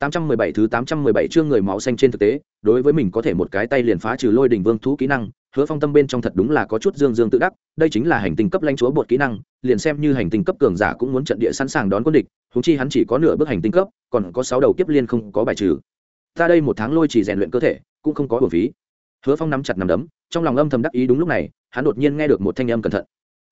817 thứ 817 chương người máu xanh trên thực tế, đối với mình có thể một cái tay liền phá trừ lôi đỉnh vương thú kỹ năng, Hứa Phong tâm bên trong thật đúng là có chút dương dương tự đắc, đây chính là hành tinh cấp lãnh chúa bột kỹ năng, liền xem như hành tinh cấp cường giả cũng muốn trận địa sẵn sàng đón quân địch, huống chi hắn chỉ có nửa bước hành tinh cấp, còn có 6 đầu kiếp liên không có bài trừ. Ta đây một tháng lôi chỉ rèn luyện cơ thể, cũng không có uổng phí. Hứa Phong nắm chặt nắm đấm, trong lòng âm thầm đắc ý đúng lúc này, hắn đột nhiên nghe được một thanh âm cẩn thận.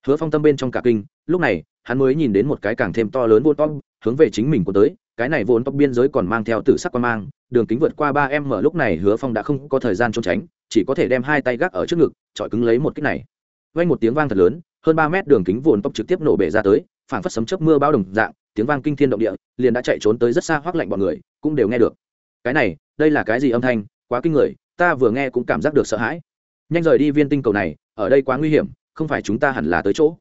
Hứa Phong tâm bên trong cả kinh, lúc này, hắn mới nhìn đến một cái càng thêm to lớn vô to, hướng về chính mình của tới, cái này vốn tóc biên giới còn mang theo tử sắc quan mang, đường kính vượt qua ba em mở lúc này hứa phong đã không có thời gian trốn tránh, chỉ có thể đem hai tay gác ở trước ngực, chọi cứng lấy một kích này. Vang một tiếng vang thật lớn, hơn ba mét đường kính vồn tóc trực tiếp nổ bể ra tới, phảng phất sấm chớp mưa bao đồng dạng, tiếng vang kinh thiên động địa, liền đã chạy trốn tới rất xa hoắc lạnh bọn người, cũng đều nghe được. Cái này, đây là cái gì âm thanh? Quá kinh người, ta vừa nghe cũng cảm giác được sợ hãi. Nhanh rời đi viên tinh cầu này, ở đây quá nguy hiểm, không phải chúng ta hẳn là tới chỗ.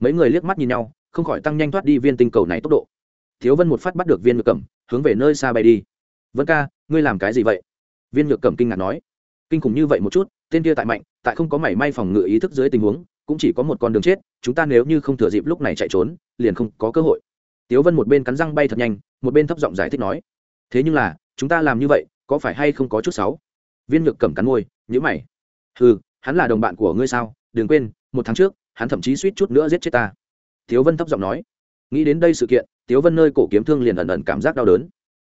Mấy người liếc mắt nhìn nhau, không khỏi tăng nhanh thoát đi viên tinh cầu này tốc độ thiếu vân một phát bắt được viên ngược cẩm, hướng về nơi xa bay đi. Vân ca, ngươi làm cái gì vậy? Viên ngược cẩm kinh ngạc nói. Kinh khủng như vậy một chút, tên kia tại mạnh, tại không có mảy may phòng ngự ý thức dưới tình huống, cũng chỉ có một con đường chết, chúng ta nếu như không thừa dịp lúc này chạy trốn, liền không có cơ hội. Tiếu vân một bên cắn răng bay thật nhanh, một bên thấp giọng giải thích nói. Thế nhưng là, chúng ta làm như vậy, có phải hay không có chút xấu? Viên ngược cẩm cắn môi nhữ mày. Ừ hắn là đồng bạn của ngươi sao? Đừng quên, một tháng trước, hắn thậm chí suýt chút nữa giết chết ta. Tiếu vân thấp giọng nói. Nghĩ đến đây sự kiện tiếu vân nơi cổ kiếm thương liền ẩn ẩn cảm giác đau đớn.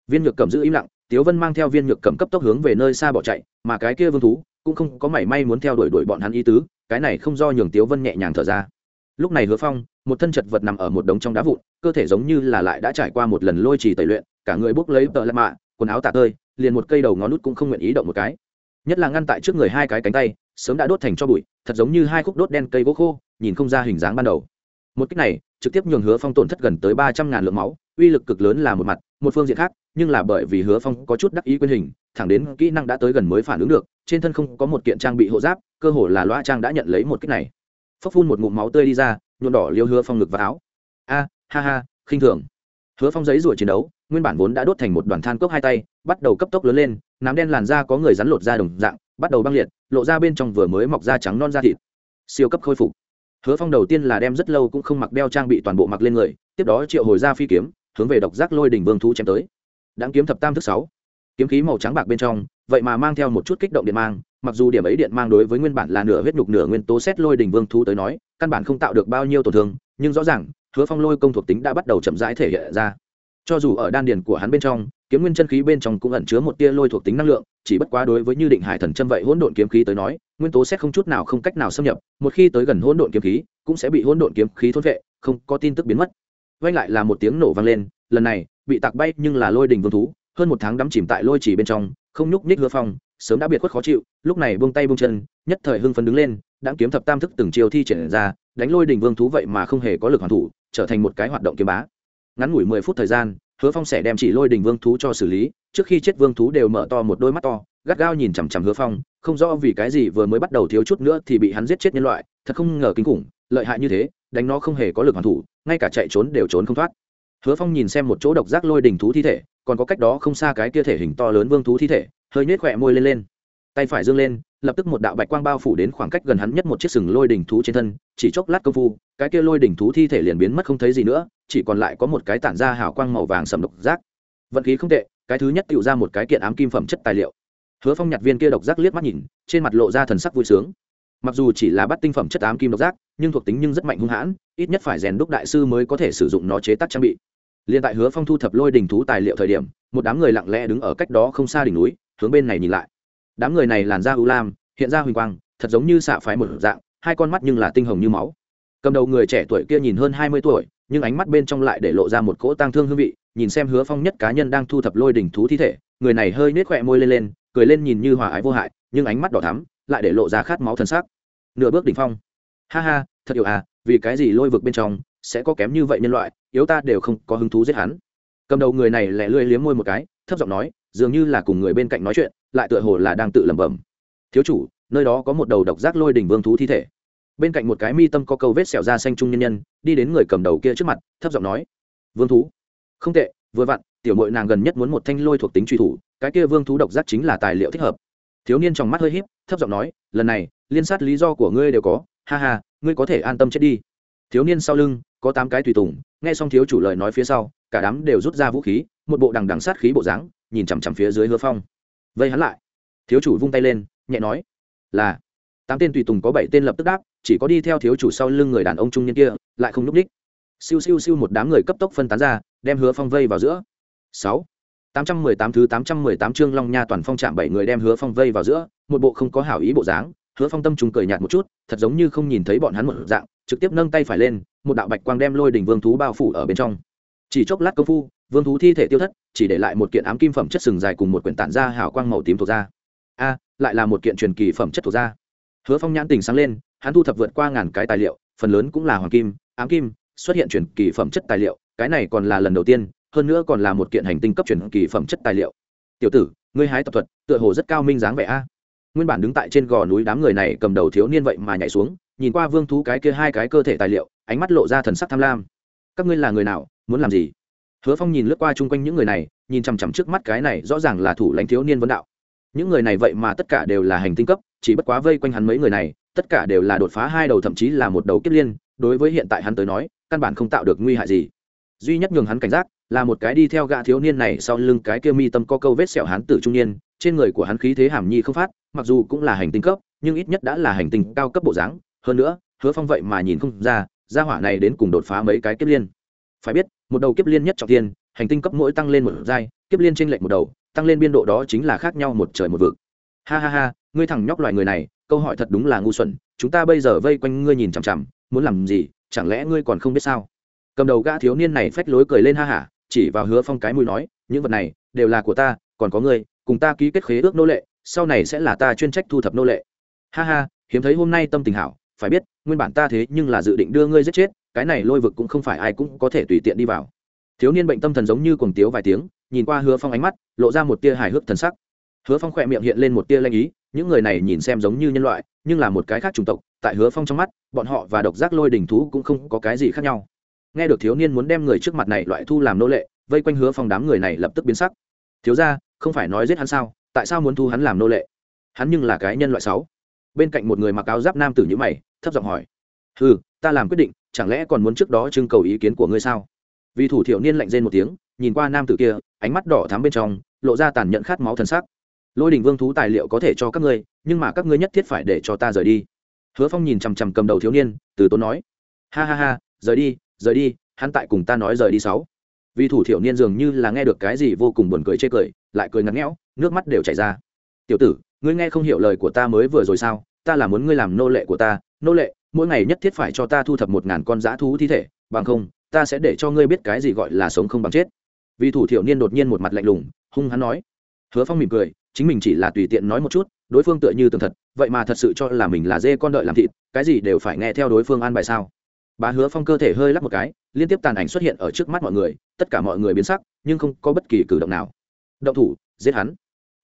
Viên nhược cầm giữ im lặng, tiếu vân mang theo viên nhược cầm cấp tốc hướng về nơi xa bỏ chạy, mà cái kia vương thú cũng không có mảy may muốn theo đuổi đuổi bọn hắn ý tứ, cái này không do nhường tiếu vân nhẹ nhàng thở ra. Lúc này hứa phong, một thân chật vật nằm ở một đống trong đá vụn, cơ thể giống như là lại đã trải qua một lần lôi trì tẩy luyện, cả người bốc lấy tợ lạ mạ, quần áo tạ tơi, liền một cây đầu ngón nút cũng không nguyện ý động một cái. Nhất là ngăn tại trước người hai cái cánh tay, sớm đã đốt thành cho bụi, thật giống như hai khúc đốt đen cây gỗ khô, nhìn không ra hình dáng ban đầu. Một cách này trực tiếp nhường hứa phong tổn thất gần tới ba trăm ngàn lượng máu, uy lực cực lớn là một mặt, một phương diện khác, nhưng là bởi vì hứa phong có chút đắc ý quyền hình, thẳng đến kỹ năng đã tới gần mới phản ứng được, trên thân không có một kiện trang bị hộ giáp, cơ hồ là loa trang đã nhận lấy một cách này. Phốc phun một ngụm máu tươi đi ra, nhuộm đỏ liêu hứa phong ngực và áo. A, ha ha, khinh thường. Hứa phong giấy rủa chiến đấu, nguyên bản vốn đã đốt thành một đoàn than cốc hai tay, bắt đầu cấp tốc lớn lên, nám đen làn da có người rắn lột da đồng dạng, bắt đầu băng liệt, lộ ra bên trong vừa mới mọc da trắng non da thịt. Siêu cấp khôi phục hứa phong đầu tiên là đem rất lâu cũng không mặc đeo trang bị toàn bộ mặc lên người, tiếp đó triệu hồi ra phi kiếm, hướng về độc giác lôi đỉnh vương thú chém tới. Đáng kiếm thập tam thức sáu. Kiếm khí màu trắng bạc bên trong, vậy mà mang theo một chút kích động điện mang, mặc dù điểm ấy điện mang đối với nguyên bản là nửa huyết nhục nửa nguyên tố xét lôi đỉnh vương thú tới nói, căn bản không tạo được bao nhiêu tổn thương, nhưng rõ ràng, hứa phong lôi công thuộc tính đã bắt đầu chậm rãi thể hiện ra. Cho dù ở đan điền của hắn bên trong, kiếm nguyên chân khí bên trong cũng ẩn chứa một tia lôi thuộc tính năng lượng, chỉ bất quá đối với như định hải thần châm vậy hỗn độn kiếm khí tới nói nguyên tố xét không chút nào không cách nào xâm nhập, một khi tới gần hỗn độn kiếm khí, cũng sẽ bị hỗn độn kiếm khí thôn vệ không có tin tức biến mất. Vang lại là một tiếng nổ vang lên, lần này, bị tạc bay nhưng là lôi đình vương thú, hơn một tháng đắm chìm tại lôi chỉ bên trong, không nhúc nhích hứa phong, sớm đã biệt khuất khó chịu, lúc này buông tay buông chân, nhất thời hưng phấn đứng lên, đã kiếm thập tam thức từng chiều thi triển ra, đánh lôi đình vương thú vậy mà không hề có lực hoàn thủ, trở thành một cái hoạt động kiếm bá. Ngắn ngủi mười phút thời gian, hứa phong sẽ đem chỉ lôi đình vương thú cho xử lý, trước khi chết vương thú đều mở to một đôi mắt to gắt gao nhìn chằm chằm hứa phong, không rõ vì cái gì vừa mới bắt đầu thiếu chút nữa thì bị hắn giết chết nhân loại, thật không ngờ kinh khủng, lợi hại như thế, đánh nó không hề có lực hoàn thủ, ngay cả chạy trốn đều trốn không thoát. Hứa phong nhìn xem một chỗ độc giác lôi đình thú thi thể, còn có cách đó không xa cái kia thể hình to lớn vương thú thi thể, hơi nhếch khỏe môi lên lên. Tay phải dương lên, lập tức một đạo bạch quang bao phủ đến khoảng cách gần hắn nhất một chiếc sừng lôi đỉnh thú trên thân, chỉ chốc lát công phu, cái kia lôi đỉnh thú thi thể liền biến mất không thấy gì nữa, chỉ còn lại có một cái tản ra hào quang màu vàng sầm độc giác. Vận khí không tệ, cái thứ nhất tựu ra một cái kiện ám kim phẩm chất tài liệu hứa phong nhặt viên kia độc giác liếc mắt nhìn, trên mặt lộ ra thần sắc vui sướng. Mặc dù chỉ là bắt tinh phẩm chất ám kim độc giác, nhưng thuộc tính nhưng rất mạnh hung hãn, ít nhất phải rèn đúc đại sư mới có thể sử dụng nó chế tác trang bị. Liền tại hứa phong thu thập lôi đình thú tài liệu thời điểm, một đám người lặng lẽ đứng ở cách đó không xa đỉnh núi, hướng bên này nhìn lại. Đám người này làn da ưu lam, hiện ra huỳnh quang, thật giống như xạ phái một dạng, hai con mắt nhưng là tinh hồng như máu. Cầm đầu người trẻ tuổi kia nhìn hơn hai mươi tuổi nhưng ánh mắt bên trong lại để lộ ra một cỗ tang thương hương vị, nhìn xem hứa phong nhất cá nhân đang thu thập lôi đỉnh thú thi thể, người này hơi nết khỏe môi lên lên, cười lên nhìn như hòa ái vô hại, nhưng ánh mắt đỏ thắm, lại để lộ ra khát máu thân xác. Nửa bước đỉnh phong. Ha ha, thật yêu à vì cái gì lôi vực bên trong sẽ có kém như vậy nhân loại, yếu ta đều không có hứng thú giết hắn. Cầm đầu người này lẹ lưỡi liếm môi một cái, thấp giọng nói, dường như là cùng người bên cạnh nói chuyện, lại tựa hồ là đang tự lẩm bẩm. Thiếu chủ, nơi đó có một đầu độc giác lôi đỉnh vương thú thi thể bên cạnh một cái mi tâm có câu vết sẹo da xanh trung nhân nhân, đi đến người cầm đầu kia trước mặt, thấp giọng nói, vương thú. Không tệ, vừa vặn, tiểu mội nàng gần nhất muốn một thanh lôi thuộc tính truy thủ, cái kia vương thú độc giác chính là tài liệu thích hợp. Thiếu niên trong mắt hơi híp, thấp giọng nói, lần này, liên sát lý do của ngươi đều có, ha ha, ngươi có thể an tâm chết đi. Thiếu niên sau lưng, có tám cái tùy tùng, nghe xong thiếu chủ lời nói phía sau, cả đám đều rút ra vũ khí, một bộ đằng đằng sát khí bộ dáng, nhìn chằm chằm phía dưới hứa phong. Vây hắn lại. Thiếu chủ vung tay lên, nhẹ nói, là tám tên tùy tùng có bảy tên lập tức đáp, chỉ có đi theo thiếu chủ sau lưng người đàn ông trung niên kia, lại không n ú c đích siêu siêu siêu một đám người cấp tốc phân tán ra, đem hứa phong vây vào giữa. Sáu. Tám trăm mười tám thứ tám trăm mười tám chương long nha toàn phong chạm bảy người đem hứa phong vây vào giữa, một bộ không có hảo ý bộ dáng, hứa phong tâm trùng cười nhạt một chút, thật giống như không nhìn thấy bọn hắn một dạng, trực tiếp nâng tay phải lên, một đạo bạch quang đem lôi đỉnh vương thú bao phủ ở bên trong. Chỉ chốc lát công phu, vương thú thi thể tiêu thất, chỉ để lại một kiện ám kim phẩm chất sừng dài cùng một quyển tản da hào quang màu tím thuộc da a, lại là một kiện truyền kỳ phẩm chất thuộc da hứa phong nhãn tình sáng lên, hắn thu thập vượt qua ngàn cái tài liệu, phần lớn cũng là hoàng kim, ám kim, xuất hiện chuyển kỳ phẩm chất tài liệu, cái này còn là lần đầu tiên, hơn nữa còn là một kiện hành tinh cấp chuyển kỳ phẩm chất tài liệu. Tiểu tử, ngươi hái tập thuật, tựa hồ rất cao minh dáng vẻ a. Nguyên bản đứng tại trên gò núi đám người này cầm đầu thiếu niên vậy mà nhảy xuống, nhìn qua vương thú cái kia hai cái cơ thể tài liệu, ánh mắt lộ ra thần sắc tham lam. Các ngươi là người nào, muốn làm gì? Hứa phong nhìn lướt qua chung quanh những người này, nhìn chằm chằm trước mắt cái này rõ ràng là thủ lãnh thiếu niên vấn đạo những người này vậy mà tất cả đều là hành tinh cấp, chỉ bất quá vây quanh hắn mấy người này, tất cả đều là đột phá hai đầu thậm chí là một đầu kiếp liên, đối với hiện tại hắn tới nói, căn bản không tạo được nguy hại gì. Duy nhất nhường hắn cảnh giác, là một cái đi theo gã thiếu niên này sau lưng cái kia mi tâm có câu vết sẹo hắn tử trung niên, trên người của hắn khí thế hàm nhi không phát, mặc dù cũng là hành tinh cấp, nhưng ít nhất đã là hành tinh cao cấp bộ dáng. Hơn nữa, hứa phong vậy mà nhìn không ra, gia hỏa này đến cùng đột phá mấy cái kiếp liên. Phải biết, một đầu kiếp liên nhất trọng tiên hành tinh cấp mỗi tăng lên một giai, kiếp liên trên lệch một đầu tăng lên biên độ đó chính là khác nhau một trời một vực. Ha ha ha, ngươi thằng nhóc loài người này, câu hỏi thật đúng là ngu xuẩn, chúng ta bây giờ vây quanh ngươi nhìn chằm chằm, muốn làm gì, chẳng lẽ ngươi còn không biết sao? Cầm đầu gã thiếu niên này phách lối cười lên ha hả, chỉ vào hứa phong cái mũi nói, những vật này, đều là của ta, còn có ngươi, cùng ta ký kết khế ước nô lệ, sau này sẽ là ta chuyên trách thu thập nô lệ. Ha ha, hiếm thấy hôm nay tâm tình hảo, phải biết, nguyên bản ta thế nhưng là dự định đưa ngươi giết chết, cái này lôi vực cũng không phải ai cũng có thể tùy tiện đi vào thiếu niên bệnh tâm thần giống như cuồng tiếu vài tiếng, nhìn qua hứa phong ánh mắt, lộ ra một tia hài hước thần sắc. Hứa phong khỏe miệng hiện lên một tia lanh ý, những người này nhìn xem giống như nhân loại, nhưng là một cái khác chủng tộc, tại hứa phong trong mắt, bọn họ và độc giác lôi đình thú cũng không có cái gì khác nhau. Nghe được thiếu niên muốn đem người trước mặt này loại thu làm nô lệ, vây quanh hứa phong đám người này lập tức biến sắc. Thiếu ra không phải nói giết hắn sao? Tại sao muốn thu hắn làm nô lệ? Hắn nhưng là cái nhân loại sáu. Bên cạnh một người mặc áo giáp nam tử nhữ mày, thấp giọng hỏi. Ừ ta làm quyết định, chẳng lẽ còn muốn trước đó trưng cầu ý kiến của ngươi sao? Vì thủ thiểu niên lạnh rên một tiếng, nhìn qua nam tử kia, ánh mắt đỏ thắm bên trong, lộ ra tàn nhẫn khát máu thần sắc. Lôi đình vương thú tài liệu có thể cho các ngươi, nhưng mà các ngươi nhất thiết phải để cho ta rời đi. Hứa phong nhìn chằm chằm cầm đầu thiếu niên, từ tốn nói. Ha ha ha, rời đi rời đi, hắn tại cùng ta nói rời đi sáu. Vì thủ thiểu niên dường như là nghe được cái gì vô cùng buồn cười chê cười, lại cười ngắn ngẽo nước mắt đều chảy ra. Tiểu tử, ngươi nghe không hiểu lời của ta mới vừa rồi sao? Ta là muốn ngươi làm nô lệ của ta, nô lệ, mỗi ngày nhất thiết phải cho ta thu thập một ngàn con dã thú thi thể, bằng không ta sẽ để cho ngươi biết cái gì gọi là sống không bằng chết. Vì thủ thiểu niên đột nhiên một mặt lạnh lùng, hung hắn nói. Hứa phong mỉm cười, chính mình chỉ là tùy tiện nói một chút, đối phương tựa như tường thật, vậy mà thật sự cho là mình là dê con đợi làm thịt, cái gì đều phải nghe theo đối phương an bài sao? Bà hứa phong cơ thể hơi lắc một cái, liên tiếp tàn ảnh xuất hiện ở trước mắt mọi người, tất cả mọi người biến sắc, nhưng không có bất kỳ cử động nào. Động thủ, giết hắn.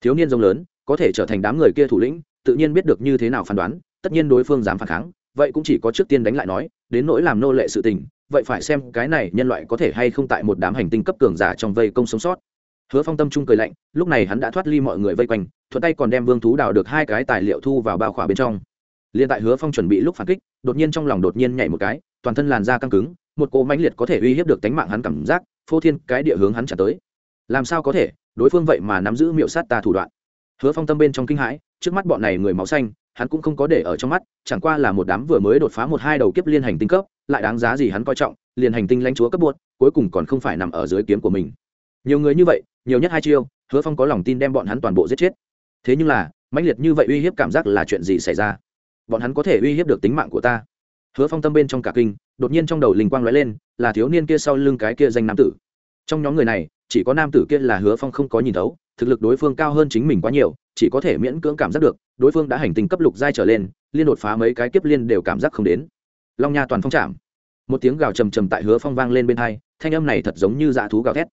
Thiếu niên rông lớn, có thể trở thành đám người kia thủ lĩnh, tự nhiên biết được như thế nào phán đoán, tất nhiên đối phương dám phản kháng, vậy cũng chỉ có trước tiên đánh lại nói, đến nỗi làm nô lệ sự tình vậy phải xem cái này nhân loại có thể hay không tại một đám hành tinh cấp cường giả trong vây công sống sót. Hứa phong tâm trung cười lạnh, lúc này hắn đã thoát ly mọi người vây quanh, thuận tay còn đem vương thú đào được hai cái tài liệu thu vào bao khỏa bên trong. Liền tại hứa phong chuẩn bị lúc phản kích, đột nhiên trong lòng đột nhiên nhảy một cái, toàn thân làn da căng cứng, một cỗ mãnh liệt có thể uy hiếp được tánh mạng hắn cảm giác, phô thiên cái địa hướng hắn trả tới. Làm sao có thể? Đối phương vậy mà nắm giữ miệu sát ta thủ đoạn. Hứa phong tâm bên trong kinh hãi, trước mắt bọn này người máu xanh hắn cũng không có để ở trong mắt, chẳng qua là một đám vừa mới đột phá một hai đầu kiếp liên hành tinh cấp, lại đáng giá gì hắn coi trọng liền hành tinh lãnh chúa cấp buốt cuối cùng còn không phải nằm ở dưới kiếm của mình. Nhiều người như vậy, nhiều nhất hai chiêu, hứa phong có lòng tin đem bọn hắn toàn bộ giết chết. Thế nhưng là, mãnh liệt như vậy uy hiếp cảm giác là chuyện gì xảy ra? Bọn hắn có thể uy hiếp được tính mạng của ta? Hứa phong tâm bên trong cả kinh, đột nhiên trong đầu linh quang lóe lên, là thiếu niên kia sau lưng cái kia danh nam tử. Trong nhóm người này, chỉ có nam tử kia là hứa phong không có nhìn thấu thực lực đối phương cao hơn chính mình quá nhiều, chỉ có thể miễn cưỡng cảm giác được, đối phương đã hành tinh cấp lục giai trở lên, liên đột phá mấy cái kiếp liên đều cảm giác không đến. Long nha toàn phong chạm. Một tiếng gào trầm trầm tại hứa phong vang lên bên hai, thanh âm này thật giống như dạ thú gào thét.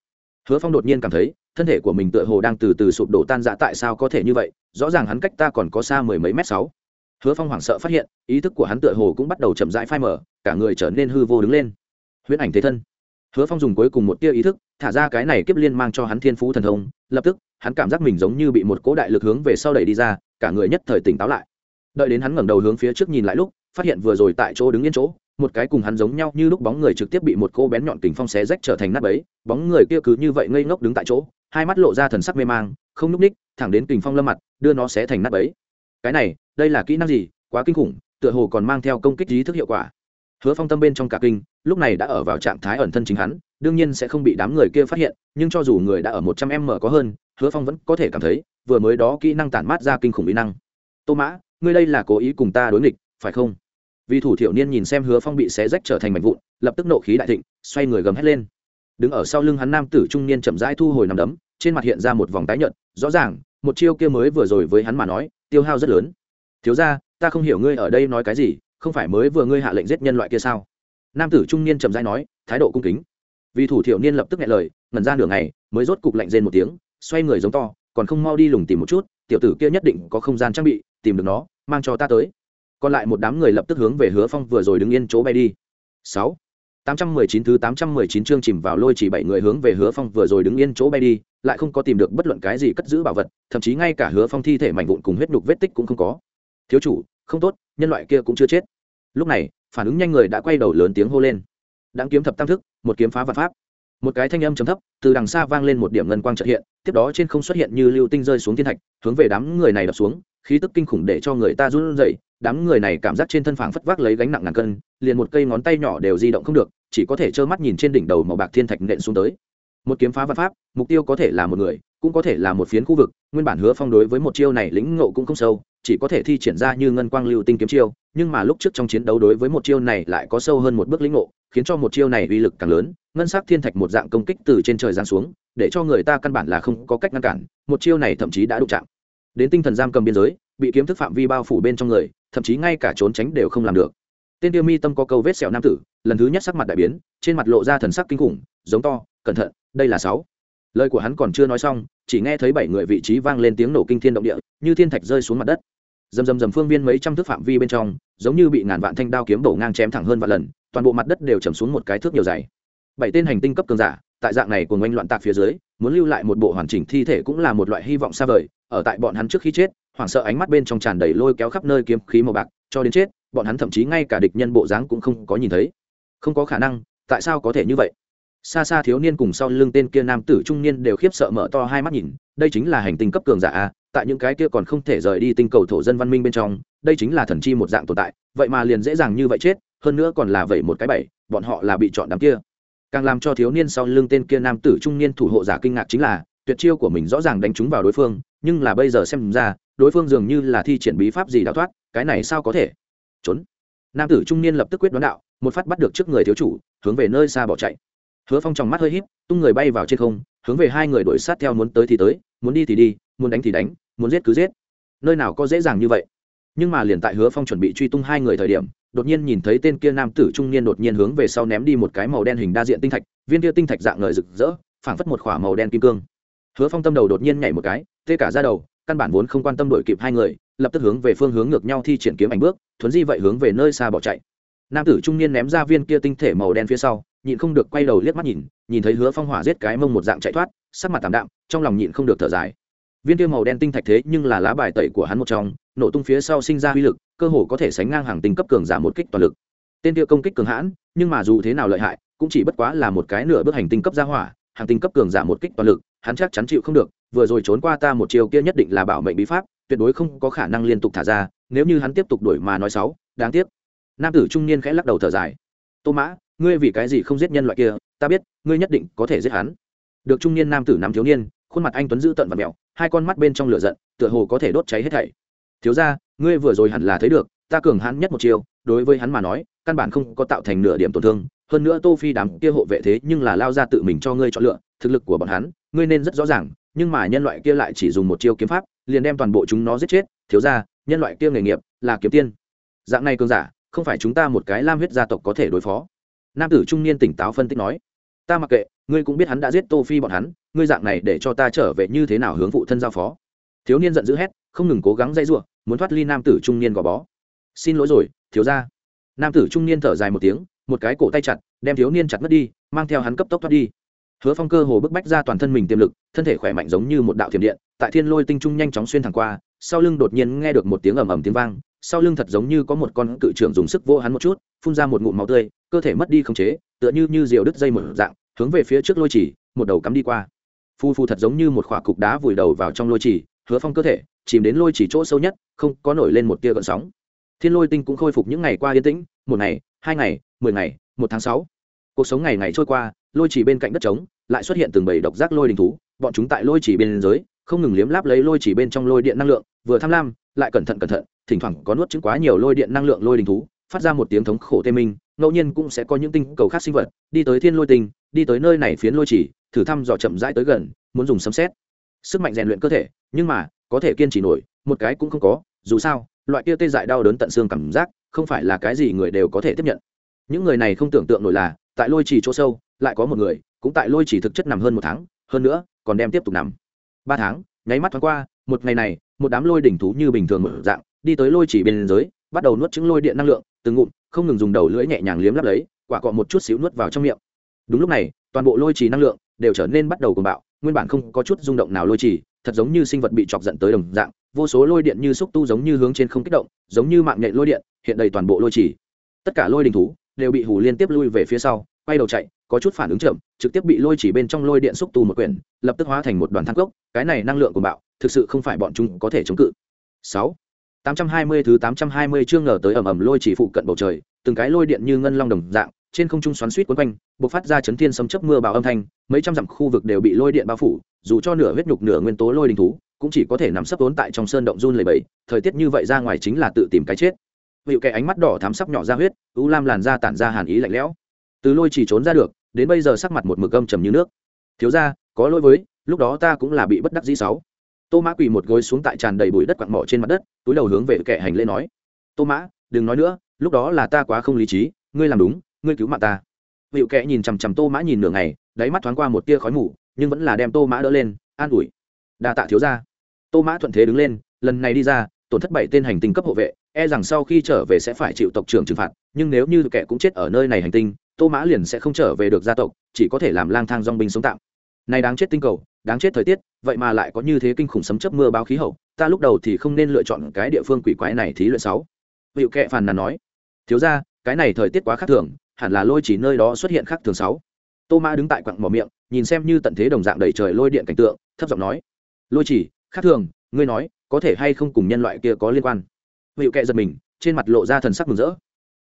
Hứa phong đột nhiên cảm thấy, thân thể của mình tựa hồ đang từ từ sụp đổ tan dã tại sao có thể như vậy, rõ ràng hắn cách ta còn có xa mười mấy mét sáu. Hứa phong hoảng sợ phát hiện, ý thức của hắn tựa hồ cũng bắt đầu chậm rãi phai mở cả người trở nên hư vô đứng lên. Huyễn ảnh thế thân. Hứa phong dùng cuối cùng một tia ý thức, thả ra cái này kiếp liên mang cho hắn thiên phú thần thông lập tức, hắn cảm giác mình giống như bị một cỗ đại lực hướng về sau đẩy đi ra, cả người nhất thời tỉnh táo lại. Đợi đến hắn ngẩng đầu hướng phía trước nhìn lại lúc, phát hiện vừa rồi tại chỗ đứng yên chỗ, một cái cùng hắn giống nhau như lúc bóng người trực tiếp bị một cô bén nhọn kình phong xé rách trở thành nát bấy, bóng người kia cứ như vậy ngây ngốc đứng tại chỗ, hai mắt lộ ra thần sắc mê mang, không n ú c ních, thẳng đến kình phong lâm mặt, đưa nó xé thành nắp ấy cái này, đây là kỹ năng gì? Quá kinh khủng, tựa hồ còn mang theo công kích trí thức hiệu quả. Hứa phong tâm bên trong cả kinh, lúc này đã ở vào trạng thái ẩn thân chính hắn đương nhiên sẽ không bị đám người kia phát hiện, nhưng cho dù người đã ở một trăm m có hơn, hứa phong vẫn có thể cảm thấy, vừa mới đó kỹ năng tản mát ra kinh khủng kỹ năng. Tô mã, ngươi đây là cố ý cùng ta đối nghịch, phải không? Vì thủ thiểu niên nhìn xem hứa phong bị xé rách trở thành mảnh vụn, lập tức nộ khí đại thịnh, xoay người gầm hét lên. Đứng ở sau lưng hắn nam tử trung niên chậm rãi thu hồi nằm đấm, trên mặt hiện ra một vòng tái nhợt, rõ ràng, một chiêu kia mới vừa rồi với hắn mà nói, tiêu hao rất lớn. Thiếu ra ta không hiểu ngươi ở đây nói cái gì, không phải mới vừa ngươi hạ lệnh giết nhân loại kia sao? Nam tử trung niên chậm rãi nói, thái độ cung kính vì thủ thiểu niên lập tức nghe lời ngần ra nửa ngày, mới rốt cục lạnh rên một tiếng, xoay người giống to, còn không mau đi lùng tìm một chút, tiểu tử kia nhất định có không gian trang bị, tìm được nó, mang cho ta tới. Còn lại một đám người lập tức hướng về hứa phong vừa rồi đứng yên chỗ bay đi. Sáu, tám trăm mười chín thứ tám trăm mười chín chương chìm vào lôi chỉ bảy người hướng về hứa phong vừa rồi đứng yên chỗ bay đi, lại không có tìm được bất luận cái gì cất giữ bảo vật, thậm chí ngay cả hứa phong thi thể mảnh vụn cùng huyết nhục vết tích cũng không có. Thiếu chủ, không tốt, nhân loại kia cũng chưa chết. Lúc này, phản ứng nhanh người đã quay đầu lớn tiếng hô lên đáng kiếm thập tam thức, một kiếm phá vạn pháp. Một cái thanh âm chấm thấp, từ đằng xa vang lên một điểm ngân quang trợ hiện, tiếp đó trên không xuất hiện như lưu tinh rơi xuống thiên thạch, hướng về đám người này đập xuống, khí tức kinh khủng để cho người ta run rẩy, đám người này cảm giác trên thân phảng phất vác lấy gánh nặng ngàn cân, liền một cây ngón tay nhỏ đều di động không được, chỉ có thể trơ mắt nhìn trên đỉnh đầu màu bạc thiên thạch nện xuống tới. Một kiếm phá vạn pháp, mục tiêu có thể là một người, cũng có thể là một phiến khu vực, nguyên bản hứa phong đối với một chiêu này lĩnh ngộ cũng không sâu, chỉ có thể thi triển ra như ngân quang lưu tinh kiếm chiêu, nhưng mà lúc trước trong chiến đấu đối với một chiêu này lại có sâu hơn một bước lĩnh ngộ khiến cho một chiêu này uy lực càng lớn, ngân sắc thiên thạch một dạng công kích từ trên trời giáng xuống, để cho người ta căn bản là không có cách ngăn cản, một chiêu này thậm chí đã đụng chạm. Đến tinh thần giam cầm biên giới, bị kiếm thức phạm vi bao phủ bên trong người, thậm chí ngay cả trốn tránh đều không làm được. Tên tiêu mi tâm có câu vết sẹo nam tử, lần thứ nhất sắc mặt đại biến, trên mặt lộ ra thần sắc kinh khủng, giống to, cẩn thận, đây là sáu. Lời của hắn còn chưa nói xong, chỉ nghe thấy bảy người vị trí vang lên tiếng nổ kinh thiên động địa, như thiên thạch rơi xuống mặt đất. Dầm dầm dầm phương viên mấy trăm thước phạm vi bên trong, giống như bị ngàn vạn thanh đao kiếm bổ ngang chém thẳng hơn vạn lần toàn bộ mặt đất đều chầm xuống một cái thước nhiều dày. Bảy tên hành tinh cấp cường giả, tại dạng này cùng oanh loạn tạc phía dưới, muốn lưu lại một bộ hoàn chỉnh thi thể cũng là một loại hy vọng xa vời. Ở tại bọn hắn trước khi chết, hoảng sợ ánh mắt bên trong tràn đầy lôi kéo khắp nơi kiếm khí màu bạc, cho đến chết, bọn hắn thậm chí ngay cả địch nhân bộ dáng cũng không có nhìn thấy. Không có khả năng, tại sao có thể như vậy? Xa xa thiếu niên cùng sau lưng tên kia nam tử trung niên đều khiếp sợ mở to hai mắt nhìn, đây chính là hành tinh cấp cường giả a, tại những cái kia còn không thể rời đi tinh cầu thổ dân văn minh bên trong, đây chính là thần chi một dạng tồn tại, vậy mà liền dễ dàng như vậy chết hơn nữa còn là vậy một cái bảy, bọn họ là bị chọn đám kia. Càng làm cho thiếu niên sau lưng tên kia nam tử trung niên thủ hộ giả kinh ngạc chính là, tuyệt chiêu của mình rõ ràng đánh trúng vào đối phương, nhưng là bây giờ xem ra, đối phương dường như là thi triển bí pháp gì đào thoát, cái này sao có thể? Trốn. Nam tử trung niên lập tức quyết đoán đạo, một phát bắt được trước người thiếu chủ, hướng về nơi xa bỏ chạy. Hứa phong trong mắt hơi híp, tung người bay vào trên không, hướng về hai người đuổi sát theo muốn tới thì tới, muốn đi thì đi, muốn đánh thì đánh, muốn giết cứ giết. Nơi nào có dễ dàng như vậy. Nhưng mà liền tại hứa phong chuẩn bị truy tung hai người thời điểm đột nhiên nhìn thấy tên kia nam tử trung niên đột nhiên hướng về sau ném đi một cái màu đen hình đa diện tinh thạch, viên kia tinh thạch dạng ngời rực rỡ, phảng phất một khỏa màu đen kim cương. Hứa phong tâm đầu đột nhiên nhảy một cái, tê cả ra đầu, căn bản vốn không quan tâm đội kịp hai người, lập tức hướng về phương hướng ngược nhau thi triển kiếm ảnh bước, thuấn di vậy hướng về nơi xa bỏ chạy. Nam tử trung niên ném ra viên kia tinh thể màu đen phía sau, nhịn không được quay đầu liếc mắt nhìn nhìn thấy hứa phong hỏa giết cái mông một dạng chạy thoát, sắc mặt tạm đạm, trong lòng nhịn không được thở dài. Viên kia màu đen tinh thạch thế nhưng là lá bài tẩy của hắn một trong, nổ tung phía sau sinh ra uy lực cơ hồ có thể sánh ngang hàng tinh cấp cường giả một kích toàn lực. Tên tiêu công kích cường hãn, nhưng mà dù thế nào lợi hại, cũng chỉ bất quá là một cái nửa bước hành tinh cấp gia hỏa, hàng tinh cấp cường giả một kích toàn lực, hắn chắc chắn chịu không được, vừa rồi trốn qua ta một chiều kia nhất định là bảo mệnh bí pháp, tuyệt đối không có khả năng liên tục thả ra, nếu như hắn tiếp tục đuổi mà nói xấu, đáng tiếc. Nam tử trung niên khẽ lắc đầu thở dài. Tô mã, ngươi vì cái gì không giết nhân loại kia, ta biết, ngươi nhất định có thể giết hắn. Được trung niên nam tử nắm thiếu niên, khuôn mặt anh tuấn giữ tận và mẹo, hai con mắt bên trong lửa giận, tựa hồ có thể đốt cháy hết thảy. Thiếu ra ngươi vừa rồi hẳn là thấy được, ta cường hắn nhất một chiều đối với hắn mà nói, căn bản không có tạo thành nửa điểm tổn thương. Hơn nữa tô phi đám kia hộ vệ thế nhưng là lao ra tự mình cho ngươi chọn lựa, thực lực của bọn hắn, ngươi nên rất rõ ràng, nhưng mà nhân loại kia lại chỉ dùng một chiêu kiếm pháp, liền đem toàn bộ chúng nó giết chết. Thiếu ra nhân loại kia nghề nghiệp là kiếm tiên. Dạng này cường giả, không phải chúng ta một cái lam huyết gia tộc có thể đối phó. Nam tử trung niên tỉnh táo phân tích nói, ta mặc kệ, ngươi cũng biết hắn đã giết tô phi bọn hắn, ngươi dạng này để cho ta trở về như thế nào hướng phụ thân giao phó? Thiếu niên giận dữ hét, không ngừng cố gắng dây giụa muốn thoát ly nam tử trung niên gò bó. Xin lỗi rồi, thiếu gia. Nam tử trung niên thở dài một tiếng, một cái cổ tay chặt, đem thiếu niên chặt mất đi, mang theo hắn cấp tốc thoát đi. Hứa phong cơ hồ bức bách ra toàn thân mình tiềm lực, thân thể khỏe mạnh giống như một đạo thiểm điện, tại thiên lôi tinh trung nhanh chóng xuyên thẳng qua, sau lưng đột nhiên nghe được một tiếng ầm ầm tiếng vang, sau lưng thật giống như có một con cự trưởng dùng sức vô hắn một chút, phun ra một ngụm máu tươi, cơ thể mất đi khống chế, tựa như như diều đứt dây một dạng, hướng về phía trước lôi chỉ, một đầu cắm đi qua. Phu phu thật giống như một khỏa cục đá vùi đầu vào trong lôi chỉ, hứa phong cơ thể chìm đến lôi chỉ chỗ sâu nhất, không có nổi lên một tia gợn sóng. Thiên lôi tinh cũng khôi phục những ngày qua yên tĩnh, một ngày, hai ngày, mười ngày, một tháng sáu. Cuộc sống ngày ngày trôi qua, lôi chỉ bên cạnh đất trống, lại xuất hiện từng bầy độc giác lôi đình thú, bọn chúng tại lôi chỉ bên dưới, không ngừng liếm láp lấy lôi chỉ bên trong lôi điện năng lượng, vừa tham lam, lại cẩn thận cẩn thận, thỉnh thoảng có nuốt chứng quá nhiều lôi điện năng lượng lôi đình thú, phát ra một tiếng thống khổ tê minh, ngẫu nhiên cũng sẽ có những tinh cầu khác sinh vật, đi tới thiên lôi tinh, đi tới nơi này phiến lôi chỉ, thử thăm dò chậm rãi tới gần, muốn dùng sấm xét sức mạnh rèn luyện cơ thể, nhưng mà có thể kiên trì nổi, một cái cũng không có, dù sao, loại kia tê dại đau đớn tận xương cảm giác, không phải là cái gì người đều có thể tiếp nhận. Những người này không tưởng tượng nổi là, tại lôi trì chỗ sâu, lại có một người, cũng tại lôi trì thực chất nằm hơn một tháng, hơn nữa, còn đem tiếp tục nằm. Ba tháng, nháy mắt thoáng qua, một ngày này, một đám lôi đỉnh thú như bình thường một dạng, đi tới lôi chỉ bên dưới, bắt đầu nuốt trứng lôi điện năng lượng, từng ngụm, không ngừng dùng đầu lưỡi nhẹ nhàng liếm lắp lấy, quả cọ một chút xíu nuốt vào trong miệng. Đúng lúc này, toàn bộ lôi trì năng lượng đều trở nên bắt đầu cuồng bạo, nguyên bản không có chút rung động nào lôi trì thật giống như sinh vật bị chọc giận tới đồng dạng, vô số lôi điện như xúc tu giống như hướng trên không kích động, giống như mạng nhện lôi điện, hiện đầy toàn bộ lôi trì. Tất cả lôi đình thú đều bị hủ liên tiếp lui về phía sau, quay đầu chạy, có chút phản ứng chậm, trực tiếp bị lôi chỉ bên trong lôi điện xúc tu một quyển, lập tức hóa thành một đoàn thang cốc, cái này năng lượng của bạo, thực sự không phải bọn chúng có thể chống cự. Sáu, tám trăm hai mươi thứ tám trăm hai mươi chương ngờ tới ầm ầm lôi chỉ phụ cận bầu trời, từng cái lôi điện như ngân long đồng dạng trên không trung xoắn suýt quấn quanh, bộc phát ra chấn thiên sấm chớp mưa bào âm thanh, mấy trăm dặm khu vực đều bị lôi điện bao phủ, dù cho nửa huyết nhục nửa nguyên tố lôi đình thú, cũng chỉ có thể nằm sấp vốn tại trong sơn động run lầy bẫy thời tiết như vậy ra ngoài chính là tự tìm cái chết. Vịu kẻ ánh mắt đỏ thám sắp nhỏ ra huyết, u lam làn da tản ra hàn ý lạnh lẽo. Từ lôi chỉ trốn ra được, đến bây giờ sắc mặt một mực âm trầm như nước. Thiếu ra có lỗi với, lúc đó ta cũng là bị bất đắc dĩ sáu. Tô mã quỳ một gối xuống tại tràn đầy bụi đất quặng mỏ trên mặt đất, túi đầu hướng về kẻ hành lễ nói. Tô mã, đừng nói nữa, lúc đó là ta quá không lý trí, ngươi làm đúng ngươi cứu mạng ta. Vị kẽ nhìn chằm chằm tô mã nhìn nửa ngày, đáy mắt thoáng qua một tia khói mù, nhưng vẫn là đem tô mã đỡ lên, an ủi. Đa tạ thiếu ra tô mã thuận thế đứng lên, lần này đi ra, tổn thất bảy tên hành tinh cấp hộ vệ e rằng sau khi trở về sẽ phải chịu tộc trưởng trừng phạt, nhưng nếu như kẻ cũng chết ở nơi này hành tinh, tô mã liền sẽ không trở về được gia tộc, chỉ có thể làm lang thang dong binh sống tạm. Này đáng chết tinh cầu, đáng chết thời tiết, vậy mà lại có như thế kinh khủng sấm chấp mưa báo khí hậu, ta lúc đầu thì không nên lựa chọn cái địa phương quỷ quái này thí luyện sáu. Hiệu kệ phàn nàn nói, thiếu ra cái này thời tiết quá khác thường hẳn là lôi chỉ nơi đó xuất hiện khác thường sáu. Tô mã đứng tại quặng mỏ miệng, nhìn xem như tận thế đồng dạng đầy trời lôi điện cảnh tượng, thấp giọng nói, lôi chỉ, khác thường, ngươi nói, có thể hay không cùng nhân loại kia có liên quan? Vị kệ giật mình, trên mặt lộ ra thần sắc mừng rỡ.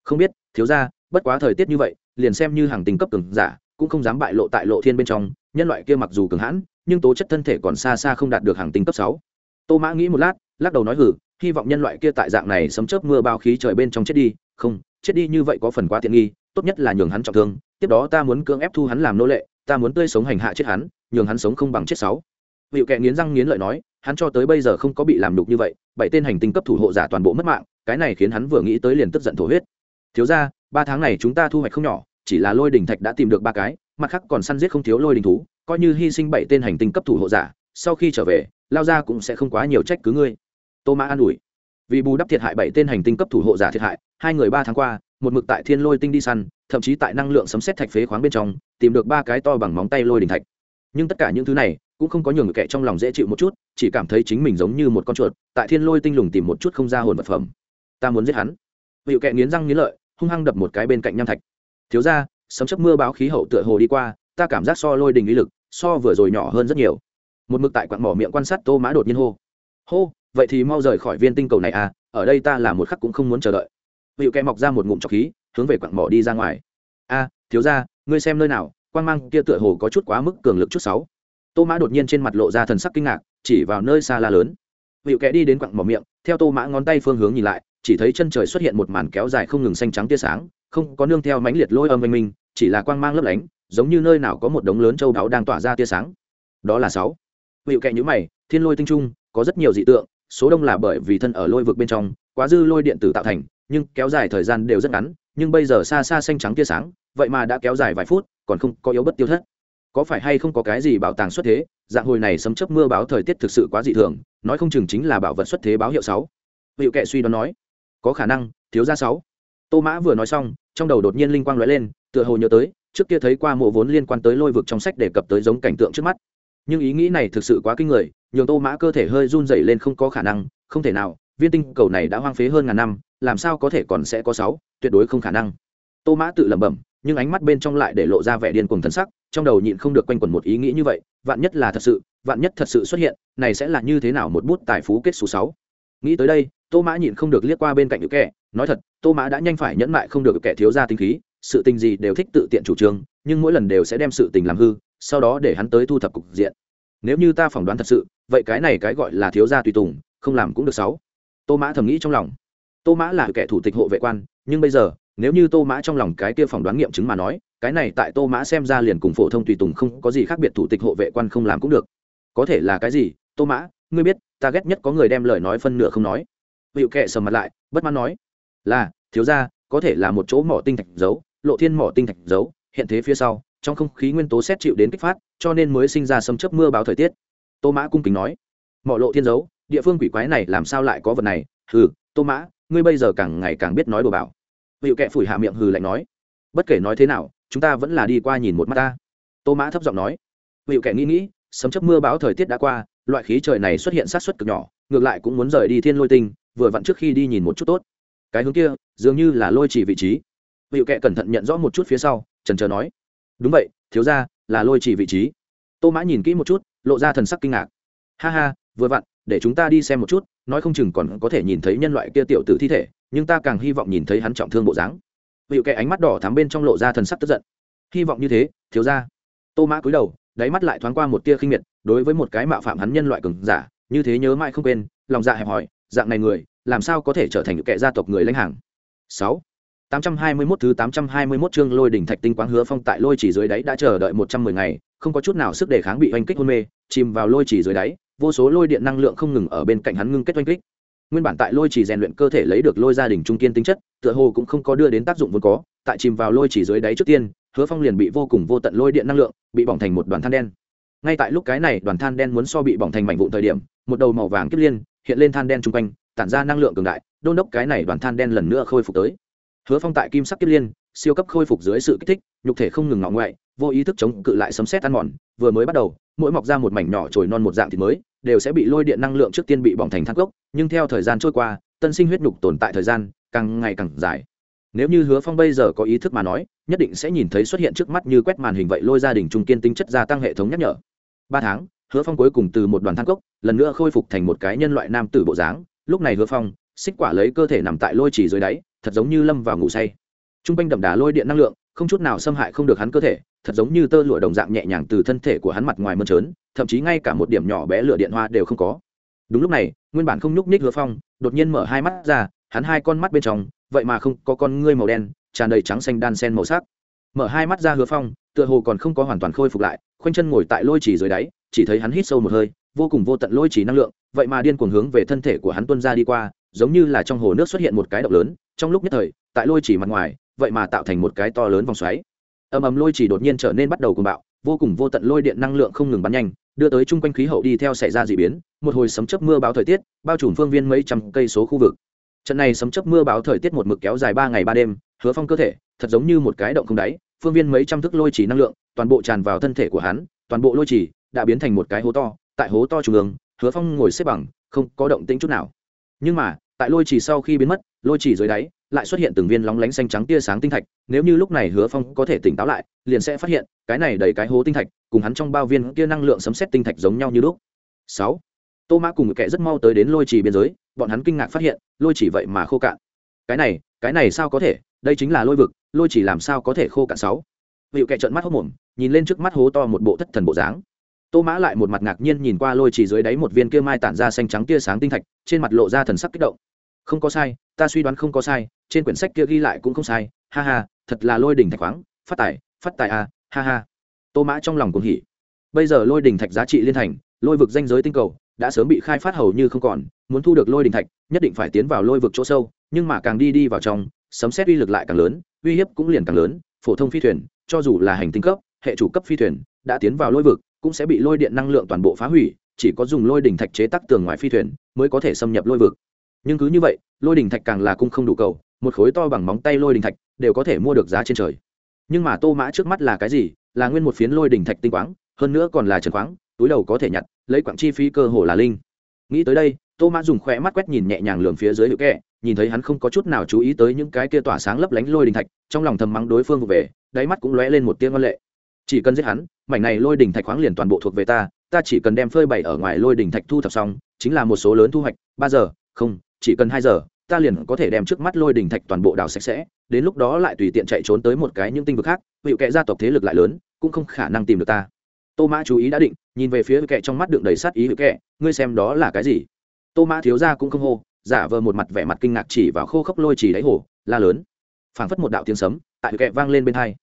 Không biết, thiếu ra bất quá thời tiết như vậy, liền xem như hàng tình cấp cường giả, cũng không dám bại lộ tại lộ thiên bên trong, nhân loại kia mặc dù cường hãn, nhưng tố chất thân thể còn xa xa không đạt được hàng tinh cấp sáu. Tô mã nghĩ một lát, lắc đầu nói hử hy vọng nhân loại kia tại dạng này sấm chớp mưa bao khí trời bên trong chết đi, không, chết đi như vậy có phần quá tiện nghi tốt nhất là nhường hắn trọng thương tiếp đó ta muốn cưỡng ép thu hắn làm nô lệ ta muốn tươi sống hành hạ chết hắn nhường hắn sống không bằng chết sáu Vị kệ nghiến răng nghiến lợi nói, hắn cho tới bây giờ không có bị làm đục như vậy, bảy tên hành tinh cấp thủ hộ giả toàn bộ mất mạng, cái này khiến hắn vừa nghĩ tới liền tức giận thổ huyết. Thiếu gia, ba tháng này chúng ta thu hoạch không nhỏ, chỉ là lôi đỉnh thạch đã tìm được ba cái, mặt khác còn săn giết không thiếu lôi đỉnh thú, coi như hy sinh bảy tên hành tinh cấp thủ hộ giả, sau khi trở về, lao ra cũng sẽ không quá nhiều trách cứ ngươi. Tô Mã an ủi. Vì bù đắp thiệt hại bảy tên hành tinh cấp thủ hộ giả thiệt hại, hai người ba tháng qua, một mực tại Thiên Lôi Tinh đi săn, thậm chí tại năng lượng sấm sét thạch phế khoáng bên trong, tìm được ba cái to bằng móng tay lôi đỉnh thạch. Nhưng tất cả những thứ này, cũng không có nhường kẻ trong lòng dễ chịu một chút chỉ cảm thấy chính mình giống như một con chuột tại thiên lôi tinh lùng tìm một chút không ra hồn vật phẩm. Ta muốn giết hắn. Hiệu kẻ nghiến răng nghiến lợi hung hăng đập một cái bên cạnh nham thạch. Thiếu ra sấm chấp mưa báo khí hậu tựa hồ đi qua ta cảm giác so lôi đình uy lực so vừa rồi nhỏ hơn rất nhiều. Một mực tại quặn mỏ miệng quan sát tô mã đột nhiên hô. Hô! Vậy thì mau rời khỏi viên tinh cầu này à ở đây ta là một khắc cũng không muốn chờ đợi. Vị kẻ mọc ra một ngụm trọc khí, hướng về quặng mỏ đi ra ngoài. A, thiếu ra ngươi xem nơi nào quan mang kia tựa hồ có chút quá mức cường lực chút sáu. Tô mã đột nhiên trên mặt lộ ra thần sắc kinh ngạc, chỉ vào nơi xa la lớn. Vị kẻ đi đến quặng mỏ miệng, theo tô mã ngón tay phương hướng nhìn lại, chỉ thấy chân trời xuất hiện một màn kéo dài không ngừng xanh trắng tia sáng, không có nương theo mãnh liệt lôi âm oanh minh, chỉ là quang mang lấp lánh, giống như nơi nào có một đống lớn châu đáo đang tỏa ra tia sáng. Đó là sáu. Vị kẻ nhữ mày, thiên lôi tinh trung, có rất nhiều dị tượng số đông là bởi vì thân ở lôi vực bên trong, quá dư lôi điện tử tạo thành, nhưng kéo dài thời gian đều rất ngắn, nhưng bây giờ xa xa xanh trắng tia sáng, vậy mà đã kéo dài vài phút, còn không có yếu bất tiêu thất. Có phải hay không có cái gì bảo tàng xuất thế? Dạng hồi này sấm chấp mưa báo thời tiết thực sự quá dị thường, nói không chừng chính là bảo vật xuất thế báo hiệu sáu. Hiệu kệ suy đoán nói, có khả năng, thiếu ra sáu. Tô mã vừa nói xong, trong đầu đột nhiên linh quang lóe lên, tựa hồ nhớ tới, trước kia thấy qua mộ vốn liên quan tới lôi vực trong sách đề cập tới giống cảnh tượng trước mắt nhưng ý nghĩ này thực sự quá kinh người, nhường tô mã cơ thể hơi run dày lên không có khả năng, không thể nào, viên tinh cầu này đã hoang phế hơn ngàn năm, làm sao có thể còn sẽ có sáu, tuyệt đối không khả năng. Tô mã tự lẩm bẩm, nhưng ánh mắt bên trong lại để lộ ra vẻ điên cuồng thân sắc, trong đầu nhịn không được quanh quẩn một ý nghĩ như vậy, vạn nhất là thật sự, vạn nhất thật sự xuất hiện, này sẽ là như thế nào một bút tài phú kết số sáu. Nghĩ tới đây, tô mã nhịn không được liếc qua bên cạnh những kẻ, nói thật, tô mã đã nhanh phải nhẫn mại không được kẻ thiếu ra tinh khí, sự tình gì đều thích tự tiện chủ trương, nhưng mỗi lần đều sẽ đem sự tình làm hư sau đó để hắn tới thu thập cục diện. Nếu như ta phỏng đoán thật sự, vậy cái này cái gọi là thiếu gia tùy tùng, không làm cũng được sáu. Tô mã thầm nghĩ trong lòng. Tô mã là kẻ thủ tịch hộ vệ quan, nhưng bây giờ, nếu như tô mã trong lòng cái kia phỏng đoán nghiệm chứng mà nói, cái này tại tô mã xem ra liền cùng phổ thông tùy tùng không có gì khác biệt thủ tịch hộ vệ quan không làm cũng được. Có thể là cái gì? Tô mã, ngươi biết, ta ghét nhất có người đem lời nói phân nửa không nói. Hiệu kệ sầm mặt lại, bất mãn nói, là, thiếu ra có thể là một chỗ mỏ tinh thạch giấu, lộ thiên mỏ tinh thạch giấu, hiện thế phía sau trong không khí nguyên tố xét chịu đến kích phát, cho nên mới sinh ra sấm chấp mưa báo thời tiết. Tô mã cung kính nói, mỏ lộ thiên giấu địa phương quỷ quái này làm sao lại có vật này? Hừ, tô mã, ngươi bây giờ càng ngày càng biết nói đồ bảo. Hiệu kệ phủi hạ miệng hừ lạnh nói, bất kể nói thế nào, chúng ta vẫn là đi qua nhìn một mắt ta. Tô mã thấp giọng nói hiệu kệ nghĩ nghĩ, sấm chấp mưa báo thời tiết đã qua, loại khí trời này xuất hiện sát xuất cực nhỏ, ngược lại cũng muốn rời đi thiên lôi tinh, vừa vặn trước khi đi nhìn một chút tốt. Cái hướng kia, dường như là lôi chỉ vị trí. Hiệu kệ cẩn thận nhận rõ một chút phía sau trần trờ nói đúng vậy, thiếu ra là lôi chỉ vị trí. Tô mã nhìn kỹ một chút, lộ ra thần sắc kinh ngạc. Ha ha, vừa vặn, để chúng ta đi xem một chút, nói không chừng còn có thể nhìn thấy nhân loại kia tiểu tử thi thể, nhưng ta càng hy vọng nhìn thấy hắn trọng thương bộ dáng. Hiệu kẻ ánh mắt đỏ thắm bên trong lộ ra thần sắc tức giận. Hy vọng như thế, thiếu ra tô mã cúi đầu, đáy mắt lại thoáng qua một tia khinh miệt, đối với một cái mạo phạm hắn nhân loại cường giả, như thế nhớ mãi không quên, lòng dạ hẹp hòi, dạng này người, làm sao có thể trở thành kẻ gia tộc người lãnh hàng. Sáu. 821 thứ 821 chương lôi đỉnh thạch tinh quáng hứa phong tại lôi chỉ dưới đáy đã chờ đợi một trăm mười ngày, không có chút nào sức đề kháng bị oanh kích hôn mê, chìm vào lôi chỉ dưới đáy, vô số lôi điện năng lượng không ngừng ở bên cạnh hắn ngưng kết oanh kích. Nguyên bản tại lôi chỉ rèn luyện cơ thể lấy được lôi gia đình trung kiên tính chất, tựa hồ cũng không có đưa đến tác dụng vốn có, tại chìm vào lôi chỉ dưới đáy trước tiên, Hứa Phong liền bị vô cùng vô tận lôi điện năng lượng, bị bỏng thành một đoàn than đen. Ngay tại lúc cái này đoàn than đen muốn so bị bỏng thành mảnh vụn thời điểm, một đầu màu vàng kiếp liên hiện lên than đen trung quanh, tản ra năng lượng cường đại, đôn đốc cái này đoàn than đen lần nữa khôi phục tới hứa phong tại kim sắc kiếp liên, siêu cấp khôi phục dưới sự kích thích, nhục thể không ngừng ngọ ngoại, vô ý thức chống cự lại sấm xét ăn mòn, vừa mới bắt đầu, mỗi mọc ra một mảnh nhỏ trồi non một dạng thịt mới, đều sẽ bị lôi điện năng lượng trước tiên bị bỏng thành thang gốc nhưng theo thời gian trôi qua, tân sinh huyết nhục tồn tại thời gian càng ngày càng dài. Nếu như hứa phong bây giờ có ý thức mà nói, nhất định sẽ nhìn thấy xuất hiện trước mắt như quét màn hình vậy lôi gia đình trung kiên tính chất gia tăng hệ thống nhắc nhở. Ba tháng, hứa phong cuối cùng từ một đoàn thang cốc, lần nữa khôi phục thành một cái nhân loại nam tử bộ dáng. Lúc này hứa phong, xích quả lấy cơ thể nằm tại lôi chỉ dưới đáy thật giống như lâm vào ngủ say. T r u n g quanh đậm đà lôi điện năng lượng, không chút nào xâm hại không được hắn cơ thể, thật giống như tơ lụa đồng dạng nhẹ nhàng từ thân thể của hắn mặt ngoài mơn trớn, thậm chí ngay cả một điểm nhỏ bé lửa điện hoa đều không có. Đúng lúc này, nguyên bản không nhúc nhích hứa phong, đột nhiên mở hai mắt ra, hắn hai con mắt bên trong, vậy mà không có con ngươi màu đen, tràn đầy trắng xanh đan sen màu sắc. Mở hai mắt ra hứa phong, tựa hồ còn không có hoàn toàn khôi phục lại, khoanh chân ngồi tại lôi chỉ dưới đáy, chỉ thấy hắn hít sâu một hơi, vô cùng vô tận lôi chỉ năng lượng, vậy mà điên cuồng hướng về thân thể của hắn tuân ra đi qua giống như là trong hồ nước xuất hiện một cái động lớn, trong lúc nhất thời, tại lôi chỉ mặt ngoài, vậy mà tạo thành một cái to lớn vòng xoáy. Ầm ầm lôi chỉ đột nhiên trở nên bắt đầu cuồng bạo, vô cùng vô tận lôi điện năng lượng không ngừng bắn nhanh, đưa tới chung quanh khí hậu đi theo xảy ra d ị biến, một hồi sấm chấp mưa báo thời tiết, bao trùm phương viên mấy trăm cây số khu vực. Trận này sấm chấp mưa báo thời tiết một mực kéo dài ba ngày ba đêm, hứa phong cơ thể, thật giống như một cái động không đáy, phương viên mấy trăm thước lôi chỉ năng lượng, toàn bộ tràn vào thân thể của hắn, toàn bộ lôi chỉ đã biến thành một cái hố to, tại hố to trung ương, hứa phong ngồi xếp bằng, không có động tĩnh chút nào nhưng mà, tại lôi chỉ sau khi biến mất, lôi chỉ dưới đáy, lại xuất hiện từng viên lóng lánh xanh trắng tia sáng tinh thạch. Nếu như lúc này hứa phong có thể tỉnh táo lại, liền sẽ phát hiện, cái này đầy cái hố tinh thạch, cùng hắn trong bao viên kia năng lượng sấm xét tinh thạch giống nhau như lúc. Sáu. Tô mã cùng kẻ rất mau tới đến lôi trì biên giới, bọn hắn kinh ngạc phát hiện, lôi chỉ vậy mà khô cạn. Cái này cái này sao có thể? Đây chính là lôi vực, lôi chỉ làm sao có thể khô cạn sáu? Hiệu kẻ trợn mắt hốc mồm, nhìn lên trước mắt hố to một bộ thất thần bộ dáng tô mã lại một mặt ngạc nhiên nhìn qua lôi chỉ dưới đáy một viên kia mai tản ra xanh trắng tia sáng tinh thạch, trên mặt lộ ra thần sắc kích động. Không có sai, ta suy đoán không có sai, trên quyển sách kia ghi lại cũng không sai. Ha ha, thật là lôi đỉnh thạch khoáng, phát tài phát tài à ha ha. Tô mã trong lòng cũng hỉ. Bây giờ lôi đỉnh thạch giá trị liên thành, lôi vực danh giới tinh cầu, đã sớm bị khai phát hầu như không còn, muốn thu được lôi đỉnh thạch, nhất định phải tiến vào lôi vực chỗ sâu, nhưng mà càng đi đi vào trong, sấm xét uy lực lại càng lớn, uy hiếp cũng liền càng lớn, phổ thông phi thuyền, cho dù là hành tinh cấp, hệ chủ cấp phi thuyền, đã tiến vào lôi vực cũng sẽ bị lôi điện năng lượng toàn bộ phá hủy, chỉ có dùng lôi đỉnh thạch chế tác tường ngoài phi thuyền mới có thể xâm nhập lôi vực. Nhưng cứ như vậy, lôi đỉnh thạch càng là cung không đủ cầu, một khối to bằng móng tay lôi đỉnh thạch đều có thể mua được giá trên trời. Nhưng mà tô mã trước mắt là cái gì? Là nguyên một phiến lôi đỉnh thạch tinh quáng, hơn nữa còn là trần khoáng, túi đầu có thể nhặt, lấy quặng chi phí cơ hồ là linh. Nghĩ tới đây, tô mã dùng khỏe mắt quét nhìn nhẹ nhàng lường phía dưới hữu kẹ nhìn thấy hắn không có chút nào chú ý tới những cái kia tỏa sáng lấp lánh lôi đình thạch, trong lòng thầm mắng đối phương về, đáy mắt cũng lóe lên một tiếng văn lệ chỉ cần giết hắn, mảnh này lôi đình thạch khoáng liền toàn bộ thuộc về ta ta chỉ cần đem phơi bày ở ngoài lôi đình thạch thu thập xong, chính là một số lớn thu hoạch, ba giờ, không, chỉ cần hai giờ, ta liền có thể đem trước mắt lôi đình thạch toàn bộ đào sạch sẽ, đến lúc đó lại tùy tiện chạy trốn tới một cái những tinh vực khác, hữu kệ gia tộc thế lực lại lớn, cũng không khả năng tìm được ta. Tô mã chú ý đã định, nhìn về phía kệ trong mắt đựng đầy sát ý hữu kệ ngươi xem đó là cái gì? Tô mã thiếu ra cũng không hô, giả vờ một mặt vẻ mặt kinh ngạc chỉ vào khô khốc lôi chỉ đáy hồ, la lớn. Phảng phất một đạo tiếng sấm, tại hữu kệ vang lên bên hai.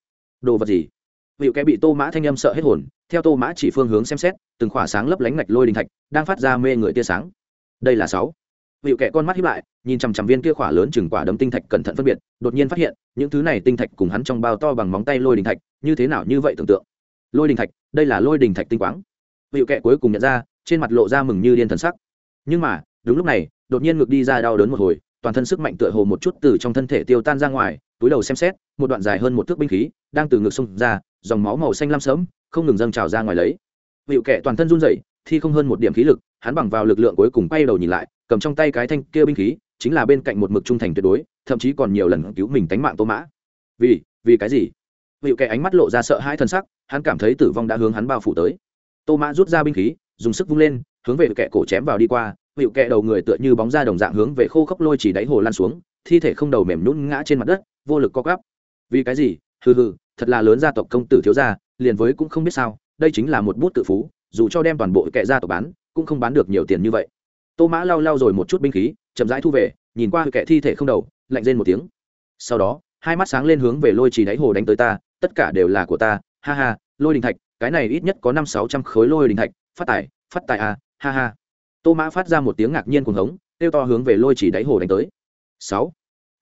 Đồ vật gì? Hữu kệ bị tô mã thanh âm sợ hết hồn, theo tô mã chỉ phương hướng xem xét, từng khỏa sáng lấp lánh ngạch lôi đình thạch đang phát ra mê người tia sáng. Đây là sáu. Hữu kệ con mắt hiếp lại, nhìn chằm chằm viên kia khỏa lớn chừng quả đấm tinh thạch cẩn thận phân biệt, đột nhiên phát hiện, những thứ này tinh thạch cùng hắn trong bao to bằng móng tay lôi đình thạch, như thế nào như vậy tưởng tượng. Lôi đình thạch, đây là lôi đình thạch tinh quáng. Hữu kệ cuối cùng nhận ra, trên mặt lộ ra mừng như điên thần sắc. Nhưng mà, đúng lúc này, đột nhiên ngược đi ra đau đớn một hồi, toàn thân sức mạnh tựa hồ một chút từ trong thân thể tiêu tan ra ngoài, túi đầu xem xét, một đoạn dài hơn một thước binh khí, đang từ ngực xông ra dòng máu màu xanh lam sớm không ngừng dâng trào ra ngoài lấy. Hữu kệ toàn thân run rẩy, thi không hơn một điểm khí lực, hắn bằng vào lực lượng cuối cùng bay đầu nhìn lại, cầm trong tay cái thanh kia binh khí, chính là bên cạnh một mực trung thành tuyệt đối, thậm chí còn nhiều lần cứu mình tánh mạng tô mã. Vì vì cái gì? Hữu kệ ánh mắt lộ ra sợ hãi thân sắc, hắn cảm thấy tử vong đã hướng hắn bao phủ tới. Tô mã rút ra binh khí, dùng sức vung lên, hướng về kẻ cổ chém vào đi qua. Hữu kệ đầu người tựa như bóng ra đồng dạng hướng về khô khốc lôi chỉ đáy hồ lan xuống, thi thể không đầu mềm nhún ngã trên mặt đất, vô lực co gắp vì cái gì? Hừ hừ, thật là lớn gia tộc công tử thiếu gia, liền với cũng không biết sao, đây chính là một bút tự phú, dù cho đem toàn bộ kệ gia tộc bán, cũng không bán được nhiều tiền như vậy. Tô mã lau lau rồi một chút binh khí, chậm rãi thu về, nhìn qua kệ thi thể không đầu, lạnh rên một tiếng. Sau đó, hai mắt sáng lên hướng về lôi trì đáy hồ đánh tới ta, tất cả đều là của ta, ha ha, lôi đình thạch, cái này ít nhất có năm sáu trăm khối lôi đình thạch, phát tài phát tài à ha ha. Tô mã phát ra một tiếng ngạc nhiên cuồng hống, kêu to hướng về lôi chỉ đáy hồ đánh tới. Sáu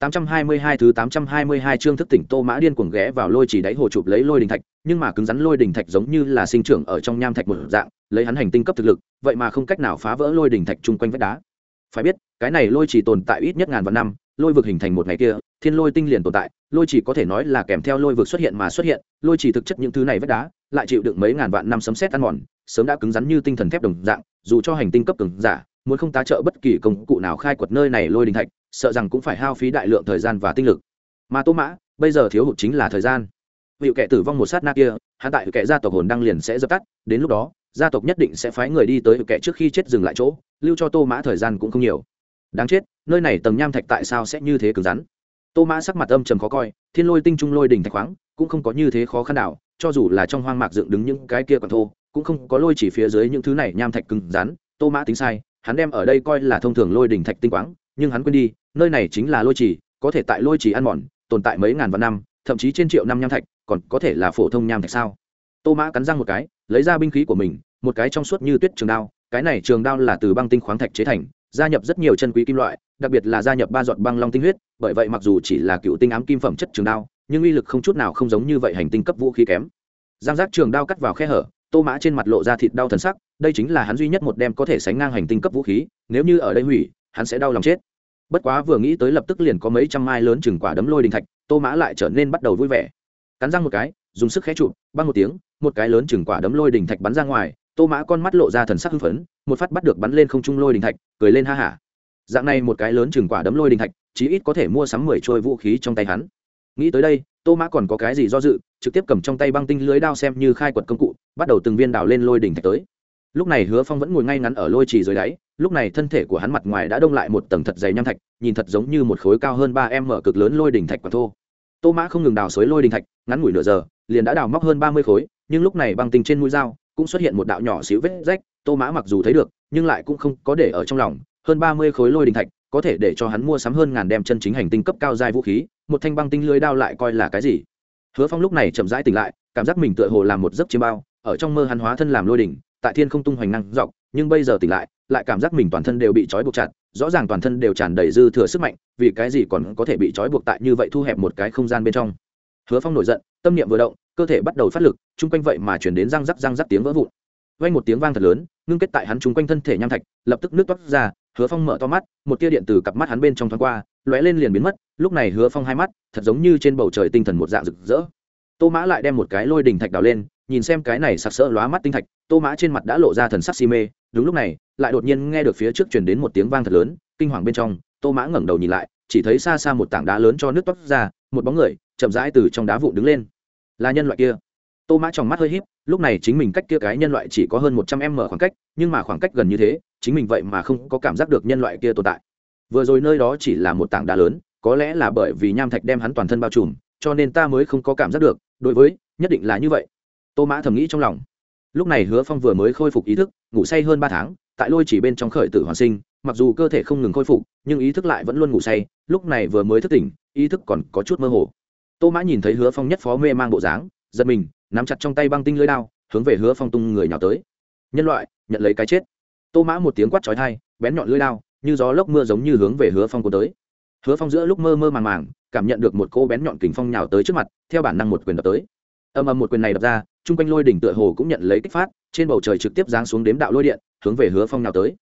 tám trăm hai mươi hai thứ tám trăm hai mươi hai chương thức tỉnh Tô Mã điên cuồng ghé vào lôi chỉ đáy hồ chụp lấy lôi đình thạch, nhưng mà cứng rắn lôi đình thạch giống như là sinh trưởng ở trong nham thạch một dạng, lấy hắn hành tinh cấp thực lực, vậy mà không cách nào phá vỡ lôi đình thạch chung quanh vách đá. Phải biết, cái này lôi chỉ tồn tại ít nhất ngàn vạn năm, lôi vực hình thành một ngày kia, thiên lôi tinh liền tồn tại, lôi chỉ có thể nói là kèm theo lôi vực xuất hiện mà xuất hiện, lôi chỉ thực chất những thứ này vách đá, lại chịu đựng mấy ngàn vạn năm sấm sét ăn mòn, sớm đã cứng rắn như tinh thần thép đồng dạng, dù cho hành tinh cấp cường giả, muốn không tá trợ bất kỳ công cụ nào khai quật nơi này lôi đình thạch, sợ rằng cũng phải hao phí đại lượng thời gian và tinh lực. Mà tô mã, bây giờ thiếu hụt chính là thời gian. Vị kẻ tử vong một sát na kia, hắn tại kẻ gia tộc hồn đăng liền sẽ dập tắt, đến lúc đó, gia tộc nhất định sẽ phái người đi tới kẻ trước khi chết dừng lại chỗ, lưu cho tô mã thời gian cũng không nhiều. Đáng chết, nơi này tầng nham thạch tại sao sẽ như thế cứng rắn? Tô mã sắc mặt âm trầm khó coi, thiên lôi tinh trung lôi đỉnh thạch khoáng, cũng không có như thế khó khăn nào, cho dù là trong hoang mạc dựng đứng những cái kia còn thô, cũng không có lôi chỉ phía dưới những thứ này nham thạch cứng rắn. Tô mã tính sai, hắn đem ở đây coi là thông thường lôi đỉnh thạch tinh quáng, nhưng hắn quên đi nơi này chính là lôi trì, có thể tại lôi trì ăn mòn, tồn tại mấy ngàn vạn năm, thậm chí trên triệu năm nham thạch, còn có thể là phổ thông nham thạch sao? Tô mã cắn răng một cái, lấy ra binh khí của mình, một cái trong suốt như tuyết trường đao, cái này trường đao là từ băng tinh khoáng thạch chế thành, gia nhập rất nhiều chân quý kim loại, đặc biệt là gia nhập ba giọt băng long tinh huyết, bởi vậy mặc dù chỉ là cựu tinh ám kim phẩm chất trường đao, nhưng uy lực không chút nào không giống như vậy hành tinh cấp vũ khí kém. Giang giác trường đao cắt vào khe hở, tô mã trên mặt lộ ra thịt đau thần sắc, đây chính là hắn duy nhất một đem có thể sánh ngang hành tinh cấp vũ khí, nếu như ở đây hủy, hắn sẽ đau lòng chết bất quá vừa nghĩ tới lập tức liền có mấy trăm mai lớn chừng quả đấm lôi đình thạch, tô mã lại trở nên bắt đầu vui vẻ. Cắn răng một cái, dùng sức khé trụ băng một tiếng, một cái lớn chừng quả đấm lôi đình thạch bắn ra ngoài, tô mã con mắt lộ ra thần sắc hưng phấn, một phát bắt được bắn lên không trung lôi đình thạch, cười lên ha hả. Dạng này một cái lớn chừng quả đấm lôi đình thạch, chí ít có thể mua sắm mười trôi vũ khí trong tay hắn. Nghĩ tới đây, tô mã còn có cái gì do dự, trực tiếp cầm trong tay băng tinh lưới đao xem như khai quật công cụ, bắt đầu từng viên đào lên lôi đình thạch tới. Lúc này hứa phong vẫn ngồi ngay ngắn ở lôi trì dưới đáy lúc này thân thể của hắn mặt ngoài đã đông lại một tầng thật dày nham thạch, nhìn thật giống như một khối cao hơn ba em mở cực lớn lôi đỉnh thạch quả thô. Tô mã không ngừng đào xới lôi đỉnh thạch, ngắn ngủi nửa giờ, liền đã đào móc hơn ba mươi khối, nhưng lúc này băng tinh trên mũi dao cũng xuất hiện một đạo nhỏ xíu vết rách, tô mã mặc dù thấy được, nhưng lại cũng không có để ở trong lòng. Hơn ba mươi khối lôi đỉnh thạch, có thể để cho hắn mua sắm hơn ngàn đem chân chính hành tinh cấp cao dài vũ khí, một thanh băng tinh lưới đao lại coi là cái gì? Hứa phong lúc này chậm rãi tỉnh lại, cảm giác mình tựa hồ làm một giấc chiêm bao, ở trong mơ hắn hóa thân làm lôi đỉnh tại thiên không tung hoành năng dọc nhưng bây giờ tỉnh lại lại cảm giác mình toàn thân đều bị trói buộc chặt, rõ ràng toàn thân đều tràn đầy dư thừa sức mạnh, vì cái gì còn có thể bị trói buộc tại như vậy thu hẹp một cái không gian bên trong. Hứa phong nổi giận, tâm niệm vừa động, cơ thể bắt đầu phát lực, chung quanh vậy mà chuyển đến răng rắc răng rắc tiếng vỡ vụn. Vang một tiếng vang thật lớn, ngưng kết tại hắn chung quanh thân thể nham thạch, lập tức nước toát ra, hứa phong mở to mắt, một tia điện từ cặp mắt hắn bên trong thoáng qua, lóe lên liền biến mất, lúc này hứa phong hai mắt, thật giống như trên bầu trời tinh thần một dạng rực rỡ. Tô mã lại đem một cái lôi đỉnh thạch đào lên, nhìn xem cái này sặc sỡ lóa mắt tinh thạch, tô mã trên mặt đã lộ ra thần sắc si mê đúng lúc này, lại đột nhiên nghe được phía trước truyền đến một tiếng vang thật lớn, kinh hoàng bên trong, tô mã ngẩng đầu nhìn lại, chỉ thấy xa xa một tảng đá lớn cho nước toát ra, một bóng người, chậm rãi từ trong đá vụn đứng lên. Là nhân loại kia. Tô mã trong mắt hơi híp, lúc này chính mình cách kia cái nhân loại chỉ có hơn một trăm m khoảng cách, nhưng mà khoảng cách gần như thế, chính mình vậy mà không có cảm giác được nhân loại kia tồn tại. Vừa rồi nơi đó chỉ là một tảng đá lớn, có lẽ là bởi vì nham thạch đem hắn toàn thân bao trùm, cho nên ta mới không có cảm giác được, đối với, nhất định là như vậy. Tô mã thầm nghĩ trong lòng lúc này hứa phong vừa mới khôi phục ý thức, ngủ say hơn ba tháng, tại lôi chỉ bên trong khởi tử hoàn sinh, mặc dù cơ thể không ngừng khôi phục, nhưng ý thức lại vẫn luôn ngủ say, lúc này vừa mới thức tỉnh, ý thức còn có chút mơ hồ. Tô mã nhìn thấy hứa phong nhất phó mê mang bộ dáng, giật mình, nắm chặt trong tay băng tinh lưới đao, hướng về hứa phong tung người nhào tới. Nhân loại, nhận lấy cái chết. Tô mã một tiếng quát trói thai bén nhọn lưới đao, như gió lốc mưa giống như hướng về hứa phong cô tới. Hứa phong giữa lúc mơ mơ màng màng, cảm nhận được một cô bén nhọn kình phong nhào tới trước mặt, theo bản năng một quyền đập tới. Âm âm một quyền này đập ra chung quanh lôi đỉnh tựa hồ cũng nhận lấy kích phát, trên bầu trời trực tiếp giáng xuống đếm đạo lôi điện, hướng về hứa phong nào tới.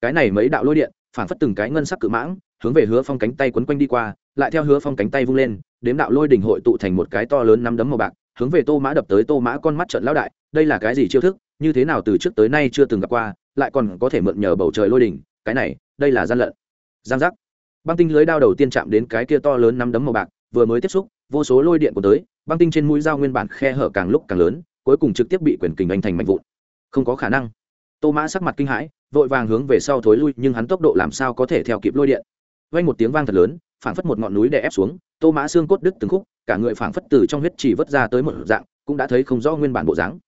Cái này mấy đạo lôi điện phản phất từng cái ngân sắc cự mãng, hướng về hứa phong cánh tay quấn quanh đi qua, lại theo hứa phong cánh tay vung lên, đếm đạo lôi đỉnh hội tụ thành một cái to lớn nắm đấm màu bạc, hướng về tô mã đập tới tô mã con mắt trận lão đại, đây là cái gì chiêu thức, như thế nào từ trước tới nay chưa từng gặp qua, lại còn có thể mượn nhờ bầu trời lôi đỉnh, cái này, đây là gian lận. Giang giác. Băng tinh lưới đao đầu tiên chạm đến cái kia to lớn nắm đấm màu bạc, vừa mới tiếp xúc, vô số lôi điện của tới, băng tinh trên mũi dao nguyên bản khe hở càng lúc càng lớn cuối cùng trực tiếp bị quyền kình anh thành mạnh vụn. Không có khả năng. Tô mã sắc mặt kinh hãi, vội vàng hướng về sau thối lui, nhưng hắn tốc độ làm sao có thể theo kịp lôi điện. Vay một tiếng vang thật lớn, phảng phất một ngọn núi đè ép xuống, tô mã xương cốt đứt từng khúc, cả người phảng phất từ trong huyết chỉ vớt ra tới một dạng, cũng đã thấy không rõ nguyên bản bộ dáng.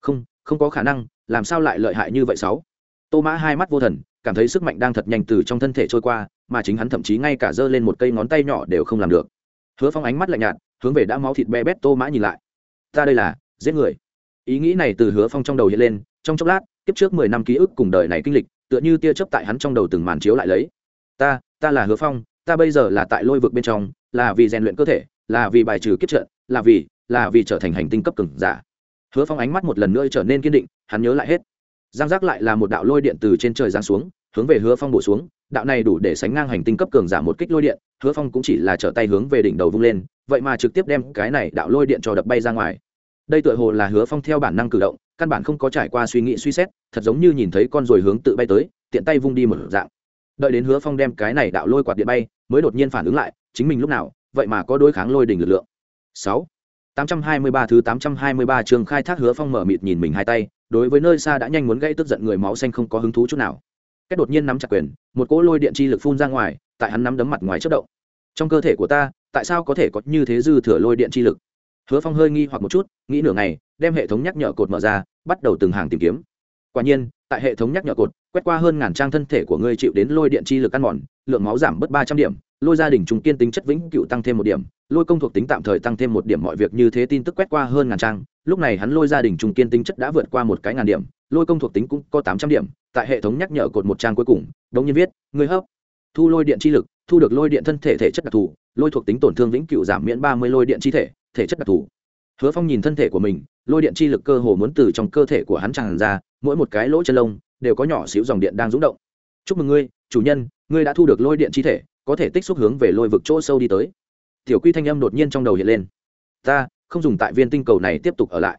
Không không có khả năng, làm sao lại lợi hại như vậy sáu? Tô mã hai mắt vô thần, cảm thấy sức mạnh đang thật nhanh từ trong thân thể trôi qua, mà chính hắn thậm chí ngay cả giơ lên một cây ngón tay nhỏ đều không làm được. Hứa phong ánh mắt lạnh nhạt, hướng về đã máu thịt be bét tô mã nhìn lại. Ta đây là giết người ý nghĩ này từ hứa phong trong đầu hiện lên, trong chốc lát tiếp trước mười năm ký ức cùng đời này kinh lịch, tựa như tia chớp tại hắn trong đầu từng màn chiếu lại lấy. Ta ta là hứa phong, ta bây giờ là tại lôi vực bên trong, là vì rèn luyện cơ thể, là vì bài trừ kiếp trận, là vì là vì trở thành hành tinh cấp cường giả. Hứa phong ánh mắt một lần nữa trở nên kiên định, hắn nhớ lại hết. Giang giác lại là một đạo lôi điện từ trên trời giáng xuống, hướng về hứa phong bổ xuống, đạo này đủ để sánh ngang hành tinh cấp cường giả một kích lôi điện, hứa phong cũng chỉ là trở tay hướng về đỉnh đầu vung lên, vậy mà trực tiếp đem cái này đạo lôi điện cho đập bay ra ngoài đây tựa hồ là hứa phong theo bản năng cử động, căn bản không có trải qua suy nghĩ suy xét, thật giống như nhìn thấy con ruồi hướng tự bay tới, tiện tay vung đi một dạng. Đợi đến hứa phong đem cái này đạo lôi quạt điện bay, mới đột nhiên phản ứng lại, chính mình lúc nào, vậy mà có đối kháng lôi đỉnh lực lượng. Sáu. tám trăm hai mươi ba thứ tám trăm hai mươi ba trường khai thác hứa phong mở mịt nhìn mình hai tay, đối với nơi xa đã nhanh muốn gây tức giận người máu xanh không có hứng thú chút nào. Cách đột nhiên nắm chặt quyền, một cỗ lôi điện chi lực phun ra ngoài, tại hắn nắm đấm mặt ngoài chất động. Trong cơ thể của ta, tại sao có thể có như thế dư thừa lôi điện chi lực? Hứa phong hơi nghi hoặc một chút, nghĩ nửa ngày, đem hệ thống nhắc nhở cột mở ra, bắt đầu từng hàng tìm kiếm. Quả nhiên, tại hệ thống nhắc nhở cột, quét qua hơn ngàn trang thân thể của ngươi chịu đến lôi điện chi lực ăn mòn, lượng máu giảm bớt ba trăm điểm, lôi gia đình trung kiên tính chất vĩnh cựu tăng thêm một điểm, lôi công thuộc tính tạm thời tăng thêm một điểm mọi việc như thế tin tức quét qua hơn ngàn trang, lúc này hắn lôi gia đình trung kiên tính chất đã vượt qua một cái ngàn điểm, lôi công thuộc tính cũng có tám trăm điểm, tại hệ thống nhắc nhở cột một trang cuối cùng, đống nhiên viết, ngươi hấp, thu lôi điện chi lực, thu được lôi điện thân thể thể chất đặc thù, lôi thuộc tính tổn thương vĩnh cựu giảm miễn ba mươi lôi điện chi thể thể chất đặc thù. Hứa phong nhìn thân thể của mình, lôi điện chi lực cơ hồ muốn từ trong cơ thể của hắn tràn ra, mỗi một cái lỗ chân lông đều có nhỏ xíu dòng điện đang rúng động. Chúc mừng ngươi, chủ nhân, ngươi đã thu được lôi điện chi thể, có thể tích xúc hướng về lôi vực chỗ sâu đi tới. Tiểu quy thanh âm đột nhiên trong đầu hiện lên. Ta không dùng tại viên tinh cầu này tiếp tục ở lại.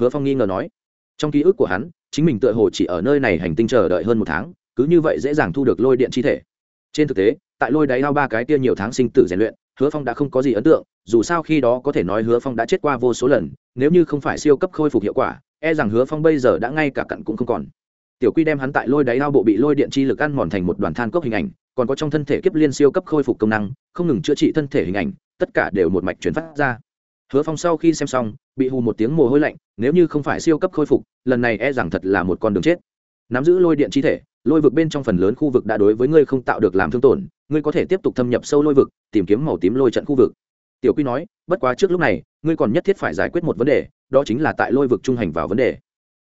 Hứa phong nghi ngờ nói. Trong ký ức của hắn, chính mình tựa hồ chỉ ở nơi này hành tinh chờ đợi hơn một tháng, cứ như vậy dễ dàng thu được lôi điện chi thể. Trên thực tế, tại lôi đáy ao ba cái kia nhiều tháng sinh tử rèn luyện hứa phong đã không có gì ấn tượng, dù sao khi đó có thể nói hứa phong đã chết qua vô số lần, nếu như không phải siêu cấp khôi phục hiệu quả e rằng hứa phong bây giờ đã ngay cả cặn cũng không còn. Tiểu quy đem hắn tại lôi đáy ao bộ bị lôi điện chi lực ăn mòn thành một đoàn than cốc hình ảnh, còn có trong thân thể kiếp liên siêu cấp khôi phục công năng, không ngừng chữa trị thân thể hình ảnh, tất cả đều một mạch chuyển phát ra. Hứa phong sau khi xem xong, bị hù một tiếng mồ hôi lạnh, nếu như không phải siêu cấp khôi phục, lần này e rằng thật là một con đường chết. Nắm giữ lôi điện chi thể lôi vực bên trong phần lớn khu vực đã đối với ngươi không tạo được làm thương tổn, ngươi có thể tiếp tục thâm nhập sâu lôi vực, tìm kiếm màu tím lôi trận khu vực. Tiểu quy nói, bất quá trước lúc này, ngươi còn nhất thiết phải giải quyết một vấn đề, đó chính là tại lôi vực trung hành vào vấn đề.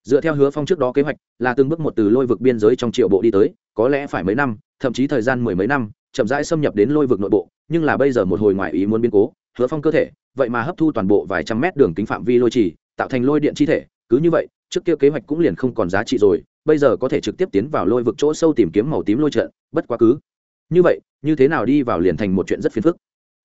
Dựa theo hứa phong trước đó kế hoạch, là từng bước một từ lôi vực biên giới trong triệu bộ đi tới, có lẽ phải mấy năm, thậm chí thời gian mười mấy năm, chậm rãi xâm nhập đến lôi vực nội bộ, nhưng là bây giờ một hồi ngoại ý muốn biến cố, hứa phong cơ thể, vậy mà hấp thu toàn bộ vài trăm mét đường kính phạm vi lôi trì, tạo thành lôi điện chi thể, cứ như vậy, trước kia kế hoạch cũng liền không còn giá trị rồi bây giờ có thể trực tiếp tiến vào lôi vực chỗ sâu tìm kiếm màu tím lôi trận, bất quá cứ. Như vậy, như thế nào đi vào liền thành một chuyện rất phiền phức.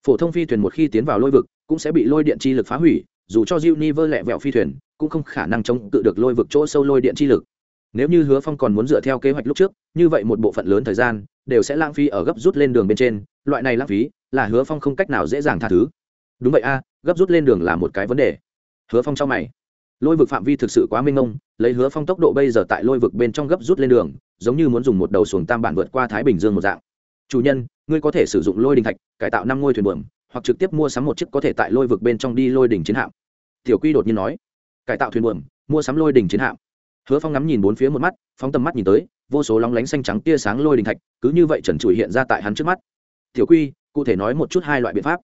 Phổ thông phi thuyền một khi tiến vào lôi vực, cũng sẽ bị lôi điện chi lực phá hủy, dù cho diêu ni vơ lẹ vẹo phi thuyền, cũng không khả năng chống cự được lôi vực chỗ sâu lôi điện chi lực. Nếu như hứa phong còn muốn dựa theo kế hoạch lúc trước, như vậy một bộ phận lớn thời gian, đều sẽ lãng phí ở gấp rút lên đường bên trên, loại này lãng phí là hứa phong không cách nào dễ dàng tha thứ. Đúng vậy a, gấp rút lên đường là một cái vấn đề. Hứa phong cho mày lôi vực phạm vi thực sự quá mênh mông, lấy hứa phong tốc độ bây giờ tại lôi vực bên trong gấp rút lên đường, giống như muốn dùng một đầu xuồng tam bản vượt qua thái bình dương một dạng. Chủ nhân, ngươi có thể sử dụng lôi đình thạch, cải tạo năm ngôi thuyền buồm, hoặc trực tiếp mua sắm một chiếc có thể tại lôi vực bên trong đi lôi đỉnh chiến hạm. Tiểu quy đột nhiên nói. Cải tạo thuyền buồm, mua sắm lôi đỉnh chiến hạm. Hứa phong ngắm nhìn bốn phía một mắt, phóng tầm mắt nhìn tới, vô số lóng lánh xanh trắng tia sáng lôi đình thạch, cứ như vậy trần trụi hiện ra tại hắn trước mắt. Tiểu quy, cụ thể nói một chút hai loại biện pháp.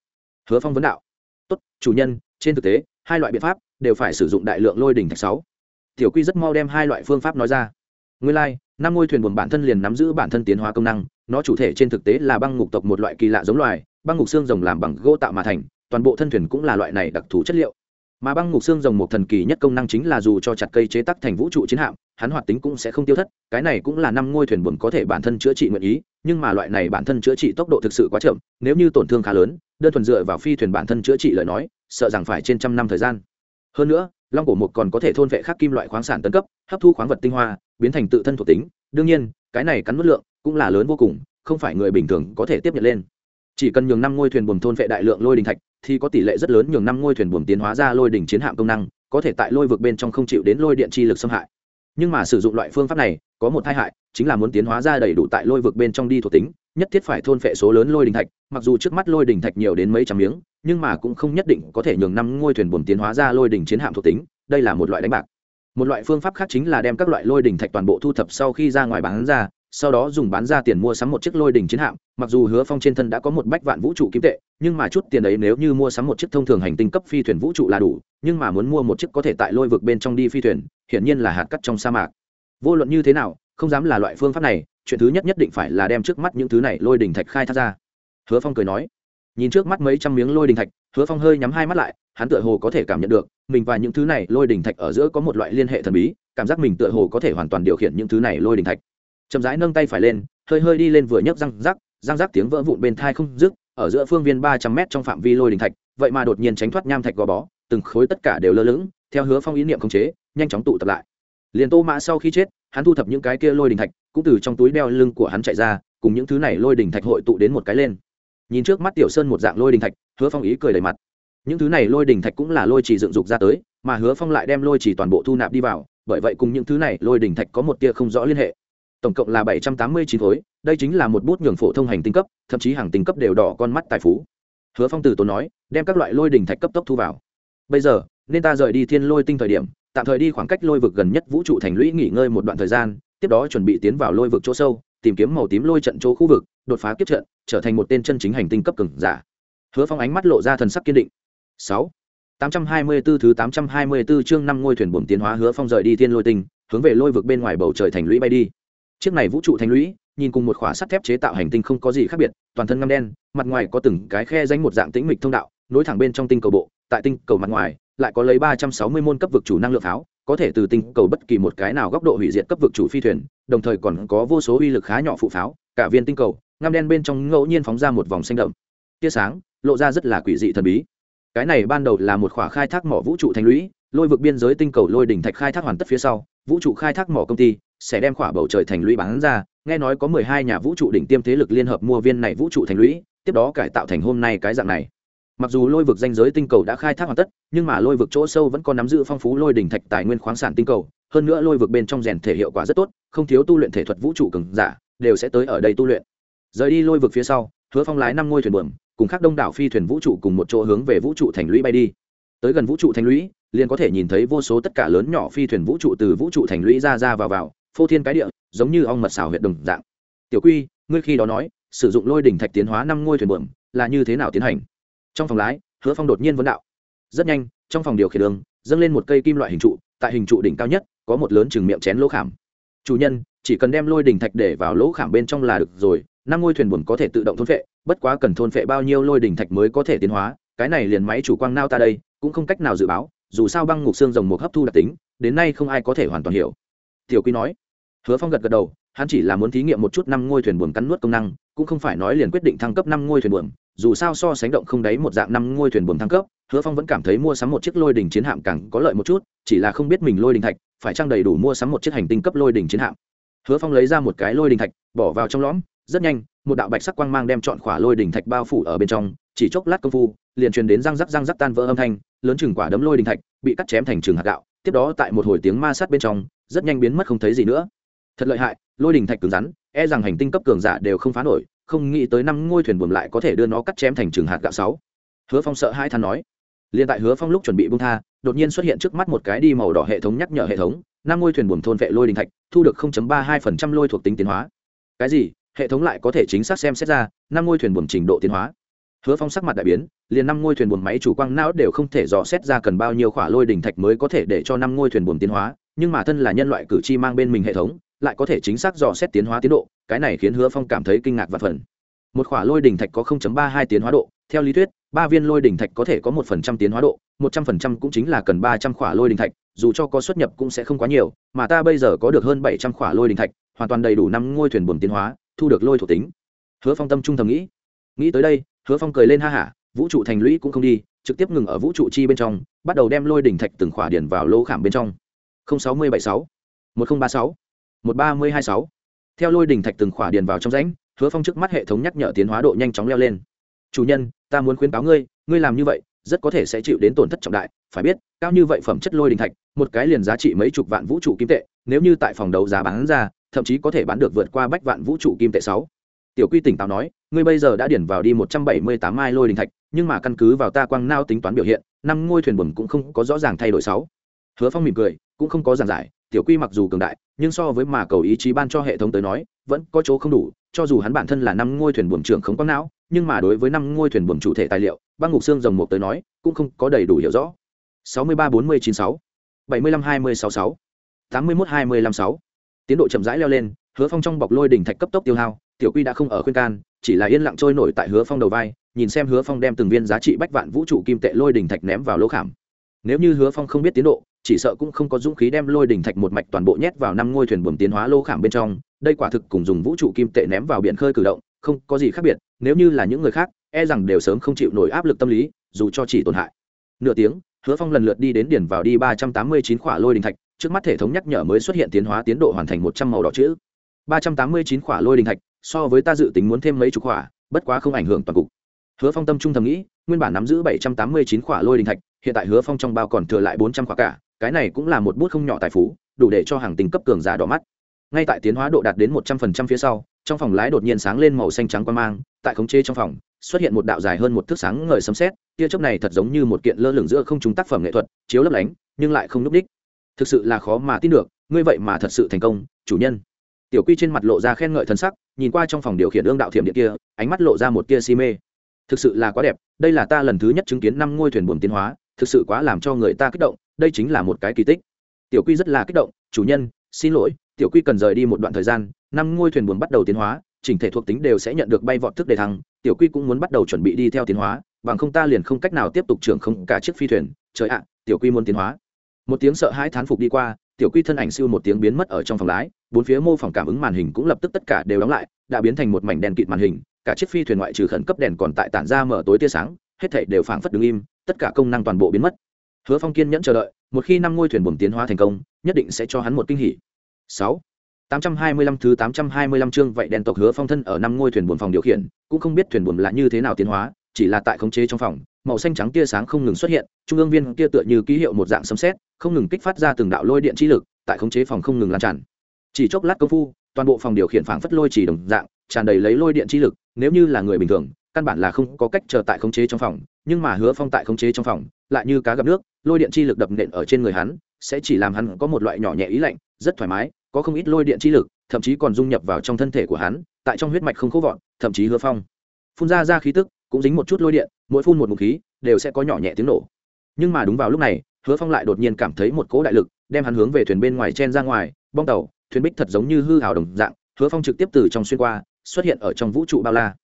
Hứa phong vấn đạo. Tốt, chủ nhân, trên thực tế, hai loại biện pháp đều phải sử dụng đại lượng lôi đỉnh thạch sáu. Tiểu quy rất mau đem hai loại phương pháp nói ra. Nguyên lai, năm ngôi thuyền buồm bản thân liền nắm giữ bản thân tiến hóa công năng nó chủ thể trên thực tế là băng ngục tộc một loại kỳ lạ giống loài băng ngục xương rồng làm bằng gỗ tạo mà thành toàn bộ thân thuyền cũng là loại này đặc thù chất liệu. Mà băng ngục xương rồng một thần kỳ nhất công năng chính là dù cho chặt cây chế tắc thành vũ trụ chiến hạm hắn hoạt tính cũng sẽ không tiêu thất cái này cũng là năm ngôi thuyền buồm có thể bản thân chữa trị nguyện ý nhưng mà loại này bản thân chữa trị tốc độ thực sự quá chậm nếu như tổn thương khá lớn đơn thuần dựa vào phi thuyền bản thân chữa trị lời nói sợ rằng phải trên trăm năm thời gian hơn nữa, long cổ mục còn có thể thôn vệ khắc kim loại khoáng sản tân cấp, hấp thu khoáng vật tinh hoa, biến thành tự thân thuộc tính. Đương nhiên, cái này cắn mất lượng cũng là lớn vô cùng, không phải người bình thường có thể tiếp nhận lên. Chỉ cần nhường năm ngôi thuyền buồm thôn vệ đại lượng lôi đình thạch, thì có tỷ lệ rất lớn nhường năm ngôi thuyền buồm tiến hóa ra lôi đỉnh chiến hạm công năng, có thể tại lôi vực bên trong không chịu đến lôi điện chi lực xâm hại. Nhưng mà sử dụng loại phương pháp này, có một tai hại, chính là muốn tiến hóa ra đầy đủ tại lôi vực bên trong đi thuộc tính nhất thiết phải thôn phệ số lớn lôi đình thạch, mặc dù trước mắt lôi đình thạch nhiều đến mấy trăm miếng, nhưng mà cũng không nhất định có thể nhường năm ngôi thuyền buồm tiến hóa ra lôi đình chiến hạm thuộc tính, đây là một loại đánh bạc. Một loại phương pháp khác chính là đem các loại lôi đình thạch toàn bộ thu thập sau khi ra ngoài bán ra, sau đó dùng bán ra tiền mua sắm một chiếc lôi đình chiến hạm, mặc dù hứa phong trên thân đã có một bách vạn vũ trụ kim tệ, nhưng mà chút tiền ấy nếu như mua sắm một chiếc thông thường hành tinh cấp phi thuyền vũ trụ là đủ, nhưng mà muốn mua một chiếc có thể tại lôi vực bên trong đi phi thuyền, hiển nhiên là hạt cắt trong sa mạc. Vô luận như thế nào không dám là loại phương pháp này, chuyện thứ nhất nhất định phải là đem trước mắt những thứ này lôi đình thạch khai thác ra. Hứa phong cười nói. Nhìn trước mắt mấy trăm miếng lôi đình thạch, hứa phong hơi nhắm hai mắt lại, hắn tựa hồ có thể cảm nhận được, mình và những thứ này lôi đình thạch ở giữa có một loại liên hệ thần bí, cảm giác mình tựa hồ có thể hoàn toàn điều khiển những thứ này lôi đình thạch. Chậm rãi nâng tay phải lên, hơi hơi đi lên vừa nhấc răng rắc răng rắc tiếng vỡ vụn bên thai không dứt, ở giữa phương viên ba trăm mét trong phạm vi lôi đình thạch, vậy mà đột nhiên tránh thoát nham thạch gò bó, từng khối tất cả đều lơ lửng, theo hứa phong ý niệm khống chế, nhanh chóng tụ tập lại liền tô mã sau khi chết, hắn thu thập những cái kia lôi đình thạch, cũng từ trong túi đeo lưng của hắn chạy ra, cùng những thứ này lôi đình thạch hội tụ đến một cái lên. Nhìn trước mắt tiểu sơn một dạng lôi đình thạch, hứa phong ý cười đầy mặt. Những thứ này lôi đình thạch cũng là lôi chỉ dựng dục ra tới, mà hứa phong lại đem lôi chỉ toàn bộ thu nạp đi vào, bởi vậy cùng những thứ này lôi đình thạch có một tia không rõ liên hệ. Tổng cộng là bảy trăm tám mươi chín khối, đây chính là một bút nhường phổ thông hành tinh cấp, thậm chí hàng tinh cấp đều đỏ con mắt tài phú. Hứa phong từ tốn nói, đem các loại lôi đình thạch cấp tốc thu vào. Bây giờ, nên ta rời đi thiên lôi tinh thời điểm tạm thời đi khoảng cách lôi vực gần nhất vũ trụ thành lũy nghỉ ngơi một đoạn thời gian, tiếp đó chuẩn bị tiến vào lôi vực chỗ sâu, tìm kiếm màu tím lôi trận chỗ khu vực, đột phá kiếp trận, trở thành một tên chân chính hành tinh cấp cường giả. Hứa phong ánh mắt lộ ra thần sắc kiên định. Sáu, tám trăm hai mươi 824 thứ tám trăm hai mươi 824 chương năm ngôi thuyền buồm tiến hóa hứa phong rời đi thiên lôi tinh, hướng về lôi vực bên ngoài bầu trời thành lũy bay đi. Chiếc này vũ trụ thành lũy, nhìn cùng một khóa sắt thép chế tạo hành tinh không có gì khác biệt, toàn thân ngăm đen, mặt ngoài có từng cái khe danh một dạng tĩnh mịch thông đạo, nối thẳng bên trong tinh cầu bộ, tại tinh cầu mặt ngoài lại có lấy ba trăm sáu mươi môn cấp vực chủ năng lượng pháo, có thể từ tinh cầu bất kỳ một cái nào góc độ hủy diệt cấp vực chủ phi thuyền, đồng thời còn có vô số uy lực khá nhỏ phụ pháo, cả viên tinh cầu, ngăm đen bên trong ngẫu nhiên phóng ra một vòng xanh đậm. Tia sáng, lộ ra rất là quỷ dị thần bí. Cái này ban đầu là một khoa khai thác mỏ vũ trụ thành lũy, lôi vực biên giới tinh cầu lôi đỉnh thạch khai thác hoàn tất phía sau, vũ trụ khai thác mỏ công ty sẽ đem khoa bầu trời thành lũy bán ra, nghe nói có mười hai nhà vũ trụ đỉnh tiêm thế lực liên hợp mua viên này vũ trụ thành lũy, tiếp đó cải tạo thành hôm nay cái dạng này mặc dù lôi vực danh giới tinh cầu đã khai thác hoàn tất, nhưng mà lôi vực chỗ sâu vẫn còn nắm giữ phong phú lôi đỉnh thạch tài nguyên khoáng sản tinh cầu. Hơn nữa lôi vực bên trong rèn thể hiệu quả rất tốt, không thiếu tu luyện thể thuật vũ trụ cường giả, đều sẽ tới ở đây tu luyện. Rời đi lôi vực phía sau, hứa phong lái năm ngôi thuyền buồm, cùng các đông đảo phi thuyền vũ trụ cùng một chỗ hướng về vũ trụ thành lũy bay đi. Tới gần vũ trụ thành lũy, liền có thể nhìn thấy vô số tất cả lớn nhỏ phi thuyền vũ trụ từ vũ trụ thành lũy ra ra vào vào, phô thiên cái địa, giống như ong mật xào huyện đồng dạng. Tiểu quy, ngươi khi đó nói, sử dụng lôi đỉnh thạch tiến hóa năm ngôi thuyền buồm là như thế nào tiến hành? Trong phòng lái, hứa phong đột nhiên vấn đạo. Rất nhanh, trong phòng điều khiển đường, dâng lên một cây kim loại hình trụ, tại hình trụ đỉnh cao nhất, có một lớn chừng miệng chén lỗ khảm. Chủ nhân, chỉ cần đem lôi đỉnh thạch để vào lỗ khảm bên trong là được rồi, năm ngôi thuyền buồm có thể tự động thôn phệ, bất quá cần thôn phệ bao nhiêu lôi đỉnh thạch mới có thể tiến hóa, cái này liền máy chủ quang nao ta đây, cũng không cách nào dự báo, dù sao băng ngục xương rồng một hấp thu đặc tính, đến nay không ai có thể hoàn toàn hiểu. Tiểu quy nói. Hứa phong gật gật đầu, hắn chỉ là muốn thí nghiệm một chút năm ngôi thuyền buồm cắn nuốt công năng, cũng không phải nói liền quyết định thăng cấp năm ngôi thuyền buồm dù sao so sánh động không đáy một dạng năm ngôi thuyền buồm thăng cấp, hứa phong vẫn cảm thấy mua sắm một chiếc lôi đình chiến hạm càng có lợi một chút, chỉ là không biết mình lôi đình thạch phải trang đầy đủ mua sắm một chiếc hành tinh cấp lôi đỉnh chiến hạm. Hứa phong lấy ra một cái lôi đỉnh thạch, bỏ vào trong lõm, rất nhanh, một đạo bạch sắc quang mang đem chọn khỏa lôi đỉnh thạch bao phủ ở bên trong, chỉ chốc lát công phu, liền truyền đến răng rắc răng rắc tan vỡ âm thanh, lớn chừng quả đấm lôi đỉnh thạch bị cắt chém thành trường hạt gạo, tiếp đó tại một hồi tiếng ma sát bên trong, rất nhanh biến mất không thấy gì nữa. Thật lợi hại, lôi đỉnh thạch cứng rắn e rằng hành tinh cấp cường giả đều không phá nổi không nghĩ tới năm ngôi thuyền buồm lại có thể đưa nó cắt chém thành trường hạt gạo sáu. Hứa phong sợ hai than nói. Liền tại hứa phong lúc chuẩn bị bung tha, đột nhiên xuất hiện trước mắt một cái đi màu đỏ hệ thống nhắc nhở hệ thống, năm ngôi thuyền buồm thôn vệ lôi đình thạch, thu được 0.32% lôi thuộc tính tiến hóa. Cái gì? Hệ thống lại có thể chính xác xem xét ra năm ngôi thuyền buồm trình độ tiến hóa. Hứa phong sắc mặt đại biến, liền năm ngôi thuyền buồm máy chủ quang não đều không thể dò xét ra cần bao nhiêu khỏa lôi đình thạch mới có thể để cho năm ngôi thuyền buồm tiến hóa, nhưng mà thân là nhân loại cử tri mang bên mình hệ thống lại có thể chính xác dò xét tiến hóa tiến độ, cái này khiến hứa phong cảm thấy kinh ngạc và phần. Một khỏa lôi đình thạch có 0.32 tiến hóa độ, theo lý thuyết, ba viên lôi đình thạch có thể có một phần trăm tiến hóa độ, một trăm phần trăm cũng chính là cần ba trăm khỏa lôi đình thạch, dù cho có xuất nhập cũng sẽ không quá nhiều, mà ta bây giờ có được hơn bảy trăm khỏa lôi đình thạch, hoàn toàn đầy đủ năm ngôi thuyền buồm tiến hóa, thu được lôi thuộc tính. Hứa phong tâm trung thầm nghĩ. Nghĩ tới đây, hứa phong cười lên ha hả, vũ trụ thành lũy cũng không đi, trực tiếp ngừng ở vũ trụ chi bên trong, bắt đầu đem lôi đỉnh thạch từng khỏa điển vào lỗ khảm bên trong. Sáu mươi bảy sáu một nghìn ba sáu một ba mươi hai sáu. Theo lôi đỉnh thạch từng khỏa điền vào trong rãnh, hứa phong trước mắt hệ thống nhắc nhở tiến hóa độ nhanh chóng leo lên. Chủ nhân, ta muốn khuyến cáo ngươi ngươi làm như vậy, rất có thể sẽ chịu đến tổn thất trọng đại, phải biết, cao như vậy phẩm chất lôi đình thạch, một cái liền giá trị mấy chục vạn vũ trụ kim tệ, nếu như tại phòng đấu giá bán ra, thậm chí có thể bán được vượt qua bách vạn vũ trụ kim tệ sáu. Tiểu quy tỉnh táo nói, ngươi bây giờ đã điển vào đi một trăm bảy mươi tám mai lôi đình thạch, nhưng mà căn cứ vào ta quang nao tính toán biểu hiện, năm ngôi thuyền buồm cũng không có rõ ràng thay đổi sáu. Hứa phong mỉm cười cũng không có giảng giải, tiểu quy mặc dù cường đại, nhưng so với mà cầu ý chí ban cho hệ thống tới nói, vẫn có chỗ không đủ, cho dù hắn bản thân là năm ngôi thuyền buồm trưởng không có não, nhưng mà đối với năm ngôi thuyền buồm chủ thể tài liệu, băng ngục xương rồng một tới nói, cũng không có đầy đủ hiểu rõ. sáu mươi ba bốn mươi chín sáu, bảy mươi lăm hai mươi sáu sáu, tám mươi mốt hai mươi lăm sáu. Tiến độ chậm rãi leo lên, hứa phong trong bọc lôi đỉnh thạch cấp tốc tiêu hao, tiểu quy đã không ở khuyên can, chỉ là yên lặng trôi nổi tại hứa phong đầu vai, nhìn xem hứa phong đem từng viên giá trị bách vạn vũ trụ kim tệ lôi đỉnh thạch ném vào lỗ khảm nếu như hứa phong không biết tiến độ, chỉ sợ cũng không có dũng khí đem lôi đỉnh thạch một mạch toàn bộ nhét vào năm ngôi thuyền buồm tiến hóa lô khảm bên trong. Đây quả thực cùng dùng vũ trụ kim tệ ném vào biển khơi cử động, không có gì khác biệt. Nếu như là những người khác e rằng đều sớm không chịu nổi áp lực tâm lý, dù cho chỉ tổn hại. Nửa tiếng, hứa phong lần lượt đi đến điển vào đi ba trăm tám mươi chín khỏa lôi đình thạch, trước mắt hệ thống nhắc nhở mới xuất hiện tiến hóa tiến độ hoàn thành một trăm màu đỏ chữ. ba trăm tám mươi chín khỏa lôi đình thạch, so với ta dự tính muốn thêm mấy chục khỏa, bất quá không ảnh hưởng toàn cục. Hứa phong tâm trung thầm nghĩ, nguyên bản nắm giữ bảy trăm tám mươi chín khỏa lôi đình thạch hiện tại hứa phong trong bao còn thừa lại bốn trăm khỏa cả, cái này cũng là một bút không nhỏ tài phú, đủ để cho hàng tình cấp cường giả đỏ mắt. Ngay tại tiến hóa độ đạt đến một trăm phần trăm phía sau, trong phòng lái đột nhiên sáng lên màu xanh trắng quan mang, tại khống chế trong phòng, xuất hiện một đạo dài hơn một thước sáng ngời sấm sét, tia chớp này thật giống như một kiện lơ lửng giữa không trung tác phẩm nghệ thuật, chiếu lấp lánh, nhưng lại không núp đích thực sự là khó mà tin được, ngươi vậy mà thật sự thành công, chủ nhân. Tiểu quy trên mặt lộ ra khen ngợi thân sắc, nhìn qua trong phòng điều khiển ương đạo thiểm điện kia, ánh mắt lộ ra một tia si mê. Thực sự là quá đẹp, đây là ta lần thứ nhất chứng kiến năm ngôi thuyền buồm tiến hóa thực sự quá làm cho người ta kích động, đây chính là một cái kỳ tích. Tiểu quy rất là kích động, chủ nhân, xin lỗi, tiểu quy cần rời đi một đoạn thời gian, năm ngôi thuyền buồn bắt đầu tiến hóa, chỉnh thể thuộc tính đều sẽ nhận được bay vọt thức đề thăng, tiểu quy cũng muốn bắt đầu chuẩn bị đi theo tiến hóa, bằng không ta liền không cách nào tiếp tục trưởng không cả chiếc phi thuyền. Trời ạ, tiểu quy muốn tiến hóa. Một tiếng sợ hãi thán phục đi qua, tiểu quy thân ảnh siêu một tiếng biến mất ở trong phòng lái, bốn phía mô phỏng cảm ứng màn hình cũng lập tức tất cả đều đóng lại, đã biến thành một mảnh đèn kịt màn hình, cả chiếc phi thuyền ngoại trừ khẩn cấp đèn còn tại tản ra mở tối tia sáng, hết thảy đều phảng phất đứng im tất cả công năng toàn bộ biến mất hứa phong kiên nhẫn chờ đợi một khi năm ngôi thuyền buồm tiến hóa thành công nhất định sẽ cho hắn một kinh hỉ sáu 825 thứ 825 chương vậy đèn tộc hứa phong thân ở năm ngôi thuyền buồm phòng điều khiển, cũng không biết thuyền buồm là như thế nào tiến hóa, chỉ là tại khống chế trong phòng, màu xanh trắng tia sáng không ngừng xuất hiện, trung ương viên kia tựa như ký hiệu một dạng sấm xét, không ngừng kích phát ra từng đạo lôi điện trí lực, tại khống chế phòng không ngừng lan tràn. Chỉ chốc lát công phu, toàn bộ phòng điều khiển phảng phất lôi chỉ đồng dạng, tràn đầy lấy lôi điện trí lực, nếu như là người bình thường, căn bản là không có cách chờ tại khống chế trong phòng, nhưng mà Hứa Phong tại khống chế trong phòng, lại như cá gặp nước, lôi điện chi lực đập nện ở trên người hắn, sẽ chỉ làm hắn có một loại nhỏ nhẹ ý lạnh, rất thoải mái, có không ít lôi điện chi lực thậm chí còn dung nhập vào trong thân thể của hắn tại trong huyết mạch không khô vọt thậm chí hứa phong. Phun ra ra khí tức cũng dính một chút lôi điện mỗi phun một mục khí đều sẽ có nhỏ nhẹ tiếng nổ. Nhưng mà đúng vào lúc này hứa phong lại đột nhiên cảm thấy một cỗ đại lực đem hắn hướng về thuyền bên ngoài chen ra ngoài bong tàu thuyền bích thật giống như hư hào đồng dạng hứa phong trực tiếp từ trong xuyên qua xuất hiện ở trong vũ trụ bao la.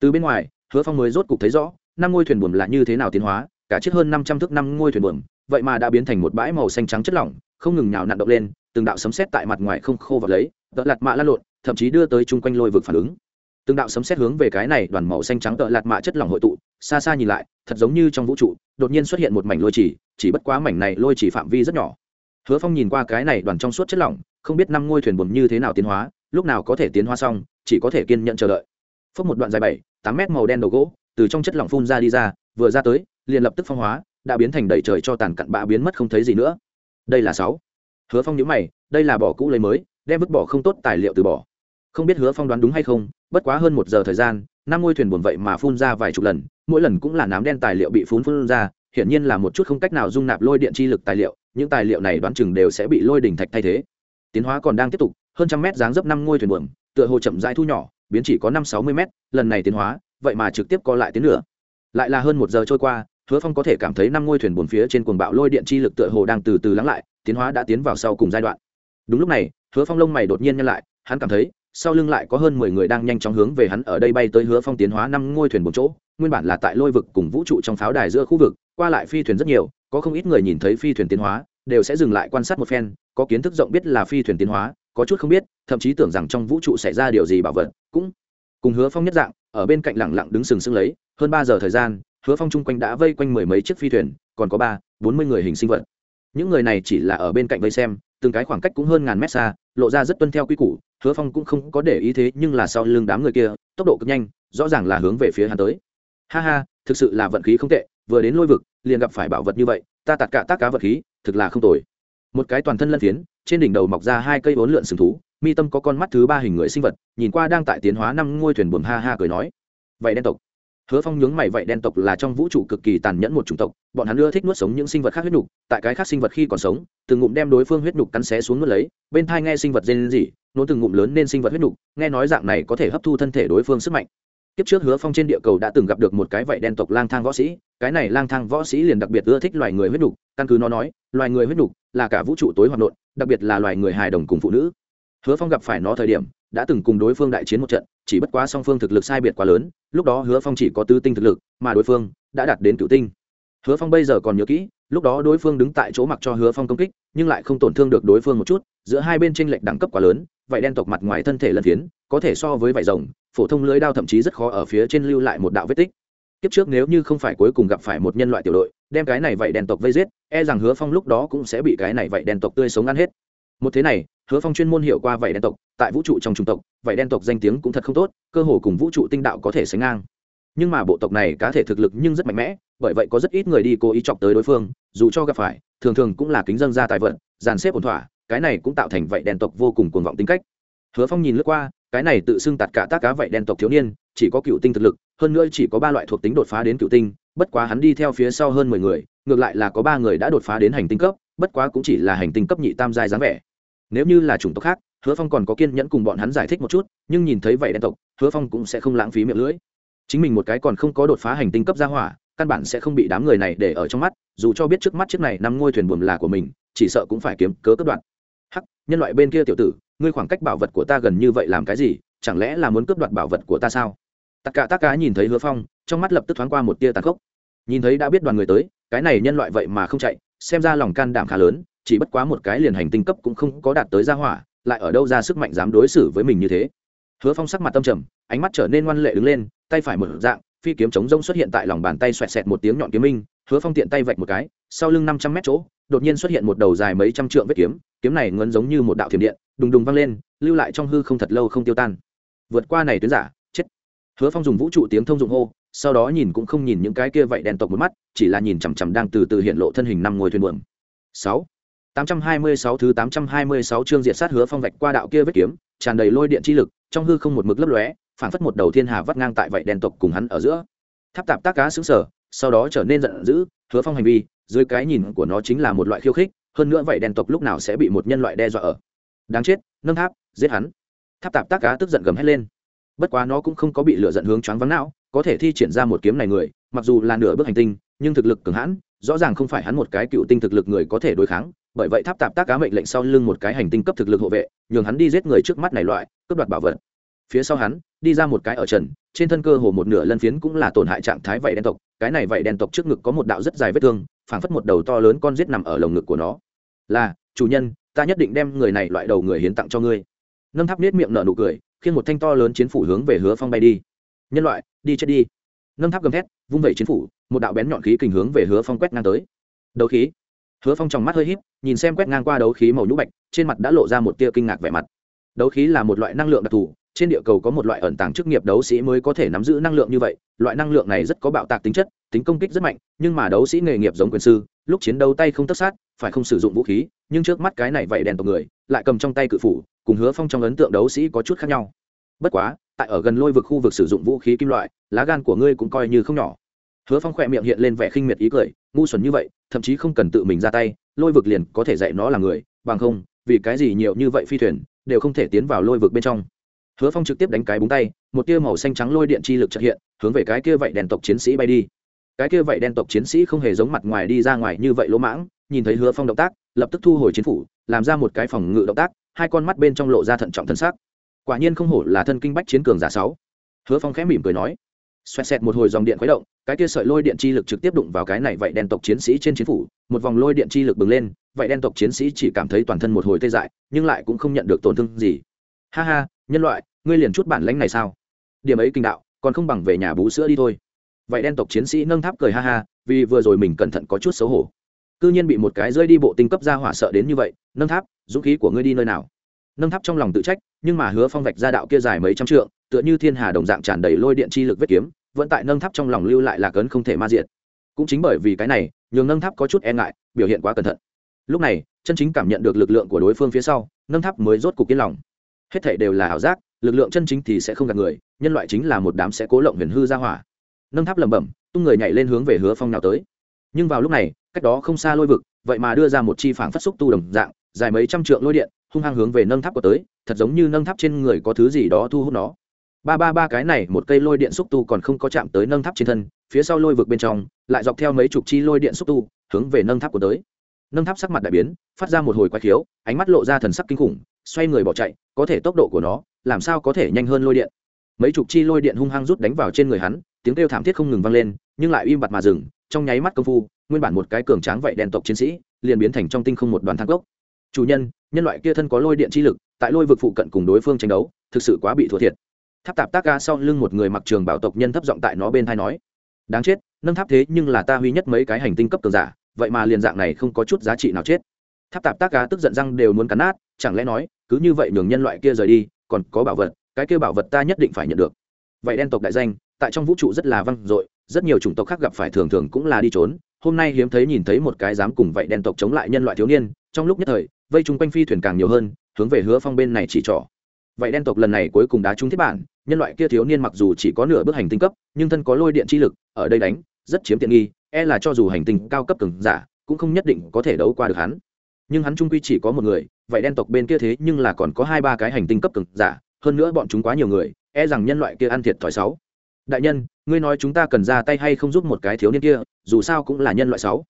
Từ bên ngoài hứa phong mới rốt cục thấy rõ năm ngôi thuyền buồm là như thế nào tiến hóa? Cả chiếc hơn năm trăm thước năm ngôi thuyền buồm, vậy mà đã biến thành một bãi màu xanh trắng chất lỏng, không ngừng nhào nặn động lên, từng đạo sấm sét tại mặt ngoài không khô vào lấy, tợ lạt mạ lan lộn, thậm chí đưa tới chung quanh lôi vực phản ứng. Từng đạo sấm sét hướng về cái này đoàn màu xanh trắng tợ lạt mạ chất lỏng hội tụ, xa xa nhìn lại, thật giống như trong vũ trụ, đột nhiên xuất hiện một mảnh lôi chỉ chỉ bất quá mảnh này lôi chỉ phạm vi rất nhỏ. Hứa phong nhìn qua cái này đoàn trong suốt chất lỏng, không biết năm ngôi thuyền buồm như thế nào tiến hóa, lúc nào có thể tiến hóa xong, chỉ có thể kiên nhận chờ đợi. Phước một đoạn dài bảy, tám mét màu đen đầu gỗ từ trong chất lỏng phun ra đi ra, vừa ra tới, liền lập tức phong hóa, đã biến thành đầy trời cho tàn cặn bã biến mất không thấy gì nữa. Đây là sáu. Hứa phong nhữ mày, đây là bỏ cũ lấy mới, đem vứt bỏ không tốt tài liệu từ bỏ. Không biết hứa phong đoán đúng hay không, bất quá hơn một giờ thời gian, năm ngôi thuyền buồn vậy mà phun ra vài chục lần, mỗi lần cũng là nám đen tài liệu bị phun phun ra, hiển nhiên là một chút không cách nào dung nạp lôi điện chi lực tài liệu, những tài liệu này đoán chừng đều sẽ bị lôi đỉnh thạch thay thế. Tiến hóa còn đang tiếp tục, hơn trăm mét dáng dấp năm ngôi thuyền buồm tựa hồ chậm rãi thu nhỏ, biến chỉ có năm sáu mươi mét, lần này tiến hóa vậy mà trực tiếp co lại tiến nữa lại là hơn một giờ trôi qua, hứa phong có thể cảm thấy năm ngôi thuyền buồn phía trên cuồng bạo lôi điện chi lực tựa hồ đang từ từ lắng lại, tiến hóa đã tiến vào sau cùng giai đoạn. Đúng lúc này, hứa phong lông mày đột nhiên nhăn lại, hắn cảm thấy, sau lưng lại có hơn mười người đang nhanh chóng hướng về hắn ở đây bay tới hứa phong tiến hóa năm ngôi thuyền một chỗ, nguyên bản là tại lôi vực cùng vũ trụ trong pháo đài giữa khu vực, qua lại phi thuyền rất nhiều, có không ít người nhìn thấy phi thuyền tiến hóa, đều sẽ dừng lại quan sát một phen, có kiến thức rộng biết là phi thuyền tiến hóa, có chút không biết, thậm chí tưởng rằng trong vũ trụ xảy ra điều gì bảo vật, cũng cùng hứa phong nhất dạng ở bên cạnh lẳng lặng đứng sừng sững lấy, hơn ba giờ thời gian, hứa phong chung quanh đã vây quanh mười mấy chiếc phi thuyền, còn có ba, bốn mươi người hình sinh vật. Những người này chỉ là ở bên cạnh vây xem, từng cái khoảng cách cũng hơn ngàn mét xa, lộ ra rất tuân theo quy củ, hứa phong cũng không có để ý thế, nhưng là sau lưng đám người kia, tốc độ cực nhanh, rõ ràng là hướng về phía hắn tới. Ha ha, thực sự là vận khí không tệ, vừa đến lôi vực, liền gặp phải bảo vật như vậy, ta tạt cả tác cá vật khí, thực là không tồi. Một cái toàn thân lân phiến, trên đỉnh đầu mọc ra hai cây vốn lượn sừng thú mi tâm có con mắt thứ ba hình người sinh vật nhìn qua đang tại tiến hóa năm ngôi thuyền buồm ha ha cười nói vậy đen tộc hứa phong nhướng mày vậy đen tộc là trong vũ trụ cực kỳ tàn nhẫn một chủng tộc bọn hắn ưa thích nuốt sống những sinh vật khác huyết nhục tại cái khác sinh vật khi còn sống từng ngụm đem đối phương huyết nhục cắn xé xuống nuốt lấy bên thai nghe sinh vật dên gì nôn từng ngụm lớn nên sinh vật huyết nhục nghe nói dạng này có thể hấp thu thân thể đối phương sức mạnh Kiếp trước Hứa Phong trên địa cầu đã từng gặp được một cái vậy đen tộc lang thang võ sĩ, cái này lang thang võ sĩ liền đặc biệt ưa thích loài người huyết nục, căn cứ nó nói, loài người huyết nục là cả vũ trụ tối hoạt nộn, đặc biệt là loài người hài đồng cùng phụ nữ. Hứa Phong gặp phải nó thời điểm, đã từng cùng đối phương đại chiến một trận, chỉ bất quá song phương thực lực sai biệt quá lớn, lúc đó Hứa Phong chỉ có tứ tinh thực lực, mà đối phương đã đạt đến cửu tinh. Hứa Phong bây giờ còn nhớ kỹ, lúc đó đối phương đứng tại chỗ mặc cho Hứa Phong công kích, nhưng lại không tổn thương được đối phương một chút, giữa hai bên chênh lệch đẳng cấp quá lớn, vậy đen tộc mặt ngoài thân thể lân phiến, có thể so với vảy rồng, phổ thông lưới đao thậm chí rất khó ở phía trên lưu lại một đạo vết tích kiếp trước nếu như không phải cuối cùng gặp phải một nhân loại tiểu đội đem cái này vậy đen tộc vây giết e rằng hứa phong lúc đó cũng sẽ bị cái này vậy đen tộc tươi sống ăn hết một thế này hứa phong chuyên môn hiệu qua vảy đen tộc, tại vũ trụ trong chủng tộc, vảy đen tộc danh tiếng cũng thật không tốt, cơ hồ cùng vũ trụ tinh đạo có thể sánh ngang. Nhưng mà bộ tộc này cá thể thực lực nhưng rất mạnh mẽ, bởi vậy có rất ít người đi cố ý chọc tới đối phương, dù cho gặp phải, thường thường cũng là kính dân ra tài vận, dàn xếp ổn thỏa, cái này cũng tạo thành vậy đen tộc vô cùng cuồng vọng tính cách. Hứa phong nhìn lướt qua, cái này tự xưng tạt cả tác cá vậy đen tộc thiếu niên, chỉ có cựu tinh thực lực, hơn nữa chỉ có ba loại thuộc tính đột phá đến cựu tinh, bất quá hắn đi theo phía sau hơn mười người, ngược lại là có ba người đã đột phá đến hành tinh cấp, bất quá cũng chỉ là hành tinh cấp nhị tam giai dáng vẻ nếu như là chủng tộc khác, hứa phong còn có kiên nhẫn cùng bọn hắn giải thích một chút, nhưng nhìn thấy vậy đen tộc, hứa phong cũng sẽ không lãng phí miệng lưỡi. Chính mình một cái còn không có đột phá hành tinh cấp gia hỏa, căn bản sẽ không bị đám người này để ở trong mắt, dù cho biết trước mắt chiếc này năm ngôi thuyền buồm là của mình, chỉ sợ cũng phải kiếm cớ cất đoạn hắc, nhân loại bên kia tiểu tử, ngươi khoảng cách bảo vật của ta gần như vậy làm cái gì, chẳng lẽ là muốn cướp đoạt bảo vật của ta sao? Tất cả tác cá nhìn thấy hứa phong, trong mắt lập tức thoáng qua một tia tàn khốc. Nhìn thấy đã biết đoàn người tới, cái này nhân loại vậy mà không chạy, xem ra lòng can đảm khá lớn chỉ bất quá một cái liền hành tinh cấp cũng không có đạt tới gia hỏa, lại ở đâu ra sức mạnh dám đối xử với mình như thế. Hứa phong sắc mặt tâm trầm, ánh mắt trở nên ngoan lệ đứng lên, tay phải mở dạng, phi kiếm chống rông xuất hiện tại lòng bàn tay xoẹt xẹt một tiếng nhọn kiếm minh, hứa phong tiện tay vạch một cái, sau lưng năm trăm mét chỗ, đột nhiên xuất hiện một đầu dài mấy trăm trượng vết kiếm kiếm này ngấn giống như một đạo thiểm điện, đùng đùng văng lên, lưu lại trong hư không thật lâu không tiêu tan. Vượt qua này tuyến giả, chết. Hứa phong dùng vũ trụ tiếng thông dụng hô, sau đó nhìn cũng không nhìn những cái kia vậy đèn tộc một mắt, chỉ là nhìn chằm chằm đang từ từ hiện lộ thân hình năm ngôi thuyền buồm. Sáu tám trăm hai mươi sáu thứ tám trăm hai mươi sáu chương diệt sát hứa phong vạch qua đạo kia vết kiếm, tràn đầy lôi điện chi lực, trong hư không một mực lấp lóe phản phất một đầu thiên hà vắt ngang tại vậy đèn tộc cùng hắn ở giữa. Tháp tạp tác cá sững sở sau đó trở nên giận dữ, hứa phong hành vi, dưới cái nhìn của nó chính là một loại khiêu khích, hơn nữa vậy đèn tộc lúc nào sẽ bị một nhân loại đe dọa ở. Đáng chết, nâng tháp, giết hắn. Tháp tạp tác cá tức giận gầm hét lên. Bất quá nó cũng không có bị lửa giận hướng choáng vắng não, có thể thi triển ra một kiếm này người, mặc dù là nửa bước hành tinh, nhưng thực lực cường hãn, rõ ràng không phải hắn một cái cựu tinh thực lực người có thể đối kháng bởi vậy tháp tạp tác cá mệnh lệnh sau lưng một cái hành tinh cấp thực lực hộ vệ, nhường hắn đi giết người trước mắt này loại, cướp đoạt bảo vật. Phía sau hắn, đi ra một cái ở trần, trên thân cơ hồ một nửa lân phiến cũng là tổn hại trạng thái vảy đen tộc, cái này vảy đen tộc trước ngực có một đạo rất dài vết thương, phảng phất một đầu to lớn con rết nằm ở lồng ngực của nó. Là, chủ nhân, ta nhất định đem người này loại đầu người hiến tặng cho ngươi. Nâng tháp nết miệng nở nụ cười khiến một thanh to lớn chiến phủ hướng về hứa phong bay đi. Nhân loại, đi chết đi. Nâng tháp gầm thét, vung vẩy chiến phủ, một đạo bén nhọn khí kình hướng về hứa phong quét ngang tới. Đầu khí. Hứa phong trong mắt hơi híp nhìn xem quét ngang qua đấu khí màu nhũ bạch, trên mặt đã lộ ra một tia kinh ngạc vẻ mặt. Đấu khí là một loại năng lượng đặc thù, trên địa cầu có một loại ẩn tàng chức nghiệp đấu sĩ mới có thể nắm giữ năng lượng như vậy, loại năng lượng này rất có bạo tạc tính chất, tính công kích rất mạnh, nhưng mà đấu sĩ nghề nghiệp giống quyền sư, lúc chiến đấu tay không tất sát, phải không sử dụng vũ khí, nhưng trước mắt cái này vậy đèn tộc người, lại cầm trong tay cự phủ, cùng hứa phong trong ấn tượng đấu sĩ có chút khác nhau. Bất quá, tại ở gần lôi vực khu vực sử dụng vũ khí kim loại, lá gan của ngươi cũng coi như không nhỏ. Hứa phong khỏe miệng hiện lên vẻ khinh miệt ý cười, ngu xuẩn như vậy, thậm chí không cần tự mình ra tay lôi vực liền có thể dạy nó là người, bằng không, vì cái gì nhiều như vậy phi thuyền, đều không thể tiến vào lôi vực bên trong. Hứa phong trực tiếp đánh cái búng tay, một tia màu xanh trắng lôi điện chi lực trợ hiện, hướng về cái kia vậy đèn tộc chiến sĩ bay đi. Cái kia vậy đen tộc chiến sĩ không hề giống mặt ngoài đi ra ngoài như vậy lỗ mãng, nhìn thấy hứa phong động tác, lập tức thu hồi chiến phủ, làm ra một cái phòng ngự động tác, hai con mắt bên trong lộ ra thận trọng thân xác quả nhiên không hổ là thân kinh bách chiến cường giả sáu. Hứa phong khẽ mỉm cười nói xoẹt xẹt một hồi dòng điện khuấy động, cái kia sợi lôi điện chi lực trực tiếp đụng vào cái này vậy đen tộc chiến sĩ trên chiến phủ, một vòng lôi điện chi lực bừng lên, vậy đen tộc chiến sĩ chỉ cảm thấy toàn thân một hồi tê dại, nhưng lại cũng không nhận được tổn thương gì. Ha ha, nhân loại, ngươi liền chút bản lãnh này sao? Điểm ấy kinh đạo, còn không bằng về nhà bú sữa đi thôi. Vậy đen tộc chiến sĩ nâng tháp cười ha ha, vì vừa rồi mình cẩn thận có chút xấu hổ. Cư nhiên bị một cái rơi đi bộ tinh cấp ra hỏa sợ đến như vậy, nâng tháp, dũng khí của ngươi đi nơi nào? Nâng tháp trong lòng tự trách, nhưng mà hứa phong vạch ra đạo kia dài mấy trăm trượng tựa như thiên hà đồng dạng tràn đầy lôi điện chi lực vết kiếm, vẫn tại nâng tháp trong lòng lưu lại là cấn không thể ma diện cũng chính bởi vì cái này, nhường nâng tháp có chút e ngại, biểu hiện quá cẩn thận. Lúc này, chân chính cảm nhận được lực lượng của đối phương phía sau, nâng tháp mới rốt cục yên lòng. Hết thể đều là ảo giác, lực lượng chân chính thì sẽ không gạt người, nhân loại chính là một đám sẽ cố lộng huyền hư ra hỏa. Nâng tháp lẩm bẩm, tung người nhảy lên hướng về hứa phong nào tới. Nhưng vào lúc này, cách đó không xa lôi vực, vậy mà đưa ra một chi phản phát xúc tu đồng dạng, dài mấy trăm trượng lôi điện, hung hăng hướng về nâng tháp của tới, thật giống như nâng tháp trên người có thứ gì đó thu hút nó ba ba ba cái này một cây lôi điện xúc tu còn không có chạm tới nâng tháp trên thân, phía sau lôi vực bên trong, lại dọc theo mấy chục chi lôi điện xúc tu, hướng về nâng tháp của tới. Nâng tháp sắc mặt đại biến, phát ra một hồi quái khiếu, ánh mắt lộ ra thần sắc kinh khủng, xoay người bỏ chạy, có thể tốc độ của nó, làm sao có thể nhanh hơn lôi điện? Mấy chục chi lôi điện hung hăng rút đánh vào trên người hắn, tiếng kêu thảm thiết không ngừng vang lên, nhưng lại im bặt mà dừng, trong nháy mắt công phu, nguyên bản một cái cường tráng vậy đèn tộc chiến sĩ, liền biến thành trong tinh không một đoàn thang cốc. Chủ nhân nhân loại kia thân có lôi điện chi lực, tại lôi vực phụ cận cùng đối phương tranh đấu, thực sự quá bị thua thiệt tháp tạp tác Ca sau lưng một người mặc trường bảo tộc nhân thấp giọng tại nó bên thai nói, đáng chết, nâng tháp thế nhưng là ta huy nhất mấy cái hành tinh cấp cường giả, vậy mà liền dạng này không có chút giá trị nào chết. Tháp tạp tác Ca tức giận răng đều muốn cắn nát, chẳng lẽ nói, cứ như vậy nhường nhân loại kia rời đi, còn có bảo vật, cái kia bảo vật ta nhất định phải nhận được. Vậy đen tộc đại danh, tại trong vũ trụ rất là vang dội, rất nhiều chủng tộc khác gặp phải thường thường cũng là đi trốn. Hôm nay hiếm thấy nhìn thấy một cái dám cùng vậy đen tộc chống lại nhân loại thiếu niên, trong lúc nhất thời, vây chung quanh phi thuyền càng nhiều hơn, hướng về hứa phong bên này chỉ trỏ. Vậy đen tộc lần này cuối cùng đá trúng thiết bản nhân loại kia thiếu niên mặc dù chỉ có nửa bước hành tinh cấp, nhưng thân có lôi điện chi lực, ở đây đánh, rất chiếm tiện nghi e là cho dù hành tinh cao cấp cường giả, cũng không nhất định có thể đấu qua được hắn. Nhưng hắn trung quy chỉ có một người, vậy đen tộc bên kia thế nhưng là còn có hai ba cái hành tinh cấp cường giả, hơn nữa bọn chúng quá nhiều người e rằng nhân loại kia ăn thiệt thòi sáu đại nhân, ngươi nói chúng ta cần ra tay hay không giúp một cái thiếu niên kia, dù sao cũng là nhân loại sáu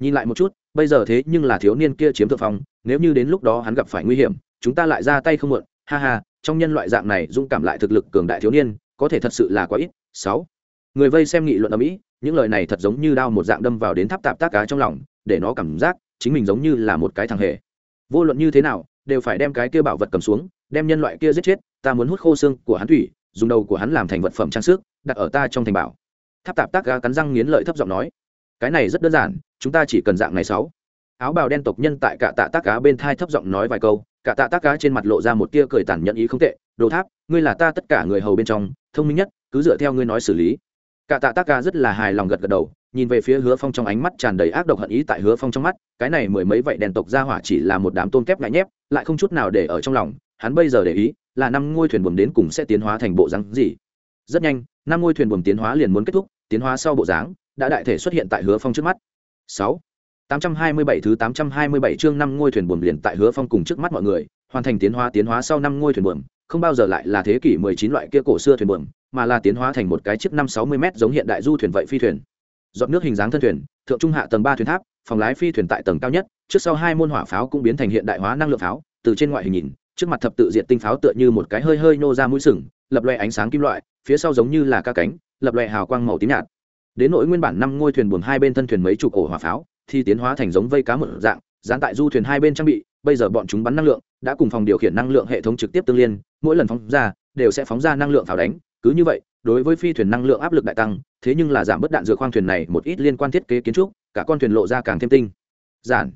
nhìn lại một chút, bây giờ thế nhưng là thiếu niên kia chiếm thượng phong, nếu như đến lúc đó hắn gặp phải nguy hiểm, chúng ta lại ra tay không muộn ha ha, trong nhân loại dạng này dũng cảm lại thực lực cường đại thiếu niên, có thể thật sự là quá ít. Sáu. Người vây xem nghị luận ở mỹ, những lời này thật giống như đao một dạng đâm vào đến tháp tạp tác cá trong lòng, để nó cảm giác chính mình giống như là một cái thằng hề. Vô luận như thế nào, đều phải đem cái kia bảo vật cầm xuống, đem nhân loại kia giết chết, ta muốn hút khô xương của hắn thủy dùng đầu của hắn làm thành vật phẩm trang sức, đặt ở ta trong thành bảo. Tháp tạp tác ga cắn răng nghiến lợi thấp giọng nói. Cái này rất đơn giản, chúng ta chỉ cần dạng này sáu. Áo bào đen tộc nhân tại cả tạ tác cá bên thai thấp giọng nói vài câu cả tạ tác cá trên mặt lộ ra một tia cười tàn nhẫn ý không tệ, đồ tháp, ngươi là ta tất cả người hầu bên trong, thông minh nhất, cứ dựa theo ngươi nói xử lý. Cả tạ tác cá rất là hài lòng gật gật đầu, nhìn về phía hứa phong trong ánh mắt tràn đầy ác độc hận ý tại hứa phong trong mắt, cái này mười mấy vậy đèn tộc ra hỏa chỉ là một đám tôn kép ngại nhép, lại không chút nào để ở trong lòng, hắn bây giờ để ý, là năm ngôi thuyền buồm đến cùng sẽ tiến hóa thành bộ rắn gì. Rất nhanh, năm ngôi thuyền buồm tiến hóa liền muốn kết thúc, tiến hóa sau bộ dáng, đã đại thể xuất hiện tại hứa phong trước mắt. Sáu tám trăm hai mươi bảy thứ tám trăm hai mươi bảy chương năm ngôi thuyền buồm liền tại hứa phong cùng trước mắt mọi người, hoàn thành tiến hóa tiến hóa sau năm ngôi thuyền buồm, không bao giờ lại là thế kỷ mười chín loại kia cổ xưa thuyền buồm, mà là tiến hóa thành một cái chiếc năm sáu mươi m giống hiện đại du thuyền vậy phi thuyền. Giọt nước hình dáng thân thuyền, thượng trung hạ tầng ba thuyền tháp, phòng lái phi thuyền tại tầng cao nhất, trước sau hai môn hỏa pháo cũng biến thành hiện đại hóa năng lượng pháo, từ trên ngoại hình nhìn, trước mặt thập tự diện tinh pháo tựa như một cái hơi hơi nô ra mũi sừng, lập loè ánh sáng kim loại, phía sau giống như là ca cánh, lập loè hào quang màu tím nhạt. Đến nỗi nguyên bản năm ngôi thuyền buồm hai bên thân thuyền mấy chục ổ hỏa pháo thì tiến hóa thành giống vây cá một dạng, dán tại du thuyền hai bên trang bị, bây giờ bọn chúng bắn năng lượng, đã cùng phòng điều khiển năng lượng hệ thống trực tiếp tương liên, mỗi lần phóng ra, đều sẽ phóng ra năng lượng pháo đánh, cứ như vậy, đối với phi thuyền năng lượng áp lực đại tăng, thế nhưng là giảm bớt đạn dược khoang thuyền này một ít liên quan thiết kế kiến trúc, cả con thuyền lộ ra càng thêm tinh, giản.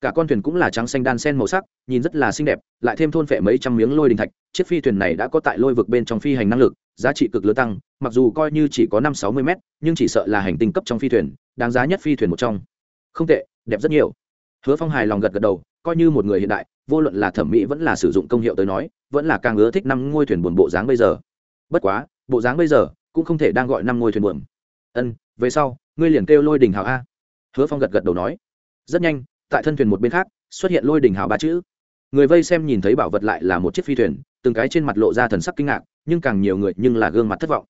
Cả con thuyền cũng là trắng xanh đan sen màu sắc, nhìn rất là xinh đẹp, lại thêm thôn phệ mấy trăm miếng lôi đình thạch, chiếc phi thuyền này đã có tại lôi vực bên trong phi hành năng lực, giá trị cực lớn tăng, mặc dù coi như chỉ có năm sáu mươi mét, nhưng chỉ sợ là hành tinh cấp trong phi thuyền, đáng giá nhất phi thuyền một trong không tệ, đẹp rất nhiều. Hứa phong hài lòng gật gật đầu, coi như một người hiện đại, vô luận là thẩm mỹ vẫn là sử dụng công hiệu tới nói, vẫn là càng ưa thích năm ngôi thuyền buồn bộ dáng bây giờ. Bất quá, bộ dáng bây giờ cũng không thể đang gọi năm ngôi thuyền buồm. Ân, về sau, ngươi liền kêu lôi đình hào a. Hứa phong gật gật đầu nói. Rất nhanh, tại thân thuyền một bên khác, xuất hiện lôi đình hào ba chữ. Người vây xem nhìn thấy bảo vật lại là một chiếc phi thuyền, từng cái trên mặt lộ ra thần sắc kinh ngạc, nhưng càng nhiều người nhưng là gương mặt thất vọng.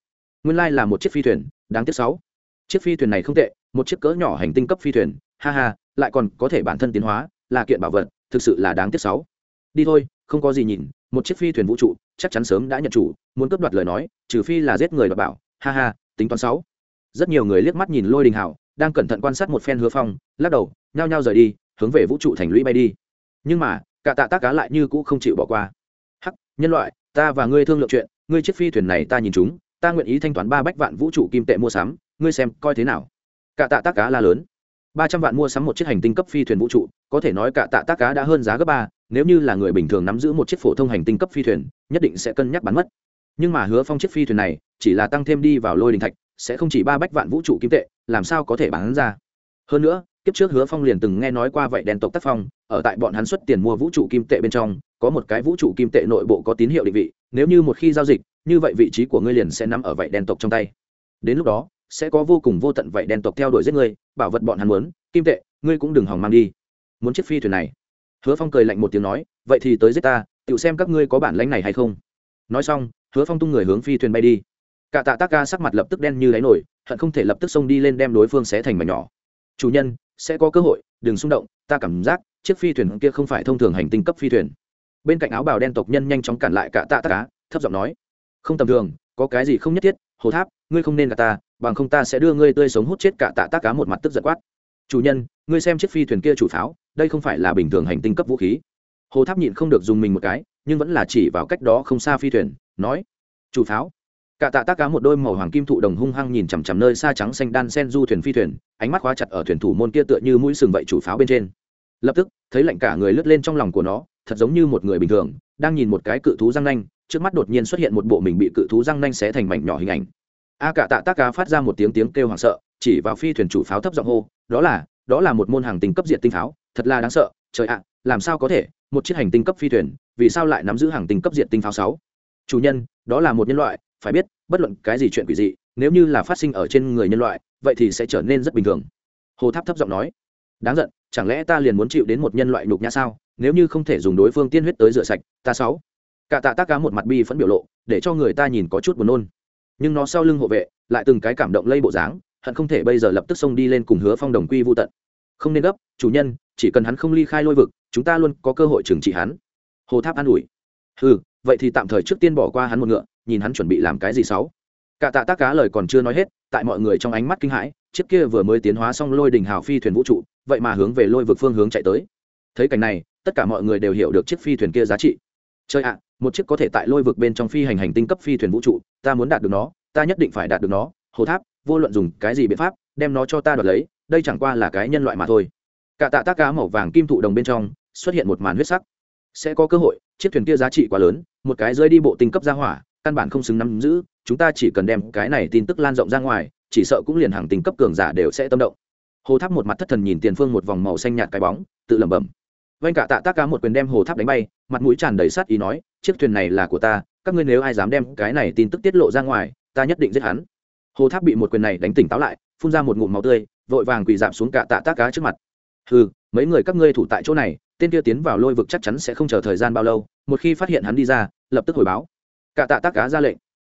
Nguyên lai là một chiếc phi thuyền, đáng tiếc sáu. Chiếc phi thuyền này không tệ, một chiếc cỡ nhỏ hành tinh cấp phi thuyền ha ha, lại còn có thể bản thân tiến hóa, là kiện bảo vật, thực sự là đáng tiếc sáu. Đi thôi, không có gì nhìn, một chiếc phi thuyền vũ trụ, chắc chắn sớm đã nhận chủ, muốn cướp đoạt lời nói, trừ phi là giết người đọc bảo. Ha ha, tính toán sáu. Rất nhiều người liếc mắt nhìn lôi đình hảo đang cẩn thận quan sát một phen hứa phong, lắc đầu, nhao nhao rời đi, hướng về vũ trụ thành lũy bay đi. Nhưng mà, cả tạ tác cá lại như cũ không chịu bỏ qua. Hắc, nhân loại, ta và ngươi thương lượng chuyện, ngươi chiếc phi thuyền này ta nhìn chúng, ta nguyện ý thanh toán ba bách vạn vũ trụ kim tệ mua sắm, ngươi xem coi thế nào. Cả tạ tác cá la lớn ba trăm vạn mua sắm một chiếc hành tinh cấp phi thuyền vũ trụ, có thể nói cả tạ tác cá đã hơn giá gấp ba, nếu như là người bình thường nắm giữ một chiếc phổ thông hành tinh cấp phi thuyền, nhất định sẽ cân nhắc bán mất. Nhưng mà hứa phong chiếc phi thuyền này, chỉ là tăng thêm đi vào lôi đình thạch, sẽ không chỉ ba bách vạn vũ trụ kim tệ, làm sao có thể bán ra? Hơn nữa, kiếp trước hứa phong liền từng nghe nói qua vậy đèn tộc tác phong, ở tại bọn hắn xuất tiền mua vũ trụ kim tệ bên trong, có một cái vũ trụ kim tệ nội bộ có tín hiệu định vị, nếu như một khi giao dịch, như vậy vị trí của ngươi liền sẽ nằm ở vậy đèn tộc trong tay. Đến lúc đó sẽ có vô cùng vô tận vậy đen tộc theo đuổi giết ngươi, bảo vật bọn hắn muốn, kim tệ, ngươi cũng đừng hòng mang đi. Muốn chiếc phi thuyền này. Hứa phong cười lạnh một tiếng nói, vậy thì tới giết ta tự xem các ngươi có bản lãnh này hay không. Nói xong, hứa phong tung người hướng phi thuyền bay đi. Cả tạ tác ca sắc mặt lập tức đen như đáy nổi, hận không thể lập tức xông đi lên đem đối phương xé thành mảnh nhỏ. Chủ nhân, sẽ có cơ hội, đừng xung động, ta cảm giác, chiếc phi thuyền kia không phải thông thường hành tinh cấp phi thuyền. Bên cạnh áo bào đen tộc nhân nhanh chóng cản lại cả tạ tác cá thấp giọng nói, không tầm thường, có cái gì không nhất thiết hồ tháp, ngươi không nên gạt ta, bằng không ta sẽ đưa ngươi tươi sống hút chết cả tạ tác cá một mặt tức giật quát. Chủ nhân, ngươi xem chiếc phi thuyền kia chủ pháo, đây không phải là bình thường hành tinh cấp vũ khí. Hồ tháp nhịn không được dùng mình một cái, nhưng vẫn là chỉ vào cách đó không xa phi thuyền, nói, chủ pháo. Cả tạ tác cá một đôi màu hoàng kim thụ đồng hung hăng nhìn chằm chằm nơi xa trắng xanh đan sen du thuyền phi thuyền, ánh mắt khóa chặt ở thuyền thủ môn kia tựa như mũi sừng vậy chủ pháo bên trên. Lập tức, thấy lạnh cả người lướt lên trong lòng của nó, thật giống như một người bình thường, đang nhìn một cái cự thú răng nanh trước mắt đột nhiên xuất hiện một bộ mình bị cự thú răng nanh xé thành mảnh nhỏ hình ảnh. A cả tạ tác cá phát ra một tiếng tiếng kêu hoảng sợ, chỉ vào phi thuyền chủ pháo thấp giọng hô, đó là đó là một môn hàng tinh cấp diện tinh pháo, thật là đáng sợ, trời ạ, làm sao có thể, một chiếc hành tinh cấp phi thuyền, vì sao lại nắm giữ hàng tinh cấp diện tinh pháo sáu? Chủ nhân, đó là một nhân loại, phải biết, bất luận cái gì chuyện quỷ dị, nếu như là phát sinh ở trên người nhân loại, vậy thì sẽ trở nên rất bình thường. Hồ tháp thấp giọng nói. Đáng giận, chẳng lẽ ta liền muốn chịu đến một nhân loại nhục nhã sao? Nếu như không thể dùng đối phương tiên huyết tới rửa sạch, ta sáu cả tạ tác cá một mặt bi phẫn biểu lộ, để cho người ta nhìn có chút buồn nôn. Nhưng nó sau lưng hộ vệ, lại từng cái cảm động lây bộ dáng, hận không thể bây giờ lập tức xông đi lên cùng hứa phong đồng quy vô tận. Không nên gấp, chủ nhân, chỉ cần hắn không ly khai lôi vực, chúng ta luôn có cơ hội trừng trị hắn. Hồ tháp an ủi. Ừ vậy thì tạm thời trước tiên bỏ qua hắn một ngựa, nhìn hắn chuẩn bị làm cái gì xấu cả tạ tác cá lời còn chưa nói hết, tại mọi người trong ánh mắt kinh hãi, chiếc kia vừa mới tiến hóa xong lôi đình hào phi thuyền vũ trụ, vậy mà hướng về lôi vực phương hướng chạy tới. Thấy cảnh này, tất cả mọi người đều hiểu được chiếc phi thuyền kia giá trị. Chơi ạ một chiếc có thể tại lôi vực bên trong phi hành hành tinh cấp phi thuyền vũ trụ, ta muốn đạt được nó, ta nhất định phải đạt được nó, hồ tháp, vô luận dùng cái gì biện pháp, đem nó cho ta đoạt lấy, đây chẳng qua là cái nhân loại mà thôi. Cả tạ tác cá màu vàng kim thụ đồng bên trong, xuất hiện một màn huyết sắc. Sẽ có cơ hội, chiếc thuyền kia giá trị quá lớn, một cái rơi đi bộ tinh cấp ra hỏa, căn bản không xứng nắm giữ, chúng ta chỉ cần đem cái này tin tức lan rộng ra ngoài, chỉ sợ cũng liền hàng tinh cấp cường giả đều sẽ tâm động. Hồ tháp một mặt thất thần nhìn tiền phương một vòng màu xanh nhạt cái bóng, tự lẩm bẩm vanh cả tạ tác cá một quyền đem hồ tháp đánh bay, mặt mũi tràn đầy sát ý nói, chiếc thuyền này là của ta, các ngươi nếu ai dám đem cái này tin tức tiết lộ ra ngoài, ta nhất định giết hắn. Hồ tháp bị một quyền này đánh tỉnh táo lại, phun ra một ngụm máu tươi, vội vàng quỳ dạp xuống cả tạ tác cá trước mặt. Hừ, mấy người các ngươi thủ tại chỗ này, tên kia tiến vào lôi vực chắc chắn sẽ không chờ thời gian bao lâu, một khi phát hiện hắn đi ra, lập tức hồi báo. Cả tạ tác cá ra lệnh.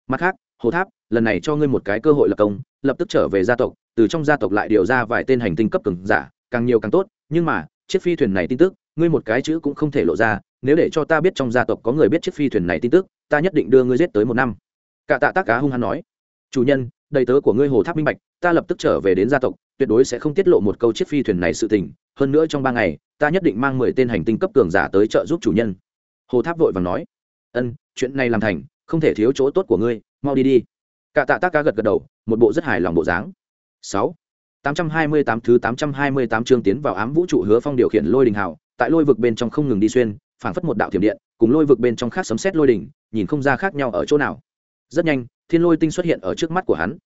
Mặt khác, hồ tháp, lần này cho ngươi một cái cơ hội lập công, lập tức trở về gia tộc, từ trong gia tộc lại điều ra vài tên hành tinh cấp cường giả, càng nhiều càng tốt, nhưng mà chiếc phi thuyền này tin tức, ngươi một cái chữ cũng không thể lộ ra, nếu để cho ta biết trong gia tộc có người biết chiếc phi thuyền này tin tức, ta nhất định đưa ngươi giết tới một năm. Cả tạ tác cá hung hăng nói. Chủ nhân, đầy tớ của ngươi hồ tháp minh bạch, ta lập tức trở về đến gia tộc, tuyệt đối sẽ không tiết lộ một câu chiếc phi thuyền này sự tình, hơn nữa trong ba ngày, ta nhất định mang mười tên hành tinh cấp cường giả tới trợ giúp chủ nhân. Hồ tháp vội vàng nói. Ân, chuyện này làm thành, không thể thiếu chỗ tốt của ngươi, mau đi đi. Cả tạ tác cá gật gật đầu, một bộ rất hài lòng bộ dáng. Sáu. 828 thứ 828 chương tiến vào ám vũ trụ hứa phong điều khiển lôi đình hào, tại lôi vực bên trong không ngừng đi xuyên phản phất một đạo thiểm điện, cùng lôi vực bên trong khác sấm xét lôi đỉnh nhìn không ra khác nhau ở chỗ nào. Rất nhanh, thiên lôi tinh xuất hiện ở trước mắt của hắn.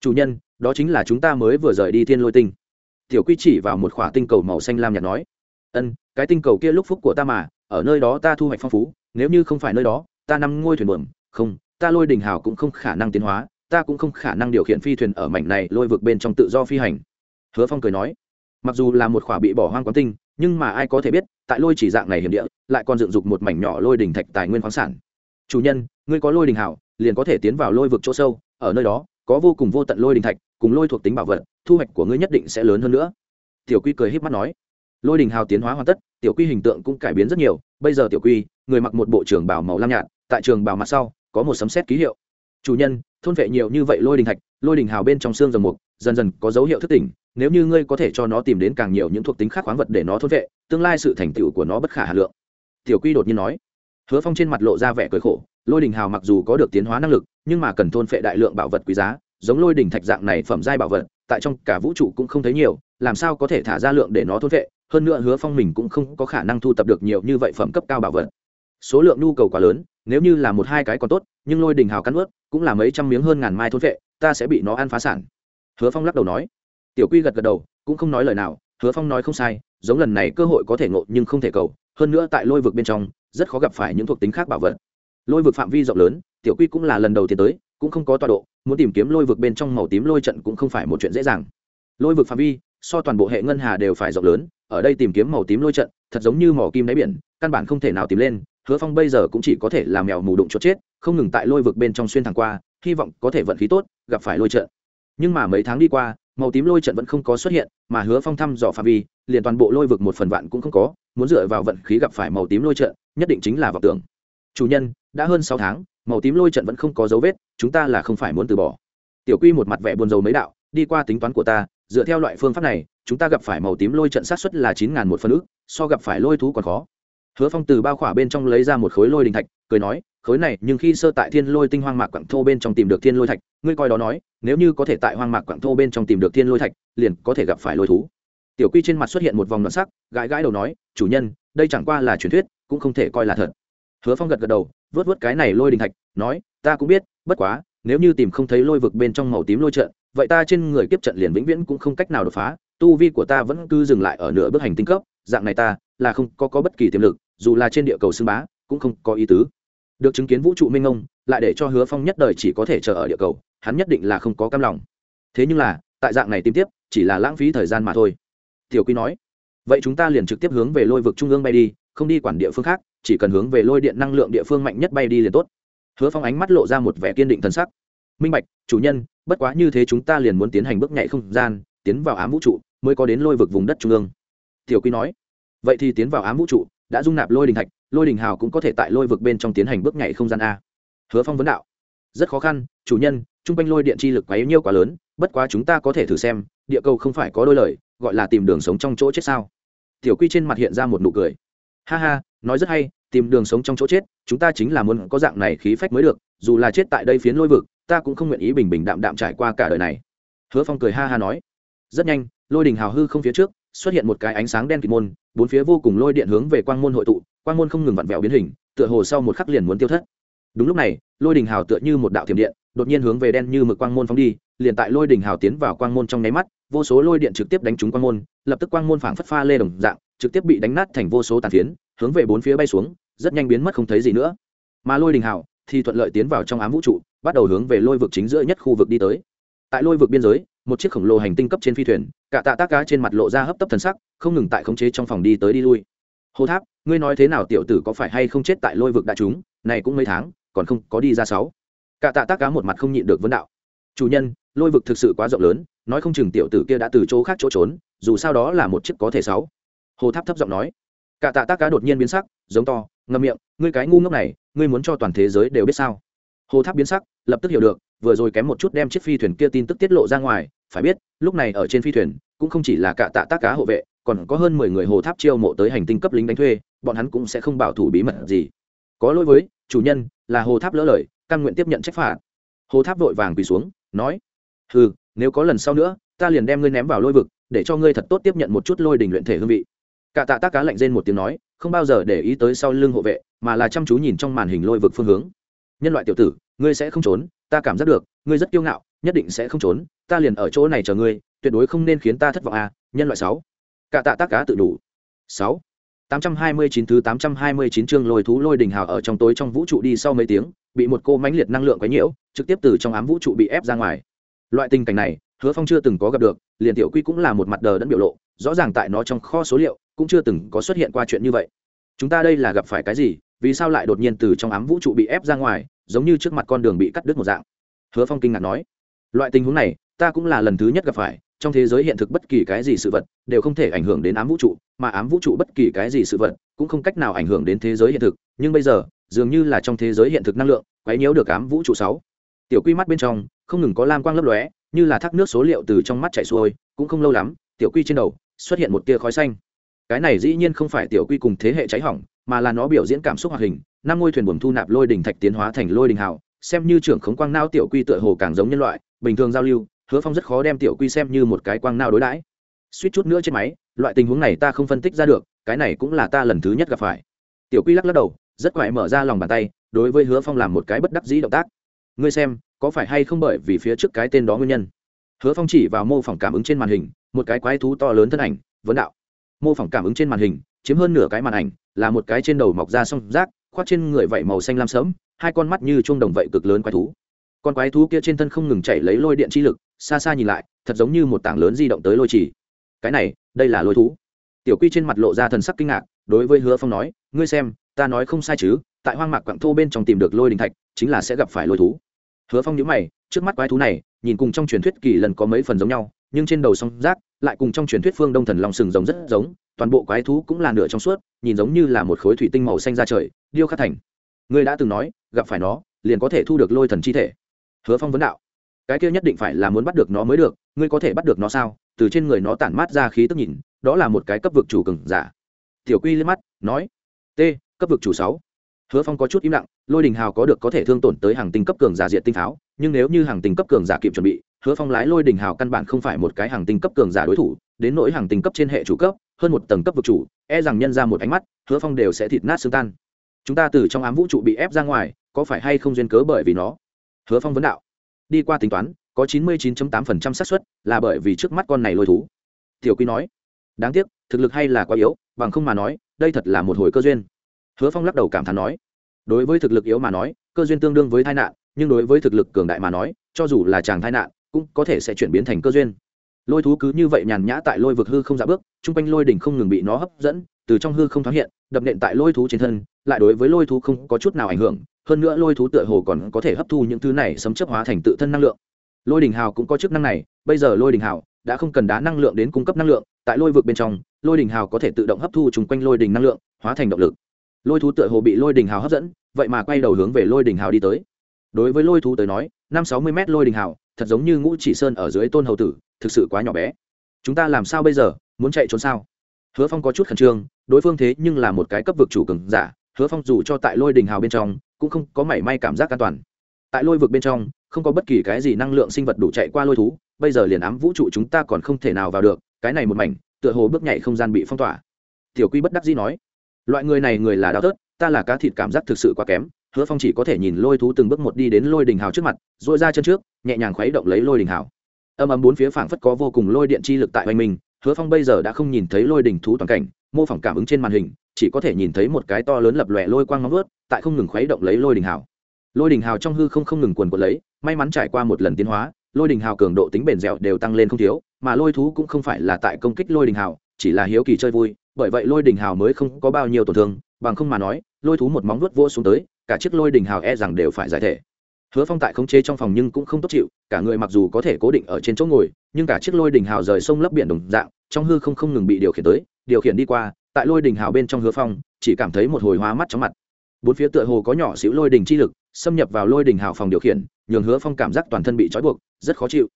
Chủ nhân, đó chính là chúng ta mới vừa rời đi thiên lôi tinh. Tiểu quy chỉ vào một khỏa tinh cầu màu xanh lam nhạt nói. Ân, cái tinh cầu kia lúc phúc của ta mà, ở nơi đó ta thu hoạch phong phú, nếu như không phải nơi đó, ta nằm ngôi thuyền buồm, không, ta lôi đình hào cũng không khả năng tiến hóa ta cũng không khả năng điều khiển phi thuyền ở mảnh này lôi vực bên trong tự do phi hành. Hứa phong cười nói, mặc dù là một khỏa bị bỏ hoang quán tinh, nhưng mà ai có thể biết, tại lôi chỉ dạng này hiểm địa, lại còn dựng dục một mảnh nhỏ lôi đình thạch tài nguyên khoáng sản. Chủ nhân, ngươi có lôi đình hảo, liền có thể tiến vào lôi vực chỗ sâu, ở nơi đó, có vô cùng vô tận lôi đình thạch, cùng lôi thuộc tính bảo vật, thu hoạch của ngươi nhất định sẽ lớn hơn nữa. Tiểu quy cười h í p mắt nói, lôi đình hào tiến hóa hoàn tất, tiểu quy hình tượng cũng cải biến rất nhiều, bây giờ tiểu quy, người mặc một bộ trường bảo màu lam nhạt, tại trường bảo mặt sau, có một sấm xét ký hiệu. Chủ nhân thôn vệ nhiều như vậy lôi đình thạch, lôi đình hào bên trong xương rồng mục, dần dần có dấu hiệu thức tỉnh, nếu như ngươi có thể cho nó tìm đến càng nhiều những thuộc tính khác khoáng vật để nó thôn vệ, tương lai sự thành tựu của nó bất khả hà lượng. Tiểu quy đột nhiên nói. Hứa phong trên mặt lộ ra vẻ cười khổ, lôi đình hào mặc dù có được tiến hóa năng lực, nhưng mà cần thôn phệ đại lượng bảo vật quý giá, giống lôi đình thạch dạng này phẩm giai bảo vật, tại trong cả vũ trụ cũng không thấy nhiều, làm sao có thể thả ra lượng để nó thôn phệ hơn nữa hứa phong mình cũng không có khả năng thu tập được nhiều như vậy phẩm cấp cao bảo vật. Số lượng nhu cầu quá lớn, nếu như là một hai cái còn tốt nhưng lôi đình hào cắn ướt, cũng là mấy trăm miếng hơn ngàn mai thôn vệ, ta sẽ bị nó ăn phá sản. Hứa phong lắc đầu nói. Tiểu quy gật gật đầu, cũng không nói lời nào, hứa phong nói không sai, giống lần này cơ hội có thể ngộ nhưng không thể cầu, hơn nữa tại lôi vực bên trong, rất khó gặp phải những thuộc tính khác bảo vật. Lôi vực phạm vi rộng lớn, tiểu quy cũng là lần đầu tiến tới, cũng không có tọa độ, muốn tìm kiếm lôi vực bên trong màu tím lôi trận cũng không phải một chuyện dễ dàng. Lôi vực phạm vi, so toàn bộ hệ ngân hà đều phải rộng lớn, ở đây tìm kiếm màu tím lôi trận, thật giống như mỏ kim đáy biển, căn bản không thể nào tìm lên hứa phong bây giờ cũng chỉ có thể làm mèo mù đụng chốt chết, không ngừng tại lôi vực bên trong xuyên thẳng qua, hy vọng có thể vận khí tốt, gặp phải lôi trận. Nhưng mà mấy tháng đi qua, màu tím lôi trận vẫn không có xuất hiện, mà hứa phong thăm dò phạm vi, liền toàn bộ lôi vực một phần vạn cũng không có, muốn dựa vào vận khí gặp phải màu tím lôi trận, nhất định chính là vọng tưởng. Chủ nhân, đã hơn sáu tháng, màu tím lôi trận vẫn không có dấu vết, chúng ta là không phải muốn từ bỏ. Tiểu quy một mặt vẻ buồn rầu mấy đạo, đi qua tính toán của ta, dựa theo loại phương pháp này, chúng ta gặp phải màu tím lôi trận sát xuất là chín ngàn một phân ước so gặp phải lôi thú còn khó hứa phong từ bao khỏa bên trong lấy ra một khối lôi đình thạch cười nói khối này nhưng khi sơ tại thiên lôi tinh hoang mạc quảng thô bên trong tìm được thiên lôi thạch ngươi coi đó nói nếu như có thể tại hoang mạc quảng thô bên trong tìm được thiên lôi thạch liền có thể gặp phải lôi thú. Tiểu quy trên mặt xuất hiện một vòng đoạn sắc gãi gãi đầu nói chủ nhân đây chẳng qua là truyền thuyết cũng không thể coi là thật. Hứa phong gật gật đầu vớt vớt cái này lôi đình thạch nói ta cũng biết bất quá nếu như tìm không thấy lôi vực bên trong màu tím lôi trận vậy ta trên người kiếp trận liền vĩnh viễn cũng không cách nào đột phá tu vi của ta vẫn cứ dừng lại ở nửa bước hành tinh cấp dạng này ta là không có, có bất kỳ tiềm lực dù là trên địa cầu xưng bá, cũng không có ý tứ. Được chứng kiến vũ trụ minh ông lại để cho hứa phong nhất đời chỉ có thể chờ ở địa cầu, hắn nhất định là không có cam lòng. Thế nhưng là, tại dạng này tìm tiếp, chỉ là lãng phí thời gian mà thôi. Tiểu quy nói, vậy chúng ta liền trực tiếp hướng về lôi vực trung ương bay đi, không đi quản địa phương khác, chỉ cần hướng về lôi điện năng lượng địa phương mạnh nhất bay đi liền tốt. Hứa phong ánh mắt lộ ra một vẻ kiên định thân sắc. Minh bạch, chủ nhân, bất quá như thế chúng ta liền muốn tiến hành bước nhảy không gian, tiến vào ám vũ trụ, mới có đến lôi vực vùng đất trung ương. Tiểu quy nói, vậy thì tiến vào ám vũ trụ đã dung nạp lôi đình thạch, lôi đình hào cũng có thể tại lôi vực bên trong tiến hành bước nhảy không gian a. Hứa phong vấn đạo. Rất khó khăn, chủ nhân t r u n g quanh lôi điện chi lực quá yếu nhiêu quá lớn, bất quá chúng ta có thể thử xem, địa cầu không phải có đôi lời, gọi là tìm đường sống trong chỗ chết sao? Tiểu quy trên mặt hiện ra một nụ cười. Ha ha, nói rất hay, tìm đường sống trong chỗ chết, chúng ta chính là muốn có dạng này khí phách mới được, dù là chết tại đây phiến lôi vực, ta cũng không nguyện ý bình bình đạm đạm trải qua cả đời này. Hứa phong cười ha ha nói. Rất nhanh, lôi đình hào hư không phía trước xuất hiện một cái ánh sáng đen kịt môn, bốn phía vô cùng lôi điện hướng về quang môn hội tụ, quang môn không ngừng vặn vẹo biến hình, tựa hồ sau một khắc liền muốn tiêu thất. Đúng lúc này, lôi đình hào tựa như một đạo thiểm điện, đột nhiên hướng về đen như mực quang môn phóng đi, liền tại lôi đình hào tiến vào quang môn trong nháy mắt, vô số lôi điện trực tiếp đánh trúng quang môn, lập tức quang môn phảng phất pha lê đồng dạng, trực tiếp bị đánh nát thành vô số tàn phiến, hướng về bốn phía bay xuống, rất nhanh biến mất không thấy gì nữa. Mà lôi đình hào thì thuận lợi tiến vào trong ám vũ trụ, bắt đầu hướng về lôi vực chính giữa nhất khu vực đi tới tại lôi vực biên giới, một chiếc khổng lồ hành tinh cấp trên phi thuyền, cả tạ tác cá trên mặt lộ ra hấp tấp thần sắc, không ngừng tại khống chế trong phòng đi tới đi lui. Hồ tháp, ngươi nói thế nào tiểu tử có phải hay không chết tại lôi vực đại chúng này cũng mấy tháng, còn không có đi ra sáu. Cả tạ tác cá một mặt không nhịn được vấn đạo. Chủ nhân, lôi vực thực sự quá rộng lớn, nói không chừng tiểu tử kia đã từ chỗ khác chỗ trốn, dù sao đó là một chiếc có thể sáu. Hồ tháp thấp giọng nói. Cả tạ tác cá đột nhiên biến sắc, giống to, ngậm miệng, ngươi cái ngu ngốc này, ngươi muốn cho toàn thế giới đều biết sao? Hồ tháp biến sắc, lập tức hiểu được vừa rồi kém một chút đem chiếc phi thuyền kia tin tức tiết lộ ra ngoài, phải biết, lúc này ở trên phi thuyền, cũng không chỉ là cả tạ tác cá hộ vệ, còn có hơn mười người hồ tháp chiêu mộ tới hành tinh cấp lính đánh thuê, bọn hắn cũng sẽ không bảo thủ bí mật gì. Có lỗi với, chủ nhân, là hồ tháp lỡ lời, căn nguyện tiếp nhận trách phạt. Hồ tháp vội vàng quỳ xuống, nói ừ nếu có lần sau nữa, ta liền đem ngươi ném vào lôi vực, để cho ngươi thật tốt tiếp nhận một chút lôi đình luyện thể hương vị. Cả tạ tác cá lạnh rên một tiếng nói, không bao giờ để ý tới sau lưng hộ vệ, mà là chăm chú nhìn trong màn hình lôi vực phương hướng. Nhân loại tiểu tử, ngươi sẽ không trốn ta cảm giác được ngươi rất kiêu ngạo nhất định sẽ không trốn ta liền ở chỗ này chờ ngươi tuyệt đối không nên khiến ta thất vọng à nhân loại sáu cả tạ tác cá tự đủ sáu 829 thứ 829 chương lôi thú lôi đình hào ở trong tối trong vũ trụ đi sau mấy tiếng, bị một cô mãnh liệt năng lượng quấy nhiễu, trực tiếp từ trong ám vũ trụ bị ép ra ngoài. Loại tình cảnh này, Hứa Phong chưa từng có gặp được, liền tiểu quy cũng là một mặt đờ đẫn biểu lộ, rõ ràng tại nó trong kho số liệu cũng chưa từng có xuất hiện qua chuyện như vậy. Chúng ta đây là gặp phải cái gì, vì sao lại đột nhiên từ trong ám vũ trụ bị ép ra ngoài, giống như trước mặt con đường bị cắt đứt một dạng. Hứa Phong kinh ngạc nói, loại tình huống này, ta cũng là lần thứ nhất gặp phải, trong thế giới hiện thực bất kỳ cái gì sự vật đều không thể ảnh hưởng đến ám vũ trụ mà ám vũ trụ bất kỳ cái gì sự vật cũng không cách nào ảnh hưởng đến thế giới hiện thực nhưng bây giờ dường như là trong thế giới hiện thực năng lượng quấy nhiễu được ám vũ trụ sáu tiểu quy mắt bên trong không ngừng có lam quang lấp lóe như là thác nước số liệu từ trong mắt chảy xuôi cũng không lâu lắm tiểu quy trên đầu xuất hiện một tia khói xanh cái này dĩ nhiên không phải tiểu quy cùng thế hệ cháy hỏng mà là nó biểu diễn cảm xúc hoạt hình, năm ngôi thuyền buồm thu nạp lôi đình thạch tiến hóa thành lôi đình hào, xem như trưởng khống quang nao tiểu quy tựa hồ càng giống nhân loại, bình thường giao lưu, hứa phong rất khó đem tiểu quy xem như một cái quang nao đối đãi. Suýt chút nữa trên máy, loại tình huống này ta không phân tích ra được, cái này cũng là ta lần thứ nhất gặp phải. Tiểu quy lắc lắc đầu, rất quại mở ra lòng bàn tay, đối với hứa phong làm một cái bất đắc dĩ động tác. Ngươi xem, có phải hay không bởi vì phía trước cái tên đó nguyên nhân? Hứa phong chỉ vào mô phỏng cảm ứng trên màn hình, một cái quái thú to lớn thân ảnh, vấn đạo. Mô phỏng cảm ứng trên màn hình chiếm hơn nửa cái màn ảnh là một cái trên đầu mọc ra song rác khoác trên người vảy màu xanh lam sẫm, hai con mắt như chuông đồng vậy cực lớn quái thú. Con quái thú kia trên thân không ngừng chảy lấy lôi điện chi lực xa xa nhìn lại thật giống như một tảng lớn di động tới lôi trì. Cái này đây là lôi thú. Tiểu quy trên mặt lộ ra thần sắc kinh ngạc đối với hứa phong nói ngươi xem ta nói không sai chứ tại hoang mạc quặng thô bên trong tìm được lôi đình thạch chính là sẽ gặp phải lôi thú. Hứa phong nhớ mày trước mắt quái thú này nhìn cùng trong truyền thuyết kỳ lần có mấy phần giống nhau nhưng trên đầu song rác lại cùng trong truyền thuyết phương đông thần long sừng giống rất giống toàn bộ quái thú cũng là nửa trong suốt, nhìn giống như là một khối thủy tinh màu xanh ra trời, điêu khắc thành. Ngươi đã từng nói, gặp phải nó, liền có thể thu được lôi thần chi thể. Hứa phong vấn đạo. Cái kia nhất định phải là muốn bắt được nó mới được, ngươi có thể bắt được nó sao? Từ trên người nó tản mát ra khí tức nhìn, đó là một cái cấp vực chủ cường giả. Tiểu quy lên mắt, nói, t, cấp vực chủ sáu. Hứa phong có chút im lặng, lôi đình hào có được có thể thương tổn tới hàng tinh cấp cường giả diện tinh pháo, nhưng nếu như hàng tinh cấp cường giả kịp chuẩn bị hứa phong lái lôi đình hào căn bản không phải một cái hàng tinh cấp cường giả đối thủ, đến nỗi hàng tinh cấp trên hệ chủ cấp, hơn một tầng cấp vực chủ e rằng nhân ra một ánh mắt, hứa phong đều sẽ thịt nát xương tan. Chúng ta từ trong ám vũ trụ bị ép ra ngoài, có phải hay không duyên cớ bởi vì nó? Hứa phong vấn đạo. Đi qua tính toán, có chín mươi 99.8% xác suất là bởi vì trước mắt con này lôi thú. Tiểu quy nói. Đáng tiếc, thực lực hay là quá yếu, bằng không mà nói, đây thật là một hồi cơ duyên. Hứa phong lắc đầu cảm thán nói. Đối với thực lực yếu mà nói, cơ duyên tương đương với tai nạn, nhưng đối với thực lực cường đại mà nói, cho dù là chàng tai nạn cũng có thể sẽ chuyển biến thành cơ duyên. Lôi thú cứ như vậy nhàn nhã tại lôi vực hư không dạ bước, chung quanh lôi đỉnh không ngừng bị nó hấp dẫn, từ trong hư không thoáng hiện, đập nện tại lôi thú trên thân, lại đối với lôi thú không có chút nào ảnh hưởng, hơn nữa lôi thú tựa hồ còn có thể hấp thu những thứ này sấm chấp hóa thành tự thân năng lượng. Lôi đình hào cũng có chức năng này, bây giờ lôi đình hào đã không cần đá năng lượng đến cung cấp năng lượng, tại lôi vực bên trong, lôi đình hào có thể tự động hấp thu chung quanh lôi đình năng lượng, hóa thành động lực. Lôi thú tựa hồ bị lôi đình hào hấp dẫn, vậy mà quay đầu hướng về lôi đình hào đi tới. Đối với lôi thú tới nói, năm sáu mươi m lôi đình hào thật giống như ngũ chỉ sơn ở dưới tôn hầu tử, thực sự quá nhỏ bé. Chúng ta làm sao bây giờ? Muốn chạy trốn sao? Hứa phong có chút khẩn trương, đối phương thế nhưng là một cái cấp vực chủ cường giả, hứa phong dù cho tại lôi đình hào bên trong, cũng không có mảy may cảm giác an toàn. Tại lôi vực bên trong, không có bất kỳ cái gì năng lượng sinh vật đủ chạy qua lôi thú, bây giờ liền ám vũ trụ chúng ta còn không thể nào vào được, cái này một mảnh, tựa hồ bước nhảy không gian bị phong tỏa. Tiểu quy bất đắc dĩ nói, loại người này người là đau tớt ta là cá thịt cảm giác thực sự quá kém hứa phong chỉ có thể nhìn lôi thú từng bước một đi đến lôi đình hào trước mặt dội ra chân trước, nhẹ nhàng khuấy động lấy lôi đình hào. Âm ấm bốn phía phảng phất có vô cùng lôi điện chi lực tại oanh mình, hứa phong bây giờ đã không nhìn thấy lôi đình thú toàn cảnh, mô phỏng cảm ứng trên màn hình, chỉ có thể nhìn thấy một cái to lớn lập lòe lôi quang nóng vớt, tại không ngừng khuấy động lấy lôi đình hào. Lôi đình hào trong hư không không ngừng quần quật lấy, may mắn trải qua một lần tiến hóa, lôi đình hào cường độ tính bền dẻo đều tăng lên không thiếu, mà lôi thú cũng không phải là tại công kích lôi đình hào, chỉ là hiếu kỳ chơi vui, bởi vậy lôi đình hào mới không có bao nhiêu tổn thương, bằng không mà nói, lôi thú một móng vuốt vô xuống tới cả chiếc lôi đình hào e rằng đều phải giải thể. Hứa phong tại khống chế trong phòng nhưng cũng không tốt chịu, cả người mặc dù có thể cố định ở trên chỗ ngồi, nhưng cả chiếc lôi đình hào rời sông lấp biển đồng dạng, trong hư không không ngừng bị điều khiển tới, điều khiển đi qua, tại lôi đình hào bên trong hứa phong, chỉ cảm thấy một hồi hoa mắt chóng mặt. Bốn phía tựa hồ có nhỏ xíu lôi đình chi lực, xâm nhập vào lôi đình hào phòng điều khiển, nhường hứa phong cảm giác toàn thân bị trói buộc, rất khó chịu.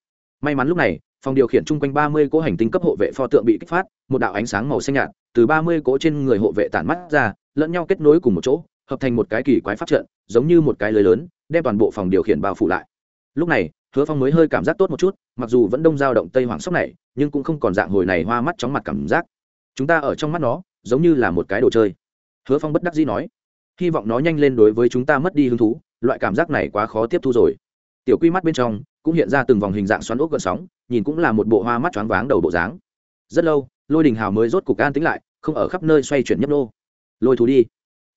May mắn lúc này, phòng điều khiển chung quanh ba mươi cỗ hành tinh cấp hộ vệ pho tượng bị kích phát, một đạo ánh sáng màu xanh nhạt, từ ba mươi cỗ trên người hộ vệ tản mắt ra, lẫn nhau kết nối cùng một chỗ hợp thành một cái kỳ quái pháp trận, giống như một cái lưới lớn, đem toàn bộ phòng điều khiển bao phủ lại. Lúc này, hứa phong mới hơi cảm giác tốt một chút, mặc dù vẫn đông dao động tây hoàng sốc này, nhưng cũng không còn dạng hồi này hoa mắt chóng mặt cảm giác. Chúng ta ở trong mắt nó, giống như là một cái đồ chơi. Hứa phong bất đắc dĩ nói. Hy vọng nó nhanh lên đối với chúng ta mất đi hứng thú, loại cảm giác này quá khó tiếp thu rồi. Tiểu quy mắt bên trong, cũng hiện ra từng vòng hình dạng xoắn ốc gợn sóng, nhìn cũng là một bộ hoa mắt choáng váng đầu bộ dáng. Rất lâu, lôi đình hào mới rốt cục an tính lại, không ở khắp nơi xoay chuyển nhấp nô. Lôi thú đi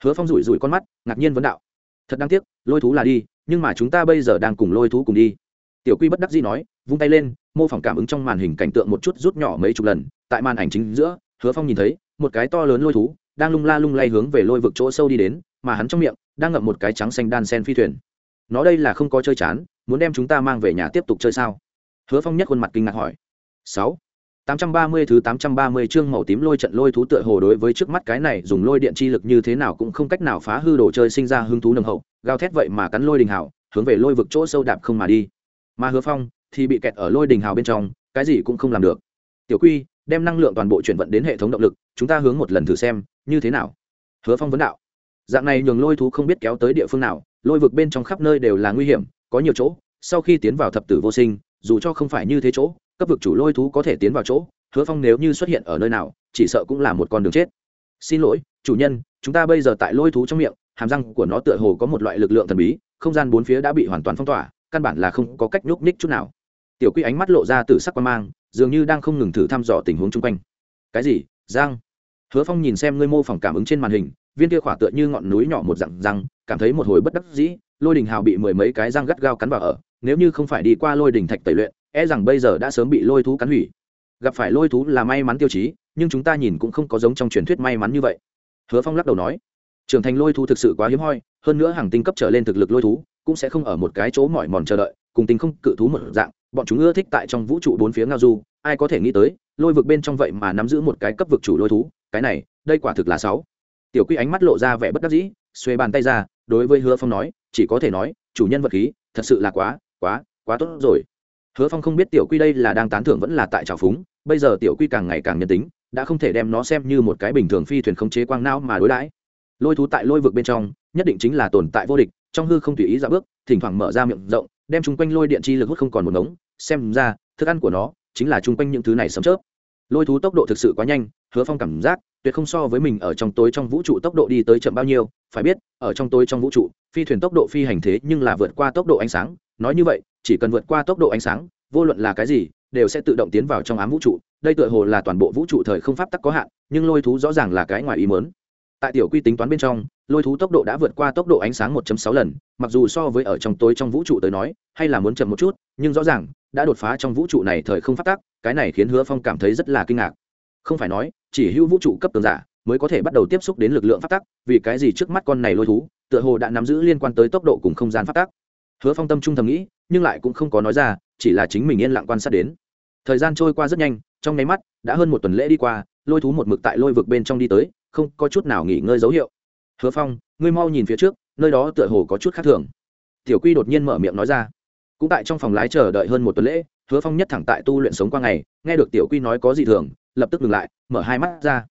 hứa phong rủi rủi con mắt, ngạc nhiên vấn đạo. Thật đáng tiếc, lôi thú là đi, nhưng mà chúng ta bây giờ đang cùng lôi thú cùng đi. Tiểu quy bất đắc dĩ nói, vung tay lên, mô phỏng cảm ứng trong màn hình cảnh tượng một chút rút nhỏ mấy chục lần. Tại màn ảnh chính giữa, hứa phong nhìn thấy, một cái to lớn lôi thú, đang lung la lung lay hướng về lôi vực chỗ sâu đi đến, mà hắn trong miệng, đang ngậm một cái trắng xanh đan sen phi thuyền. Nó đây là không có chơi chán, muốn đem chúng ta mang về nhà tiếp tục chơi sao? Hứa phong nhất khuôn mặt kinh ngạc hỏi. Sáu tám trăm ba mươi thứ tám trăm ba mươi chương màu tím lôi trận lôi thú tựa hồ đối với trước mắt cái này dùng lôi điện chi lực như thế nào cũng không cách nào phá hư đồ chơi sinh ra hứng thú nồng hậu gào thét vậy mà cắn lôi đình hào, hướng về lôi vực chỗ sâu đạp không mà đi. Mà hứa phong thì bị kẹt ở lôi đình hào bên trong cái gì cũng không làm được. Tiểu quy đem năng lượng toàn bộ chuyển vận đến hệ thống động lực chúng ta hướng một lần thử xem như thế nào? Hứa phong vấn đạo. Dạng này nhường lôi thú không biết kéo tới địa phương nào lôi vực bên trong khắp nơi đều là nguy hiểm có nhiều chỗ sau khi tiến vào thập tử vô sinh dù cho không phải như thế chỗ cấp vực chủ lôi thú có thể tiến vào chỗ, hứa phong nếu như xuất hiện ở nơi nào, chỉ sợ cũng là một con đường chết. Xin lỗi, chủ nhân, chúng ta bây giờ tại lôi thú trong miệng, hàm răng của nó tựa hồ có một loại lực lượng thần bí, không gian bốn phía đã bị hoàn toàn phong tỏa, căn bản là không có cách nhúc ních chút nào. Tiểu quy ánh mắt lộ ra từ sắc quan mang, dường như đang không ngừng thử thăm dò tình huống chung quanh. Cái gì? Giang hứa phong nhìn xem ngươi mô phỏng cảm ứng trên màn hình, viên kia khỏa tựa như ngọn núi nhỏ một dặn răng, cảm thấy một hồi bất đắc dĩ, lôi đình hào bị mười mấy cái răng gắt gao cắn vào ở, nếu như không phải đi qua lôi đình thạch tẩy luyện e rằng bây giờ đã sớm bị lôi thú cắn hủy. Gặp phải lôi thú là may mắn tiêu chí, nhưng chúng ta nhìn cũng không có giống trong truyền thuyết may mắn như vậy. Hứa phong lắc đầu nói, trưởng thành lôi thú thực sự quá hiếm hoi, hơn nữa hàng tinh cấp trở lên thực lực lôi thú cũng sẽ không ở một cái chỗ mỏi mòn chờ đợi, cùng tinh không cự thú một dạng, bọn chúng ưa thích tại trong vũ trụ bốn phía ngao du, ai có thể nghĩ tới, lôi vực bên trong vậy mà nắm giữ một cái cấp vực chủ lôi thú, cái này, đây quả thực là sáu. Tiểu quy ánh mắt lộ ra vẻ bất đắc dĩ, xuê bàn tay ra, đối với hứa phong nói, chỉ có thể nói, chủ nhân vật khí, thật sự là quá quá quá tốt rồi hứa phong không biết tiểu quy đây là đang tán thưởng vẫn là tại trào phúng, bây giờ tiểu quy càng ngày càng nhân tính, đã không thể đem nó xem như một cái bình thường phi thuyền không chế quang não mà đối đãi. Lôi thú tại lôi vực bên trong, nhất định chính là tồn tại vô địch, trong hư không tùy ý ra bước, thỉnh thoảng mở ra miệng rộng, đem chung quanh lôi điện chi lực hút không còn một ngống, xem ra, thức ăn của nó chính là chung quanh những thứ này sấm chớp. Lôi thú tốc độ thực sự quá nhanh, hứa phong cảm giác tuyệt không so với mình ở trong tối trong vũ trụ tốc độ đi tới chậm bao nhiêu, phải biết, ở trong tối trong vũ trụ, phi thuyền tốc độ phi hành thế nhưng là vượt qua tốc độ ánh sáng, nói như vậy chỉ cần vượt qua tốc độ ánh sáng, vô luận là cái gì, đều sẽ tự động tiến vào trong ám vũ trụ. Đây tựa hồ là toàn bộ vũ trụ thời không pháp tắc có hạn, nhưng lôi thú rõ ràng là cái ngoài ý mớn tại tiểu quy tính toán bên trong, lôi thú tốc độ đã vượt qua tốc độ ánh sáng 1.6 lần, mặc dù so với ở trong tối trong vũ trụ tới nói, hay là muốn chậm một chút, nhưng rõ ràng, đã đột phá trong vũ trụ này thời không phát tác cái này khiến hứa phong cảm thấy rất là kinh ngạc. Không phải nói, chỉ hữu vũ trụ cấp tường giả mới có thể bắt đầu tiếp xúc đến lực lượng phát tác vì cái gì trước mắt con này lôi thú, tựa hồ đã nắm giữ liên quan tới tốc độ cùng không gian phát tác hứa phong tâm trung thầm nghĩ nhưng lại cũng không có nói ra, chỉ là chính mình yên lặng quan sát đến. Thời gian trôi qua rất nhanh, trong nháy mắt, đã hơn một tuần lễ đi qua, lôi thú một mực tại lôi vực bên trong đi tới, không có chút nào nghỉ ngơi dấu hiệu. Hứa phong, ngươi mau nhìn phía trước, nơi đó tựa hồ có chút khác thường. Tiểu quy đột nhiên mở miệng nói ra. Cũng tại trong phòng lái chờ đợi hơn một tuần lễ, hứa phong nhất thẳng tại tu luyện sống qua ngày, nghe được tiểu quy nói có gì thường, lập tức ngừng lại, mở hai mắt ra.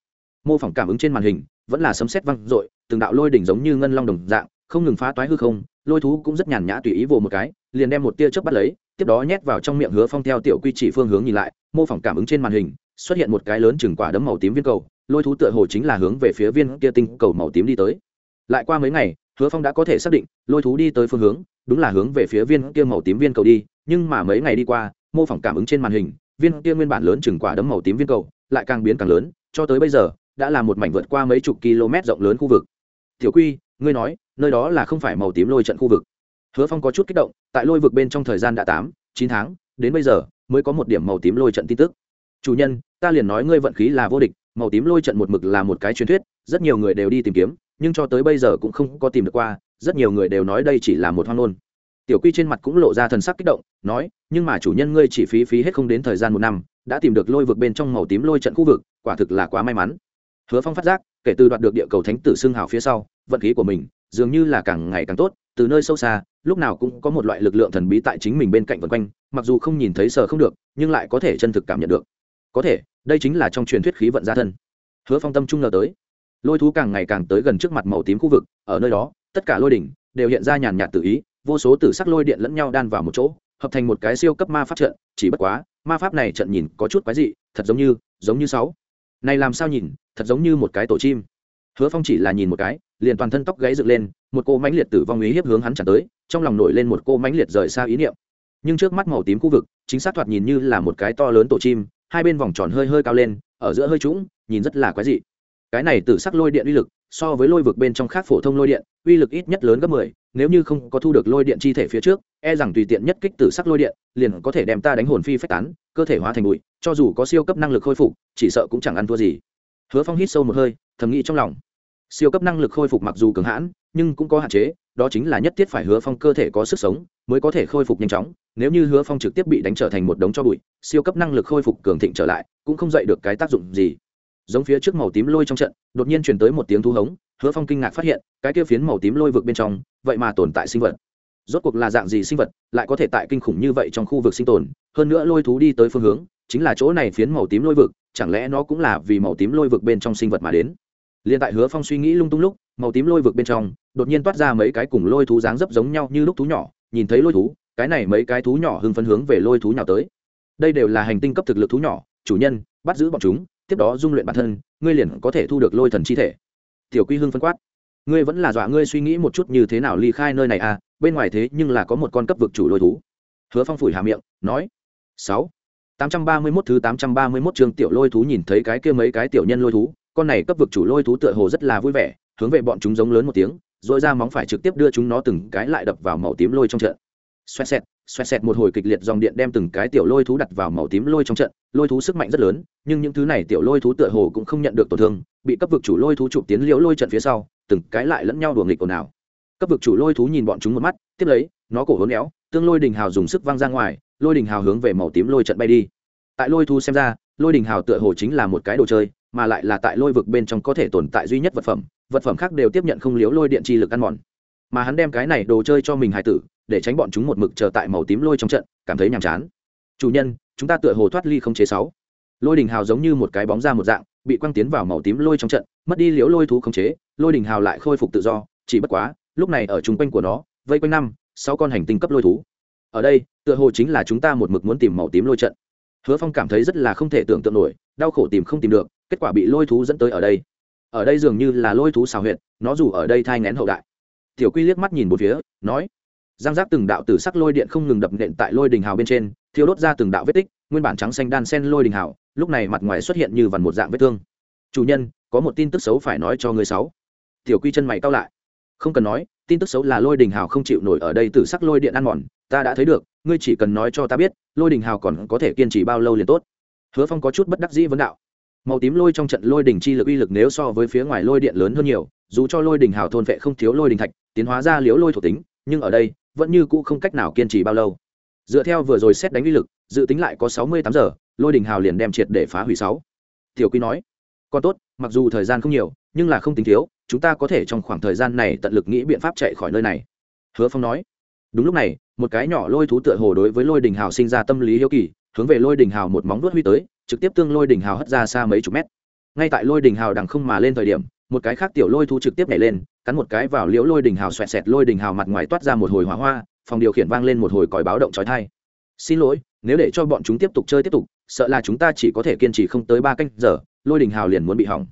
Mô phỏng cảm ứng trên màn hình, vẫn là sấm sét văng r từng đạo lôi đỉnh giống như ngân long đồng dạng, không ngừng phá toái hư không, lôi thú cũng rất nhàn nhã tùy ý vồ một cái liền đem một tia chớp bắt lấy, tiếp đó nhét vào trong miệng hứa phong theo tiểu quy chỉ phương hướng nhìn lại, mô phỏng cảm ứng trên màn hình, xuất hiện một cái lớn chừng quả đấm màu tím viên cầu, lôi thú tựa hồ chính là hướng về phía viên kia tinh cầu màu tím đi tới. Lại qua mấy ngày, hứa phong đã có thể xác định, lôi thú đi tới phương hướng, đúng là hướng về phía viên kia màu tím viên cầu đi, nhưng mà mấy ngày đi qua, mô phỏng cảm ứng trên màn hình, viên kia nguyên bản lớn chừng quả đấm màu tím viên cầu lại càng biến càng lớn, cho tới bây giờ, đã là một mảnh vượt qua mấy chục km rộng lớn khu vực. Tiểu quy, ngươi nói, nơi đó là không phải màu tím lôi trận khu vực hứa phong có chút kích động, tại lôi vực bên trong thời gian đã tám, chín tháng, đến bây giờ, mới có một điểm màu tím lôi trận tin tức. Chủ nhân, ta liền nói ngươi vận khí là vô địch, màu tím lôi trận một mực là một cái truyền thuyết, rất nhiều người đều đi tìm kiếm, nhưng cho tới bây giờ cũng không có tìm được qua, rất nhiều người đều nói đây chỉ là một hoang ngôn. Tiểu quy trên mặt cũng lộ ra thần sắc kích động, nói, nhưng mà chủ nhân ngươi chỉ phí phí hết không đến thời gian một năm, đã tìm được lôi vực bên trong màu tím lôi trận khu vực, quả thực là quá may mắn hứa phong phát giác, kể từ đoạt được địa cầu thánh tử xương hào phía sau, vận khí của mình dường như là càng ngày càng tốt, từ nơi sâu xa, lúc nào cũng có một loại lực lượng thần bí tại chính mình bên cạnh vân quanh, mặc dù không nhìn thấy sờ không được, nhưng lại có thể chân thực cảm nhận được. Có thể, đây chính là trong truyền thuyết khí vận gia thân. Hứa phong tâm trung ngờ tới. Lôi thú càng ngày càng tới gần trước mặt màu tím khu vực, ở nơi đó, tất cả lôi đỉnh đều hiện ra nhàn nhạt tự ý, vô số tử sắc lôi điện lẫn nhau đan vào một chỗ, hợp thành một cái siêu cấp ma pháp trận, chỉ bất quá, ma pháp này trận nhìn có chút quái dị, thật giống như giống như sáu. Này làm sao nhìn thật giống như một cái tổ chim. Hứa phong chỉ là nhìn một cái, liền toàn thân tóc gáy dựng lên, một cô mãnh liệt tử vong ý hiếp hướng hắn chẳng tới, trong lòng nổi lên một cô mãnh liệt rời xa ý niệm. Nhưng trước mắt màu tím khu vực, chính xác thoạt nhìn như là một cái to lớn tổ chim, hai bên vòng tròn hơi hơi cao lên, ở giữa hơi trũng, nhìn rất là quái dị. Cái này tử sắc lôi điện uy lực, so với lôi vực bên trong khác phổ thông lôi điện, uy lực ít nhất lớn gấp mười, nếu như không có thu được lôi điện chi thể phía trước e rằng tùy tiện nhất kích tử sắc lôi điện, liền có thể đem ta đánh hồn phi phách tán, cơ thể hóa thành bụi, cho dù có siêu cấp năng lực khôi phục, chỉ sợ cũng chẳng ăn thua gì hứa phong hít sâu một hơi, thầm nghĩ trong lòng. Siêu cấp năng lực khôi phục mặc dù cường hãn, nhưng cũng có hạn chế, đó chính là nhất thiết phải hứa phong cơ thể có sức sống, mới có thể khôi phục nhanh chóng. Nếu như hứa phong trực tiếp bị đánh trở thành một đống cho bụi, siêu cấp năng lực khôi phục cường thịnh trở lại, cũng không dạy được cái tác dụng gì. Giống phía trước màu tím lôi trong trận, đột nhiên truyền tới một tiếng thu hống, hứa phong kinh ngạc phát hiện, cái kia phiến màu tím lôi vực bên trong, vậy mà tồn tại sinh vật. Rốt cuộc là dạng gì sinh vật, lại có thể tại kinh khủng như vậy trong khu vực sinh tồn? Hơn nữa lôi thú đi tới phương hướng, chính là chỗ này phiến màu tím lôi vực chẳng lẽ nó cũng là vì màu tím lôi vực bên trong sinh vật mà đến? Liền tại hứa phong suy nghĩ lung tung lúc, màu tím lôi vực bên trong, đột nhiên toát ra mấy cái cùng lôi thú dáng dấp giống nhau như lúc thú nhỏ, nhìn thấy lôi thú, cái này mấy cái thú nhỏ hưng phấn hướng về lôi thú nhỏ tới. Đây đều là hành tinh cấp thực lực thú nhỏ, chủ nhân, bắt giữ bọn chúng, tiếp đó dung luyện bản thân, ngươi liền có thể thu được lôi thần chi thể. Tiểu quy hưng phân quát. Ngươi vẫn là dọa ngươi suy nghĩ một chút như thế nào ly khai nơi này à bên ngoài thế nhưng là có một con cấp vực chủ lôi thú. Hứa phong phủi hà miệng, nói. Sáu tám trăm ba mươi mốt thứ tám trăm ba mươi trường tiểu lôi thú nhìn thấy cái kia mấy cái tiểu nhân lôi thú, con này cấp vực chủ lôi thú tựa hồ rất là vui vẻ, hướng về bọn chúng giống lớn một tiếng, rồi ra móng phải trực tiếp đưa chúng nó từng cái lại đập vào màu tím lôi trong trận. Xoẹt xẹt xoẹt xẹt một hồi kịch liệt dòng điện đem từng cái tiểu lôi thú đặt vào màu tím lôi trong trận, lôi thú sức mạnh rất lớn, nhưng những thứ này tiểu lôi thú tựa hồ cũng không nhận được tổn thương, bị cấp vực chủ lôi thú chụp tiến liễu lôi trận phía sau, từng cái lại lẫn nhau đùa nghịch ồn ào. Cấp vực chủ lôi thú nhìn bọn chúng một mắt, tiếp lấy, nó cổ hốn éo tương lôi đình hào dùng sức văng ra ngoài lôi đình hào hướng về màu tím lôi trận bay đi. Tại lôi thú xem ra, lôi đình hào tựa hồ chính là một cái đồ chơi, mà lại là tại lôi vực bên trong có thể tồn tại duy nhất vật phẩm vật phẩm khác đều tiếp nhận không liếu lôi điện chi lực ăn mòn. Mà hắn đem cái này đồ chơi cho mình hài tử, để tránh bọn chúng một mực chờ tại màu tím lôi trong trận, cảm thấy nhàm chán. Chủ nhân, chúng ta tựa hồ thoát ly không chế sáu. Lôi đình hào giống như một cái bóng ra một dạng, bị quăng tiến vào màu tím lôi trong trận, mất đi liễu lôi thú không chế, lôi đình hào lại khôi phục tự do, chỉ bất quá, lúc này ở chung quanh của nó, vây quanh năm, sáu con hành tinh cấp lôi thú ở đây, tựa hồ chính là chúng ta một mực muốn tìm màu tím lôi trận. Hứa phong cảm thấy rất là không thể tưởng tượng nổi, đau khổ tìm không tìm được, kết quả bị lôi thú dẫn tới ở đây. Ở đây dường như là lôi thú xào huyệt, nó dù ở đây thai ngén hậu đại. Tiểu quy liếc mắt nhìn một phía, nói, giang giác từng đạo tử sắc lôi điện không ngừng đập nện tại lôi đình hào bên trên thiếu đốt ra từng đạo vết tích, nguyên bản trắng xanh đan sen lôi đình hào, lúc này mặt ngoài xuất hiện như vằn một dạng vết thương. Chủ nhân, có một tin tức xấu phải nói cho người sáu. Tiểu quy chân mày cao lại. Không cần nói tin tức xấu là lôi đình hào không chịu nổi ở đây tử sắc lôi điện ăn mòn, ta đã thấy được, ngươi chỉ cần nói cho ta biết, lôi đình hào còn có thể kiên trì bao lâu liền tốt. Hứa phong có chút bất đắc dĩ vấn đạo. Màu tím lôi trong trận lôi đình chi lực uy lực nếu so với phía ngoài lôi điện lớn hơn nhiều, dù cho lôi đình hào thôn vệ không thiếu lôi đình thạch, tiến hóa ra liễu lôi thuộc tính, nhưng ở đây, vẫn như cũ không cách nào kiên trì bao lâu. Dựa theo vừa rồi xét đánh uy lực, dự tính lại có sáu mươi tám giờ, lôi đình hào liền đem triệt để phá hủy sáu. Tiểu quy nói, còn tốt, mặc dù thời gian không nhiều nhưng là không tính thiếu, chúng ta có thể trong khoảng thời gian này tận lực nghĩ biện pháp chạy khỏi nơi này. Hứa phong nói. Đúng lúc này, một cái nhỏ lôi thú tựa hồ đối với lôi đình hào sinh ra tâm lý hiếu kỳ, hướng về lôi đình hào một móng vuốt huy tới, trực tiếp tương lôi đình hào hất ra xa mấy chục mét. Ngay tại lôi đình hào đằng không mà lên thời điểm, một cái khác tiểu lôi thú trực tiếp nhảy lên, cắn một cái vào liễu lôi đình hào xoẹt xẹt lôi đình hào mặt ngoài toát ra một hồi hỏa hoa, phòng điều khiển vang lên một hồi còi báo động trói thai xin lỗi, nếu để cho bọn chúng tiếp tục chơi tiếp tục, sợ là chúng ta chỉ có thể kiên trì không tới ba canh giờ, lôi đình hào liền muốn bị hỏng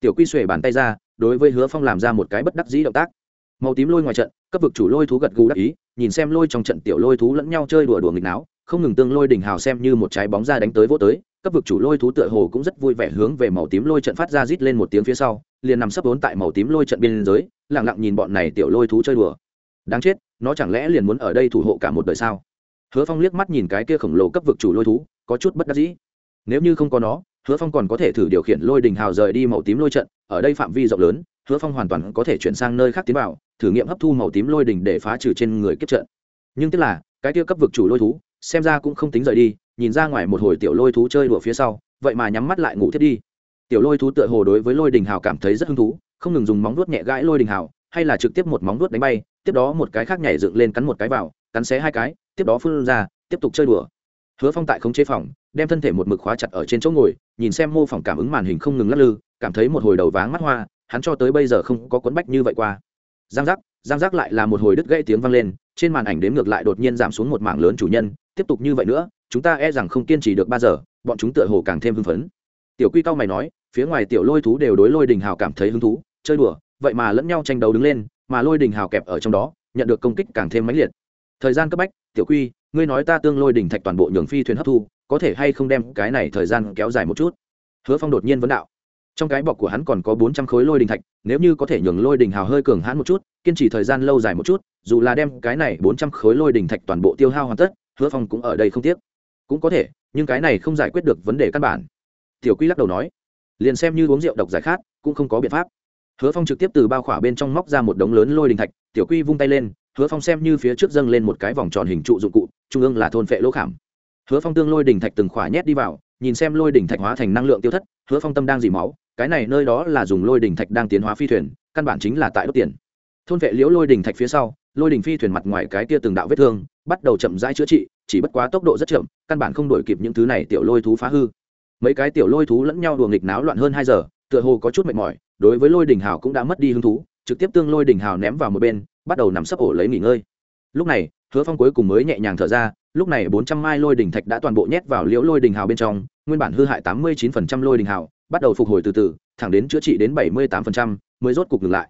tiểu quy xuề bàn tay ra, đối với hứa phong làm ra một cái bất đắc dĩ động tác. Màu tím lôi ngoài trận, cấp vực chủ lôi thú gật gù đắc ý, nhìn xem lôi trong trận tiểu lôi thú lẫn nhau chơi đùa đùa nghịch náo, không ngừng tương lôi đình hào xem như một trái bóng ra đánh tới vô tới, cấp vực chủ lôi thú tựa hồ cũng rất vui vẻ hướng về màu tím lôi trận phát ra rít lên một tiếng phía sau, liền nằm sấp vốn tại màu tím lôi trận biên giới lẳng lặng nhìn bọn này tiểu lôi thú chơi đùa. Đáng chết, nó chẳng lẽ liền muốn ở đây thủ hộ cả một đời sao? Hứa phong liếc mắt nhìn cái kia khổng lồ cấp vực chủ lôi thú, có chút bất đắc dĩ. Nếu như không có nó hứa phong còn có thể thử điều khiển lôi đình hào rời đi màu tím lôi trận, ở đây phạm vi rộng lớn, hứa phong hoàn toàn có thể chuyển sang nơi khác tiến vào, thử nghiệm hấp thu màu tím lôi đình để phá trừ trên người kiếp trận. Nhưng tức là, cái kia cấp vực chủ lôi thú, xem ra cũng không tính rời đi, nhìn ra ngoài một hồi tiểu lôi thú chơi đùa phía sau, vậy mà nhắm mắt lại ngủ thiết đi. Tiểu lôi thú tựa hồ đối với lôi đình hào cảm thấy rất hứng thú, không ngừng dùng móng vuốt nhẹ gãi lôi đình hào, hay là trực tiếp một móng vuốt đánh bay, tiếp đó một cái khác nhảy dựng lên cắn một cái vào, cắn xé hai cái, tiếp đó phun ra, tiếp tục chơi đùa hứa phong tại khống chế phòng, đem thân thể một mực khóa chặt ở trên chỗ ngồi, nhìn xem mô phỏng cảm ứng màn hình không ngừng lắc lư, cảm thấy một hồi đầu váng mắt hoa, hắn cho tới bây giờ không có quấn bách như vậy qua. Giang giác giang giác lại là một hồi đứt gãy tiếng vang lên, trên màn ảnh đếm ngược lại đột nhiên giảm xuống một mảng lớn chủ nhân, tiếp tục như vậy nữa, chúng ta e rằng không kiên trì được ba giờ, bọn chúng tựa hồ càng thêm hưng phấn. Tiểu quy cao mày nói, phía ngoài tiểu lôi thú đều đối lôi đình hào cảm thấy hứng thú, chơi đùa, vậy mà lẫn nhau tranh đấu đứng lên, mà lôi đình hào kẹp ở trong đó, nhận được công kích càng thêm mãnh liệt. Thời gian cấp bách, tiểu quy ngươi nói ta tương lôi đỉnh thạch toàn bộ nhường phi thuyền hấp thu, có thể hay không đem cái này thời gian kéo dài một chút? Hứa phong đột nhiên vấn đạo. Trong cái bọc của hắn còn có bốn trăm khối lôi đình thạch, nếu như có thể nhường lôi đình hào hơi cường hãn một chút, kiên trì thời gian lâu dài một chút, dù là đem cái này bốn trăm khối lôi đình thạch toàn bộ tiêu hao hoàn tất, hứa phong cũng ở đây không tiếc. Cũng có thể, nhưng cái này không giải quyết được vấn đề căn bản. Tiểu quy lắc đầu nói, liền xem như uống rượu độc giải khát, cũng không có biện pháp. Hứa phong trực tiếp từ bao khỏa bên trong móc ra một đống lớn lôi đình thạch, tiểu quy vung tay lên hứa phong xem như phía trước dâng lên một cái vòng tròn hình trụ dụng cụ, trung ương là thôn phệ lỗ khảm. Hứa phong tương lôi đình thạch từng khỏa nhét đi vào, nhìn xem lôi đình thạch hóa thành năng lượng tiêu thất, hứa phong tâm đang dì máu, cái này nơi đó là dùng lôi đình thạch đang tiến hóa phi thuyền, căn bản chính là tại đốt tiền. Thôn vệ liễu lôi đình thạch phía sau, lôi đình phi thuyền mặt ngoài cái kia từng đạo vết thương, bắt đầu chậm rãi chữa trị, chỉ bất quá tốc độ rất chậm, căn bản không đổi kịp những thứ này tiểu lôi thú phá hư. Mấy cái tiểu lôi thú lẫn nhau đùa nghịch náo loạn hơn hai giờ, tựa hồ có chút mệt mỏi, đối với lôi đình hào cũng đã mất đi hứng thú, trực tiếp tương lôi đình hào ném vào một bên bắt đầu nằm sấp ổ lấy nghỉ ngơi. Lúc này, hứa phong cuối cùng mới nhẹ nhàng thở ra, lúc này bốn trăm mai lôi đình thạch đã toàn bộ nhét vào liễu lôi đình hào bên trong, nguyên bản hư hại tám mươi chín phần trăm lôi đình hào, bắt đầu phục hồi từ từ, thẳng đến chữa trị đến bảy mươi tám phần trăm, mới rốt cục ngừng lại.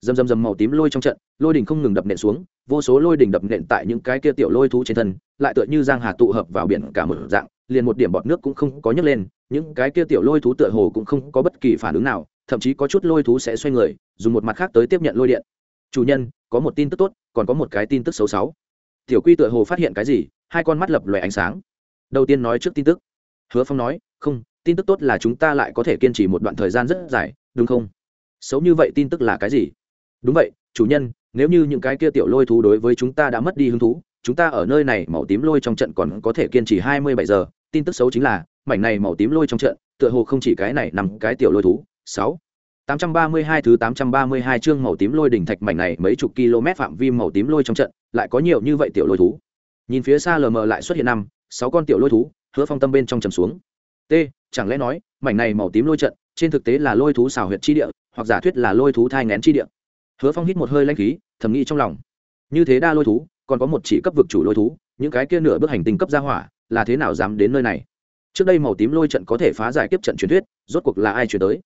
Dầm dầm dầm màu tím lôi trong trận, lôi đình không ngừng đập nện xuống, vô số lôi đình đập nện tại những cái kia tiểu lôi thú trên thân, lại tựa như giang hà tụ hợp vào biển cả một dạng, liền một điểm bọt nước cũng không có nhấc lên, những cái kia tiểu lôi thú tựa hồ cũng không có bất kỳ phản ứng nào, thậm chí có chút lôi thú sẽ xoay người, dùng một mặt khác tới tiếp nhận lôi điện chủ nhân, có một tin tức tốt, còn có một cái tin tức xấu xấu tiểu quy tựa hồ phát hiện cái gì, hai con mắt lập lòe ánh sáng. Đầu tiên nói trước tin tức. Hứa phong nói, không, tin tức tốt là chúng ta lại có thể kiên trì một đoạn thời gian rất dài, đúng không? Xấu như vậy tin tức là cái gì? Đúng vậy, chủ nhân, nếu như những cái kia tiểu lôi thú đối với chúng ta đã mất đi hứng thú, chúng ta ở nơi này màu tím lôi trong trận còn có thể kiên trì hai mươi bảy giờ. Tin tức xấu chính là, mảnh này màu tím lôi trong trận, tựa hồ không chỉ cái này nằm cái tiểu lôi thú. Sáu tám trăm ba mươi hai thứ tám trăm ba mươi hai chương màu tím lôi đỉnh thạch mảnh này mấy chục km phạm vi màu tím lôi trong trận, lại có nhiều như vậy tiểu lôi thú. Nhìn phía xa lờ mờ lại xuất hiện năm, sáu con tiểu lôi thú, hứa phong tâm bên trong trầm xuống. T, chẳng lẽ nói, mảnh này màu tím lôi trận, trên thực tế là lôi thú xào huyệt chi địa, hoặc giả thuyết là lôi thú thai nghén chi địa? Hứa phong hít một hơi lãnh khí, thầm nghĩ trong lòng. Như thế đa lôi thú, còn có một chỉ cấp vực chủ lôi thú, những cái kia nửa bước hành tinh cấp gia hỏa, là thế nào dám đến nơi này? Trước đây màu tím lôi trận có thể phá giải kiếp trận truyền thuyết, rốt cuộc là ai chuyển tới?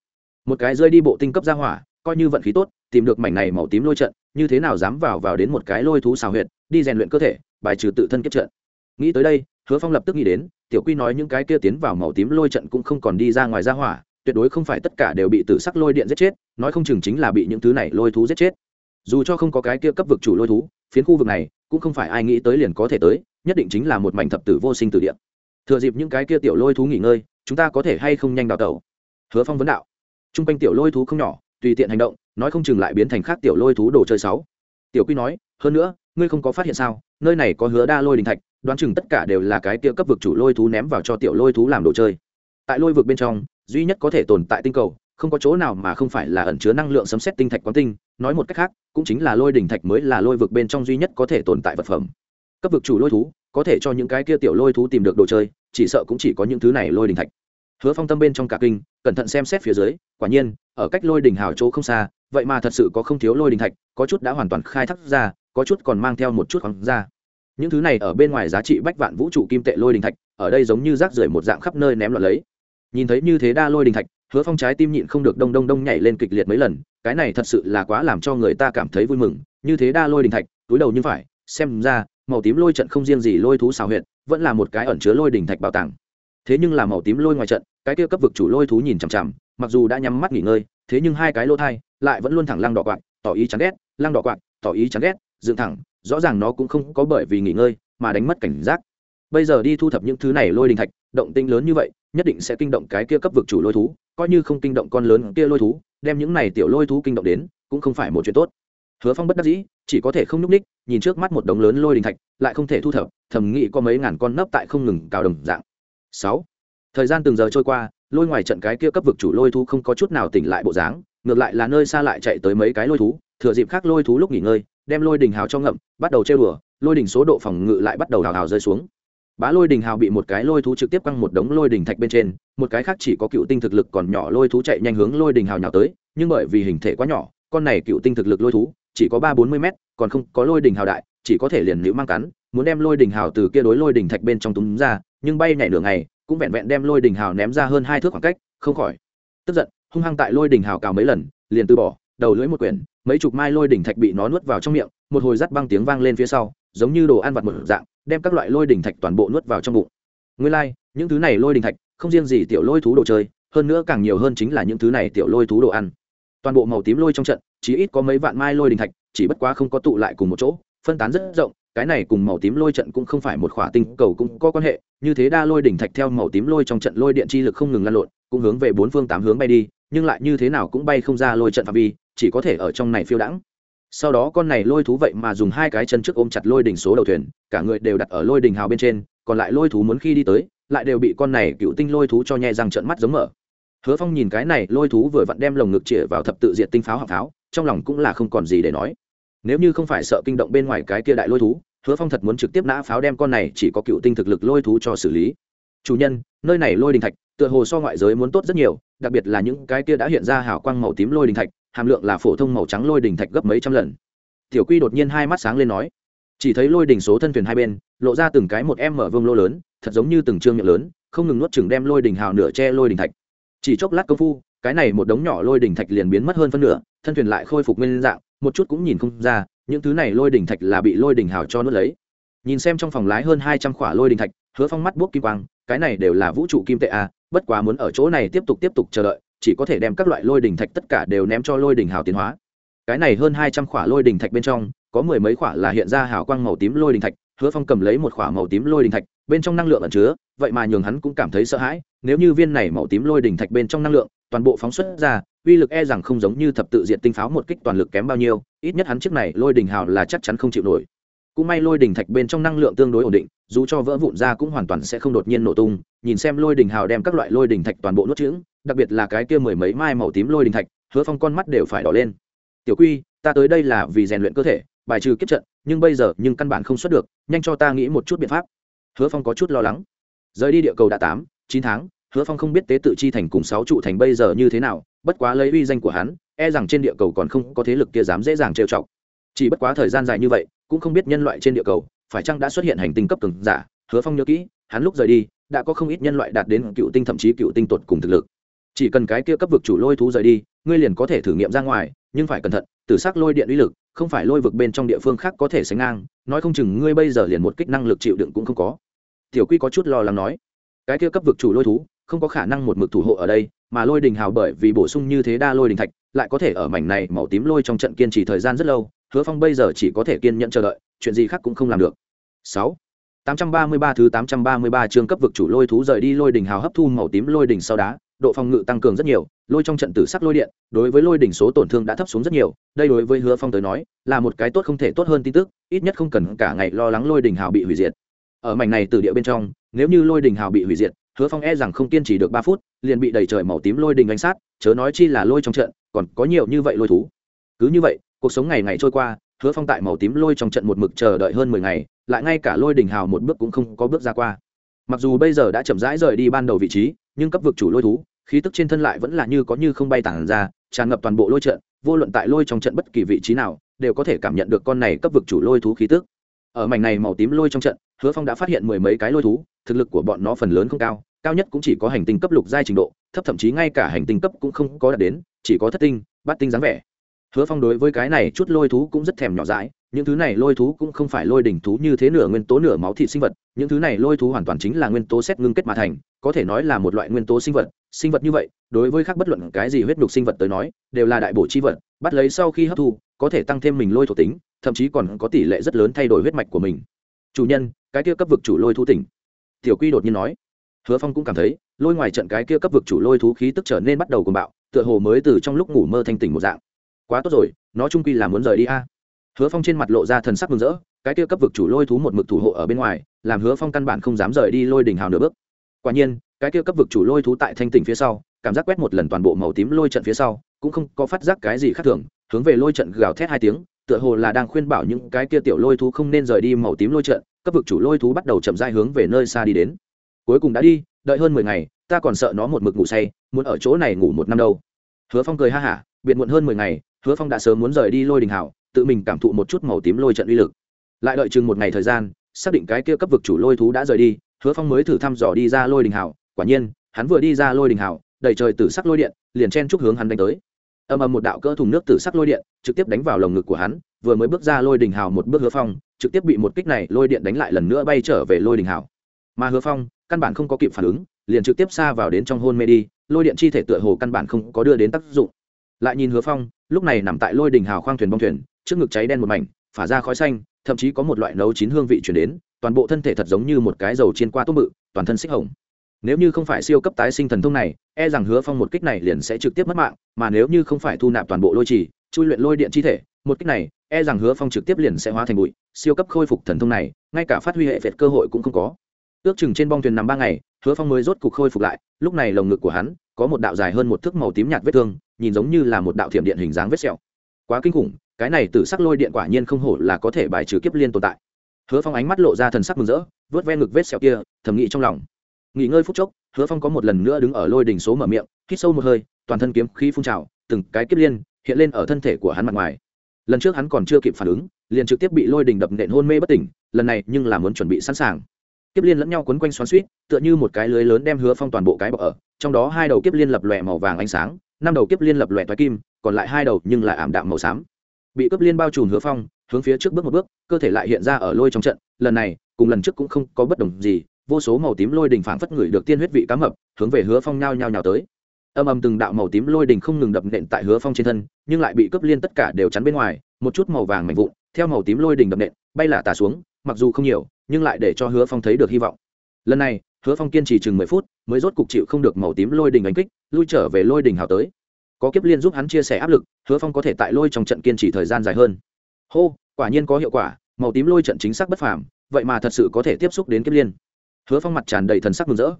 Một cái rơi đi bộ tinh cấp ra hỏa, coi như vận khí tốt, tìm được mảnh này màu tím lôi trận, như thế nào dám vào vào đến một cái lôi thú xào huyệt, đi rèn luyện cơ thể, bài trừ tự thân kiếp trận. Nghĩ tới đây, hứa phong lập tức nghĩ đến, tiểu quy nói những cái kia tiến vào màu tím lôi trận cũng không còn đi ra ngoài ra hỏa, tuyệt đối không phải tất cả đều bị tử sắc lôi điện giết chết, nói không chừng chính là bị những thứ này lôi thú giết chết. Dù cho không có cái kia cấp vực chủ lôi thú, phiến khu vực này cũng không phải ai nghĩ tới liền có thể tới, nhất định chính là một mảnh thập tử vô sinh tử điện thừa dịp những cái kia tiểu lôi thú nghỉ ngơi, chúng ta có thể hay không nhanh đào tẩu? Hứa phong vấn đạo t r u n g quanh tiểu lôi thú không nhỏ, tùy tiện hành động, nói không chừng lại biến thành khác tiểu lôi thú đồ chơi sáu. Tiểu quy nói, hơn nữa, ngươi không có phát hiện sao? Nơi này có hứa đa lôi đình thạch, đoán chừng tất cả đều là cái kia cấp vực chủ lôi thú ném vào cho tiểu lôi thú làm đồ chơi. Tại lôi vực bên trong, duy nhất có thể tồn tại tinh cầu, không có chỗ nào mà không phải là ẩn chứa năng lượng sấm xét tinh thạch quán tinh. Nói một cách khác, cũng chính là lôi đình thạch mới là lôi vực bên trong duy nhất có thể tồn tại vật phẩm. Cấp vực chủ lôi thú, có thể cho những cái kia tiểu lôi thú tìm được đồ chơi, chỉ sợ cũng chỉ có những thứ này lôi đình thạch hứa phong tâm bên trong cả kinh, cẩn thận xem xét phía dưới, quả nhiên, ở cách lôi đình hào chỗ không xa, vậy mà thật sự có không thiếu lôi đình thạch, có chút đã hoàn toàn khai thác ra, có chút còn mang theo một chút khoáng ra. Những thứ này ở bên ngoài giá trị bách vạn vũ trụ kim tệ lôi đình thạch, ở đây giống như rác rưởi một dạng khắp nơi ném loạn lấy. Nhìn thấy như thế đa lôi đình thạch, hứa phong trái tim nhịn không được đông đông đông nhảy lên kịch liệt mấy lần, cái này thật sự là quá làm cho người ta cảm thấy vui mừng, như thế đa lôi đình thạch, túi đầu như phải, xem ra, màu tím lôi trận không riêng gì lôi thú xào huyện vẫn là một cái ẩn chứa lôi đình thạch bảo tàng. Thế nhưng là màu tím lôi ngoài trận cái kia cấp vực chủ lôi thú nhìn chằm chằm, mặc dù đã nhắm mắt nghỉ ngơi, thế nhưng hai cái lỗ thai lại vẫn luôn thẳng lăng đỏ quạt, tỏ ý chán ghét, lăng đỏ quạt, tỏ ý chán ghét, dựng thẳng, rõ ràng nó cũng không có bởi vì nghỉ ngơi mà đánh mất cảnh giác. Bây giờ đi thu thập những thứ này lôi đình thạch, động tinh lớn như vậy, nhất định sẽ kinh động cái kia cấp vực chủ lôi thú, coi như không kinh động con lớn kia lôi thú, đem những này tiểu lôi thú kinh động đến, cũng không phải một chuyện tốt. Hứa phong bất đắc dĩ, chỉ có thể không nhúc ních nhìn trước mắt một đống lớn lôi đình thạch, lại không thể thu thập, thầm nghĩ có mấy ngàn con nấp tại không ngừng cào đồng dạng. Sáu thời gian từng giờ trôi qua, lôi ngoài trận cái kia cấp vực chủ lôi thú không có chút nào tỉnh lại bộ dáng, ngược lại là nơi xa lại chạy tới mấy cái lôi thú, thừa dịp khác lôi thú lúc nghỉ ngơi, đem lôi đình hào cho ngậm, bắt đầu chơi đùa, lôi đình số độ phòng ngự lại bắt đầu hào hào rơi xuống. Bá lôi đình hào bị một cái lôi thú trực tiếp quăng một đống lôi đình thạch bên trên, một cái khác chỉ có cựu tinh thực lực còn nhỏ lôi thú chạy nhanh hướng lôi đình hào nhào tới, nhưng bởi vì hình thể quá nhỏ, con này cựu tinh thực lực lôi thú, chỉ có ba bốn mươi mét, còn không có lôi đình hào đại, chỉ có thể liền nữ mang cắn, muốn đem lôi đình hào từ kia đối lôi đình thạch bên trong túm ra, nhưng bay nhảy nửa ngày cũng vẹn vẹn đem lôi đình hào ném ra hơn hai thước khoảng cách không khỏi. Tức giận hung hăng tại lôi đình hào cào mấy lần liền từ bỏ đầu lưỡi một quyển mấy chục mai lôi đỉnh thạch bị nó nuốt vào trong miệng một hồi rắt băng tiếng vang lên phía sau giống như đồ ăn vặt một dạng đem các loại lôi đỉnh thạch toàn bộ nuốt vào trong bụng. Nguyên lai、like, những thứ này lôi đỉnh thạch không riêng gì tiểu lôi thú đồ chơi hơn nữa càng nhiều hơn chính là những thứ này tiểu lôi thú đồ ăn. Toàn bộ màu tím lôi trong trận chỉ ít có mấy vạn mai lôi đỉnh thạch chỉ bất quá không có tụ lại cùng một chỗ phân tán rất rộng cái này cùng màu tím lôi trận cũng không phải một khỏa tinh cầu cũng có quan hệ, như thế đa lôi đỉnh thạch theo màu tím lôi trong trận lôi điện chi lực không ngừng lan lộn, cũng hướng về bốn phương tám hướng bay đi, nhưng lại như thế nào cũng bay không ra lôi trận phạm vi, chỉ có thể ở trong này phiêu đãng. Sau đó con này lôi thú vậy mà dùng hai cái chân trước ôm chặt lôi đỉnh số đầu thuyền, cả người đều đặt ở lôi đỉnh hào bên trên, còn lại lôi thú muốn khi đi tới, lại đều bị con này cựu tinh lôi thú cho nhẹ răng trận mắt giống mở. Hứa phong nhìn cái này lôi thú vừa vặn đem lồng ngực chĩa vào thập tự diệt tinh pháo hạng pháo, trong lòng cũng là không còn gì để nói nếu như không phải sợ kinh động bên ngoài cái kia đại lôi thú, hứa phong thật muốn trực tiếp nã pháo đem con này chỉ có cựu tinh thực lực lôi thú cho xử lý. Chủ nhân, nơi này lôi đình thạch, tựa hồ so ngoại giới muốn tốt rất nhiều, đặc biệt là những cái kia đã hiện ra hào quang màu tím lôi đình thạch, hàm lượng là phổ thông màu trắng lôi đình thạch gấp mấy trăm lần. Tiểu quy đột nhiên hai mắt sáng lên nói, chỉ thấy lôi đình số thân thuyền hai bên, lộ ra từng cái một em mở vương lô lớn, thật giống như từng trương miệng lớn, không ngừng nuốt chừng đem lôi đình hào nửa che lôi đình thạch. Chỉ chốc lát công phu, cái này một đống nhỏ lôi đình thạch liền biến mất hơn phân nửa, thân thuyền lại khôi phục nguyên dạng một chút cũng nhìn không ra, những thứ này lôi đình thạch là bị lôi đình hào cho nuốt lấy. Nhìn xem trong phòng lái hơn hai trăm khỏa lôi đình thạch, hứa phong mắt buốc kim quang, cái này đều là vũ trụ kim tệ a bất quá muốn ở chỗ này tiếp tục tiếp tục chờ đợi, chỉ có thể đem các loại lôi đình thạch tất cả đều ném cho lôi đình hào tiến hóa. Cái này hơn hai trăm khỏa lôi đình thạch bên trong, có mười mấy khỏa là hiện ra hào quang màu tím lôi đình thạch, hứa phong cầm lấy một khỏa màu tím lôi đình thạch, bên trong năng lượng ẩn chứa, vậy mà nhường hắn cũng cảm thấy sợ hãi, nếu như viên này màu tím lôi đình thạch bên trong năng lượng toàn bộ phóng xuất ra, uy lực e rằng không giống như thập tự diện tinh pháo một kích toàn lực kém bao nhiêu, ít nhất hắn chiếc này lôi đình hào là chắc chắn không chịu nổi. Cũng may lôi đình thạch bên trong năng lượng tương đối ổn định, dù cho vỡ vụn ra cũng hoàn toàn sẽ không đột nhiên nổ tung, nhìn xem lôi đình hào đem các loại lôi đình thạch toàn bộ nuốt trứng, đặc biệt là cái kia mười mấy mai màu tím lôi đình thạch, hứa phong con mắt đều phải đỏ lên. Tiểu quy, ta tới đây là vì rèn luyện cơ thể, bài trừ kiếp trận, nhưng bây giờ nhưng căn bản không xuất được, nhanh cho ta nghĩ một chút biện pháp. Hứa phong có chút lo lắng. Rời đi địa cầu đã tám, chín tháng hứa phong không biết tế tự chi thành cùng sáu trụ thành bây giờ như thế nào, bất quá lấy uy danh của hắn e rằng trên địa cầu còn không có thế lực kia dám dễ dàng trêu chọc. Chỉ bất quá thời gian dài như vậy, cũng không biết nhân loại trên địa cầu, phải chăng đã xuất hiện hành tinh cấp cường giả, hứa phong nhớ kỹ, hắn lúc rời đi, đã có không ít nhân loại đạt đến cựu tinh thậm chí cựu tinh tột cùng thực lực. Chỉ cần cái kia cấp vực chủ lôi thú rời đi, ngươi liền có thể thử nghiệm ra ngoài, nhưng phải cẩn thận từ xác lôi điện uy lực, không phải lôi vực bên trong địa phương khác có thể sánh ngang, nói không chừng ngươi bây giờ liền một kích năng lực chịu đựng cũng không có. Tiểu quy có chút lo lắng nói, cái kia cấp vực chủ lôi thú không có khả năng một mực thủ hộ ở đây, mà lôi đình hào bởi vì bổ sung như thế đa lôi đình thạch, lại có thể ở mảnh này màu tím lôi trong trận kiên trì thời gian rất lâu, hứa phong bây giờ chỉ có thể kiên nhẫn chờ đợi, chuyện gì khác cũng không làm được. Sáu, tám trăm ba mươi ba thứ tám trăm ba mươi ba chương cấp vực chủ lôi thú rời đi lôi đỉnh hào hấp thu màu tím lôi đỉnh sau đá, độ phòng ngự tăng cường rất nhiều, lôi trong trận tử sắc lôi điện, đối với lôi đỉnh số tổn thương đã thấp xuống rất nhiều, đây đối với hứa phong tới nói, là một cái tốt không thể tốt hơn tin tức, ít nhất không cần cả ngày lo lắng lôi đỉnh hào bị hủy diệt. Ở mảnh này từ địa bên trong, nếu như lôi đỉnh hào bị hủy diệt hứa phong e rằng không kiên trì được ba phút, liền bị đầy trời màu tím lôi đỉnh đánh sát, chớ nói chi là lôi trong trận, còn có nhiều như vậy lôi thú. Cứ như vậy, cuộc sống ngày ngày trôi qua, hứa phong tại màu tím lôi trong trận một mực chờ đợi hơn mười ngày, lại ngay cả lôi đình hào một bước cũng không có bước ra qua. Mặc dù bây giờ đã chậm rãi rời đi ban đầu vị trí, nhưng cấp vực chủ lôi thú, khí tức trên thân lại vẫn là như có như không bay tản ra, tràn ngập toàn bộ lôi trận, vô luận tại lôi trong trận bất kỳ vị trí nào, đều có thể cảm nhận được con này cấp vực chủ lôi thú khí tức ở mảnh này màu tím lôi trong trận, hứa phong đã phát hiện mười mấy cái lôi thú, thực lực của bọn nó phần lớn không cao cao nhất cũng chỉ có hành tinh cấp lục giai trình độ, thấp thậm chí ngay cả hành tinh cấp cũng không có đạt đến, chỉ có thất tinh, bát tinh dáng vẻ. Hứa phong đối với cái này chút lôi thú cũng rất thèm nhỏ dãi, những thứ này lôi thú cũng không phải lôi đỉnh thú như thế nửa nguyên tố nửa máu thịt sinh vật, những thứ này lôi thú hoàn toàn chính là nguyên tố xét ngưng kết mà thành, có thể nói là một loại nguyên tố sinh vật sinh vật như vậy, đối với khác bất luận cái gì huyết nhục sinh vật tới nói, đều là đại bổ chi vật, bắt lấy sau khi hấp thu có thể tăng thêm mình lôi thuộc tính, thậm chí còn có tỷ lệ rất lớn thay đổi huyết mạch của mình. Chủ nhân, cái kia cấp vực chủ lôi thú tỉnh. Tiểu quy đột nhiên nói. Hứa phong cũng cảm thấy, lôi ngoài trận cái kia cấp vực chủ lôi thú khí tức trở nên bắt đầu cuồng bạo, tựa hồ mới từ trong lúc ngủ mơ thanh tỉnh một dạng. Quá tốt rồi, nó trung quy là muốn rời đi a. Hứa phong trên mặt lộ ra thần sắc mừng rỡ, cái kia cấp vực chủ lôi thú một mực thủ hộ ở bên ngoài, làm hứa phong căn bản không dám rời đi lôi đỉnh hào nửa bước. Quả nhiên, cái kia cấp vực chủ lôi thú tại thanh tỉnh phía sau, cảm giác quét một lần toàn bộ màu tím lôi trận phía sau cũng không có phát giác cái gì khác thường, hướng về lôi trận gào thét hai tiếng, tựa hồ là đang khuyên bảo những cái kia tiểu lôi thú không nên rời đi màu tím lôi trận, cấp vực chủ lôi thú bắt đầu chậm rãi hướng về nơi xa đi đến. Cuối cùng đã đi, đợi hơn mười ngày, ta còn sợ nó một mực ngủ say, muốn ở chỗ này ngủ một năm đâu. Hứa phong cười ha hả, biệt muộn hơn mười ngày, hứa phong đã sớm muốn rời đi lôi đình hảo, tự mình cảm thụ một chút màu tím lôi trận uy lực. Lại đợi chừng một ngày thời gian, xác định cái kia cấp vực chủ lôi thú đã rời đi, hứa phong mới thử thăm dò đi ra lôi đình hảo. Quả nhiên, hắn vừa đi ra lôi đình hảo, đầy trời tử sắc lôi điện, liền chen chúc hướng hắn đánh tới ầm ầm một đạo cỡ thùng nước tử sắc lôi điện trực tiếp đánh vào lồng ngực của hắn, vừa mới bước ra lôi đình hào một bước hứa phong, trực tiếp bị một kích này lôi điện đánh lại lần nữa bay trở về lôi đình hào. Mà hứa phong, căn bản không có kịp phản ứng, liền trực tiếp xa vào đến trong hôn mê đi, lôi điện chi thể tựa hồ căn bản không có đưa đến tác dụng. Lại nhìn hứa phong, lúc này nằm tại lôi đình hào khoang thuyền bong thuyền, trước ngực cháy đen một mảnh, phả ra khói xanh, thậm chí có một loại nấu chín hương vị chuyển đến, toàn bộ thân thể thật giống như một cái dầu chiên qua tốt bự, toàn thân xích hồng nếu như không phải siêu cấp tái sinh thần thông này e rằng hứa phong một kích này liền sẽ trực tiếp mất mạng, mà nếu như không phải thu nạp toàn bộ lôi trì, chui luyện lôi điện chi thể, một kích này e rằng hứa phong trực tiếp liền sẽ hóa thành bụi, siêu cấp khôi phục thần thông này, ngay cả phát huy hệ vệt cơ hội cũng không có. Ước chừng trên bong thuyền nằm ba ngày, hứa phong mới rốt cục khôi phục lại, lúc này lồng ngực của hắn có một đạo dài hơn một thước màu tím nhạt vết thương, nhìn giống như là một đạo thiểm điện hình dáng vết sẹo. Quá kinh khủng, cái này từ sắc lôi điện quả nhiên không hổ là có thể bài trừ kiếp liên tồn tại. Hứa phong ánh mắt lộ ra thần sắc mừng rỡ, vớt ven ngực vết sẹo kia, thầm nghĩ trong lòng nghỉ ngơi phút chốc, hứa phong có một lần nữa đứng ở lôi đỉnh số mở miệng, hít sâu một hơi, toàn thân kiếm khí phun trào, từng cái kiếp liên hiện lên ở thân thể của hắn mặt ngoài. Lần trước hắn còn chưa kịp phản ứng, liền trực tiếp bị lôi đỉnh đập nện hôn mê bất tỉnh, lần này nhưng là muốn chuẩn bị sẵn sàng. Kiếp liên lẫn nhau quấn quanh xoắn suýt tựa như một cái lưới lớn đem hứa phong toàn bộ cái bọc ở, trong đó hai đầu kiếp liên lập lòe màu vàng ánh sáng, năm đầu kiếp liên lập lòe thoái kim, còn lại hai đầu nhưng lại ảm đạm màu xám. Bị cướp liên bao trùm hứa phong, hướng phía trước bước một bước, cơ thể lại hiện ra ở lôi trong trận, lần này, cùng lần trước cũng không có bất đồng gì vô số màu tím lôi đình phảng phất người được tiên huyết vị cá mập, hướng về hứa phong nhao nhao nhào tới. Âm âm từng đạo màu tím lôi đình không ngừng đập nện tại hứa phong trên thân, nhưng lại bị cướp liên tất cả đều chắn bên ngoài, một chút màu vàng mạnh vụn, theo màu tím lôi đình đập nện, bay lả tả xuống, mặc dù không nhiều, nhưng lại để cho hứa phong thấy được hy vọng. Lần này, hứa phong kiên trì chừng mười phút, mới rốt cục chịu không được màu tím lôi đình đánh kích, lui trở về lôi đình hào tới. Có kiếp liên giúp hắn chia sẻ áp lực, hứa phong có thể tại lôi trong trận kiên trì thời gian dài hơn. Hô, quả nhiên có hiệu quả, màu tím lôi trận chính xác bất phàm, vậy mà thật sự có thể tiếp xúc đến kiếp liên hứa phong mặt tràn đầy thần sắc mừng rỡ.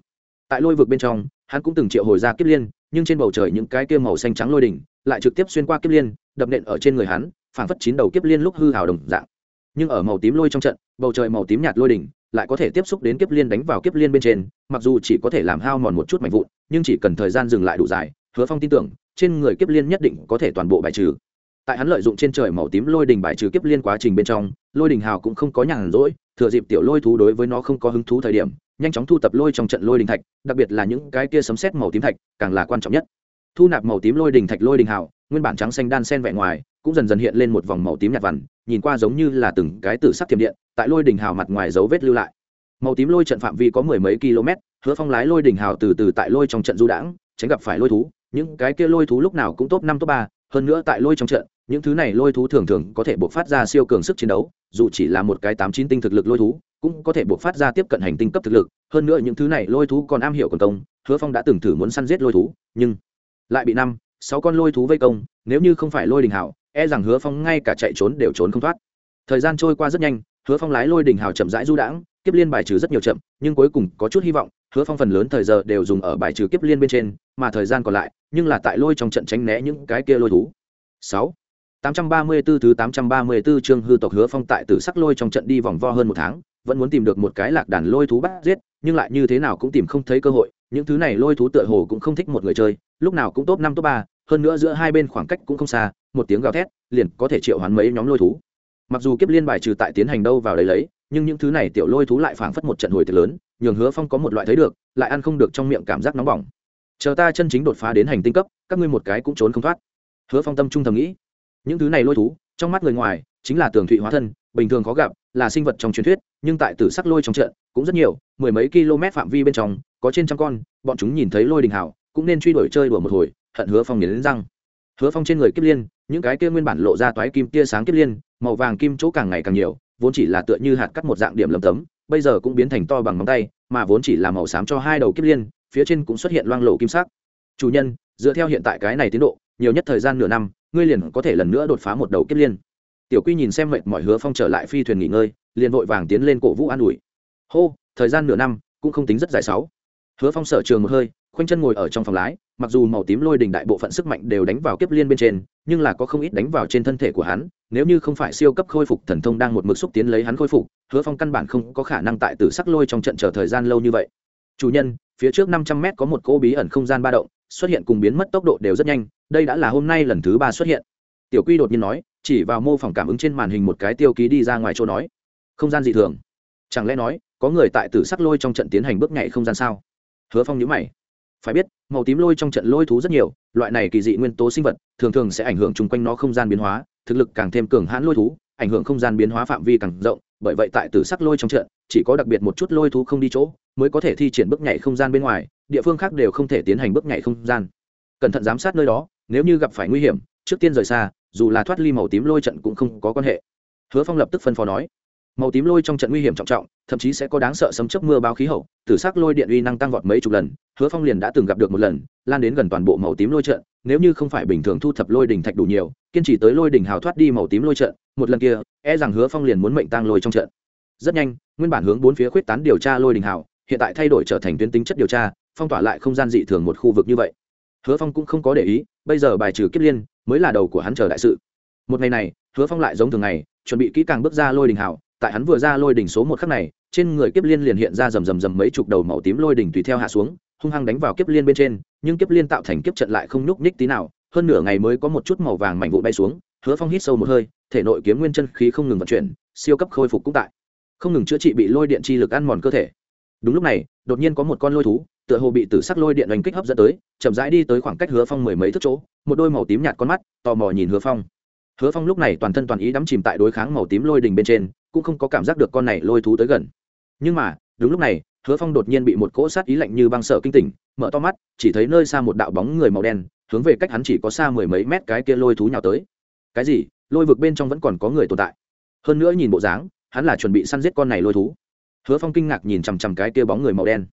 Tại lôi vực bên trong, hắn cũng từng triệu hồi ra kiếp liên, nhưng trên bầu trời những cái kia màu xanh trắng lôi đỉnh lại trực tiếp xuyên qua kiếp liên, đập nện ở trên người hắn, phảng phất chín đầu kiếp liên lúc hư hào đồng dạng. Nhưng ở màu tím lôi trong trận, bầu trời màu tím nhạt lôi đỉnh lại có thể tiếp xúc đến kiếp liên đánh vào kiếp liên bên trên, mặc dù chỉ có thể làm hao mòn một chút mạnh vụn, nhưng chỉ cần thời gian dừng lại đủ dài, hứa phong tin tưởng, trên người kiếp liên nhất định có thể toàn bộ bài trừ tại hắn lợi dụng trên trời màu tím lôi đình bài trừ kiếp liên quá trình bên trong, lôi đình hào cũng không có nhàn rỗi, thừa dịp tiểu lôi thú đối với nó không có hứng thú thời điểm, nhanh chóng thu tập lôi trong trận lôi đình thạch, đặc biệt là những cái kia sấm xét màu tím thạch, càng là quan trọng nhất. Thu nạp màu tím lôi đình thạch lôi đình hào, nguyên bản trắng xanh đan sen vẹn ngoài, cũng dần dần hiện lên một vòng màu tím nhạt vằn, nhìn qua giống như là từng cái tử sắc thiểm điện, tại lôi đình hào mặt ngoài dấu vết lưu lại. Màu tím lôi trận phạm vi có mười mấy km, hứa phong lái lôi đình hào từ từ tại lôi trong trận du đãng, tránh gặp phải lôi thú, những cái kia lôi thú lúc nào cũng top năm, top ba hơn nữa tại lôi trong trận, những thứ này lôi thú thường thường có thể buộc phát ra siêu cường sức chiến đấu, dù chỉ là một cái tám chín tinh thực lực lôi thú, cũng có thể buộc phát ra tiếp cận hành tinh cấp thực lực. Hơn nữa những thứ này lôi thú còn am hiểu còn công, hứa phong đã từng thử muốn săn giết lôi thú, nhưng lại bị năm, sáu con lôi thú vây công, nếu như không phải lôi đình hảo e rằng hứa phong ngay cả chạy trốn đều trốn không thoát. Thời gian trôi qua rất nhanh, hứa phong lái lôi đình hào chậm rãi du đãng kiếp liên bài trừ rất nhiều chậm nhưng cuối cùng có chút hy vọng hứa phong phần lớn thời giờ đều dùng ở bài trừ kiếp liên bên trên mà thời gian còn lại nhưng là tại lôi trong trận tránh né những cái kia lôi thú sáu 834 thứ 834 chương hư tộc hứa phong tại tử sắc lôi trong trận đi vòng vo hơn một tháng, vẫn muốn tìm được một cái lạc đàn lôi thú bắt giết, nhưng lại như thế nào cũng tìm không thấy cơ hội, những thứ này lôi thú tựa hồ cũng không thích một người chơi, lúc nào cũng top năm top ba, hơn nữa giữa hai bên khoảng cách cũng không xa, một tiếng gào thét, liền có thể triệu hoán mấy nhóm lôi thú. Mặc dù kiếp liên bài trừ tại tiến hành đâu vào đấy lấy, nhưng những thứ này tiểu lôi thú lại phảng phất một trận hồi thật lớn, nhường Hứa Phong có một loại thấy được, lại ăn không được trong miệng cảm giác nóng bỏng. Chờ ta chân chính đột phá đến hành tinh cấp, các ngươi một cái cũng trốn không thoát. Hứa Phong tâm trung thầm nghĩ những thứ này lôi thú trong mắt người ngoài chính là tường thụy hóa thân bình thường khó gặp là sinh vật trong truyền thuyết nhưng tại tử sắc lôi trong trận cũng rất nhiều mười mấy km phạm vi bên trong có trên trăm con bọn chúng nhìn thấy lôi đình hảo cũng nên truy đuổi chơi đùa một hồi hận hứa phong đến răng hứa phong trên người kiếp liên những cái kia nguyên bản lộ ra toái kim tia sáng kiếp liên màu vàng kim chỗ càng ngày càng nhiều vốn chỉ là tựa như hạt cắt một dạng điểm lấm tấm, bây giờ cũng biến thành to bằng ngón tay, mà vốn chỉ là màu xám cho hai đầu kiếp liên, phía trên cũng xuất hiện loang lộ kim sắc. Chủ nhân, dựa theo hiện tại cái này tiến độ, nhiều nhất thời gian nửa năm, ngươi liền có thể lần nữa đột phá một đầu kiếp liên. Tiểu quy nhìn xem mệt mọi hứa phong trở lại phi thuyền nghỉ ngơi, liền vội vàng tiến lên cổ vũ an ủi. Hô, thời gian nửa năm, cũng không tính rất dài sáu. Hứa phong sở trường một hơi khoanh chân ngồi ở trong phòng lái, mặc dù màu tím lôi đình đại bộ phận sức mạnh đều đánh vào kiếp liên bên trên, nhưng là có không ít đánh vào trên thân thể của hắn, nếu như không phải siêu cấp khôi phục thần thông đang một mực xúc tiến lấy hắn khôi phục, hứa phong căn bản không có khả năng tại tử sắc lôi trong trận chờ thời gian lâu như vậy. Chủ nhân, phía trước năm trăm mét có một cỗ bí ẩn không gian ba động, xuất hiện cùng biến mất tốc độ đều rất nhanh, đây đã là hôm nay lần thứ ba xuất hiện. Tiểu quy đột nhiên nói, chỉ vào mô phỏng cảm ứng trên màn hình một cái tiêu ký đi ra ngoài chỗ nói. Không gian dị thường. Chẳng lẽ nói, có người tại tử sắc lôi trong trận tiến hành bước nhảy không gian sao? Hứa phong nhữ mày phải biết, màu tím lôi trong trận lôi thú rất nhiều, loại này kỳ dị nguyên tố sinh vật, thường thường sẽ ảnh hưởng chung quanh nó không gian biến hóa, thực lực càng thêm cường hãn lôi thú, ảnh hưởng không gian biến hóa phạm vi càng rộng, bởi vậy tại tử sắc lôi trong trận, chỉ có đặc biệt một chút lôi thú không đi chỗ, mới có thể thi triển bước nhảy không gian bên ngoài, địa phương khác đều không thể tiến hành bước nhảy không gian. Cẩn thận giám sát nơi đó, nếu như gặp phải nguy hiểm, trước tiên rời xa, dù là thoát ly màu tím lôi trận cũng không có quan hệ. Hứa phong lập tức phân phó nói màu tím lôi trong trận nguy hiểm trọng trọng, thậm chí sẽ có đáng sợ sấm chớp mưa báo khí hậu, tử sắc lôi điện uy năng tăng vọt mấy chục lần, hứa phong liền đã từng gặp được một lần, lan đến gần toàn bộ màu tím lôi trận, nếu như không phải bình thường thu thập lôi đỉnh thạch đủ nhiều, kiên trì tới lôi đỉnh hào thoát đi màu tím lôi trận, một lần kia e rằng hứa phong liền muốn mệnh tăng lôi trong trận. Rất nhanh, nguyên bản hướng bốn phía khuyết tán điều tra lôi đỉnh hào, hiện tại thay đổi trở thành tuyến tính chất điều tra, phong tỏa lại không gian dị thường một khu vực như vậy. Hứa phong cũng không có để ý, bây giờ bài trừ kiếp liên, mới là đầu của hắn chờ đại sự. Một ngày này, hứa phong lại giống thường ngày, chuẩn bị kỹ càng bước ra lôi đỉnh hào tại hắn vừa ra lôi đỉnh số một khắc này, trên người kiếp liên liền hiện ra rầm rầm rầm mấy chục đầu màu tím lôi đỉnh tùy theo hạ xuống, hung hăng đánh vào kiếp liên bên trên, nhưng kiếp liên tạo thành kiếp trận lại không nhúc nhích tí nào. Hơn nửa ngày mới có một chút màu vàng mảnh vụn bay xuống, hứa phong hít sâu một hơi, thể nội kiếm nguyên chân khí không ngừng vận chuyển, siêu cấp khôi phục cũng tại. Không ngừng chữa trị bị lôi điện chi lực ăn mòn cơ thể. Đúng lúc này, đột nhiên có một con lôi thú, tựa hồ bị tử sắc lôi điện đánh kích hấp dẫn tới, chậm rãi đi tới khoảng cách hứa phong mười mấy thước chỗ, một đôi màu tím nhạt con mắt, tò mò nhìn hứa phong hứa phong lúc này toàn thân toàn ý đắm chìm tại đối kháng màu tím lôi đình bên trên, cũng không có cảm giác được con này lôi thú tới gần. Nhưng mà, đúng lúc này, hứa phong đột nhiên bị một cỗ sát ý lạnh như băng sợ kinh tỉnh, mở to mắt, chỉ thấy nơi xa một đạo bóng người màu đen, hướng về cách hắn chỉ có xa mười mấy mét cái kia lôi thú nhào tới. Cái gì? Lôi vực bên trong vẫn còn có người tồn tại. Hơn nữa nhìn bộ dáng, hắn là chuẩn bị săn giết con này lôi thú. Hứa phong kinh ngạc nhìn chằm chằm cái kia bóng người màu đen.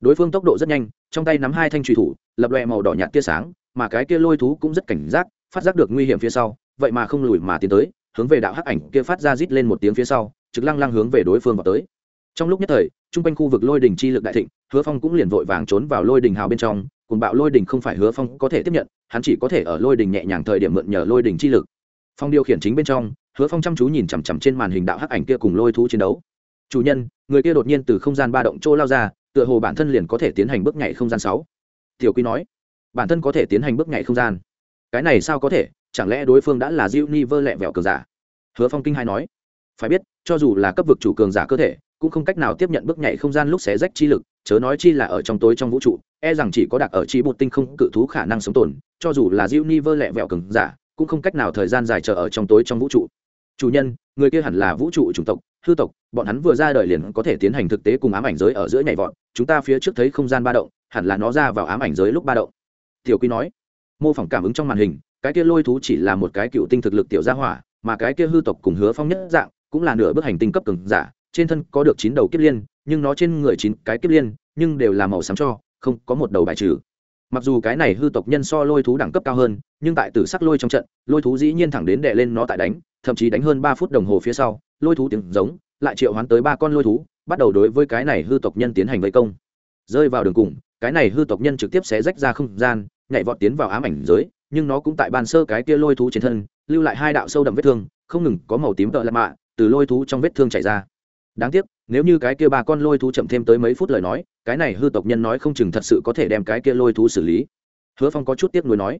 Đối phương tốc độ rất nhanh, trong tay nắm hai thanh truy thủ, lập loẹ màu đỏ nhạt tia sáng, mà cái kia lôi thú cũng rất cảnh giác, phát giác được nguy hiểm phía sau vậy mà không lùi mà tiến tới, hướng về đạo hắc ảnh kia phát ra rít lên một tiếng phía sau, trực lăng lăng hướng về đối phương vào tới. Trong lúc nhất thời, chung quanh khu vực lôi đình chi lực đại thịnh, hứa phong cũng liền vội vàng trốn vào lôi đình hào bên trong, cùng bạo lôi đình không phải hứa phong có thể tiếp nhận, hắn chỉ có thể ở lôi đình nhẹ nhàng thời điểm mượn nhờ lôi đình chi lực. Phong điều khiển chính bên trong, hứa phong chăm chú nhìn chằm chằm trên màn hình đạo hắc ảnh kia cùng lôi thú chiến đấu. Chủ nhân, người kia đột nhiên từ không gian ba động chỗ lao ra, tựa hồ bản thân liền có thể tiến hành bước nhảy không gian sáu. Tiểu quy nói. Bản thân có thể tiến hành bước nhảy không gian. Cái này sao có thể? Chẳng lẽ đối phương đã là diêu ni vơ lẹ vẹo cường giả? Hứa phong kinh hai nói. Phải biết, cho dù là cấp vực chủ cường giả cơ thể, cũng không cách nào tiếp nhận bước nhảy không gian lúc xé rách chi lực, chớ nói chi là ở trong tối trong vũ trụ e rằng chỉ có đặc ở chi bột tinh không cự thú khả năng sống tồn, cho dù là diêu ni vơ lẹ vẹo cường giả, cũng không cách nào thời gian dài chờ ở trong tối trong vũ trụ. Chủ nhân, người kia hẳn là vũ trụ chủng tộc, hư tộc, bọn hắn vừa ra đời liền có thể tiến hành thực tế cùng ám ảnh giới ở giữa nhảy vọt, chúng ta phía trước thấy không gian ba động, hẳn là nó ra vào ám ảnh giới lúc ba động. Tiểu quy nói mô phỏng cảm ứng trong màn hình, cái kia lôi thú chỉ là một cái cựu tinh thực lực tiểu gia hỏa, mà cái kia hư tộc cùng hứa phong nhất dạng, cũng là nửa bước hành tinh cấp cường giả, trên thân có được chín đầu kiếp liên, nhưng nó trên người chín cái kiếp liên, nhưng đều là màu xám cho, không có một đầu bài trừ. Mặc dù cái này hư tộc nhân so lôi thú đẳng cấp cao hơn, nhưng tại tử sắc lôi trong trận, lôi thú dĩ nhiên thẳng đến đệ lên nó tại đánh, thậm chí đánh hơn ba phút đồng hồ phía sau, lôi thú tiếng giống, lại triệu hoán tới ba con lôi thú, bắt đầu đối với cái này hư tộc nhân tiến hành vây công. Rơi vào đường cùng, cái này hư tộc nhân trực tiếp sẽ rách ra không gian nhảy vọt tiến vào ám ảnh giới, nhưng nó cũng tại ban sơ cái kia lôi thú trên thân, lưu lại hai đạo sâu đậm vết thương, không ngừng có màu tím tợ lạ mạ từ lôi thú trong vết thương chảy ra. Đáng tiếc, nếu như cái kia ba con lôi thú chậm thêm tới mấy phút lời nói, cái này hư tộc nhân nói không chừng thật sự có thể đem cái kia lôi thú xử lý. Hứa phong có chút tiếc nuối nói,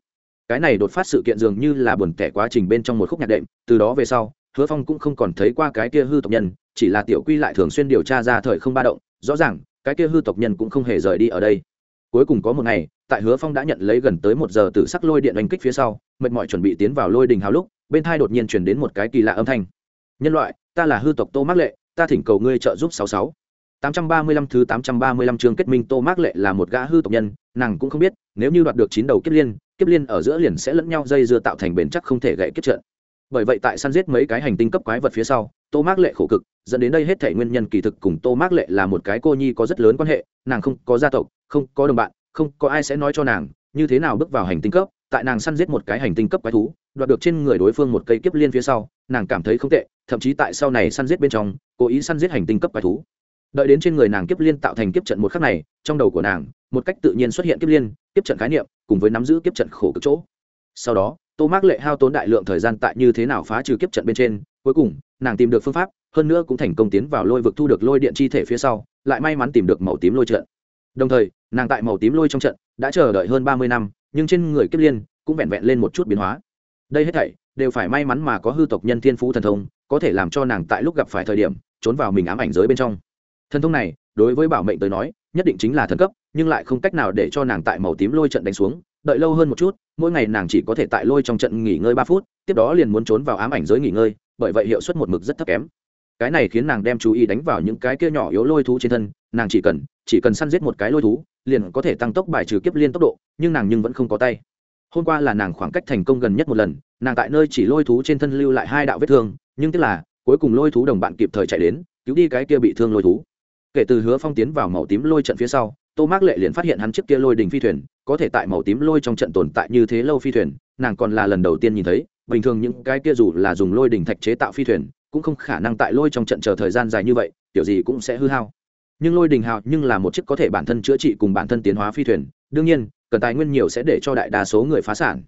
cái này đột phát sự kiện dường như là buồn tẻ quá trình bên trong một khúc nhạc đệm, từ đó về sau, hứa phong cũng không còn thấy qua cái kia hư tộc nhân, chỉ là tiểu quy lại thường xuyên điều tra ra thời không ba động, rõ ràng, cái kia hư tộc nhân cũng không hề rời đi ở đây. Cuối cùng có một ngày tại hứa phong đã nhận lấy gần tới một giờ từ sắc lôi điện đánh kích phía sau, mệt mỏi chuẩn bị tiến vào lôi đình hào lúc, bên thai đột nhiên chuyển đến một cái kỳ lạ âm thanh. Nhân loại, ta là hư tộc tô mắc lệ, ta thỉnh cầu ngươi trợ giúp sáu sáu. Tám trăm ba mươi lăm thứ tám trăm ba mươi lăm chương kết minh tô mắc lệ là một gã hư tộc nhân, nàng cũng không biết, nếu như đoạt được chín đầu kiếp liên kiếp liên ở giữa liền sẽ lẫn nhau dây dưa tạo thành bền chắc không thể gãy kiếp trận. Bởi vậy tại săn giết mấy cái hành tinh cấp quái vật phía sau, tô mác lệ khổ cực, dẫn đến đây hết thể nguyên nhân kỳ thực cùng tô mác lệ là một cái cô nhi có rất lớn quan hệ, nàng không có gia tộc, không có đồng bạn không có ai sẽ nói cho nàng, như thế nào bước vào hành tinh cấp, tại nàng săn giết một cái hành tinh cấp quái thú, đoạt được trên người đối phương một cây kiếp liên phía sau, nàng cảm thấy không tệ, thậm chí tại sau này săn giết bên trong, cố ý săn giết hành tinh cấp quái thú. Đợi đến trên người nàng kiếp liên tạo thành kiếp trận một khắc này, trong đầu của nàng, một cách tự nhiên xuất hiện kiếp liên, kiếp trận khái niệm, cùng với nắm giữ kiếp trận khổ cực chỗ. Sau đó tô mác lệ hao tốn đại lượng thời gian tại như thế nào phá trừ kiếp trận bên trên, cuối cùng, nàng tìm được phương pháp, hơn nữa cũng thành công tiến vào lôi vực thu được lôi điện chi thể phía sau, lại may mắn tìm được màu tím lôi trận đồng thời, nàng tại màu tím lôi trong trận đã chờ đợi hơn ba mươi năm, nhưng trên người kiếp liên cũng vẹn vẹn lên một chút biến hóa. Đây hết thảy đều phải may mắn mà có hư tộc nhân thiên phú thần thông, có thể làm cho nàng tại lúc gặp phải thời điểm trốn vào mình ám ảnh giới bên trong. Thần thông này, đối với bảo mệnh tới nói, nhất định chính là thần cấp, nhưng lại không cách nào để cho nàng tại màu tím lôi trận đánh xuống. Đợi lâu hơn một chút, mỗi ngày nàng chỉ có thể tại lôi trong trận nghỉ ngơi ba phút, tiếp đó liền muốn trốn vào ám ảnh giới nghỉ ngơi, bởi vậy hiệu suất một mực rất thấp kém cái này khiến nàng đem chú ý đánh vào những cái kia nhỏ yếu lôi thú trên thân, nàng chỉ cần chỉ cần săn giết một cái lôi thú, liền có thể tăng tốc bài trừ kiếp liên tốc độ, nhưng nàng nhưng vẫn không có tay. Hôm qua là nàng khoảng cách thành công gần nhất một lần, nàng tại nơi chỉ lôi thú trên thân lưu lại hai đạo vết thương, nhưng tức là, cuối cùng lôi thú đồng bạn kịp thời chạy đến, cứu đi cái kia bị thương lôi thú. Kể từ hứa phong tiến vào màu tím lôi trận phía sau, tô mác lệ liền phát hiện hắn chiếc kia lôi đình phi thuyền, có thể tại màu tím lôi trong trận tồn tại như thế lâu phi thuyền, nàng còn là lần đầu tiên nhìn thấy, bình thường những cái kia dù là dùng lôi đình thạch chế tạo phi thuyền cũng không khả năng tại lôi trong trận chờ thời gian dài như vậy, kiểu gì cũng sẽ hư hao. Nhưng lôi đình hào nhưng là một chiếc có thể bản thân chữa trị cùng bản thân tiến hóa phi thuyền, đương nhiên, cần tài nguyên nhiều sẽ để cho đại đa số người phá sản.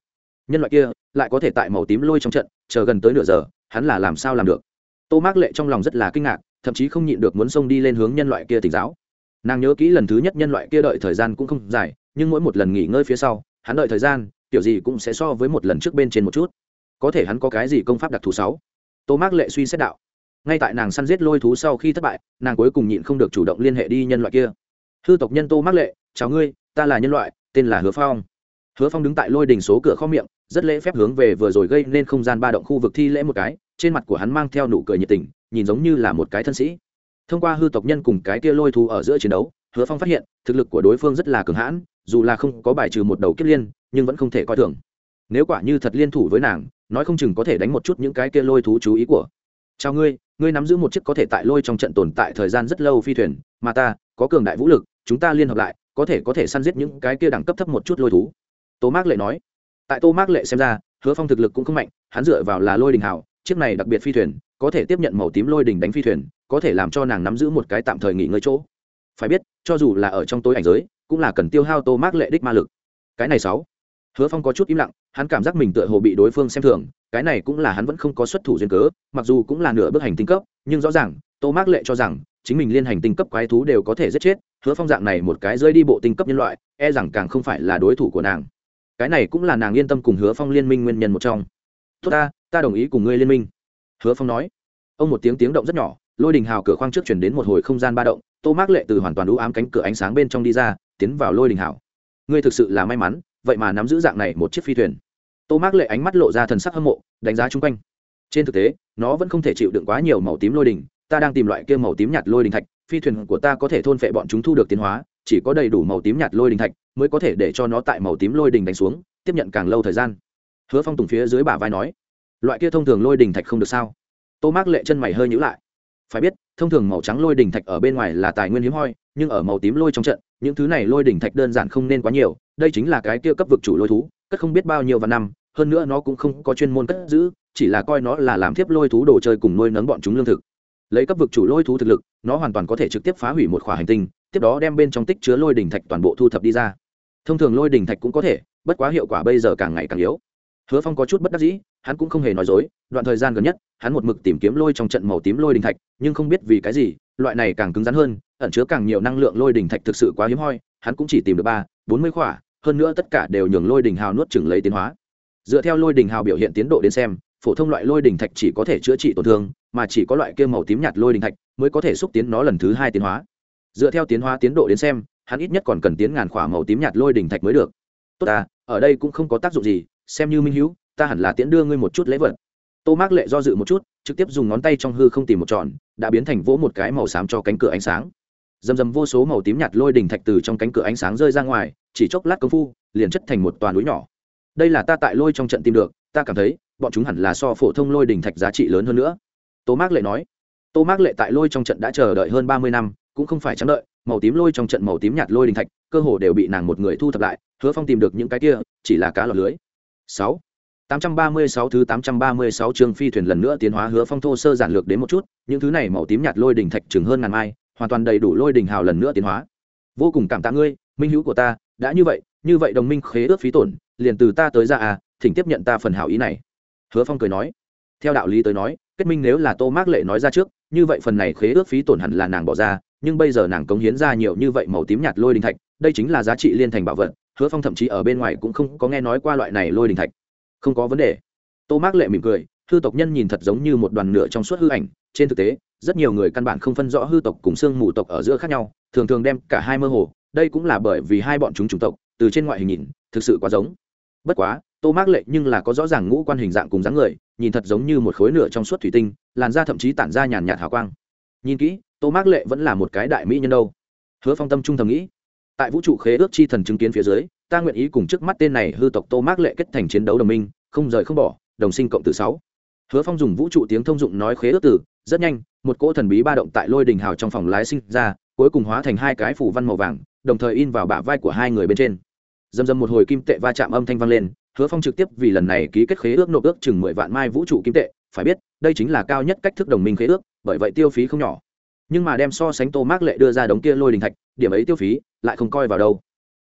Nhân loại kia lại có thể tại màu tím lôi trong trận, chờ gần tới nửa giờ, hắn là làm sao làm được? Tô mác lệ trong lòng rất là kinh ngạc, thậm chí không nhịn được muốn xông đi lên hướng nhân loại kia tỉnh giáo. Nàng nhớ kỹ lần thứ nhất nhân loại kia đợi thời gian cũng không dài, nhưng mỗi một lần nghỉ ngơi phía sau, hắn đợi thời gian, kiểu gì cũng sẽ so với một lần trước bên trên một chút. Có thể hắn có cái gì công pháp đặc thù sáu? Tô mác lệ suy xét đạo. Ngay tại nàng săn giết lôi thú sau khi thất bại, nàng cuối cùng nhịn không được chủ động liên hệ đi nhân loại kia. Hư tộc nhân tô mác lệ, chào ngươi, ta là nhân loại, tên là hứa phong. Hứa phong đứng tại lôi đình số cửa kho miệng, rất lễ phép hướng về vừa rồi gây nên không gian ba động khu vực thi lễ một cái, trên mặt của hắn mang theo nụ cười nhiệt tình, nhìn giống như là một cái thân sĩ. Thông qua hư tộc nhân cùng cái kia lôi thú ở giữa chiến đấu, hứa phong phát hiện, thực lực của đối phương rất là cường hãn, dù là không có bài trừ một đầu kết liên, nhưng vẫn không thể coi thường. Nếu quả như thật liên thủ với nàng nói không chừng có thể đánh một chút những cái kia lôi thú chú ý của. Chào ngươi ngươi nắm giữ một chiếc có thể tại lôi trong trận tồn tại thời gian rất lâu phi thuyền, mà ta, có cường đại vũ lực, chúng ta liên hợp lại, có thể có thể săn giết những cái kia đẳng cấp thấp một chút lôi thú. Tô mác lệ nói. Tại tô mác lệ xem ra, hứa phong thực lực cũng không mạnh, hắn dựa vào là lôi đình hảo chiếc này đặc biệt phi thuyền, có thể tiếp nhận màu tím lôi đình đánh phi thuyền, có thể làm cho nàng nắm giữ một cái tạm thời nghỉ ngơi chỗ. Phải biết, cho dù là ở trong tối ảnh giới, cũng là cần tiêu hao tô mác lệ đích ma lực. Cái này sáu hứa phong có chút im lặng, hắn cảm giác mình tựa hồ bị đối phương xem thường, cái này cũng là hắn vẫn không có xuất thủ duyên cớ, mặc dù cũng là nửa bước hành tinh cấp, nhưng rõ ràng, tô mác lệ cho rằng, chính mình liên hành tinh cấp quái thú đều có thể giết chết, hứa phong dạng này một cái rơi đi bộ tinh cấp nhân loại e rằng càng không phải là đối thủ của nàng. Cái này cũng là nàng yên tâm cùng hứa phong liên minh nguyên nhân một trong. Tốt ta ta đồng ý cùng ngươi liên minh. Hứa phong nói. Ông một tiếng tiếng động rất nhỏ, lôi đình hào cửa khoang trước chuyển đến một hồi không gian ba động, tô mác lệ từ hoàn toàn đũ ám cánh cửa ánh sáng bên trong đi ra, tiến vào lôi đình hào. Ngươi thực sự là may mắn vậy mà nắm giữ dạng này một chiếc phi thuyền. Tô mác lệ ánh mắt lộ ra thần sắc hâm mộ, đánh giá chung quanh. Trên thực tế, nó vẫn không thể chịu đựng quá nhiều màu tím lôi đình, ta đang tìm loại kia màu tím nhạt lôi đình thạch, phi thuyền của ta có thể thôn phệ bọn chúng thu được tiến hóa, chỉ có đầy đủ màu tím nhạt lôi đình thạch mới có thể để cho nó tại màu tím lôi đình đánh xuống, tiếp nhận càng lâu thời gian. Hứa phong tùng phía dưới bả vai nói. Loại kia thông thường lôi đình thạch không được sao? Tô mác lệ chân mày hơi nhữ lại phải biết, thông thường màu trắng lôi đỉnh thạch ở bên ngoài là tài nguyên hiếm hoi, nhưng ở màu tím lôi trong trận, những thứ này lôi đỉnh thạch đơn giản không nên quá nhiều. Đây chính là cái kia cấp vực chủ lôi thú, cất không biết bao nhiêu và năm, hơn nữa nó cũng không có chuyên môn cất giữ, chỉ là coi nó là làm thiếp lôi thú đồ chơi cùng nuôi nấng bọn chúng lương thực. Lấy cấp vực chủ lôi thú thực lực, nó hoàn toàn có thể trực tiếp phá hủy một khỏa hành tinh, tiếp đó đem bên trong tích chứa lôi đỉnh thạch toàn bộ thu thập đi ra. Thông thường lôi đỉnh thạch cũng có thể, bất quá hiệu quả bây giờ càng ngày càng yếu hứa phong có chút bất đắc dĩ, hắn cũng không hề nói dối, đoạn thời gian gần nhất, hắn một mực tìm kiếm lôi trong trận màu tím lôi đình thạch, nhưng không biết vì cái gì, loại này càng cứng rắn hơn, ẩn chứa càng nhiều năng lượng lôi đình thạch thực sự quá hiếm hoi, hắn cũng chỉ tìm được ba, bốn mươi khỏa, hơn nữa tất cả đều nhường lôi đình hào nuốt chừng lấy tiến hóa. Dựa theo lôi đình hào biểu hiện tiến độ đến xem, phổ thông loại lôi đình thạch chỉ có thể chữa trị tổn thương, mà chỉ có loại kia màu tím nhạt lôi đình thạch mới có thể xúc tiến nó lần thứ hai tiến hóa. Dựa theo tiến hóa tiến độ đến xem, hắn ít nhất còn cần tiến ngàn khỏa màu tím nhạt lôi đình thạch mới được. Tốt ta ở đây cũng không có tác dụng gì xem như minh hữu, ta hẳn là tiễn đưa ngươi một chút lễ vật. Tô mác lệ do dự một chút, trực tiếp dùng ngón tay trong hư không tìm một tròn, đã biến thành vỗ một cái màu xám cho cánh cửa ánh sáng. Dầm dầm vô số màu tím nhạt lôi đình thạch từ trong cánh cửa ánh sáng rơi ra ngoài, chỉ chốc lát công phu, liền chất thành một toàn núi nhỏ. Đây là ta tại lôi trong trận tìm được, ta cảm thấy, bọn chúng hẳn là so phổ thông lôi đình thạch giá trị lớn hơn nữa. Tô mác lệ nói. Tô mác lệ tại lôi trong trận đã chờ đợi hơn ba mươi năm, cũng không phải trắng đợi, màu tím lôi trong trận màu tím nhạt lôi đình thạch, cơ hồ đều bị nàng một người thu thập lại, hứa phong tìm được những cái kia, chỉ là cá lọt lưới sáu 836 thứ 836 chương phi thuyền lần nữa tiến hóa hứa phong thô sơ giản lược đến một chút, những thứ này màu tím nhạt lôi đỉnh thạch chừng hơn ngàn mai, hoàn toàn đầy đủ lôi đỉnh hào lần nữa tiến hóa. Vô cùng cảm tạ ngươi, minh hữu của ta, đã như vậy, như vậy đồng minh khế ước phí tổn, liền từ ta tới ra à, thỉnh tiếp nhận ta phần hảo ý này. Hứa Phong cười nói, theo đạo lý tới nói, kết minh nếu là Tô Mác Lệ nói ra trước, như vậy phần này khế ước phí tổn hẳn là nàng bỏ ra, nhưng bây giờ nàng cống hiến ra nhiều như vậy màu tím nhạt lôi đỉnh thạch, đây chính là giá trị liên thành bảo vật, Hứa Phong thậm chí ở bên ngoài cũng không có nghe nói qua loại này lôi đình thạch. Không có vấn đề. Tô mác lệ mỉm cười, hư tộc nhân nhìn thật giống như một đoàn nửa trong suốt hư ảnh. Trên thực tế, rất nhiều người căn bản không phân rõ hư tộc cùng xương mù tộc ở giữa khác nhau, thường thường đem cả hai mơ hồ. Đây cũng là bởi vì hai bọn chúng chủng tộc, từ trên ngoại hình nhìn, thực sự quá giống. Bất quá, tô mác lệ nhưng là có rõ ràng ngũ quan hình dạng cùng dáng người, nhìn thật giống như một khối nửa trong suốt thủy tinh, làn da thậm chí tản ra nhàn nhạt hào quang. Nhìn kỹ, tô mác lệ vẫn là một cái đại mỹ nhân đâu. Hứa phong tâm trung thầm nghĩ tại vũ trụ khế ước chi thần chứng kiến phía dưới, ta nguyện ý cùng trước mắt tên này hư tộc tô mác lệ kết thành chiến đấu đồng minh, không rời không bỏ, đồng sinh cộng từ sáu. Hứa phong dùng vũ trụ tiếng thông dụng nói khế ước tử rất nhanh, một cỗ thần bí ba động tại lôi đình hào trong phòng lái sinh ra, cuối cùng hóa thành hai cái phủ văn màu vàng, đồng thời in vào bả vai của hai người bên trên. Dầm dầm một hồi kim tệ va chạm âm thanh vang lên, hứa phong trực tiếp vì lần này ký kết khế ước nộp ước chừng mười vạn mai vũ trụ kim tệ, phải biết, đây chính là cao nhất cách thức đồng minh khế ước, bởi vậy tiêu phí không nhỏ nhưng mà đem so sánh tô mác lệ đưa ra đống kia lôi đình thạch, điểm ấy tiêu phí, lại không coi vào đâu.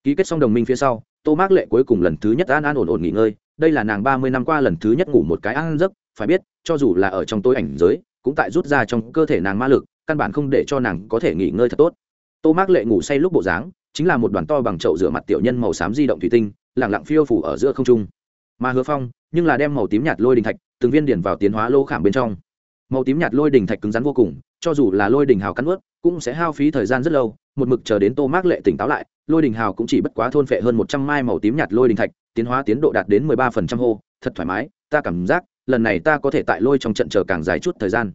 Ký kết xong đồng minh phía sau tô mác lệ cuối cùng lần thứ nhất an an ổn ổn nghỉ ngơi. Đây là nàng ba mươi năm qua lần thứ nhất ngủ một cái an giấc, phải biết, cho dù là ở trong tối ảnh giới, cũng tại rút ra trong cơ thể nàng ma lực, căn bản không để cho nàng có thể nghỉ ngơi thật tốt. Tô mác lệ ngủ say lúc bộ dáng, chính là một đoàn to bằng chậu rửa mặt tiểu nhân màu xám di động thủy tinh, lẳng lặng phiêu phủ ở giữa không trung. Mà hứa phong, nhưng là đem màu tím nhạt lôi đình thạch, từng viên điển vào tiến hóa lô khảm bên trong. Màu tím nhạt lôi đình thạch cứng rắn vô cùng cho dù là lôi đình hào cắn ướt, cũng sẽ hao phí thời gian rất lâu, một mực chờ đến tô mác lệ tỉnh táo lại, lôi đình hào cũng chỉ bất quá thôn phệ hơn một trăm mai màu tím nhạt lôi đình thạch, tiến hóa tiến độ đạt đến mười ba phần trăm hô, thật thoải mái, ta cảm giác, lần này ta có thể tại lôi trong trận chờ càng dài chút thời gian.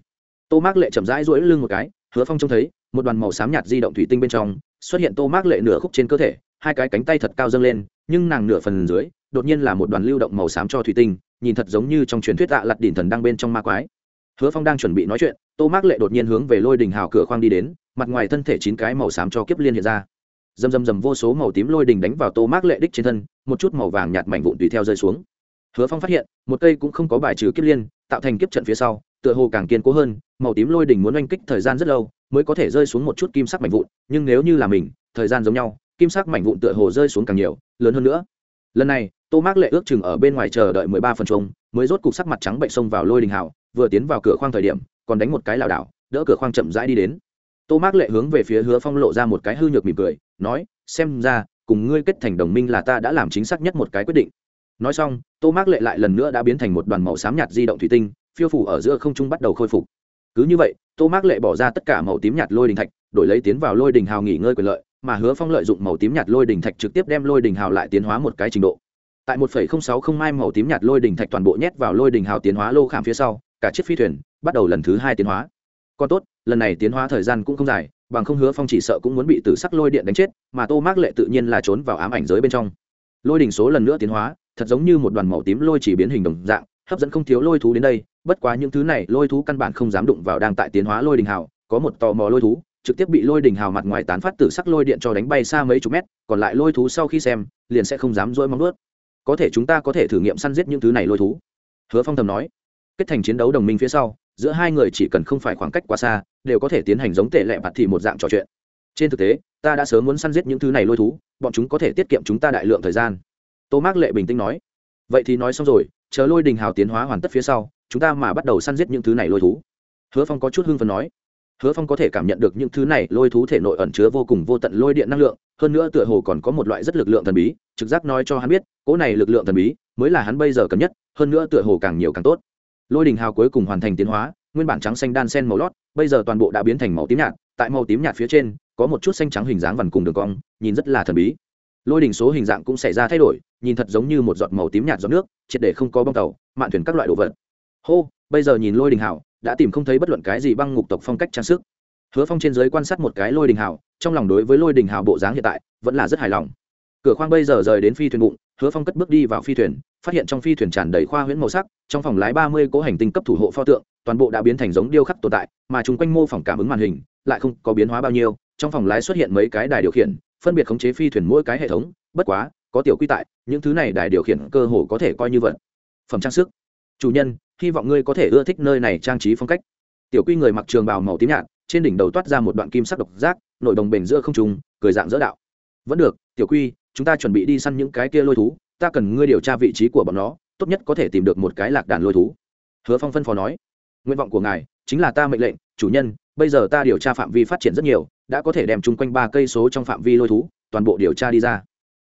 Tô mác lệ chậm rãi rỗi lưng một cái, hứa phong trông thấy, một đoàn màu xám nhạt di động thủy tinh bên trong, xuất hiện tô mác lệ nửa khúc trên cơ thể, hai cái cánh tay thật cao dâng lên, nhưng nàng nửa phần dưới, đột nhiên là một đoàn lưu động màu xám cho thủy tinh, nhìn thật giống như trong truyền thuyết tạ lặt đỉnh thần đang bên trong ma quái hứa phong đang chuẩn bị nói chuyện, tô mác lệ đột nhiên hướng về lôi đình hào cửa khoang đi đến, mặt ngoài thân thể chín cái màu xám cho kiếp liên hiện ra. Dầm dầm dầm vô số màu tím lôi đình đánh vào tô mác lệ đích trên thân, một chút màu vàng nhạt mảnh vụn tùy theo rơi xuống. Hứa phong phát hiện, một cây cũng không có bài trừ kiếp liên, tạo thành kiếp trận phía sau, tựa hồ càng kiên cố hơn, màu tím lôi Đình muốn oanh kích thời gian rất lâu, mới có thể rơi xuống một chút kim sắc mảnh vụn, nhưng nếu như là mình, thời gian giống nhau, kim sắc mảnh vụn tựa hồ rơi xuống càng nhiều, lớn hơn nữa. Lần này, tô mác lệ ước chừng ở bên ngoài chờ đợi mười ba phần chung mới rốt cục sắc mặt trắng bệnh xông vào lôi đình hào vừa tiến vào cửa khoang thời điểm, còn đánh một cái lảo đảo, đỡ cửa khoang chậm rãi đi đến. Tô mác lệ hướng về phía hứa phong lộ ra một cái hư nhược mỉm cười, nói, xem ra, cùng ngươi kết thành đồng minh là ta đã làm chính xác nhất một cái quyết định. Nói xong, tô mác lệ lại lần nữa đã biến thành một đoàn màu xám nhạt di động thủy tinh, phiêu phủ ở giữa không trung bắt đầu khôi phục. Cứ như vậy, tô mác lệ bỏ ra tất cả màu tím nhạt lôi đình thạch, đổi lấy tiến vào lôi đình hào nghỉ ngơi quyền lợi, mà hứa phong lợi dụng màu tím nhạt lôi đình thạch trực tiếp đem lôi đình hào lại tiến hóa một cái trình độ. Tại một sáu không mai màu tím nhạt lôi đình thạch toàn bộ nhét vào lôi đình hào tiến hóa lô khảm phía sau cả chiếc phi thuyền bắt đầu lần thứ hai tiến hóa. Còn tốt, lần này tiến hóa thời gian cũng không dài, bằng không hứa phong chỉ sợ cũng muốn bị tử sắc lôi điện đánh chết, mà tô mác lệ tự nhiên là trốn vào ám ảnh giới bên trong. Lôi đỉnh số lần nữa tiến hóa, thật giống như một đoàn màu tím lôi chỉ biến hình đồng dạng, hấp dẫn không thiếu lôi thú đến đây, bất quá những thứ này lôi thú căn bản không dám đụng vào đang tại tiến hóa lôi đình hào, có một tò mò lôi thú, trực tiếp bị lôi đình hào mặt ngoài tán phát tử sắc lôi điện cho đánh bay xa mấy chục mét, còn lại lôi thú sau khi xem, liền sẽ không dám dỗi móng ướt có thể chúng ta có thể thử nghiệm săn giết những thứ này lôi thú. Hứa phong thầm nói kết thành chiến đấu đồng minh phía sau, giữa hai người chỉ cần không phải khoảng cách quá xa, đều có thể tiến hành giống tệ lệ bạt thì một dạng trò chuyện. Trên thực tế, ta đã sớm muốn săn giết những thứ này lôi thú, bọn chúng có thể tiết kiệm chúng ta đại lượng thời gian. Tô mác lệ bình tĩnh nói. Vậy thì nói xong rồi, chờ lôi đình hào tiến hóa hoàn tất phía sau, chúng ta mà bắt đầu săn giết những thứ này lôi thú. Hứa phong có chút hưng phần nói. Hứa phong có thể cảm nhận được những thứ này lôi thú thể nội ẩn chứa vô cùng vô tận lôi điện năng lượng, hơn nữa tựa hồ còn có một loại rất lực lượng thần bí, trực giác nói cho hắn biết, cỗ này lực lượng thần bí mới là hắn bây giờ cần nhất, hơn nữa tựa hồ càng nhiều càng tốt lôi đình hào cuối cùng hoàn thành tiến hóa, nguyên bản trắng xanh đan sen màu lót, bây giờ toàn bộ đã biến thành màu tím nhạt, tại màu tím nhạt phía trên, có một chút xanh trắng hình dáng vằn cùng đường cong, nhìn rất là thần bí. Lôi đình số hình dạng cũng xảy ra thay đổi, nhìn thật giống như một giọt màu tím nhạt giọt nước, triệt để không có bong tàu, mạn thuyền các loại đồ vật. Hô, bây giờ nhìn lôi đình hảo đã tìm không thấy bất luận cái gì băng ngục tộc phong cách trang sức. Hứa phong trên giới quan sát một cái lôi đình hảo trong lòng đối với lôi đình hảo bộ dáng hiện tại vẫn là rất hài lòng. Cửa khoang bây giờ rời đến phi thuyền bụng, hứa phong cất bước đi vào phi thuyền phát hiện trong phi thuyền tràn đầy khoa huyễn màu sắc, trong phòng lái ba mươi cố hành tinh cấp thủ hộ pho tượng, toàn bộ đã biến thành giống điêu khắc tồn tại, mà chúng quanh mô phỏng cảm ứng màn hình lại không có biến hóa bao nhiêu. Trong phòng lái xuất hiện mấy cái đài điều khiển, phân biệt khống chế phi thuyền mỗi cái hệ thống, bất quá, có tiểu quy tại, những thứ này đài điều khiển cơ hồ có thể coi như vật. Phẩm trang sức. Chủ nhân, hy vọng ngươi có thể ưa thích nơi này trang trí phong cách. Tiểu quy người mặc trường bào màu tím nhạt, trên đỉnh đầu toát ra một đoạn kim sắc độc giác, nội đồng bền giữa không trùng cười dạng dỡ đạo. Vẫn được, tiểu quy, chúng ta chuẩn bị đi săn những cái kia lôi thú ta cần ngươi điều tra vị trí của bọn nó, tốt nhất có thể tìm được một cái lạc đàn lôi thú. Hứa phong phân phó nói. Nguyện vọng của ngài chính là ta mệnh lệnh, chủ nhân, bây giờ ta điều tra phạm vi phát triển rất nhiều, đã có thể đem chung quanh ba cây số trong phạm vi lôi thú, toàn bộ điều tra đi ra.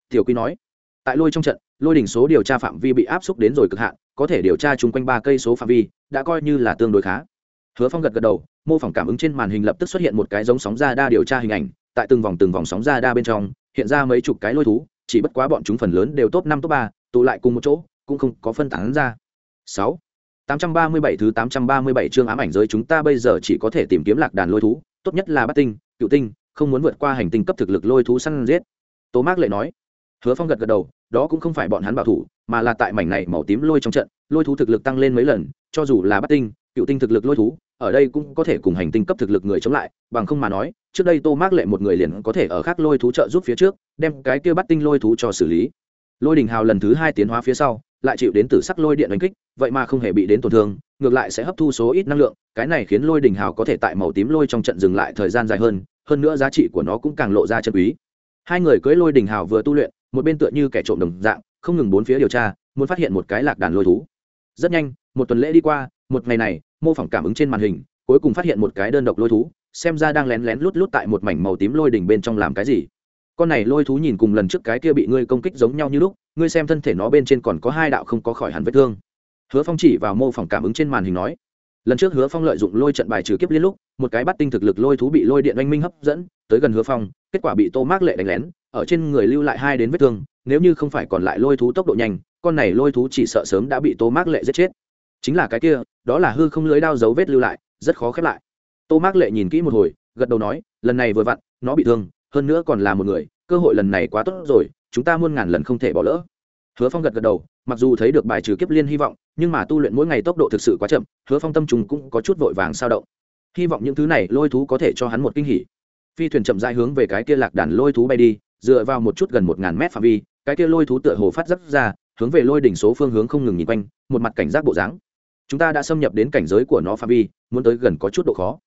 Tiểu quy nói. Tại lôi trong trận, lôi đỉnh số điều tra phạm vi bị áp xúc đến rồi cực hạn, có thể điều tra chung quanh ba cây số phạm vi, đã coi như là tương đối khá. Hứa phong gật gật đầu, mô phỏng cảm ứng trên màn hình lập tức xuất hiện một cái giống sóng ra đa điều tra hình ảnh, tại từng vòng từng vòng sóng ra đa bên trong, hiện ra mấy chục cái lôi thú chỉ bất quá bọn chúng phần lớn đều top năm, top ba, tụ lại cùng một chỗ, cũng không có phân tán ra. Sáu. Tám trăm ba mươi bảy thứ tám trăm ba mươi bảy chương ám ảnh giới chúng ta bây giờ chỉ có thể tìm kiếm lạc đàn lôi thú, tốt nhất là bắt tinh, cựu tinh, không muốn vượt qua hành tinh cấp thực lực lôi thú săn giết. Tố mác lệ nói. Hứa phong gật gật đầu, đó cũng không phải bọn hắn bảo thủ, mà là tại mảnh này màu tím lôi trong trận, lôi thú thực lực tăng lên mấy lần, cho dù là bắt tinh, cựu tinh thực lực lôi thú ở đây cũng có thể cùng hành tinh cấp thực lực người chống lại, bằng không mà nói, trước đây tô mác lệ một người liền có thể ở khác lôi thú trợ giúp phía trước, đem cái kia bắt tinh lôi thú cho xử lý. Lôi đình hào lần thứ hai tiến hóa phía sau, lại chịu đến từ sắc lôi điện đánh kích, vậy mà không hề bị đến tổn thương, ngược lại sẽ hấp thu số ít năng lượng, cái này khiến lôi đình hào có thể tại màu tím lôi trong trận dừng lại thời gian dài hơn hơn nữa giá trị của nó cũng càng lộ ra chân quý. Hai người cưỡi lôi đình hào vừa tu luyện, một bên tựa như kẻ trộm đồng dạng, không ngừng bốn phía điều tra, muốn phát hiện một cái lạc đàn lôi thú. Rất nhanh, một tuần lễ đi qua, một ngày này mô phỏng cảm ứng trên màn hình, cuối cùng phát hiện một cái đơn độc lôi thú, xem ra đang lén lén lút lút tại một mảnh màu tím lôi đỉnh bên trong làm cái gì. Con này lôi thú nhìn cùng lần trước cái kia bị ngươi công kích giống nhau như lúc, ngươi xem thân thể nó bên trên còn có hai đạo không có khỏi hẳn vết thương. Hứa phong chỉ vào mô phỏng cảm ứng trên màn hình nói, lần trước hứa phong lợi dụng lôi trận bài trừ kiếp liên lúc, một cái bắt tinh thực lực lôi thú bị lôi điện oanh minh hấp dẫn, tới gần hứa phong, kết quả bị tô mác lệ đánh lén, ở trên người lưu lại hai đến vết thương, nếu như không phải còn lại lôi thú tốc độ nhanh, con này lôi thú chỉ sợ sớm đã bị tô mác lệ giết chết chính là cái kia, đó là hư không lưới đao dấu vết lưu lại, rất khó khép lại. Tô mác lệ nhìn kỹ một hồi, gật đầu nói, lần này vừa vặn, nó bị thương, hơn nữa còn là một người, cơ hội lần này quá tốt rồi, chúng ta muôn ngàn lần không thể bỏ lỡ. Hứa phong gật gật đầu, mặc dù thấy được bài trừ kiếp liên hy vọng, nhưng mà tu luyện mỗi ngày tốc độ thực sự quá chậm, hứa phong tâm trùng cũng có chút vội vàng sao động. Hy vọng những thứ này lôi thú có thể cho hắn một kinh hỉ. Phi thuyền chậm dại hướng về cái kia lạc đàn lôi thú bay đi, dựa vào một chút gần một ngàn mét phạm vi, cái kia lôi thú tựa hồ phát dấp ra, hướng về lôi đỉnh số phương hướng không ngừng nhìn quanh, một mặt cảnh giác bộ dáng chúng ta đã xâm nhập đến cảnh giới của nó phạm vi, muốn tới gần có chút độ khó.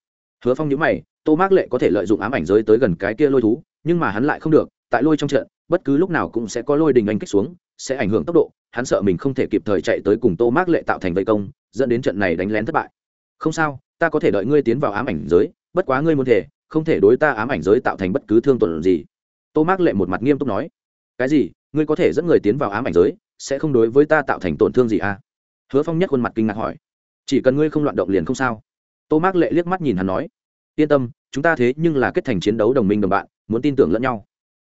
Hứa phong nhớ mày, tô mác lệ có thể lợi dụng ám ảnh giới tới gần cái kia lôi thú, nhưng mà hắn lại không được, tại lôi trong trận, bất cứ lúc nào cũng sẽ có lôi đình anh kích xuống, sẽ ảnh hưởng tốc độ, hắn sợ mình không thể kịp thời chạy tới cùng tô mác lệ tạo thành vây công, dẫn đến trận này đánh lén thất bại. Không sao, ta có thể đợi ngươi tiến vào ám ảnh giới, bất quá ngươi muốn thể, không thể đối ta ám ảnh giới tạo thành bất cứ thương tổn gì. Tô mác lệ một mặt nghiêm túc nói. Cái gì? Ngươi có thể dẫn người tiến vào ám ảnh giới, sẽ không đối với ta tạo thành tổn thương gì à? Hứa phong nhất khuôn mặt kinh ngạc hỏi, chỉ cần ngươi không loạn động liền không sao? Tô mác lệ liếc mắt nhìn hắn nói, yên tâm, chúng ta thế nhưng là kết thành chiến đấu đồng minh đồng bạn, muốn tin tưởng lẫn nhau.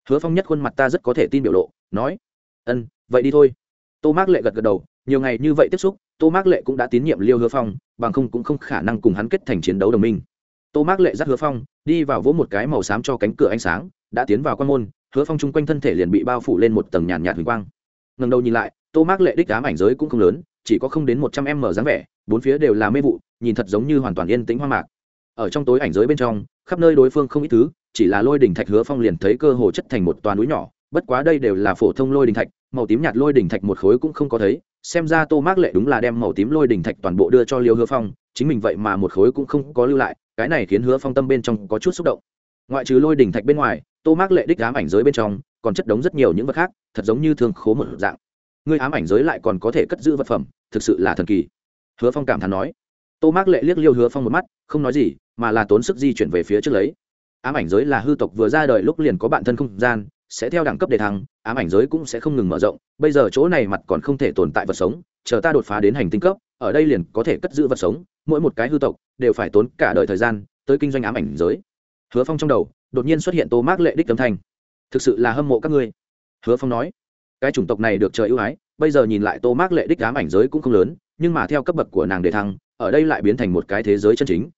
Hứa phong nhất khuôn mặt ta rất có thể tin biểu lộ, nói, ân, vậy đi thôi. Tô mác lệ gật gật đầu, nhiều ngày như vậy tiếp xúc, tô mác lệ cũng đã tín nhiệm liêu hứa phong, bằng không cũng không khả năng cùng hắn kết thành chiến đấu đồng minh. Tô mác lệ dắt hứa phong, đi vào vỗ một cái màu xám cho cánh cửa ánh sáng, đã tiến vào quan môn, hứa phong chung quanh thân thể liền bị bao phủ lên một tầng nhàn nhạt huỳnh quang. Ngần đầu nhìn lại, tô mác lệ đích đám ảnh giới cũng không lớn chỉ có không đến một trăm m dáng vẻ, bốn phía đều là mê vụ, nhìn thật giống như hoàn toàn yên tĩnh hoang mạc. Ở trong tối ảnh giới bên trong, khắp nơi đối phương không ít thứ, chỉ là lôi đỉnh thạch hứa phong liền thấy cơ hồ chất thành một toàn núi nhỏ, bất quá đây đều là phổ thông lôi đỉnh thạch, màu tím nhạt lôi đỉnh thạch một khối cũng không có thấy, xem ra tô mác lệ đúng là đem màu tím lôi đỉnh thạch toàn bộ đưa cho liêu hứa phong, chính mình vậy mà một khối cũng không có lưu lại, cái này khiến hứa phong tâm bên trong có chút xúc động. Ngoại trừ lôi đỉnh thạch bên ngoài, tô mác lệ đích ám ảnh giới bên trong, còn chất đống rất nhiều những vật khác, thật giống như thương khố một dạng. Ngươi ám ảnh giới lại còn có thể cất giữ vật phẩm, thực sự là thần kỳ. Hứa phong cảm thán nói. Tô mác lệ liếc liêu hứa phong một mắt, không nói gì, mà là tốn sức di chuyển về phía trước lấy. Ám ảnh giới là hư tộc vừa ra đời lúc liền có bản thân không gian, sẽ theo đẳng cấp đề thăng, ám ảnh giới cũng sẽ không ngừng mở rộng, bây giờ chỗ này mặt còn không thể tồn tại vật sống, chờ ta đột phá đến hành tinh cấp, ở đây liền có thể cất giữ vật sống, mỗi một cái hư tộc đều phải tốn cả đời thời gian tới kinh doanh ám ảnh giới. Hứa phong trong đầu đột nhiên xuất hiện tô mác lệ đích âm thanh. Thực sự là hâm mộ các ngươi. Hứa phong nói cái chủng tộc này được trời ưu ái, bây giờ nhìn lại tô mác lệ đích ám ảnh giới cũng không lớn, nhưng mà theo cấp bậc của nàng đề thăng, ở đây lại biến thành một cái thế giới chân chính.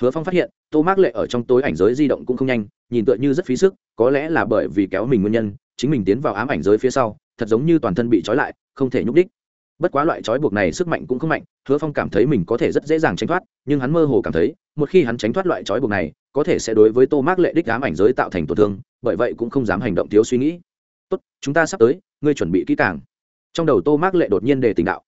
Hứa phong phát hiện, tô mác lệ ở trong tối ảnh giới di động cũng không nhanh, nhìn tựa như rất phí sức, có lẽ là bởi vì kéo mình nguyên nhân, chính mình tiến vào ám ảnh giới phía sau, thật giống như toàn thân bị trói lại, không thể nhúc đích. Bất quá loại trói buộc này sức mạnh cũng không mạnh, hứa phong cảm thấy mình có thể rất dễ dàng tránh thoát, nhưng hắn mơ hồ cảm thấy, một khi hắn tránh thoát loại trói buộc này, có thể sẽ đối với tô mác lệ đích ám ảnh giới tạo thành tổn thương, bởi vậy cũng không dám hành động thiếu suy nghĩ. Tốt, chúng ta sắp tới ngươi chuẩn bị kỹ càng. Trong đầu tô mác lệ đột nhiên đề tình đạo.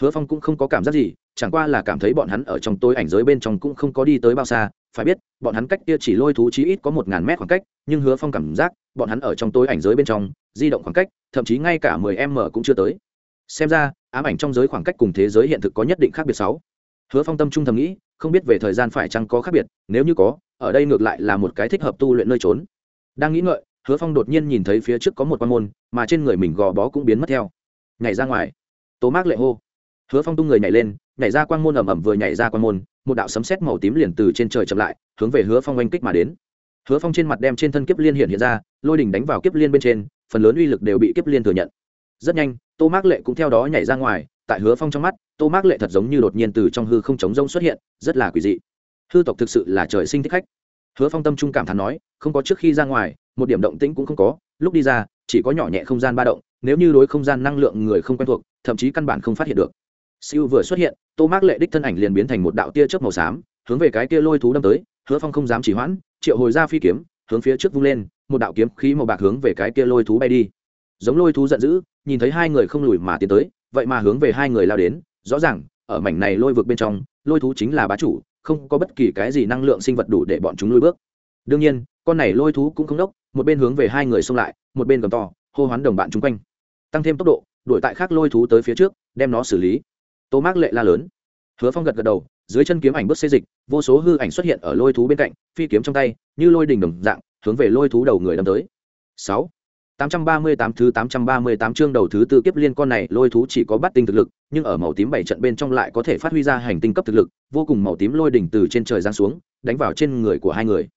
Hứa phong cũng không có cảm giác gì, chẳng qua là cảm thấy bọn hắn ở trong tối ảnh giới bên trong cũng không có đi tới bao xa. Phải biết, bọn hắn cách kia chỉ lôi thú chí ít có một ngàn mét khoảng cách, nhưng hứa phong cảm giác, bọn hắn ở trong tối ảnh giới bên trong, di động khoảng cách, thậm chí ngay cả mười m cũng chưa tới. Xem ra, ám ảnh trong giới khoảng cách cùng thế giới hiện thực có nhất định khác biệt sáu. Hứa phong tâm trung thầm nghĩ, không biết về thời gian phải chăng có khác biệt, nếu như có, ở đây ngược lại là một cái thích hợp tu luyện nơi trốn. Đang nghĩ ngợi hứa phong đột nhiên nhìn thấy phía trước có một quan môn, mà trên người mình gò bó cũng biến mất theo. Nhảy ra ngoài. Tố mác lệ hô. Hứa phong tung người nhảy lên, nhảy ra quan môn ẩm ẩm vừa nhảy ra quan môn, một đạo sấm sét màu tím liền từ trên trời chậm lại, hướng về hứa phong oanh kích mà đến. Hứa phong trên mặt đem trên thân kiếp liên hiện hiện ra, lôi đỉnh đánh vào kiếp liên bên trên, phần lớn uy lực đều bị kiếp liên thừa nhận. Rất nhanh tô mác lệ cũng theo đó nhảy ra ngoài, tại hứa phong trong mắt tô mác lệ thật giống như đột nhiên từ trong hư không chống rông xuất hiện, rất là quỷ dị. Hư tộc thực sự là trời sinh thích khách. Hứa phong tâm trung cảm thán nói, không có trước khi ra ngoài một điểm động tĩnh cũng không có, lúc đi ra, chỉ có nhỏ nhẹ không gian ba động, nếu như đối không gian năng lượng người không quen thuộc, thậm chí căn bản không phát hiện được. Siêu vừa xuất hiện tô mác lệ đích thân ảnh liền biến thành một đạo tia chớp màu xám, hướng về cái kia lôi thú đâm tới, hứa phong không dám chỉ hoãn, triệu hồi ra phi kiếm, hướng phía trước vung lên, một đạo kiếm khí màu bạc hướng về cái kia lôi thú bay đi. Giống lôi thú giận dữ, nhìn thấy hai người không lùi mà tiến tới, vậy mà hướng về hai người lao đến, rõ ràng, ở mảnh này lôi vực bên trong, lôi thú chính là bá chủ, không có bất kỳ cái gì năng lượng sinh vật đủ để bọn chúng lôi bước. Đương nhiên, con này lôi thú cũng không đốc một bên hướng về hai người xông lại một bên cầm to hô hoán đồng bạn chung quanh. Tăng thêm tốc độ đuổi tại khác lôi thú tới phía trước đem nó xử lý. Tô mác lệ la lớn. Hứa phong gật gật đầu dưới chân kiếm ảnh bước xê dịch vô số hư ảnh xuất hiện ở lôi thú bên cạnh phi kiếm trong tay như lôi đình đồng dạng hướng về lôi thú đầu người đâm tới. Sáu. Tám trăm ba mươi tám thứ tám trăm ba mươi tám chương đầu thứ tư kiếp liên con này lôi thú chỉ có bắt tinh thực lực, nhưng ở màu tím bảy trận bên trong lại có thể phát huy ra hành tinh cấp thực lực, vô cùng màu tím lôi đỉnh từ trên trời giáng xuống, đánh vào trên người của hai người.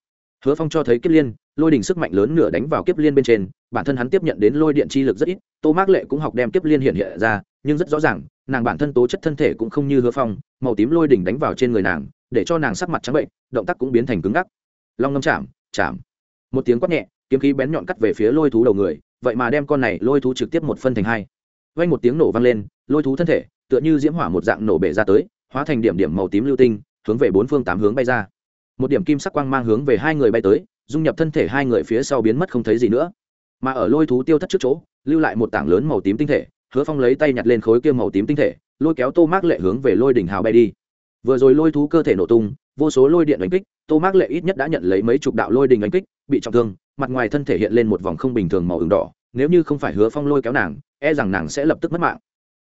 Hứa Phong cho thấy kiếp liên, lôi đỉnh sức mạnh lớn nửa đánh vào kiếp liên bên trên, bản thân hắn tiếp nhận đến lôi điện chi lực rất ít, Tô Mác Lệ cũng học đem kiếp liên hiện hiện ra, nhưng rất rõ ràng, nàng bản thân tố chất thân thể cũng không như Hứa Phong, màu tím lôi đỉnh đánh vào trên người nàng, để cho nàng sắc mặt trắng bệnh, động tác cũng biến thành cứng ngắc. Long ngâm chạm, chạm. Một tiếng quát nhẹ, kiếm khí bén nhọn cắt về phía lôi thú đầu người, vậy mà đem con này lôi thú trực tiếp một phân thành hai. Vang một tiếng nổ vang lên, lôi thú thân thể tựa như diễm hỏa một dạng nổ bể ra tới, hóa thành điểm điểm màu tím lưu tinh, hướng về bốn phương tám hướng bay ra. Một điểm kim sắc quang mang hướng về hai người bay tới, dung nhập thân thể hai người phía sau biến mất không thấy gì nữa. Mà ở lôi thú tiêu thất trước chỗ, lưu lại một tảng lớn màu tím tinh thể, Hứa Phong lấy tay nhặt lên khối kia màu tím tinh thể, lôi kéo Tô Mác Lệ hướng về lôi đỉnh hào bay đi. Vừa rồi lôi thú cơ thể nổ tung, vô số lôi điện đánh kích, Tô Mác Lệ ít nhất đã nhận lấy mấy chục đạo lôi đình đánh kích, bị trọng thương, mặt ngoài thân thể hiện lên một vòng không bình thường màu ửng đỏ, nếu như không phải Hứa Phong lôi kéo nàng, e rằng nàng sẽ lập tức mất mạng.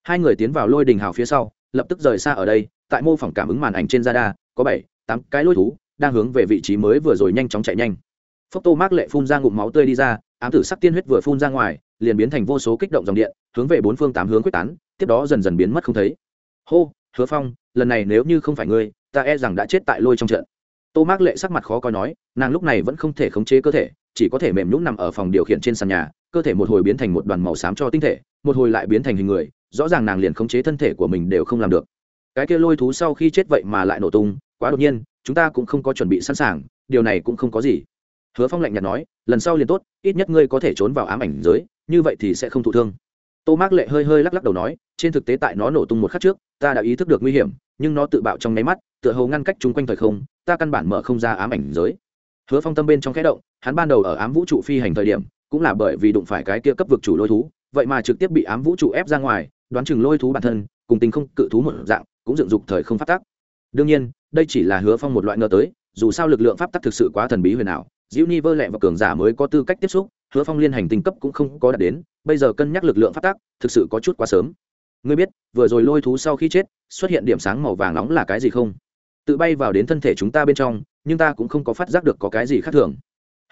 Hai người tiến vào lôi đình hào phía sau, lập tức rời xa ở đây, tại mô phỏng cảm ứng màn ảnh trên radar, có bảy, tám cái lôi thú đang hướng về vị trí mới vừa rồi nhanh chóng chạy nhanh. Phốc Tô Mác Lệ phun ra ngụm máu tươi đi ra, ám tử sắc tiên huyết vừa phun ra ngoài, liền biến thành vô số kích động dòng điện, hướng về bốn phương tám hướng quyết tán, tiếp đó dần dần biến mất không thấy. Hô, Hứa Phong, lần này nếu như không phải ngươi, ta e rằng đã chết tại lôi trong trận tô mác lệ sắc mặt khó coi nói nàng lúc này vẫn không thể khống chế cơ thể chỉ có thể mềm nhũng nằm ở phòng điều khiển trên sàn nhà cơ thể một hồi biến thành một đoàn màu xám cho tinh thể một hồi lại biến thành hình người rõ ràng nàng liền khống chế thân thể của mình đều không làm được cái kia lôi thú sau khi chết vậy mà lại nổ tung quá đột nhiên chúng ta cũng không có chuẩn bị sẵn sàng, điều này cũng không có gì. Hứa phong lạnh nhạt nói, lần sau liền tốt, ít nhất ngươi có thể trốn vào ám ảnh giới, như vậy thì sẽ không thụ thương. Tô mác lệ hơi hơi lắc lắc đầu nói, trên thực tế tại nó nổ tung một khắc trước, ta đã ý thức được nguy hiểm, nhưng nó tự bạo trong nháy mắt, tựa hầu ngăn cách chung quanh thời không, ta căn bản mở không ra ám ảnh giới. Hứa phong tâm bên trong khẽ động, hắn ban đầu ở ám vũ trụ phi hành thời điểm, cũng là bởi vì đụng phải cái kia cấp vực chủ lôi thú, vậy mà trực tiếp bị ám vũ trụ ép ra ngoài, đoán chừng lôi thú bản thân, cùng tình không cự thú một dạng, cũng dựng dục thời không phát tác. Đương nhiên đây chỉ là hứa phong một loại ngờ tới, dù sao lực lượng pháp tắc thực sự quá thần bí huyền ảo diễu ni vơ lẹ và cường giả mới có tư cách tiếp xúc, hứa phong liên hành tinh cấp cũng không có đạt đến, bây giờ cân nhắc lực lượng pháp tắc, thực sự có chút quá sớm. Ngươi biết, vừa rồi lôi thú sau khi chết, xuất hiện điểm sáng màu vàng nóng là cái gì không? Tự bay vào đến thân thể chúng ta bên trong, nhưng ta cũng không có phát giác được có cái gì khác thường.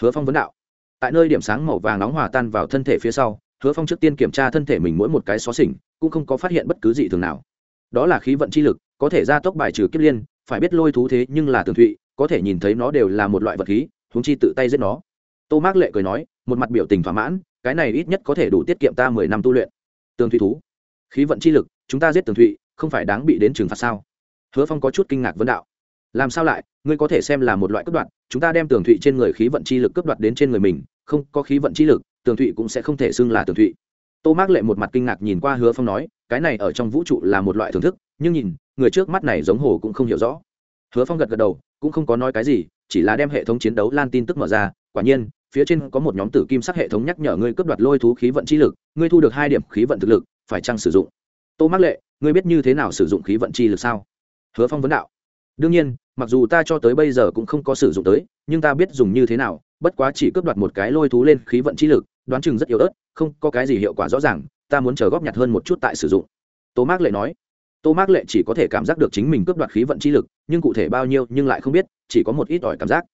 Hứa phong vấn đạo. Tại nơi điểm sáng màu vàng nóng hòa tan vào thân thể phía sau, hứa phong trước tiên kiểm tra thân thể mình mỗi một cái xó xỉnh, cũng không có phát hiện bất cứ gì thường nào. Đó là khí vận chi lực, có thể gia tốc bài trừ kiếp liên phải biết lôi thú thế nhưng là tường thụy, có thể nhìn thấy nó đều là một loại vật khí húng chi tự tay giết nó. Tô mác lệ cười nói, một mặt biểu tình thỏa mãn, cái này ít nhất có thể đủ tiết kiệm ta mười năm tu luyện. Tường thụy thú, khí vận chi lực, chúng ta giết tường thụy, không phải đáng bị đến trừng phạt sao? Hứa phong có chút kinh ngạc vấn đạo. Làm sao lại, ngươi có thể xem là một loại cướp đoạt, chúng ta đem tường thụy trên người khí vận chi lực cướp đoạt đến trên người mình, không có khí vận chi lực, tường thụy cũng sẽ không thể xưng là tường thụy tô mác lệ một mặt kinh ngạc nhìn qua hứa phong nói, cái này ở trong vũ trụ là một loại thưởng thức, nhưng nhìn, người trước mắt này giống hồ cũng không hiểu rõ. Hứa phong gật gật đầu, cũng không có nói cái gì, chỉ là đem hệ thống chiến đấu lan tin tức mở ra, quả nhiên, phía trên có một nhóm tử kim sắc hệ thống nhắc nhở ngươi cướp đoạt lôi thú khí vận chi lực, ngươi thu được hai điểm khí vận thực lực, phải chăng sử dụng? Tô mắc lệ, ngươi biết như thế nào sử dụng khí vận chi lực sao? Hứa phong vấn đạo. Đương nhiên, mặc dù ta cho tới bây giờ cũng không có sử dụng tới, nhưng ta biết dùng như thế nào, bất quá chỉ cướp đoạt một cái lôi thú lên khí vận chi lực đoán chừng rất yếu ớt, không có cái gì hiệu quả rõ ràng, ta muốn chờ góp nhặt hơn một chút tại sử dụng. Tô mác lệ nói. Tô mác lệ chỉ có thể cảm giác được chính mình cướp đoạt khí vận chi lực, nhưng cụ thể bao nhiêu nhưng lại không biết, chỉ có một ít ỏi cảm giác.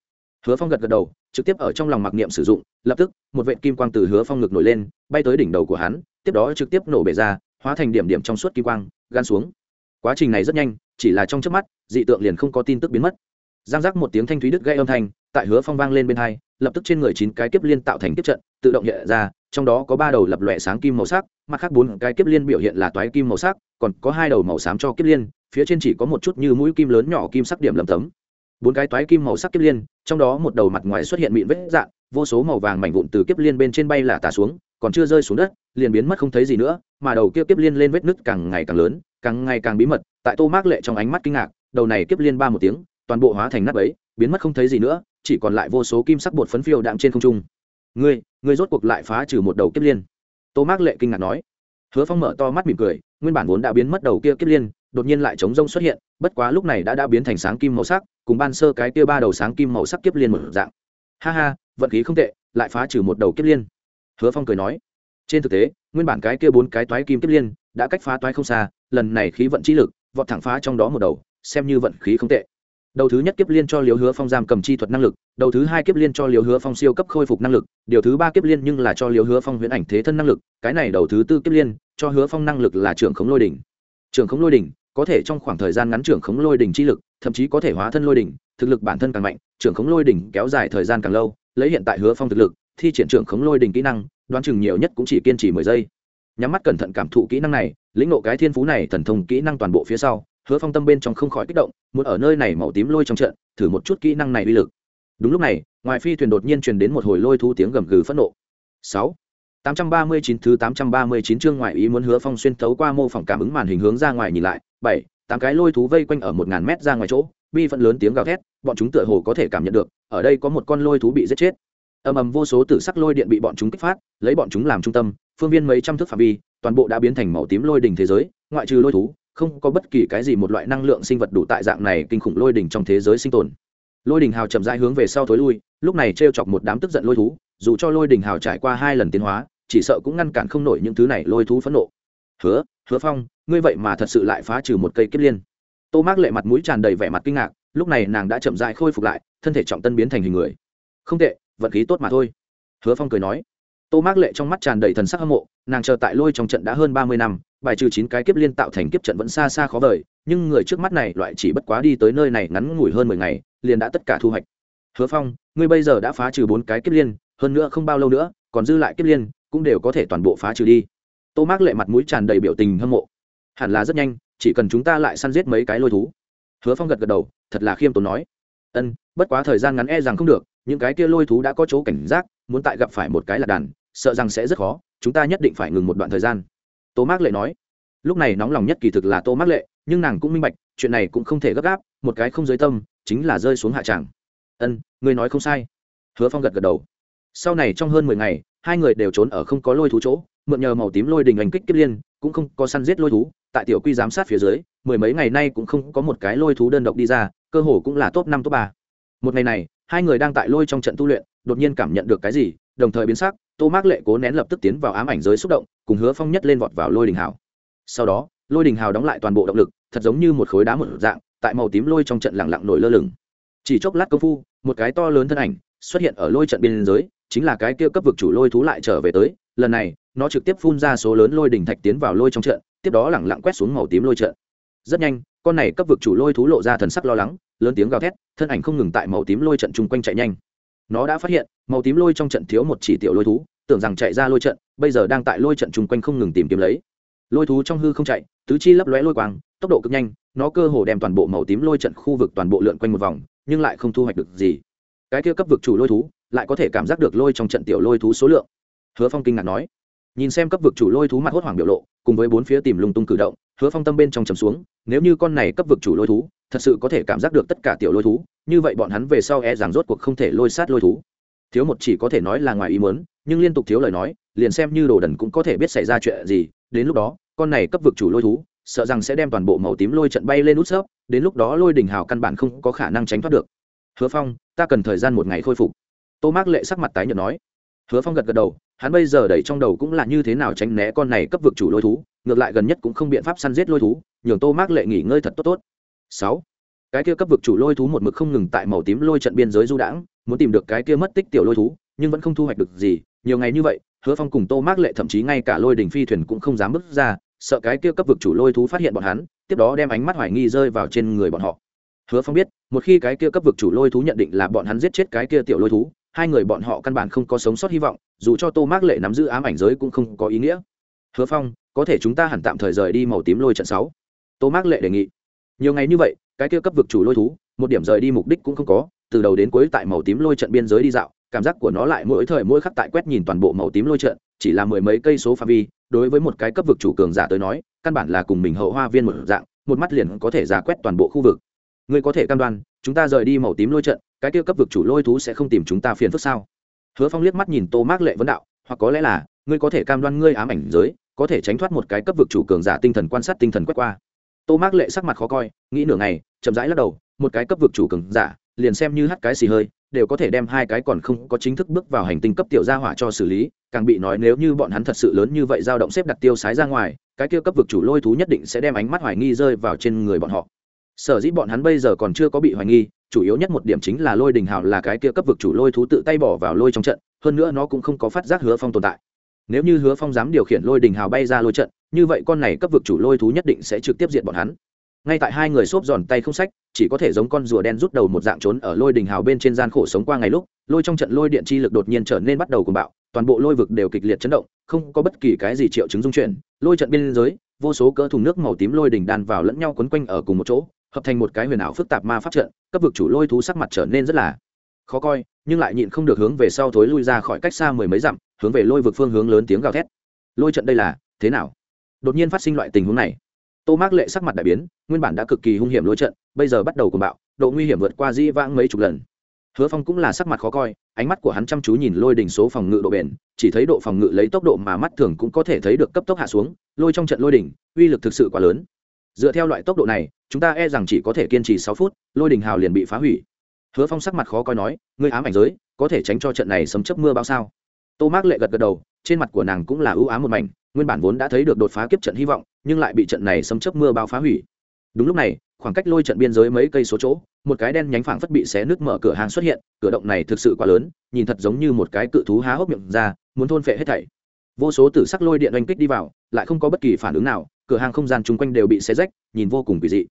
Hứa phong gật gật đầu, trực tiếp ở trong lòng mặc niệm sử dụng, lập tức, một vệ kim quang từ hứa phong ngực nổi lên, bay tới đỉnh đầu của hắn, tiếp đó trực tiếp nổ bể ra, hóa thành điểm điểm trong suốt kim quang gan xuống. Quá trình này rất nhanh, chỉ là trong chớp mắt, dị tượng liền không có tin tức biến mất. Giang giác một tiếng thanh thúy đứt gây âm thanh, tại hứa phong vang lên bên hai, lập tức trên người chín cái kiếp liên tạo thành kiếp trận tự động hiện ra, trong đó có ba đầu lập lòe sáng kim màu sắc, mặt khác bốn cái kiếp liên biểu hiện là toái kim màu sắc, còn có hai đầu màu xám cho kiếp liên, phía trên chỉ có một chút như mũi kim lớn nhỏ kim sắc điểm lầm tấm. Bốn cái toái kim màu sắc kiếp liên, trong đó một đầu mặt ngoài xuất hiện mịn vết dạng vô số màu vàng mảnh vụn từ kiếp liên bên trên bay là tả xuống, còn chưa rơi xuống đất, liền biến mất không thấy gì nữa, mà đầu kia kiếp liên lên vết nứt càng ngày càng lớn, càng ngày càng bí mật, tại tô mác lệ trong ánh mắt kinh ngạc, đầu này kiếp liên ba một tiếng, toàn bộ hóa thành nắp ấy biến mất không thấy gì nữa, chỉ còn lại vô số kim sắc bột phấn phiêu đạm trên không trung ngươi ngươi rốt cuộc lại phá trừ một đầu kiếp liên. Tô mác lệ kinh ngạc nói. Hứa phong mở to mắt mỉm cười, nguyên bản vốn đã biến mất đầu kia kiếp liên, đột nhiên lại chống rông xuất hiện, bất quá lúc này đã đã biến thành sáng kim màu sắc, cùng ban sơ cái kia ba đầu sáng kim màu sắc kiếp liên một dạng. Ha ha, vận khí không tệ, lại phá trừ một đầu kiếp liên. Hứa phong cười nói. Trên thực tế, nguyên bản cái kia bốn cái toái kim kiếp liên đã cách phá toái không xa, lần này khí vận trí lực, vọt thẳng phá trong đó một đầu, xem như vận khí không tệ. Đầu thứ nhất kiếp liên cho liều hứa phong giam cầm chi thuật năng lực, đầu thứ hai kiếp liên cho liều hứa phong siêu cấp khôi phục năng lực điều thứ ba kiếp liên nhưng là cho liều hứa phong huyễn ảnh thế thân năng lực, cái này đầu thứ tư kiếp liên, cho hứa phong năng lực là trưởng khống lôi đỉnh. Trưởng khống lôi đỉnh, có thể trong khoảng thời gian ngắn trưởng khống lôi đỉnh chi lực, thậm chí có thể hóa thân lôi đỉnh, thực lực bản thân càng mạnh, trưởng khống lôi đỉnh kéo dài thời gian càng lâu, lấy hiện tại hứa phong thực lực, thi triển trưởng khống lôi đỉnh kỹ năng, đoán chừng nhiều nhất cũng chỉ kiên trì mười giây. Nhắm mắt cẩn thận cảm thụ kỹ năng này, lĩnh nộ cái thiên phú này thần thông kỹ năng toàn bộ phía sau, hứa phong tâm bên trong không khỏi kích động, muốn ở nơi này màu tím lôi trong trận, thử một chút kỹ năng này uy lực. Đúng lúc này ngoài phi thuyền đột nhiên truyền đến một hồi lôi thu tiếng gầm gừ phẫn nộ. Sáu. Tám trăm ba mươi chín thứ tám trăm ba mươi chín chương ngoại ý muốn hứa phong xuyên thấu qua mô phỏng cảm ứng màn hình hướng ra ngoài nhìn lại. Bảy. Tám cái lôi thú vây quanh ở một ngàn mét ra ngoài chỗ, bi phân lớn tiếng gào thét, bọn chúng tựa hồ có thể cảm nhận được, ở đây có một con lôi thú bị giết chết. Ầm ầm vô số tử sắc lôi điện bị bọn chúng kích phát, lấy bọn chúng làm trung tâm, phương viên mấy trăm thước phạm vi, toàn bộ đã biến thành màu tím lôi đỉnh thế giới, ngoại trừ lôi thú, không có bất kỳ cái gì một loại năng lượng sinh vật đủ tại dạng này kinh khủng lôi đỉnh trong thế giới sinh tồn lôi đình hào chậm rãi hướng về sau thối lui, lúc này t r e o chọc một đám tức giận lôi thú, dù cho lôi đình hào trải qua hai lần tiến hóa, chỉ sợ cũng ngăn cản không nổi những thứ này lôi thú phẫn nộ. Hứa hứa phong, ngươi vậy mà thật sự lại phá trừ một cây kiếp liên. Tô mác lệ mặt mũi tràn đầy vẻ mặt kinh ngạc, lúc này nàng đã chậm rãi khôi phục lại, thân thể trọng tân biến thành hình người. Không tệ, vận khí tốt mà thôi. Hứa phong cười nói. Tô mác lệ trong mắt tràn đầy thần sắc hâm mộ, nàng chờ tại lôi trong trận đã hơn ba mươi năm, bài trừ chín cái kiếp liên tạo thành kiếp trận vẫn xa xa khó vời nhưng người trước mắt này loại chỉ bất quá đi tới nơi này ngắn ngủi hơn mười ngày, liền đã tất cả thu hoạch. Hứa phong, ngươi bây giờ đã phá trừ bốn cái kiếp liên, hơn nữa không bao lâu nữa, còn dư lại kiếp liên, cũng đều có thể toàn bộ phá trừ đi. Tô mác lệ mặt mũi tràn đầy biểu tình hâm mộ. Hẳn là rất nhanh, chỉ cần chúng ta lại săn giết mấy cái lôi thú. Hứa phong gật gật đầu, thật là khiêm tốn nói. Ân, bất quá thời gian ngắn e rằng không được, những cái kia lôi thú đã có chỗ cảnh giác, muốn tại gặp phải một cái là đàn, sợ rằng sẽ rất khó, chúng ta nhất định phải ngừng một đoạn thời gian. Tô mác lệ nói lúc này nóng lòng nhất kỳ thực là tô mắc lệ, nhưng nàng cũng minh bạch, chuyện này cũng không thể gấp gáp, một cái không giới tâm, chính là rơi xuống hạ tràng. Ân người nói không sai. Hứa phong gật gật đầu. Sau này trong hơn mười ngày, hai người đều trốn ở không có lôi thú chỗ, mượn nhờ màu tím lôi đình hành kích kiếp liên, cũng không có săn giết lôi thú, tại tiểu quy giám sát phía dưới, mười mấy ngày nay cũng không có một cái lôi thú đơn độc đi ra, cơ hồ cũng là top năm, top ba. Một ngày này, hai người đang tại lôi trong trận tu luyện, đột nhiên cảm nhận được cái gì, đồng thời biến sắc, tô mác lệ cố nén lập tức tiến vào ám ảnh giới xúc động, cùng hứa phong nhất lên vọt vào lôi đình hảo sau đó, lôi đình hào đóng lại toàn bộ động lực, thật giống như một khối đá một dạng, tại màu tím lôi trong trận lẳng lặng nổi lơ lửng. Chỉ chốc lát công phu, một cái to lớn thân ảnh xuất hiện ở lôi trận biên giới, chính là cái kia cấp vực chủ lôi thú lại trở về tới. Lần này, nó trực tiếp phun ra số lớn lôi đỉnh thạch tiến vào lôi trong trận, tiếp đó lẳng lặng quét xuống màu tím lôi trận. Rất nhanh, con này cấp vực chủ lôi thú lộ ra thần sắc lo lắng, lớn tiếng gào thét, thân ảnh không ngừng tại màu tím lôi trận chung quanh chạy nhanh. Nó đã phát hiện, màu tím lôi trong trận thiếu một chỉ tiểu lôi thú, tưởng rằng chạy ra lôi trận, bây giờ đang tại lôi trận chung quanh không ngừng tìm kiếm lấy lôi thú trong hư không chạy, tứ chi lấp lóe lôi quang, tốc độ cực nhanh, nó cơ hồ đem toàn bộ màu tím lôi trận khu vực toàn bộ lượn quanh một vòng, nhưng lại không thu hoạch được gì. Cái kia cấp vực chủ lôi thú, lại có thể cảm giác được lôi trong trận tiểu lôi thú số lượng. Hứa phong kinh ngạc nói. Nhìn xem cấp vực chủ lôi thú mặt hốt hoảng biểu lộ, cùng với bốn phía tìm lung tung cử động, hứa phong tâm bên trong trầm xuống, nếu như con này cấp vực chủ lôi thú, thật sự có thể cảm giác được tất cả tiểu lôi thú, như vậy bọn hắn về sau e rằng rốt cuộc không thể lôi sát lôi thú. Thiếu một chỉ có thể nói là ngoài ý muốn, nhưng liên tục thiếu lời nói liền xem như đồ đần cũng có thể biết xảy ra chuyện gì, đến lúc đó, con này cấp vực chủ lôi thú, sợ rằng sẽ đem toàn bộ màu tím lôi trận bay lên nút xớp, đến lúc đó lôi đình hào căn bản không có khả năng tránh thoát được. Hứa phong, ta cần thời gian một ngày khôi phục. Tô mác lệ sắc mặt tái nhợt nói. Hứa phong gật gật đầu, hắn bây giờ đẩy trong đầu cũng là như thế nào tránh né con này cấp vực chủ lôi thú, ngược lại gần nhất cũng không biện pháp săn giết lôi thú, nhường tô mác lệ nghỉ ngơi thật tốt tốt. Sáu, cái kia cấp vực chủ lôi thú một mực không ngừng tại màu tím lôi trận biên giới du đãng, muốn tìm được cái kia mất tích tiểu lôi thú, nhưng vẫn không thu hoạch được gì, nhiều ngày như vậy hứa phong cùng tô mác lệ thậm chí ngay cả lôi đình phi thuyền cũng không dám bước ra, sợ cái kia cấp vực chủ lôi thú phát hiện bọn hắn, tiếp đó đem ánh mắt hoài nghi rơi vào trên người bọn họ. Hứa phong biết, một khi cái kia cấp vực chủ lôi thú nhận định là bọn hắn giết chết cái kia tiểu lôi thú, hai người bọn họ căn bản không có sống sót hy vọng, dù cho tô mác lệ nắm giữ ám ảnh giới cũng không có ý nghĩa. Hứa phong, có thể chúng ta hẳn tạm thời rời đi màu tím lôi trận sáu. Tô mác lệ đề nghị. Nhiều ngày như vậy, cái kia cấp vực chủ lôi thú, một điểm rời đi mục đích cũng không có, từ đầu đến cuối tại màu tím lôi trận biên giới đi dạo cảm giác của nó lại mỗi thời mỗi khắc tại quét nhìn toàn bộ màu tím lôi trận, chỉ là mười mấy cây số phạm vi, đối với một cái cấp vực chủ cường giả tới nói, căn bản là cùng mình hậu hoa viên một dạng, một mắt liền có thể giả quét toàn bộ khu vực. Ngươi có thể cam đoan, chúng ta rời đi màu tím lôi trận, cái kia cấp vực chủ lôi thú sẽ không tìm chúng ta phiền phức sao? Hứa phong liếc mắt nhìn tô mác lệ vấn đạo, hoặc có lẽ là, ngươi có thể cam đoan ngươi ám ảnh giới, có thể tránh thoát một cái cấp vực chủ cường giả tinh thần quan sát tinh thần quét qua. Tô mác lệ sắc mặt khó coi, nghĩ nửa ngày, chậm rãi lắc đầu, một cái cấp vực chủ cường giả liền xem như hắt cái xì hơi, đều có thể đem hai cái còn không có chính thức bước vào hành tinh cấp tiểu gia hỏa cho xử lý, càng bị nói nếu như bọn hắn thật sự lớn như vậy dao động xếp đặt tiêu sái ra ngoài, cái kia cấp vực chủ lôi thú nhất định sẽ đem ánh mắt hoài nghi rơi vào trên người bọn họ. Sở dĩ bọn hắn bây giờ còn chưa có bị hoài nghi, chủ yếu nhất một điểm chính là lôi đình hào là cái kia cấp vực chủ lôi thú tự tay bỏ vào lôi trong trận, hơn nữa nó cũng không có phát giác hứa phong tồn tại. Nếu như hứa phong dám điều khiển lôi đình hào bay ra lôi trận, như vậy con này cấp vực chủ lôi thú nhất định sẽ trực tiếp diện bọn hắn. Ngay tại hai người xốp giòn tay không sách chỉ có thể giống con rùa đen rút đầu một dạng trốn ở lôi đình hào bên trên gian khổ sống qua ngày lúc, lôi trong trận lôi điện chi lực đột nhiên trở nên bắt đầu cùng bạo, toàn bộ lôi vực đều kịch liệt chấn động, không có bất kỳ cái gì triệu chứng dung chuyển. Lôi trận biên giới, vô số cỡ thùng nước màu tím lôi đình đan vào lẫn nhau quấn quanh ở cùng một chỗ, hợp thành một cái huyền ảo phức tạp ma pháp trận, cấp vực chủ lôi thú sắc mặt trở nên rất là khó coi, nhưng lại nhịn không được hướng về sau thối lui ra khỏi cách xa mười mấy dặm, hướng về lôi vực phương hướng lớn tiếng gào thét. Lôi trận đây là thế nào? Đột nhiên phát sinh loại tình huống này tô mác lệ sắc mặt đại biến, nguyên bản đã cực kỳ hung hiểm lôi trận, bây giờ bắt đầu cùng bạo, độ nguy hiểm vượt qua di vãng mấy chục lần. Hứa phong cũng là sắc mặt khó coi, ánh mắt của hắn chăm chú nhìn lôi đỉnh số phòng ngự độ bền, chỉ thấy độ phòng ngự lấy tốc độ mà mắt thường cũng có thể thấy được cấp tốc hạ xuống, lôi trong trận lôi đỉnh, uy lực thực sự quá lớn. Dựa theo loại tốc độ này, chúng ta e rằng chỉ có thể kiên trì sáu phút, lôi đỉnh hào liền bị phá hủy. Hứa phong sắc mặt khó coi nói, ngươi ám ảnh giới, có thể tránh cho trận này sấm chấp mưa bao sao? Tô mác lệ gật gật đầu, trên mặt của nàng cũng là ưu ám một mảnh, nguyên bản vốn đã thấy được đột phá kiếp trận hy vọng nhưng lại bị trận này sấm chớp mưa bao phá hủy. Đúng lúc này, khoảng cách lôi trận biên giới mấy cây số chỗ, một cái đen nhánh phảng phất bị xé nước mở cửa hàng xuất hiện, cửa động này thực sự quá lớn, nhìn thật giống như một cái cự thú há hốc miệng ra, muốn thôn phệ hết thảy. Vô số tử sắc lôi điện oanh kích đi vào, lại không có bất kỳ phản ứng nào, cửa hàng không gian chung quanh đều bị xé rách, nhìn vô cùng kỳ dị.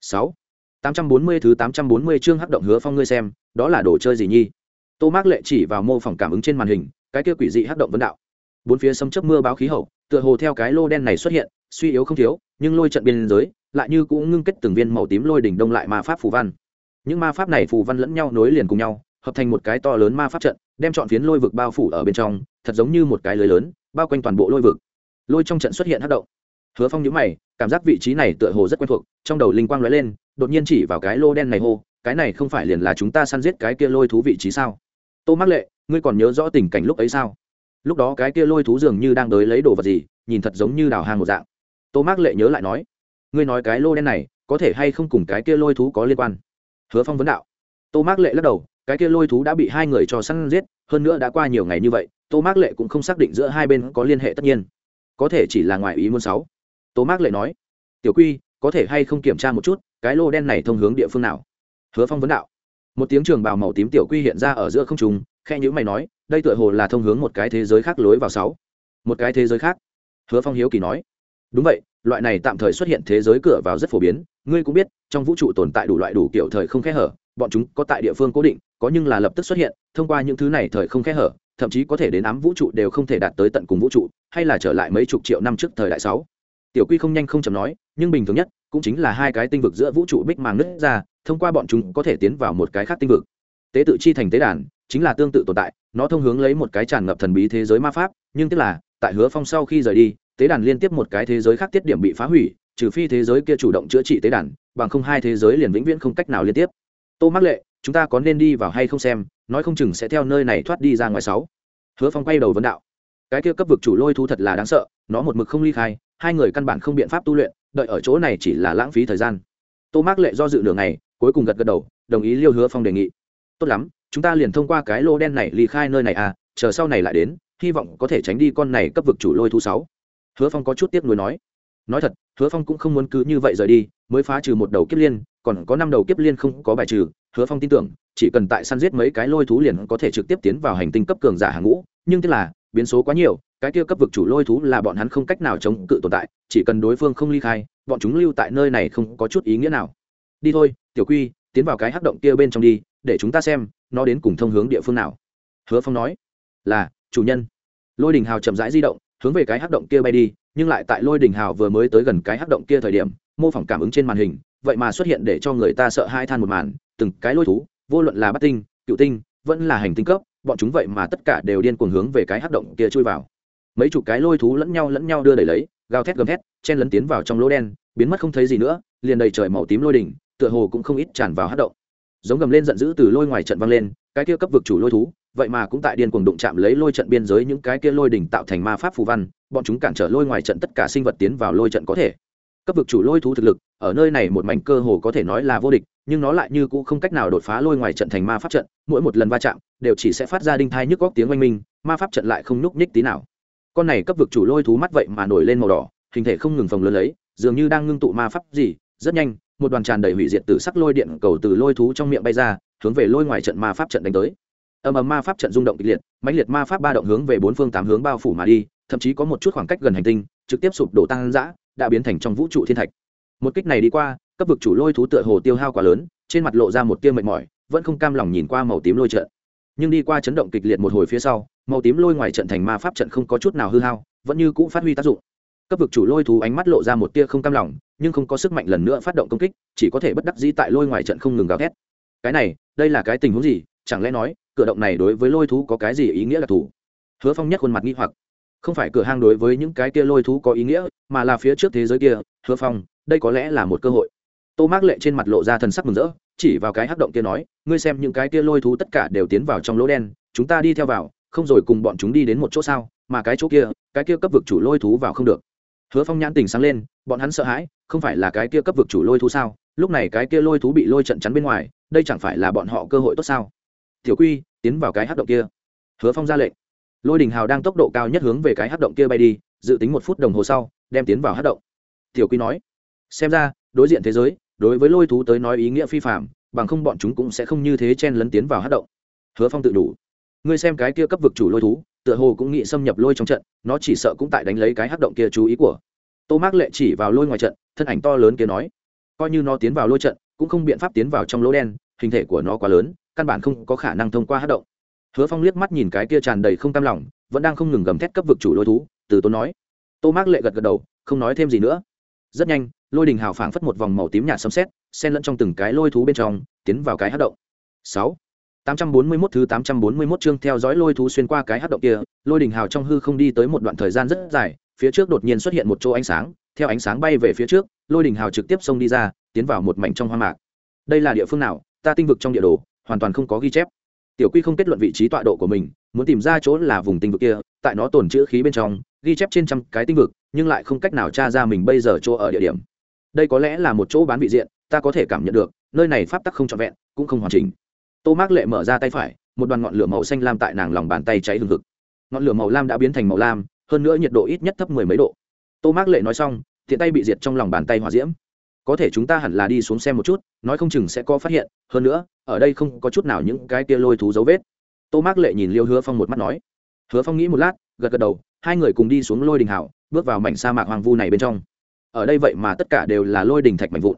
Sáu. Tám trăm bốn mươi thứ tám trăm bốn mươi chương hắc động hứa phong ngươi xem, đó là đồ chơi gì nhi? Tô mác lệ chỉ vào mô phỏng cảm ứng trên màn hình, cái kia quỷ dị hắc động vấn đạo. Bốn phía sấm chớp mưa báo khí hậu, tựa hồ theo cái lô đen này xuất hiện suy yếu không thiếu, nhưng lôi trận biên giới lại như cũng ngưng kết từng viên màu tím lôi đỉnh đông lại ma pháp phù văn. Những ma pháp này phù văn lẫn nhau nối liền cùng nhau, hợp thành một cái to lớn ma pháp trận, đem chọn phiến lôi vực bao phủ ở bên trong, thật giống như một cái lưới lớn, bao quanh toàn bộ lôi vực. Lôi trong trận xuất hiện hát động. Hứa phong nhíu mày, cảm giác vị trí này tựa hồ rất quen thuộc, trong đầu linh quang lóe lên, đột nhiên chỉ vào cái lô đen này hô, cái này không phải liền là chúng ta săn giết cái kia lôi thú vị trí sao? Tô mắc lệ, ngươi còn nhớ rõ tình cảnh lúc ấy sao? Lúc đó cái kia lôi thú dường như đang đới lấy đồ vật gì, nhìn thật giống như đào hang một dạng tô mắc lệ nhớ lại nói, ngươi nói cái lô đen này có thể hay không cùng cái kia lôi thú có liên quan? Hứa phong vấn đạo. Tô mắc lệ lắc đầu, cái kia lôi thú đã bị hai người cho săn giết, hơn nữa đã qua nhiều ngày như vậy, tô mắc lệ cũng không xác định giữa hai bên có liên hệ tất nhiên. Có thể chỉ là ngoài ý muốn sáu tô mắc lệ nói, tiểu quy, có thể hay không kiểm tra một chút, cái lô đen này thông hướng địa phương nào? Hứa phong vấn đạo, một tiếng trường bào màu tím tiểu quy hiện ra ở giữa không trùng khe nhữ mày nói, đây tựa hồ là thông hướng một cái thế giới khác lối vào sáu. Một cái thế giới khác? Hứa phong hiếu kỳ nói đúng vậy, loại này tạm thời xuất hiện thế giới cửa vào rất phổ biến, ngươi cũng biết, trong vũ trụ tồn tại đủ loại đủ kiểu thời không khe hở, bọn chúng có tại địa phương cố định, có nhưng là lập tức xuất hiện, thông qua những thứ này thời không khe hở, thậm chí có thể đến ám vũ trụ đều không thể đạt tới tận cùng vũ trụ, hay là trở lại mấy chục triệu năm trước thời đại sáu. Tiểu quy không nhanh không chậm nói, nhưng bình thường nhất, cũng chính là hai cái tinh vực giữa vũ trụ bích màng nứt ra, thông qua bọn chúng có thể tiến vào một cái khác tinh vực. Tế tự chi thành tế đàn, chính là tương tự tồn tại, nó thông hướng lấy một cái tràn ngập thần bí thế giới ma pháp, nhưng tức là, tại hứa phong sau khi rời đi tế đàn liên tiếp một cái thế giới khác tiết điểm bị phá hủy, trừ phi thế giới kia chủ động chữa trị tế đàn, bằng không hai thế giới liền vĩnh viễn không cách nào liên tiếp. Tô mắc lệ, chúng ta có nên đi vào hay không xem, nói không chừng sẽ theo nơi này thoát đi ra ngoài sáu. Hứa phong quay đầu vấn đạo. Cái kia cấp vực chủ lôi thu thật là đáng sợ, nó một mực không ly khai, hai người căn bản không biện pháp tu luyện, đợi ở chỗ này chỉ là lãng phí thời gian. Tô mắc lệ do dự nửa ngày, cuối cùng gật gật đầu, đồng ý liêu hứa phong đề nghị. Tốt lắm, chúng ta liền thông qua cái lô đen này ly khai nơi này à chờ sau này lại đến, hy vọng có thể tránh đi con này cấp vực chủ lôi thu sáu hứa phong có chút tiếc nuối nói nói thật, hứa phong cũng không muốn cứ như vậy rời đi, mới phá trừ một đầu kiếp liên, còn có năm đầu kiếp liên không có bài trừ, hứa phong tin tưởng, chỉ cần tại săn giết mấy cái lôi thú liền có thể trực tiếp tiến vào hành tinh cấp cường giả hàng ngũ, nhưng tức là, biến số quá nhiều, cái kia cấp vực chủ lôi thú là bọn hắn không cách nào chống cự tồn tại, chỉ cần đối phương không ly khai, bọn chúng lưu tại nơi này không có chút ý nghĩa nào. Đi thôi, tiểu quy, tiến vào cái hắc động kia bên trong đi, để chúng ta xem, nó đến cùng thông hướng địa phương nào. Hứa phong nói, là, chủ nhân. Lôi đình hào chậm rãi di động hướng về cái hắc động kia bay đi, nhưng lại tại lôi đình hào vừa mới tới gần cái hắc động kia thời điểm, mô phỏng cảm ứng trên màn hình, vậy mà xuất hiện để cho người ta sợ hai than một màn, từng cái lôi thú, vô luận là bắt tinh, cựu tinh, vẫn là hành tinh cấp, bọn chúng vậy mà tất cả đều điên cuồng hướng về cái hắc động kia chui vào. Mấy chục cái lôi thú lẫn nhau lẫn nhau đưa đẩy lấy, gào thét gầm thét, chen lấn tiến vào trong lỗ đen, biến mất không thấy gì nữa, liền đầy trời màu tím lôi đỉnh, tựa hồ cũng không ít tràn vào hắc động. Giống gầm lên giận dữ từ lôi ngoài trận vang lên, cái kia cấp vực chủ lôi thú vậy mà cũng tại điên cuồng đụng chạm lấy lôi trận biên giới những cái kia lôi đỉnh tạo thành ma pháp phù văn, bọn chúng cản trở lôi ngoài trận tất cả sinh vật tiến vào lôi trận có thể. Cấp vực chủ lôi thú thực lực, ở nơi này một mảnh cơ hồ có thể nói là vô địch, nhưng nó lại như cũ không cách nào đột phá lôi ngoài trận thành ma pháp trận, mỗi một lần va chạm, đều chỉ sẽ phát ra đinh thai nhức góc tiếng oanh minh, ma pháp trận lại không nhúc nhích tí nào. Con này cấp vực chủ lôi thú mắt vậy mà nổi lên màu đỏ, hình thể không ngừng phồng lớn lấy, dường như đang ngưng tụ ma pháp gì, rất nhanh, một đoàn tràn đầy hủy diệt từ sắc lôi điện cầu từ lôi thú trong miệng bay ra, hướng về lôi ngoài trận ma pháp trận đánh tới ầm ầm ma pháp trận rung động kịch liệt, mãnh liệt ma pháp ba động hướng về bốn phương tám hướng bao phủ mà đi, thậm chí có một chút khoảng cách gần hành tinh, trực tiếp sụp đổ tăng dã đã biến thành trong vũ trụ thiên thạch. Một kích này đi qua, cấp vực chủ lôi thú tựa hồ tiêu hao quá lớn, trên mặt lộ ra một tia mệt mỏi, vẫn không cam lòng nhìn qua màu tím lôi trận. Nhưng đi qua chấn động kịch liệt một hồi phía sau, màu tím lôi ngoài trận thành ma pháp trận không có chút nào hư hao, vẫn như cũ phát huy tác dụng. Cấp vực chủ lôi thú ánh mắt lộ ra một tia không cam lòng, nhưng không có sức mạnh lần nữa phát động công kích, chỉ có thể bất đắc dĩ tại lôi ngoài trận không ngừng gào thét. Cái này, đây là cái tình huống gì? Chẳng lẽ nói, cửa động này đối với lôi thú có cái gì ý nghĩa đặc thủ hứa phong nhất khuôn mặt nghi hoặc. Không phải cửa hang đối với những cái kia lôi thú có ý nghĩa, mà là phía trước thế giới kia, hứa phong, đây có lẽ là một cơ hội. Tô mác lệ trên mặt lộ ra thần sắc mừng rỡ, chỉ vào cái hắc động kia nói, ngươi xem những cái kia lôi thú tất cả đều tiến vào trong lỗ đen, chúng ta đi theo vào, không rồi cùng bọn chúng đi đến một chỗ sao, mà cái chỗ kia, cái kia cấp vực chủ lôi thú vào không được. Hứa phong nhãn tình sáng lên, bọn hắn sợ hãi, không phải là cái kia cấp vực chủ lôi thú sao? Lúc này cái kia lôi thú bị lôi trận chắn bên ngoài, đây chẳng phải là bọn họ cơ hội tốt sao? Tiểu quy, tiến vào cái hát động kia. Hứa phong ra lệnh. Lôi đình hào đang tốc độ cao nhất hướng về cái hát động kia bay đi, dự tính một phút đồng hồ sau, đem tiến vào hát động. Tiểu quy nói, xem ra, đối diện thế giới, đối với lôi thú tới nói ý nghĩa phi phạm bằng không bọn chúng cũng sẽ không như thế chen lấn tiến vào hát động. Hứa phong tự đủ. Ngươi xem cái kia cấp vực chủ lôi thú, tựa hồ cũng nghĩ xâm nhập lôi trong trận, nó chỉ sợ cũng tại đánh lấy cái hát động kia chú ý của. Tô mác lệ chỉ vào lôi ngoài trận, thân ảnh to lớn kia nói, coi như nó tiến vào lôi trận, cũng không biện pháp tiến vào trong lỗ đen hình thể của nó quá lớn căn bản không có khả năng thông qua hát động. Hứa phong liếc mắt nhìn cái kia tràn đầy không cam lòng vẫn đang không ngừng gầm thét cấp vực chủ lôi thú từ tốn nói. Tô mác lệ gật gật đầu không nói thêm gì nữa. Rất nhanh lôi đình hào phảng phất một vòng màu tím nhạt sấm xét, xen lẫn trong từng cái lôi thú bên trong tiến vào cái hát động. Sáu tám trăm bốn mươi 841 thứ tám trăm bốn mươi 841 chương theo dõi lôi thú xuyên qua cái hát động kia lôi đình hào trong hư không đi tới một đoạn thời gian rất dài phía trước đột nhiên xuất hiện một chỗ ánh sáng theo ánh sáng bay về phía trước lôi đình hào trực tiếp xông đi ra tiến vào một mảnh trong hoang mạc. Đây là địa phương nào? Ta tinh vực trong địa đồ, hoàn toàn không có ghi chép. Tiểu quy không kết luận vị trí tọa độ của mình, muốn tìm ra chỗ là vùng tinh vực kia, tại nó tồn chữ khí bên trong, ghi chép trên trăm cái tinh vực, nhưng lại không cách nào tra ra mình bây giờ chỗ ở địa điểm. Đây có lẽ là một chỗ bán vị diện, ta có thể cảm nhận được, nơi này pháp tắc không trọn vẹn, cũng không hoàn chỉnh. Tô mác lệ mở ra tay phải, một đoàn ngọn lửa màu xanh lam tại nàng lòng bàn tay cháy hừng hực. Ngọn lửa màu lam đã biến thành màu lam, hơn nữa nhiệt độ ít nhất thấp mười mấy độ. Tô mác lệ nói xong thiện tay bị diệt trong lòng bàn tay hỏa diễm có thể chúng ta hẳn là đi xuống xem một chút, nói không chừng sẽ có phát hiện, hơn nữa, ở đây không có chút nào những cái kia lôi thú dấu vết. Tô mác lệ nhìn liêu hứa phong một mắt nói. Hứa phong nghĩ một lát, gật gật đầu, hai người cùng đi xuống lôi đình hảo, bước vào mảnh sa mạc hoang vu này bên trong. Ở đây vậy mà tất cả đều là lôi đình thạch mảnh vụn.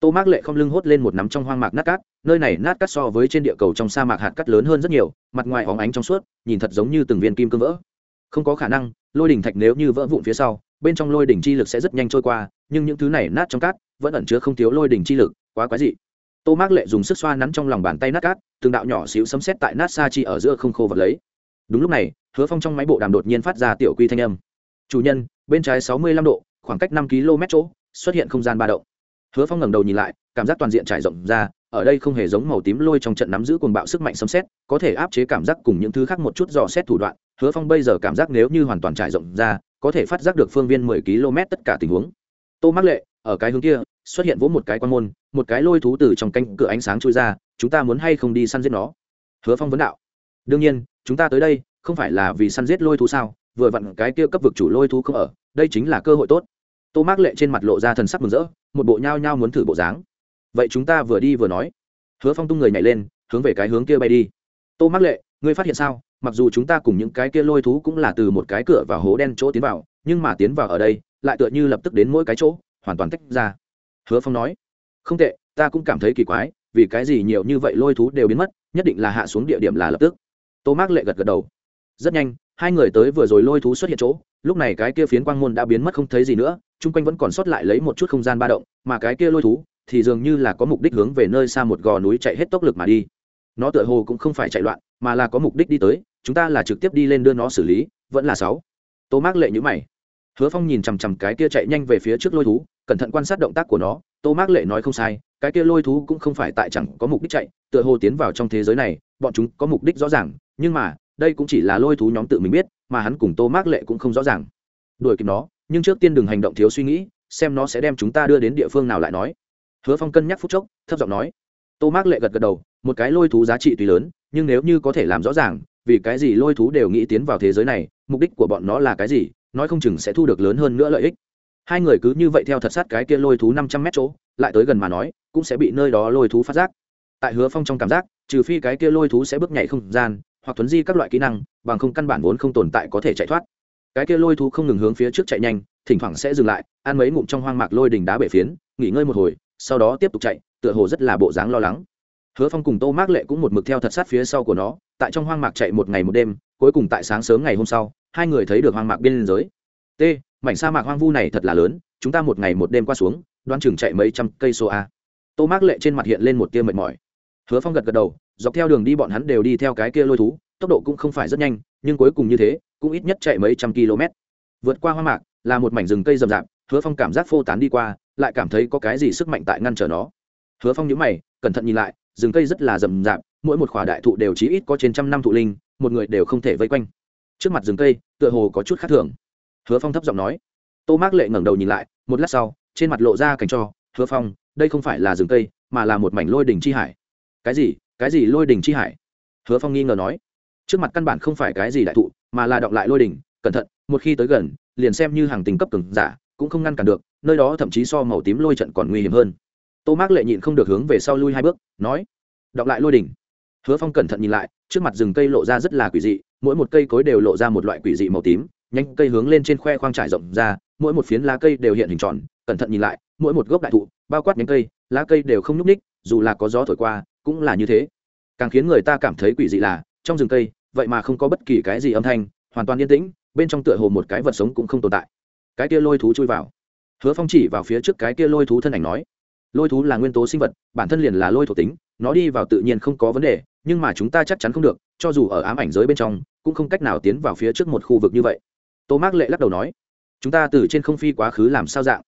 Tô mác lệ không lưng hốt lên một nắm trong hoang mạc nát cát, nơi này nát cát so với trên địa cầu trong sa mạc hạt cát lớn hơn rất nhiều, mặt ngoài óng ánh trong suốt, nhìn thật giống như từng viên kim cương vỡ. Không có khả năng, lôi đình thạch nếu như vỡ vụn phía sau bên trong lôi đỉnh chi lực sẽ rất nhanh trôi qua, nhưng những thứ này nát trong cát, vẫn ẩn chứa không thiếu lôi đỉnh chi lực, quá quái dị. Tô mác lệ dùng sức xoa nắn trong lòng bàn tay nát cát, từng đạo nhỏ xíu sấm xét tại nát xa chi ở giữa không khô vật lấy. Đúng lúc này, hứa phong trong máy bộ đàm đột nhiên phát ra tiểu quy thanh âm. Chủ nhân, bên trái sáu mươi lăm độ, khoảng cách năm km chỗ, xuất hiện không gian ba động. Hứa phong ngẩng đầu nhìn lại, cảm giác toàn diện trải rộng ra, ở đây không hề giống màu tím lôi trong trận nắm giữ cuồng bạo sức mạnh sấm xét có thể áp chế cảm giác cùng những thứ khác một chút dò xét thủ đoạn. Hứa phong bây giờ cảm giác nếu như hoàn toàn trải rộng ra có thể phát giác được phương viên mười km tất cả tình huống. Tô mắc lệ, ở cái hướng kia, xuất hiện vỗ một cái quan môn, một cái lôi thú từ trong cánh cửa ánh sáng trôi ra, chúng ta muốn hay không đi săn giết nó? Hứa phong vấn đạo. Đương nhiên, chúng ta tới đây không phải là vì săn giết lôi thú sao? Vừa vặn cái kia cấp vực chủ lôi thú không ở, đây chính là cơ hội tốt. Tô mắc lệ trên mặt lộ ra thần sắc mừng rỡ, một bộ nhao nhao muốn thử bộ dáng. Vậy chúng ta vừa đi vừa nói. Hứa phong tung người nhảy lên, hướng về cái hướng kia bay đi. Tô mắc lệ, ngươi phát hiện sao? Mặc dù chúng ta cùng những cái kia lôi thú cũng là từ một cái cửa và hố đen chỗ tiến vào, nhưng mà tiến vào ở đây, lại tựa như lập tức đến mỗi cái chỗ, hoàn toàn tách ra. Hứa phong nói, không tệ, ta cũng cảm thấy kỳ quái, vì cái gì nhiều như vậy lôi thú đều biến mất, nhất định là hạ xuống địa điểm là lập tức. Tô mác lệ gật gật đầu. Rất nhanh, hai người tới vừa rồi lôi thú xuất hiện chỗ, lúc này cái kia phiến quang môn đã biến mất không thấy gì nữa, chung quanh vẫn còn sót lại lấy một chút không gian ba động, mà cái kia lôi thú thì dường như là có mục đích hướng về nơi xa một gò núi chạy hết tốc lực mà đi. Nó tựa hồ cũng không phải chạy loạn, mà là có mục đích đi tới chúng ta là trực tiếp đi lên đưa nó xử lý, vẫn là sáu. Tô mác lệ nhữ mày. Hứa phong nhìn chằm chằm cái kia chạy nhanh về phía trước lôi thú, cẩn thận quan sát động tác của nó. Tô mác lệ nói không sai, cái kia lôi thú cũng không phải tại chẳng có mục đích chạy, tựa hồ tiến vào trong thế giới này, bọn chúng có mục đích rõ ràng, nhưng mà, đây cũng chỉ là lôi thú nhóm tự mình biết, mà hắn cùng tô mác lệ cũng không rõ ràng. Đuổi kịp nó, nhưng trước tiên đừng hành động thiếu suy nghĩ, xem nó sẽ đem chúng ta đưa đến địa phương nào lại nói. Hứa phong cân nhắc phút chốc, thấp giọng nói. Tô mác lệ gật gật đầu, một cái lôi thú giá trị tùy lớn, nhưng nếu như có thể làm rõ ràng vì cái gì lôi thú đều nghĩ tiến vào thế giới này, mục đích của bọn nó là cái gì, nói không chừng sẽ thu được lớn hơn nữa lợi ích. Hai người cứ như vậy theo thật sát cái kia lôi thú năm trăm mét chỗ, lại tới gần mà nói, cũng sẽ bị nơi đó lôi thú phát giác. Tại hứa phong trong cảm giác, trừ phi cái kia lôi thú sẽ bước nhảy không gian, hoặc thuấn di các loại kỹ năng, bằng không căn bản vốn không tồn tại có thể chạy thoát. Cái kia lôi thú không ngừng hướng phía trước chạy nhanh, thỉnh thoảng sẽ dừng lại, ăn mấy ngụm trong hoang mạc lôi đỉnh đá bể phiến, nghỉ ngơi một hồi, sau đó tiếp tục chạy, tựa hồ rất là bộ dáng lo lắng hứa phong cùng tô mác lệ cũng một mực theo thật sát phía sau của nó, tại trong hoang mạc chạy một ngày một đêm, cuối cùng tại sáng sớm ngày hôm sau, hai người thấy được hoang mạc biên giới t, mảnh sa mạc hoang vu này thật là lớn, chúng ta một ngày một đêm qua xuống, đoán chừng chạy mấy trăm cây số a. Tô mác lệ trên mặt hiện lên một tia mệt mỏi. Hứa phong gật gật đầu, dọc theo đường đi bọn hắn đều đi theo cái kia lôi thú, tốc độ cũng không phải rất nhanh, nhưng cuối cùng như thế, cũng ít nhất chạy mấy trăm km. Vượt qua hoang mạc, là một mảnh rừng cây rậm rạp, hứa phong cảm giác phô tán đi qua, lại cảm thấy có cái gì sức mạnh tại ngăn trở nó. Hứa phong nhớ mày, cẩn thận nhìn lại rừng cây rất là rậm rạp, mỗi một khỏa đại thụ đều chí ít có trên trăm năm thụ linh, một người đều không thể vây quanh. Trước mặt rừng cây, tựa hồ có chút khác thường. Hứa phong thấp giọng nói. Tô mác lệ ngẩng đầu nhìn lại, một lát sau, trên mặt lộ ra cảnh cho, hứa phong, đây không phải là rừng cây, mà là một mảnh lôi đỉnh chi hải. Cái gì? Cái gì lôi đỉnh chi hải? Hứa phong nghi ngờ nói. Trước mặt căn bản không phải cái gì đại thụ, mà là đọng lại lôi đỉnh, cẩn thận, một khi tới gần, liền xem như hàng tình cấp cường giả, cũng không ngăn cản được, nơi đó thậm chí so màu tím lôi trận còn nguy hiểm hơn tô mác lệ nhịn không được hướng về sau lui hai bước, nói, đọc lại lôi đỉnh. Hứa phong cẩn thận nhìn lại, trước mặt rừng cây lộ ra rất là quỷ dị, mỗi một cây cối đều lộ ra một loại quỷ dị màu tím nhánh cây hướng lên trên khoe khoang trải rộng ra, mỗi một phiến lá cây đều hiện hình tròn, cẩn thận nhìn lại, mỗi một gốc đại thụ, bao quát nhánh cây, lá cây đều không nhúc ních dù là có gió thổi qua, cũng là như thế. Càng khiến người ta cảm thấy quỷ dị là, trong rừng cây, vậy mà không có bất kỳ cái gì âm thanh, hoàn toàn yên tĩnh, bên trong tựa hồ một cái vật sống cũng không tồn tại. Cái kia lôi thú chui vào. Hứa phong chỉ vào phía trước cái kia lôi thú thân ảnh nói lôi thú là nguyên tố sinh vật, bản thân liền là lôi thuộc tính, nó đi vào tự nhiên không có vấn đề, nhưng mà chúng ta chắc chắn không được, cho dù ở ám ảnh giới bên trong, cũng không cách nào tiến vào phía trước một khu vực như vậy. Tô mác lệ lắc đầu nói. Chúng ta từ trên không phi quá khứ làm sao dạng?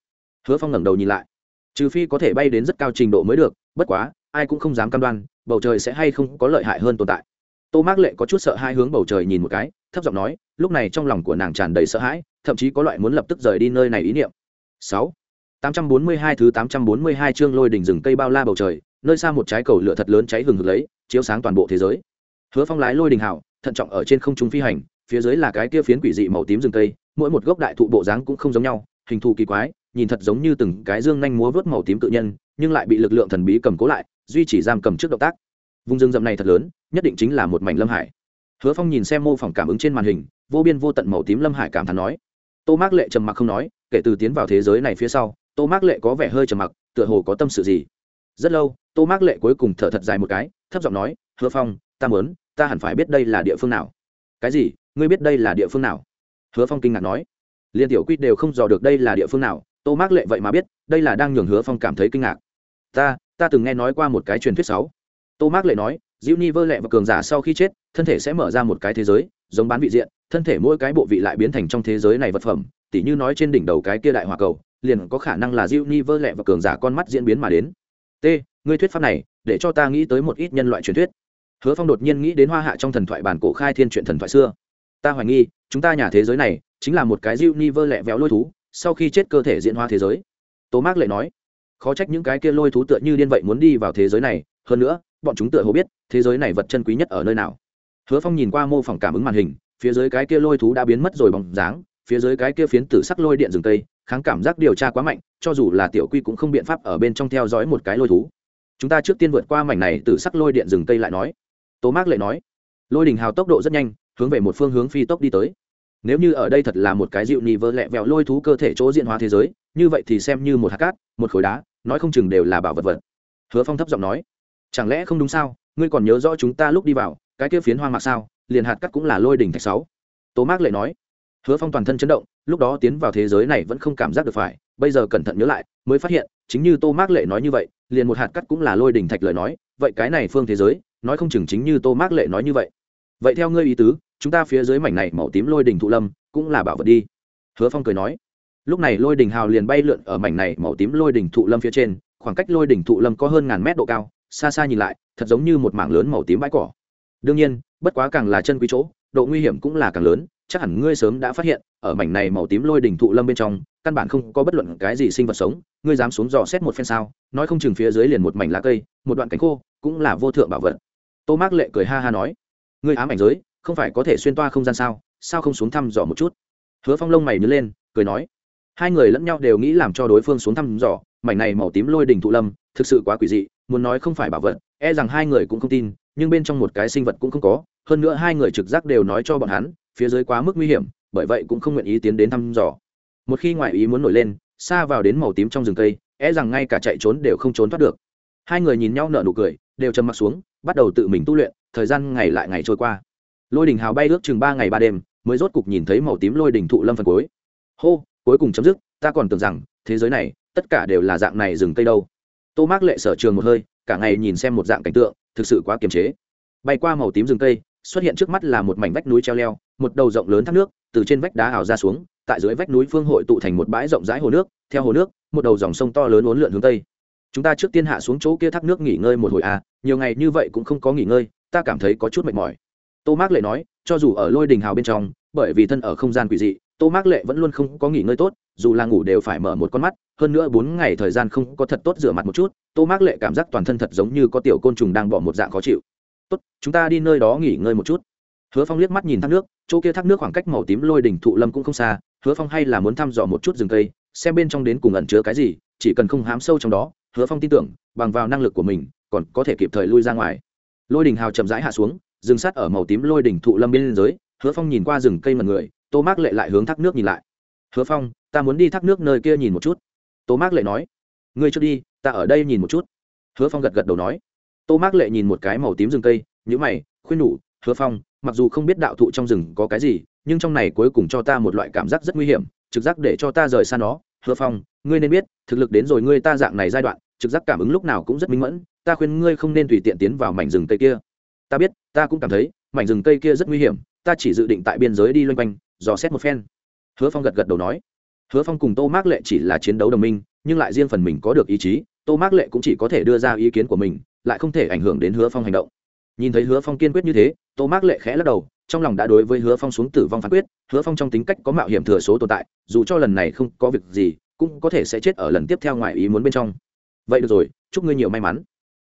Hứa phong ngẩng đầu nhìn lại. Trừ phi có thể bay đến rất cao trình độ mới được, bất quá, ai cũng không dám cam đoan, bầu trời sẽ hay không có lợi hại hơn tồn tại. Tô mác lệ có chút sợ hai hướng bầu trời nhìn một cái, thấp giọng nói, lúc này trong lòng của nàng tràn đầy sợ hãi, thậm chí có loại muốn lập tức rời đi nơi này ý niệm. Sáu tám trăm bốn mươi hai thứ tám trăm bốn mươi hai chương lôi đỉnh rừng cây bao la bầu trời, nơi xa một trái cầu lửa thật lớn cháy hừng hực lấy, chiếu sáng toàn bộ thế giới. Hứa phong lái lôi đỉnh hảo, thận trọng ở trên không trung phi hành, phía dưới là cái kia phiến quỷ dị màu tím rừng cây, mỗi một gốc đại thụ bộ dáng cũng không giống nhau, hình thù kỳ quái, nhìn thật giống như từng cái dương nhanh múa vớt màu tím tự nhân, nhưng lại bị lực lượng thần bí cầm cố lại, duy chỉ giam cầm trước động tác. Vùng rừng rậm này thật lớn, nhất định chính là một mảnh lâm hải. Hứa phong nhìn xem mô phỏng cảm ứng trên màn hình, vô biên vô tận màu tím lâm hải cảm thán nói. Tô mạc lệ trầm mặc không nói, kể từ tiến vào thế giới này phía sau tô mác lệ có vẻ hơi trầm mặc, tựa hồ có tâm sự gì. Rất lâu, tô mác lệ cuối cùng thở thật dài một cái, thấp giọng nói, hứa phong, ta mớn ta hẳn phải biết đây là địa phương nào. Cái gì? Ngươi biết đây là địa phương nào? Hứa phong kinh ngạc nói. Liên tiểu quy đều không dò được đây là địa phương nào, tô mác lệ vậy mà biết, đây là đang nhường hứa phong cảm thấy kinh ngạc. Ta ta từng nghe nói qua một cái truyền thuyết sáu. Tô mác lệ nói diễu ni vơ lệ và cường giả sau khi chết, thân thể sẽ mở ra một cái thế giới, giống bán vị diện, thân thể mỗi cái bộ vị lại biến thành trong thế giới này vật phẩm, tỉ như nói trên đỉnh đầu cái kia đại hòa cầu liền có khả năng là diệu ni vơ và cường giả con mắt diễn biến mà đến. T, ngươi thuyết pháp này, để cho ta nghĩ tới một ít nhân loại truyền thuyết. Hứa phong đột nhiên nghĩ đến hoa hạ trong thần thoại bản cổ khai thiên truyện thần thoại xưa. Ta hoài nghi, chúng ta nhà thế giới này, chính là một cái diệu ni vơ lẹ véo lôi thú, sau khi chết cơ thể diễn hóa thế giới. Tố mác lại nói, khó trách những cái kia lôi thú tựa như điên vậy muốn đi vào thế giới này, hơn nữa, bọn chúng tựa hồ biết, thế giới này vật chân quý nhất ở nơi nào. Hứa phong nhìn qua mô phỏng cảm ứng màn hình, phía dưới cái kia lôi thú đã biến mất rồi bóng dáng phía dưới cái kia phiến tử sắc lôi điện rừng tây, kháng cảm giác điều tra quá mạnh, cho dù là tiểu quy cũng không biện pháp ở bên trong theo dõi một cái lôi thú. Chúng ta trước tiên vượt qua mảnh này tử sắc lôi điện rừng tây lại nói. Tố mác lại nói, lôi đình hào tốc độ rất nhanh, hướng về một phương hướng phi tốc đi tới. Nếu như ở đây thật là một cái dịu nhì vơ lẹ vẹo lôi thú cơ thể chỗ diện hóa thế giới, như vậy thì xem như một hạt cát, một khối đá, nói không chừng đều là bảo vật vật. Hứa phong thấp giọng nói, chẳng lẽ không đúng sao? Ngươi còn nhớ rõ chúng ta lúc đi vào, cái kia phiến hoang mạc sao? Liền hạt cắt cũng là lôi đỉnh thạch sáu. Tô mác lệ nói hứa phong toàn thân chấn động, lúc đó tiến vào thế giới này vẫn không cảm giác được phải, bây giờ cẩn thận nhớ lại, mới phát hiện, chính như tô mác lệ nói như vậy, liền một hạt cắt cũng là lôi đỉnh thạch lời nói, vậy cái này phương thế giới, nói không chừng chính như tô mác lệ nói như vậy. Vậy theo ngươi ý tứ, chúng ta phía dưới mảnh này màu tím lôi đỉnh thụ lâm, cũng là bảo vật đi. Hứa phong cười nói, lúc này lôi đỉnh hào liền bay lượn ở mảnh này màu tím lôi đỉnh thụ lâm phía trên, khoảng cách lôi đỉnh thụ lâm có hơn ngàn mét độ cao, xa xa nhìn lại, thật giống như một mảng lớn màu tím bãi cỏ. Đương nhiên, bất quá càng là chân quý chỗ, độ nguy hiểm cũng là càng lớn chắc hẳn ngươi sớm đã phát hiện, ở mảnh này màu tím lôi đỉnh thụ lâm bên trong, căn bản không có bất luận cái gì sinh vật sống, ngươi dám xuống dò xét một phen sao? Nói không chừng phía dưới liền một mảnh lá cây, một đoạn cánh khô, cũng là vô thượng bảo vật. Tô mác lệ cười ha ha nói, ngươi ám ảnh giới, không phải có thể xuyên toa không gian sao? Sao không xuống thăm dò một chút? Hứa phong lông mày nhớ lên, cười nói, hai người lẫn nhau đều nghĩ làm cho đối phương xuống thăm dò, mảnh này màu tím lôi đỉnh thụ lâm, thực sự quá quỷ dị, muốn nói không phải bảo vật e rằng hai người cũng không tin, nhưng bên trong một cái sinh vật cũng không có, hơn nữa hai người trực giác đều nói cho bọn hắn phía dưới quá mức nguy hiểm, bởi vậy cũng không nguyện ý tiến đến thăm dò. Một khi ngoại ý muốn nổi lên, xa vào đến màu tím trong rừng cây e rằng ngay cả chạy trốn đều không trốn thoát được. Hai người nhìn nhau nở nụ cười, đều trầm m ặ t xuống, bắt đầu tự mình tu luyện, thời gian ngày lại ngày trôi qua. Lôi đình hào bay ước chừng ba ngày ba đêm, mới rốt cục nhìn thấy màu tím lôi đình thụ lâm phần cuối. Hô, cuối cùng chấm dứt, ta còn tưởng rằng, thế giới này, tất cả đều là dạng này rừng cây đâu. Tô mác lệ sở trường một hơi, cả ngày nhìn xem một dạng cảnh tượng, thực sự quá kiềm chế. Bay qua màu tím rừng cây xuất hiện trước mắt là một mảnh vách núi treo leo, một đầu rộng lớn thác nước từ trên vách đá ảo ra xuống, tại dưới vách núi phương hội tụ thành một bãi rộng rãi hồ nước, theo hồ nước, một đầu dòng sông to lớn uốn lượn hướng tây. Chúng ta trước tiên hạ xuống chỗ kia thác nước nghỉ ngơi một hồi à nhiều ngày như vậy cũng không có nghỉ ngơi, ta cảm thấy có chút mệt mỏi. Tô mác lệ nói, cho dù ở lôi đình hào bên trong, bởi vì thân ở không gian quỷ dị, tô mác lệ vẫn luôn không có nghỉ ngơi tốt, dù là ngủ đều phải mở một con mắt, hơn nữa bốn ngày thời gian không có thật tốt rửa mặt một chút, tô mác lệ cảm giác toàn thân thật giống như có tiểu côn trùng đang bỏ một dạng khó chịu tốt, chúng ta đi nơi đó nghỉ ngơi một chút. Hứa phong liếc mắt nhìn thác nước, chỗ kia thác nước khoảng cách màu tím lôi đỉnh thụ lâm cũng không xa, hứa phong hay là muốn thăm dò một chút rừng cây, xem bên trong đến cùng ẩn chứa cái gì, chỉ cần không hám sâu trong đó, hứa phong tin tưởng, bằng vào năng lực của mình, còn có thể kịp thời lui ra ngoài. Lôi đỉnh hào chậm rãi hạ xuống, rừng sắt ở màu tím lôi đỉnh thụ lâm bên dưới hứa phong nhìn qua rừng cây mật người, tô mác lệ lại hướng thác nước nhìn lại. Hứa phong, ta muốn đi thác nước nơi kia nhìn một chút. Tô mác lệ nói. Ngươi trước đi, ta ở đây nhìn một chút. Hứa phong gật gật đầu nói tô mác lệ nhìn một cái màu tím rừng cây nhữ mày, khuyên nhủ, hứa phong, mặc dù không biết đạo thụ trong rừng có cái gì, nhưng trong này cuối cùng cho ta một loại cảm giác rất nguy hiểm, trực giác để cho ta rời xa nó. Hứa phong, ngươi nên biết, thực lực đến rồi ngươi ta dạng này giai đoạn, trực giác cảm ứng lúc nào cũng rất minh mẫn, ta khuyên ngươi không nên tùy tiện tiến vào mảnh rừng cây kia. Ta biết, ta cũng cảm thấy, mảnh rừng cây kia rất nguy hiểm, ta chỉ dự định tại biên giới đi loanh quanh, dò xét một phen. Hứa phong gật gật đầu nói. Hứa phong cùng tô mác lệ chỉ là chiến đấu đồng minh, nhưng lại riêng phần mình có được ý chí, tô mác lệ cũng chỉ có thể đưa ra ý kiến của mình lại không thể ảnh hưởng đến hứa phong hành động. Nhìn thấy hứa phong kiên quyết như thế, tô mác lệ khẽ lắc đầu, trong lòng đã đối với hứa phong xuống tử vong phán quyết, hứa phong trong tính cách có mạo hiểm thừa số tồn tại, dù cho lần này không có việc gì, cũng có thể sẽ chết ở lần tiếp theo ngoài ý muốn bên trong. Vậy được rồi, chúc ngươi nhiều may mắn.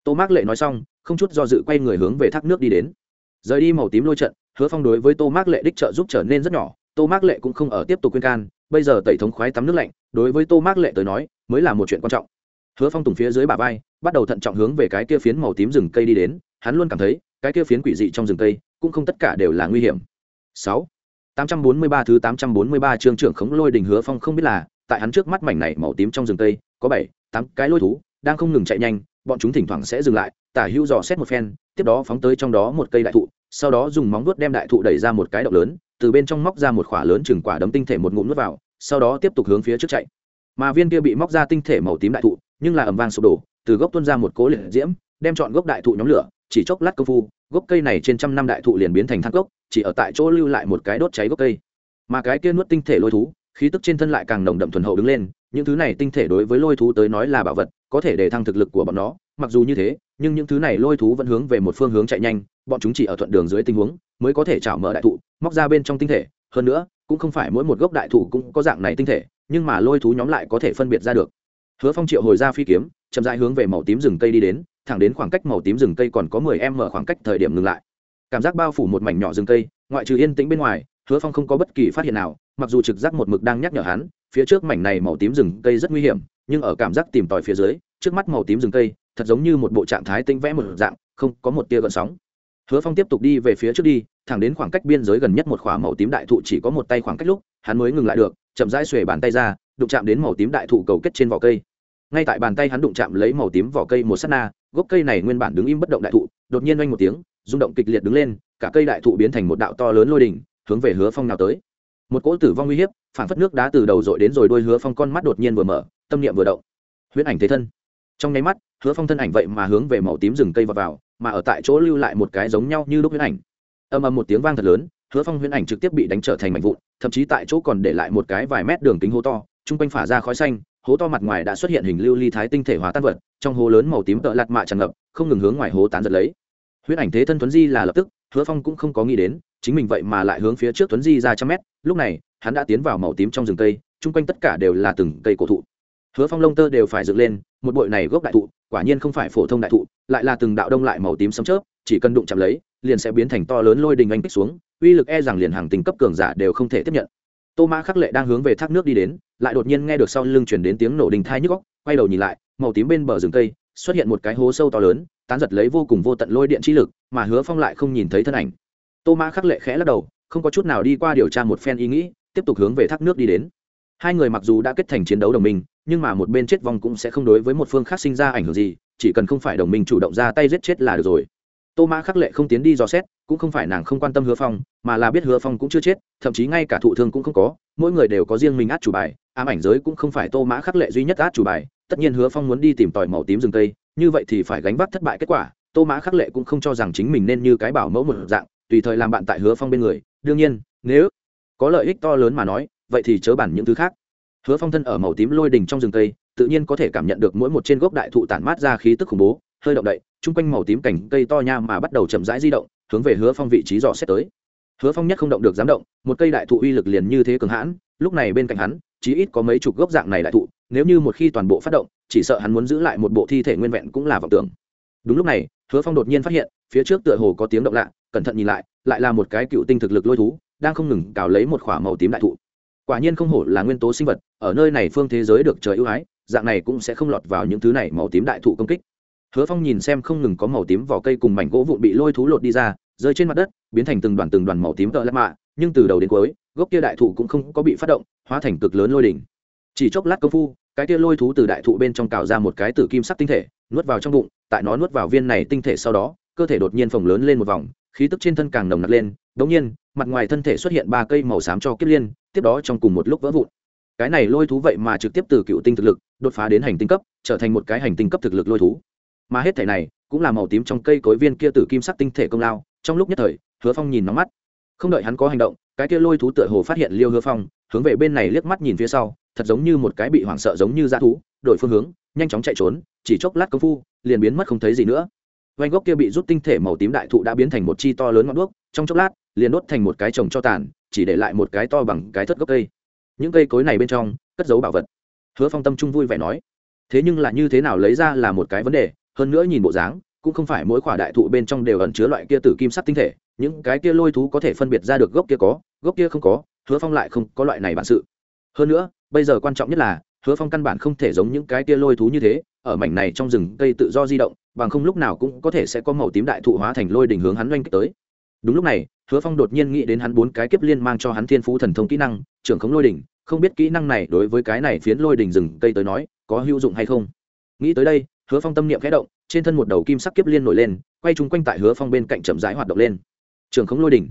Tô mác lệ nói xong, không chút do dự quay người hướng về thác nước đi đến. Rời đi màu tím lôi trận, hứa phong đối với tô mác lệ đích trợ giúp trở nên rất nhỏ, tô mác lệ cũng không ở tiếp tục khuyên can, bây giờ tẩy thống khoái tắm nước lạnh, đối với tô mác lệ tới nói, mới là một chuyện quan trọng hứa phong tùng phía dưới bà vai, bắt đầu thận trọng hướng về cái kia phiến màu tím rừng cây đi đến, hắn luôn cảm thấy, cái kia phiến quỷ dị trong rừng cây, cũng không tất cả đều là nguy hiểm. Sáu, tám trăm bốn mươi ba thứ tám trăm bốn mươi ba chương trưởng khống lôi đình hứa phong không biết là, tại hắn trước mắt mảnh này màu tím trong rừng cây, có bảy, tám cái lôi thú, đang không ngừng chạy nhanh, bọn chúng thỉnh thoảng sẽ dừng lại, tả hữu dò xét một phen, tiếp đó phóng tới trong đó một cây đại thụ, sau đó dùng móng vuốt đem đại thụ đẩy ra một cái động lớn, từ bên trong móc ra một khỏa lớn chừng quả đấm tinh thể một ngụm nuốt vào, sau đó tiếp tục hướng phía trước chạy. Mà viên kia bị móc ra tinh thể màu tím đại thụ nhưng là ẩm vang sụp đổ, từ gốc tuôn ra một cố liệt diễm, đem chọn gốc đại thụ nhóm lửa, chỉ chốc lát công phu, gốc cây này trên trăm năm đại thụ liền biến thành thác gốc, chỉ ở tại chỗ lưu lại một cái đốt cháy gốc cây. Mà cái kia nuốt tinh thể lôi thú, khí tức trên thân lại càng nồng đậm thuần hậu đứng lên, những thứ này tinh thể đối với lôi thú tới nói là bảo vật, có thể để thăng thực lực của bọn nó, mặc dù như thế, nhưng những thứ này lôi thú vẫn hướng về một phương hướng chạy nhanh, bọn chúng chỉ ở thuận đường dưới tình huống, mới có thể chảo mở đại thụ, móc ra bên trong tinh thể, hơn nữa, cũng không phải mỗi một gốc đại thụ cũng có dạng này tinh thể, nhưng mà lôi thú nhóm lại có thể phân biệt ra được hứa phong triệu hồi ra phi kiếm, chậm rãi hướng về màu tím rừng cây đi đến, thẳng đến khoảng cách màu tím rừng cây còn có mười em mở khoảng cách thời điểm ngừng lại. Cảm giác bao phủ một mảnh nhỏ rừng cây, ngoại trừ yên tĩnh bên ngoài, hứa phong không có bất kỳ phát hiện nào, mặc dù trực giác một mực đang nhắc nhở hắn, phía trước mảnh này màu tím rừng cây rất nguy hiểm, nhưng ở cảm giác tìm tòi phía dưới, trước mắt màu tím rừng cây, thật giống như một bộ trạng thái tinh vẽ một dạng, không có một tia gợn sóng. Hứa phong tiếp tục đi về phía trước đi, thẳng đến khoảng cách biên giới gần nhất một k h ỏ a màu tím đại thụ chỉ có một tay khoảng cách lúc, hắn mới ngừng lại được, chậm rãi xuề bàn tay ra, đụng chạm đến màu tím đại thụ cầu kết trên vỏ cây ngay tại bàn tay hắn đụng chạm lấy màu tím vỏ cây một s á t na, gốc cây này nguyên bản đứng im bất động đại thụ, đột nhiên oanh một tiếng, rung động kịch liệt đứng lên, cả cây đại thụ biến thành một đạo to lớn lôi đỉnh, hướng về hứa phong nào tới. Một cỗ tử vong uy hiếp, phản phất nước đá từ đầu dội đến rồi đôi hứa phong con mắt đột nhiên vừa mở, tâm niệm vừa động. Huyễn ảnh thế thân. Trong nháy mắt, hứa phong thân ảnh vậy mà hướng về màu tím rừng cây và vào, mà ở tại chỗ lưu lại một cái giống nhau như lúc huyễn ảnh. Âm âm một tiếng vang thật lớn, hứa phong huyễn ảnh trực tiếp bị đánh trở thành mảnh vụn, thậm chí tại chỗ còn để lại một cái vài mét đường kính hố to, chung quanh phả ra khói xanh hố to mặt ngoài đã xuất hiện hình lưu ly thái tinh thể hóa tan vật, trong hố lớn màu tím tợ lạt mạ tràn ngập, không ngừng hướng ngoài hố tán giật lấy. Huyễn ảnh thế thân tuấn di là lập tức, hứa phong cũng không có nghĩ đến, chính mình vậy mà lại hướng phía trước tuấn di ra trăm mét, lúc này, hắn đã tiến vào màu tím trong rừng cây, chung quanh tất cả đều là từng cây cổ thụ. Hứa phong lông tơ đều phải dựng lên, một bội này gốc đại thụ, quả nhiên không phải phổ thông đại thụ, lại là từng đạo đông lại màu tím sấm chớp, chỉ cần đụng chạm lấy, liền sẽ biến thành to lớn lôi đình anh kích xuống, uy lực e rằng liền hàng tình cấp cường giả đều không thể tiếp nhận tô mã khắc lệ đang hướng về thác nước đi đến, lại đột nhiên nghe được sau lưng chuyển đến tiếng nổ đình thai nhức góc quay đầu nhìn lại, màu tím bên bờ rừng cây, xuất hiện một cái hố sâu to lớn, tán giật lấy vô cùng vô tận lôi điện chi lực, mà hứa phong lại không nhìn thấy thân ảnh. Tô mã khắc lệ khẽ lắc đầu, không có chút nào đi qua điều tra một phen ý nghĩ, tiếp tục hướng về thác nước đi đến. Hai người mặc dù đã kết thành chiến đấu đồng minh, nhưng mà một bên chết vong cũng sẽ không đối với một phương khác sinh ra ảnh hưởng gì, chỉ cần không phải đồng minh chủ động ra tay giết chết là được rồi. Tô mã khắc lệ không tiến đi dò xét cũng không phải nàng không quan tâm hứa phong, mà là biết hứa phong cũng chưa chết, thậm chí ngay cả thụ thương cũng không có, mỗi người đều có riêng mình át chủ bài, ám ảnh giới cũng không phải tô mã khắc lệ duy nhất át chủ bài, tất nhiên hứa phong muốn đi tìm tòi màu tím rừng tây như vậy thì phải gánh vác thất bại kết quả, tô mã khắc lệ cũng không cho rằng chính mình nên như cái bảo mẫu một dạng, tùy thời làm bạn tại hứa phong bên người, đương nhiên, nếu có lợi ích to lớn mà nói, vậy thì chớ bản những thứ khác. Hứa phong thân ở màu tím lôi đỉnh trong rừng tây tự nhiên có thể cảm nhận được mỗi một trên gốc đại thụ tản mát ra khí tức khủng bố, hơi động đậy, chung quanh màu tím cảnh cây to nha mà bắt đầu chậm rãi di động hướng về hứa phong vị trí dò xét tới. Hứa phong nhất không động được dám động, một cây đại thụ uy lực liền như thế cường hãn, lúc này bên cạnh hắn, chí ít có mấy chục gốc dạng này đại thụ, nếu như một khi toàn bộ phát động, chỉ sợ hắn muốn giữ lại một bộ thi thể nguyên vẹn cũng là vọng tưởng. Đúng lúc này, hứa phong đột nhiên phát hiện, phía trước tựa hồ có tiếng động lạ, cẩn thận nhìn lại lại là một cái cựu tinh thực lực lôi thú, đang không ngừng cào lấy một k h ỏ a màu tím đại thụ. Quả nhiên không hổ là nguyên tố sinh vật, ở nơi này phương thế giới được trời ưu ái, dạng này cũng sẽ không lọt vào những thứ này màu tím đại thụ công kích. Hứa phong nhìn xem không ngừng có màu tím vỏ cây cùng mảnh gỗ vụn bị lôi thú lột đi ra rơi trên mặt đất, biến thành từng đoàn từng đoàn màu tím tợ lát mạ, nhưng từ đầu đến cuối, gốc kia đại thụ cũng không có bị phát động, hóa thành cực lớn lôi đỉnh. Chỉ chốc lát công phu, cái kia lôi thú từ đại thụ bên trong cào ra một cái tử kim sắc tinh thể, nuốt vào trong bụng, tại nó nuốt vào viên này tinh thể sau đó, cơ thể đột nhiên phồng lớn lên một vòng, khí tức trên thân càng nồng nặc lên đống nhiên, mặt ngoài thân thể xuất hiện ba cây màu xám cho kiếp liên, tiếp đó trong cùng một lúc vỡ vụn. Cái này lôi thú vậy mà trực tiếp từ cựu tinh thực lực, đột phá đến hành tinh cấp, trở thành một cái hành tinh cấp thực lực lôi thú. Mà hết thể này, cũng là màu tím trong cây cối viên kia tử kim sắc tinh thể công lao trong lúc nhất thời, hứa phong nhìn nóng mắt. Không đợi hắn có hành động, cái kia lôi thú tựa hồ phát hiện liêu hứa phong, hướng về bên này liếc mắt nhìn phía sau, thật giống như một cái bị hoảng sợ giống như dã thú, đổi phương hướng, nhanh chóng chạy trốn, chỉ chốc lát công phu, liền biến mất không thấy gì nữa. Vành gốc kia bị rút tinh thể màu tím đại thụ đã biến thành một chi to lớn ngọn đuốc, trong chốc lát, liền đốt thành một cái trồng cho tàn, chỉ để lại một cái to bằng cái thất gốc cây. Những cây cối này bên trong, cất giấu bảo vật. Hứa phong tâm trung vui vẻ nói, thế nhưng là như thế nào lấy ra là một cái vấn đề, hơn nữa nhìn bộ dáng cũng không phải mỗi quả đại thụ bên trong đều ẩn chứa loại kia tử kim sắc tinh thể, những cái kia lôi thú có thể phân biệt ra được gốc kia có, gốc kia không có, hứa phong lại không có loại này bản sự. Hơn nữa, bây giờ quan trọng nhất là, hứa phong căn bản không thể giống những cái kia lôi thú như thế, ở mảnh này trong rừng cây tự do di động, bằng không lúc nào cũng có thể sẽ có màu tím đại thụ hóa thành lôi đình hướng hắn oanh kích tới. Đúng lúc này, hứa phong đột nhiên nghĩ đến hắn bốn cái kiếp liên mang cho hắn thiên phú thần thông kỹ năng, trưởng khống lôi đình không biết kỹ năng này đối với cái này phiến lôi đình rừng cây tới nói, có hữu dụng hay không? Nghĩ tới đây hứa phong tâm niệm khẽ động, trên thân một đầu kim sắc kiếp liên nổi lên, quay chung quanh tại hứa phong bên cạnh chậm rãi hoạt động lên. Trường khống lôi đỉnh.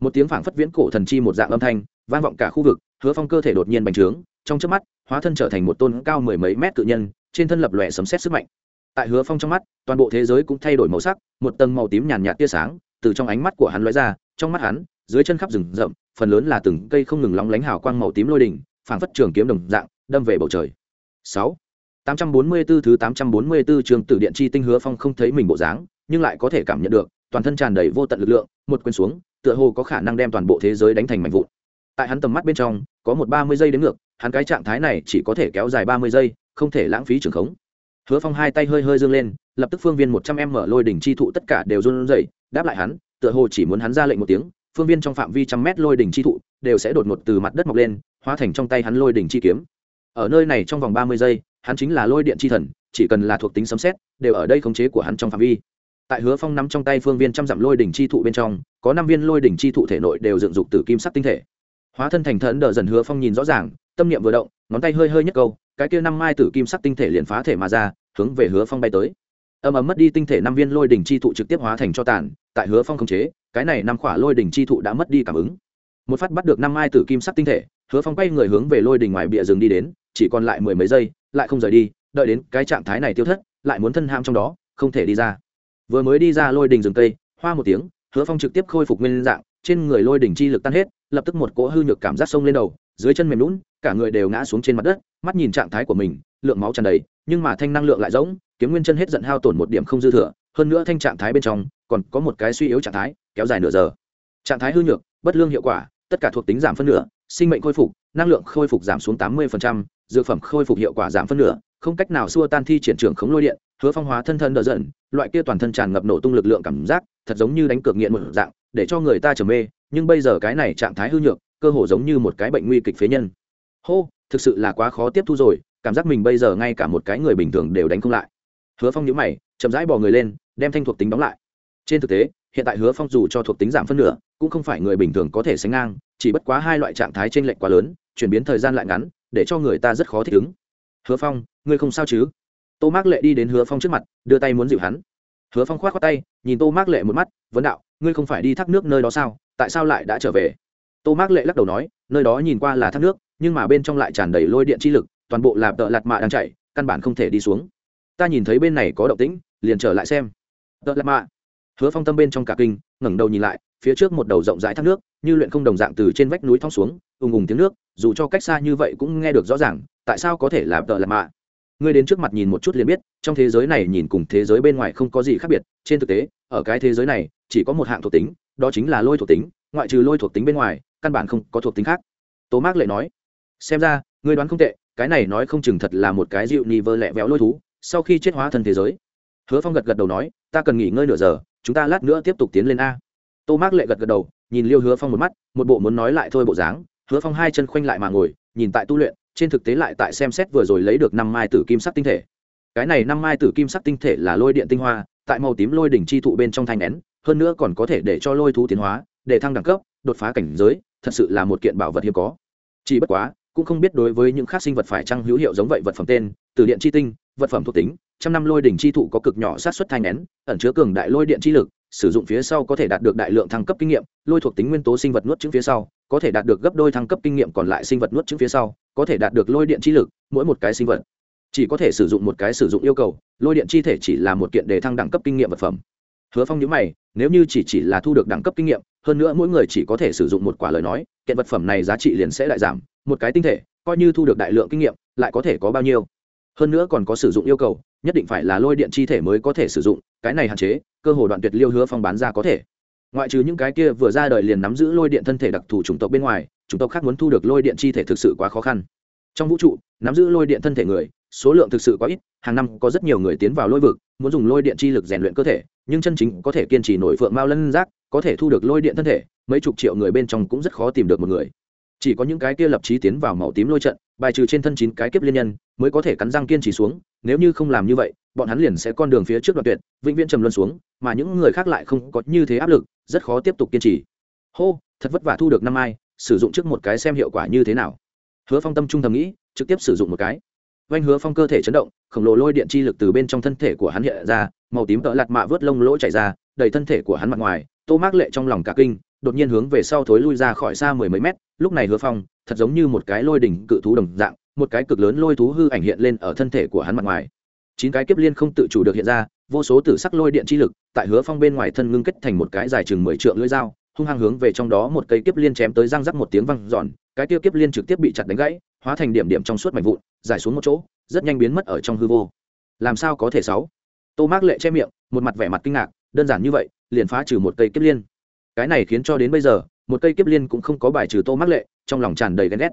Một tiếng phảng phất viễn cổ thần chi một dạng âm thanh, vang vọng cả khu vực, hứa phong cơ thể đột nhiên bành trướng, trong trước mắt, hóa thân trở thành một tôn cao mười mấy mét cự nhân, trên thân lập lòe sấm xét sức mạnh. Tại hứa phong trong mắt, toàn bộ thế giới cũng thay đổi màu sắc, một tầng màu tím nhàn nhạt tia sáng từ trong ánh mắt của hắn lóe ra, trong mắt hắn, dưới chân khắp rừng rậm, phần lớn là từng cây không ngừng lóng lánh hào quang màu tím lôi đỉnh, phảng phất trường kiếm đồng dạng, đâm về bầu trời. Sáu. 844 thứ 844 trường tử điện chi tinh hứa phong không thấy mình bộ dáng, nhưng lại có thể cảm nhận được, toàn thân tràn đầy vô tận lực lượng, một quyền xuống, tựa hồ có khả năng đem toàn bộ thế giới đánh thành mảnh vụn. Tại hắn tầm mắt bên trong, có một 30 giây đến ngược, hắn cái trạng thái này chỉ có thể kéo dài 30 giây, không thể lãng phí trường khống. Hứa Phong hai tay hơi hơi dương lên, lập tức phương viên 100m lôi đỉnh chi thụ tất cả đều run rẩy, đáp lại hắn, tựa hồ chỉ muốn hắn ra lệnh một tiếng, phương viên trong phạm vi trăm mét lôi đỉnh chi thụ đều sẽ đột ngột từ mặt đất mọc lên, hóa thành trong tay hắn lôi đỉnh chi kiếm. Ở nơi này trong vòng 30 giây, hắn chính là lôi điện chi thần, chỉ cần là thuộc tính sấm xét đều ở đây khống chế của hắn trong phạm vi. Tại hứa phong nắm trong tay phương viên trăm dặm lôi đỉnh chi thụ bên trong, có năm viên lôi đỉnh chi thụ thể nội đều dựng dục từ kim sắc tinh thể. Hóa thân thành thần đờ dần hứa phong nhìn rõ ràng, tâm niệm vừa động, ngón tay hơi hơi nhất câu, cái kia năm mai tử kim sắc tinh thể liền phá thể mà ra, hướng về hứa phong bay tới. Âm ầm mất đi tinh thể năm viên lôi đỉnh chi thụ trực tiếp hóa thành cho tàn, tại hứa phong khống chế, cái này năm khỏa lôi đỉnh chi thụ đã mất đi cảm ứng. Một phát bắt được năm mai tử kim sắc tinh thể, hứa phong bay người hướng về lôi đỉnh ngoài bìa rừng đi đến chỉ còn lại mười mấy giây, lại không rời đi, đợi đến cái trạng thái này tiêu thất, lại muốn thân ham trong đó, không thể đi ra. Vừa mới đi ra lôi đỉnh rừng cây, hoa một tiếng, hứa phong trực tiếp khôi phục nguyên dạng, trên người lôi đỉnh chi lực tan hết, lập tức một cỗ hư nhược cảm giác sông lên đầu, dưới chân mềm lún cả người đều ngã xuống trên mặt đất, mắt nhìn trạng thái của mình, lượng máu tràn đầy, nhưng mà thanh năng lượng lại rỗng, kiếm nguyên chân hết giận hao tổn một điểm không dư thừa, hơn nữa thanh trạng thái bên trong, còn có một cái suy yếu trạng thái, kéo dài nửa giờ. Trạng thái hư nhược, bất lương hiệu quả, tất cả thuộc tính giảm phân nửa sinh mệnh khôi phục, năng lượng khôi phục giảm xuống tám mươi dược phẩm khôi phục hiệu quả giảm phân nửa, không cách nào xua tan thi triển trưởng khống lôi điện, hứa phong hóa thân thân đỡ dần loại kia toàn thân tràn ngập nổ tung lực lượng cảm giác, thật giống như đánh cược nghiện một dạng, để cho người ta trầm mê, nhưng bây giờ cái này trạng thái hư nhược, cơ hồ giống như một cái bệnh nguy kịch phế nhân. Hô, thực sự là quá khó tiếp thu rồi, cảm giác mình bây giờ ngay cả một cái người bình thường đều đánh không lại. Hứa phong nhíu mày, chậm rãi bò người lên, đem thanh thuộc tính đóng lại. Trên thực tế, hiện tại hứa phong dù cho thuộc tính giảm phân nửa, cũng không phải người bình thường có thể sánh ngang chỉ bất quá hai loại trạng thái t r ê n lệch quá lớn, chuyển biến thời gian lại ngắn, để cho người ta rất khó thích ứng. Hứa phong, ngươi không sao chứ? Tô mác lệ đi đến hứa phong trước mặt, đưa tay muốn dịu hắn. Hứa phong k h o á t khoác tay, nhìn tô mác lệ một mắt, vấn đạo, ngươi không phải đi thác nước nơi đó sao? Tại sao lại đã trở về? Tô mác lệ lắc đầu nói, nơi đó nhìn qua là thác nước, nhưng mà bên trong lại tràn đầy lôi điện chi lực, toàn bộ là tợ lạt mạ đang chạy, căn bản không thể đi xuống. Ta nhìn thấy bên này có động tĩnh, liền trở lại xem. Tợ lạt mạ. Hứa phong tâm bên trong cả kinh, ngẩng đầu nhìn lại phía trước một đầu rộng rãi thác nước, như luyện không đồng dạng từ trên vách núi thong xuống, ùng ùng tiếng nước, dù cho cách xa như vậy cũng nghe được rõ ràng, tại sao có thể là tợ lạt mạ? Ngươi đến trước mặt nhìn một chút liền biết, trong thế giới này nhìn cùng thế giới bên ngoài không có gì khác biệt, trên thực tế, ở cái thế giới này, chỉ có một hạng thuộc tính, đó chính là lôi thuộc tính, ngoại trừ lôi thuộc tính bên ngoài, căn bản không có thuộc tính khác. Tố mác lại nói, xem ra, ngươi đoán không tệ, cái này nói không chừng thật là một cái dịu ni vơ lẹ véo lôi thú, sau khi chết hóa thân thế giới. Hứa phong gật gật đầu nói, ta cần nghỉ ngơi nửa giờ, chúng ta lát nữa tiếp tục tiến lên a tô mác lệ gật gật đầu, nhìn liêu hứa phong một mắt, một bộ muốn nói lại thôi bộ dáng. Hứa phong hai chân khoanh lại mà ngồi, nhìn tại tu luyện, trên thực tế lại tại xem xét vừa rồi lấy được năm mai tử kim sắc tinh thể. Cái này năm mai tử kim sắc tinh thể là lôi điện tinh hoa, tại màu tím lôi đỉnh chi thụ bên trong thanh nén, hơn nữa còn có thể để cho lôi thú tiến hóa, để thăng đẳng cấp, đột phá cảnh giới, thật sự là một kiện bảo vật hiếm có. Chỉ bất quá, cũng không biết đối với những khác sinh vật phải chăng hữu hiệu giống vậy vật phẩm tên, từ điện chi tinh, vật phẩm thuộc tính, trăm năm lôi đỉnh chi thụ có cực nhỏ sát xuất thanh nén, ẩn chứa cường đại lôi điện chi lực sử dụng phía sau có thể đạt được đại lượng thăng cấp kinh nghiệm, lôi thuộc tính nguyên tố sinh vật nuốt trứng phía sau, có thể đạt được gấp đôi thăng cấp kinh nghiệm còn lại sinh vật nuốt trứng phía sau, có thể đạt được lôi điện chi lực, mỗi một cái sinh vật. Chỉ có thể sử dụng một cái sử dụng yêu cầu, lôi điện chi thể chỉ là một kiện để thăng đẳng cấp kinh nghiệm vật phẩm. Hứa phong nhớ mày, nếu như chỉ chỉ là thu được đẳng cấp kinh nghiệm, hơn nữa mỗi người chỉ có thể sử dụng một quả lời nói, kiện vật phẩm này giá trị liền sẽ lại giảm, một cái tinh thể, coi như thu được đại lượng kinh nghiệm, lại có thể có bao nhiêu? Hơn nữa còn có sử dụng yêu cầu nhất định phải là lôi điện chi thể mới có thể sử dụng, cái này hạn chế, cơ hồ đoạn tuyệt liêu hứa phong bán ra có thể. Ngoại trừ những cái kia vừa ra đời liền nắm giữ lôi điện thân thể đặc thù chủng tộc bên ngoài, chủng tộc khác muốn thu được lôi điện chi thể thực sự quá khó khăn. Trong vũ trụ, nắm giữ lôi điện thân thể người, số lượng thực sự quá ít, hàng năm có rất nhiều người tiến vào lôi vực, muốn dùng lôi điện chi lực rèn luyện cơ thể, nhưng chân chính có thể kiên trì nổi phượng mao lân giác, có thể thu được lôi điện thân thể, mấy chục triệu người bên trong cũng rất khó tìm được một người chỉ có những cái kia lập trí tiến vào màu tím lôi trận, bài trừ trên thân chín cái kiếp liên nhân, mới có thể cắn răng kiên trì xuống, nếu như không làm như vậy, bọn hắn liền sẽ con đường phía trước đoạn tuyệt, vĩnh viễn trầm luân xuống, mà những người khác lại không có như thế áp lực, rất khó tiếp tục kiên trì. Hô, thật vất vả thu được năm ai sử dụng trước một cái xem hiệu quả như thế nào. Hứa phong tâm trung tâm nghĩ, trực tiếp sử dụng một cái. Oanh hứa phong cơ thể chấn động, khổng lồ lôi điện chi lực từ bên trong thân thể của hắn hiện ra, màu tím tợ lạt mạ vớt lông lỗ chảy ra, đầy thân thể của hắn mặt ngoài, tô mác lệ trong lòng cả kinh đột nhiên hướng về sau thối lui ra khỏi xa mười mấy mét, lúc này hứa phong, thật giống như một cái lôi đỉnh cự thú đồng dạng, một cái cực lớn lôi thú hư ảnh hiện lên ở thân thể của hắn mặt ngoài. Chín cái kiếp liên không tự chủ được hiện ra, vô số tử sắc lôi điện chi lực tại hứa phong bên ngoài thân ngưng kết thành một cái dài chừng mười trượng lưỡi dao, hung hăng hướng về trong đó một cây kiếp liên chém tới răng rắc một tiếng văng giòn cái tiêu kiếp liên trực tiếp bị chặt đánh gãy, hóa thành điểm điểm trong suốt mảnh vụn, giải xuống một chỗ, rất nhanh biến mất ở trong hư vô. Làm sao có thể sáu? Tô mác lệ che miệng, một mặt vẻ mặt kinh ngạc, đơn giản như vậy, liền phá trừ một cây kiếp liên cái này khiến cho đến bây giờ một cây kiếp liên cũng không có bài trừ tô mắc lệ trong lòng tràn đầy ghen ghét.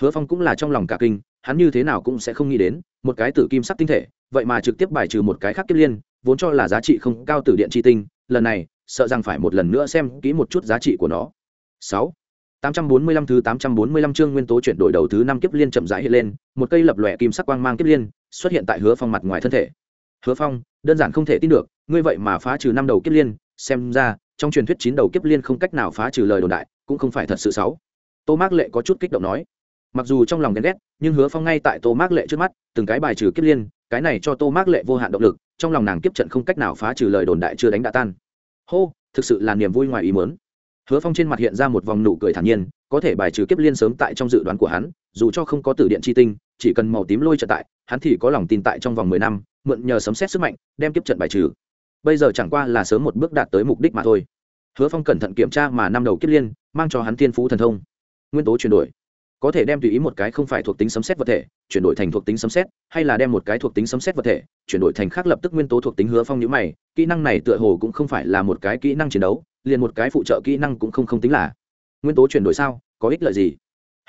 Hứa phong cũng là trong lòng cả kinh hắn như thế nào cũng sẽ không nghĩ đến một cái tử kim sắc tinh thể vậy mà trực tiếp bài trừ một cái khác kiếp liên vốn cho là giá trị không cao từ điện chi tinh lần này sợ rằng phải một lần nữa xem kỹ một chút giá trị của nó. Sáu. Tám trăm bốn mươi lăm thứ tám trăm bốn mươi lăm chương nguyên tố chuyển đổi đầu thứ năm kiếp liên chậm rãi hiện lên, một cây lập lòe kim sắc quang mang kiếp liên xuất hiện tại Hứa Phong mặt ngoài thân thể. Hứa Phong, đơn giản không thể tin được, ngươi vậy mà phá trừ năm đầu kiếp liên, xem ra, trong truyền thuyết chín đầu kiếp liên không cách nào phá trừ lời đồn đại, cũng không phải thật sự xấu. Tô Mác Lệ có chút kích động nói. Mặc dù trong lòng ghen ghét nhưng hứa phong ngay tại tô mác lệ trước mắt từng cái bài trừ kiếp liên cái này cho tô mác lệ vô hạn động lực trong lòng nàng kiếp trận không cách nào phá trừ lời đồn đại chưa đánh đã tan. Hô thực sự là niềm vui ngoài ý mớn hứa phong trên mặt hiện ra một vòng nụ cười thản nhiên có thể bài trừ kiếp liên sớm tại trong dự đoán của hắn dù cho không có tử điện chi tinh chỉ cần màu tím lôi trận tại hắn thì có lòng tin tại trong vòng mười năm mượn nhờ sấm xét sức mạnh đem kiếp trận bài trừ bây giờ chẳng qua là sớm một bước đạt tới mục đích mà thôi. Hứa phong cẩn thận kiểm tra mà năm đầu kiếp liên, mang cho hắn thiên phú thần thông. Nguyên tố chuyển đổi. Có thể đem tùy ý một cái không phải thuộc tính sấm xét vật thể, chuyển đổi thành thuộc tính sấm xét hay là đem một cái thuộc tính sấm xét vật thể, chuyển đổi thành khác lập tức nguyên tố thuộc tính hứa phong nhữ mày, kỹ năng này tựa hồ cũng không phải là một cái kỹ năng chiến đấu, liền một cái phụ trợ kỹ năng cũng không không tính là. Nguyên tố chuyển đổi sao? Có ích lợi gì?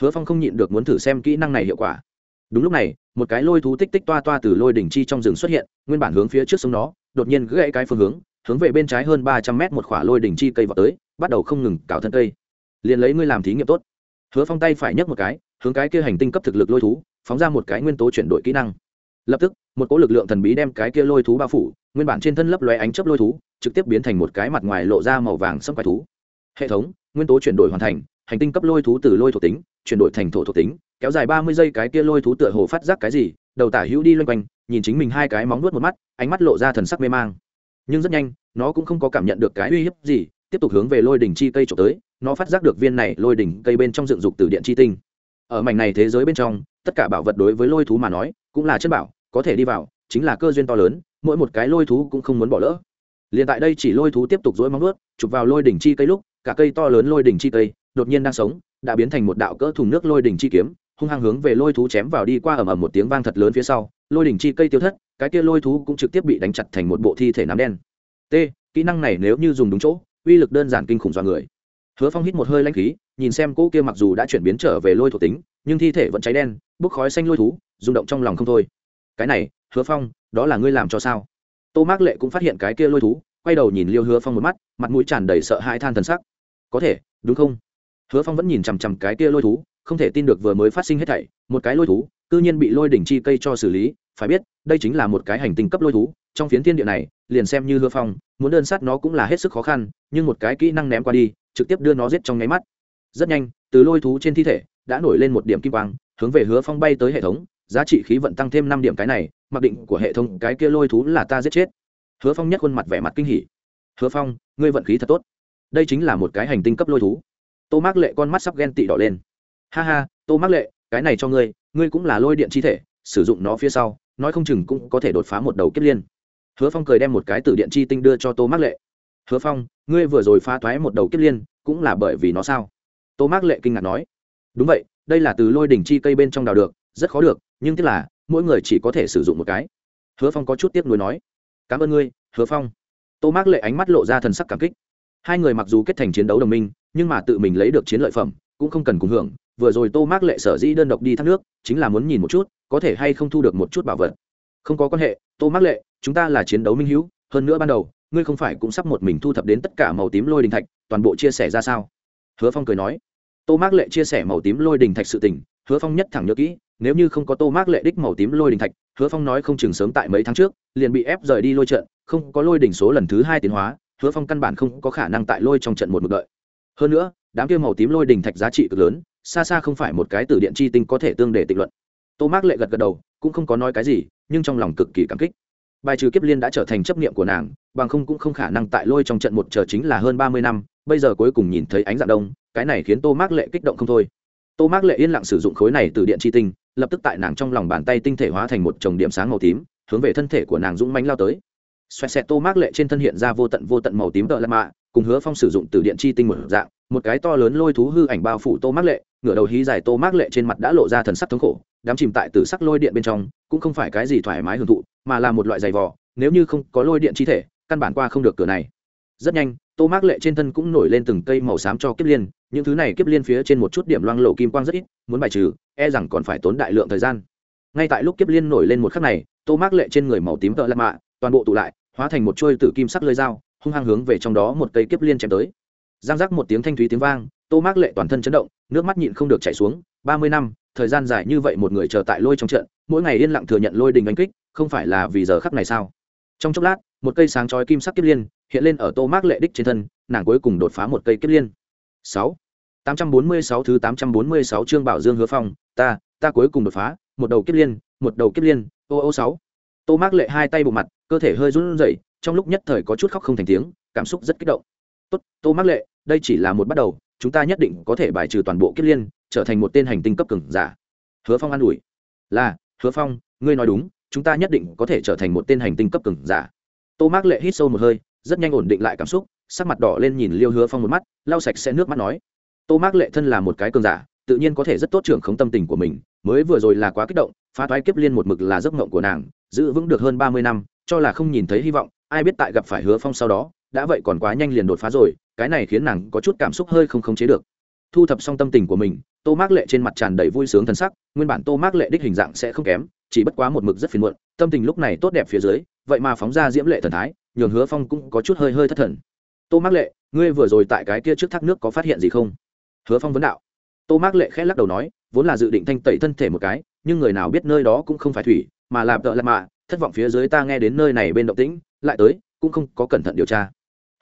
Hứa phong không nhịn được muốn thử xem kỹ năng này hiệu quả. Đúng lúc này, một cái lôi thú tích tích toa toa từ lôi đỉnh chi trong rừng xuất hiện, nguyên bản hướng phía trước sông nó đột nhiên gãy cái phương hướng hướng về bên trái hơn ba trăm mét một khỏa lôi đỉnh chi cây vào tới, bắt đầu không ngừng cào thân cây. Liền lấy ngươi làm thí nghiệm tốt. Hứa phong tay phải nhấc một cái, hướng cái kia hành tinh cấp thực lực lôi thú, phóng ra một cái nguyên tố chuyển đổi kỹ năng. Lập tức, một cỗ lực lượng thần bí đem cái kia lôi thú bao phủ, nguyên bản trên thân lấp lóe ánh chấp lôi thú, trực tiếp biến thành một cái mặt ngoài lộ ra màu vàng sâm quái thú. Hệ thống, nguyên tố chuyển đổi hoàn thành, hành tinh cấp lôi thú từ lôi thuộc tính, chuyển đổi thành thổ thuộc tính, kéo dài ba mươi giây cái kia lôi thú tựa hồ phát giác cái gì đầu tả hữu đi loanh quanh, nhìn chính mình hai cái móng nuốt một mắt, ánh mắt lộ ra thần sắc mê mang. Nhưng rất nhanh, nó cũng không có cảm nhận được cái uy hiếp gì, tiếp tục hướng về lôi đỉnh chi cây trộm tới, nó phát giác được viên này lôi đỉnh cây bên trong dựng dục từ điện chi tinh. Ở mảnh này thế giới bên trong, tất cả bảo vật đối với lôi thú mà nói, cũng là chất bảo, có thể đi vào, chính là cơ duyên to lớn, mỗi một cái lôi thú cũng không muốn bỏ lỡ. Liền tại đây chỉ lôi thú tiếp tục dỗi móng nuốt chụp vào lôi đỉnh chi cây lúc, cả cây to lớn lôi đỉnh chi cây đột nhiên đang sống, đã biến thành một đạo cỡ thùng nước lôi đỉnh chi kiếm hung hăng hướng về lôi thú chém vào đi qua ầm ầm một tiếng vang thật lớn phía sau, lôi đỉnh chi cây tiêu thất, cái kia lôi thú cũng trực tiếp bị đánh chặt thành một bộ thi thể nám đen. T, kỹ năng này nếu như dùng đúng chỗ, uy lực đơn giản kinh khủng do người. Hứa phong hít một hơi lanh khí, nhìn xem cỗ kia mặc dù đã chuyển biến trở về lôi thuộc tính, nhưng thi thể vẫn cháy đen, bốc khói xanh lôi thú, rung động trong lòng không thôi. Cái này, hứa phong, đó là ngươi làm cho sao? Tô mác lệ cũng phát hiện cái kia lôi thú, quay đầu nhìn liêu hứa phong một mắt, mặt mũi tràn đầy sợ hãi than thần sắc. Có thể, đúng không? Hứa phong vẫn nhìn chằm chằm cái kia lôi thú không thể tin được vừa mới phát sinh hết thảy, một cái lôi thú, cư nhiên bị lôi đỉnh chi cây cho xử lý, phải biết, đây chính là một cái hành tinh cấp lôi thú, trong phiến thiên địa này, liền xem như hứa phong, muốn đơn sát nó cũng là hết sức khó khăn, nhưng một cái kỹ năng ném qua đi, trực tiếp đưa nó giết trong nháy mắt. Rất nhanh, từ lôi thú trên thi thể, đã nổi lên một điểm kim quang, hướng về hứa phong bay tới hệ thống, giá trị khí vận tăng thêm năm điểm cái này, mặc định của hệ thống cái kia lôi thú là ta giết chết. Hứa phong nhất khuôn mặt vẻ mặt kinh hỉ. Hứa phong, ngươi vận khí thật tốt. Đây chính là một cái hành tinh cấp lôi thú. Tô mác lệ con mắt sắp ghen tị đỏ lên ha ha, tô mắc lệ, cái này cho ngươi ngươi cũng là lôi điện chi thể, sử dụng nó phía sau, nói không chừng cũng có thể đột phá một đầu kết liên. Hứa phong cười đem một cái từ điện chi tinh đưa cho tô mắc lệ. Hứa phong, ngươi vừa rồi phá toái một đầu kết liên, cũng là bởi vì nó sao? Tô mắc lệ kinh ngạc nói. Đúng vậy, đây là từ lôi đỉnh chi cây bên trong đào được, rất khó được, nhưng tức là, mỗi người chỉ có thể sử dụng một cái. Hứa phong có chút tiếc nuối nói. Cảm ơn ngươi, hứa phong. Tô mắc lệ ánh mắt lộ ra thần sắc cảm kích. Hai người mặc dù kết thành chiến đấu đồng minh, nhưng mà tự mình lấy được chiến lợi phẩm, cũng không cần cùng hưởng vừa rồi tô mác lệ sở dĩ đơn độc đi thác nước, chính là muốn nhìn một chút, có thể hay không thu được một chút bảo vật. Không có quan hệ, tô mác lệ, chúng ta là chiến đấu minh hữu, hơn nữa ban đầu, ngươi không phải cũng sắp một mình thu thập đến tất cả màu tím lôi đình thạch, toàn bộ chia sẻ ra sao? Hứa phong cười nói. Tô mác lệ chia sẻ màu tím lôi đình thạch sự tình, hứa phong nhất thẳng nhớ kỹ, nếu như không có tô mác lệ đích màu tím lôi đình thạch, hứa phong nói không chừng sớm tại mấy tháng trước, liền bị ép rời đi lôi trận, không có lôi đỉnh số lần thứ hai tiến hóa, hứa phong căn bản không có khả năng tại lôi trong trận một mực đợi. Hơn nữa, đám kia màu tím lôi đình thạch giá trị cực lớn xa xa không phải một cái từ điện chi tinh có thể tương để tịnh luận. Tô mác lệ gật gật đầu, cũng không có nói cái gì, nhưng trong lòng cực kỳ cảm kích. Bài trừ kiếp liên đã trở thành chấp niệm của nàng, bằng không cũng không khả năng tại lôi trong trận một chờ chính là hơn ba mươi năm, bây giờ cuối cùng nhìn thấy ánh dạng đông, cái này khiến tô mác lệ kích động không thôi. Tô mác lệ yên lặng sử dụng khối này từ điện chi tinh, lập tức tại nàng trong lòng bàn tay tinh thể hóa thành một chồng điểm sáng màu tím, hướng về thân thể của nàng dũng mánh lao tới. Xoẹt xẹt, tô mác lệ trên thân hiện ra vô tận vô tận màu tím tợ lạ mạ, cùng hứa phong sử dụng từ điện chi tinh một dạng một cái to lớn lôi thú hư ảnh bao phủ tô mác lệ, ngửa đầu hí dài tô mác lệ trên mặt đã lộ ra thần sắc thống khổ, đám chìm tại từ sắc lôi điện bên trong, cũng không phải cái gì thoải mái hưởng thụ, mà là một loại giày vò, nếu như không có lôi điện chi thể, căn bản qua không được cửa này. Rất nhanh, tô mác lệ trên thân cũng nổi lên từng cây màu xám cho kiếp liên, những thứ này kiếp liên phía trên một chút điểm loang lộ kim quang rất ít, muốn bài trừ e rằng còn phải tốn đại lượng thời gian. Ngay tại lúc kiếp liên nổi lên một khắc này, tô mác lệ trên người màu tím tợ lạc mạ, toàn bộ tụ lại, hóa thành một trôi tử kim sắc lơi dao, hung hăng hướng về trong đó một cây kiếp liên chém tới giang giác một tiếng thanh thúy tiếng vang, tô mác lệ toàn thân chấn động, nước mắt nhịn không được chảy xuống, ba mươi năm, thời gian dài như vậy một người chờ tại lôi trong trận, mỗi ngày yên lặng thừa nhận lôi đình đánh kích, không phải là vì giờ khắc này sao? Trong chốc lát, một cây sáng chói kim sắc kiếp liên hiện lên ở tô mác lệ đích trên thân, nàng cuối cùng đột phá một cây kiếp liên. Sáu, tám trăm bốn mươi sáu thứ tám trăm bốn mươi sáu chương bảo dương hứa phong, ta ta cuối cùng đột phá, một đầu kiếp liên, một đầu kiếp liên, ô ô sáu. Tô mác lệ hai tay bộ mặt, cơ thể hơi run rẩy, trong lúc nhất thời có chút khóc không thành tiếng, cảm xúc rất kích động tốt, tô mắc lệ, đây chỉ là một bắt đầu, chúng ta nhất định có thể bài trừ toàn bộ kiếp liên, trở thành một tên hành tinh cấp cường giả. Hứa phong an ủi. Là, hứa phong, ngươi nói đúng, chúng ta nhất định có thể trở thành một tên hành tinh cấp cường giả. Tô mắc lệ hít sâu một hơi, rất nhanh ổn định lại cảm xúc, sắc mặt đỏ lên nhìn liêu hứa phong một mắt, lau sạch sẽ nước mắt nói. Tô mắc lệ thân là một cái cường giả, tự nhiên có thể rất tốt trưởng khống tâm tình của mình, mới vừa rồi là quá kích động, phá toái kiếp liên một mực là giấc mộng của nàng, giữ vững được hơn ba mươi năm, cho là không nhìn thấy hy vọng, ai biết tại gặp phải hứa phong sau đó đã vậy còn quá nhanh liền đột phá rồi, cái này khiến nàng có chút cảm xúc hơi không khống chế được. Thu thập xong tâm tình của mình, tô mác lệ trên mặt tràn đầy vui sướng thân sắc, nguyên bản tô mác lệ đích hình dạng sẽ không kém, chỉ bất quá một mực rất phiền muộn, tâm tình lúc này tốt đẹp phía dưới, vậy mà phóng ra diễm lệ thần thái, nhường hứa phong cũng có chút hơi hơi thất thần. Tô mác lệ, ngươi vừa rồi tại cái kia trước thác nước có phát hiện gì không? Hứa phong vấn đạo. Tô mác lệ khẽ lắc đầu nói, vốn là dự định thanh tẩy thân thể một cái, nhưng người nào biết nơi đó cũng không phải thủy, mà làm tợ lạ mạ, thất vọng phía dưới ta nghe đến nơi này bên động tĩnh, lại tới, cũng không có cẩn thận điều tra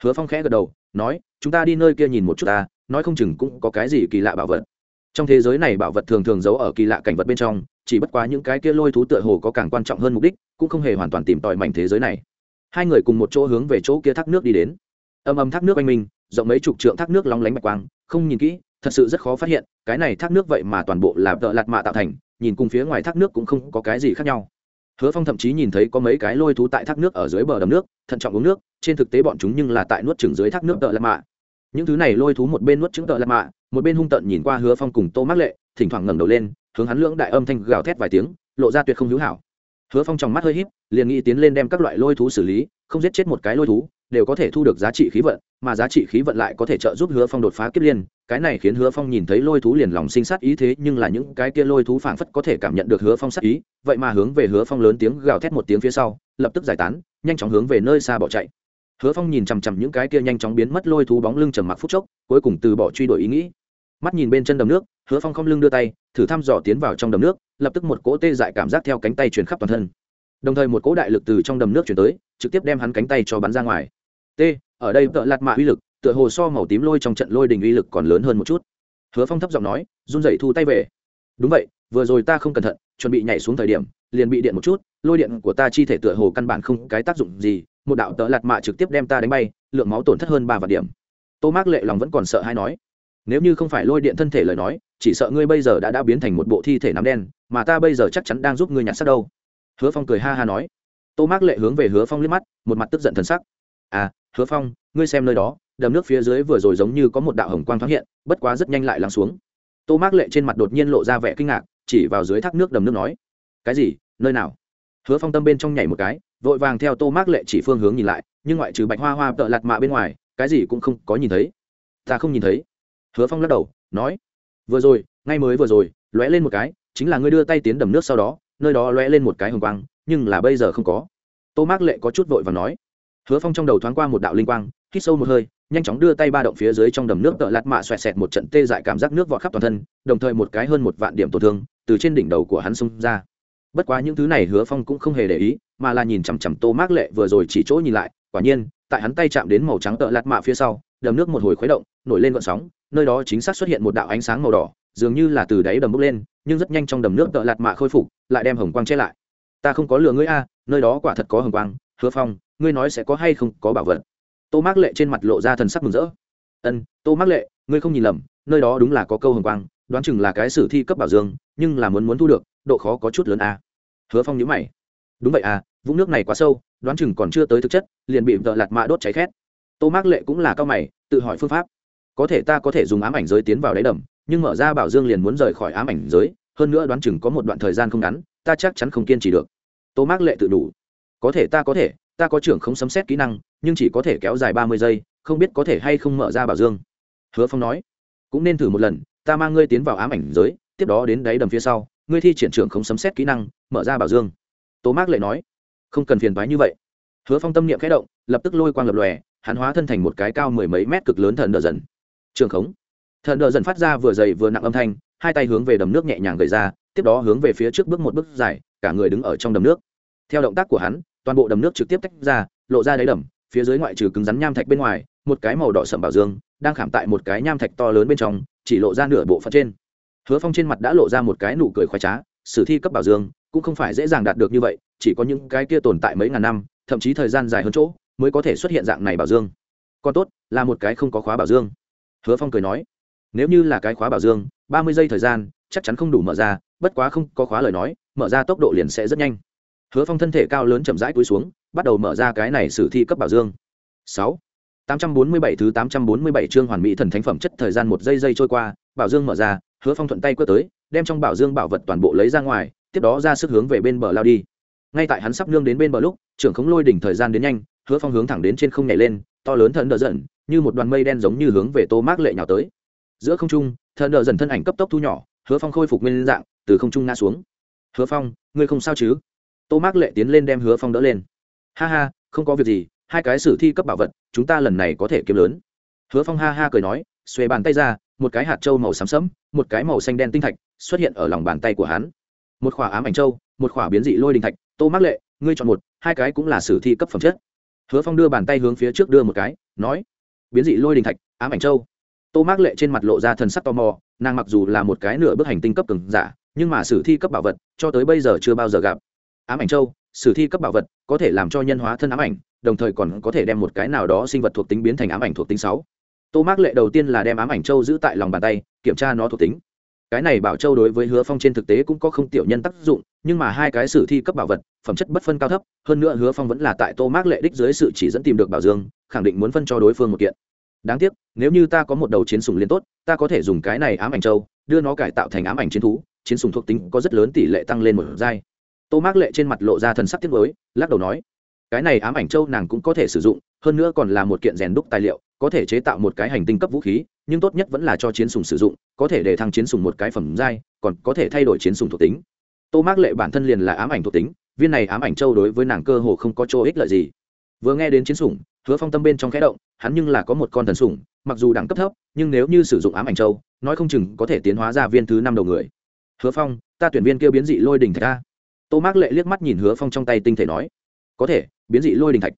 hứa phong khẽ gật đầu, nói, chúng ta đi nơi kia nhìn một chút ta, nói không chừng cũng có cái gì kỳ lạ bảo vật. Trong thế giới này bảo vật thường thường giấu ở kỳ lạ cảnh vật bên trong, chỉ bất quá những cái kia lôi thú tựa hồ có càng quan trọng hơn mục đích, cũng không hề hoàn toàn tìm tòi mảnh thế giới này. Hai người cùng một chỗ hướng về chỗ kia thác nước đi đến. Âm âm thác nước anh minh rộng mấy chục trượng thác nước lóng lánh bạch quang, không nhìn kỹ, thật sự rất khó phát hiện, cái này thác nước vậy mà toàn bộ là tợ lạt mạ tạo thành, nhìn cùng phía ngoài thác nước cũng không có cái gì khác nhau hứa phong thậm chí nhìn thấy có mấy cái lôi thú tại thác nước ở dưới bờ đầm nước, thận trọng uống nước, trên thực tế bọn chúng nhưng là tại nuốt trừng dưới thác nước tợ lạt mạ. Những thứ này lôi thú một bên nuốt trứng tợ lạt mạ, một bên hung tợn nhìn qua hứa phong cùng tô mắc lệ, thỉnh thoảng ngẩng đầu lên, hướng hắn lưỡng đại âm thanh gào thét vài tiếng, lộ ra tuyệt không hữu hảo. Hứa phong trong mắt hơi híp, liền nghĩ tiến lên đem các loại lôi thú xử lý, không giết chết một cái lôi thú, đều có thể thu được giá trị khí vận, mà giá trị khí vận lại có thể trợ giúp hứa phong đột phá kiếp liên cái này khiến hứa phong nhìn thấy lôi thú liền lòng sinh sát ý thế, nhưng là những cái kia lôi thú phảng phất có thể cảm nhận được hứa phong sát ý, vậy mà hướng về hứa phong lớn tiếng gào thét một tiếng phía sau, lập tức giải tán, nhanh chóng hướng về nơi xa bỏ chạy. Hứa phong nhìn chằm chằm những cái kia nhanh chóng biến mất lôi thú bóng lưng trầm mặc phút chốc, cuối cùng từ bỏ truy đuổi ý nghĩ. Mắt nhìn bên chân đầm nước, hứa phong không lưng đưa tay, thử thăm dò tiến vào trong đầm nước, lập tức một cỗ tê dại cảm giác theo cánh tay truyền khắp toàn thân. Đồng thời một cỗ đại lực từ trong đầm nước chuyển tới, trực tiếp đem hắn cánh tay cho bắn ra ngoài. T, ở đây tợ lạt mạ uy lực tựa hồ so màu tím lôi trong trận lôi đình uy lực còn lớn hơn một chút. Hứa phong thấp giọng nói, run dậy thu tay về. Đúng vậy, vừa rồi ta không cẩn thận, chuẩn bị nhảy xuống thời điểm, liền bị điện một chút, lôi điện của ta chi thể tựa hồ căn bản không cái tác dụng gì, một đạo tợ lạt mạ trực tiếp đem ta đánh bay, lượng máu tổn thất hơn ba vạn điểm. Tô mác lệ lòng vẫn còn sợ hay nói, nếu như không phải lôi điện thân thể lời nói, chỉ sợ ngươi bây giờ đã đã biến thành một bộ thi thể nắm đen, mà ta bây giờ chắc chắn đang giúp ngươi nhặt xác đâu. Hứa phong cười ha ha nói. Tô mác lệ hướng về hứa phong liếc mắt, một mặt tức giận thần sắc. À hứa phong, ngươi xem nơi đó đầm nước phía dưới vừa rồi giống như có một đạo hồng quang thoáng hiện, bất quá rất nhanh lại lắng xuống. Tô mác lệ trên mặt đột nhiên lộ ra vẻ kinh ngạc, chỉ vào dưới thác nước đầm nước nói, cái gì? Nơi nào? Hứa phong tâm bên trong nhảy một cái, vội vàng theo tô mác lệ chỉ phương hướng nhìn lại, nhưng ngoại trừ bạch hoa hoa tợ lạt mạ bên ngoài, cái gì cũng không có nhìn thấy. Ta không nhìn thấy. Hứa phong lắc đầu, nói, vừa rồi, ngay mới vừa rồi, lóe lên một cái, chính là ngươi đưa tay tiến đầm nước sau đó, nơi đó lóe lên một cái hồng quang, nhưng là bây giờ không có. Tô mác lệ có chút vội và nói. Hứa phong trong đầu thoáng qua một đạo linh quang hít sâu một hơi, nhanh chóng đưa tay ba động phía dưới trong đầm nước tợ lạt mạ xoẹt xẹt một trận tê dại cảm giác nước vọt khắp toàn thân, đồng thời một cái hơn một vạn điểm tổn thương từ trên đỉnh đầu của hắn xông ra. Bất quá những thứ này hứa phong cũng không hề để ý, mà là nhìn chằm chằm tô mác lệ vừa rồi chỉ chỗ nhìn lại, quả nhiên, tại hắn tay chạm đến màu trắng tợ lạt mạ phía sau, đầm nước một hồi khuấy động, nổi lên gọn sóng, nơi đó chính xác xuất hiện một đạo ánh sáng màu đỏ, dường như là từ đáy đầm bốc lên, nhưng rất nhanh trong đầm nước tợ lạt mạ khôi phục, lại đem hồng quang che lại. Ta không có lừa ngươi a, nơi đó quả thật có hồng quang, hứa phong, ngươi nói sẽ có hay không có bảo vật tô mác lệ trên mặt lộ ra thần sắc mừng rỡ. Ân, tô mác lệ, ngươi không nhìn lầm, nơi đó đúng là có câu hồng quang, đoán chừng là cái sử thi cấp bảo dương, nhưng là muốn muốn thu được, độ khó có chút lớn a. Hứa phong nhữ mày. Đúng vậy à vũng nước này quá sâu, đoán chừng còn chưa tới thực chất, liền bị vợ lạt mạ đốt cháy khét. Tô mác lệ cũng là cao mày, tự hỏi phương pháp. Có thể ta có thể dùng ám ảnh giới tiến vào đáy đầm, nhưng mở ra bảo dương liền muốn rời khỏi ám ảnh giới, hơn nữa đoán chừng có một đoạn thời gian không ngắn, ta chắc chắn không kiên trì được. Tô mác lệ tự đủ. Có thể ta có thể ta có trưởng không sấm xét kỹ năng, nhưng chỉ có thể kéo dài ba mươi giây, không biết có thể hay không mở ra bảo dương. Hứa phong nói. Cũng nên thử một lần, ta mang ngươi tiến vào ám ảnh giới, tiếp đó đến đáy đầm phía sau, ngươi thi triển trưởng không sấm xét kỹ năng, mở ra bảo dương. Tố mác lệ nói. Không cần phiền thoái như vậy. Hứa phong tâm niệm khẽ động, lập tức lôi quang lập lòe, hắn hóa thân thành một cái cao mười mấy mét cực lớn thần đờ dần. Trường khống. Thần đờ dần phát ra vừa dày vừa nặng âm thanh, hai tay hướng về đầm nước nhẹ nhàng gầy ra, tiếp đó hướng về phía trước bước một bước dài, cả người đứng ở trong đầm nước. Theo động tác của hắn toàn bộ đầm nước trực tiếp tách ra, lộ ra đáy đầm, phía dưới ngoại trừ cứng rắn nham thạch bên ngoài, một cái màu đỏ sậm bảo dương đang khảm tại một cái nham thạch to lớn bên trong, chỉ lộ ra nửa bộ phận trên. Hứa phong trên mặt đã lộ ra một cái nụ cười khoái trá, sử thi cấp bảo dương cũng không phải dễ dàng đạt được như vậy, chỉ có những cái kia tồn tại mấy ngàn năm, thậm chí thời gian dài hơn chỗ mới có thể xuất hiện dạng này bảo dương. Còn tốt, là một cái không có khóa bảo dương. Hứa phong cười nói, nếu như là cái khóa bảo dương, ba mươi giây thời gian, chắc chắn không đủ mở ra, bất quá không có khóa lời nói, mở ra tốc độ liền sẽ rất nhanh hứa phong thân thể cao lớn chậm rãi cúi xuống, bắt đầu mở ra cái này sử thi cấp bảo dương. Sáu. Tám trăm bốn mươi bảy thứ tám trăm bốn mươi bảy chương hoàn mỹ thần thánh phẩm chất thời gian một giây giây trôi qua, bảo dương mở ra, hứa phong thuận tay quất tới, đem trong bảo dương bảo vật toàn bộ lấy ra ngoài, tiếp đó ra sức hướng về bên bờ lao đi. Ngay tại hắn sắp nương đến bên bờ lúc, trưởng khống lôi đỉnh thời gian đến nhanh, hứa phong hướng thẳng đến trên không nhảy lên, to lớn thần đỡ dần như một đoàn mây đen giống như hướng về tô mác lệ nhào tới. Giữa không trung, thần đỡ dần thân ảnh cấp tốc thu nhỏ, hứa phong khôi phục nguyên dạng, từ không trung ngã xuống. Hứa phong, ngươi không sao chứ? Tô mác lệ tiến lên đem hứa phong đỡ lên. Ha ha, không có việc gì, hai cái sử thi cấp bảo vật, chúng ta lần này có thể kiếm lớn. Hứa phong ha ha cười nói, xuề bàn tay ra, một cái hạt trâu màu xám sẫm, một cái màu xanh đen tinh thạch xuất hiện ở lòng bàn tay của hắn. Một khỏa ám ảnh trâu một khỏa biến dị lôi đình thạch, tô mắc lệ, ngươi chọn một, hai cái cũng là sử thi cấp phẩm chất. Hứa phong đưa bàn tay hướng phía trước đưa một cái, nói, biến dị lôi đình thạch, ám ảnh châu. Tô Mắc lệ trên mặt lộ ra thần sắc tò mò, nàng mặc dù là một cái nửa bước hành tinh cấp cường giả, nhưng mà sử thi cấp bảo vật, cho tới bây giờ chưa bao giờ gặp ám ảnh châu, sử thi cấp bảo vật, có thể làm cho nhân hóa thân ám ảnh, đồng thời còn có thể đem một cái nào đó sinh vật thuộc tính biến thành ám ảnh thuộc tính sáu. Tô mác lệ đầu tiên là đem ám ảnh châu giữ tại lòng bàn tay, kiểm tra nó thuộc tính. Cái này bảo châu đối với hứa phong trên thực tế cũng có không tiểu nhân tác dụng, nhưng mà hai cái sử thi cấp bảo vật, phẩm chất bất phân cao thấp, hơn nữa hứa phong vẫn là tại tô mác lệ đích dưới sự chỉ dẫn tìm được bảo dương, khẳng định muốn phân cho đối phương một kiện. Đáng tiếc, nếu như ta có một đầu chiến sùng liên tốt, ta có thể dùng cái này ám ảnh châu, đưa nó cải tạo thành ám ảnh chiến thú, chiến sùng thuộc tính có rất lớn tỷ lệ tăng lên một giai tô mác lệ trên mặt lộ ra thần sắc tiết mới lắc đầu nói, cái này ám ảnh châu nàng cũng có thể sử dụng, hơn nữa còn là một kiện rèn đúc tài liệu, có thể chế tạo một cái hành tinh cấp vũ khí, nhưng tốt nhất vẫn là cho chiến sùng sử dụng, có thể để thăng chiến sùng một cái phẩm giai, còn có thể thay đổi chiến sùng thuộc tính. Tô mác lệ bản thân liền là ám ảnh thuộc tính, viên này ám ảnh châu đối với nàng cơ hồ không có chỗ ích lợi gì. Vừa nghe đến chiến sủng, hứa phong tâm bên trong khẽ động, hắn nhưng là có một con thần sủng, mặc dù đẳng cấp thấp, nhưng nếu như sử dụng ám ảnh châu, nói không chừng có thể tiến hóa ra viên thứ năm đầu người. Hứa phong, ta tuyển viên kêu biến dị lôi đình thạch ta tô mác lệ liếc mắt nhìn hứa phong trong tay tinh thể nói, có thể, biến dị lôi đình thạch.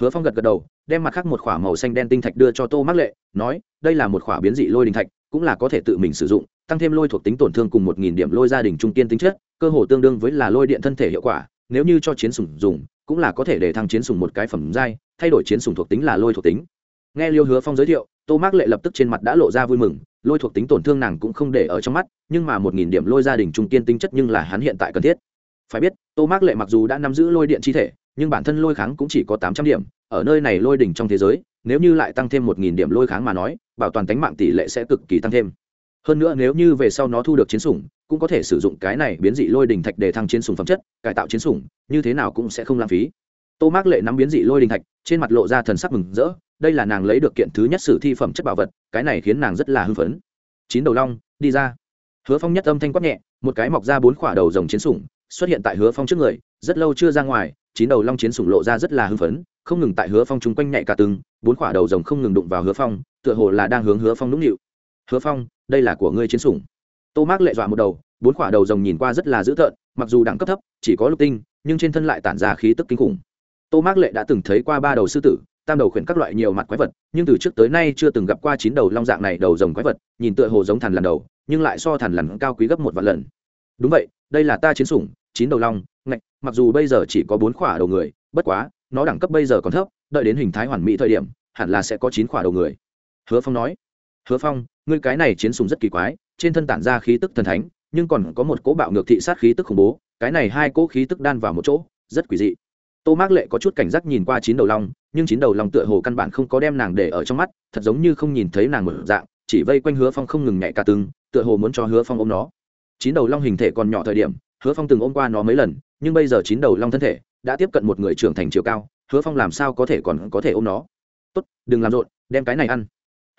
Hứa phong gật gật đầu, đem mặt khác một k h ỏ a màu xanh đen tinh thạch đưa cho tô mác lệ, nói, đây là một k h ỏ a biến dị lôi đình thạch, cũng là có thể tự mình sử dụng, tăng thêm lôi thuộc tính tổn thương cùng một nghìn điểm lôi gia đình trung tiên tính chất, cơ hồ tương đương với là lôi điện thân thể hiệu quả, nếu như cho chiến sủng dùng, cũng là có thể để thăng chiến sủng một cái phẩm giai, thay đổi chiến sủng thuộc tính là lôi thuộc tính. Nghe liêu hứa phong giới thiệu, tô mác lệ lập tức trên mặt đã lộ ra vui mừng, lôi thuộc tính tổn thương nàng cũng không để ở trong mắt, nhưng mà một nghìn điểm lôi gia đình trung tiên tính chất nhưng là hắn hiện tại cần thiết phải biết tô mác lệ mặc dù đã nắm giữ lôi điện chi thể, nhưng bản thân lôi kháng cũng chỉ có tám trăm điểm, ở nơi này lôi đỉnh trong thế giới, nếu như lại tăng thêm một nghìn điểm lôi kháng mà nói, bảo toàn tính mạng tỷ lệ sẽ cực kỳ tăng thêm. Hơn nữa nếu như về sau nó thu được chiến sủng, cũng có thể sử dụng cái này biến dị lôi đình thạch để thăng chiến sủng phẩm chất, cải tạo chiến sủng, như thế nào cũng sẽ không lãng phí. Tô mác lệ nắm biến dị lôi đình thạch, trên mặt lộ ra thần sắc mừng rỡ, đây là nàng lấy được kiện thứ nhất sử thi phẩm chất bảo vật, cái này khiến nàng rất là hưng phấn. Chín đầu long, đi ra. Hứa phong nhất âm thanh quát nhẹ, một cái mọc ra bốn khỏa đầu rồng chiến sủng xuất hiện tại hứa phong trước người, rất lâu chưa ra ngoài, chín đầu long chiến sủng lộ ra rất là hưng phấn, không ngừng tại hứa phong chung quanh nhạy cả từng, bốn quả đầu rồng không ngừng đụng vào hứa phong, tựa hồ là đang hướng hứa phong nũng nịu. Hứa phong, đây là của ngươi chiến sủng. Tô mác lệ dọa một đầu, bốn quả đầu rồng nhìn qua rất là dữ tợn, mặc dù đẳng cấp thấp, chỉ có lục tinh, nhưng trên thân lại tản ra khí tức kinh khủng. Tô mác lệ đã từng thấy qua ba đầu sư tử, tam đầu khuyển các loại nhiều mặt quái vật, nhưng từ trước tới nay chưa từng gặp qua chín đầu long dạng này đầu rồng quái vật, nhìn tựa hồ giống thằn lần đầu, nhưng lại so thằn lần cao quý gấp một vạn lần. Đúng vậy đây là ta chiến sủng, chín đầu long, ngạch, mặc dù bây giờ chỉ có bốn khỏa đầu người, bất quá, nó đẳng cấp bây giờ còn thấp, đợi đến hình thái hoàn mỹ thời điểm, hẳn là sẽ có chín khỏa đầu người. Hứa phong nói. Hứa phong, ngươi cái này chiến sùng rất kỳ quái, trên thân tản ra khí tức thần thánh, nhưng còn có một cỗ bạo ngược thị sát khí tức khủng bố, cái này hai cỗ khí tức đan vào một chỗ, rất quỷ dị. Tô mác lệ có chút cảnh giác nhìn qua chín đầu long, nhưng chín đầu long tựa hồ căn bản không có đem nàng để ở trong mắt, thật giống như không nhìn thấy nàng một dạng, chỉ vây quanh hứa phong không ngừng nhảy cả từng tựa hồ muốn cho hứa phong ôm nó chín đầu long hình thể còn nhỏ thời điểm, hứa phong từng ôm qua nó mấy lần, nhưng bây giờ chín đầu long thân thể đã tiếp cận một người trưởng thành chiều cao, hứa phong làm sao có thể còn có thể ôm nó? Tốt, đừng làm rộn, đem cái này ăn.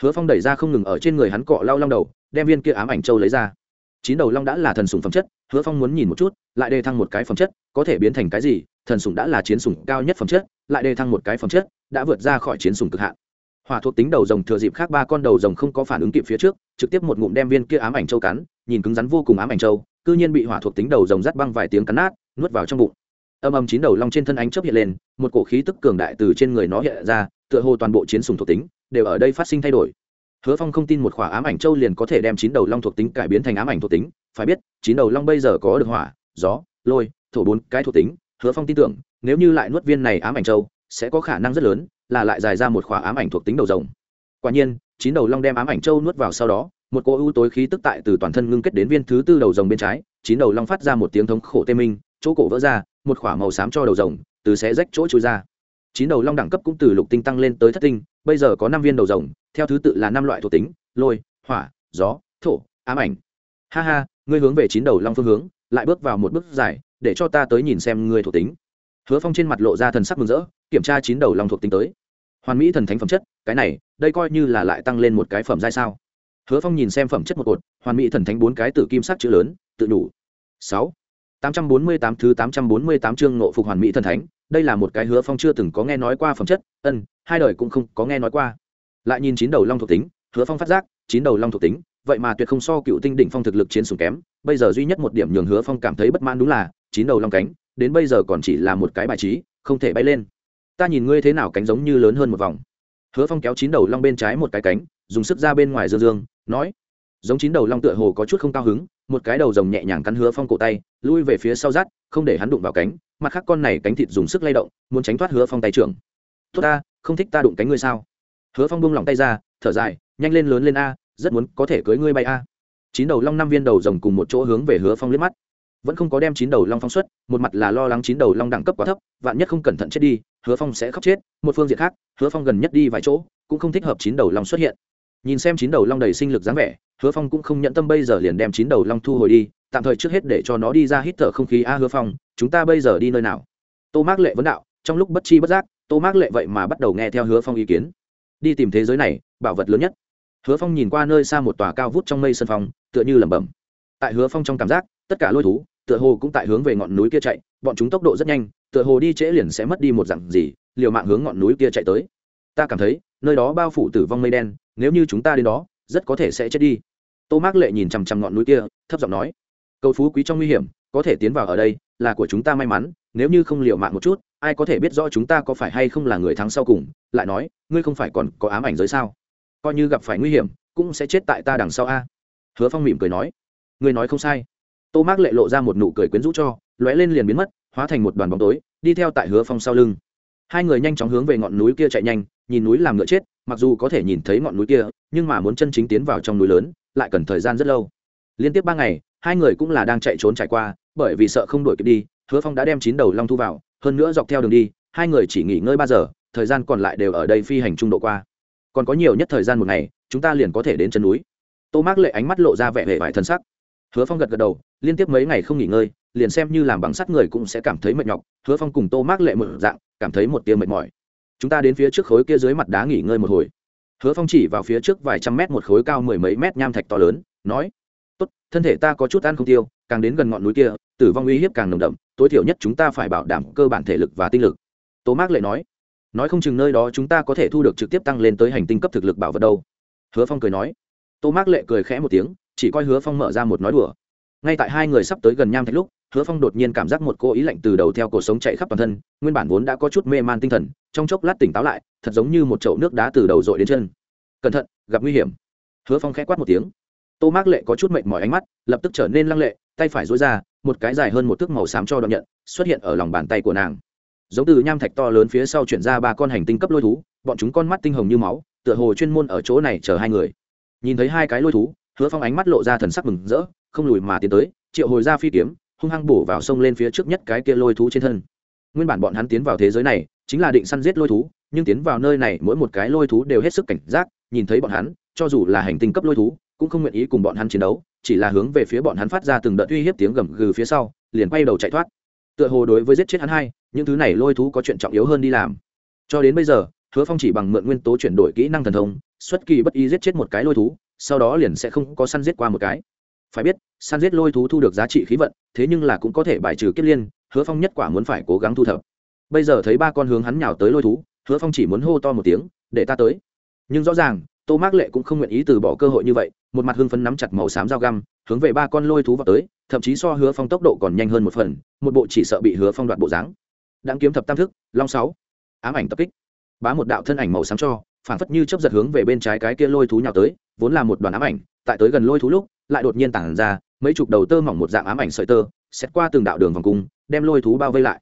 Hứa phong đẩy ra không ngừng ở trên người hắn cọ lau long đầu, đem viên kia ám ảnh châu lấy ra. Chín đầu long đã là thần sùng phẩm chất, hứa phong muốn nhìn một chút, lại đề thăng một cái phẩm chất, có thể biến thành cái gì? Thần sùng đã là chiến sùng cao nhất phẩm chất, lại đề thăng một cái phẩm chất, đã vượt ra khỏi chiến sùng cực hạn. Hỏa thuộc tính đầu rồng thừa dịp khác ba con đầu rồng không có phản ứng kịp phía trước, trực tiếp một ngụm đem viên kia ám ảnh châu cắn nhìn cứng rắn vô cùng ám ảnh châu, cư nhiên bị hỏa thuộc tính đầu rồng rắt băng vài tiếng cắn nát, nuốt vào trong bụng. Âm âm chín đầu long trên thân ánh chớp hiện lên, một cổ khí tức cường đại từ trên người nó hiện ra, tựa hồ toàn bộ chiến sùng thuộc tính đều ở đây phát sinh thay đổi. Hứa phong không tin một khỏa ám ảnh châu liền có thể đem chín đầu long thuộc tính cải biến thành ám ảnh thuộc tính, phải biết, chín đầu long bây giờ có được hỏa, gió, lôi, thổ bốn cái thuộc tính, hứa phong tin tưởng, nếu như lại nuốt viên này ám ảnh châu, sẽ có khả năng rất lớn, là lại dài ra một khỏa ám ảnh thuộc tính đầu rồng. Quả nhiên, chín đầu long đem ám ảnh châu nuốt vào sau đó một cô ưu tối khí tức tại từ toàn thân ngưng kết đến viên thứ tư đầu rồng bên trái, chín đầu long phát ra một tiếng thống khổ tê minh, chỗ cổ vỡ ra, một khỏa màu xám cho đầu rồng, từ xé rách chỗ trôi ra. Chín đầu long đẳng cấp cũng từ lục tinh tăng lên tới thất tinh, bây giờ có năm viên đầu rồng, theo thứ tự là năm loại thuộc tính, lôi, hỏa, gió, thổ, ám ảnh. Ha ha, ngươi hướng về chín đầu long phương hướng, lại bước vào một bước dài, để cho ta tới nhìn xem ngươi thuộc tính. Hứa phong trên mặt lộ ra thần sắc mừng rỡ, kiểm tra chín đầu long thuộc tính tới. Hoàn mỹ thần thánh phẩm chất, cái này, đây coi như là lại tăng lên một cái phẩm giai sao? Hứa phong nhìn xem phẩm chất một cột, hoàn mỹ thần thánh bốn cái tự kim sắc chữ lớn, tự đủ. Sáu. Tám trăm bốn mươi tám thứ tám trăm bốn mươi tám chương nộ phục hoàn mỹ thần thánh, đây là một cái hứa phong chưa từng có nghe nói qua phẩm chất, ân, hai đời cũng không có nghe nói qua. Lại nhìn chín đầu long thuộc tính, hứa phong phát giác, chín đầu long thuộc tính, vậy mà tuyệt không so cựu tinh đỉnh phong thực lực chiến sùng kém, bây giờ duy nhất một điểm nhường hứa phong cảm thấy bất mãn đúng là, chín đầu long cánh, đến bây giờ còn chỉ là một cái bài trí, không thể bay lên. Ta nhìn ngươi thế nào cánh giống như lớn hơn một vòng. Hứa phong kéo chín đầu long bên trái một cái cánh dùng sức ra bên ngoài dương dương, nói, giống chín đầu long tựa hồ có chút không cao hứng, một cái đầu rồng nhẹ nhàng cắn hứa phong cổ tay, lui về phía sau rát, không để hắn đụng vào cánh, mặt khác con này cánh thịt dùng sức lay động, muốn tránh thoát hứa phong tay trưởng. Tốt ta, không thích ta đụng cánh ngươi sao? Hứa phong bông lỏng tay ra, thở dài, nhanh lên lớn lên a, rất muốn có thể cưới ngươi bay a. Chín đầu long năm viên đầu rồng cùng một chỗ hướng về hứa phong liếc mắt. Vẫn không có đem chín đầu long phong xuất, một mặt là lo lắng chín đầu long đẳng cấp quá thấp, vạn nhất không cẩn thận chết đi, hứa phong sẽ khóc chết, một phương diện khác, hứa phong gần nhất đi vài chỗ, cũng không thích hợp chín đầu long xuất hiện nhìn xem chín đầu long đầy sinh lực dáng vẻ, hứa phong cũng không nhận tâm bây giờ liền đem chín đầu long thu hồi đi, tạm thời trước hết để cho nó đi ra hít thở không khí. A hứa phong, chúng ta bây giờ đi nơi nào? Tô mác lệ vấn đạo, trong lúc bất chi bất giác, tô mác lệ vậy mà bắt đầu nghe theo hứa phong ý kiến. Đi tìm thế giới này, bảo vật lớn nhất. Hứa phong nhìn qua nơi xa một tòa cao vút trong mây sân phong, tựa như lẩm bẩm. Tại hứa phong trong cảm giác, tất cả lôi thú, tựa hồ cũng tại hướng về ngọn núi kia chạy, bọn chúng tốc độ rất nhanh, tựa hồ đi trễ liền sẽ mất đi một dặn gì, liều mạng hướng ngọn núi kia chạy tới. Ta cảm thấy nơi đó bao phủ tử vong mây đen, nếu như chúng ta đến đó, rất có thể sẽ chết đi. Tô mác lệ nhìn chằm chằm ngọn núi kia, thấp giọng nói, cầu phú quý trong nguy hiểm, có thể tiến vào ở đây là của chúng ta may mắn, nếu như không liều mạng một chút, ai có thể biết rõ chúng ta có phải hay không là người thắng sau cùng, lại nói, ngươi không phải còn có ám ảnh giới sao? Coi như gặp phải nguy hiểm, cũng sẽ chết tại ta đằng sau a. Hứa phong mỉm cười nói, ngươi nói không sai. Tô mác lệ lộ ra một nụ cười quyến rũ cho, lóe lên liền biến mất, hóa thành một đoàn bóng tối, đi theo tại hứa phong sau lưng. Hai người nhanh chóng hướng về ngọn núi kia chạy nhanh nhìn núi làm ngựa chết, mặc dù có thể nhìn thấy ngọn núi kia, nhưng mà muốn chân chính tiến vào trong núi lớn, lại cần thời gian rất lâu. Liên tiếp ba ngày, hai người cũng là đang chạy trốn trải qua, bởi vì sợ không đuổi kịp đi, hứa phong đã đem chín đầu long thu vào, hơn nữa dọc theo đường đi, hai người chỉ nghỉ ngơi ba giờ, thời gian còn lại đều ở đây phi hành trung độ qua. Còn có nhiều nhất thời gian một ngày, chúng ta liền có thể đến chân núi. Tô mác lệ ánh mắt lộ ra vẻ vẻ vải thân sắc. Hứa phong gật gật đầu, liên tiếp mấy ngày không nghỉ ngơi, liền xem như làm bằng sắt người cũng sẽ cảm thấy mệt nhọc. Hứa phong cùng tô mác lệ một dạng, cảm thấy một tia mệt mỏi chúng ta đến phía trước khối kia dưới mặt đá nghỉ ngơi một hồi. Hứa phong chỉ vào phía trước vài trăm mét một khối cao mười mấy mét nham thạch to lớn, nói, tốt, thân thể ta có chút ăn không tiêu, càng đến gần ngọn núi kia, tử vong uy hiếp càng nồng đậm, tối thiểu nhất chúng ta phải bảo đảm cơ bản thể lực và tinh lực. Tô mác lệ nói nói không chừng nơi đó chúng ta có thể thu được trực tiếp tăng lên tới hành tinh cấp thực lực bảo vật đâu. Hứa phong cười nói. Tô mác lệ cười khẽ một tiếng, chỉ coi hứa phong mở ra một nói đùa. Ngay tại hai người sắp tới gần nham thạch lúc hứa phong đột nhiên cảm giác một cô ý lạnh từ đầu theo cuộc sống chạy khắp toàn thân, nguyên bản vốn đã có chút mê man tinh thần, trong chốc lát tỉnh táo lại, thật giống như một chậu nước đá từ đầu dội đến chân. Cẩn thận, gặp nguy hiểm. Hứa phong khẽ quát một tiếng. Tô mác lệ có chút mệt mỏi ánh mắt, lập tức trở nên lăng lệ, tay phải dối ra, một cái dài hơn một thước màu xám cho đoạn nhận, xuất hiện ở lòng bàn tay của nàng. Giống từ nham thạch to lớn phía sau chuyển ra ba con hành tinh cấp lôi thú, bọn chúng con mắt tinh hồng như máu, tựa hồ chuyên môn ở chỗ này chờ hai người. Nhìn thấy hai cái lôi thú, hứa phong ánh mắt lộ ra thần sắc mừng rỡ, không lùi mà tiến tới, triệu hồi ra phi kiếm hung hăng bổ vào sông lên phía trước nhất cái kia lôi thú trên thân. Nguyên bản bọn hắn tiến vào thế giới này, chính là định săn giết lôi thú, nhưng tiến vào nơi này mỗi một cái lôi thú đều hết sức cảnh giác, nhìn thấy bọn hắn, cho dù là hành tinh cấp lôi thú, cũng không nguyện ý cùng bọn hắn chiến đấu, chỉ là hướng về phía bọn hắn phát ra từng đợt uy hiếp tiếng gầm gừ phía sau, liền quay đầu chạy thoát. Tựa hồ đối với giết chết hắn hai, những thứ này lôi thú có chuyện trọng yếu hơn đi làm. Cho đến bây giờ, hứa phong chỉ bằng mượn nguyên tố chuyển đổi kỹ năng thần thông, xuất kỳ bất ý giết chết một cái lôi thú, sau đó liền sẽ không có săn giết qua một cái phải biết, San giết lôi thú thu được giá trị khí vận, thế nhưng là cũng có thể bài trừ kết liên, hứa phong nhất quả muốn phải cố gắng thu thập. Bây giờ thấy ba con hướng hắn nhào tới lôi thú, hứa phong chỉ muốn hô to một tiếng, để ta tới. Nhưng rõ ràng, tô mác lệ cũng không nguyện ý từ bỏ cơ hội như vậy, một mặt hưng phấn nắm chặt màu xám dao găm, hướng về ba con lôi thú vào tới, thậm chí so hứa phong tốc độ còn nhanh hơn một phần, một bộ chỉ sợ bị hứa phong đoạt bộ dáng. Đáng kiếm thập tam thức, long sáu. Ám ảnh tập kích. Bá một đạo thân ảnh màu xám cho phản phất như chấp giật hướng về bên trái cái kia lôi thú nhào tới, vốn là một đoàn ám ảnh, tại tới gần lôi thú lúc lại đột nhiên tản ra, mấy chục đầu tơ mỏng một dạng ám ảnh sợi tơ xét qua từng đạo đường vòng cung, đem lôi thú bao vây lại.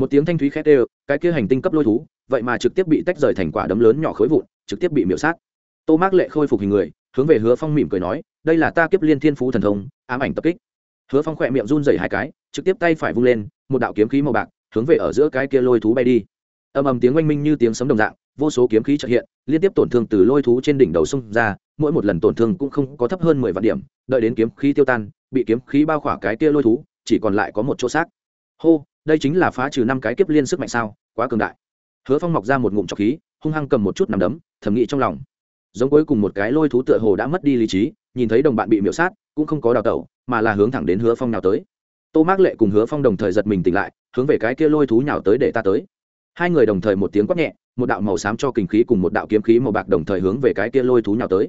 Một tiếng thanh thúy khét ê cái kia hành tinh cấp lôi thú, vậy mà trực tiếp bị tách rời thành quả đấm lớn nhỏ khối vụn, trực tiếp bị miễu sát. Tô mác lệ khôi phục hình người, hướng về hứa phong mỉm cười nói, đây là ta kiếp liên thiên phú thần thông, ám ảnh tập kích. Hứa phong khỏe miệng run dày hai cái, trực tiếp tay phải vung lên, một đạo kiếm khí màu bạc, hướng về ở giữa cái kia lôi thú bay đi. Ầm ầm tiếng oanh minh như tiếng sấm đồng dạng, vô số kiếm khí trợ hiện, liên tiếp tổn thương từ lôi thú trên đỉnh đầu sông ra mỗi một lần tổn thương cũng không có thấp hơn mười vạn điểm, đợi đến kiếm khí tiêu tan, bị kiếm khí bao khỏa cái kia lôi thú, chỉ còn lại có một chỗ xác. Hô, đây chính là phá trừ năm cái kiếp liên sức mạnh sao, quá cường đại. Hứa phong mọc ra một ngụm trọc khí, hung hăng cầm một chút nằm đấm, thầm nghĩ trong lòng. Giống cuối cùng một cái lôi thú tựa hồ đã mất đi lý trí, nhìn thấy đồng bạn bị miễu sát, cũng không có đào tẩu, mà là hướng thẳng đến hứa phong nào tới. Tô mác lệ cùng hứa phong đồng thời giật mình tỉnh lại, hướng về cái kia lôi thú nhào tới để ta tới. Hai người đồng thời một tiếng quát nhẹ, một đạo màu xám cho kinh khí cùng một đạo kiếm khí màu bạc đồng thời hướng về cái kia lôi thú nhào tới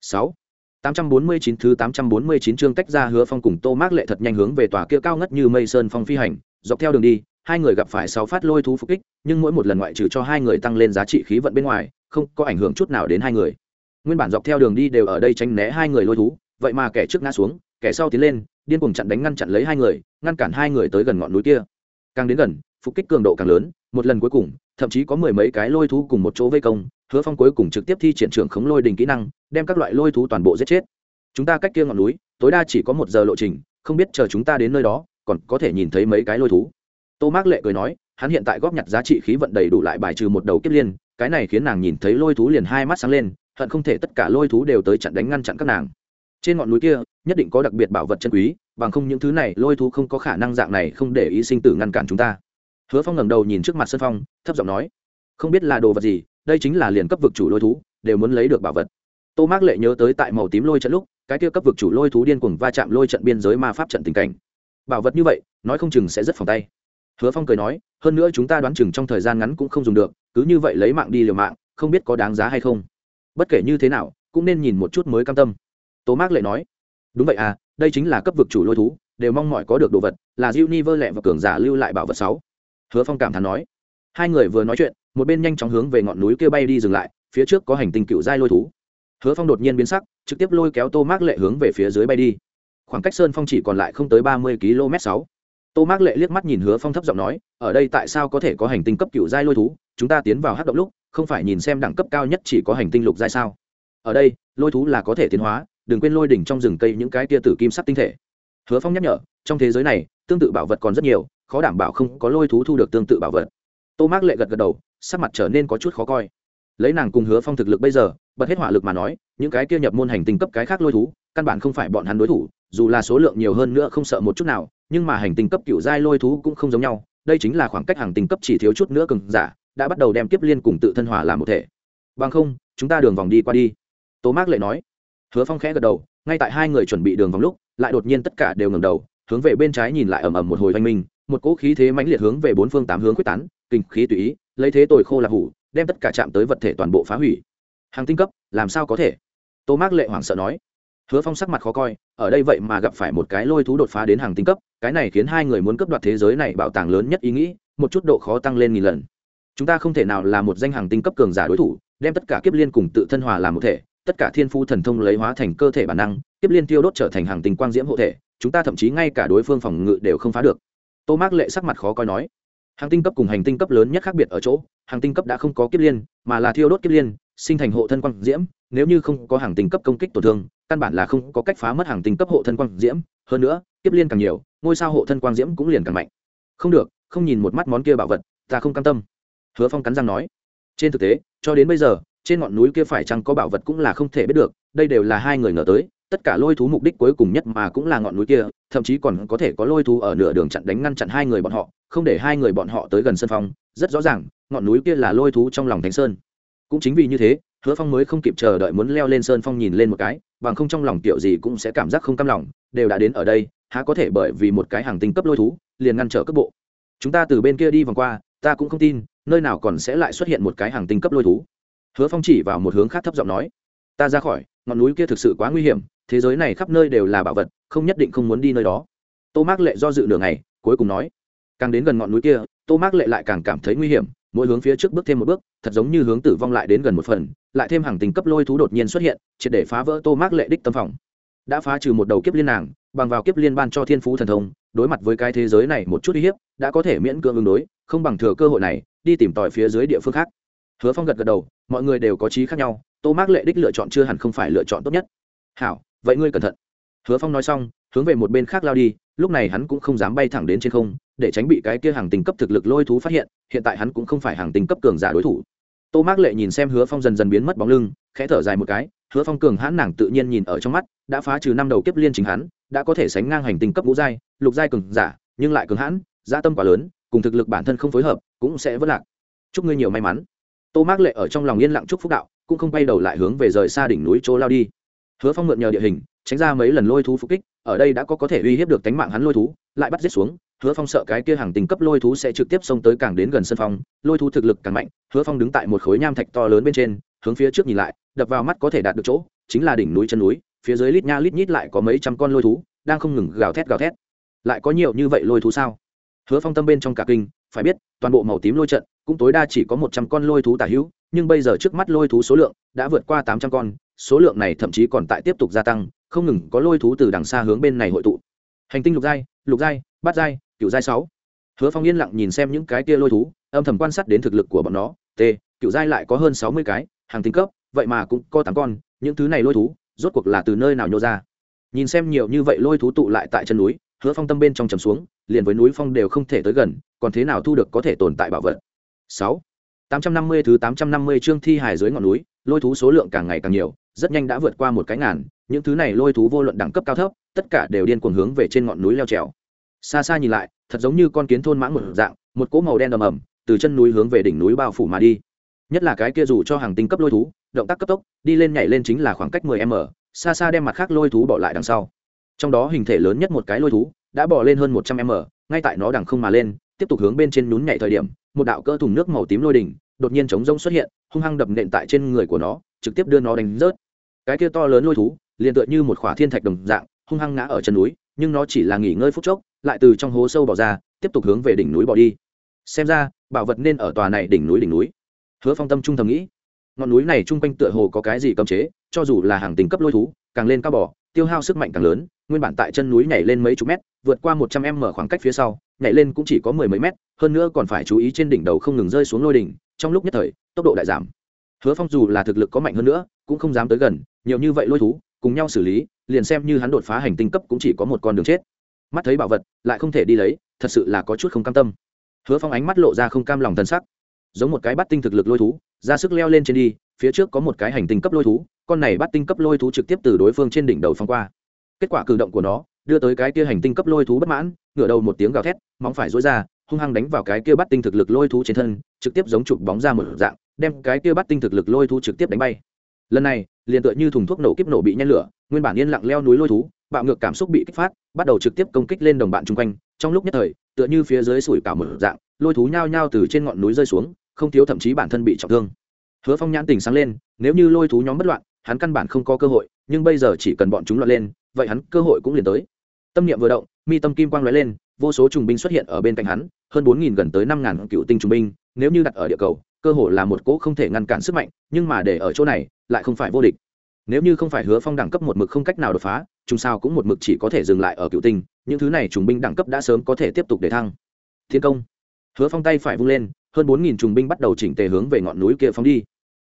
sáu. Tám trăm bốn mươi chín thứ tám trăm bốn mươi chín chương tách ra hứa phong cùng tô mạc lệ thật nhanh hướng về tòa kia cao ngất như mây sơn phong phi hành, dọc theo đường đi, hai người gặp phải sáu phát lôi thú phục kích, nhưng mỗi một lần ngoại trừ cho hai người tăng lên giá trị khí vận bên ngoài, không có ảnh hưởng chút nào đến hai người. Nguyên bản dọc theo đường đi đều ở đây tránh né hai người lôi thú, vậy mà kẻ trước ngã xuống, kẻ sau tiến lên, điên cuồng chặn đánh ngăn chặn lấy hai người, ngăn cản hai người tới gần ngọn núi kia. Càng đến gần, phục kích cường độ càng lớn một lần cuối cùng, thậm chí có mười mấy cái lôi thú cùng một chỗ vây công, hứa phong cuối cùng trực tiếp thi triển trưởng khống lôi đình kỹ năng, đem các loại lôi thú toàn bộ giết chết. Chúng ta cách kia ngọn núi, tối đa chỉ có một giờ lộ trình, không biết chờ chúng ta đến nơi đó, còn có thể nhìn thấy mấy cái lôi thú. Tô mác lệ cười nói, hắn hiện tại góp nhặt giá trị khí vận đầy đủ lại bài trừ một đầu kiếp liên, cái này khiến nàng nhìn thấy lôi thú liền hai mắt sáng lên, hận không thể tất cả lôi thú đều tới chặn đánh ngăn chặn các nàng. Trên ngọn núi kia, nhất định có đặc biệt bảo vật chân quý, bằng không những thứ này lôi thú không có khả năng dạng này không để ý sinh tử ngăn cản chúng ta hứa phong ngẩng đầu nhìn trước mặt sân phong, thấp giọng nói, không biết là đồ vật gì, đây chính là liền cấp vực chủ lôi thú, đều muốn lấy được bảo vật. Tô mác lệ nhớ tới tại màu tím lôi trận lúc, cái kia cấp vực chủ lôi thú điên cuồng va chạm lôi trận biên giới ma pháp trận tình cảnh. Bảo vật như vậy, nói không chừng sẽ rất phòng tay. Hứa phong cười nói, hơn nữa chúng ta đoán chừng trong thời gian ngắn cũng không dùng được, cứ như vậy lấy mạng đi liều mạng, không biết có đáng giá hay không. Bất kể như thế nào, cũng nên nhìn một chút mới cam tâm. Tố mác lệ nói, đúng vậy à đây chính là cấp vực chủ lôi thú, đều mong mọi có được đồ vật, là diêu ni vơ lẹ và cường giả lưu lại bảo vật sáu hứa phong cảm thán nói. Hai người vừa nói chuyện, một bên nhanh chóng hướng về ngọn núi kia bay đi dừng lại, phía trước có hành tinh cựu giai lôi thú. Hứa phong đột nhiên biến sắc, trực tiếp lôi kéo tô mác lệ hướng về phía dưới bay đi. Khoảng cách sơn phong chỉ còn lại không tới ba mươi km sáu. Tô mác lệ liếc mắt nhìn hứa phong thấp giọng nói, ở đây tại sao có thể có hành tinh cấp cựu giai lôi thú? Chúng ta tiến vào hát động lúc, không phải nhìn xem đẳng cấp cao nhất chỉ có hành tinh lục giai sao? Ở đây, lôi thú là có thể tiến hóa, đừng quên lôi đỉnh trong rừng cây những cái tia tử kim sắc tinh thể. Hứa phong nhắc nhở, trong thế giới này, tương tự bảo vật còn rất nhiều khó đảm bảo không có lôi thú thu được tương tự bảo vật. Tô mác lệ gật gật đầu, sắc mặt trở nên có chút khó coi. Lấy nàng cùng hứa phong thực lực bây giờ, bật hết hỏa lực mà nói, những cái kia nhập môn hành tinh cấp cái khác lôi thú, căn bản không phải bọn hắn đối thủ, dù là số lượng nhiều hơn nữa không sợ một chút nào, nhưng mà hành tinh cấp cựu giai lôi thú cũng không giống nhau, đây chính là khoảng cách hàng tinh cấp chỉ thiếu chút nữa cường giả, đã bắt đầu đem tiếp liên cùng tự thân hòa làm một thể. Bằng không, chúng ta đường vòng đi qua đi. Tố mác lệ nói. Hứa phong khẽ gật đầu, ngay tại hai người chuẩn bị đường vòng lúc, lại đột nhiên tất cả đều ngầm đầu, hướng về bên trái nhìn lại ầm ầm một hồi oanh minh một cỗ khí thế mãnh liệt hướng về bốn phương tám hướng quyết tán, kinh khí tùy ý, lấy thế tồi khô là hủ, đem tất cả chạm tới vật thể toàn bộ phá hủy. Hàng tinh cấp, làm sao có thể? Tô mác lệ hoảng sợ nói. Hứa phong sắc mặt khó coi, ở đây vậy mà gặp phải một cái lôi thú đột phá đến hàng tinh cấp, cái này khiến hai người muốn cấp đoạt thế giới này bảo tàng lớn nhất ý nghĩ, một chút độ khó tăng lên nghìn lần. Chúng ta không thể nào là một danh hàng tinh cấp cường giả đối thủ, đem tất cả kiếp liên cùng tự thân hòa làm một thể, tất cả thiên phu thần thông lấy hóa thành cơ thể bản năng, kiếp liên tiêu đốt trở thành hàng tinh quang diễm hộ thể, chúng ta thậm chí ngay cả đối phương phòng ngự đều không phá được tô mác lệ sắc mặt khó coi nói, hàng tinh cấp cùng hành tinh cấp lớn nhất khác biệt ở chỗ, hàng tinh cấp đã không có kiếp liên, mà là thiêu đốt kiếp liên, sinh thành hộ thân quang diễm, nếu như không có hàng tinh cấp công kích tổn thương, căn bản là không có cách phá mất hàng tinh cấp hộ thân quang diễm. Hơn nữa, kiếp liên càng nhiều, ngôi sao hộ thân quang diễm cũng liền càng mạnh. Không được, không nhìn một mắt món kia bảo vật, ta không cam tâm. Hứa phong cắn răng nói, trên thực tế, cho đến bây giờ, trên ngọn núi kia phải chăng có bảo vật cũng là không thể biết được, đây đều là hai người ngờ tới tất cả lôi thú mục đích cuối cùng nhất mà cũng là ngọn núi kia, thậm chí còn có thể có lôi thú ở nửa đường chặn đánh ngăn chặn hai người bọn họ, không để hai người bọn họ tới gần sân phong. Rất rõ ràng, ngọn núi kia là lôi thú trong lòng thánh sơn. Cũng chính vì như thế, hứa phong mới không kịp chờ đợi muốn leo lên sơn phong nhìn lên một cái, bằng không trong lòng tiểu gì cũng sẽ cảm giác không cam lòng, đều đã đến ở đây, há có thể bởi vì một cái hàng tinh cấp lôi thú, liền ngăn trở cấp bộ. Chúng ta từ bên kia đi vòng qua, ta cũng không tin, nơi nào còn sẽ lại xuất hiện một cái hàng tinh cấp lôi thú. Hứa phong chỉ vào một hướng khác thấp giọng nói, ta ra khỏi ngọn núi kia thực sự quá nguy hiểm, thế giới này khắp nơi đều là bảo vật, không nhất định không muốn đi nơi đó. Tô mác lệ do dự nửa ngày, cuối cùng nói, càng đến gần ngọn núi kia, tô mác lệ lại càng cảm thấy nguy hiểm, mỗi hướng phía trước bước thêm một bước, thật giống như hướng tử vong lại đến gần một phần, lại thêm hàng tình cấp lôi thú đột nhiên xuất hiện, triệt để phá vỡ tô mác lệ đích tâm phòng. Đã phá trừ một đầu kiếp liên nàng, bằng vào kiếp liên ban cho thiên phú thần thông, đối mặt với cái thế giới này một chút uy hiếp, đã có thể miễn cưỡng ứng đối, không bằng thừa cơ hội này, đi tìm tòi phía dưới địa phương khác hứa phong gật gật đầu, mọi người đều có trí khác nhau, tô mác lệ đích lựa chọn chưa hẳn không phải lựa chọn tốt nhất. Hảo, vậy ngươi cẩn thận. Hứa phong nói xong, hướng về một bên khác lao đi, lúc này hắn cũng không dám bay thẳng đến trên không, để tránh bị cái kia hàng tình cấp thực lực lôi thú phát hiện hiện tại hắn cũng không phải hàng tình cấp cường giả đối thủ. Tô mác lệ nhìn xem hứa phong dần dần biến mất bóng lưng, khẽ thở dài một cái, hứa phong cường hãn nàng tự nhiên nhìn ở trong mắt, đã phá trừ năm đầu kiếp liên chính hắn, đã có thể sánh ngang hành tinh cấp ngũ giai, lục giai cường giả, nhưng lại cường hãn gia tâm quá lớn, cùng thực lực bản thân không phối hợp, cũng sẽ vất lạc. Chúc ngươi nhiều may mắn tô mác lệ ở trong lòng yên lặng chúc phúc đạo, cũng không quay đầu lại hướng về rời xa đỉnh núi chỗ lao đi. Hứa phong mượn nhờ địa hình, tránh ra mấy lần lôi thú phục kích, ở đây đã có có thể uy hiếp được tánh mạng hắn lôi thú, lại bắt giết xuống. Hứa phong sợ cái kia hàng tình cấp lôi thú sẽ trực tiếp xông tới càng đến gần sân phong, lôi thú thực lực càng mạnh, hứa phong đứng tại một khối nham thạch to lớn bên trên, hướng phía trước nhìn lại, đập vào mắt có thể đạt được chỗ, chính là đỉnh núi chân núi, phía dưới lít nha lít nhít lại có mấy trăm con lôi thú, đang không ngừng gào thét gào thét. Lại có nhiều như vậy lôi thú sao? Hứa phong tâm bên trong cả kinh, phải biết, toàn bộ màu tím lôi trận cũng tối đa chỉ có một trăm con lôi thú tả hữu, nhưng bây giờ trước mắt lôi thú số lượng đã vượt qua tám trăm con, số lượng này thậm chí còn tại tiếp tục gia tăng, không ngừng có lôi thú từ đằng xa hướng bên này hội tụ. Hành tinh lục giai lục giai, bát giai cựu giai sáu. Hứa phong yên lặng nhìn xem những cái kia lôi thú, âm thầm quan sát đến thực lực của bọn nó. T cựu giai lại có hơn sáu mươi cái, hàng tinh cấp, vậy mà cũng có tám con, những thứ này lôi thú, rốt cuộc là từ nơi nào nhô ra? Nhìn xem nhiều như vậy lôi thú tụ lại tại chân núi, hứa phong tâm bên trong trầm xuống, liền với núi phong đều không thể tới gần, còn thế nào thu được có thể tồn tại bảo vật? Sáu. Tám trăm năm mươi thứ tám trăm năm mươi chương thi hài dưới ngọn núi, lôi thú số lượng càng ngày càng nhiều, rất nhanh đã vượt qua một cái ngàn, những thứ này lôi thú vô luận đẳng cấp cao thấp, tất cả đều điên cuồng hướng về trên ngọn núi leo trèo. Xa xa nhìn lại, thật giống như con kiến thôn mãng một dạng, một cỗ màu đen ầm ầm, từ chân núi hướng về đỉnh núi bao phủ mà đi. Nhất là cái kia dù cho hàng tinh cấp lôi thú, động tác cấp tốc, đi lên nhảy lên chính là khoảng cách 10 m, xa xa đem mặt khác lôi thú bỏ lại đằng sau. Trong đó hình thể lớn nhất một cái lôi thú, đã bỏ lên hơn 100 m, ngay tại nó đằng không mà lên tiếp tục hướng bên trên nhún nhảy thời điểm, một đạo cỡ thùng nước màu tím lôi đỉnh đột nhiên chống rông xuất hiện, hung hăng đập nện tại trên người của nó, trực tiếp đưa nó đánh rớt. Cái kia to lớn lôi thú, liền tựa như một khỏa thiên thạch đồng dạng, hung hăng ngã ở chân núi, nhưng nó chỉ là nghỉ ngơi phút chốc, lại từ trong hố sâu bỏ ra, tiếp tục hướng về đỉnh núi bỏ đi. Xem ra, bảo vật nên ở tòa này đỉnh núi đỉnh núi. Hứa phong tâm trung thầm nghĩ. Ngọn núi này chung quanh tựa hồ có cái gì cấm chế, cho dù là hàng tình cấp lôi thú, càng lên cao bỏ tiêu hao sức mạnh càng lớn, nguyên bản tại chân núi nhảy lên mấy chục mét, vượt qua một trăm m khoảng cách phía sau nhảy lên cũng chỉ có mười mấy mét, hơn nữa còn phải chú ý trên đỉnh đầu không ngừng rơi xuống lôi đỉnh, trong lúc nhất thời, tốc độ đại giảm. Hứa phong dù là thực lực có mạnh hơn nữa, cũng không dám tới gần, nhiều như vậy lôi thú, cùng nhau xử lý, liền xem như hắn đột phá hành tinh cấp cũng chỉ có một con đường chết. Mắt thấy bảo vật, lại không thể đi lấy, thật sự là có chút không cam tâm. Hứa phong ánh mắt lộ ra không cam lòng thân sắc. Giống một cái bắt tinh thực lực lôi thú, ra sức leo lên trên đi, phía trước có một cái hành tinh cấp lôi thú, con này bắt tinh cấp lôi thú trực tiếp từ đối phương trên đỉnh đầu phong qua. Kết quả cử động của nó, đưa tới cái kia hành tinh cấp lôi thú bất mãn ngửa đầu một tiếng gào thét, móng phải dối ra, hung hăng đánh vào cái kia bắt tinh thực lực lôi thú trên thân, trực tiếp giống chụp bóng ra một dạng, đem cái kia bắt tinh thực lực lôi thú trực tiếp đánh bay. Lần này, liền tựa như thùng thuốc nổ kiếp nổ bị nhen lửa, nguyên bản yên lặng leo núi lôi thú, bạo ngược cảm xúc bị kích phát, bắt đầu trực tiếp công kích lên đồng bạn chung quanh, trong lúc nhất thời, tựa như phía dưới sủi cả một dạng, lôi thú nhao nhao từ trên ngọn núi rơi xuống, không thiếu thậm chí bản thân bị trọng thương. Hứa phong nhãn tình sáng lên, nếu như lôi thú nhóm bất loạn, hắn căn bản không có cơ hội, nhưng bây giờ chỉ cần bọn chúng loạn lên, vậy hắn cơ hội cũng liền tới. Tâm niệm vừa động mi tâm kim quang lóe lên, vô số trùng binh xuất hiện ở bên cạnh hắn, hơn bốn nghìn gần tới năm ngàn cựu tinh trùng binh, nếu như đặt ở địa cầu, cơ hội là một cỗ không thể ngăn cản sức mạnh, nhưng mà để ở chỗ này, lại không phải vô địch. Nếu như không phải hứa phong đẳng cấp một mực không cách nào đột phá chúng sao cũng một mực chỉ có thể dừng lại ở cựu tinh, những thứ này trùng binh đẳng cấp đã sớm có thể tiếp tục để thăng. Thiên công. Hứa phong tay phải vung lên, hơn bốn nghìn trùng binh bắt đầu chỉnh tề hướng về ngọn núi kia phóng đi.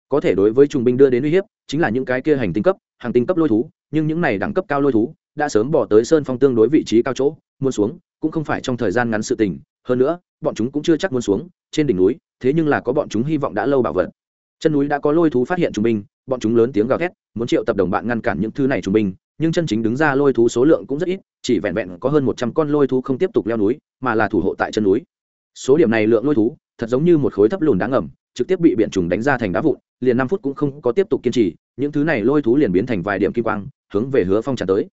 Có thể đối với trùng binh đưa đến uy hiếp, chính là những cái kia hành tinh cấp, hàng tinh cấp lôi thú, nhưng những này đẳng cấp cao lôi thú đã sớm bỏ tới sơn phong tương đối vị trí cao chỗ, muốn xuống, cũng không phải trong thời gian ngắn sự tình. Hơn nữa, bọn chúng cũng chưa chắc muốn xuống, trên đỉnh núi, thế nhưng là có bọn chúng hy vọng đã lâu bảo vật. Chân núi đã có lôi thú phát hiện trung binh, bọn chúng lớn tiếng gào thét, muốn triệu tập đồng bạn ngăn cản những thứ này trung binh, nhưng chân chính đứng ra lôi thú số lượng cũng rất ít, chỉ vẹn vẹn có hơn một trăm con lôi thú không tiếp tục leo núi, mà là thủ hộ tại chân núi. Số điểm này lượng lôi thú, thật giống như một khối thấp lùn đáng ngầm, trực tiếp bị biển trùng đánh ra thành đá vụn, liền năm phút cũng không có tiếp tục kiên trì, những thứ này lôi thú liền biến thành vài điểm kim quang, hướng về hứa phong tràn tới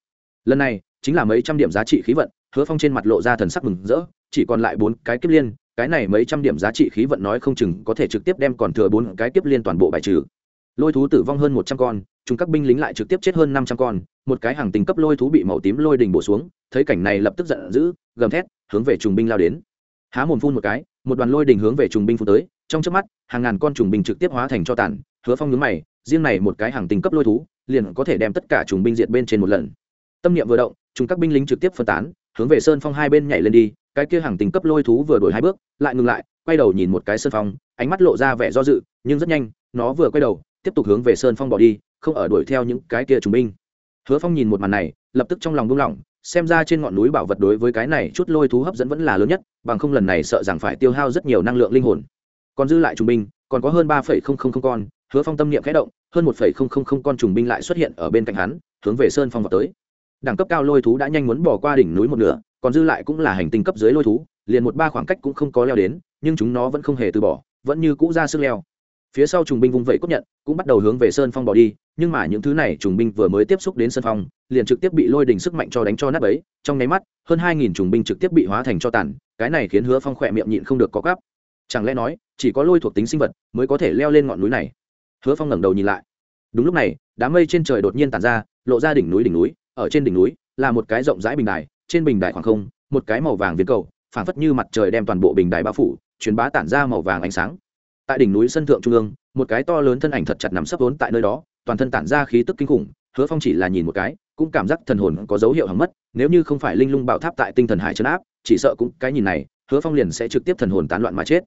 lần này, chính là mấy trăm điểm giá trị khí vận, hứa phong trên mặt lộ ra thần sắc mừng rỡ, chỉ còn lại bốn cái kiếp liên, cái này mấy trăm điểm giá trị khí vận nói không chừng có thể trực tiếp đem còn thừa bốn cái kiếp liên toàn bộ bài trừ. Lôi thú tử vong hơn một trăm con, chúng các binh lính lại trực tiếp chết hơn năm trăm con, một cái hàng tình cấp lôi thú bị màu tím lôi đình bổ xuống, thấy cảnh này lập tức giận dữ, gầm thét, hướng về trùng binh lao đến. Há mồm phun một cái, một đoàn lôi đình hướng về trùng binh phun tới, trong trước mắt, hàng ngàn con trùng binh trực tiếp hóa thành cho tàn, hứa phong nhướng mày, riêng này một cái hàng tình cấp lôi thú, liền có thể đem tất cả trùng binh diệt bên trên một lần tâm niệm vừa động, chúng các binh lính trực tiếp phân tán, hướng về sơn phong hai bên nhảy lên đi, cái kia hàng tình cấp lôi thú vừa đổi hai bước, lại ngừng lại, quay đầu nhìn một cái sơn phong, ánh mắt lộ ra vẻ do dự, nhưng rất nhanh, nó vừa quay đầu, tiếp tục hướng về sơn phong bỏ đi, không ở đuổi theo những cái kia trùng binh. Hứa phong nhìn một màn này, lập tức trong lòng buông lỏng, xem ra trên ngọn núi bảo vật đối với cái này chút lôi thú hấp dẫn vẫn là lớn nhất, bằng không lần này sợ rằng phải tiêu hao rất nhiều năng lượng linh hồn. Còn dư lại trùng binh, còn có hơn ba phẩy không không không con, hứa phong tâm niệm khẽ động, hơn một phẩy không không không con trùng binh lại xuất hiện ở bên cạnh hắn, hướng về sơn phong vào tới đẳng cấp cao lôi thú đã nhanh muốn bỏ qua đỉnh núi một nửa, còn dư lại cũng là hành tinh cấp dưới lôi thú, liền một ba khoảng cách cũng không có leo đến, nhưng chúng nó vẫn không hề từ bỏ, vẫn như cũ ra sức leo. Phía sau trùng binh vung vẩy cốt nhận, cũng bắt đầu hướng về sơn phong bỏ đi, nhưng mà những thứ này trùng binh vừa mới tiếp xúc đến sơn phong, liền trực tiếp bị lôi đỉnh sức mạnh cho đánh cho nát ấy trong nháy mắt, hơn hai nghìn trùng binh trực tiếp bị hóa thành cho tàn, cái này khiến hứa phong khỏe miệng nhịn không được có gắp chẳng lẽ nói, chỉ có lôi thuộc tính sinh vật mới có thể leo lên ngọn núi này? Hứa phong ngẩng đầu nhìn lại. Đúng lúc này, đám mây trên trời đột nhiên tàn ra, lộ ra đỉnh núi đỉnh núi ở trên đỉnh núi, là một cái rộng rãi bình đài, trên bình đài khoảng không, một cái màu vàng viên cầu, phảng phất như mặt trời đem toàn bộ bình đài bao phủ, truyền bá tản ra màu vàng ánh sáng. Tại đỉnh núi sân thượng trung ương, một cái to lớn thân ảnh thật chặt nằm sấp vốn tại nơi đó, toàn thân tản ra khí tức kinh khủng, hứa phong chỉ là nhìn một cái, cũng cảm giác thần hồn có dấu hiệu hỏng mất, nếu như không phải linh lung bảo tháp tại tinh thần hải chấn áp, chỉ sợ cũng cái nhìn này, hứa phong liền sẽ trực tiếp thần hồn tán loạn mà chết.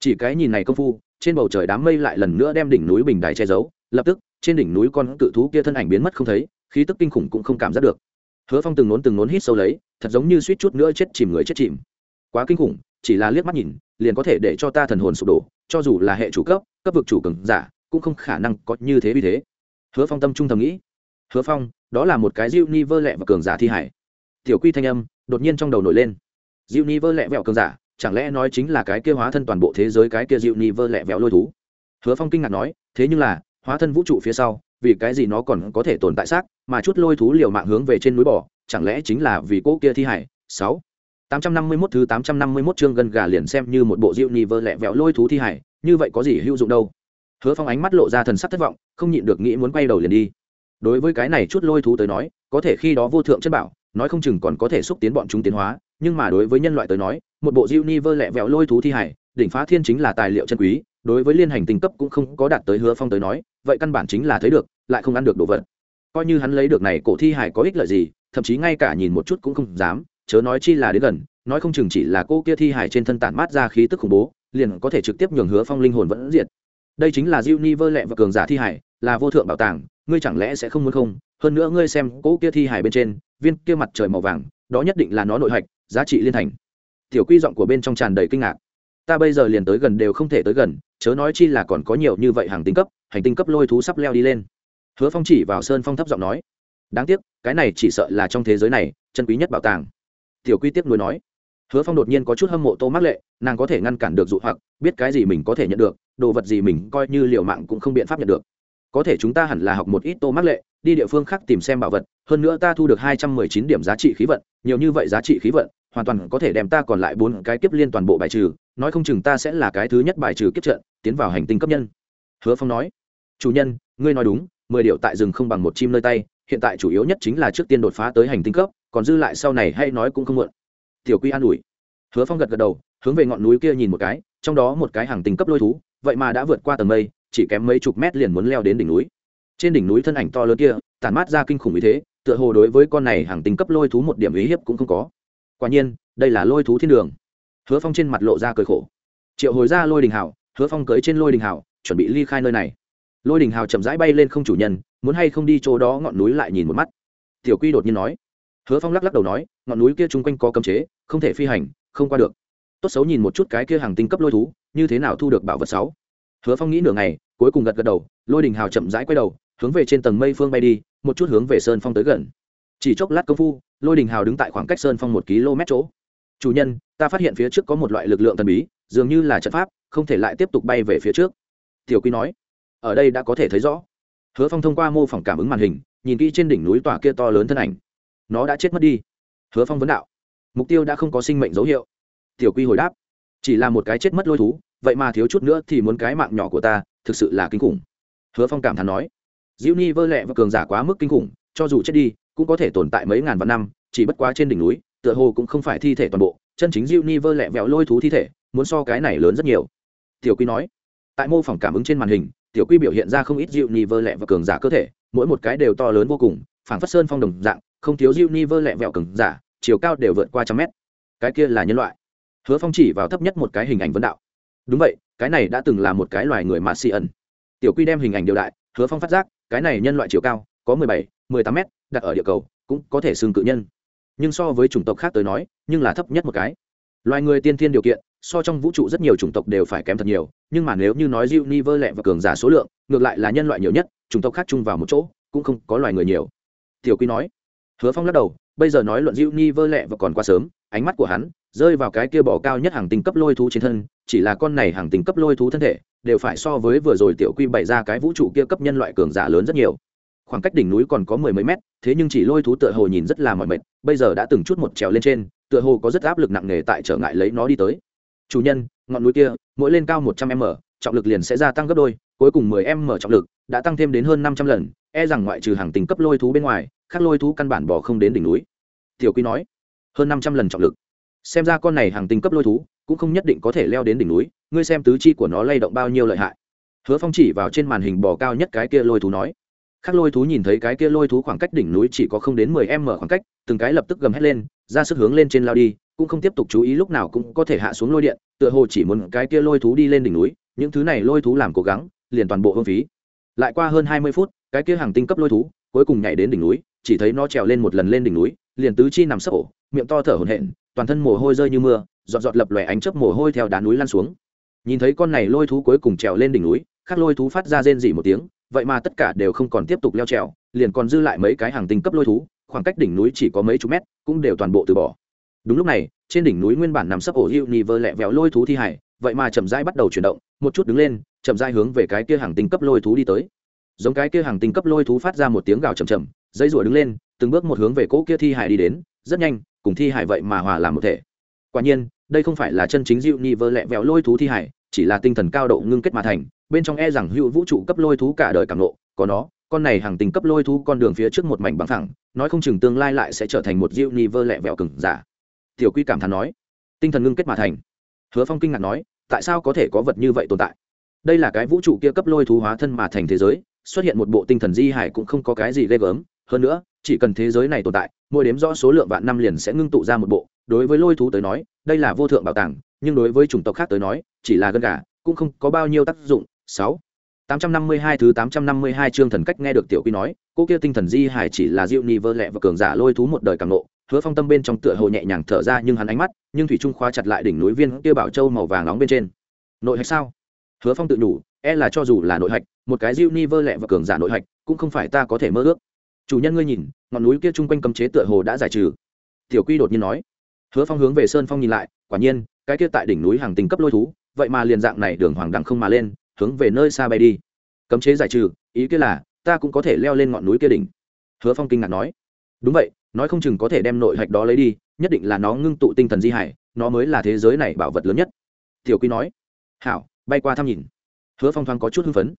Chỉ cái nhìn này công phu, trên bầu trời đám mây lại lần nữa đem đỉnh núi bình đài che giấu, lập tức, trên đỉnh núi con cự thú kia thân ảnh biến mất không thấy khí tức kinh khủng cũng không cảm giác được. Hứa phong từng nốn từng nốn hít sâu lấy, thật giống như suýt chút nữa chết chìm người chết chìm. Quá kinh khủng, chỉ là liếc mắt nhìn, liền có thể để cho ta thần hồn sụp đổ, cho dù là hệ chủ cấp cấp vực chủ cường giả, cũng không khả năng có như thế vì thế. Hứa phong tâm trung thầm nghĩ. Hứa phong, đó là một cái diệu ni vơ lẹ và cường giả thi hải. Tiểu quy thanh âm đột nhiên trong đầu nổi lên. Diệu ni vơ lẹ vẹo cường giả, chẳng lẽ nói chính là cái kia hóa thân toàn bộ thế giới cái kia diệu ni vơ lẹ vẹo lôi thú? Hứa phong kinh ngạc nói, thế nhưng là, hóa thân vũ trụ phía sau vì cái gì nó còn có thể tồn tại xác, mà chút lôi thú liều mạng hướng về trên núi bỏ chẳng lẽ chính là vì cỗ kia thi hải? Sáu. Tám trăm năm mươi 851 thứ tám trăm năm mươi 851 chương gần gà liền xem như một bộ diệu ni vơ lẹ vẹo lôi thú thi hải, như vậy có gì hữu dụng đâu? Hứa phong ánh mắt lộ ra thần sắc thất vọng, không nhịn được nghĩ muốn quay đầu liền đi. Đối với cái này chút lôi thú tới nói, có thể khi đó vô thượng chất bảo, nói không chừng còn có thể xúc tiến bọn chúng tiến hóa, nhưng mà đối với nhân loại tới nói, một bộ diệu ni vơ lẹ vẹo lôi thú thi hải, đỉnh phá thiên chính là tài liệu chân quý đối với liên hành tinh cấp cũng không có đạt tới hứa phong tới nói, vậy căn bản chính là thấy được, lại không ăn được đồ vật. Coi như hắn lấy được này cổ thi hải có ích lợi gì, thậm chí ngay cả nhìn một chút cũng không dám, chớ nói chi là đến gần, nói không chừng chỉ là cô kia thi hải trên thân tản mát ra khí tức khủng bố, liền có thể trực tiếp nhường hứa phong linh hồn vẫn diệt. Đây chính là diêu ni vơ lẹ và cường giả thi hải là vô thượng bảo tàng, ngươi chẳng lẽ sẽ không muốn không? Hơn nữa ngươi xem cỗ kia thi hải bên trên, viên kia mặt trời màu vàng, đó nhất định là nó nội hạch, giá trị liên thành. Tiểu quy giọng của bên trong tràn đầy kinh ngạc ta bây giờ liền tới gần đều không thể tới gần, chớ nói chi là còn có nhiều như vậy hàng tinh cấp, hành tinh cấp lôi thú sắp leo đi lên. Hứa phong chỉ vào sơn phong thấp giọng nói. Đáng tiếc, cái này chỉ sợ là trong thế giới này, chân quý nhất bảo tàng. Tiểu quy tiếp nối nói. Hứa phong đột nhiên có chút hâm mộ tô mắc lệ, nàng có thể ngăn cản được dụ hoặc, biết cái gì mình có thể nhận được, đồ vật gì mình coi như liệu mạng cũng không biện pháp nhận được. Có thể chúng ta hẳn là học một ít tô mắc lệ, đi địa phương khác tìm xem bảo vật, hơn nữa ta thu được hai trăm mười chín điểm giá trị khí vận, nhiều như vậy giá trị khí vận, hoàn toàn có thể đem ta còn lại bốn cái kiếp liên toàn bộ bài trừ nói không chừng ta sẽ là cái thứ nhất bài trừ kiếp trận, tiến vào hành tinh cấp nhân. Hứa phong nói, chủ nhân, ngươi nói đúng, mười điệu tại rừng không bằng một chim nơi tay, hiện tại chủ yếu nhất chính là trước tiên đột phá tới hành tinh cấp, còn dư lại sau này hay nói cũng không muộn. Tiểu quy an ủi. Hứa phong gật gật đầu, hướng về ngọn núi kia nhìn một cái, trong đó một cái hàng tinh cấp lôi thú, vậy mà đã vượt qua tầng mây, chỉ kém mấy chục mét liền muốn leo đến đỉnh núi. Trên đỉnh núi thân ảnh to lớn kia, tản mát ra kinh khủng ý thế, tựa hồ đối với con này hàng tinh cấp lôi thú một điểm ý hiếp cũng không có. Quả nhiên, đây là lôi thú thiên đường hứa phong trên mặt lộ ra cười khổ. Triệu hồi ra lôi đình hào, hứa phong cưới trên lôi đình hào, chuẩn bị ly khai nơi này. Lôi đình hào chậm rãi bay lên không chủ nhân, muốn hay không đi chỗ đó ngọn núi lại nhìn một mắt. Tiểu quy đột nhiên nói. Hứa phong lắc lắc đầu nói, ngọn núi kia chung quanh có cấm chế, không thể phi hành, không qua được. Tốt xấu nhìn một chút cái kia hàng tinh cấp lôi thú, như thế nào thu được bảo vật sáu? Hứa phong nghĩ nửa ngày, cuối cùng gật gật đầu, lôi đình hào chậm rãi quay đầu, hướng về trên tầng mây phương bay đi, một chút hướng về sơn phong tới gần. Chỉ chốc lát công phu, lôi đình hào đứng tại khoảng cách sơn phong một km chỗ chủ nhân, ta phát hiện phía trước có một loại lực lượng thần bí, dường như là trận pháp, không thể lại tiếp tục bay về phía trước. Tiểu quy nói. Ở đây đã có thể thấy rõ. Hứa phong thông qua mô phỏng cảm ứng màn hình, nhìn kỹ trên đỉnh núi tòa kia to lớn thân ảnh. Nó đã chết mất đi. Hứa phong vấn đạo. Mục tiêu đã không có sinh mệnh dấu hiệu. Tiểu quy hồi đáp. Chỉ là một cái chết mất lôi thú, vậy mà thiếu chút nữa thì muốn cái mạng nhỏ của ta, thực sự là kinh khủng. Hứa phong cảm thán nói. Diễu ni vơ lẹ và cường giả quá mức kinh khủng, cho dù chết đi, cũng có thể tồn tại mấy ngàn vạn năm, chỉ bất quá trên đỉnh núi tựa hồ cũng không phải thi thể toàn bộ chân chính diêu ni vơ lẹ vẹo lôi thú thi thể muốn so cái này lớn rất nhiều. Tiểu quy nói tại mô phỏng cảm ứng trên màn hình tiểu quy biểu hiện ra không ít diêu ni vơ lẹ và cường giả cơ thể mỗi một cái đều to lớn vô cùng phảng phất sơn phong đồng dạng không thiếu diêu ni vơ lẹ vẹo cường giả chiều cao đều vượt qua trăm mét. Cái kia là nhân loại. Hứa phong chỉ vào thấp nhất một cái hình ảnh vấn đạo. Đúng vậy cái này đã từng là một cái loài người mà xì ẩn. Tiểu quy đem hình ảnh điều đại hứa phong phát giác cái này nhân loại chiều cao có mười bảy mười tám mét, đặt ở địa cầu cũng có thể xương cự nhân nhưng so với chủng tộc khác tới nói, nhưng là thấp nhất một cái. Loài người tiên thiên điều kiện, so trong vũ trụ rất nhiều chủng tộc đều phải kém thật nhiều, nhưng mà nếu như nói universe ni lẹ và cường giả số lượng, ngược lại là nhân loại nhiều nhất, chủng tộc khác chung vào một chỗ, cũng không có loài người nhiều. Tiểu quy nói. Hứa phong lắc đầu, bây giờ nói luận universe ni lẹ và còn quá sớm, ánh mắt của hắn rơi vào cái kia bỏ cao nhất hàng tinh cấp lôi thú trên thân, chỉ là con này hàng tinh cấp lôi thú thân thể, đều phải so với vừa rồi tiểu quy bày ra cái vũ trụ kia cấp nhân loại cường giả lớn rất nhiều khoảng cách đỉnh núi còn có mười mấy mét, thế nhưng chỉ lôi thú tựa hồ nhìn rất là mỏi mệt, bây giờ đã từng chút một trèo lên trên, tựa hồ có rất áp lực nặng nề tại trở ngại lấy nó đi tới. Chủ nhân, ngọn núi kia, mỗi lên cao một trăm m, trọng lực liền sẽ gia tăng gấp đôi, cuối cùng mười m trọng lực đã tăng thêm đến hơn năm trăm lần e rằng ngoại trừ hàng tình cấp lôi thú bên ngoài, khác lôi thú căn bản bỏ không đến đỉnh núi. Tiểu quy nói, hơn năm trăm lần trọng lực. Xem ra con này hàng tình cấp lôi thú cũng không nhất định có thể leo đến đỉnh núi, ngươi xem tứ chi của nó lay động bao nhiêu lợi hại. Hứa phong chỉ vào trên màn hình bò cao nhất cái kia lôi thú nói khác lôi thú nhìn thấy cái kia lôi thú khoảng cách đỉnh núi chỉ có không đến mười m khoảng cách, từng cái lập tức gầm hét lên, ra sức hướng lên trên lao đi, cũng không tiếp tục chú ý lúc nào cũng có thể hạ xuống lôi điện, tựa hồ chỉ muốn cái kia lôi thú đi lên đỉnh núi, những thứ này lôi thú làm cố gắng, liền toàn bộ hương phí. Lại qua hơn hai mươi phút, cái kia hàng tinh cấp lôi thú cuối cùng nhảy đến đỉnh núi, chỉ thấy nó trèo lên một lần lên đỉnh núi, liền tứ chi nằm sấp ổ, miệng to thở hổn hển, toàn thân mồ hôi rơi như mưa, giọt giọt lập lòe ánh chớp mồ hôi theo đá núi lan xuống. Nhìn thấy con này lôi thú cuối cùng trèo lên đỉnh núi các lôi thú phát ra rên dỉ một tiếng vậy mà tất cả đều không còn tiếp tục leo trèo, liền còn dư lại mấy cái hàng tinh cấp lôi thú, khoảng cách đỉnh núi chỉ có mấy chục mét, cũng đều toàn bộ từ bỏ. Đúng lúc này, trên đỉnh núi nguyên bản nằm sấp ổ hữu ni vơ lẹ vẹo lôi thú thi hải, vậy mà chậm rãi bắt đầu chuyển động, một chút đứng lên, chậm rãi hướng về cái kia hàng tinh cấp lôi thú đi tới. Giống cái kia hàng tinh cấp lôi thú phát ra một tiếng gào chầm chầm dây rủa đứng lên, từng bước một hướng về cỗ kia thi hải đi đến, rất nhanh, cùng thi hải vậy mà hòa làm một thể. Quả nhiên, đây không phải là chân chính dịu ni vơ lẹ vẹo lôi thú thi hải chỉ là tinh thần cao độ ngưng kết mà thành, bên trong e rằng hữu vũ trụ cấp lôi thú cả đời càng nộ có nó, con này hàng tình cấp lôi thú con đường phía trước một mảnh bằng thẳng, nói không chừng tương lai lại sẽ trở thành một diệu ni vơ lẹ vẹo cừng giả. Tiểu quy cảm thán nói, tinh thần ngưng kết mà thành. Hứa phong kinh ngạc nói, tại sao có thể có vật như vậy tồn tại? Đây là cái vũ trụ kia cấp lôi thú hóa thân mà thành thế giới, xuất hiện một bộ tinh thần di hải cũng không có cái gì ghê gớm. Hơn nữa, chỉ cần thế giới này tồn tại, mỗi đếm rõ số lượng vạn năm liền sẽ ngưng tụ ra một bộ. Đối với lôi thú tới nói, đây là vô thượng bảo tàng nhưng đối với chủng tộc khác tới nói chỉ là gân gà cũng không có bao nhiêu tác dụng sáu 852 thứ 852 chương thần cách nghe được tiểu quy nói, cô kia tinh thần di hải chỉ là Diệu Ni vơ lẹ và cường giả lôi thú một đời càng nộ, Hứa Phong tâm bên trong tựa hồ nhẹ nhàng thở ra nhưng hắn ánh mắt, nhưng thủy trung khóa chặt lại đỉnh núi viên kia bảo châu màu vàng nóng bên trên. Nội hạch sao? Hứa Phong tự nhủ, e là cho dù là nội hạch, một cái Diệu Ni vơ lẹ và cường giả nội hạch, cũng không phải ta có thể mơ ước. Chủ nhân ngươi nhìn, ngọn núi kia trung quanh cấm chế tựa hồ đã giải trừ. Tiểu Quy đột nhiên nói. Hứa Phong hướng về Sơn Phong nhìn lại, quả nhiên, cái kia tại đỉnh núi hàng tinh cấp lôi thú, vậy mà liền dạng này đường hoàng đẳng không mà lên, hướng về nơi xa bay đi. Cấm chế giải trừ ý kia là ta cũng có thể leo lên ngọn núi kia đỉnh. Hứa phong kinh ngạc nói. Đúng vậy nói không chừng có thể đem nội hạch đó lấy đi nhất định là nó ngưng tụ tinh thần di hải nó mới là thế giới này bảo vật lớn nhất. Tiểu quy nói. Hảo bay qua thăm nhìn. Hứa phong thoáng có chút hưng phấn.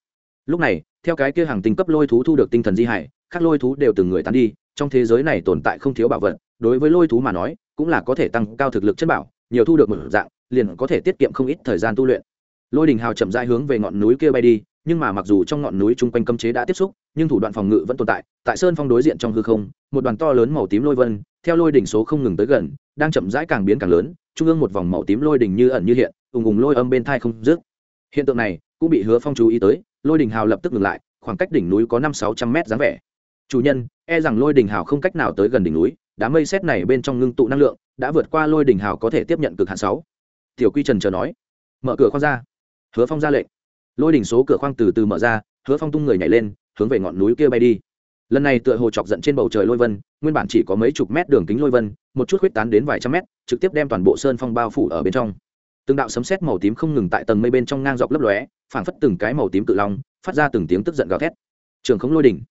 Lúc này theo cái kia hàng tinh cấp lôi thú thu được tinh thần di hải các lôi thú đều từng người tán đi trong thế giới này tồn tại không thiếu bảo vật đối với lôi thú mà nói cũng là có thể tăng cao thực lực chất bảo nhiều thu được một dạng, liền có thể tiết kiệm không ít thời gian tu luyện. Lôi đình hào chậm rãi hướng về ngọn núi kia bay đi, nhưng mà mặc dù trong ngọn núi chung quanh cấm chế đã tiếp xúc, nhưng thủ đoạn phòng ngự vẫn tồn tại tại sơn phong đối diện trong hư không, một đoàn to lớn màu tím lôi vân, theo lôi đỉnh số không ngừng tới gần, đang chậm rãi càng biến càng lớn, trung ương một vòng màu tím lôi đỉnh như ẩn như hiện, ùng ùng lôi âm bên thai không dứt. Hiện tượng này cũng bị hứa phong chú ý tới, lôi đỉnh hào lập tức ngừng lại, khoảng cách đỉnh núi có năm sáu trăm mét dáng vẻ. Chủ nhân e rằng lôi đỉnh hào không cách nào tới gần đỉnh núi đám mây xét này bên trong ngưng tụ năng lượng, đã vượt qua lôi đỉnh hào có thể tiếp nhận cực hạn sáu. Tiểu quy trần chờ nói, mở cửa khoang ra. Hứa phong ra lệnh. Lôi đỉnh số cửa khoang từ từ mở ra, hứa phong tung người nhảy lên, hướng về ngọn núi kia bay đi. Lần này tựa hồ chọc giận trên bầu trời lôi vân, nguyên bản chỉ có mấy chục mét đường kính lôi vân, một chút huyết tán đến vài trăm mét, trực tiếp đem toàn bộ sơn phong bao phủ ở bên trong. Từng đạo sấm sét màu tím không ngừng tại tầng mây bên trong ngang dọc lấp lóe, phảng phất từng cái màu tím cự long, phát ra từng tiếng tức giận gào thét. Trường không lôi đỉnh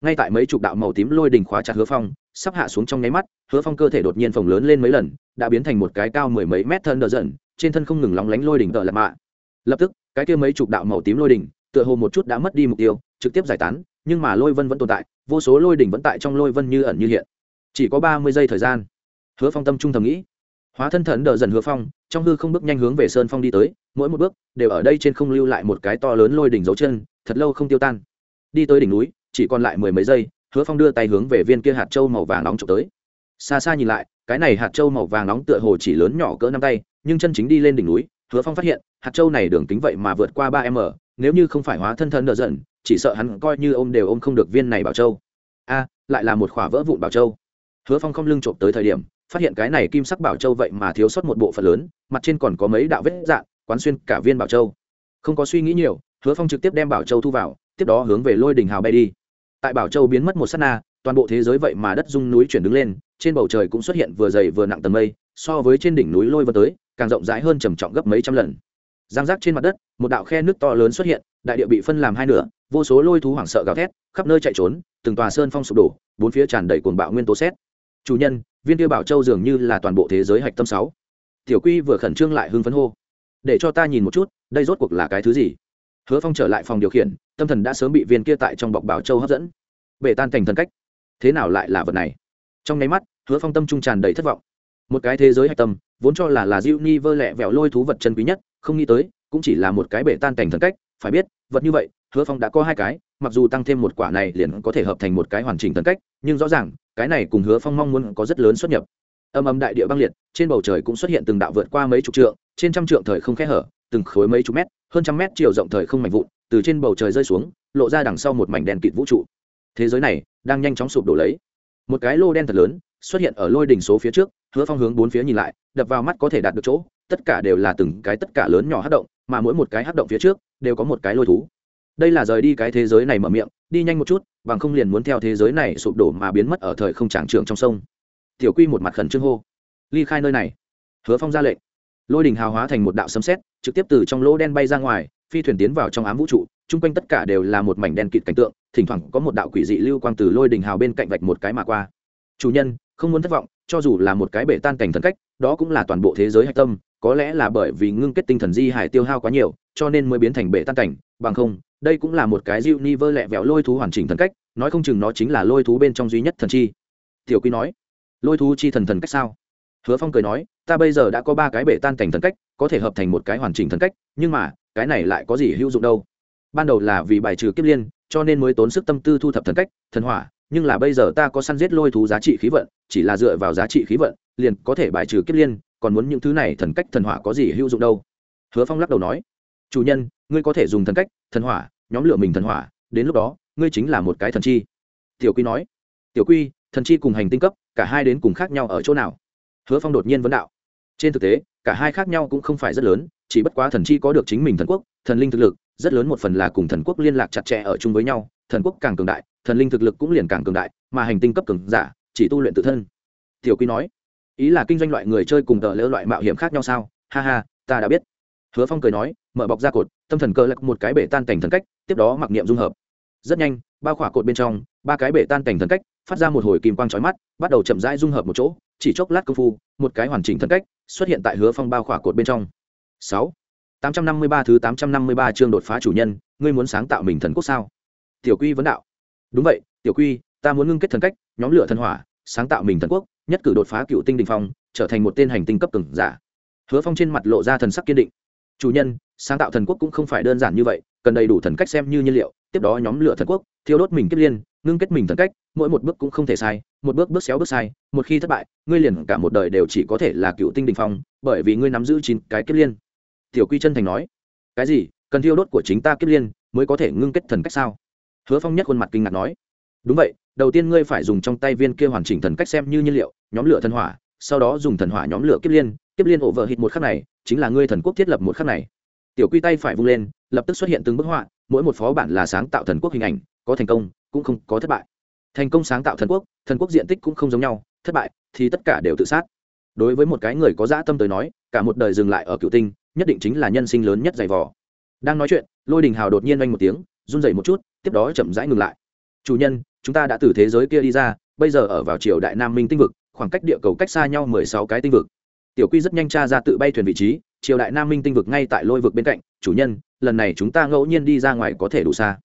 ngay tại mấy chục đạo màu tím lôi đỉnh khóa chặt hứa phong, sắp hạ xuống trong nháy mắt, hứa phong cơ thể đột nhiên phồng lớn lên mấy lần, đã biến thành một cái cao mười mấy mét thân đờ dần trên thân không ngừng lóng lánh lôi đỉnh tợ lạt mạ. Lập tức, cái kia mấy chục đạo màu tím lôi đỉnh tựa hồ một chút đã mất đi mục tiêu, trực tiếp giải tán, nhưng mà lôi vân vẫn tồn tại, vô số lôi đỉnh vẫn tại trong lôi vân như ẩn như hiện. Chỉ có ba mươi giây thời gian. Hứa phong tâm trung thầm nghĩ. Hóa thân thần đờ dần hứa phong, trong hư không bước nhanh hướng về sơn phong đi tới, mỗi một bước đều ở đây trên không lưu lại một cái to lớn lôi đỉnh dấu chân, thật lâu không tiêu tan. Đi tới đỉnh núi chỉ còn lại mười mấy giây, hứa phong đưa tay hướng về viên kia hạt trâu màu vàng nóng trộm tới. Xa xa nhìn lại, cái này hạt châu màu vàng nóng tựa hồ chỉ lớn nhỏ cỡ năm tay, nhưng chân chính đi lên đỉnh núi, hứa phong phát hiện, hạt châu này đường kính vậy mà vượt qua ba m, nếu như không phải hóa thân thân nợ dần chỉ sợ hắn coi như ôm đều ôm không được viên này bảo châu. A, lại là một khỏa vỡ vụn bảo châu. Hứa phong không lưng trộm tới thời điểm, phát hiện cái này kim sắc bảo châu vậy mà thiếu sót một bộ phận lớn, mặt trên còn có mấy đạo vết dạn quán xuyên cả viên bảo châu. Không có suy nghĩ nhiều, hứa phong trực tiếp đem bảo châu thu vào, tiếp đó hướng về lôi đình hào bay đi tại bảo châu biến mất một s á t na, toàn bộ thế giới vậy mà đất dung núi chuyển đứng lên, trên bầu trời cũng xuất hiện vừa dày vừa nặng tầng mây, so với trên đỉnh núi lôi vân tới, càng rộng rãi hơn trầm trọng gấp mấy trăm lần. Giang rác trên mặt đất, một đạo khe nước to lớn xuất hiện, đại địa bị phân làm hai nửa, vô số lôi thú hoảng sợ gào thét, khắp nơi chạy trốn, từng tòa sơn phong sụp đổ, bốn phía tràn đầy cuồng bạo nguyên tố xét chủ nhân, viên tiêu bảo châu dường như là toàn bộ thế giới hạch tâm sáu. Tiểu quy vừa khẩn trương lại hưng phấn hô. Để cho ta nhìn một chút, đây rốt cuộc là cái thứ gì? Hứa phong trở lại phòng điều khiển, tâm thần đã sớm bị viên kia tại trong bọc bảo châu hấp dẫn. Bể tan thành thần cách. Thế nào lại là vật này? Trong nháy mắt, hứa phong tâm trung tràn đầy thất vọng. Một cái thế giới hạch tâm, vốn cho là là diệu ni vơ lẹ vẹo lôi thú vật chân quý nhất, không nghĩ tới, cũng chỉ là một cái bể tan cảnh thần cách, phải biết, vật như vậy, hứa phong đã có hai cái, mặc dù tăng thêm một quả này liền có thể hợp thành một cái hoàn chỉnh thần cách, nhưng rõ ràng, cái này cùng hứa phong mong muốn có rất lớn xuất nhập. Âm âm đại địa băng liệt, trên bầu trời cũng xuất hiện từng đạo vượt qua mấy chục trượng, trên trăm trượng thời không khẽ hở, từng khối mấy chục mét hơn trăm mét chiều rộng thời không mảnh vụn, từ trên bầu trời rơi xuống, lộ ra đằng sau một mảnh đèn kịt vũ trụ. Thế giới này đang nhanh chóng sụp đổ lấy. Một cái lô đen thật lớn xuất hiện ở lôi đỉnh số phía trước, hứa phong hướng bốn phía nhìn lại, đập vào mắt có thể đạt được chỗ, tất cả đều là từng cái tất cả lớn nhỏ hát động, mà mỗi một cái hát động phía trước đều có một cái lôi thú. Đây là rời đi cái thế giới này mở miệng, đi nhanh một chút, bằng không liền muốn theo thế giới này sụp đổ mà biến mất ở thời không tràng trường trong sông. Tiểu quy một mặt khẩn trương hô, ly khai nơi này. Hứa phong ra lệnh. Lôi đình hào hóa thành một đạo sấm xét trực tiếp từ trong lỗ đen bay ra ngoài, phi thuyền tiến vào trong ám vũ trụ, chung quanh tất cả đều là một mảnh đen kịt cảnh tượng, thỉnh thoảng có một đạo quỷ dị lưu quang từ lôi đình hào bên cạnh vạch một cái mà qua. Chủ nhân, không muốn thất vọng, cho dù là một cái bể tan cảnh thần cách, đó cũng là toàn bộ thế giới hạch tâm, có lẽ là bởi vì ngưng kết tinh thần di hải tiêu hao quá nhiều, cho nên mới biến thành bể tan cảnh, bằng không, đây cũng là một cái dịu ni vơ lẹ vẹo lôi thú hoàn chỉnh thần cách, nói không chừng nó chính là lôi thú bên trong duy nhất thần chi. Tiểu quy nói, lôi thú chi thần thần cách sao? Hứa phong cười nói, ta bây giờ đã có ba cái bể tan cảnh thần cách có thể hợp thành một cái hoàn chỉnh thần cách, nhưng mà, cái này lại có gì hữu dụng đâu? Ban đầu là vì bài trừ kiếp liên, cho nên mới tốn sức tâm tư thu thập thần cách, thần hỏa, nhưng là bây giờ ta có săn giết lôi thú giá trị khí vận, chỉ là dựa vào giá trị khí vận, liền có thể bài trừ kiếp liên, còn muốn những thứ này thần cách, thần hỏa có gì hữu dụng đâu? Hứa phong lắc đầu nói, chủ nhân, ngươi có thể dùng thần cách, thần hỏa, nhóm lửa mình thần hỏa, đến lúc đó, ngươi chính là một cái thần chi. Tiểu quy nói, tiểu quy, thần chi cùng hành tinh cấp, cả hai đến cùng khác nhau ở chỗ nào? Hứa phong đột nhiên vấn đạo trên thực tế, cả hai khác nhau cũng không phải rất lớn, chỉ bất quá thần chi có được chính mình thần quốc, thần linh thực lực, rất lớn một phần là cùng thần quốc liên lạc chặt chẽ ở chung với nhau, thần quốc càng cường đại, thần linh thực lực cũng liền càng cường đại, mà hành tinh cấp cường giả, chỉ tu luyện tự thân. Tiểu quy nói, ý là kinh doanh loại người chơi cùng tờ lỡ loại mạo hiểm khác nhau sao? Ha ha, ta đã biết. Hứa phong cười nói, mở bọc ra cột, tâm thần cơ lạc một cái bể tan cảnh thần cách, tiếp đó mặc niệm dung hợp. Rất nhanh ba khỏa cột bên trong, ba cái bể tan cảnh thần cách, phát ra một hồi kim quang trói mắt, bắt đầu chậm rãi dung hợp một chỗ chỉ chốc lát công phu, một cái hoàn chỉnh thân cách xuất hiện tại hứa phong bao khỏa cột bên trong. Sáu. Tám trăm năm mươi ba thứ tám trăm năm mươi ba chương đột phá chủ nhân, ngươi muốn sáng tạo mình thần quốc sao? Tiểu quy vấn đạo. Đúng vậy, tiểu quy, ta muốn ngưng kết thần cách, nhóm lửa thần hỏa, sáng tạo mình thần quốc, nhất cử đột phá cựu tinh đình phong, trở thành một tên hành tinh cấp cường giả. Hứa phong trên mặt lộ ra thần sắc kiên định. Chủ nhân, sáng tạo thần quốc cũng không phải đơn giản như vậy, cần đầy đủ thần cách xem như nhiên liệu, tiếp đó nhóm lửa thần quốc, thiêu đốt mình kết liên ngưng kết mình thần cách, mỗi một bước cũng không thể sai, một bước bước xéo bước sai, một khi thất bại, ngươi liền cả một đời đều chỉ có thể là cựu tinh đình phong, bởi vì ngươi nắm giữ chín cái kết liên. Tiểu quy chân thành nói, cái gì? Cần thiêu đốt của chính ta kết liên mới có thể ngưng kết thần cách sao? Hứa phong nhất khuôn mặt kinh ngạc nói, đúng vậy, đầu tiên ngươi phải dùng trong tay viên kia hoàn chỉnh thần cách xem như nhiên liệu, nhóm lửa thần hỏa, sau đó dùng thần hỏa nhóm lửa kiếp liên kiếp liên ổ vợ hít một khắc này, chính là ngươi thần quốc thiết lập một khắc này. Tiểu quy tay phải vung lên, lập tức xuất hiện từng bức họa, mỗi một phó bản là sáng tạo thần quốc hình ảnh, có thành công cũng không có thất bại. Thành công sáng tạo thần quốc thần quốc diện tích cũng không giống nhau, thất bại thì tất cả đều tự sát. Đối với một cái người có dã tâm tới nói, cả một đời dừng lại ở cựu tinh, nhất định chính là nhân sinh lớn nhất dày vò. Đang nói chuyện, lôi đình hào đột nhiên oanh một tiếng, run dậy một chút, tiếp đó chậm rãi ngừng lại. Chủ nhân, chúng ta đã từ thế giới kia đi ra, bây giờ ở vào triều đại nam minh tinh vực, khoảng cách địa cầu cách xa nhau mười sáu cái tinh vực. Tiểu quy rất nhanh tra ra tự bay thuyền vị trí, triều đại nam minh tinh vực ngay tại lôi vực bên cạnh. Chủ nhân, lần này chúng ta ngẫu nhiên đi ra ngoài có thể đủ xa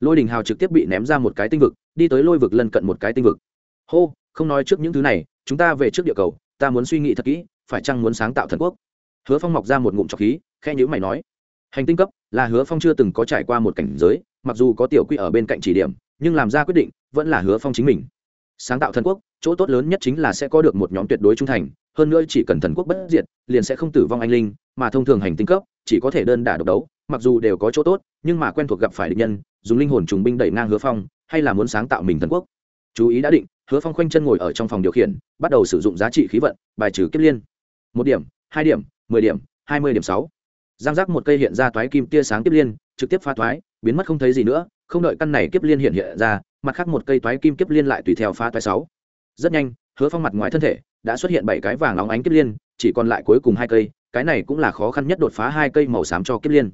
lôi đình hào trực tiếp bị ném ra một cái tinh vực, đi tới lôi vực lân cận một cái tinh vực. Hô, không nói trước những thứ này, chúng ta về trước địa cầu, ta muốn suy nghĩ thật kỹ, phải chăng muốn sáng tạo thần quốc? Hứa phong mọc ra một ngụm trọc khí khe nhữ mày nói. Hành tinh cấp là hứa phong chưa từng có trải qua một cảnh giới, mặc dù có tiểu quy ở bên cạnh chỉ điểm, nhưng làm ra quyết định, vẫn là hứa phong chính mình. Sáng tạo thần quốc, chỗ tốt lớn nhất chính là sẽ có được một nhóm tuyệt đối trung thành, hơn nữa chỉ cần thần quốc bất diệt, liền sẽ không tử vong anh linh, mà thông thường hành tinh cấp chỉ có thể đơn đả độc đấu, mặc dù đều có chỗ tốt, nhưng mà quen thuộc gặp phải địch nhân dùng linh hồn trùng binh đẩy ngang hứa phong, hay là muốn sáng tạo mình thần quốc. Chú ý đã định, hứa phong khoanh chân ngồi ở trong phòng điều khiển, bắt đầu sử dụng giá trị khí vận, bài trừ kiếp liên. Một điểm, hai điểm, mười điểm, hai mươi điểm sáu. Giang giác một cây hiện ra toái kim tia sáng kiếp liên, trực tiếp phá thoái biến mất không thấy gì nữa, không đợi căn này kiếp liên hiện hiện ra, mặt khác một cây toái kim kiếp liên lại tùy theo phá toái sáu. Rất nhanh, hứa phong mặt ngoài thân thể đã xuất hiện bảy cái vàng óng ánh kiếp liên, chỉ còn lại cuối cùng hai cây, cái này cũng là khó khăn nhất đột phá hai cây màu xám cho kiếp liên.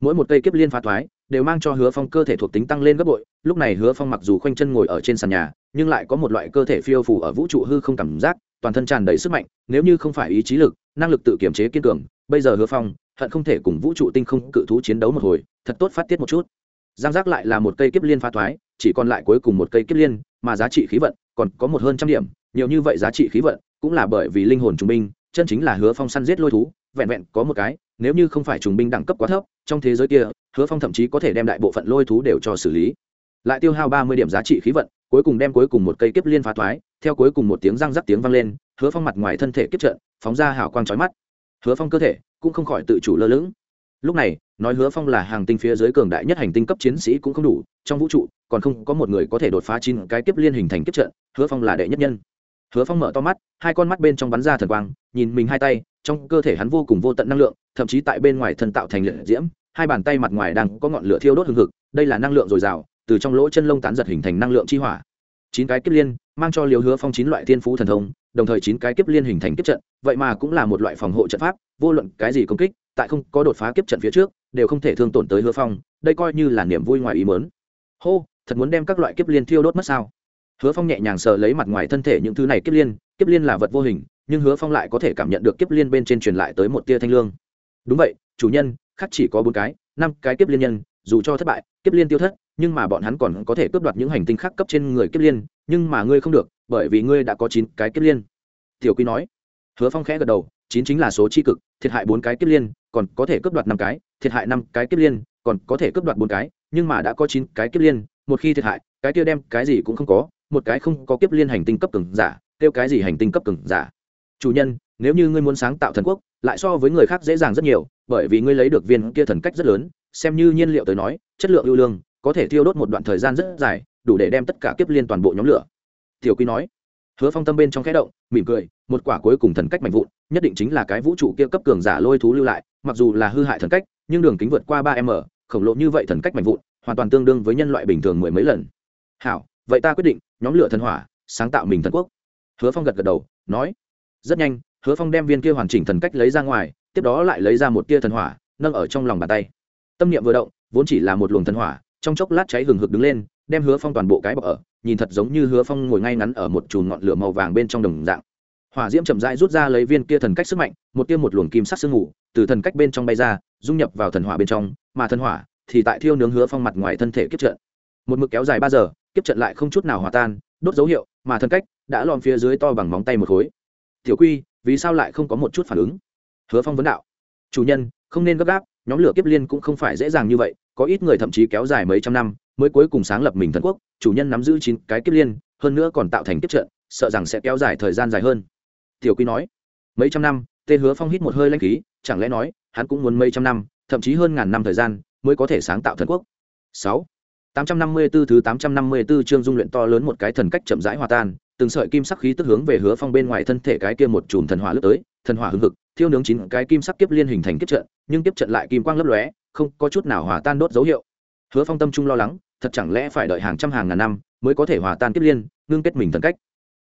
Mỗi một cây kiếp liên phá thoái đều mang cho hứa phong cơ thể thuộc tính tăng lên gấp bội. Lúc này hứa phong mặc dù khoanh chân ngồi ở trên sàn nhà, nhưng lại có một loại cơ thể phiêu phủ ở vũ trụ hư không cảm giác, toàn thân tràn đầy sức mạnh, nếu như không phải ý chí lực, năng lực tự kiểm chế kiên cường, bây giờ hứa phong, hận không thể cùng vũ trụ tinh không cự thú chiến đấu một hồi, thật tốt phát tiết một chút. Giang giác lại là một cây kiếp liên phá thoái, chỉ còn lại cuối cùng một cây kiếp liên, mà giá trị khí vận còn có một hơn trăm điểm, nhiều như vậy giá trị khí vận cũng là bởi vì linh hồn trung binh, chân chính là hứa phong săn giết lôi thú, vẹn vẹn có một cái nếu như không phải trùng binh đẳng cấp quá thấp, trong thế giới kia, hứa phong thậm chí có thể đem đại bộ phận lôi thú đều cho xử lý. Lại tiêu hao ba mươi điểm giá trị khí vận, cuối cùng đem cuối cùng một cây kiếp liên phá thoái, theo cuối cùng một tiếng răng rắc tiếng vang lên, hứa phong mặt ngoài thân thể kiếp trận, phóng ra hào quang trói mắt. Hứa phong cơ thể cũng không khỏi tự chủ lơ lửng. Lúc này, nói hứa phong là hàng tinh phía dưới cường đại nhất hành tinh cấp chiến sĩ cũng không đủ, trong vũ trụ, còn không có một người có thể đột phá chín cái kiếp liên hình thành kiếp trận, hứa phong là đệ nhất nhân. Hứa phong mở to mắt, hai con mắt bên trong bắn ra thần quang, nhìn mình hai tay trong cơ thể hắn vô cùng vô tận năng lượng, thậm chí tại bên ngoài thân tạo thành liệt diễm, hai bàn tay mặt ngoài đang có ngọn lửa thiêu đốt hừng hực, đây là năng lượng dồi dào, từ trong lỗ chân lông tán giật hình thành năng lượng chi hỏa. Chín cái kiếp liên, mang cho liều hứa phong chín loại thiên phú thần thông, đồng thời chín cái kiếp liên hình thành kiếp trận, vậy mà cũng là một loại phòng hộ trận pháp, vô luận cái gì công kích, tại không có đột phá kiếp trận phía trước, đều không thể thương tổn tới hứa phong, đây coi như là niềm vui ngoài ý mớn hô, thật muốn đem các loại kiếp liên thiêu đốt mất sao? Hứa phong nhẹ nhàng sờ lấy mặt ngoài thân thể những thứ này, kiếp liên kiếp liên là vật vô hình nhưng hứa phong lại có thể cảm nhận được kiếp liên bên trên truyền lại tới một tia thanh lương. Đúng vậy, chủ nhân, khác chỉ có bốn cái, năm cái kiếp liên nhân, dù cho thất bại, kiếp liên tiêu thất, nhưng mà bọn hắn còn có thể cướp đoạt những hành tinh khác cấp trên người kiếp liên, nhưng mà ngươi không được, bởi vì ngươi đã có chín cái kiếp liên. Tiểu quy nói. Hứa phong khẽ gật đầu, chín chính là số c h i cực, thiệt hại bốn cái kiếp liên, còn có thể cướp đoạt năm cái, thiệt hại năm cái kiếp liên, còn có thể cướp đoạt bốn cái, nhưng mà đã có chín cái kiếp liên, một khi thiệt hại, cái kia đem cái gì cũng không có, một cái không có kiếp liên hành tinh cấp cường giả, kêu cái gì hành tinh cấp cường giả chủ nhân, nếu như ngươi muốn sáng tạo thần quốc, lại so với người khác dễ dàng rất nhiều, bởi vì ngươi lấy được viên kia thần cách rất lớn, xem như nhiên liệu tới nói, chất lượng ưu lương, có thể thiêu đốt một đoạn thời gian rất dài, đủ để đem tất cả kiếp liên toàn bộ nhóm lửa. Tiểu quy nói. Hứa phong tâm bên trong khẽ động, mỉm cười, một quả cuối cùng thần cách mạnh vụn, nhất định chính là cái vũ trụ kia cấp cường giả lôi thú lưu lại, mặc dù là hư hại thần cách, nhưng đường kính vượt qua ba m, khổng lồ như vậy thần cách mạnh vụn, hoàn toàn tương đương với nhân loại bình thường mười mấy lần. Hảo, vậy ta quyết định, nhóm lửa thần hỏa, sáng tạo mình thần quốc. Hứa phong gật gật đầu, nói rất nhanh, hứa phong đem viên kia hoàn chỉnh thần cách lấy ra ngoài, tiếp đó lại lấy ra một tia thần hỏa, nâng ở trong lòng bàn tay. Tâm niệm vừa động, vốn chỉ là một luồng thần hỏa, trong chốc lát cháy hừng hực đứng lên, đem hứa phong toàn bộ cái bọc ở, nhìn thật giống như hứa phong ngồi ngay ngắn ở một chùm ngọn lửa màu vàng bên trong đồng dạng. Hỏa diễm chậm rãi rút ra lấy viên kia thần cách sức mạnh, một tiêm một luồng kim sắc sương ngủ từ thần cách bên trong bay ra, dung nhập vào thần hỏa bên trong, mà thần hỏa thì tại thiêu nướng hứa phong mặt ngoài thân thể kiếp trận. Một mực kéo dài ba giờ, kiếp trận lại không chút nào hòa tan, đốt dấu hiệu, mà thần cách đã lòm phía dưới to bằng móng tay một khối tiểu quy, vì sao lại không có một chút phản ứng? Hứa phong vấn đạo. Chủ nhân, không nên gấp gáp, nhóm lửa kiếp liên cũng không phải dễ dàng như vậy, có ít người thậm chí kéo dài mấy trăm năm mới cuối cùng sáng lập mình thần quốc. Chủ nhân nắm giữ chín cái kiếp liên, hơn nữa còn tạo thành kiếp trận, sợ rằng sẽ kéo dài thời gian dài hơn. Tiểu quy nói. Mấy trăm năm tên hứa phong hít một hơi lanh khí, chẳng lẽ nói, hắn cũng muốn mấy trăm năm, thậm chí hơn ngàn năm thời gian mới có thể sáng tạo thần quốc? Sáu. Tám trăm năm mươi 854 thứ tám trăm năm mươi 854 chương dung luyện to lớn một cái thần cách chậm rãi hòa tan từng sợi kim sắc khí tức hướng về hứa phong bên ngoài thân thể cái kia một chùm thần hỏa lướt tới, thần hỏa hưng hực, thiêu nướng chín cái kim sắc kiếp liên hình thành kiếp trận, nhưng kiếp trận lại kim quang lấp lóe, không có chút nào hòa tan đốt dấu hiệu. Hứa phong tâm trung lo lắng, thật chẳng lẽ phải đợi hàng trăm hàng ngàn năm mới có thể hòa tan kiếp liên, ngưng kết mình thần cách.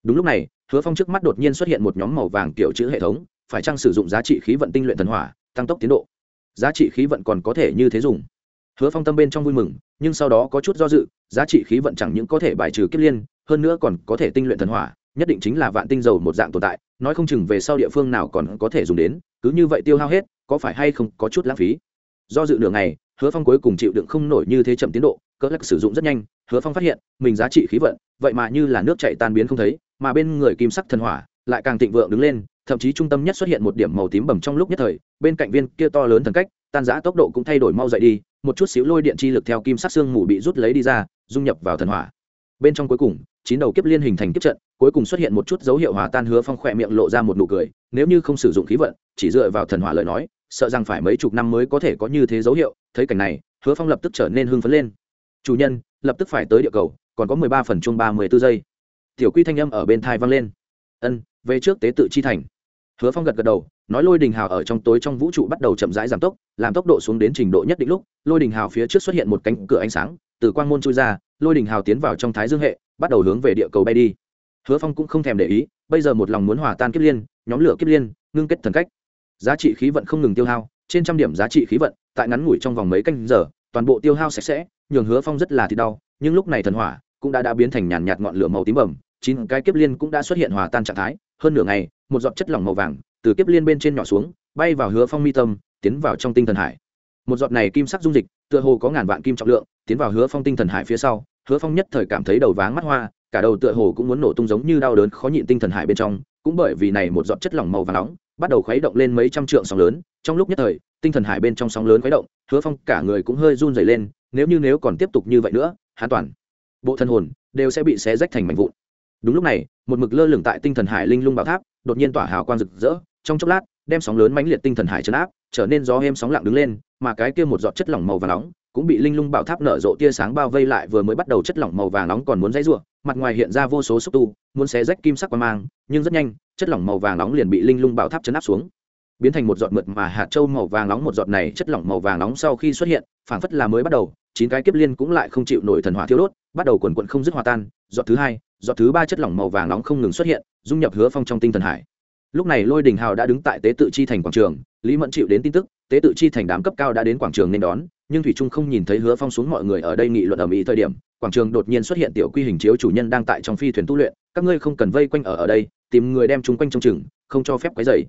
Đúng lúc này, hứa phong trước mắt đột nhiên xuất hiện một nhóm màu vàng kiểu chữ hệ thống, phải chăng sử dụng giá trị khí vận tinh luyện thần hỏa, tăng tốc tiến độ? Giá trị khí vận còn có thể như thế dùng? Hứa phong tâm bên trong vui mừng, nhưng sau đó có chút do dự, giá trị khí vận chẳng những có thể bài trừ kiếp liên hơn nữa còn có thể tinh luyện thần hỏa, nhất định chính là vạn tinh dầu một dạng tồn tại, nói không chừng về sau địa phương nào còn có thể dùng đến, cứ như vậy tiêu hao hết, có phải hay không có chút lãng phí? Do dự đường này hứa phong cuối cùng chịu đựng không nổi như thế chậm tiến độ cỡ lắc sử dụng rất nhanh, hứa phong phát hiện, mình giá trị khí vận, vậy mà như là nước chạy tan biến không thấy, mà bên người kim sắc thần hỏa lại càng thịnh vượng đứng lên, thậm chí trung tâm nhất xuất hiện một điểm màu tím bầm trong lúc nhất thời, bên cạnh viên kia to lớn thần cách, tan giã tốc độ cũng thay đổi mau dậy đi, một chút xíu lôi điện chi lực theo kim sắc xương mù bị rút lấy đi ra, dung nhập vào thần hỏa. Bên trong cuối cùng chín đầu kiếp liên hình thành kiếp trận, cuối cùng xuất hiện một chút dấu hiệu hòa tan hứa phong khỏe miệng lộ ra một nụ cười, nếu như không sử dụng khí vận, chỉ dựa vào thần hỏa lời nói, sợ rằng phải mấy chục năm mới có thể có như thế dấu hiệu, thấy cảnh này, hứa phong lập tức trở nên hưng phấn lên. Chủ nhân, lập tức phải tới địa cầu, còn có mười ba phần chung ba mươi b ố giây. Tiểu quy thanh âm ở bên thai vang lên. Ân, về trước tế tự chi thành. Hứa phong gật gật đầu, nói lôi đình hào ở trong tối trong vũ trụ bắt đầu chậm rãi giảm tốc, làm tốc độ xuống đến trình độ nhất định lúc, lôi đình hào phía trước xuất hiện một cánh cửa ánh sáng, từ quang môn chui ra lôi đình hào tiến vào trong thái dương hệ, bắt đầu hướng về địa cầu bay đi. Hứa phong cũng không thèm để ý, bây giờ một lòng muốn hòa tan kiếp liên, nhóm lửa kiếp liên, ngưng kết thần cách. Giá trị khí vận không ngừng tiêu hao, trên trăm điểm giá trị khí vận, tại ngắn ngủi trong vòng mấy canh giờ, toàn bộ tiêu hao sạch sẽ, nhường hứa phong rất là thì đau, nhưng lúc này thần hỏa cũng đã đã biến thành nhàn nhạt ngọn lửa màu tím bầm, chín cái kiếp liên cũng đã xuất hiện hòa tan trạng thái, hơn nửa ngày, một giọt chất lỏng màu vàng từ kiếp liên bên trên nhỏ xuống, bay vào hứa phong mi tâm, tiến vào trong tinh thần hải. Một giọt này kim sắc dung dịch, tựa hồ có ngàn vạn kim trọng lượng tiến vào hứa phong tinh thần hải phía sau, hứa phong nhất thời cảm thấy đầu váng mắt hoa, cả đầu tựa hồ cũng muốn nổ tung giống như đau đớn khó nhịn tinh thần hải bên trong, cũng bởi vì này một giọt chất lỏng màu vàng nóng, bắt đầu khuấy động lên mấy trăm trượng sóng lớn. Trong lúc nhất thời, tinh thần hải bên trong sóng lớn khuấy động, hứa phong cả người cũng hơi run dày lên, nếu như nếu còn tiếp tục như vậy nữa hán toàn bộ thân hồn đều sẽ bị xé rách thành mảnh vụn. Đúng lúc này, một mực lơ lửng tại tinh thần hải linh lung bảo tháp, đột nhiên tỏa hào quang rực rỡ, trong chốc lát, đem sóng lớn mãnh liệt tinh thần hải chấn áp, trở nên gió êm sóng lặng đứng lên, mà cái kia một giọt chất lỏng màu vàng nóng cũng bị linh lung bảo tháp nở rộ tia sáng bao vây lại vừa mới bắt đầu chất lỏng màu vàng nóng còn muốn dãy rủa, mặt ngoài hiện ra vô số xúc tu, muốn xé rách kim sắc qua mang, nhưng rất nhanh, chất lỏng màu vàng nóng liền bị linh lung bảo tháp chấn áp xuống. Biến thành một giọt mượt mà hạt châu màu vàng nóng, một giọt này chất lỏng màu vàng nóng sau khi xuất hiện, phảng phất là mới bắt đầu, chín cái kiếp liên cũng lại không chịu nổi thần hỏa thiêu đốt, bắt đầu quần quận không dứt hòa tan, giọt thứ hai, giọt thứ ba chất lỏng màu vàng nóng không ngừng xuất hiện, dung nhập hứa phong trong tinh thần hải. Lúc này lôi đình hào đã đứng tại tế tự chi thành quảng trường, lý mẫn chịu đến tin tức, tế tự chi thành đám cấp cao đã đến quảng trường nên đón nhưng thủy trung không nhìn thấy hứa phong xuống mọi người ở đây nghị luận ở mỹ thời điểm, quảng trường đột nhiên xuất hiện tiểu quy hình chiếu chủ nhân đang tại trong phi thuyền tu luyện, các ngươi không cần vây quanh ở ở đây, tìm người đem chúng quanh trong chừng, không cho phép quấy dày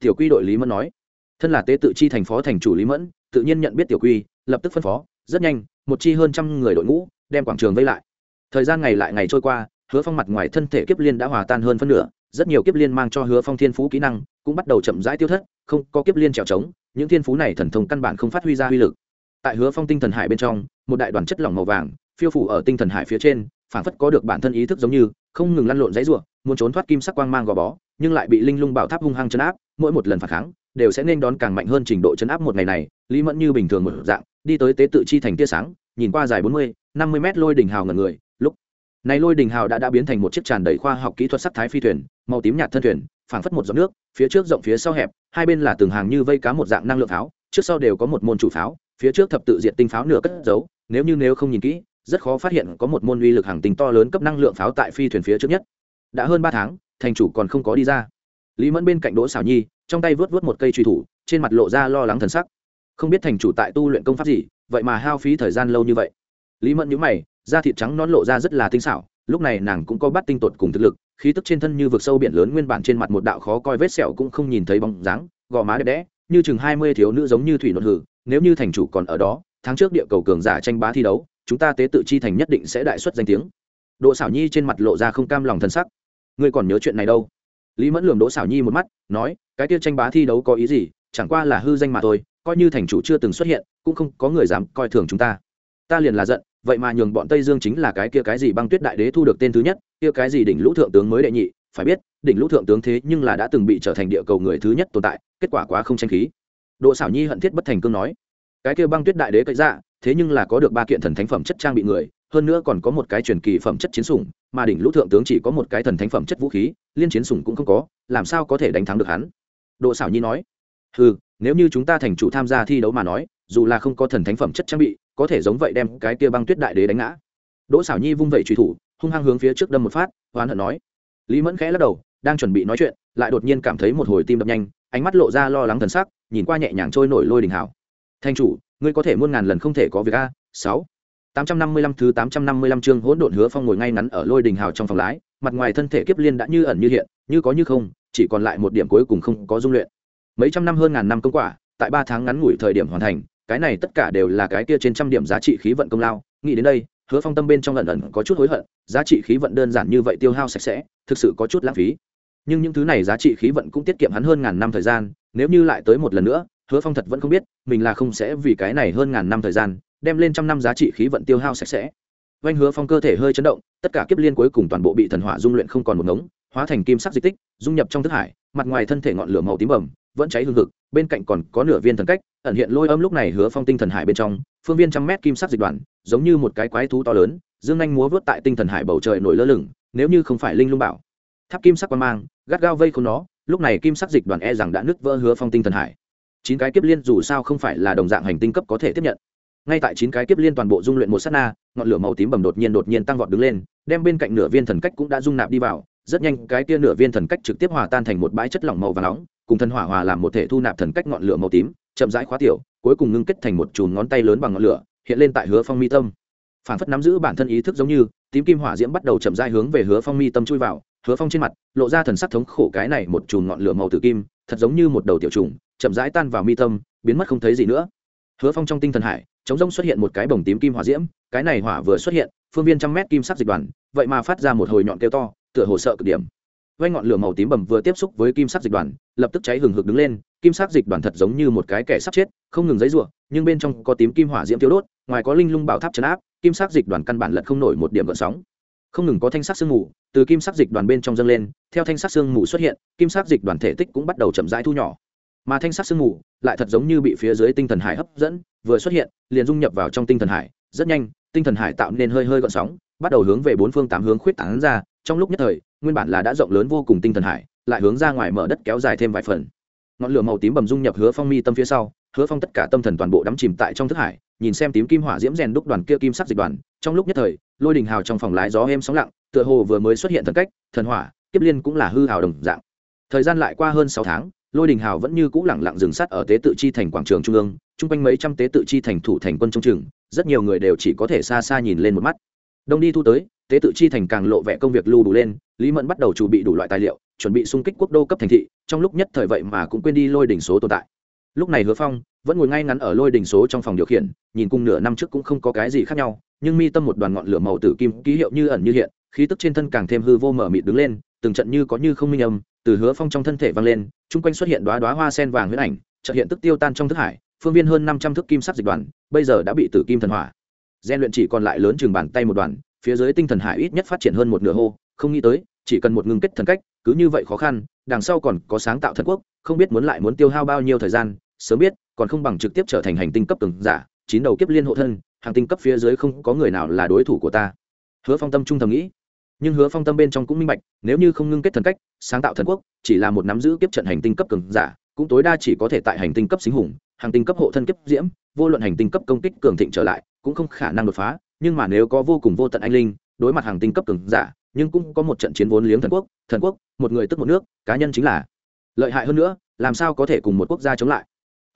tiểu quy đội lý mẫn nói, thân là tế tự chi thành phó thành chủ lý mẫn, tự nhiên nhận biết tiểu quy, lập tức phân phó, rất nhanh, một chi hơn trăm người đội ngũ đem quảng trường vây lại. Thời gian ngày lại ngày trôi qua, hứa phong mặt ngoài thân thể kiếp liên đã hòa tan hơn phân nửa, rất nhiều kiếp liên mang cho hứa phong thiên phú kỹ năng, cũng bắt đầu chậm rãi tiêu thất, không có kiếp liên trèo trống, những thiên phú này thần thông căn bản không phát huy ra uy lực tại hứa phong tinh thần hải bên trong, một đại đoàn chất lỏng màu vàng, phiêu phủ ở tinh thần hải phía trên, phảng phất có được bản thân ý thức giống như, không ngừng lăn lộn dãy ruộng muốn trốn thoát kim sắc quang mang gò bó, nhưng lại bị linh lung bảo tháp hung hăng chấn áp, mỗi một lần phản kháng, đều sẽ nên đón càng mạnh hơn trình độ chấn áp một ngày này, lý mẫn như bình thường một dạng, đi tới tế tự chi thành tia sáng, nhìn qua dài bốn mươi, năm mươi mét lôi đỉnh hào ngần người, lúc này lôi đỉnh hào đã đã biến thành một chiếc tràn đầy khoa học kỹ thuật sắc thái phi thuyền, màu tím nhạt thân thuyền, phảng phất một giọt nước, phía trước rộng phía sau hẹp, hai bên là từng hàng như vây cá một dạng năng lượng pháo, trước sau đều có một môn chủ pháo phía trước thập tự diện tinh pháo nửa cất giấu nếu như nếu không nhìn kỹ rất khó phát hiện có một môn uy lực hàng tinh to lớn cấp năng lượng pháo tại phi thuyền phía trước nhất. Đã hơn ba tháng thành chủ còn không có đi ra. Lý mẫn bên cạnh đỗ xảo nhi trong tay vớt vớt một cây truy thủ trên mặt lộ ra lo lắng thần sắc. Không biết thành chủ tại tu luyện công pháp gì vậy mà hao phí thời gian lâu như vậy. Lý mẫn nhíu mày da thịt trắng nón lộ ra rất là tinh xảo lúc này nàng cũng có bắt tinh tột cùng thực lực khí tức trên thân như vực sâu biển lớn nguyên bản trên mặt một đạo khó coi vết sẹo cũng không nhìn thấy bóng dáng gò má đẹp đẽ như chừng hai mươi thiếu nữ giống như thủy nột hử nếu như thành chủ còn ở đó, tháng trước địa cầu cường giả tranh bá thi đấu, chúng ta tế tự chi thành nhất định sẽ đại xuất danh tiếng. Đỗ xảo nhi trên mặt lộ ra không cam lòng thân sắc. Ngươi còn nhớ chuyện này đâu? Lý mẫn lường đỗ xảo nhi một mắt, nói, cái tiết tranh bá thi đấu có ý gì? Chẳng qua là hư danh mà thôi, coi như thành chủ chưa từng xuất hiện, cũng không có người dám coi thường chúng ta. Ta liền là giận, vậy mà nhường bọn tây dương chính là cái kia cái gì băng tuyết đại đế thu được tên thứ nhất, kia cái gì đỉnh lũ thượng tướng mới đệ nhị, phải biết, đỉnh lũ thượng tướng thế nhưng là đã từng bị trở thành địa cầu người thứ nhất tồn tại, kết quả quá không tranh khí đỗ xảo nhi hận thiết bất thành cương nói, cái kia băng tuyết đại đế cậy dạ thế nhưng là có được ba kiện thần thánh phẩm chất trang bị người, hơn nữa còn có một cái truyền kỳ phẩm chất chiến sủng, mà đỉnh lũ thượng tướng chỉ có một cái thần thánh phẩm chất vũ khí, liên chiến sủng cũng không có, làm sao có thể đánh thắng được hắn? Đỗ xảo nhi nói ừ nếu như chúng ta thành chủ tham gia thi đấu mà nói, dù là không có thần thánh phẩm chất trang bị, có thể giống vậy đem cái kia băng tuyết đại đế đánh ngã. Đỗ xảo nhi vung vẩy truy thủ, hung hăng hướng phía trước đâm một phát, oán hận nói. Lý mẫn khẽ lắc đầu, đang chuẩn bị nói chuyện, lại đột nhiên cảm thấy một hồi tim đập nhanh, ánh mắt lộ ra lo lắng thần sắc nhìn qua nhẹ nhàng trôi nổi lôi đình hảo. Thanh chủ, ngươi có thể muôn ngàn lần không thể có việc a? Sáu. Tám trăm năm mươi lăm thứ tám trăm năm mươi lăm chương hỗn độn hứa phong ngồi ngay ngắn ở lôi đình hào trong phòng lái, mặt ngoài thân thể kiếp liên đã như ẩn như hiện, như có như không, chỉ còn lại một điểm cuối cùng không có dung luyện. Mấy trăm năm hơn ngàn năm công quả, tại ba tháng ngắn ngủi thời điểm hoàn thành, cái này tất cả đều là cái kia trên trăm điểm giá trị khí vận công lao. Nghĩ đến đây, hứa phong tâm bên trong lần ẩn có chút hối hận, giá trị khí vận đơn giản như vậy tiêu hao sạch sẽ, thực sự có chút lãng phí. Nhưng những thứ này giá trị khí vận cũng tiết kiệm hắn hơn ngàn năm thời gian nếu như lại tới một lần nữa, hứa phong thật vẫn không biết, mình là không sẽ vì cái này hơn ngàn năm thời gian, đem lên trăm năm giá trị khí vận tiêu hao sạch sẽ. Oanh hứa phong cơ thể hơi chấn động, tất cả kiếp liên cuối cùng toàn bộ bị thần hỏa dung luyện không còn một ngống, hóa thành kim sắc di tích, dung nhập trong thức hải, mặt ngoài thân thể ngọn lửa màu tím bầm, vẫn cháy hương thực bên cạnh còn có nửa viên thần cách, ẩn hiện lôi âm lúc này hứa phong tinh thần hải bên trong, phương viên trăm mét kim sắc dịch đoàn, giống như một cái quái thú to lớn, dương anh múa vớt tại tinh thần hải bầu trời nổi lơ lửng, nếu như không phải linh lung bảo, tháp kim sắc quan mang, gắt gao vây không nó lúc này kim sắc dịch đoàn e rằng đã nứt vỡ hứa phong tinh thần hải. Chín cái kiếp liên dù sao không phải là đồng dạng hành tinh cấp có thể tiếp nhận. Ngay tại chín cái kiếp liên toàn bộ dung luyện một s á t na, ngọn lửa màu tím bầm đột nhiên đột nhiên tăng vọt đứng lên, đem bên cạnh nửa viên thần cách cũng đã dung nạp đi vào. Rất nhanh, cái kia nửa viên thần cách trực tiếp hòa tan thành một bãi chất lỏng màu và nóng, cùng thần hỏa hòa làm một thể thu nạp thần cách ngọn lửa màu tím, chậm rãi khóa tiểu, cuối cùng ngưng kết thành một chùm ngón tay lớn bằng ngọn lửa, hiện lên tại hứa phong mi tâm. Phản phất nắm giữ bản thân ý thức giống như, tím kim hỏa diễm bắt đầu chậm rãi hướng về hứa phong mi tâm chui vào hứa phong trên mặt lộ ra thần sắc thống khổ cái này một chùm ngọn lửa màu tử kim, thật giống như một đầu tiểu trùng, chậm rãi tan vào mi tâm, biến mất không thấy gì nữa. Hứa phong trong tinh thần hải chống rông xuất hiện một cái bồng tím kim hỏa diễm, cái này hỏa vừa xuất hiện, phương viên trăm mét kim sắc dịch đoàn, vậy mà phát ra một hồi nhọn kêu to, tựa hồ sợ cực điểm. Vây ngọn lửa màu tím bầm vừa tiếp xúc với kim sắc dịch đoàn, lập tức cháy hừng hực đứng lên, kim sắc dịch đoàn thật giống như một cái kẻ sắp chết, không ngừng giấy ruộng nhưng bên trong có tím kim hỏa diễm thiếu đốt, ngoài có linh lung bảo tháp chấn áp, kim sắc dịch đoàn căn bản lật không nổi một điểm gợn sóng không ngừng có thanh sắc sương mù, từ kim sắc dịch đoàn bên trong dâng lên, theo thanh sắc sương mù xuất hiện, kim sắc dịch đoàn thể tích cũng bắt đầu chậm rãi thu nhỏ. Mà thanh sắc sương mù lại thật giống như bị phía dưới tinh thần hải hấp dẫn, vừa xuất hiện, liền dung nhập vào trong tinh thần hải, rất nhanh, tinh thần hải tạo nên hơi hơi gợn sóng, bắt đầu hướng về bốn phương tám hướng khuyết tán ra, trong lúc nhất thời, nguyên bản là đã rộng lớn vô cùng tinh thần hải, lại hướng ra ngoài mở đất kéo dài thêm vài phần. Ngọn lửa màu tím bầm dung nhập hứa phong mi tâm phía sau, hứa phong tất cả tâm thần toàn bộ đắm chìm tại trong thức hải, nhìn xem tím kim hỏa diễm rèn đúc đoàn kia kim sắc dịch đoàn trong lúc nhất thời, lôi đình hào trong phòng lái gió êm sóng lặng, tựa hồ vừa mới xuất hiện thần cách, thần hỏa, kiếp liên cũng là hư hào đồng dạng. Thời gian lại qua hơn sáu tháng, lôi đình hào vẫn như cũ lẳng lặng dừng sát ở tế tự chi thành quảng trường trung ương, chung quanh mấy trăm tế tự chi thành thủ thành quân trong trường, rất nhiều người đều chỉ có thể xa xa nhìn lên một mắt. Đông đi thu tới, tế tự chi thành càng lộ vẻ công việc lưu đủ lên, lý mẫn bắt đầu chuẩn bị đủ loại tài liệu, chuẩn bị xung kích quốc đô cấp thành thị, trong lúc nhất thời vậy mà cũng quên đi lôi đỉnh số tồn tại lúc này hứa phong vẫn ngồi ngay ngắn ở lôi đỉnh số trong phòng điều khiển, nhìn cùng nửa năm trước cũng không có cái gì khác nhau, nhưng mi tâm một đoàn ngọn lửa màu tử kim ký hiệu như ẩn như hiện, khí tức trên thân càng thêm hư vô mở mịt đứng lên, từng trận như có như không minh âm từ hứa phong trong thân thể vang lên, chung quanh xuất hiện đoá đoá hoa sen vàng huyết ảnh trợ hiện tức tiêu tan trong thức hải, phương viên hơn năm trăm thước kim sắc dịch đoàn, bây giờ đã bị tử kim thần hỏa. Gian luyện chỉ còn lại lớn chừng bàn tay một đoàn, phía dưới tinh thần hải ít nhất phát triển hơn một nửa hô, không nghĩ tới chỉ cần một ngưng kết thần cách, cứ như vậy khó khăn, đằng sau còn có sáng tạo thần quốc, không biết muốn lại muốn tiêu hao bao nhiêu thời gian, sớm biết, còn không bằng trực tiếp trở thành hành tinh cấp từng giả, chín đầu kiếp liên hộ thân, hàng tinh cấp phía dưới không có người nào là đối thủ của ta. Hứa phong tâm trung tâm nghĩ. Nhưng hứa phong tâm bên trong cũng minh bạch, nếu như không ngưng kết thần cách, sáng tạo thần quốc, chỉ là một nắm giữ kiếp trận hành tinh cấp cường giả, cũng tối đa chỉ có thể tại hành tinh cấp xính hùng, hàng tinh cấp hộ thân kiếp diễm, vô luận hành tinh cấp công kích cường thịnh trở lại, cũng không khả năng đột phá, nhưng mà nếu có vô cùng vô tận anh linh, đối mặt hàng tinh cấp cường giả nhưng cũng có một trận chiến vốn liếng thần quốc thần quốc, một người tức một nước, cá nhân chính là lợi hại hơn nữa, làm sao có thể cùng một quốc gia chống lại?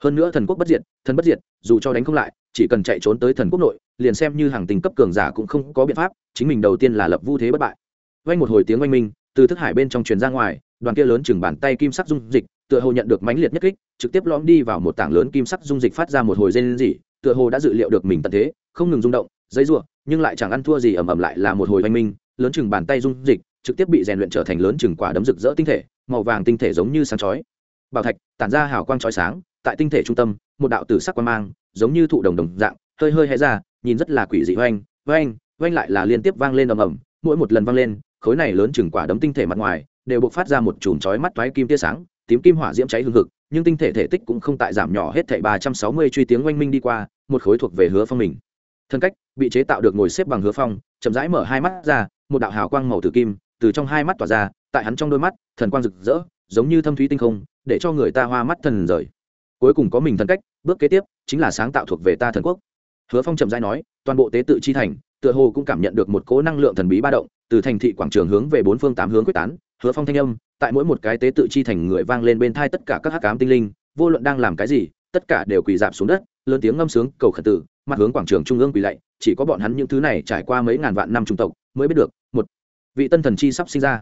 Hơn nữa thần quốc bất diệt, thần bất diệt, dù cho đánh không lại, chỉ cần chạy trốn tới thần quốc nội, liền xem như hàng tình cấp cường giả cũng không có biện pháp, chính mình đầu tiên là lập vu thế bất bại. Vang một hồi tiếng oanh minh, từ thức hải bên trong truyền ra ngoài, đoàn kia lớn chừng bàn tay kim sắc dung dịch, tựa hồ nhận được mãnh liệt nhất kích, trực tiếp lõm đi vào một tảng lớn kim sắc dung dịch phát ra một hồi rên rỉ, tựa hồ đã dự liệu được mình tận thế, không ngừng rung động, dây rủa, nhưng lại chẳng ăn thua gì ầm ầm lại là một hồi oanh minh lớn chừng bàn tay dung dịch, trực tiếp bị rèn luyện trở thành lớn chừng quả đấm rực rỡ tinh thể, màu vàng tinh thể giống như sáng chói. Bảo thạch, tản ra hào quang chói sáng, tại tinh thể trung tâm, một đạo tử sắc quang mang, giống như thụ đồng đồng dạng, hơi hơi hé ra, nhìn rất là quỷ dị oanh oanh oanh lại là liên tiếp vang lên ầm ầm, mỗi một lần vang lên, khối này lớn chừng quả đấm tinh thể mặt ngoài, đều bộc phát ra một chùm chói mắt toái kim tia sáng, tím kim hỏa diễm cháy hừng hực, nhưng tinh thể thể tích cũng không tại giảm nhỏ hết thảy ba trăm sáu mươi truy tiếng oanh minh đi qua, một khối thuộc về hứa phong mình. Thân cách, bị chế tạo được ngồi xếp bằng hứa phong, chậm rãi mở hai mắt ra một đạo hào quang màu tử kim từ trong hai mắt tỏa ra, tại hắn trong đôi mắt, thần quang rực rỡ, giống như thâm thúy tinh không, để cho người ta hoa mắt thần rời. Cuối cùng có mình thần cách, bước kế tiếp chính là sáng tạo thuộc về ta thần quốc. Hứa phong chậm rãi nói, toàn bộ tế tự chi thành, tựa hồ cũng cảm nhận được một cố năng lượng thần bí ba động, từ thành thị quảng trường hướng về bốn phương tám hướng quyết tán. Hứa phong thanh âm, tại mỗi một cái tế tự chi thành người vang lên bên thai tất cả các hắc cám tinh linh, vô luận đang làm cái gì, tất cả đều quỳ dạp xuống đất, lớn tiếng ngâm sướng cầu khẩn tử mặt hướng quảng trường trung ương quỳ lạy, chỉ có bọn hắn những thứ này trải qua mấy ngàn vạn năm trung tộc mới biết được, một, vị tân thần chi sắp sinh ra.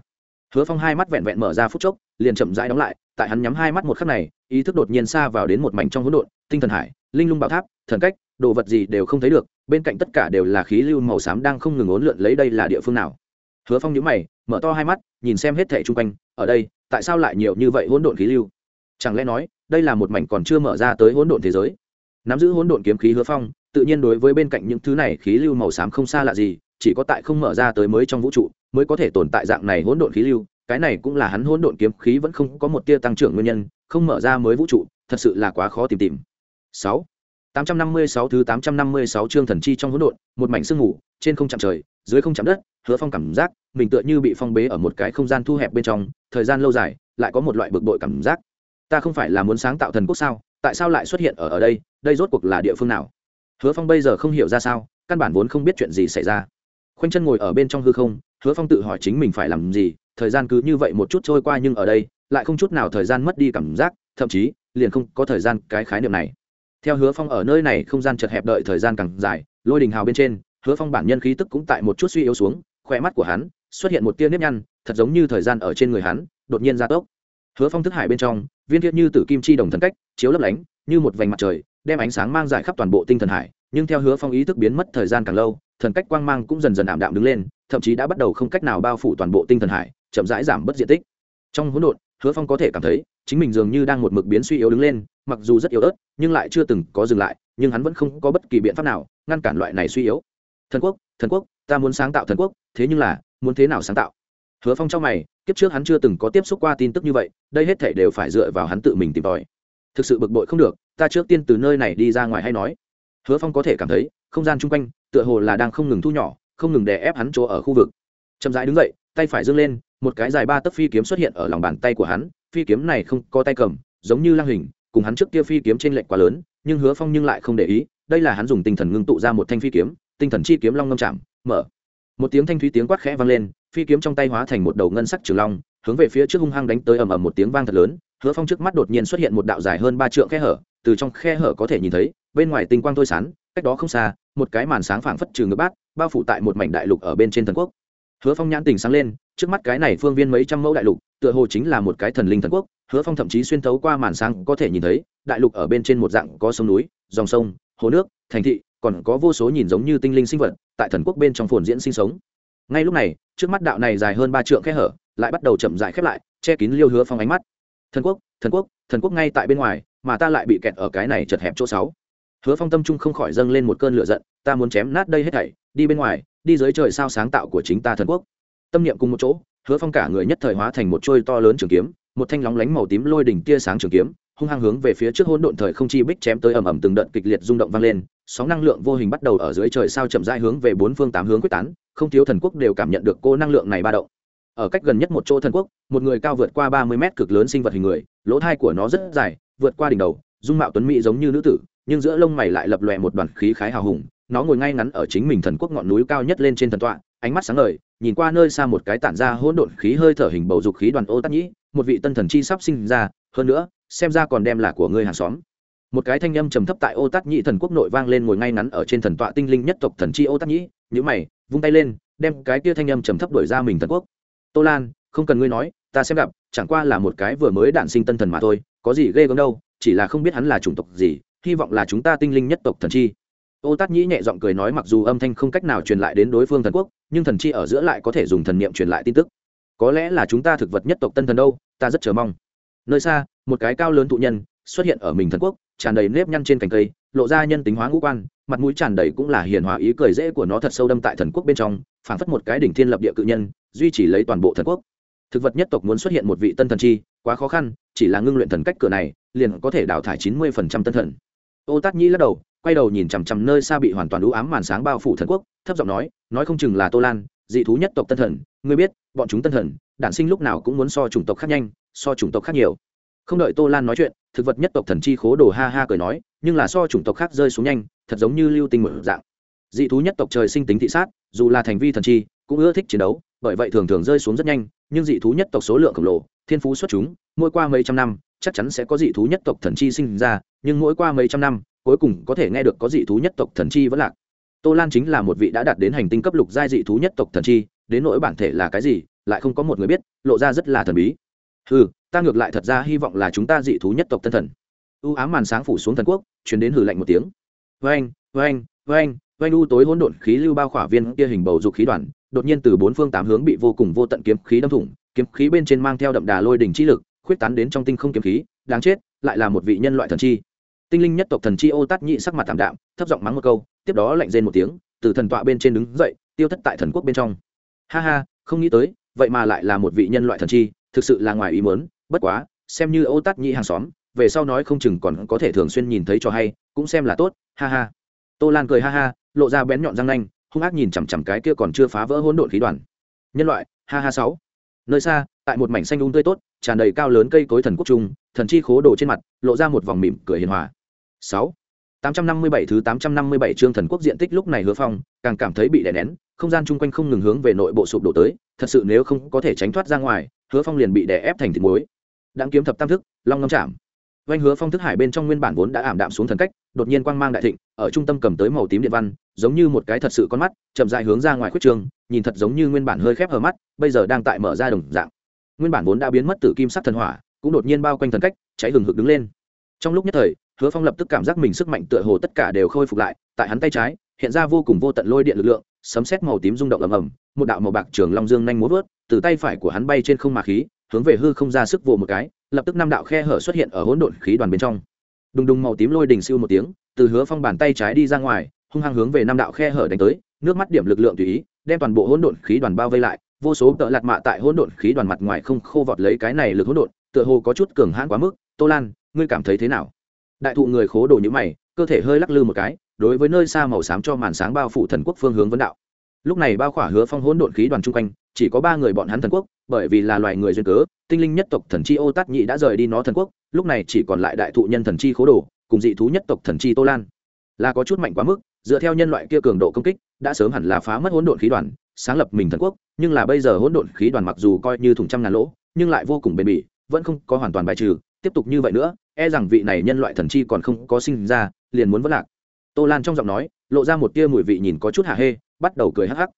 Hứa phong hai mắt vẹn vẹn mở ra phút chốc, liền chậm rãi đóng lại, tại hắn nhắm hai mắt một khắc này, ý thức đột nhiên xa vào đến một mảnh trong hỗn độn, tinh thần hải, linh lung bảo tháp, thần cách, đồ vật gì đều không thấy được, bên cạnh tất cả đều là khí lưu màu xám đang không ngừng ốn lượn lấy đây là địa phương nào. Hứa phong nhíu mày, mở to hai mắt, nhìn xem hết thảy chung quanh, ở đây, tại sao lại nhiều như vậy hỗn độn khí lưu? Chẳng lẽ nói, đây là một mảnh còn chưa mở ra tới hỗn độn thế giới? Nắm giữ hỗn độn kiếm khí hứa phong tự nhiên đối với bên cạnh những thứ này khí lưu màu xám không xa lạ gì chỉ có tại không mở ra tới mới trong vũ trụ mới có thể tồn tại dạng này hỗn độn khí lưu cái này cũng là hắn hỗn độn kiếm khí vẫn không có một tia tăng trưởng nguyên nhân không mở ra mới vũ trụ thật sự là quá khó tìm tìm sáu 856 thứ 856 chương thần chi trong hỗn độn, một mảnh sương ngủ trên không chạm trời, dưới không chạm đất, Hứa Phong cảm giác, mình tựa như bị phong bế ở một cái không gian thu hẹp bên trong, thời gian lâu dài, lại có một loại bực bội cảm giác. Ta không phải là muốn sáng tạo thần quốc sao, tại sao lại xuất hiện ở ở đây, đây rốt cuộc là địa phương nào? Hứa Phong bây giờ không hiểu ra sao, căn bản vốn không biết chuyện gì xảy ra. Khoanh chân ngồi ở bên trong hư không, Hứa Phong tự hỏi chính mình phải làm gì, thời gian cứ như vậy một chút trôi qua nhưng ở đây, lại không chút nào thời gian mất đi cảm giác, thậm chí, liền không có thời gian cái khái niệm này theo hứa phong ở nơi này không gian chật hẹp đợi thời gian càng dài lôi đình hào bên trên hứa phong bản nhân khí tức cũng tại một chút suy yếu xuống khỏe mắt của hắn xuất hiện một tia nếp nhăn thật giống như thời gian ở trên người hắn đột nhiên gia tốc hứa phong thức hải bên trong viên thiết như tử kim chi đồng thần cách chiếu lấp lánh như một vành mặt trời đem ánh sáng mang dài khắp toàn bộ tinh thần hải, nhưng theo hứa phong ý thức biến mất thời gian càng lâu, thần cách quang mang cũng dần dần ảm đạm đứng lên, thậm chí đã bắt đầu không cách nào bao phủ toàn bộ tinh thần hải, chậm rãi giảm bớt diện tích. Trong hỗn độn, hứa phong có thể cảm thấy, chính mình dường như đang một mực biến suy yếu đứng lên, mặc dù rất yếu ớt, nhưng lại chưa từng có dừng lại, nhưng hắn vẫn không có bất kỳ biện pháp nào ngăn cản loại này suy yếu. Thần quốc thần quốc, ta muốn sáng tạo thần quốc, thế nhưng là, muốn thế nào sáng tạo? Hứa phong trong mày, kiếp trước hắn chưa từng có tiếp xúc qua tin tức như vậy, đây hết thể đều phải dựa vào hắn tự mình tìm tòi thực sự bực bội không được, ta trước tiên từ nơi này đi ra ngoài hay nói. Hứa phong có thể cảm thấy, không gian chung quanh, tựa hồ là đang không ngừng thu nhỏ, không ngừng đè ép hắn chỗ ở khu vực. Chậm rãi đứng dậy, tay phải dâng lên, một cái dài ba tấc phi kiếm xuất hiện ở lòng bàn tay của hắn, phi kiếm này không có tay cầm, giống như lang hình, cùng hắn trước kia phi kiếm trên lệnh quá lớn, nhưng hứa phong nhưng lại không để ý, đây là hắn dùng tinh thần ngưng tụ ra một thanh phi kiếm, tinh thần chi kiếm long ngâm chạm, mở. Một tiếng thanh thúy tiếng quát khẽ vang lên, phi kiếm trong tay hóa thành một đầu ngân sắc trường long, hướng về phía trước hung hăng đánh tới ầm ầm một tiếng vang thật lớn hứa phong trước mắt đột nhiên xuất hiện một đạo dài hơn ba trượng khe hở, từ trong khe hở có thể nhìn thấy, bên ngoài tinh quang thôi sán cách đó không xa, một cái màn sáng phảng phất trừ ngược bát, bao phủ tại một mảnh đại lục ở bên trên thần quốc. Hứa phong nhãn tình sáng lên, trước mắt cái này phương viên mấy trăm mẫu đại lục, tựa hồ chính là một cái thần linh thần quốc. Hứa phong thậm chí xuyên thấu qua màn sáng có thể nhìn thấy, đại lục ở bên trên một dạng có sông núi, dòng sông, hồ nước, thành thị, còn có vô số nhìn giống như tinh linh sinh vật tại thần quốc bên trong phồn diễn sinh sống. Ngay lúc này, trước mắt đạo này dài hơn ba trượng khe hở lại bắt đầu chậm dại khép lại, che kín liêu hứa phong ánh mắt thần quốc thần quốc thần quốc ngay tại bên ngoài, mà ta lại bị kẹt ở cái này chật hẹp chỗ sáu. Hứa phong tâm trung không khỏi dâng lên một cơn lửa giận, ta muốn chém nát đây hết thảy, đi bên ngoài, đi dưới trời sao sáng tạo của chính ta thần quốc. Tâm niệm cùng một chỗ, hứa phong cả người nhất thời hóa thành một trôi to lớn trường kiếm, một thanh lóng lánh màu tím lôi đỉnh tia sáng trường kiếm, hung hăng hướng về phía trước hỗn độn thời không chi bích chém tới ầm ầm từng đợt kịch liệt rung động vang lên, sóng năng lượng vô hình bắt đầu ở dưới trời sao chậm rãi hướng về bốn phương tám hướng quyết tán, không thiếu thần quốc đều cảm nhận được cô năng lượng này ba động ở cách gần nhất một chỗ thần quốc, một người cao vượt qua ba mươi mét cực lớn sinh vật hình người, lỗ thai của nó rất dài, vượt qua đỉnh đầu, dung mạo tuấn mỹ giống như nữ tử, nhưng giữa lông mày lại lập lòe một đoàn khí khái hào hùng. Nó ngồi ngay ngắn ở chính mình thần quốc ngọn núi cao nhất lên trên thần tọa, ánh mắt sáng ngời, nhìn qua nơi xa một cái tản ra hỗn độn khí hơi thở hình bầu dục khí đoàn ô tát nhĩ, một vị tân thần chi sắp sinh ra, hơn nữa, xem ra còn đem là của ngươi hàng xóm. Một cái thanh âm trầm thấp tại ô tát nhĩ thần quốc nội vang lên ngồi ngay ngắn ở trên thần tọa tinh linh nhất tộc thần chi ô tát nhĩ nhữ mày, vung tay lên, đem cái kia thanh âm trầm thấp đổi ra mình thần quốc tô lan, không cần ngươi nói, ta xem gặp, chẳng qua là một cái vừa mới đản sinh tân thần mà thôi, có gì ghê gớm đâu, chỉ là không biết hắn là chủng tộc gì, hy vọng là chúng ta tinh linh nhất tộc thần chi. Ô tát nhĩ nhẹ giọng cười nói mặc dù âm thanh không cách nào truyền lại đến đối phương thần quốc, nhưng thần chi ở giữa lại có thể dùng thần niệm truyền lại tin tức. Có lẽ là chúng ta thực vật nhất tộc tân thần đâu, ta rất chờ mong. Nơi xa, một cái cao lớn thụ nhân xuất hiện ở mình thần quốc, tràn đầy nếp nhăn trên cành cây, lộ ra nhân tính hóa ngũ quan, mặt mũi tràn đầy cũng là hiền hòa ý cười dễ của nó thật sâu đâm tại thần quốc bên trong phảng phất một cái đỉnh thiên lập địa cự nhân, duy trì lấy toàn bộ thần quốc. Thực vật nhất tộc muốn xuất hiện một vị tân thần chi, quá khó khăn, chỉ là ngưng luyện thần cách cửa này, liền có thể đào thải chín mươi phần trăm tân thần. Ô tát nhi lắc đầu, quay đầu nhìn chằm chằm nơi xa bị hoàn toàn u ám màn sáng bao phủ thần quốc, thấp giọng nói nói không chừng là tô lan, dị thú nhất tộc tân thần, ngươi biết, bọn chúng tân thần, đản sinh lúc nào cũng muốn so chủng tộc khác nhanh, so chủng tộc khác nhiều. Không đợi tô lan nói chuyện, thực vật nhất tộc thần chi khố đồ ha ha cười nói, nhưng là so chủng tộc khác rơi xuống nhanh, thật giống như lưu tinh mở dạng dị thú nhất tộc trời sinh tính thị sát, dù là thành vi thần chi, cũng ưa thích chiến đấu, bởi vậy thường thường rơi xuống rất nhanh, nhưng dị thú nhất tộc số lượng khổng lồ, thiên phú xuất chúng, mỗi qua mấy trăm năm, chắc chắn sẽ có dị thú nhất tộc thần chi sinh ra, nhưng mỗi qua mấy trăm năm, cuối cùng có thể nghe được có dị thú nhất tộc thần chi vẫn lạc. Tô lan chính là một vị đã đạt đến hành tinh cấp lục giai dị thú nhất tộc thần chi, đến nỗi bản thể là cái gì, lại không có một người biết, lộ ra rất là thần bí. Ừ ta ngược lại thật ra hy vọng là chúng ta dị thú nhất tộc tân thần. U ám màn sáng phủ xuống thần quốc chuyển đến hử lạnh một tiếng. Vain vain vain vain u tối hỗn độn khí lưu bao khỏa viên kia hình bầu dục khí đoàn, đột nhiên từ bốn phương tám hướng bị vô cùng vô tận kiếm khí đâm thủng, kiếm khí bên trên mang theo đậm đà lôi đỉnh chi lực, khuyết tán đến trong tinh không kiếm khí, đáng chết, lại là một vị nhân loại thần chi. Tinh linh nhất tộc thần chi ô tát nhị sắc mặt thảm đạm, thấp giọng mắng một câu, tiếp đó lạnh rên một tiếng, từ thần tọa bên trên đứng dậy, tiêu thất tại thần quốc bên trong. Ha ha, không nghĩ tới, vậy mà lại là một vị nhân loại thần chi, thực sự là ngoài ý mớn bất quá, xem như ô tát Nhị hàng xóm, về sau nói không chừng còn có thể thường xuyên nhìn thấy cho hay, cũng xem là tốt, ha ha. Tô lan cười ha ha lộ ra bén nhọn răng nanh, hung ác nhìn chằm chằm cái kia còn chưa phá vỡ hỗn độn khí đoàn. Nhân loại, ha ha sáu. Nơi xa, tại một mảnh xanh đúng um tươi tốt, tràn đầy cao lớn cây cối thần quốc trung thần chi khố đồ trên mặt, lộ ra một vòng mỉm cười hiền hòa. Sáu. Tám trăm năm mươi bảy thứ tám trăm năm mươi bảy chương thần quốc diện tích lúc này hứa phong, càng cảm thấy bị đè nén, không gian chung quanh không ngừng hướng về nội bộ sụp đổ tới, thật sự nếu không có thể tránh thoát ra ngoài, hứa phong liền bị đè ép thành thịt muối. Đáng kiếm thập tam thức, long ngâm chạm. Vanh hứa phong thức hải bên trong nguyên bản vốn đã ảm đạm xuống thần cách, đột nhiên quang mang đại thịnh, ở trung tâm cầm tới màu tím điện văn giống như một cái thật sự con mắt, chậm dại hướng ra ngoài khuyết trường, nhìn thật giống như nguyên bản hơi khép hờ mắt, bây giờ đang tại mở ra đồng dạng. Nguyên bản vốn đã biến mất từ kim sắc thần hỏa, cũng đột nhiên bao quanh thần cách, cháy hừng hực đứng lên. Trong lúc nhất thời, hứa phong lập tức cảm giác mình sức mạnh tựa hồ tất cả đều khôi phục lại, tại hắn tay trái, hiện ra vô cùng vô tận lôi điện lực lượng, sấm xét màu tím rung động ầm ầm, một đạo màu bạc trường long dương nhanh múa vớt, từ tay phải của hắn bay trên không mà khí, hướng về hư không ra sức vồ một cái, lập tức năm đạo khe hở xuất hiện ở hỗn độn khí đoàn bên trong. Đùng đùng màu tím lôi đình siêu một tiếng, từ hứa phong bàn tay trái đi ra ngoài hung hăng hướng về năm đạo khe hở đánh tới, nước mắt điểm lực lượng tùy ý, đem toàn bộ hỗn độn khí đoàn bao vây lại, vô số tợ lạt mạ tại hỗn độn khí đoàn mặt ngoài không khô vọt lấy cái này lực hỗn độn, tựa hồ có chút cường hãn quá mức. Tô lan, ngươi cảm thấy thế nào? Đại thụ người khố đồ như mày, cơ thể hơi lắc lư một cái, đối với nơi xa màu xám cho màn sáng bao phủ thần quốc phương hướng vấn đạo. Lúc này bao khỏa hứa phong hỗn độn khí đoàn chung quanh, chỉ có ba người bọn hắn thần quốc, bởi vì là loài người duyên cớ, tinh linh nhất tộc thần chi ô tát nhị đã rời đi nó thần quốc, lúc này chỉ còn lại đại thụ nhân thần chi khố đồ cùng dị thú nhất tộc thần chi tô lan. Là có chút mạnh quá mức dựa theo nhân loại kia cường độ công kích, đã sớm hẳn là phá mất hỗn độn khí đoàn, sáng lập mình thần quốc, nhưng là bây giờ hỗn độn khí đoàn mặc dù coi như thùng trăm ngàn lỗ, nhưng lại vô cùng bền bỉ, vẫn không có hoàn toàn bài trừ. Tiếp tục như vậy nữa e rằng vị này nhân loại thần chi còn không có sinh ra, liền muốn vất lạc. Tô lan trong giọng nói, lộ ra một tia mùi vị nhìn có chút hạ hê, bắt đầu cười hắc hắc.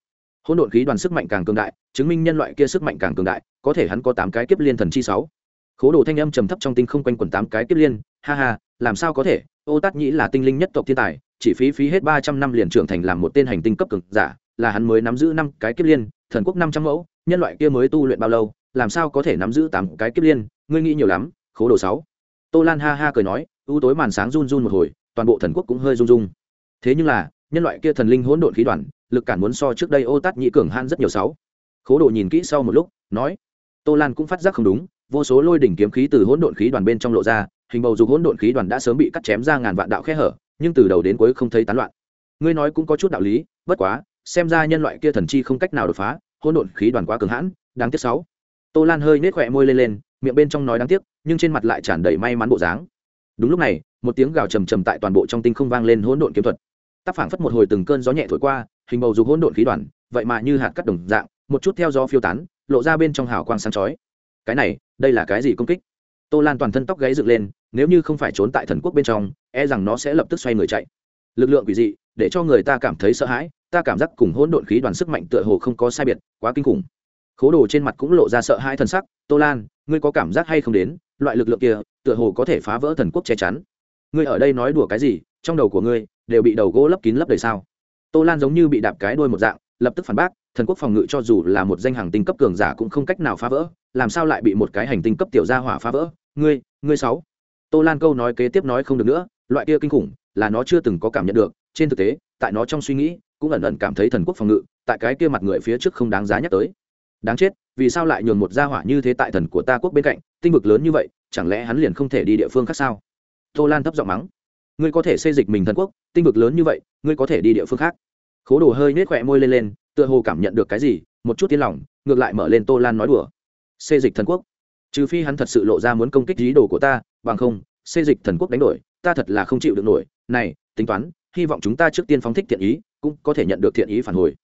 Hỗn độn khí đoàn sức mạnh càng cường đại, chứng minh nhân loại kia sức mạnh càng cường đại, có thể hắn có tám cái kiếp liên thần chi sáu. Khố đồ thanh âm trầm thấp trong tinh không quanh quần tám cái kiếp liên, ha ha, làm sao có thể? Ô tát nhĩ là tinh linh nhất tộc thiên tài chỉ phí phí hết ba trăm năm liền trưởng thành làm một tên hành tinh cấp cực giả, là hắn mới nắm giữ năm cái kiếp liên, thần quốc năm trăm mẫu, nhân loại kia mới tu luyện bao lâu, làm sao có thể nắm giữ tám cái kiếp liên, ngươi nghĩ nhiều lắm, khố đồ sáu. Tô lan ha ha cười nói ưu tối màn sáng run run một hồi, toàn bộ thần quốc cũng hơi run run thế nhưng là, nhân loại kia thần linh hỗn độn khí đoàn, lực cản muốn so trước đây ô tát nhị cường han rất nhiều sáu. Khố đồ nhìn kỹ sau một lúc, nói, tô lan cũng phát giác không đúng, vô số lôi đỉnh kiếm khí từ hỗn độn khí đoàn bên trong lộ ra, hình bầu dục hỗn độn khí đoàn đã sớm bị cắt chém ra ngàn vạn đạo khe hở nhưng từ đầu đến cuối không thấy tán loạn. Ngươi nói cũng có chút đạo lý, bất quá, xem ra nhân loại kia thần chi không cách nào đột phá, hỗn độn khí đoàn quá cường hãn, đáng tiếc sáu. Tô lan hơi nết khỏe môi lên lên, miệng bên trong nói đáng tiếc, nhưng trên mặt lại tràn đầy may mắn bộ dáng. Đúng lúc này, một tiếng gào trầm trầm tại toàn bộ trong tinh không vang lên hỗn độn kiếm thuật. Tác phảng phất một hồi từng cơn gió nhẹ thổi qua, hình bầu dục hỗn độn khí đoàn, vậy mà như hạt cắt đồng dạng, một chút theo gió phiêu tán, lộ ra bên trong hào quang sáng chói. Cái này, đây là cái gì công kích? Tô lan toàn thân tóc gáy dựng lên nếu như không phải trốn tại thần quốc bên trong e rằng nó sẽ lập tức xoay người chạy. Lực lượng quỷ dị, để cho người ta cảm thấy sợ hãi, ta cảm giác cùng hỗn độn khí đoàn sức mạnh tựa hồ không có sai biệt, quá kinh khủng. Khố đồ trên mặt cũng lộ ra sợ hãi thần sắc, tô lan, ngươi có cảm giác hay không đến? Loại lực lượng kia, tựa hồ có thể phá vỡ thần quốc che chắn. Ngươi ở đây nói đùa cái gì? Trong đầu của ngươi, đều bị đầu gỗ lấp kín lấp đầy sao? Tô lan giống như bị đạp cái đuôi một dạng, lập tức phản bác, thần quốc phòng ngự cho dù là một danh hàng tinh cấp cường giả cũng không cách nào phá vỡ, làm sao lại bị một cái hành tinh cấp tiểu gia hỏa phá vỡ? Ngươi ngươi sáu tô lan câu nói kế tiếp nói không được nữa, loại kia kinh khủng, là nó chưa từng có cảm nhận được, trên thực tế, tại nó trong suy nghĩ, cũng ẩn ẩn cảm thấy thần quốc phòng ngự, tại cái kia mặt người phía trước không đáng giá nhắc tới. Đáng chết, vì sao lại nhường một gia hỏa như thế tại thần của ta quốc bên cạnh, tinh vực lớn như vậy, chẳng lẽ hắn liền không thể đi địa phương khác sao? Tô lan thấp giọng mắng. Ngươi có thể xây dịch mình thần quốc, tinh vực lớn như vậy, ngươi có thể đi địa phương khác. Khố đồ hơi nết khỏe môi lên lên, tựa hồ cảm nhận được cái gì, một chút tiên lòng, ngược lại mở lên tô lan nói đùa. Xê dịch thần quốc trừ phi hắn thật sự lộ ra muốn công kích ý đồ của ta, bằng không, xê dịch thần quốc đánh đổi, ta thật là không chịu được nổi. Này, tính toán, hy vọng chúng ta trước tiên phóng thích thiện ý, cũng có thể nhận được thiện ý phản hồi.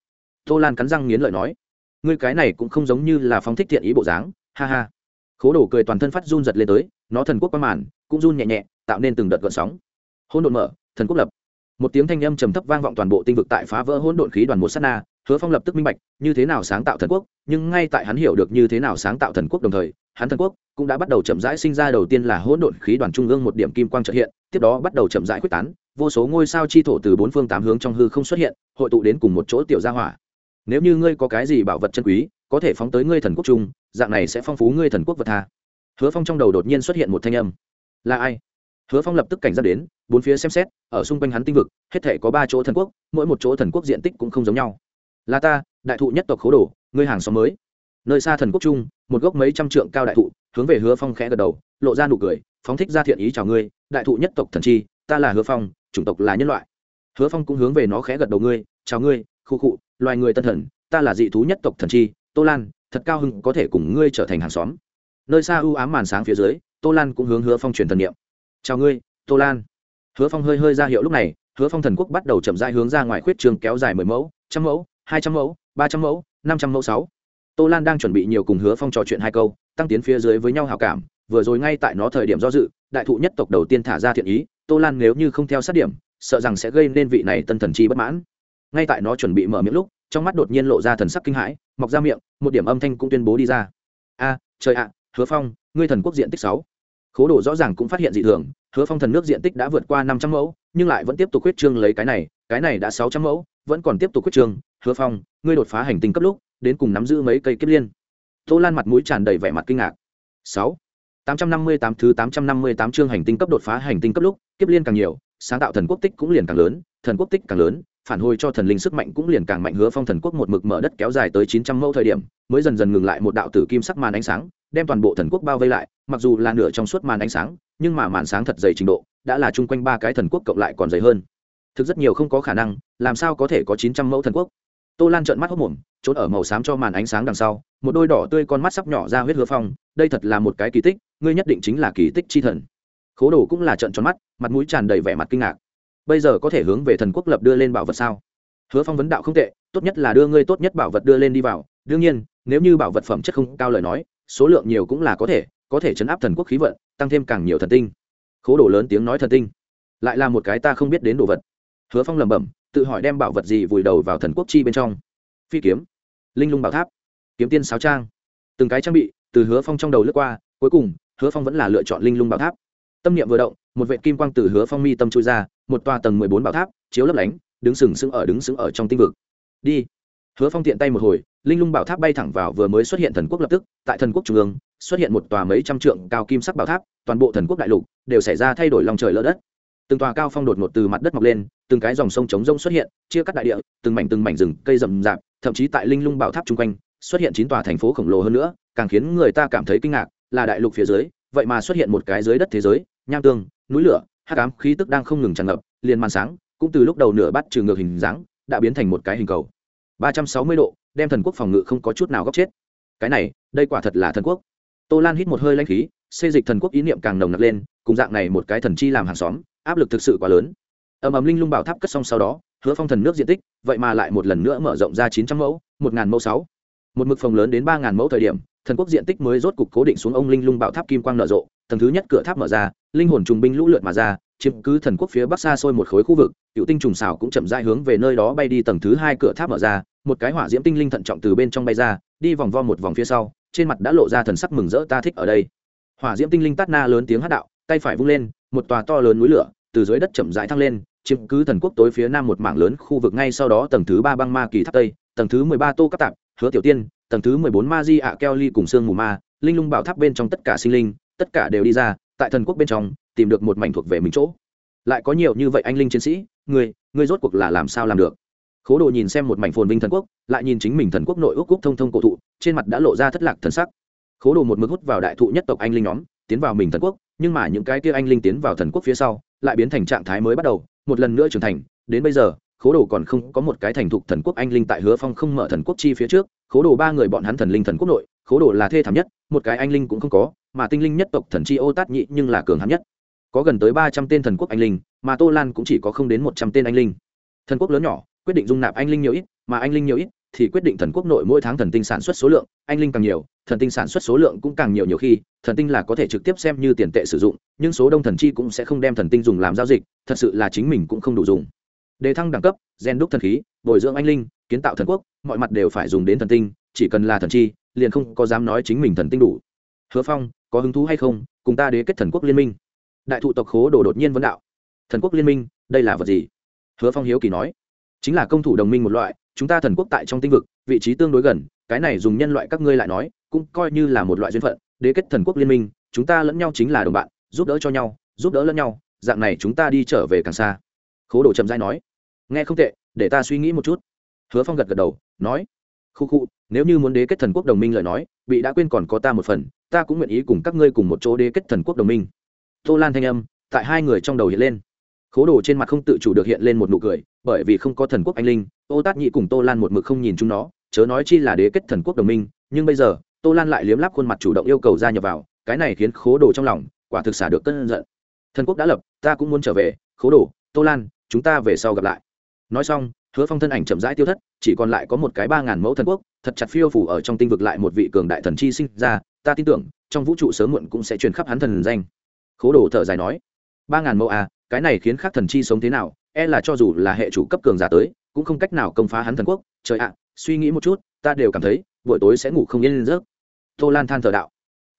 Tô lan cắn răng nghiến lợi nói. Ngươi cái này cũng không giống như là phóng thích thiện ý bộ dáng, ha ha. Khố đổ cười toàn thân phát run giật lên tới, nó thần quốc qua màn, cũng run nhẹ nhẹ, tạo nên từng đợt gợn sóng. Hôn đột mở, thần quốc lập. Một tiếng thanh âm trầm thấp vang vọng toàn bộ tinh vực tại phá vỡ hỗn độn khí đoàn một sát na hứa phong lập tức minh bạch, như thế nào sáng tạo thần quốc, nhưng ngay tại hắn hiểu được như thế nào sáng tạo thần quốc đồng thời, hắn thần quốc cũng đã bắt đầu chậm rãi sinh ra đầu tiên là hỗn độn khí đoàn trung ương một điểm kim quang trợ hiện, tiếp đó bắt đầu chậm rãi quyết tán, vô số ngôi sao chi thổ từ bốn phương tám hướng trong hư không xuất hiện, hội tụ đến cùng một chỗ tiểu gia hỏa. Nếu như ngươi có cái gì bảo vật chân quý, có thể phóng tới ngươi thần quốc trung dạng này sẽ phong phú ngươi thần quốc vật tha. Hứa phong trong đầu đột nhiên xuất hiện một thanh âm. Là ai? Hứa phong lập tức cảnh giác đến, bốn phía xem xét, ở xung quanh hắn tinh vực, hết thể có ba chỗ thần quốc, mỗi một chỗ thần quốc diện tích cũng không giống nhau là ta, đại thụ nhất tộc khố đồ ngươi hàng xóm mới. Nơi xa thần quốc trung, một gốc mấy trăm trượng cao đại thụ, hướng về hứa phong khẽ gật đầu, lộ ra nụ cười, phóng thích ra thiện ý chào ngươi, đại thụ nhất tộc thần chi, ta là hứa phong, chủng tộc là nhân loại. Hứa phong cũng hướng về nó khẽ gật đầu ngươi, chào ngươi, khu cụ loài người tân thần, ta là dị thú nhất tộc thần chi, tô lan, thật cao hưng có thể cùng ngươi trở thành hàng xóm. Nơi xa ưu ám màn sáng phía dưới, tô lan cũng hướng hứa phong truyền thần niệm. Chào ngươi, tô lan. Hứa phong hơi hơi ra hiệu lúc này, hứa phong thần quốc bắt đầu chậm rãi hướng ra ngoài khuyết trường kéo dài mười mẫu, trăm mẫu hai trăm mẫu, ba trăm mẫu, năm trăm mẫu sáu. Tô lan đang chuẩn bị nhiều cùng hứa phong trò chuyện hai câu, tăng tiến phía dưới với nhau hào cảm, vừa rồi ngay tại nó thời điểm do dự, đại thụ nhất tộc đầu tiên thả ra thiện ý, tô lan nếu như không theo sát điểm, sợ rằng sẽ gây nên vị này tân thần chi bất mãn. Ngay tại nó chuẩn bị mở miệng lúc, trong mắt đột nhiên lộ ra thần sắc kinh hãi, mọc ra miệng, một điểm âm thanh cũng tuyên bố đi ra. A, trời ạ, hứa phong, ngươi thần quốc diện tích sáu. Khố đồ rõ ràng cũng phát hiện dị thường, hứa phong thần nước diện tích đã vượt qua năm trăm mẫu, nhưng lại vẫn tiếp tục huyết trương lấy cái này cái này đã sáu trăm mẫu, vẫn còn tiếp tục huyết trương hứa phong, ngươi đột phá hành tinh cấp lúc, đến cùng nắm giữ mấy cây kiếp liên? Tô lan mặt mũi tràn đầy vẻ mặt kinh ngạc. Sáu. Tám trăm năm mươi tám thứ tám trăm năm mươi tám chương hành tinh cấp đột phá hành tinh cấp lúc, kiếp liên càng nhiều, sáng tạo thần quốc tích cũng liền càng lớn, thần quốc tích càng lớn, phản hồi cho thần linh sức mạnh cũng liền càng mạnh. Hứa phong thần quốc một mực mở đất kéo dài tới chín trăm mẫu thời điểm, mới dần dần ngừng lại một đạo tử kim sắc màn ánh sáng, đem toàn bộ thần quốc bao vây lại, mặc dù là nửa trong suốt màn ánh sáng, nhưng mà màn sáng thật dày trình độ, đã là chung quanh ba cái thần quốc cộng lại còn dày hơn. Thực rất nhiều không có khả năng, làm sao có thể có chín trăm mẫu thần quốc? Tô lan trợn mắt hốc mồm, trốn ở màu xám cho màn ánh sáng đằng sau, một đôi đỏ tươi con mắt sắp nhỏ ra huyết hứa phong, đây thật là một cái kỳ tích, ngươi nhất định chính là kỳ tích chi thần. Khố đồ cũng là trận tròn mắt, mặt mũi tràn đầy vẻ mặt kinh ngạc. Bây giờ có thể hướng về thần quốc lập đưa lên bảo vật sao? Hứa phong vấn đạo không tệ, tốt nhất là đưa ngươi tốt nhất bảo vật đưa lên đi vào. Đương nhiên, nếu như bảo vật phẩm chất không cao lời nói, số lượng nhiều cũng là có thể có thể chấn áp thần quốc khí vận, tăng thêm càng nhiều thần tinh. Khố đồ lớn tiếng nói thần tinh. Lại là một cái ta không biết đến đồ vật. Hứa phong lẩm bẩm tự hỏi đem bảo vật gì vùi đầu vào thần quốc chi bên trong. Phi kiếm, linh lung bảo tháp, kiếm tiên sáo trang. Từng cái trang bị từ hứa phong trong đầu lướt qua, cuối cùng, hứa phong vẫn là lựa chọn linh lung bảo tháp. Tâm niệm vừa động, một vệ kim quang từ hứa phong mi tâm chui ra, một tòa tầng mười bốn bảo tháp, chiếu lấp lánh, đứng sừng sững ở đứng sững ở trong tinh vực. Đi. Hứa phong tiện tay một hồi, linh lung bảo tháp bay thẳng vào vừa mới xuất hiện thần quốc lập tức, tại thần quốc trung ương, xuất hiện một tòa mấy trăm trượng cao kim sắc bảo tháp, toàn bộ thần quốc đại lục đều xảy ra thay đổi lòng trời lỡ đất từng tòa cao phong đột ngột từ mặt đất mọc lên, từng cái dòng sông trống rông xuất hiện, chia cắt đại địa, từng mảnh từng mảnh rừng, cây rậm rạp, thậm chí tại linh lung bảo tháp chung quanh, xuất hiện chín tòa thành phố khổng lồ hơn nữa, càng khiến người ta cảm thấy kinh ngạc, là đại lục phía dưới, vậy mà xuất hiện một cái dưới đất thế giới, nham tương, núi lửa, hắc ám, khí tức đang không ngừng tràn ngập, liền màn sáng, cũng từ lúc đầu nửa bắt trừ ngược hình dáng, đã biến thành một cái hình cầu. Ba trăm sáu mươi độ, đem thần quốc phòng ngự không có chút nào góc chết. Cái này, đây quả thật là thần quốc. Tô lan hít một hơi lanh khí xây dịch thần quốc ý niệm càng nồng nặc lên, cùng dạng này một cái thần chi làm hàng xóm áp lực thực sự quá lớn. Ầm ầm linh lung bảo tháp cất xong sau đó, hứa phong thần nước diện tích, vậy mà lại một lần nữa mở rộng ra chín trăm mẫu, một ngàn mẫu sáu. Một mực phòng lớn đến ba ngàn mẫu thời điểm, thần quốc diện tích mới rốt cục cố định xuống ông linh lung bảo tháp kim quang nở rộ, tầng thứ nhất cửa tháp mở ra, linh hồn trùng binh lũ lượt mà ra, chiếm cứ thần quốc phía bắc xa xôi một khối khu vực, cựu tinh trùng xảo cũng chậm rãi hướng về nơi đó bay đi tầng thứ hai cửa tháp mở ra, một cái hỏa diễm tinh linh thận trọng từ bên trong bay ra, đi vòng vo một vòng phía sau, trên mặt đã lộ ra thần sắc mừng rỡ, ta thích ở đây. Hỏa diễm tinh linh tát na lớn tiếng hát đạo, tay phải vung lên một tòa to lớn núi lửa, từ dưới đất chậm rãi thăng lên, chiếm cứ thần quốc tối phía nam một mảng lớn khu vực ngay sau đó tầng thứ ba băng ma kỳ tháp tây, tầng thứ mười ba tô cấp tạp, hứa tiểu tiên, tầng thứ mười bốn ma di ạ keo ly cùng sương mù ma, linh lung bảo tháp bên trong tất cả sinh linh, tất cả đều đi ra, tại thần quốc bên trong, tìm được một mảnh thuộc về mình chỗ. Lại có nhiều như vậy anh linh chiến sĩ, người người rốt cuộc là làm sao làm được? Khố đồ nhìn xem một mảnh phồn vinh thần quốc, lại nhìn chính mình thần quốc nội ước cúc thông thông cổ thụ, trên mặt đã lộ ra thất lạc thần sắc. Khố đồ một mực hút vào đại thụ nhất tộc anh linh nhóm tiến vào mình thần quốc, nhưng mà những cái kia anh linh tiến vào thần quốc phía sau, lại biến thành trạng thái mới bắt đầu, một lần nữa trưởng thành. Đến bây giờ, khố đồ còn không có một cái thành thục thần quốc anh linh tại hứa phong không mở thần quốc chi phía trước. Khố đồ ba người bọn hắn thần linh thần quốc nội, khố đồ là thê thảm nhất, một cái anh linh cũng không có, mà tinh linh nhất tộc thần chi ô tát nhị nhưng là cường hắn nhất. Có gần tới ba trăm tên thần quốc anh linh, mà tô lan cũng chỉ có không đến một trăm tên anh linh. Thần quốc lớn nhỏ, quyết định dung nạp anh linh nhiều ít, mà anh linh nhiều ít thì quyết định thần quốc nội mỗi tháng thần tinh sản xuất số lượng, anh linh càng nhiều thần tinh sản xuất số lượng cũng càng nhiều nhiều khi, thần tinh là có thể trực tiếp xem như tiền tệ sử dụng, nhưng số đông thần chi cũng sẽ không đem thần tinh dùng làm giao dịch, thật sự là chính mình cũng không đủ dùng. Đề thăng đẳng cấp, gen đúc thần khí, bồi dưỡng anh linh, kiến tạo thần quốc, mọi mặt đều phải dùng đến thần tinh, chỉ cần là thần chi, liền không có dám nói chính mình thần tinh đủ. Hứa phong, có hứng thú hay không, cùng ta đế kết thần quốc liên minh? Đại thụ tộc khố đồ đột nhiên vấn đạo. Thần quốc liên minh, đây là vật gì? Hứa phong hiếu kỳ nói. Chính là công thủ đồng minh một loại, chúng ta thần quốc tại trong tinh vực, vị trí tương đối gần, cái này dùng nhân loại các ngươi lại nói cũng coi như là một loại duyên phận, đế kết thần quốc liên minh, chúng ta lẫn nhau chính là đồng bạn, giúp đỡ cho nhau, giúp đỡ lẫn nhau, dạng này chúng ta đi trở về càng xa. Khố đồ chậm dai nói, nghe không tệ, để ta suy nghĩ một chút. Hứa phong gật gật đầu, nói, khu khu, nếu như muốn đế kết thần quốc đồng minh lời nói, bị đã quên còn có ta một phần, ta cũng nguyện ý cùng các ngươi cùng một chỗ đế kết thần quốc đồng minh. Tô lan thanh âm tại hai người trong đầu hiện lên. Khố đồ trên mặt không tự chủ được hiện lên một nụ cười, bởi vì không có thần quốc anh linh ô tát nhị cùng tô lan một mực không nhìn chúng nó, chớ nói chi là đế kết thần quốc đồng minh, nhưng bây giờ tô lan lại liếm láp khuôn mặt chủ động yêu cầu gia nhập vào, cái này khiến khố đồ trong lòng quả thực xả được cơn giận. Thần quốc đã lập, ta cũng muốn trở về, khố đồ, tô lan, chúng ta về sau gặp lại. Nói xong, hứa phong thân ảnh chậm rãi tiêu thất, chỉ còn lại có một cái ba ngàn mẫu thần quốc, thật chặt phiêu phủ ở trong tinh vực lại một vị cường đại thần chi sinh ra, ta tin tưởng, trong vũ trụ sớm muộn cũng sẽ truyền khắp hắn thần danh. Khố đồ thở dài nói, ba ngàn mẫu à cái này khiến khác thần chi sống thế nào e là cho dù là hệ chủ cấp cường giả tới, cũng không cách nào công phá hắn thần quốc. Trời ạ, suy nghĩ một chút, ta đều cảm thấy, buổi tối sẽ ngủ không yên lên giấc tô lan than thờ đạo.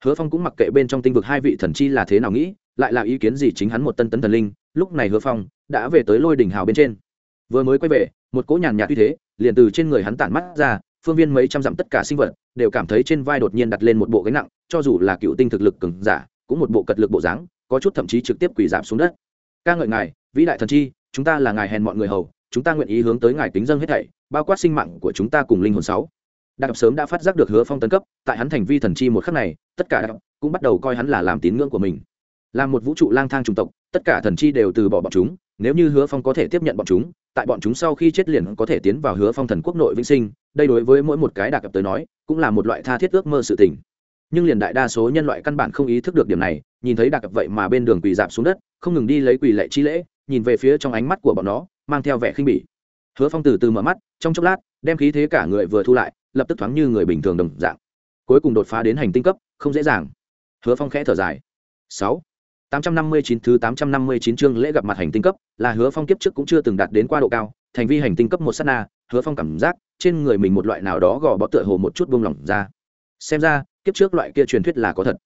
Hứa phong cũng mặc kệ bên trong tinh vực hai vị thần chi là thế nào nghĩ, lại là ý kiến gì chính hắn một tân tấn thần linh, lúc này hứa phong đã về tới lôi đỉnh hào bên trên. Vừa mới quay về, một cỗ nhàn nhạt uy thế liền từ trên người hắn tản mắt ra, phương viên mấy trăm dặm tất cả sinh vật đều cảm thấy trên vai đột nhiên đặt lên một bộ gánh nặng, cho dù là cựu tinh thực lực cường giả, cũng một bộ cật lực bộ dáng, có chút thậm chí trực tiếp quỳ giảm xuống đất. Ca ngợi ngài, vĩ đại thần chi, chúng ta là ngài hèn mọi người hầu, chúng ta nguyện ý hướng tới ngài kính dân hết thảy, bao quát sinh mạng của chúng ta cùng linh hồn sáu đặc sớm đã phát giác được hứa phong tấn cấp, tại hắn thành vi thần chi một khắc này, tất cả đặc cũng bắt đầu coi hắn là làm tín ngưỡng của mình. Là một vũ trụ lang thang chủng tộc, tất cả thần chi đều từ bỏ bọn chúng, nếu như hứa phong có thể tiếp nhận bọn chúng, tại bọn chúng sau khi chết liền có thể tiến vào hứa phong thần quốc nội vĩnh sinh, đây đối với mỗi một cái đặc tới nói, cũng là một loại tha thiết ước mơ sự tình. Nhưng liền đại đa số nhân loại căn bản không ý thức được điểm này, nhìn thấy đặc vậy mà bên đường quỳ dạp xuống đất, không ngừng đi lấy quỳ lệ chi lễ, nhìn về phía trong ánh mắt của bọn nó, mang theo vẻ khinh bỉ. Hứa phong từ từ mở mắt, trong chốc lát, đem khí thế cả người vừa thu lại lập tức thoáng như người bình thường đồng dạng. Cuối cùng đột phá đến hành tinh cấp, không dễ dàng. Hứa phong khẽ thở dài. Sáu. Tám trăm năm mươi chín, thứ tám trăm năm mươi chín chương lễ gặp mặt hành tinh cấp, là hứa phong kiếp trước cũng chưa từng đạt đến qua độ cao, thành vi hành tinh cấp một sát na, hứa phong cảm giác, trên người mình một loại nào đó gò bó tựa hồ một chút buông lỏng ra. Xem ra, kiếp trước loại kia truyền thuyết là có thật.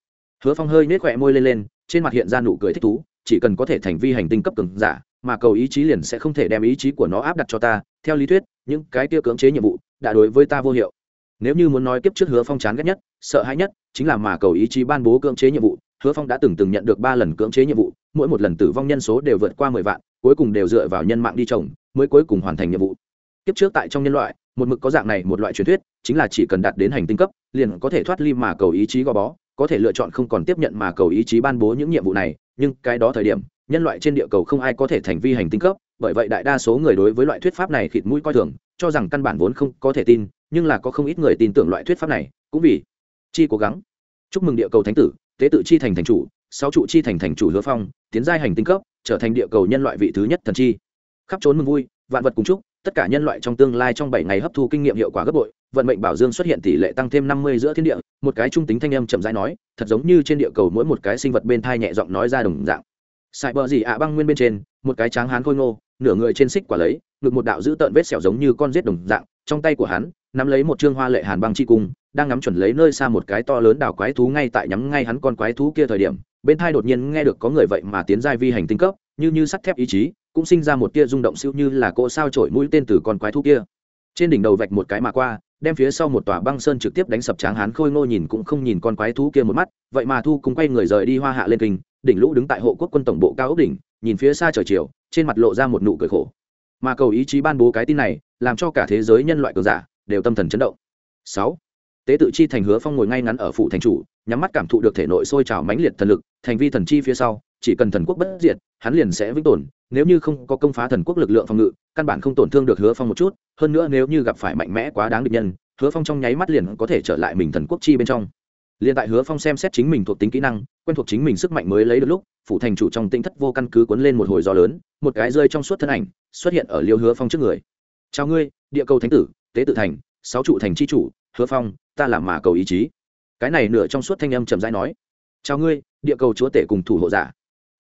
Hứa phong hơi nết khỏe môi lên lên, trên mặt hiện ra nụ cười thích thú, chỉ cần có thể thành vi hành tinh cấp cường giả, mà cầu ý chí liền sẽ không thể đem ý chí của nó áp đặt cho ta. Theo lý thuyết, những cái kia cưỡng chế nhiệm vụ, đã đối với ta vô hiệu nếu như muốn nói kiếp trước hứa phong chán ghét nhất, sợ hãi nhất, chính là mà cầu ý chí ban bố cưỡng chế nhiệm vụ, hứa phong đã từng từng nhận được ba lần cưỡng chế nhiệm vụ, mỗi một lần tử vong nhân số đều vượt qua mười vạn, cuối cùng đều dựa vào nhân mạng đi trồng, mới cuối cùng hoàn thành nhiệm vụ. Kiếp trước tại trong nhân loại, một mực có dạng này một loại truyền thuyết, chính là chỉ cần đạt đến hành tinh cấp, liền có thể thoát ly mà cầu ý chí gò bó, có thể lựa chọn không còn tiếp nhận mà cầu ý chí ban bố những nhiệm vụ này, nhưng cái đó thời điểm, nhân loại trên địa cầu không ai có thể thành vi hành tinh cấp, bởi vậy đại đa số người đối với loại thuyết pháp này khịt mũi coi thường, cho rằng căn bản vốn không có thể tin nhưng là có không ít người tin tưởng loại thuyết pháp này, cũng vì chi cố gắng. Chúc mừng địa cầu thánh tử, tế tự chi thành thành chủ, sáu trụ chi thành thành chủ hứa phong, tiến giai hành tinh cấp, trở thành địa cầu nhân loại vị thứ nhất thần chi. Khắp trốn mừng vui, vạn vật cùng chúc, tất cả nhân loại trong tương lai trong bảy ngày hấp thu kinh nghiệm hiệu quả gấp bội, vận mệnh bảo dương xuất hiện tỷ lệ tăng thêm năm mươi giữa thiên địa, một cái trung tính thanh âm chậm rãi nói, thật giống như trên địa cầu mỗi một cái sinh vật bên thai nhẹ giọng nói ra đồng dạng. Sài bờ gì ạ, băng nguyên bên trên, một cái tráng hán khôi ngô, nửa người trên xích quả lấy, ngực một đạo giữ tợn vết sẹo giống như con rết đồng dạng, trong tay của hắn nắm lấy một trương hoa lệ hàn băng chi cung, đang ngắm chuẩn lấy nơi xa một cái to lớn đảo quái thú ngay tại nhắm ngay hắn con quái thú kia thời điểm, bên thai đột nhiên nghe được có người vậy mà tiến giai vi hành tinh cấp, như như sắt thép ý chí, cũng sinh ra một tia rung động siêu như là cỗ sao trổi mũi tên từ con quái thú kia. Trên đỉnh đầu vạch một cái mà qua, đem phía sau một tòa băng sơn trực tiếp đánh sập tráng hán khôi ngô nhìn cũng không nhìn con quái thú kia một mắt, vậy mà thu cùng quay người rời đi hoa hạ lên kinh, đỉnh lũ đứng tại hộ quốc quân tổng bộ cao ốc đỉnh, nhìn phía xa trời chiều, trên mặt lộ ra một nụ cười khổ. Mà cầu ý chí ban bố cái tin này, làm cho cả thế giới nhân loại cường giả đều tâm thần chấn động. Sáu, tế tự chi thành hứa phong ngồi ngay ngắn ở phủ thành chủ, nhắm mắt cảm thụ được thể nội sôi trào mãnh liệt thần lực, thành vi thần chi phía sau, chỉ cần thần quốc bất diệt, hắn liền sẽ vĩnh tồn, nếu như không có công phá thần quốc lực lượng phòng ngự, căn bản không tổn thương được hứa phong một chút, hơn nữa nếu như gặp phải mạnh mẽ quá đáng địch nhân, hứa phong trong nháy mắt liền có thể trở lại mình thần quốc chi bên trong. Liền tại hứa phong xem xét chính mình thuộc tính kỹ năng, quen thuộc chính mình sức mạnh mới lấy được lúc phủ thành chủ trong tinh thất vô căn cứ cuốn lên một hồi gió lớn, một cái rơi trong suốt thân ảnh, xuất hiện ở liêu hứa phong trước người. Chào ngươi, địa cầu thánh tử tế tự thành, sáu trụ thành c h i chủ, hứa phong, ta làm mà cầu ý chí. Cái này nửa trong suốt thanh âm trầm dai nói. Chào ngươi, địa cầu chúa tể cùng thủ hộ giả.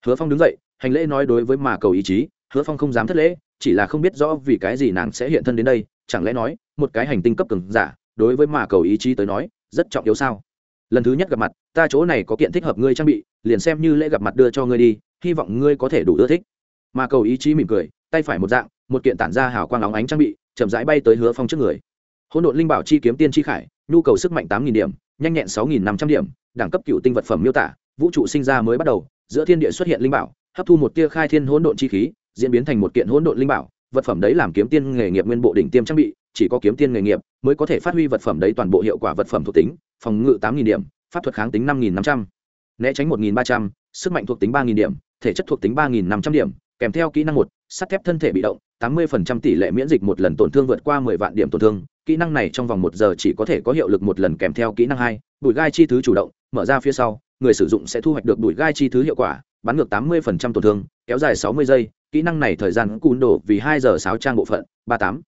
Hứa phong đứng dậy, hành lễ nói đối với mà cầu ý chí, hứa phong không dám thất lễ, chỉ là không biết rõ vì cái gì nàng sẽ hiện thân đến đây, chẳng lẽ nói, một cái hành tinh cấp cường giả, đối với mà cầu ý chí tới nói, rất trọng yếu sao? Lần thứ nhất gặp mặt, ta chỗ này có kiện thích hợp ngươi trang bị, liền xem như lễ gặp mặt đưa cho ngươi đi, hy vọng ngươi có thể đủ ưa thích. Mà cầu ý chí mỉm cười, tay phải một dạng, một kiện tản ra hào quang óng ánh trang bị chậm rãi bay tới hứa phong trước người. Hỗn độn linh bảo chi kiếm tiên chi khải, nhu cầu sức mạnh tám nghìn điểm, nhanh nhẹn sáu nghìn năm trăm điểm, đẳng cấp cựu tinh vật phẩm miêu tả, vũ trụ sinh ra mới bắt đầu, giữa thiên địa xuất hiện linh bảo, hấp thu một tia khai thiên hỗn độn chi khí, diễn biến thành một kiện hỗn độn linh bảo, vật phẩm đấy làm kiếm tiên nghề nghiệp nguyên bộ đỉnh tiêm trang bị, chỉ có kiếm tiên nghề nghiệp mới có thể phát huy vật phẩm đấy toàn bộ hiệu quả vật phẩm thuộc tính, phòng ngự tám nghìn điểm, pháp thuật kháng tính năm nghìn năm trăm, né tránh một nghìn ba trăm, sức mạnh thuộc tính ba nghìn điểm, thể chất thuộc tính ba nghìn năm trăm điểm kèm theo kỹ năng một, sắt thép thân thể bị động, tám mươi tỷ lệ miễn dịch một lần tổn thương vượt qua mười vạn điểm tổn thương. Kỹ năng này trong vòng một giờ chỉ có thể có hiệu lực một lần kèm theo kỹ năng hai, bụi gai chi thứ chủ động, mở ra phía sau, người sử dụng sẽ thu hoạch được bụi gai chi thứ hiệu quả, bắn ngược tám mươi tổn thương, kéo dài sáu mươi giây. Kỹ năng này thời gian cún đổ vì hai giờ sáu trang bộ phận, ba tám.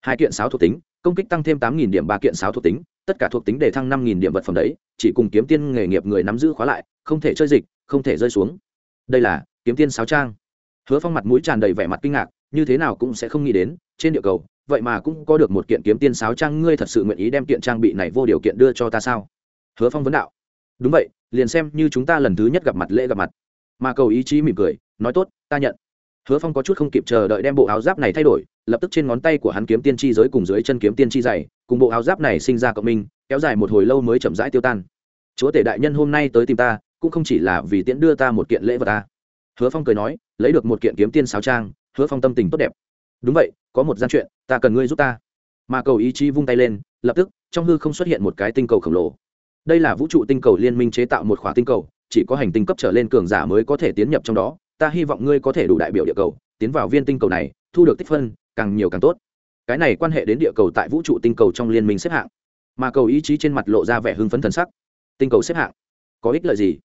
Hai kiện sáu thuộc tính, công kích tăng thêm tám nghìn điểm ba kiện sáu thuộc tính, tất cả thuộc tính để thăng năm nghìn điểm vật phẩm đấy, chỉ cùng kiếm tiên nghề nghiệp người nắm giữ khóa lại, không thể chơi dịch, không thể rơi xuống. Đây là kiếm tiên sáu trang hứa phong mặt mũi tràn đầy vẻ mặt kinh ngạc, như thế nào cũng sẽ không nghĩ đến, trên địa cầu, vậy mà cũng có được một kiện kiếm tiên sáo trang, ngươi thật sự nguyện ý đem kiện trang bị này vô điều kiện đưa cho ta sao? Hứa phong vấn đạo. Đúng vậy, liền xem như chúng ta lần thứ nhất gặp mặt lễ gặp mặt. Mà cầu ý chí mỉm cười, nói tốt, ta nhận. Hứa phong có chút không kịp chờ đợi đem bộ áo giáp này thay đổi, lập tức trên ngón tay của hắn kiếm tiên chi giới cùng dưới chân kiếm tiên chi dày, cùng bộ áo giáp này sinh ra cộng minh, kéo dài một hồi lâu mới chậm rãi tiêu tan. Chúa tể đại nhân hôm nay tới tìm ta, cũng không chỉ là vì tiễn đưa ta một kiện lễ vật ta hứa phong cười nói lấy được một kiện kiếm tiên sáo trang, hứa phong tâm tình tốt đẹp. Đúng vậy, có một gian chuyện, ta cần ngươi giúp ta. Mà cầu ý chí vung tay lên, lập tức, trong hư không xuất hiện một cái tinh cầu khổng lồ. Đây là vũ trụ tinh cầu liên minh chế tạo một khỏa tinh cầu, chỉ có hành tinh cấp trở lên cường giả mới có thể tiến nhập trong đó. Ta hy vọng ngươi có thể đủ đại biểu địa cầu, tiến vào viên tinh cầu này, thu được tích phân, càng nhiều càng tốt. Cái này quan hệ đến địa cầu tại vũ trụ tinh cầu trong liên minh xếp hạng. Mà cầu ý chí trên mặt lộ ra vẻ hưng phấn thần sắc. Tinh cầu xếp hạng, có ích lợi gì?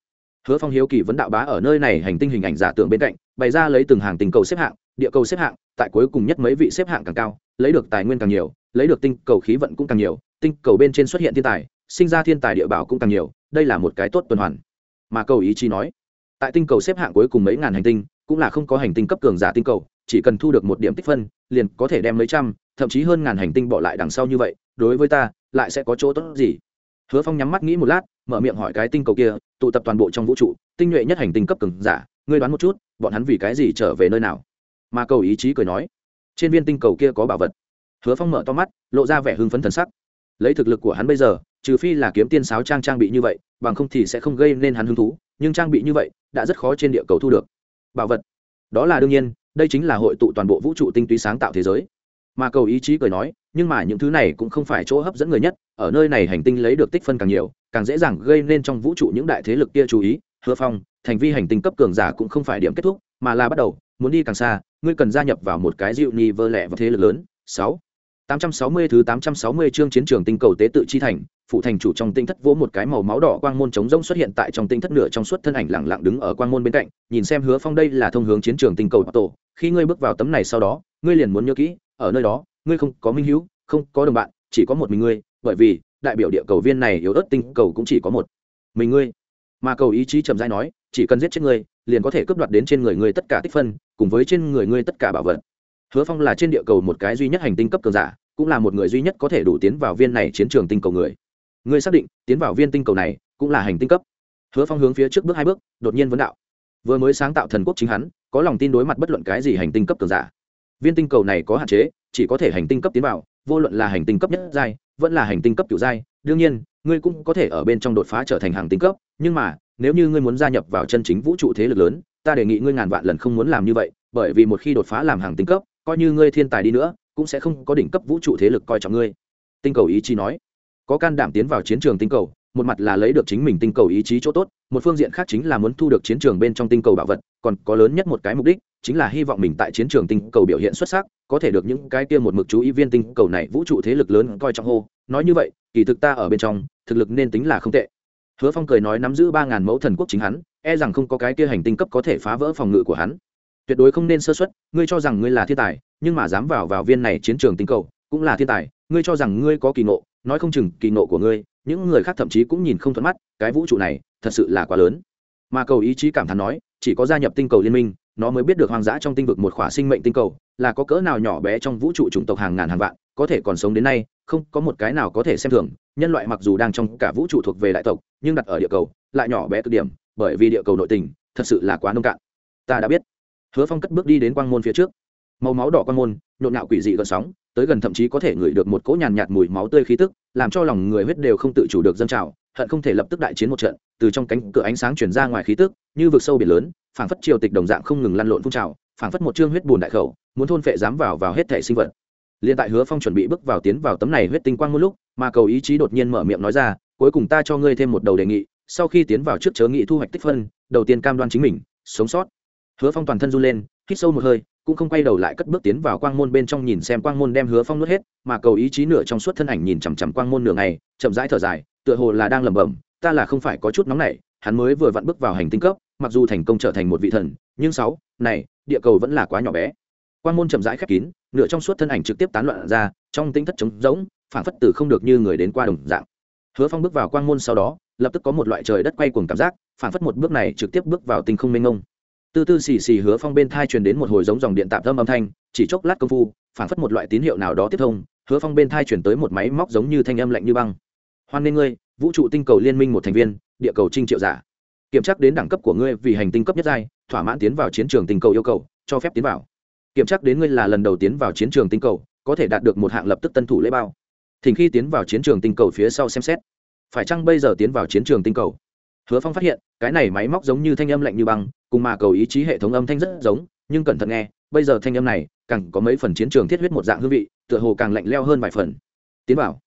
Hứa phong hiếu kỳ vấn đạo bá ở nơi này hành tinh hình ảnh giả tưởng bên cạnh bày ra lấy từng hàng tinh cầu xếp hạng, địa cầu xếp hạng, tại cuối cùng nhất mấy vị xếp hạng càng cao, lấy được tài nguyên càng nhiều, lấy được tinh cầu khí vận cũng càng nhiều, tinh cầu bên trên xuất hiện thiên tài, sinh ra thiên tài địa bảo cũng càng nhiều, đây là một cái tốt tuần hoàn. Mà cầu ý chí nói, tại tinh cầu xếp hạng cuối cùng mấy ngàn hành tinh, cũng là không có hành tinh cấp cường giả tinh cầu, chỉ cần thu được một điểm tích phân, liền có thể đem mấy trăm, thậm chí hơn ngàn hành tinh bỏ lại đằng sau như vậy, đối với ta, lại sẽ có chỗ tốt gì? Hứa phong nhắm mắt nghĩ một lát, mở miệng hỏi cái tinh cầu kia, tụ tập toàn bộ trong vũ trụ, tinh nhuệ nhất hành tinh cấp cường giả, ngươi đoán một chút bọn hắn vì cái gì trở về nơi nào? Mà cầu ý chí cười nói, trên viên tinh cầu kia có bảo vật. Hứa phong mở to mắt, lộ ra vẻ hưng phấn thần sắc. Lấy thực lực của hắn bây giờ, trừ phi là kiếm tiên sáo trang trang bị như vậy, bằng không thì sẽ không gây nên hắn hứng thú, nhưng trang bị như vậy đã rất khó trên địa cầu thu được. Bảo vật. Đó là đương nhiên, đây chính là hội tụ toàn bộ vũ trụ tinh túy sáng tạo thế giới. Mà cầu ý chí cười nói, nhưng mà những thứ này cũng không phải chỗ hấp dẫn người nhất, ở nơi này hành tinh lấy được tích phân càng nhiều, càng dễ dàng gây nên trong vũ trụ những đại thế lực kia chú ý hứa phong thành vi hành tinh cấp cường giả cũng không phải điểm kết thúc mà là bắt đầu muốn đi càng xa ngươi cần gia nhập vào một cái dịu ni vơ lẹ và thế lực lớn. Sáu. 860 thứ 860 chương chiến trường tinh cầu tế tự chi thành, phụ thành chủ trong tinh thất vỗ một cái màu máu đỏ quang môn chống rỗng xuất hiện tại trong tinh thất nửa trong suốt thân ảnh lặng lặng đứng ở quang môn bên cạnh, nhìn xem Hứa Phong đây là thông hướng chiến trường tinh cầu tổ, khi ngươi bước vào tấm này sau đó, ngươi liền muốn nhớ kỹ, ở nơi đó, ngươi không có minh hữu, không có đồng bạn, chỉ có một mình ngươi, bởi vì, đại biểu địa cầu viên này yếu ớt tinh cầu cũng chỉ có một mình ngươi. Mà cầu ý chí chậm rãi nói, chỉ cần giết chết ngươi, liền có thể cướp đoạt đến trên người ngươi tất cả tích phân, cùng với trên người ngươi tất cả bảo vật. Hứa phong là trên địa cầu một cái duy nhất hành tinh cấp cường giả cũng là một người duy nhất có thể đủ tiến vào viên này chiến trường tinh cầu người. Ngươi xác định tiến vào viên tinh cầu này cũng là hành tinh cấp. Hứa phong hướng phía trước bước hai bước đột nhiên vấn đạo. Vừa mới sáng tạo thần quốc chính hắn có lòng tin đối mặt bất luận cái gì hành tinh cấp cường giả. Viên tinh cầu này có hạn chế chỉ có thể hành tinh cấp tiến vào vô luận là hành tinh cấp nhất giai vẫn là hành tinh cấp kiểu giai đương nhiên ngươi cũng có thể ở bên trong đột phá trở thành hàng tinh cấp, nhưng mà, nếu như ngươi muốn gia nhập vào chân chính vũ trụ thế lực lớn, ta đề nghị ngươi ngàn vạn lần không muốn làm như vậy, bởi vì một khi đột phá làm hàng tinh cấp, coi như ngươi thiên tài đi nữa, cũng sẽ không có đỉnh cấp vũ trụ thế lực coi trọng ngươi. Tinh cầu ý chí nói. Có can đảm tiến vào chiến trường tinh cầu, một mặt là lấy được chính mình tinh cầu ý chí chỗ tốt, một phương diện khác chính là muốn thu được chiến trường bên trong tinh cầu bảo vật, còn có lớn nhất một cái mục đích chính là hy vọng mình tại chiến trường tinh cầu biểu hiện xuất sắc, có thể được những cái kia một mực chú ý viên tinh cầu này vũ trụ thế lực lớn coi trọng hô. Nói như vậy, kỳ thực ta ở bên trong, thực lực nên tính là không tệ. Hứa phong cười nói nắm giữ ba ngàn mẫu thần quốc chính hắn e rằng không có cái kia hành tinh cấp có thể phá vỡ phòng ngự của hắn. Tuyệt đối không nên sơ xuất ngươi cho rằng ngươi là thiên tài, nhưng mà dám vào vào viên này chiến trường tinh cầu, cũng là thiên tài, ngươi cho rằng ngươi có kỳ ngộ, nói không chừng kỳ ngộ của ngươi, những người khác thậm chí cũng nhìn không thuận mắt, cái vũ trụ này thật sự là quá lớn. Mà cầu ý chí cảm thán nói, chỉ có gia nhập tinh cầu liên minh nó mới biết được hoang dã trong tinh vực một khỏa sinh mệnh tinh cầu là có cỡ nào nhỏ bé trong vũ trụ chủng tộc hàng ngàn hàng vạn có thể còn sống đến nay không có một cái nào có thể xem thường. Nhân loại mặc dù đang trong cả vũ trụ thuộc về đại tộc nhưng đặt ở địa cầu lại nhỏ bé cực điểm bởi vì địa cầu nội tình thật sự là quá nông cạn. Ta đã biết. Hứa phong cất bước đi đến quang môn phía trước. Màu máu đỏ quang môn nhộn nhạo quỷ dị gợn sóng tới gần thậm chí có thể ngửi được một cỗ nhàn nhạt, mùi máu tươi khí tức làm cho lòng người huyết đều không tự chủ được dân trào hận không thể lập tức đại chiến một trận từ trong cánh cửa ánh sáng chuyển ra ngoài khí tức, như vực sâu biển lớn, phảng phất triều tịch đồng dạng không ngừng lăn lộn phun trào, phảng phất một chương huyết bùn đại khẩu, muốn thôn phệ dám vào vào hết thể sinh vật. Liền tại hứa phong chuẩn bị bước vào tiến vào tấm này huyết tinh quang một lúc, mà cầu ý chí đột nhiên mở miệng nói ra, cuối cùng ta cho ngươi thêm một đầu đề nghị, sau khi tiến vào trước chớ nghị thu hoạch tích phân, đầu tiên cam đoan chính mình, sống sót. Hứa phong toàn thân run lên, hít sâu một hơi, cũng không quay đầu lại cất bước tiến vào quang môn bên trong nhìn xem quang môn đem hứa phong nuốt hết, mà cầu ý chí nửa trong suốt thân ảnh nhìn chằm chằm quang môn nửa ngày, chậm rãi thở dài, tựa hồ là đang lẩm bẩm ta là không phải có chút nóng này, hắn mới vừa vặn bước vào hành tinh cấp, mặc dù thành công trở thành một vị thần, nhưng sáu, này, địa cầu vẫn là quá nhỏ bé. Quang môn chậm rãi khép kín, nửa trong suốt thân ảnh trực tiếp tán loạn ra, trong tính thất trống rỗng phản phất từ không được như người đến qua đồng dạng. Hứa phong bước vào quang môn sau đó, lập tức có một loại trời đất quay cuồng cảm giác phản phất một bước này trực tiếp bước vào tinh không mênh mông. Tư tư xì xì hứa phong bên thai truyền đến một hồi giống dòng điện tạm thâm âm thanh, chỉ chốc lát công phu phản phất một loại tín hiệu nào đó tiếp thông, hứa phong bên thai chuyển tới một máy móc giống như thanh âm lạnh như băng. Hoan nghê ngươi vũ trụ tinh cầu liên minh một thành viên, địa cầu trinh triệu giả. Kiểm tra đến đẳng cấp của ngươi vì hành tinh cấp nhất giai, thỏa mãn tiến vào chiến trường tinh cầu yêu cầu, cho phép tiến vào. Kiểm tra đến ngươi là lần đầu tiến vào chiến trường tinh cầu, có thể đạt được một hạng lập tức tân thủ lễ bao. Thỉnh khi tiến vào chiến trường tinh cầu phía sau xem xét. Phải chăng bây giờ tiến vào chiến trường tinh cầu? Hứa phong phát hiện, cái này máy móc giống như thanh âm lạnh như băng, cùng mà cầu ý chí hệ thống âm thanh rất giống, nhưng cẩn thận nghe, bây giờ thanh âm này, càng có mấy phần chiến trường thiết huyết một dạng hương vị, tựa hồ càng lạnh leo hơn vài phần. Tiến vào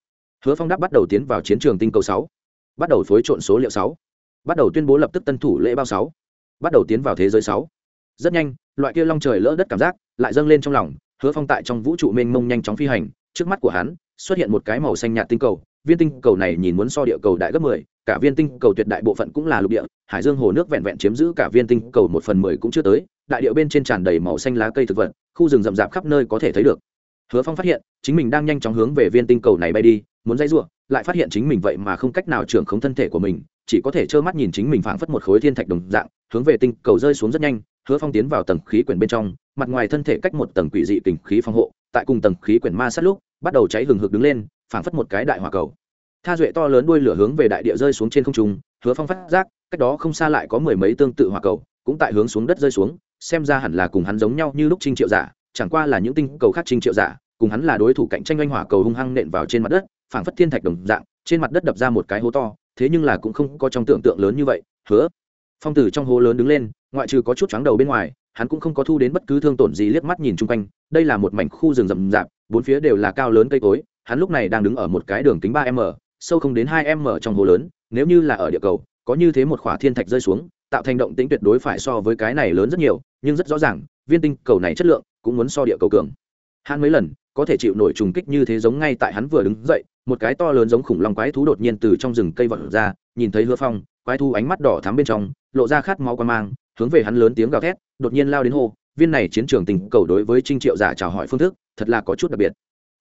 hứa phong đáp bắt đầu tiến vào chiến trường tinh cầu sáu. Bắt đầu phối trộn số liệu sáu. Bắt đầu tuyên bố lập tức tân thủ lễ bao sáu. Bắt đầu tiến vào thế giới sáu. Rất nhanh, loại kia long trời lỡ đất cảm giác lại dâng lên trong lòng. Hứa phong tại trong vũ trụ mênh mông nhanh chóng phi hành. Trước mắt của hắn, xuất hiện một cái màu xanh nhạt tinh cầu. Viên tinh cầu này nhìn muốn so địa cầu đại gấp mười. Cả viên tinh cầu tuyệt đại bộ phận cũng là lục địa. Hải dương hồ nước vẹn vẹn chiếm giữ cả viên tinh cầu một phần mười cũng chưa tới. Đại địa bên trên tràn đầy màu xanh lá cây thực vật. Khu rừng rậm rạp khắp nơi có thể thấy được. Hứa phong phát hiện, chính mình đang nhanh chóng hướng về viên tinh cầu này bay đi muốn dây r lại phát hiện chính mình vậy mà không cách nào trưởng khống thân thể của mình, chỉ có thể trơ mắt nhìn chính mình phảng phất một khối thiên thạch đồng dạng, hướng về tinh cầu rơi xuống rất nhanh, hứa phong tiến vào tầng khí quyển bên trong, mặt ngoài thân thể cách một tầng quỷ dị kình khí phòng hộ, tại cùng tầng khí quyển ma sát lúc, bắt đầu cháy hừng hực đứng lên, phảng phất một cái đại hỏa cầu. Tha duệ to lớn đuôi lửa hướng về đại địa rơi xuống trên không trung, hứa phong phát giác, cách đó không xa lại có mười mấy tương tự hỏa cầu, cũng tại hướng xuống đất rơi xuống, xem ra hẳn là cùng hắn giống nhau như lúc trinh triệu giả, chẳng qua là những tinh cầu khác trinh triệu giả, cùng hắn là đối thủ cạnh tranh oanh hỏa cầu hung hăng nện vào trên mặt đất phảng phất thiên thạch đồng dạng, trên mặt đất đập ra một cái hố to, thế nhưng là cũng không có trong tưởng tượng lớn như vậy, hứa. Phong tử trong hố lớn đứng lên, ngoại trừ có chút chóng đầu bên ngoài, hắn cũng không có thu đến bất cứ thương tổn gì liếc mắt nhìn chung quanh, đây là một mảnh khu rừng rậm rạp, bốn phía đều là cao lớn cây cối, hắn lúc này đang đứng ở một cái đường kính ba m, sâu không đến hai m trong hố lớn, nếu như là ở địa cầu, có như thế một khỏa thiên thạch rơi xuống, tạo thành động tĩnh tuyệt đối phải so với cái này lớn rất nhiều, nhưng rất rõ ràng, viên tinh cầu này chất lượng cũng muốn so địa cầu cường. Hắn mấy lần, có thể chịu nổi trùng kích như thế giống ngay tại hắn vừa đứng dậy một cái to lớn giống khủng long quái thú đột nhiên từ trong rừng cây vọt ra, nhìn thấy hứa phong, quái thú ánh mắt đỏ thắm bên trong, lộ ra khát máu quan mang, hướng về hắn lớn tiếng gào thét, đột nhiên lao đến hô, viên này chiến trường tình cầu đối với trinh triệu giả chào hỏi phương thức, thật là có chút đặc biệt.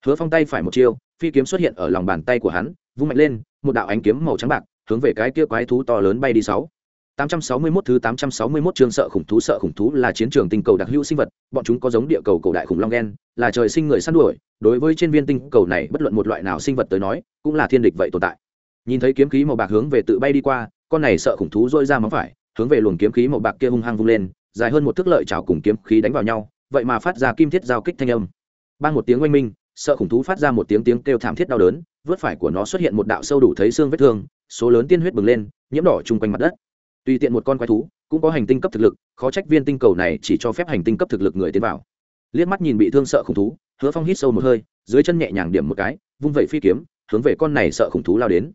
Hứa phong tay phải một chiêu, phi kiếm xuất hiện ở lòng bàn tay của hắn, vung mạnh lên, một đạo ánh kiếm màu trắng bạc, hướng về cái kia quái thú to lớn bay đi sáu. 861 thứ 861 chương sợ khủng thú sợ khủng thú là chiến trường tinh cầu đặc hữu sinh vật, bọn chúng có giống địa cầu cổ đại khủng long gen, là trời sinh người săn đuổi, đối với trên viên tinh cầu này bất luận một loại nào sinh vật tới nói, cũng là thiên địch vậy tồn tại. Nhìn thấy kiếm khí màu bạc hướng về tự bay đi qua, con này sợ khủng thú rôi ra móng phải, hướng về luồng kiếm khí màu bạc kia hung hăng vung lên, dài hơn một thước lợi chảo cùng kiếm khí đánh vào nhau, vậy mà phát ra kim thiết giao kích thanh âm. Bang một tiếng oanh minh, sợ khủng thú phát ra một tiếng tiếng kêu thảm thiết đau đớn, vớt phải của nó xuất hiện một đạo sâu đủ thấy xương vết thương, số lớn tiên huyết bừng lên, nhiễm đỏ chung quanh mặt đất tùy tiện một con quái thú cũng có hành tinh cấp thực lực khó trách viên tinh cầu này chỉ cho phép hành tinh cấp thực lực người tiến vào liếc mắt nhìn bị thương sợ khủng thú hứa phong hít sâu một hơi dưới chân nhẹ nhàng điểm một cái vung vẩy phi kiếm hướng về con này sợ khủng thú lao đến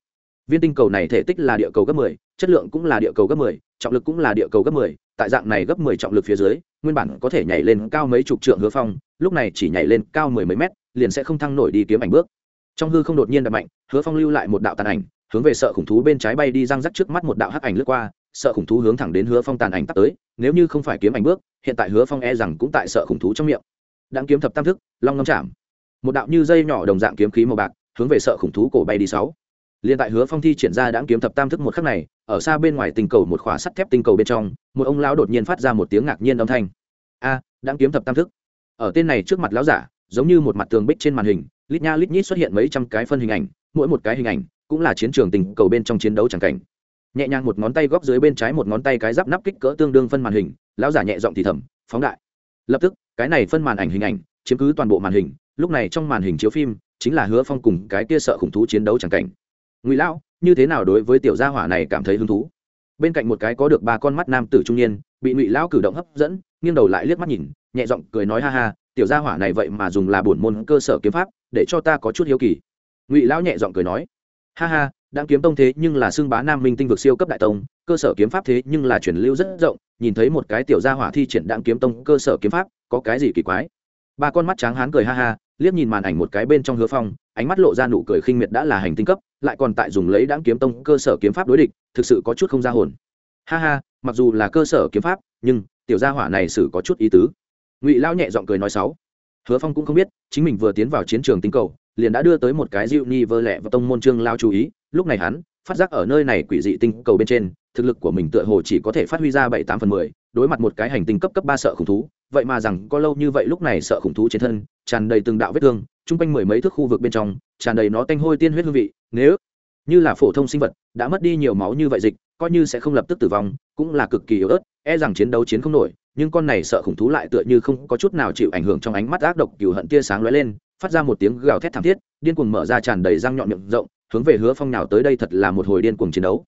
viên tinh cầu này thể tích là địa cầu gấp 10, chất lượng cũng là địa cầu gấp 10, trọng lực cũng là địa cầu gấp 10, tại dạng này gấp 10 trọng lực phía dưới, nguyên bản có thể nhảy lên cao mấy chục trượng hứa phong, lúc này chỉ nhảy lên cao mười mấy mét, liền sẽ không thăng nổi đi kiếm ảnh bước. Trong hư không đột nhiên đập mạnh, hứa phong lưu lại một đạo tàn ảnh, hướng về sợ khủng thú bên trái bay đi răng rắc trước mắt một đạo hắc ảnh lướt qua, sợ khủng thú hướng thẳng đến hứa phong tàn ảnh tắt tới nếu như không phải kiếm ảnh bước hiện tại hứa phong e rằng cũng tại sợ khủng thú trong miệng. Đáng kiếm thập tam thức long ngâm chạm. Một đạo như dây nhỏ đồng dạng kiếm khí màu bạc hướng về sợ khủng thú cổ bay đi sáu. Liền tại hứa phong thi triển ra đáng kiếm thập tam thức một khắc này ở xa bên ngoài tình cầu một khóa sắt thép tinh cầu bên trong một ông lão đột nhiên phát ra một tiếng ngạc nhiên âm thanh. A à, đáng kiếm thập tam thức. Ở tên này trước mặt lão giả giống như một mặt tường bích trên màn hình lít nha lít nhít xuất hiện mấy trăm cái phân hình ảnh mỗi một cái hình ảnh cũng là chiến trường tình cầu bên trong chiến đấu chẳng cảnh nhẹ nhàng một ngón tay góc dưới bên trái một ngón tay cái giáp nắp kích cỡ tương đương phân màn hình, lão giả nhẹ giọng thì thầm, phóng đại. Lập tức, cái này phân màn ảnh hình ảnh, chiếm cứ toàn bộ màn hình, lúc này trong màn hình chiếu phim chính là hứa phong cùng cái kia sợ khủng thú chiến đấu chẳng cảnh. Ngụy lão, như thế nào đối với tiểu gia hỏa này cảm thấy hứng thú? Bên cạnh một cái có được ba con mắt nam tử trung niên, bị ngụy lão cử động hấp dẫn, nghiêng đầu lại liếc mắt nhìn, nhẹ giọng cười nói, ha ha, tiểu gia hỏa này vậy mà dùng là bổn môn cơ sở kiếm pháp, để cho ta có chút hiếu kỳ. Ngụy lão nhẹ giọng cười nói, ha ha đang kiếm tông thế nhưng là xưng bá nam minh tinh vực siêu cấp đại tông, cơ sở kiếm pháp thế nhưng là truyền lưu rất rộng, nhìn thấy một cái tiểu gia hỏa thi triển đạn kiếm tông cơ sở kiếm pháp, có cái gì kỳ quái? Ba con mắt trắng hán cười ha ha, liếc nhìn màn ảnh một cái bên trong hứa phong, ánh mắt lộ ra nụ cười khinh miệt đã là hành tinh cấp, lại còn tại dùng lấy đáng kiếm tông cơ sở kiếm pháp đối địch, thực sự có chút không ra hồn. Ha ha, mặc dù là cơ sở kiếm pháp, nhưng tiểu gia hỏa này xử có chút ý tứ. Ngụy lao nhẹ giọng cười nói sáu. Hứa phong cũng không biết, chính mình vừa tiến vào chiến trường tinh cầu, liền đã đưa tới một cái dịu ni vơ lẹ và tông môn trương lao chú ý lúc này hắn, phát giác ở nơi này quỷ dị tinh cầu bên trên, thực lực của mình tựa hồ chỉ có thể phát huy ra bảy tám phần mười, đối mặt một cái hành tinh cấp cấp ba sợ khủng thú, vậy mà rằng có lâu như vậy lúc này sợ khủng thú trên thân, tràn đầy từng đạo vết thương, chung quanh mười mấy thước khu vực bên trong, tràn đầy nó tanh hôi tiên huyết hương vị, nếu như là phổ thông sinh vật, đã mất đi nhiều máu như vậy dịch, coi như sẽ không lập tức tử vong, cũng là cực kỳ yếu ớt e rằng chiến đấu chiến không nổi nhưng con này sợ khủng thú lại tựa như không có chút nào chịu ảnh hưởng trong ánh mắt ác độc cừu hận tia sáng lóe lên, phát ra một tiếng gào thét thảm thiết, điên cuồng mở ra tràn đầy răng nhọn miệng rộng, hướng về hứa phong nào tới đây thật là một hồi điên cuồng chiến đấu.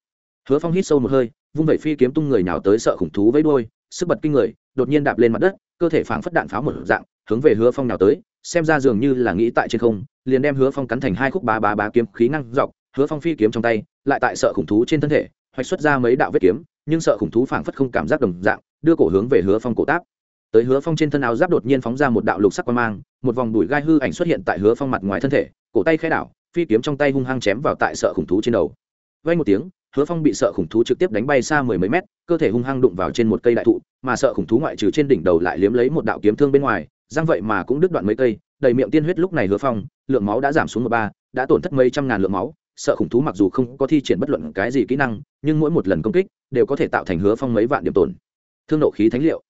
Hứa phong hít sâu một hơi, vung vẩy phi kiếm tung người nào tới sợ khủng thú với đôi sức bật kinh người, đột nhiên đạp lên mặt đất, cơ thể phảng phất đạn pháo một dạng, hướng về hứa phong nào tới, xem ra dường như là nghĩ tại trên không, liền đem hứa phong cắn thành hai khúc ba ba ba kiếm khí năng dọc, hứa phong phi kiếm trong tay, lại tại sợ khủng thú trên thân thể, hoạch xuất ra mấy đạo vết kiếm nhưng sợ khủng thú phảng phất không cảm giác đồng dạng, đưa cổ hướng về hứa phong cổ táp. Tới hứa phong trên thân áo giáp đột nhiên phóng ra một đạo lục sắc quang mang, một vòng đùi gai hư ảnh xuất hiện tại hứa phong mặt ngoài thân thể, cổ tay khai đảo, phi kiếm trong tay hung hăng chém vào tại sợ khủng thú trên đầu. Vay một tiếng, hứa phong bị sợ khủng thú trực tiếp đánh bay xa mười mấy mét, cơ thể hung hăng đụng vào trên một cây đại thụ, mà sợ khủng thú ngoại trừ trên đỉnh đầu lại liếm lấy một đạo kiếm thương bên ngoài, răng vậy mà cũng đứt đoạn mấy cây, đầy miệng tiên huyết lúc này hứa phong, lượng máu đã giảm xuống một ba, đã tổn thất mấy trăm ngàn lượng máu sợ khủng thú mặc dù không có thi triển bất luận cái gì kỹ năng, nhưng mỗi một lần công kích đều có thể tạo thành hứa phong mấy vạn điểm tổn. Thương nộ khí thánh liệu.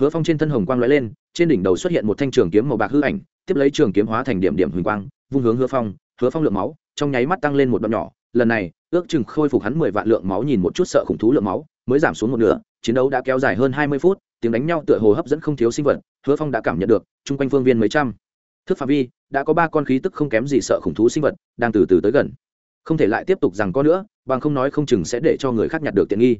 Hứa phong trên thân hồng quang lóe lên, trên đỉnh đầu xuất hiện một thanh trường kiếm màu bạc hư ảnh, tiếp lấy trường kiếm hóa thành điểm điểm huỳnh quang, vung hướng hứa phong hứa phong lượng máu, trong nháy mắt tăng lên một đoạn nhỏ, lần này, ước chừng khôi phục hắn mười vạn lượng máu nhìn một chút sợ khủng thú lượng máu, mới giảm xuống một nửa, chiến đấu đã kéo dài hơn hai mươi phút, tiếng đánh nhau tựa hồ hấp dẫn không thiếu sinh vật, hứa phong đã cảm nhận được, chung quanh phương viên mấy trăm. Thức phạm vi, đã có ba con khí tức không kém gì sợ khủng thú sinh vật, đang từ từ tới gần không thể lại tiếp tục rằng có nữa, bằng không nói không chừng sẽ để cho người khác nhặt được tiện nghi.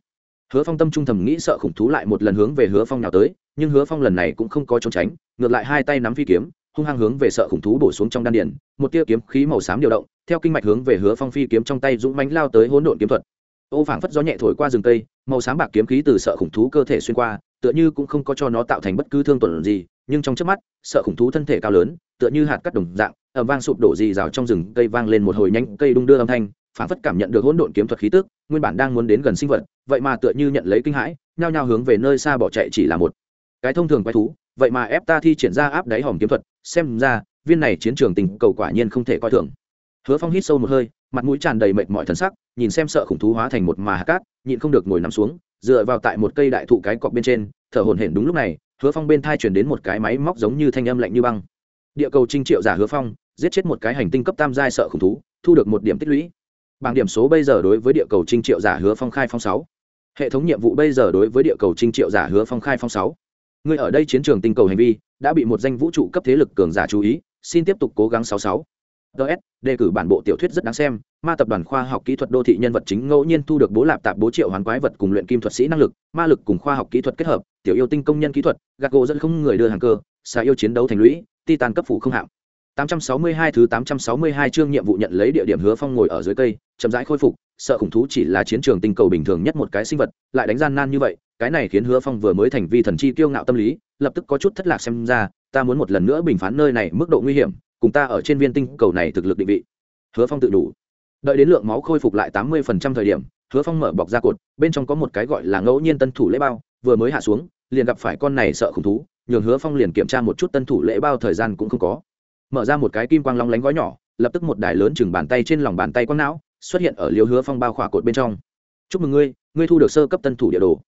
Hứa phong tâm trung thầm nghĩ sợ khủng thú lại một lần hướng về hứa phong nào tới, nhưng hứa phong lần này cũng không có trốn tránh, ngược lại hai tay nắm phi kiếm, hung hăng hướng về sợ khủng thú bổ xuống trong đan điền, một tia kiếm khí màu xám điều động, theo kinh mạch hướng về hứa phong phi kiếm trong tay dũng mánh lao tới hỗn độn kiếm thuật. Ô phảng phất gió nhẹ thổi qua rừng cây, màu xám bạc kiếm khí từ sợ khủng thú cơ thể xuyên qua, tựa như cũng không có cho nó tạo thành bất cứ thương tuần gì, nhưng trong trước mắt, sợ khủng thú thân thể cao lớn, tựa như hạt cắt đồng dạng ầm vang sụp đổ dì rào trong rừng, cây vang lên một hồi nhanh, cây đung đưa âm thanh phản phất cảm nhận được hỗn độn kiếm thuật khí tức, nguyên bản đang muốn đến gần sinh vật, vậy mà tựa như nhận lấy kinh hãi, nhao nhao hướng về nơi xa bỏ chạy chỉ là một cái thông thường quái thú, vậy mà ép ta thi triển ra áp đáy hòm kiếm thuật, xem ra, viên này chiến trường tình cầu quả nhiên không thể coi thường. Hứa phong hít sâu một hơi, mặt mũi tràn đầy mệt mỏi thân sắc, nhìn xem sợ khủng thú hóa thành một mà hạ cát, nhịn không được ngồi nằm xuống, dựa vào tại một cây đại thụ cái cọc bên trên, thở hổn hển đúng lúc này, hứa phong bên thai chuyển đến một cái máy móc giống như thanh âm lạnh như băng. Địa cầu trinh triệu giả hứa phong giết chết một cái hành tinh cấp tam giai sợ khủng thú, thu được một điểm tích lũy. Bảng điểm số bây giờ đối với địa cầu trinh triệu giả hứa phong khai phong sáu. Hệ thống nhiệm vụ bây giờ đối với địa cầu trinh triệu giả hứa phong khai phong sáu. Người ở đây chiến trường tinh cầu hành vi, đã bị một danh vũ trụ cấp thế lực cường giả chú ý, xin tiếp tục cố gắng sáu sáu. Ts đề cử bản bộ tiểu thuyết rất đáng xem, ma tập đoàn khoa học kỹ thuật đô thị nhân vật chính ngẫu nhiên thu được bố lạp tạp bố triệu hoán quái vật cùng luyện kim thuật sĩ năng lực, ma lực cùng khoa học kỹ thuật kết hợp, tiểu yêu tinh công nhân kỹ thuật, gạt gỗ dẫn không người đưa hàng cơ, xà yêu chiến đấu thành lũy, titan cấp phủ không hạng 862 thứ 862 chương nhiệm vụ nhận lấy địa điểm hứa phong ngồi ở dưới cây, chậm rãi khôi phục, sợ khủng thú chỉ là chiến trường tinh cầu bình thường nhất một cái sinh vật, lại đánh gian nan như vậy, cái này khiến hứa phong vừa mới thành vi thần chi kiêu ngạo tâm lý, lập tức có chút thất lạc xem ra, ta muốn một lần nữa bình phán nơi này mức độ nguy hiểm, cùng ta ở trên viên tinh cầu này thực lực định vị. Hứa phong tự đủ. Đợi đến lượng máu khôi phục lại tám mươi thời điểm, hứa phong mở bọc ra cột, bên trong có một cái gọi là ngẫu nhiên tân thủ lễ bao, vừa mới hạ xuống, liền gặp phải con này sợ khủng thú, nhường hứa phong liền kiểm tra một chút tân thủ lễ bao thời gian cũng không có mở ra một cái kim quang long lánh gói nhỏ, lập tức một đài lớn chừng bàn tay trên lòng bàn tay quang não, xuất hiện ở liều hứa phong bao khỏa cột bên trong. Chúc mừng ngươi ngươi thu được sơ cấp tân thủ địa đồ.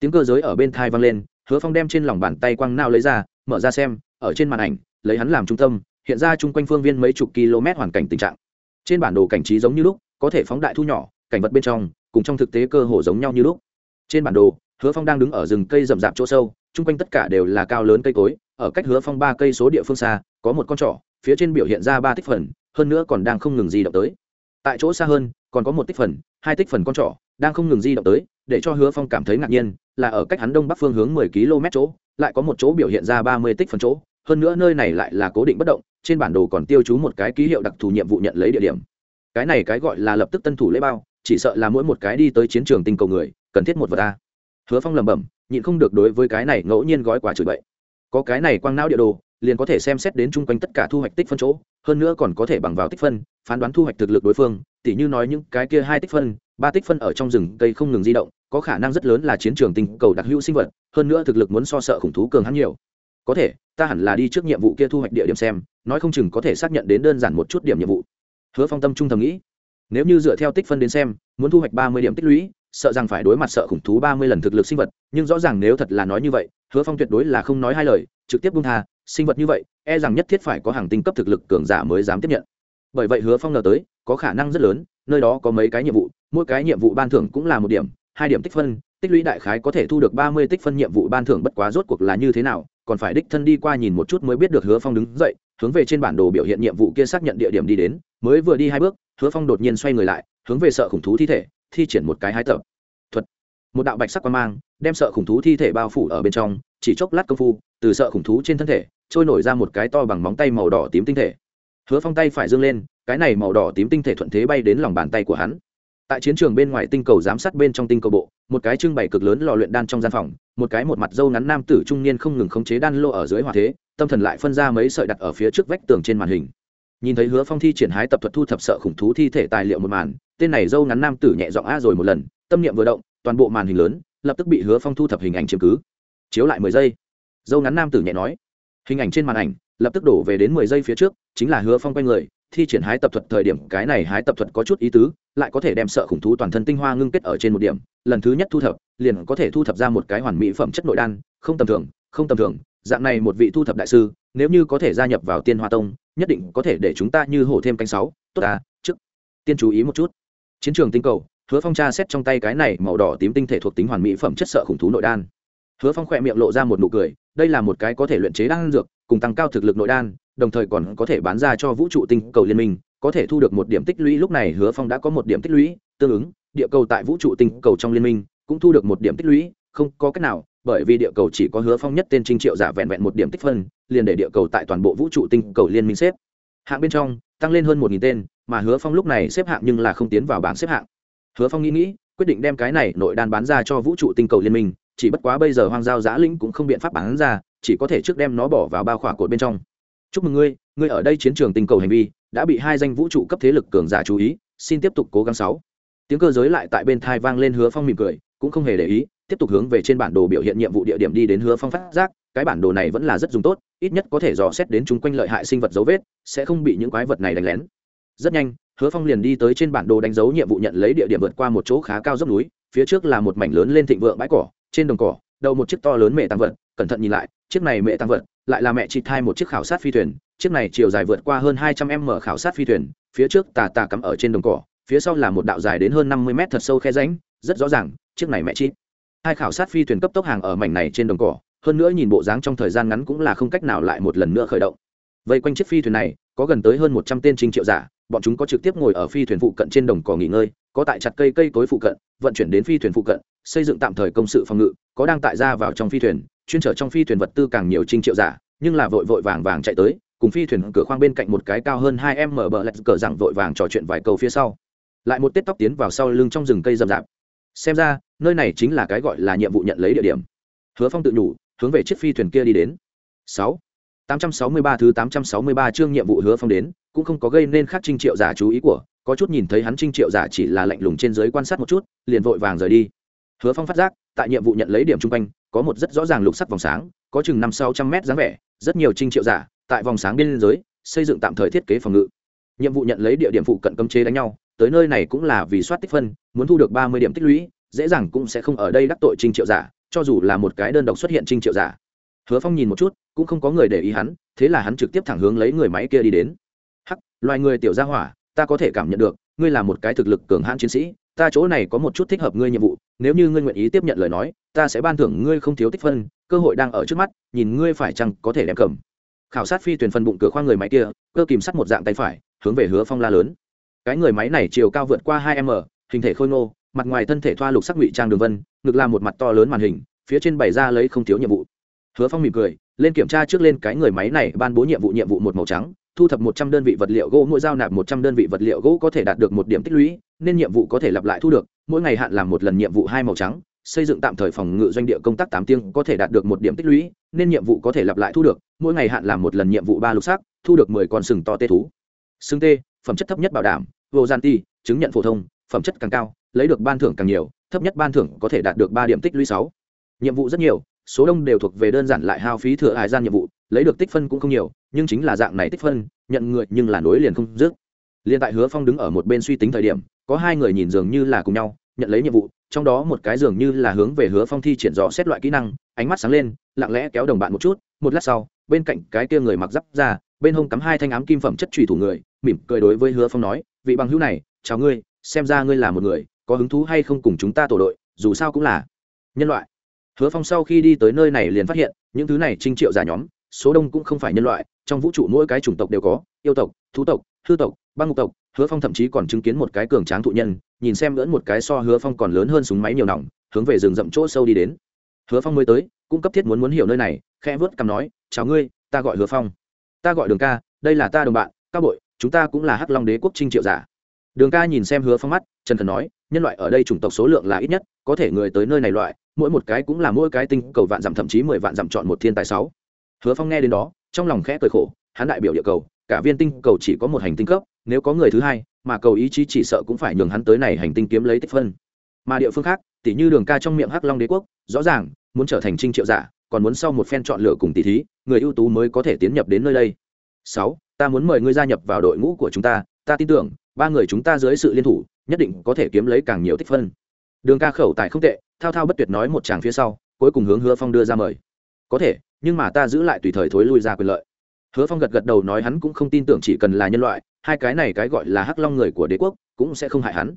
Tiếng cơ giới ở bên thai vang lên, hứa phong đem trên lòng bàn tay quang não lấy ra, mở ra xem, ở trên màn ảnh, lấy hắn làm trung tâm, hiện ra chung quanh phương viên mấy chục km hoàn cảnh tình trạng. Trên bản đồ cảnh trí giống như lúc, có thể phóng đại thu nhỏ, cảnh vật bên trong, cùng trong thực tế cơ hồ giống nhau như lúc. Trên bản đồ, hứa phong đang đứng ở rừng cây rậm rạp chỗ sâu, chung quanh tất cả đều là cao lớn cây cối, ở cách hứa phong ba cây số địa phương xa, có một con trỏ phía trên biểu hiện ra ba tích phần, hơn nữa còn đang không ngừng di động tới. Tại chỗ xa hơn, còn có một tích phần, hai tích phần con trỏ, đang không ngừng di động tới, để cho hứa phong cảm thấy ngạc nhiên, là ở cách hắn đông bắc phương hướng mười km chỗ, lại có một chỗ biểu hiện ra ba mươi tích phần chỗ, hơn nữa nơi này lại là cố định bất động, trên bản đồ còn tiêu chú một cái ký hiệu đặc thù nhiệm vụ nhận lấy địa điểm. Cái này cái gọi là lập tức tân thủ lễ bao, chỉ sợ là mỗi một cái đi tới chiến trường tinh cầu người, cần thiết một vật ta hứa phong lẩm bẩm, nhịn không được đối với cái này ngẫu nhiên gói quả chửi bậy. Có cái này quang não địa đồ liền có thể xem xét đến chung quanh tất cả thu hoạch tích phân chỗ, hơn nữa còn có thể bằng vào tích phân, phán đoán thu hoạch thực lực đối phương. Tỉ như nói những cái kia hai tích phân, ba tích phân ở trong rừng cây không ngừng di động, có khả năng rất lớn là chiến trường tinh cầu đặc hữu sinh vật, hơn nữa thực lực muốn so sợ khủng thú cường hắn nhiều. Có thể, ta hẳn là đi trước nhiệm vụ kia thu hoạch địa điểm xem, nói không chừng có thể xác nhận đến đơn giản một chút điểm nhiệm vụ. Hứa phong tâm trung thầm nghĩ. Nếu như dựa theo tích phân đến xem, muốn thu hoạch ba mươi điểm tích lũy, sợ rằng phải đối mặt sợ khủng thú ba mươi lần thực lực sinh vật, nhưng rõ ràng nếu thật là nói như vậy, hứa phong tuyệt đối là không nói hai lời, trực tiếp bung tha sinh vật như vậy e rằng nhất thiết phải có hàng tinh cấp thực lực cường giả mới dám tiếp nhận. Bởi vậy hứa phong ngờ tới, có khả năng rất lớn, nơi đó có mấy cái nhiệm vụ, mỗi cái nhiệm vụ ban thưởng cũng là một điểm, hai điểm tích phân, tích lũy đại khái có thể thu được ba mươi tích phân nhiệm vụ ban thưởng bất quá rốt cuộc là như thế nào, còn phải đích thân đi qua nhìn một chút mới biết được hứa phong đứng dậy, hướng về trên bản đồ biểu hiện nhiệm vụ kia xác nhận địa điểm đi đến, mới vừa đi hai bước, hứa phong đột nhiên xoay người lại, hướng về sợ khủng thú thi thể, thi triển một cái hai tập. Thuật. Một đạo bạch sắc quan mang, đem sợ khủng thú thi thể bao phủ ở bên trong, chỉ chốc lát công phu, từ sợ khủng thú trên thân thể trôi nổi ra một cái to bằng móng tay màu đỏ tím tinh thể. Hứa phong tay phải dâng lên, cái này màu đỏ tím tinh thể thuận thế bay đến lòng bàn tay của hắn. Tại chiến trường bên ngoài tinh cầu giám sát bên trong tinh cầu bộ, một cái trưng bày cực lớn lò luyện đan trong gian phòng, một cái một mặt dâu ngắn nam tử trung niên không ngừng khống chế đan lô ở dưới hòa thế, tâm thần lại phân ra mấy sợi đặt ở phía trước vách tường trên màn hình. Nhìn thấy hứa phong thi triển hái tập thuật thu thập sợ khủng thú thi thể tài liệu một màn, tên này dâu ngắn nam tử nhẹ giọng a rồi một lần, tâm niệm vừa động, toàn bộ màn hình lớn, lập tức bị hứa phong thu thập hình ảnh chiếm cứ. Chiếu lại mười giây. Dâu ngắn nam tử nhẹ nói hình ảnh trên màn ảnh, lập tức đổ về đến mười giây phía trước, chính là hứa phong quanh người, thi triển hái tập thuật thời điểm, cái này hái tập thuật có chút ý tứ, lại có thể đem sợ khủng thú toàn thân tinh hoa ngưng kết ở trên một điểm, lần thứ nhất thu thập, liền có thể thu thập ra một cái hoàn mỹ phẩm chất nội đan, không tầm thường, không tầm thường, dạng này một vị thu thập đại sư, nếu như có thể gia nhập vào tiên hoa tông, nhất định có thể để chúng ta như hổ thêm canh sáu, tốt à trước, tiên chú ý một chút. Chiến trường tinh cầu, hứa phong tra xét trong tay cái này màu đỏ tím tinh thể thuộc tính hoàn mỹ phẩm chất sợ khủng thú nội đan. Hứa phong khỏe miệng lộ ra một nụ cười đây là một cái có thể luyện chế đan dược, cùng tăng cao thực lực nội đan, đồng thời còn có thể bán ra cho vũ trụ tinh cầu liên minh, có thể thu được một điểm tích lũy, lúc này hứa phong đã có một điểm tích lũy, tương ứng, địa cầu tại vũ trụ tinh cầu trong liên minh cũng thu được một điểm tích lũy, không có cách nào, bởi vì địa cầu chỉ có hứa phong nhất tên trinh triệu giả vẹn vẹn một điểm tích phân, liền để địa cầu tại toàn bộ vũ trụ tinh cầu liên minh xếp hạng bên trong, tăng lên hơn một nghìn tên, mà hứa phong lúc này xếp hạng nhưng là không tiến vào bảng xếp hạng. Hứa phong nghĩ nghĩ, quyết định đem cái này nội đan bán ra cho vũ trụ tinh cầu liên minh chỉ bất quá bây giờ hoang giao giã lĩnh cũng không biện pháp bán ra, chỉ có thể trước đem nó bỏ vào bao khỏa cột bên trong. Chúc mừng ngươi ngươi ở đây chiến trường tình cầu hành vi, đã bị hai danh vũ trụ cấp thế lực cường giả chú ý, xin tiếp tục cố gắng sáu. Tiếng cơ giới lại tại bên thai vang lên hứa phong mỉm cười, cũng không hề để ý, tiếp tục hướng về trên bản đồ biểu hiện nhiệm vụ địa điểm đi đến hứa phong phát giác, cái bản đồ này vẫn là rất dùng tốt, ít nhất có thể dò xét đến chúng quanh lợi hại sinh vật dấu vết, sẽ không bị những quái vật này đánh lén. Rất nhanh, hứa phong liền đi tới trên bản đồ đánh dấu nhiệm vụ nhận lấy địa điểm vượt qua một chỗ khá cao dốc núi, phía trước là một mảnh lớn lên thịnh vượng bãi cỏ trên đồng cỏ đầu một chiếc to lớn mẹ tăng vật, cẩn thận nhìn lại, chiếc này mẹ tăng vật, lại là mẹ chị thai một chiếc khảo sát phi thuyền, chiếc này chiều dài vượt qua hơn hai trăm m khảo sát phi thuyền, phía trước tà tà cắm ở trên đồng cỏ, phía sau là một đạo dài đến hơn năm mươi mét thật sâu khe ránh rất rõ ràng, chiếc này mẹ chị. Hai khảo sát phi thuyền cấp tốc hàng ở mảnh này trên đồng cỏ, hơn nữa nhìn bộ dáng trong thời gian ngắn cũng là không cách nào lại một lần nữa khởi động. Vây quanh chiếc phi thuyền này, có gần tới hơn một trăm tên trinh triệu giả, bọn chúng có trực tiếp ngồi ở phi thuyền phụ cận trên đồng cỏ nghỉ ngơi có tại chặt cây cây cối phụ cận, vận chuyển đến phi thuyền phụ cận, xây dựng tạm thời công sự phòng ngự, có đang tại ra vào trong phi thuyền, chuyên trở trong phi thuyền vật tư càng nhiều trinh triệu giả, nhưng là vội vội vàng vàng chạy tới, cùng phi thuyền cửa khoang bên cạnh một cái cao hơn hai em mở bờ lạch cờ rằng vội vàng trò chuyện vài câu phía sau. Lại một tết tóc tiến vào sau lưng trong rừng cây rậm rạp. Xem ra, nơi này chính là cái gọi là nhiệm vụ nhận lấy địa điểm. Hứa phong tự nhủ, hướng về chiếc phi thuyền kia đi đến. Sáu tám trăm sáu mươi ba thứ tám trăm sáu mươi ba chương nhiệm vụ hứa phong đến, cũng không có gây nên khác trinh triệu giả chú ý của, có chút nhìn thấy hắn trinh triệu giả chỉ là lạnh lùng trên dưới quan sát một chút, liền vội vàng rời đi. Hứa phong phát giác, tại nhiệm vụ nhận lấy điểm trung quanh, có một rất rõ ràng lục sắc vòng sáng, có chừng năm sáu trăm mét dáng vẻ, rất nhiều trinh triệu giả, tại vòng sáng bên dưới xây dựng tạm thời thiết kế phòng ngự. Nhiệm vụ nhận lấy địa điểm phụ cận cấm chế đánh nhau, tới nơi này cũng là vì soát tích phân, muốn thu được ba mươi điểm tích lũy, dễ dàng cũng sẽ không ở đây đắc tội trinh triệu giả, cho dù là một cái đơn độc xuất hiện trinh triệu giả hứa phong nhìn một chút, cũng không có người để ý hắn, thế là hắn trực tiếp thẳng hướng lấy người máy kia đi đến. Hắc, loài người tiểu gia hỏa, ta có thể cảm nhận được, ngươi là một cái thực lực cường hãn chiến sĩ, ta chỗ này có một chút thích hợp ngươi nhiệm vụ, nếu như ngươi nguyện ý tiếp nhận lời nói, ta sẽ ban thưởng ngươi không thiếu tích phân, cơ hội đang ở trước mắt, nhìn ngươi phải chăng có thể đem cầm. Khảo sát phi thuyền phần bụng cửa khoang người máy kia, cơ kìm sắt một dạng tay phải, hướng về hứa phong la lớn. Cái người máy này chiều cao vượt qua hai m, hình thể khôi ngô, mặt ngoài thân thể thoa lục sắc ngụy trang đường vân, ngực là một mặt to lớn màn hình, phía trên bày ra lấy không thiếu nhiệm vụ hứa phong mỉm cười, lên kiểm tra trước lên cái người máy này, ban bố nhiệm vụ nhiệm vụ một màu trắng, thu thập một trăm đơn vị vật liệu gỗ, mỗi giao nạp một trăm đơn vị vật liệu gỗ có thể đạt được một điểm tích lũy, nên nhiệm vụ có thể lặp lại thu được, mỗi ngày hạn làm một lần nhiệm vụ hai màu trắng, xây dựng tạm thời phòng ngự doanh địa công tác tám tiếng có thể đạt được một điểm tích lũy, nên nhiệm vụ có thể lặp lại thu được, mỗi ngày hạn làm một lần nhiệm vụ ba lục xác thu được mười con sừng to tê thú. Sừng tê, phẩm chất thấp nhất bảo đảm vô gian ti chứng nhận phổ thông, phẩm chất càng cao, lấy được ban thưởng càng nhiều, thấp nhất ban thưởng có thể đạt được ba điểm tích lũy sáu. Nhiệm vụ rất nhiều số đông đều thuộc về đơn giản lại hao phí thừa hải gian nhiệm vụ, lấy được tích phân cũng không nhiều, nhưng chính là dạng này tích phân, nhận người nhưng là nối liền không dứt. Liên tại hứa phong đứng ở một bên suy tính thời điểm, có hai người nhìn dường như là cùng nhau, nhận lấy nhiệm vụ, trong đó một cái dường như là hướng về hứa phong thi triển dò xét loại kỹ năng, ánh mắt sáng lên, lặng lẽ kéo đồng bạn một chút, một lát sau, bên cạnh cái kia người mặc giáp ra bên hông cắm hai thanh ám kim phẩm chất trùy thủ người, mỉm cười đối với hứa phong nói, vị bằng hữu này, chào ngươi, xem ra ngươi là một người, có hứng thú hay không cùng chúng ta tổ đội, dù sao cũng là nhân loại hứa phong sau khi đi tới nơi này liền phát hiện, những thứ này trinh triệu giả nhóm, số đông cũng không phải nhân loại, trong vũ trụ mỗi cái chủng tộc đều có, yêu tộc, thú tộc, hư tộc, băng ngục tộc, hứa phong thậm chí còn chứng kiến một cái cường tráng thụ nhân, nhìn xem lẫn một cái so hứa phong còn lớn hơn súng máy nhiều nòng, hướng về rừng rậm chỗ sâu đi đến. Hứa phong mới tới cũng cấp thiết muốn muốn hiểu nơi này, khẽ vớt cằm nói, chào ngươi, ta gọi hứa phong. Ta gọi đường ca, đây là ta đồng bạn, các bội, chúng ta cũng là hắc long đế quốc trinh triệu giả. Đường ca nhìn xem hứa phong mắt trần thần nói, nhân loại ở đây chủng tộc số lượng là ít nhất, có thể người tới nơi này loại mỗi một cái cũng là mỗi cái tinh cầu vạn dặm, thậm chí mười vạn dặm chọn một thiên tài sáu. Hứa phong nghe đến đó, trong lòng khẽ cười khổ, hắn đại biểu địa cầu, cả viên tinh cầu chỉ có một hành tinh cấp, nếu có người thứ hai, mà cầu ý chí chỉ sợ cũng phải nhường hắn tới này hành tinh kiếm lấy tích phân. Mà địa phương khác tỉ như đường ca trong miệng hắc long đế quốc, rõ ràng, muốn trở thành trinh triệu giả, còn muốn sau một phen chọn lựa cùng tỷ thí, người ưu tú mới có thể tiến nhập đến nơi đây. Sáu, ta muốn mời ngươi gia nhập vào đội ngũ của chúng ta ta tin tưởng, ba người chúng ta dưới sự liên thủ, nhất định có thể kiếm lấy càng nhiều tích phân. Đường ca khẩu tài không tệ thao thao bất tuyệt nói một chàng phía sau, cuối cùng hướng hứa phong đưa ra mời. Có thể, nhưng mà ta giữ lại tùy thời thối lui ra quyền lợi. Hứa phong gật gật đầu nói hắn cũng không tin tưởng chỉ cần là nhân loại, hai cái này cái gọi là hắc long người của đế quốc cũng sẽ không hại hắn.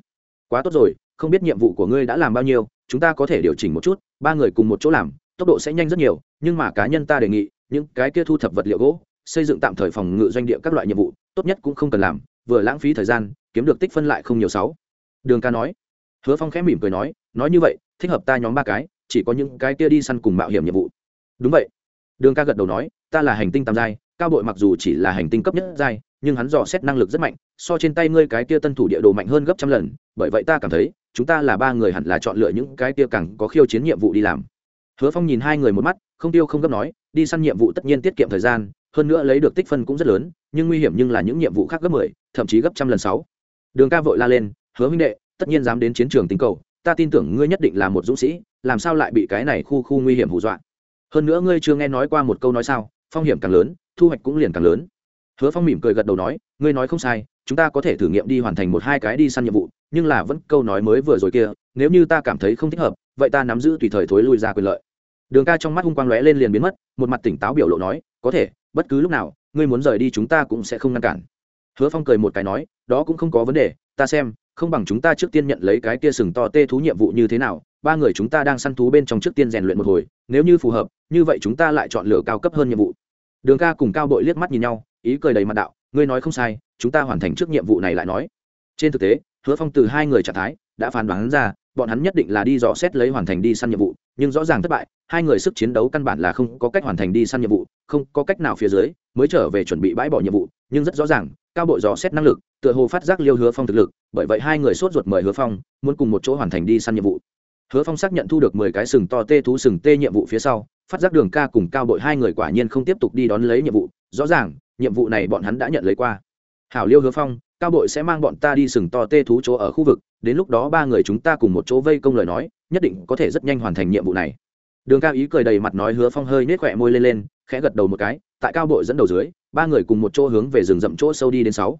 Quá tốt rồi, không biết nhiệm vụ của ngươi đã làm bao nhiêu, chúng ta có thể điều chỉnh một chút, ba người cùng một chỗ làm, tốc độ sẽ nhanh rất nhiều, nhưng mà cá nhân ta đề nghị, những cái kia thu thập vật liệu gỗ, xây dựng tạm thời phòng ngự doanh địa các loại nhiệm vụ, tốt nhất cũng không cần làm, vừa lãng phí thời gian, kiếm được tích phân lại không nhiều sáu. Đường ca nói. Hứa phong khẽ mỉm cười nói nói như vậy thích hợp ta nhóm ba cái, chỉ có những cái kia đi săn cùng mạo hiểm nhiệm vụ. Đúng vậy. Đường ca gật đầu nói, ta là hành tinh tam giai, cao bội mặc dù chỉ là hành tinh cấp nhất giai, nhưng hắn dò xét năng lực rất mạnh, so trên tay ngươi cái kia tân thủ địa đồ mạnh hơn gấp trăm lần, bởi vậy ta cảm thấy, chúng ta là ba người hẳn là chọn lựa những cái kia càng có khiêu chiến nhiệm vụ đi làm. Hứa phong nhìn hai người một mắt, không tiêu không gấp nói, đi săn nhiệm vụ tất nhiên tiết kiệm thời gian, hơn nữa lấy được tích phân cũng rất lớn, nhưng nguy hiểm nhưng là những nhiệm vụ khác gấp mười, thậm chí gấp trăm lần sáu. Đường ca vội la lên, hứa huynh đệ, tất nhiên dám đến chiến trường tính cầu ta tin tưởng ngươi nhất định là một dũng sĩ, làm sao lại bị cái này khu khu nguy hiểm hù dọa? Hơn nữa ngươi chưa nghe nói qua một câu nói sao, phong hiểm càng lớn, thu hoạch cũng liền càng lớn. Hứa phong mỉm cười gật đầu nói, ngươi nói không sai, chúng ta có thể thử nghiệm đi hoàn thành một hai cái đi săn nhiệm vụ, nhưng là vẫn câu nói mới vừa rồi kia, nếu như ta cảm thấy không thích hợp, vậy ta nắm giữ tùy thời thối lui ra quyền lợi. Đường ca trong mắt hung quang lóe lên liền biến mất, một mặt tỉnh táo biểu lộ nói, có thể, bất cứ lúc nào, ngươi muốn rời đi chúng ta cũng sẽ không ngăn cản. Hứa phong cười một cái nói, đó cũng không có vấn đề, ta xem không bằng chúng ta trước tiên nhận lấy cái kia sừng to tê thú nhiệm vụ như thế nào, ba người chúng ta đang săn thú bên trong trước tiên rèn luyện một hồi, nếu như phù hợp, như vậy chúng ta lại chọn lựa cao cấp hơn nhiệm vụ. Đường ca cùng cao bội liếc mắt nhìn nhau, ý cười đầy mặt đạo, ngươi nói không sai, chúng ta hoàn thành trước nhiệm vụ này lại nói. Trên thực tế, hứa phong từ hai người trạng thái, đã phán đoán ra, bọn hắn nhất định là đi dò xét lấy hoàn thành đi săn nhiệm vụ, nhưng rõ ràng thất bại, hai người sức chiến đấu căn bản là không có cách hoàn thành đi săn nhiệm vụ, không có cách nào phía dưới, mới trở về chuẩn bị bãi bỏ nhiệm vụ, nhưng rất rõ ràng, cao bội dò xét năng lực tựa hồ phát giác liêu hứa phong thực lực, bởi vậy hai người sốt ruột mời hứa phong, muốn cùng một chỗ hoàn thành đi săn nhiệm vụ. Hứa phong xác nhận thu được mười cái sừng to tê thú sừng tê nhiệm vụ phía sau, phát giác đường ca cùng cao bội hai người quả nhiên không tiếp tục đi đón lấy nhiệm vụ, rõ ràng, nhiệm vụ này bọn hắn đã nhận lấy qua. Hảo liêu hứa phong, cao bội sẽ mang bọn ta đi sừng to tê thú chỗ ở khu vực, đến lúc đó ba người chúng ta cùng một chỗ vây công lời nói, nhất định có thể rất nhanh hoàn thành nhiệm vụ này. Đường cao ý cười đầy mặt nói hứa phong hơi nết khỏe môi lên lên, khẽ gật đầu một cái, tại cao bội dẫn đầu dưới, ba người cùng một chỗ hướng về rừng rậm chỗ sâu đi đến sáu.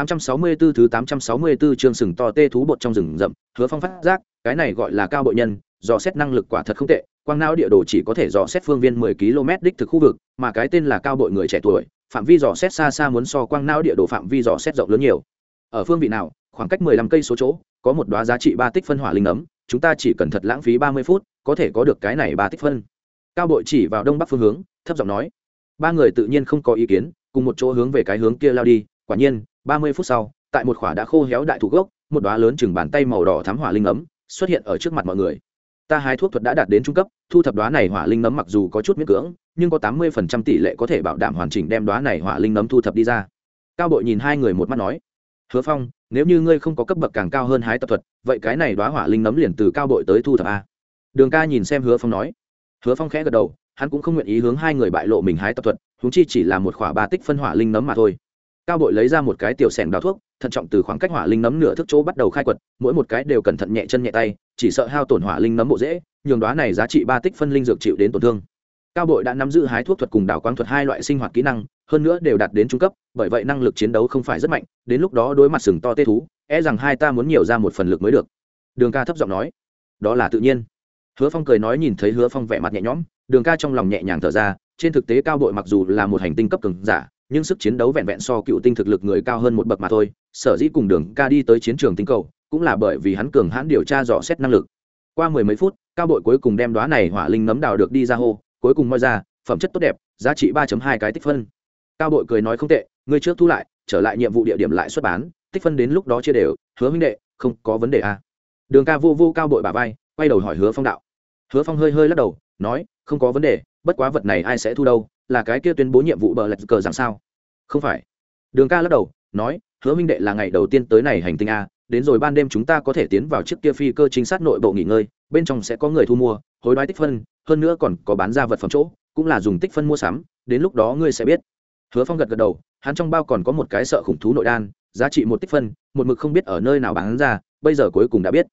864 thứ 864 chương sừng to tê thú bột trong rừng rậm, Hứa Phong phát giác, cái này gọi là cao bội nhân, dò xét năng lực quả thật không tệ, quang não địa đồ chỉ có thể dò xét phương viên 10 km đích thực khu vực, mà cái tên là cao bội người trẻ tuổi, phạm vi dò xét xa xa muốn so quang não địa đồ phạm vi dò xét rộng lớn nhiều. Ở phương vị nào, khoảng cách 15 cây số chỗ, có một đóa giá trị 3 tích phân hỏa linh ấm, chúng ta chỉ cần thật lãng phí 30 phút, có thể có được cái này 3 tích phân. Cao bội chỉ vào đông bắc phương hướng, thấp giọng nói. Ba người tự nhiên không có ý kiến, cùng một chỗ hướng về cái hướng kia lao đi, quả nhiên, ba mươi phút sau, tại một khỏa đã khô héo đại thụ gốc, một đoá lớn chừng bàn tay màu đỏ thắm hỏa linh ấm xuất hiện ở trước mặt mọi người. Ta hái thuốc thuật đã đạt đến trung cấp, thu thập đoá này hỏa linh nấm mặc dù có chút miễn cưỡng, nhưng có tám mươi phần trăm tỷ lệ có thể bảo đảm hoàn chỉnh đem đoá này hỏa linh nấm thu thập đi ra. Cao bội nhìn hai người một mắt nói, hứa phong, nếu như ngươi không có cấp bậc càng cao hơn hái tập thuật, vậy cái này đoá hỏa linh nấm liền từ cao bội tới thu thập a. Đường ca nhìn xem hứa phong nói. Hứa phong khẽ gật đầu, hắn cũng không nguyện ý hướng hai người bại lộ mình hái tập thuật húng chi chỉ là một khỏa ba tích phân hỏa linh nấm mà thôi cao bội lấy ra một cái tiểu sẻng đào thuốc, thận trọng từ khoảng cách hỏa linh nấm nửa thức chỗ bắt đầu khai quật, mỗi một cái đều cẩn thận nhẹ chân nhẹ tay, chỉ sợ hao tổn hỏa linh nấm bộ dễ, nhường đoá này giá trị ba tích phân linh dược chịu đến tổn thương. Cao bội đã nắm giữ hái thuốc thuật cùng đào quang thuật hai loại sinh hoạt kỹ năng, hơn nữa đều đạt đến trung cấp, bởi vậy năng lực chiến đấu không phải rất mạnh, đến lúc đó đối mặt sừng to tê thú e rằng hai ta muốn nhiều ra một phần lực mới được. Đường ca thấp giọng nói. Đó là tự nhiên. Hứa phong cười nói nhìn thấy hứa phong vẻ mặt nhẹ nhõm, đường ca trong lòng nhẹ nhàng thở ra, trên thực tế cao bội mặc dù là một hành tinh cấp cường giả nhưng sức chiến đấu vẹn vẹn so cựu tinh thực lực người cao hơn một bậc mà thôi, sở dĩ cùng đường ca đi tới chiến trường tinh cầu, cũng là bởi vì hắn cường hãn điều tra dò xét năng lực. Qua mười mấy phút, cao bội cuối cùng đem đoá này hỏa linh nấm đào được đi ra hô, cuối cùng moi ra, phẩm chất tốt đẹp, giá trị ba hai cái tích phân. Cao bội cười nói không tệ, ngươi trước thu lại, trở lại nhiệm vụ địa điểm lại xuất bán, tích phân đến lúc đó chia đều, hứa minh đệ, không có vấn đề à. đường ca vô vô cao bội bà vai, quay đầu hỏi hứa phong đạo. Hứa phong hơi hơi lắc đầu nói, không có vấn đề, bất quá vật này ai sẽ thu đâu, là cái kia tuyên bố nhiệm vụ bờ lạch cờ rằng sao? Không phải. Đường ca lắc đầu, nói, hứa minh đệ là ngày đầu tiên tới này hành tinh a, đến rồi ban đêm chúng ta có thể tiến vào chiếc kia phi cơ chính sát nội bộ nghỉ ngơi, bên trong sẽ có người thu mua, hối đoái tích phân, hơn nữa còn có bán ra vật phẩm chỗ, cũng là dùng tích phân mua sắm, đến lúc đó ngươi sẽ biết. Hứa phong gật gật đầu, hắn trong bao còn có một cái sợ khủng thú nội đan, giá trị một tích phân, một mực không biết ở nơi nào bán ra, bây giờ cuối cùng đã biết.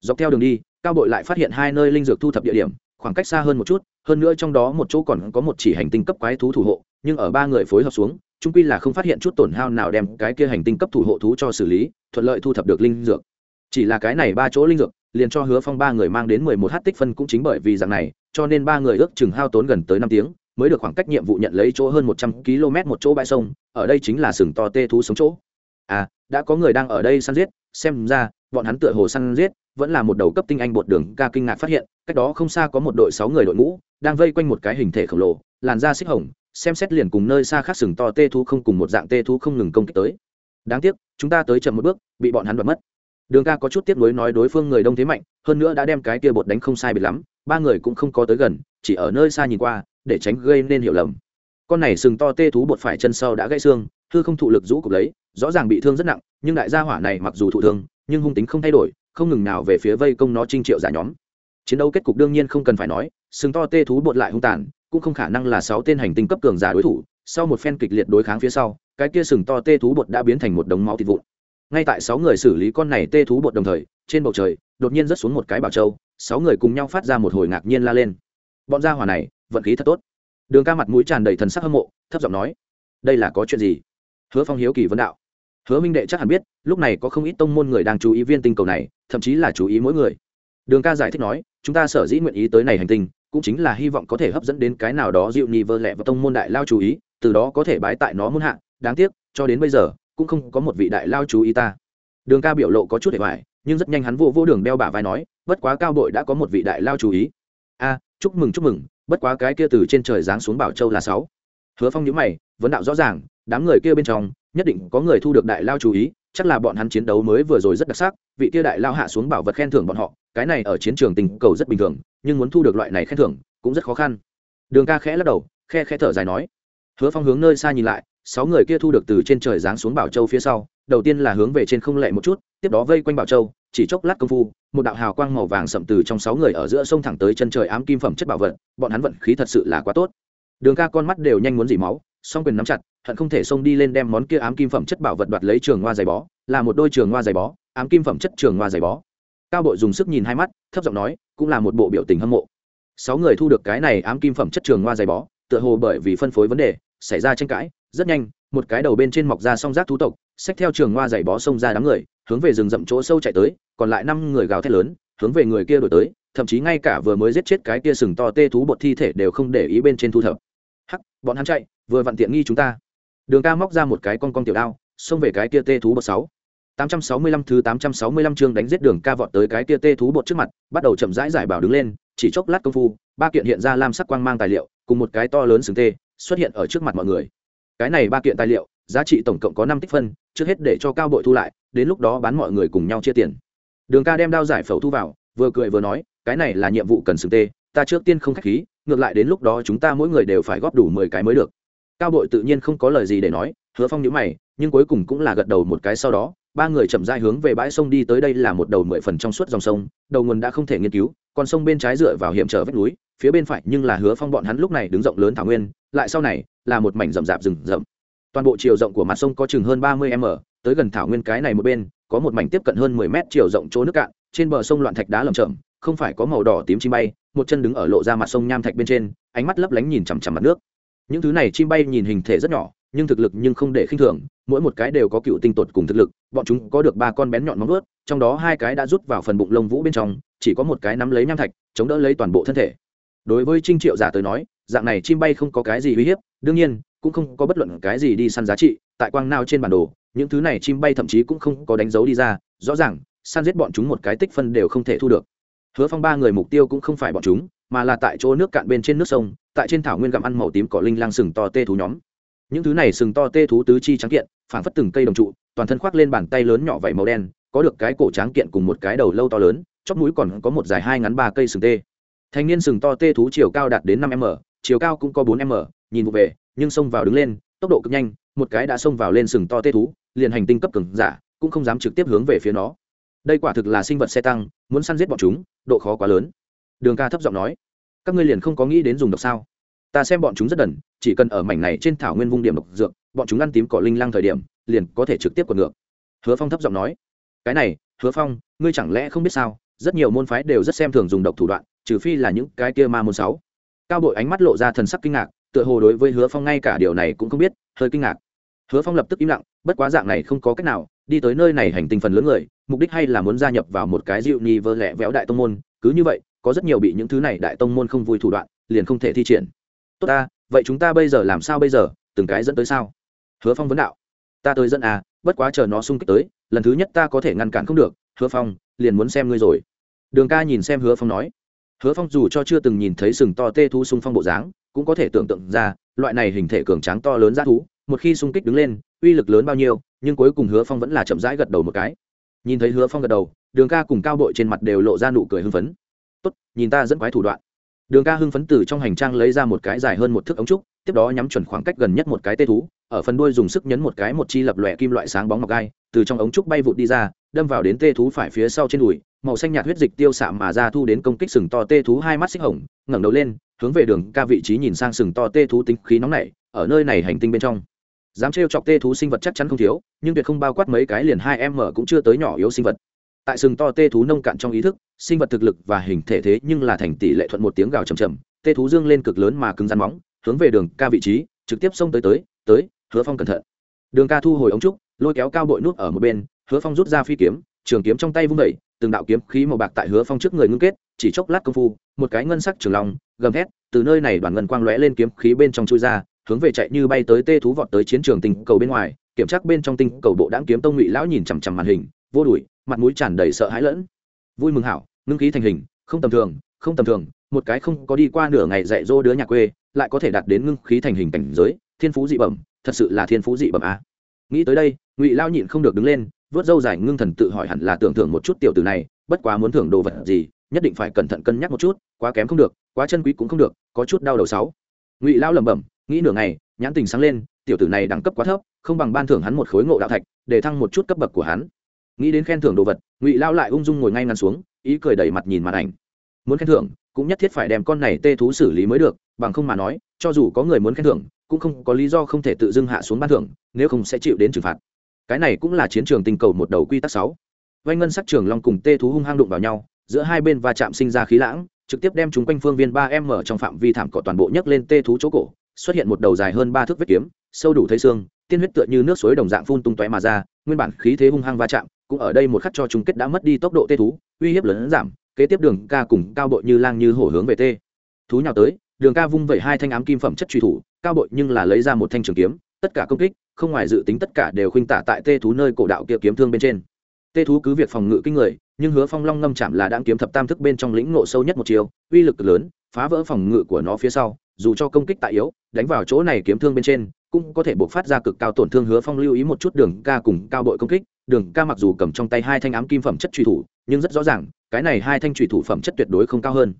Dọc theo đường đi, cao bội lại phát hiện hai nơi linh dược thu thập địa điểm khoảng cách xa hơn một chút, hơn nữa trong đó một chỗ còn có một chỉ hành tinh cấp quái thú thủ hộ, nhưng ở ba người phối hợp xuống trung quy là không phát hiện chút tổn hao nào đem cái kia hành tinh cấp thủ hộ thú cho xử lý, thuận lợi thu thập được linh dược. Chỉ là cái này ba chỗ linh dược, liền cho hứa phong ba người mang đến mười một h tích phân cũng chính bởi vì dạng này, cho nên ba người ước chừng hao tốn gần tới năm tiếng, mới được khoảng cách nhiệm vụ nhận lấy chỗ hơn một trăm km một chỗ bãi sông, ở đây chính là sừng to tê thú sống chỗ. À đã có người đang ở đây săn giết, xem ra bọn hắn tựa hồ săn giết, vẫn là một đầu cấp tinh anh bột đường ca kinh ngạc phát hiện, cách đó không xa có một đội sáu người đội ngũ, đang vây quanh một cái hình thể khổng lồ, làn da xích hồng, xem xét liền cùng nơi xa khác sừng to tê thú không cùng một dạng tê thú không ngừng công kích tới. Đáng tiếc, chúng ta tới chậm một bước, bị bọn hắn đoạt mất. Đường ca có chút tiếc nuối nói đối phương người đông thế mạnh, hơn nữa đã đem cái kia bột đánh không sai bị lắm, ba người cũng không có tới gần, chỉ ở nơi xa nhìn qua, để tránh gây nên hiểu lầm. Con này sừng to tê thú bột phải chân sau đã gãy xương, hư không thụ lực rũ cục lấy, rõ ràng bị thương rất nặng, nhưng đại gia hỏa này mặc dù thụ thương nhưng hung tính không thay đổi, không ngừng nào về phía vây công nó trinh triệu giả nhóm. Chiến đấu kết cục đương nhiên không cần phải nói, sừng to tê thú bột lại hung tàn, cũng không khả năng là sáu tên hành tinh cấp cường giả đối thủ, sau một phen kịch liệt đối kháng phía sau, cái kia sừng to tê thú bột đã biến thành một đống máu thịt vụn. Ngay tại sáu người xử lý con này tê thú bột đồng thời, trên bầu trời, đột nhiên rớt xuống một cái bảo châu, sáu người cùng nhau phát ra một hồi ngạc nhiên la lên. Bọn gia hỏa này, vận khí thật tốt. Đường ca mặt mũi tràn đầy thần sắc hâm mộ, thấp giọng nói, đây là có chuyện gì? Hứa phong hiếu kỳ vấn đạo hứa minh đệ chắc hẳn biết, lúc này có không ít tông môn người đang chú ý viên tinh cầu này, thậm chí là chú ý mỗi người. Đường ca giải thích nói, chúng ta sở dĩ nguyện ý tới này hành tinh, cũng chính là hy vọng có thể hấp dẫn đến cái nào đó dịu nhì vơ lẹ và tông môn đại lao chú ý, từ đó có thể bái tại nó muốn hạ đáng tiếc, cho đến bây giờ, cũng không có một vị đại lao chú ý ta. Đường ca biểu lộ có chút để hoài, nhưng rất nhanh hắn vô vô đường đeo bả vai nói, bất quá cao bội đã có một vị đại lao chú ý. A, chúc mừng chúc mừng, bất quá cái kia từ trên trời giáng xuống bảo châu là sáu. Hứa phong nhíu mày, vấn đạo rõ ràng, đám người kia bên trong nhất định có người thu được đại lao chú ý, chắc là bọn hắn chiến đấu mới vừa rồi rất đặc sắc, vị kia đại lao hạ xuống bảo vật khen thưởng bọn họ, cái này ở chiến trường tình cầu rất bình thường, nhưng muốn thu được loại này khen thưởng cũng rất khó khăn. Đường ca khẽ lắc đầu, khe khẽ thở dài nói, hứa phong hướng nơi xa nhìn lại, sáu người kia thu được từ trên trời giáng xuống bảo châu phía sau, đầu tiên là hướng về trên không lệ một chút, tiếp đó vây quanh bảo châu, chỉ chốc lát công phu, một đạo hào quang màu vàng sậm từ trong sáu người ở giữa sông thẳng tới chân trời ám kim phẩm chất bảo vật, bọn hắn vận khí thật sự là quá tốt. Đường ca con mắt đều nhanh muốn dỉ máu, song quyền nắm chặt hận không thể xông đi lên đem món kia ám kim phẩm chất bảo vật đoạt lấy trường hoa giày bó, là một đôi trường hoa giày bó, ám kim phẩm chất trường hoa giày bó. Cao bội dùng sức nhìn hai mắt, thấp giọng nói, cũng là một bộ biểu tình hâm mộ. Sáu người thu được cái này ám kim phẩm chất trường hoa giày bó, tựa hồ bởi vì phân phối vấn đề, xảy ra tranh cãi, rất nhanh, một cái đầu bên trên mọc ra song rác thú tộc, xách theo trường hoa giày bó xông ra đám người, hướng về rừng rậm chỗ sâu chạy tới, còn lại năm người gào thét lớn, hướng về người kia đổi tới, thậm chí ngay cả vừa mới giết chết cái kia sừng to tê thú bột thi thể đều không để ý bên trên thu thập. Hắc, bọn hắn chạy, vừa vặn tiện nghi chúng ta đường ca móc ra một cái con con tiểu đao xông về cái kia tê thú bột sáu 865 thứ 865 chương đánh giết đường ca vọt tới cái kia tê thú bột trước mặt, bắt đầu chậm rãi giải bảo đứng lên, chỉ chốc lát công phu, ba kiện hiện ra lam sắc quang mang tài liệu, cùng một cái to lớn sừng tê, xuất hiện ở trước mặt mọi người. Cái này ba kiện tài liệu, giá trị tổng cộng có 5 tích phân, trước hết để cho cao bội thu lại, đến lúc đó bán mọi người cùng nhau chia tiền. Đường ca đem đao giải phẫu thu vào, vừa cười vừa nói cái này là nhiệm vụ cần sừng tê ta trước tiên không k h á c h khí ngược lại đến lúc đó chúng ta mỗi người đều phải góp đủ mười cái mới được cao bội tự nhiên không có lời gì để nói, hứa phong nhữ mày, nhưng cuối cùng cũng là gật đầu một cái sau đó, ba người chậm dai hướng về bãi sông đi tới đây là một đầu mười phần trong suốt dòng sông, đầu nguồn đã không thể nghiên cứu, còn sông bên trái dựa vào hiểm trở vách núi, phía bên phải nhưng là hứa phong bọn hắn lúc này đứng rộng lớn thảo nguyên, lại sau này là một mảnh rậm rạp rừng rậm. Toàn bộ chiều rộng của mặt sông có chừng hơn ba mươi m, tới gần thảo nguyên cái này một bên, có một mảnh tiếp cận hơn mười mét chiều rộng chỗ nước cạn, trên bờ sông loạn thạch đá lầm chậm không phải có màu đỏ tím chim bay, một chân đứng ở lộ ra mặt sông nham thạch bên trên, ánh mắt lấp lánh nhìn chằm chằm mặt nước những thứ này chim bay nhìn hình thể rất nhỏ, nhưng thực lực nhưng không để khinh thường, mỗi một cái đều có cựu tinh tột cùng thực lực, bọn chúng có được ba con bén nhọn móng ướt trong đó hai cái đã rút vào phần bụng lông vũ bên trong, chỉ có một cái nắm lấy nham thạch, chống đỡ lấy toàn bộ thân thể. Đối với trinh triệu giả tới nói, dạng này chim bay không có cái gì uy hiếp, đương nhiên, cũng không có bất luận cái gì đi săn giá trị, tại quang nao trên bản đồ, những thứ này chim bay thậm chí cũng không có đánh dấu đi ra, rõ ràng, săn giết bọn chúng một cái tích phân đều không thể thu được. Hứa phong ba người mục tiêu cũng không phải bọn chúng mà là tại chỗ nước cạn bên trên nước sông, tại trên thảo nguyên gặm ăn màu tím cỏ linh lang sừng to tê thú nhóm. Những thứ này sừng to tê thú tứ chi trắng kiện phản phất từng cây đồng trụ, toàn thân khoác lên bàn tay lớn nhỏ vảy màu đen, có được cái cổ tráng kiện cùng một cái đầu lâu to lớn, chóp mũi còn có một dài hai ngắn ba cây sừng tê. Thanh niên sừng to tê thú chiều cao đạt đến năm m, chiều cao cũng có bốn m, nhìn vụ về, nhưng xông vào đứng lên, tốc độ cực nhanh, một cái đã xông vào lên sừng to tê thú, liền hành tinh cấp cường giả, cũng không dám trực tiếp hướng về phía nó. Đây quả thực là sinh vật xe tăng, muốn săn giết bọn chúng, độ khó quá lớn. Đường ca thấp giọng nói các ngươi liền không có nghĩ đến dùng độc sao? Ta xem bọn chúng rất đần, chỉ cần ở mảnh này trên thảo nguyên vung điểm độc dược, bọn chúng ăn tím cỏ linh lăng thời điểm, liền có thể trực tiếp quật ngược. Hứa phong thấp giọng nói, cái này, hứa phong, ngươi chẳng lẽ không biết sao, rất nhiều môn phái đều rất xem thường dùng độc thủ đoạn, trừ phi là những cái kia ma môn sáu. Cao bội ánh mắt lộ ra thần sắc kinh ngạc, tựa hồ đối với hứa phong ngay cả điều này cũng không biết, hơi kinh ngạc. Hứa phong lập tức im lặng, bất quá dạng này không có cách nào, đi tới nơi này hành tinh phần lớn người, mục đích hay là muốn gia nhập vào một cái dịu ni vơ lẹ véo đại tông môn, cứ như vậy có rất nhiều bị những thứ này đại tông môn không vui thủ đoạn, liền không thể thi triển. Tốt ta, vậy chúng ta bây giờ làm sao bây giờ? Từng cái dẫn tới sao? Hứa phong vấn đạo. Ta tới dẫn à bất quá chờ nó xung kích tới, lần thứ nhất ta có thể ngăn cản không được. Hứa phong, liền muốn xem ngươi rồi. Đường ca nhìn xem hứa phong nói. Hứa phong dù cho chưa từng nhìn thấy sừng to tê thu xung phong bộ dáng, cũng có thể tưởng tượng ra, loại này hình thể cường tráng to lớn ra thú, một khi xung kích đứng lên, uy lực lớn bao nhiêu, nhưng cuối cùng hứa phong vẫn là chậm rãi gật đầu một cái. Nhìn thấy hứa phong gật đầu, đường ca cùng cao bội trên mặt đều lộ ra nụ cười hưng phấn tốt, nhìn ta dẫn quái thủ đoạn. Đường ca hưng phấn từ trong hành trang lấy ra một cái dài hơn một thước ống trúc, tiếp đó nhắm chuẩn khoảng cách gần nhất một cái tê thú, ở phần đuôi dùng sức nhấn một cái một chi lập lòe kim loại sáng bóng ngọc gai, từ trong ống trúc bay vụt đi ra, đâm vào đến tê thú phải phía sau trên đùi, màu xanh nhạt huyết dịch tiêu xạ mà ra thu đến công kích sừng to tê thú hai mắt xích hồng, ngẩng đầu lên, hướng về đường ca vị trí nhìn sang sừng to tê thú tính khí nóng nảy, ở nơi này hành tinh bên trong. Dám trêu chọc tê thú sinh vật chắc chắn không thiếu, nhưng tuyệt không bao quát mấy cái liền hai em mở cũng chưa tới nhỏ yếu sinh vật tại sừng to tê thú nông cạn trong ý thức sinh vật thực lực và hình thể thế nhưng là thành tỷ lệ thuận một tiếng gào chầm chầm tê thú dương lên cực lớn mà cứng rắn móng hướng về đường ca vị trí trực tiếp xông tới tới tới hứa phong cẩn thận. Đường ca thu hồi ống trúc lôi kéo cao bội nút ở một bên hứa phong rút ra phi kiếm trường kiếm trong tay vung đẩy, từng đạo kiếm khí màu bạc tại hứa phong trước người ngưng kết chỉ chốc lát công phu một cái ngân sắc trường lòng gầm thét từ nơi này đoàn ngân quang lóe lên kiếm khí bên trong chui ra hướng về chạy như bay tới tê thú vọt tới chiến trường tinh cầu bên ngoài kiểm tra bên trong tinh cầu bộ đáng kiếm tông ngụy lão nhìn chằm chằm màn hình vô đuổi mặt mũi tràn đầy sợ hãi lẫn. Vui mừng hảo, ngưng khí thành hình, không tầm thường, không tầm thường, một cái không có đi qua nửa ngày dạy dỗ đứa nhà quê, lại có thể đạt đến ngưng khí thành hình cảnh giới, thiên phú dị bẩm, thật sự là thiên phú dị bẩm á nghĩ tới đây, ngụy lao nhịn không được đứng lên, vớt dâu dài ngưng thần tự hỏi hẳn là tưởng thưởng một chút tiểu từ này, bất quá muốn thưởng đồ vật gì, nhất định phải cẩn thận cân nhắc một chút, quá kém không được, quá chân quý cũng không được, có chút đau đầu sáu. Ngụy lao lẩm bẩm, nghĩ nửa ngày, nhãn tình sáng lên, tiểu tử này đẳng cấp quá thấp, không bằng ban thưởng hắn một khối ngộ đạo thạch, để thăng một chút cấp bậc của hắn nghĩ đến khen thưởng đồ vật, ngụy lao lại ung dung ngồi ngay ngắn xuống, ý cười đẩy mặt nhìn màn ảnh. Muốn khen thưởng, cũng nhất thiết phải đem con này tê thú xử lý mới được, bằng không mà nói, cho dù có người muốn khen thưởng, cũng không có lý do không thể tự dưng hạ xuống ban thưởng, nếu không sẽ chịu đến trừng phạt. Cái này cũng là chiến trường tình cầu một đầu quy tắc sáu. Vanh ngân sắc trường long cùng tê thú hung hăng đụng vào nhau, giữa hai bên va chạm sinh ra khí lãng, trực tiếp đem chúng quanh phương viên ba m trong phạm vi thảm cỏ toàn bộ nhấc lên tê thú chỗ cổ, xuất hiện một đầu dài hơn ba thước vết kiếm, sâu đủ thấy xương, tiên huyết tựa như nước suối đồng dạng phun tung tóe mà ra, nguyên bản khí thế hung hăng va chạm cũng ở đây một khắc cho Chung kết đã mất đi tốc độ tê thú, uy hiếp lớn giảm, kế tiếp đường ca cùng cao bội như lang như hổ hướng về tê. Thú nhào tới, đường ca vung vẩy hai thanh ám kim phẩm chất truy thủ, cao bội nhưng là lấy ra một thanh trường kiếm, tất cả công kích, không ngoài dự tính tất cả đều khuynh tả tại tê thú nơi cổ đạo kia kiếm thương bên trên. Tê thú cứ việc phòng ngự kinh người, nhưng hứa phong long ngâm chạm là đang kiếm thập tam thức bên trong lĩnh ngộ sâu nhất một chiều, uy lực lớn, phá vỡ phòng ngự của nó phía sau, dù cho công kích tại yếu, đánh vào chỗ này kiếm thương bên trên, cũng có thể buộc phát ra cực cao tổn thương hứa phong lưu ý một chút đường ca cùng cao bội công kích đường ca mặc dù cầm trong tay hai thanh ám kim phẩm chất truy thủ, nhưng rất rõ ràng, cái này hai thanh truy thủ phẩm chất tuyệt đối không cao hơn.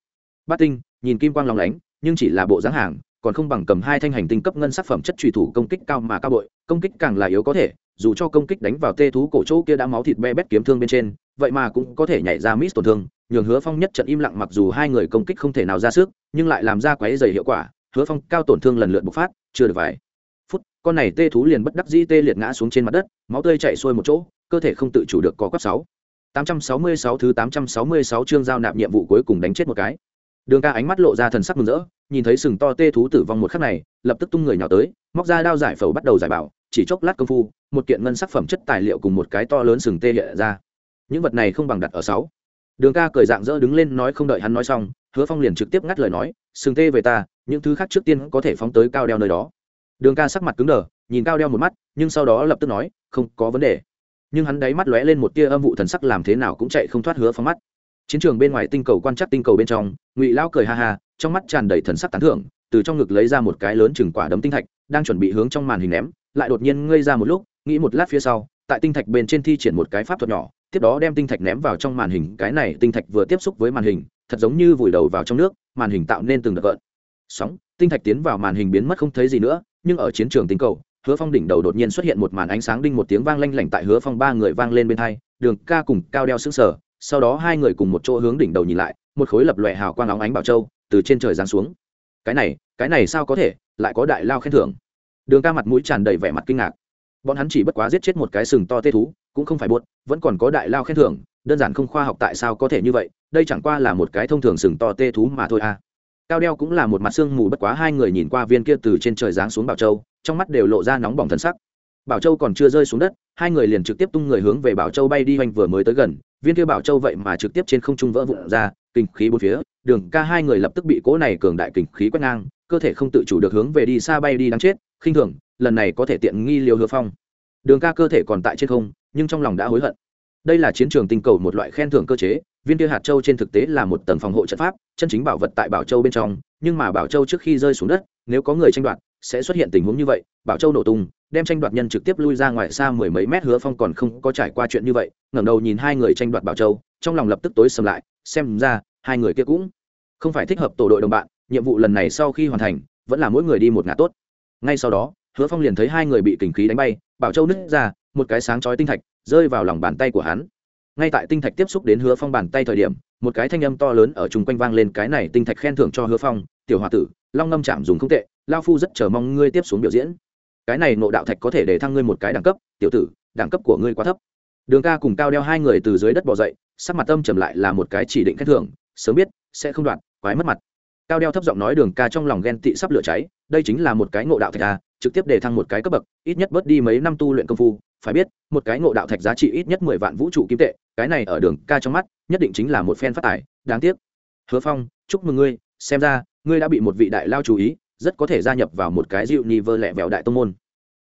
Bát tinh, nhìn kim quang lòng lánh, nhưng chỉ là bộ dáng hàng, còn không bằng cầm hai thanh hành tinh cấp ngân sắc phẩm chất truy thủ công kích cao mà cao bội, công kích càng là yếu có thể, dù cho công kích đánh vào tê thú cổ chỗ kia đã máu thịt be bét kiếm thương bên trên, vậy mà cũng có thể nhảy ra mít tổn thương, nhường hứa phong nhất trận im lặng mặc dù hai người công kích không thể nào ra sức, nhưng lại làm ra quáy dày hiệu quả, hứa phong cao tổn thương lần lượt bộc phát, chưa được vài phút, con này tê thú liền bất đắc dĩ tê liệt ngã xuống trên mặt đất máu tươi chảy xuôi một chỗ cơ thể không tự chủ được có quắp sáu 866 thứ 866 chương giao nạp nhiệm vụ cuối cùng đánh chết một cái. Đường Ca ánh mắt lộ ra thần sắc mừng rỡ, nhìn thấy sừng to tê thú tử vong một khắc này, lập tức tung người nhào tới, móc ra đao giải phẫu bắt đầu giải bảo, chỉ chốc lát công phu, một kiện ngân sắc phẩm chất tài liệu cùng một cái to lớn sừng tê hiện ra. Những vật này không bằng đặt ở sáu. Đường Ca cười dạng dỡ đứng lên nói không đợi hắn nói xong, Hứa Phong liền trực tiếp ngắt lời nói, sừng tê về ta, những thứ khác trước tiên có thể phóng tới cao đeo nơi đó. Đường Ca sắc mặt cứng đờ, nhìn cao đeo một mắt, nhưng sau đó lập tức nói, không, có vấn đề. Nhưng hắn đáy mắt lóe lên một tia âm vụ thần sắc làm thế nào cũng chạy không thoát hứa phong mắt. Chiến trường bên ngoài tinh cầu quan trắc tinh cầu bên trong ngụy lao cười ha ha trong mắt tràn đầy thần sắc tán thưởng từ trong ngực lấy ra một cái lớn chừng quả đấm tinh thạch đang chuẩn bị hướng trong màn hình ném lại đột nhiên ngây ra một lúc nghĩ một lát phía sau tại tinh thạch bên trên thi triển một cái pháp thuật nhỏ tiếp đó đem tinh thạch ném vào trong màn hình cái này tinh thạch vừa tiếp xúc với màn hình thật giống như vùi đầu vào trong nước màn hình tạo nên từng đợt gợn. Sóng tinh thạch tiến vào màn hình biến mất không thấy gì nữa nhưng ở chiến trường tinh cầu hứa phong đỉnh đầu đột nhiên xuất hiện một màn ánh sáng đinh một tiếng vang lanh lảnh tại hứa phong ba người vang lên bên hai, đường ca cùng cao đeo xứng sở sau đó hai người cùng một chỗ hướng đỉnh đầu nhìn lại, một khối lập lòe hào quang óng ánh bảo châu từ trên trời giáng xuống. Cái này cái này sao có thể, lại có đại lao khen thưởng. Đường ca mặt mũi tràn đầy vẻ mặt kinh ngạc. Bọn hắn chỉ bất quá giết chết một cái sừng to tê thú, cũng không phải buốt, vẫn còn có đại lao khen thưởng, đơn giản không khoa học tại sao có thể như vậy, đây chẳng qua là một cái thông thường sừng to tê thú mà thôi à cao đeo cũng là một mặt sương mù bất quá hai người nhìn qua viên kia từ trên trời giáng xuống bảo châu, trong mắt đều lộ ra nóng bỏng thân sắc. Bảo châu còn chưa rơi xuống đất, hai người liền trực tiếp tung người hướng về bảo châu bay đi hoành vừa mới tới gần, viên kia bảo châu vậy mà trực tiếp trên không trung vỡ vụn ra, kinh khí bốn phía, đường ca hai người lập tức bị cỗ này cường đại kinh khí quét ngang, cơ thể không tự chủ được hướng về đi xa bay đi đáng chết, khinh thường, lần này có thể tiện nghi liều hứa phong. Đường ca cơ thể còn tại trên không, nhưng trong lòng đã hối hận đây là chiến trường tinh cầu một loại khen thưởng cơ chế, viên kia hạt châu trên thực tế là một tầng phòng hộ trận pháp, chân chính bảo vật tại bảo châu bên trong, nhưng mà bảo châu trước khi rơi xuống đất, nếu có người tranh đoạt, sẽ xuất hiện tình huống như vậy, bảo châu nổ tung, đem tranh đoạt nhân trực tiếp lui ra ngoài xa mười mấy mét hứa phong còn không có trải qua chuyện như vậy, ngẩng đầu nhìn hai người tranh đoạt bảo châu, trong lòng lập tức tối sầm lại, xem ra, hai người kia cũng không phải thích hợp tổ đội đồng bạn, nhiệm vụ lần này sau khi hoàn thành, vẫn là mỗi người đi một ngã tốt. Ngay sau đó, hứa phong liền thấy hai người bị kình khí đánh bay, bảo châu nứt ra, một cái sáng chói tinh thạch rơi vào lòng bàn tay của hắn. Ngay tại tinh thạch tiếp xúc đến hứa phong bàn tay thời điểm, một cái thanh âm to lớn ở chung quanh vang lên cái này tinh thạch khen thưởng cho hứa phong, tiểu h o a tử, long ngâm chạm dùng không tệ, lao phu rất chờ mong ngươi tiếp xuống biểu diễn. Cái này nộ đạo thạch có thể để thăng ngươi một cái đẳng cấp, tiểu tử, đẳng cấp của ngươi quá thấp. Đường ca cùng cao đeo hai người từ dưới đất bỏ dậy, sắc mặt tâm trầm lại là một cái chỉ định khen thưởng, sớm biết, sẽ không đoạn, quái mất mặt. Cao đeo thấp giọng nói đường ca trong lòng ghen tị sắp lửa cháy, đây chính là một cái ngộ đạo thạch a trực tiếp để thăng một cái cấp bậc, ít nhất bớt đi mấy năm tu luyện công phu phải biết, một cái ngộ đạo thạch giá trị ít nhất mười vạn vũ trụ kim tệ, cái này ở đường ca trong mắt, nhất định chính là một phen phát tài, đáng tiếc. Hứa phong, chúc mừng ngươi, xem ra, ngươi đã bị một vị đại lao chú ý, rất có thể gia nhập vào một cái dịu ni vơ lẹ vẹo đại tông môn.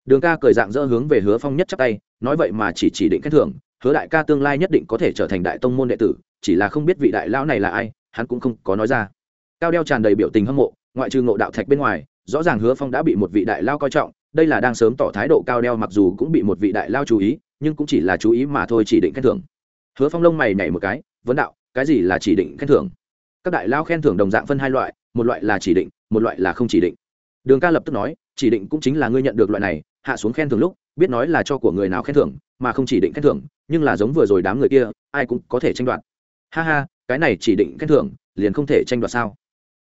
Đường ca cười dạng dỡ hướng về hứa phong nhất chắc tay, nói vậy mà chỉ chỉ định khen thưởng, hứa đại ca tương lai nhất định có thể trở thành đại tông môn đệ tử, chỉ là không biết vị đại lão này là ai, hắn cũng không có nói ra. Cao đeo tràn đầy biểu tình hâm mộ, ngoại trừ ngộ đạo thạch bên ngoài, rõ ràng hứa phong đã bị một vị đại lao coi trọng đây là đang sớm tỏ thái độ cao đeo mặc dù cũng bị một vị đại lao chú ý, nhưng cũng chỉ là chú ý mà thôi chỉ định khen thưởng. Hứa phong lông mày nhảy một cái, vấn đạo, cái gì là chỉ định khen thưởng? Các đại lao khen thưởng đồng dạng phân hai loại, một loại là chỉ định, một loại là không chỉ định. Đường ca lập tức nói, chỉ định cũng chính là ngươi nhận được loại này, hạ xuống khen thưởng lúc, biết nói là cho của người nào khen thưởng, mà không chỉ định khen thưởng, nhưng là giống vừa rồi đám người kia, ai cũng có thể tranh đoạt. Ha ha, cái này chỉ định khen thưởng, liền không thể tranh đoạt sao?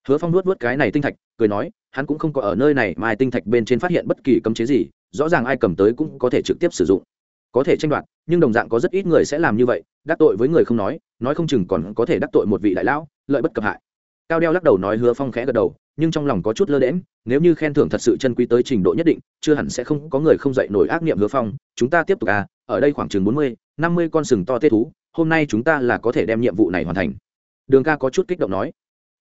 Hứa phong nuốt nuốt cái này tinh thạch cười nói, hắn cũng không có ở nơi này, mai tinh thạch bên trên phát hiện bất kỳ cấm chế gì, rõ ràng ai cầm tới cũng có thể trực tiếp sử dụng. Có thể tranh đoạt, nhưng đồng dạng có rất ít người sẽ làm như vậy, đắc tội với người không nói nói không chừng còn có thể đắc tội một vị đại lão, lợi bất cập hại. Cao đeo lắc đầu nói hứa phong khẽ gật đầu, nhưng trong lòng có chút lơ đễm nếu như khen thưởng thật sự chân quý tới trình độ nhất định, chưa hẳn sẽ không có người không dạy nổi ác niệm hứa phong, chúng ta tiếp tục à ở đây khoảng chừng bốn mươi, năm mươi con sừng to tê thú, hôm nay chúng ta là có thể đem nhiệm vụ này hoàn thành. Đường ca có chút kích động nói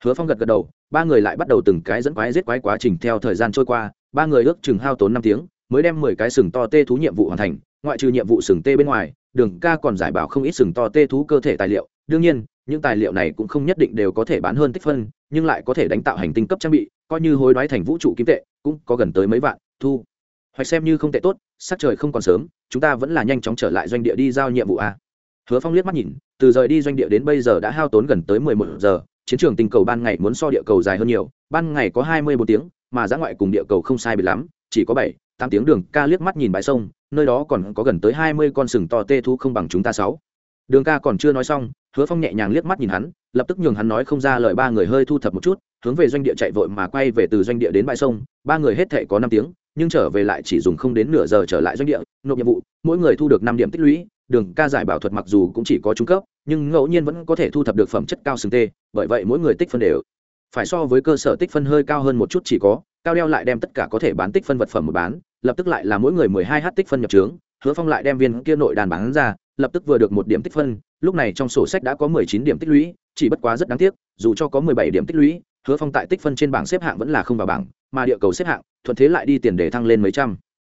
hứa phong gật gật đầu, ba người lại bắt đầu từng cái dẫn quái giết quái quá trình theo thời gian trôi qua, ba người ước chừng hao tốn năm tiếng, mới đem mười cái sừng to tê thú nhiệm vụ hoàn thành, ngoại trừ nhiệm vụ sừng tê bên ngoài, đường ca còn giải bảo không ít sừng to tê thú cơ thể tài liệu, đương nhiên, những tài liệu này cũng không nhất định đều có thể bán hơn tích phân, nhưng lại có thể đánh tạo hành tinh cấp trang bị, coi như hối đoái thành vũ trụ kim tệ, cũng có gần tới mấy vạn, thu. Hoặc xem như không tệ tốt, sắc trời không còn sớm, chúng ta vẫn là nhanh chóng trở lại doanh địa đi giao nhiệm vụ a. Hứa phong liếc mắt nhìn, từ rời đi doanh địa đến bây giờ đã hao tốn gần tới mười một giờ chiến trường tinh cầu ban ngày muốn so địa cầu dài hơn nhiều, ban ngày có hai mươi bốn tiếng, mà giã ngoại cùng địa cầu không sai biệt lắm, chỉ có bảy, tám tiếng đường ca liếc mắt nhìn bãi sông, nơi đó còn có gần tới hai mươi con sừng to tê thu không bằng chúng ta sáu. Đường ca còn chưa nói xong, hứa phong nhẹ nhàng liếc mắt nhìn hắn, lập tức nhường hắn nói không ra lời ba người hơi thu thập một chút, hướng về doanh địa chạy vội mà quay về từ doanh địa đến bãi sông, ba người hết thể có năm tiếng, nhưng trở về lại chỉ dùng không đến nửa giờ trở lại doanh địa, nộp nhiệm vụ, mỗi người thu được năm điểm tích lũy đường ca giải bảo thuật mặc dù cũng chỉ có trung cấp, nhưng ngẫu nhiên vẫn có thể thu thập được phẩm chất cao sừng tê, bởi vậy mỗi người tích phân đều phải so với cơ sở tích phân hơi cao hơn một chút chỉ có, cao đeo lại đem tất cả có thể bán tích phân vật phẩm một bán, lập tức lại là mỗi người mười hai h tích phân nhập trướng, hứa phong lại đem viên kia nội đàn bán ra, lập tức vừa được một điểm tích phân, lúc này trong sổ sách đã có mười chín điểm tích lũy, chỉ bất quá rất đáng tiếc, dù cho có mười bảy điểm tích lũy, hứa phong tại tích phân trên bảng xếp hạng vẫn là không vào bảng, mà địa cầu xếp hạng, thuận thế lại đi tiền để thăng lên mấy trăm.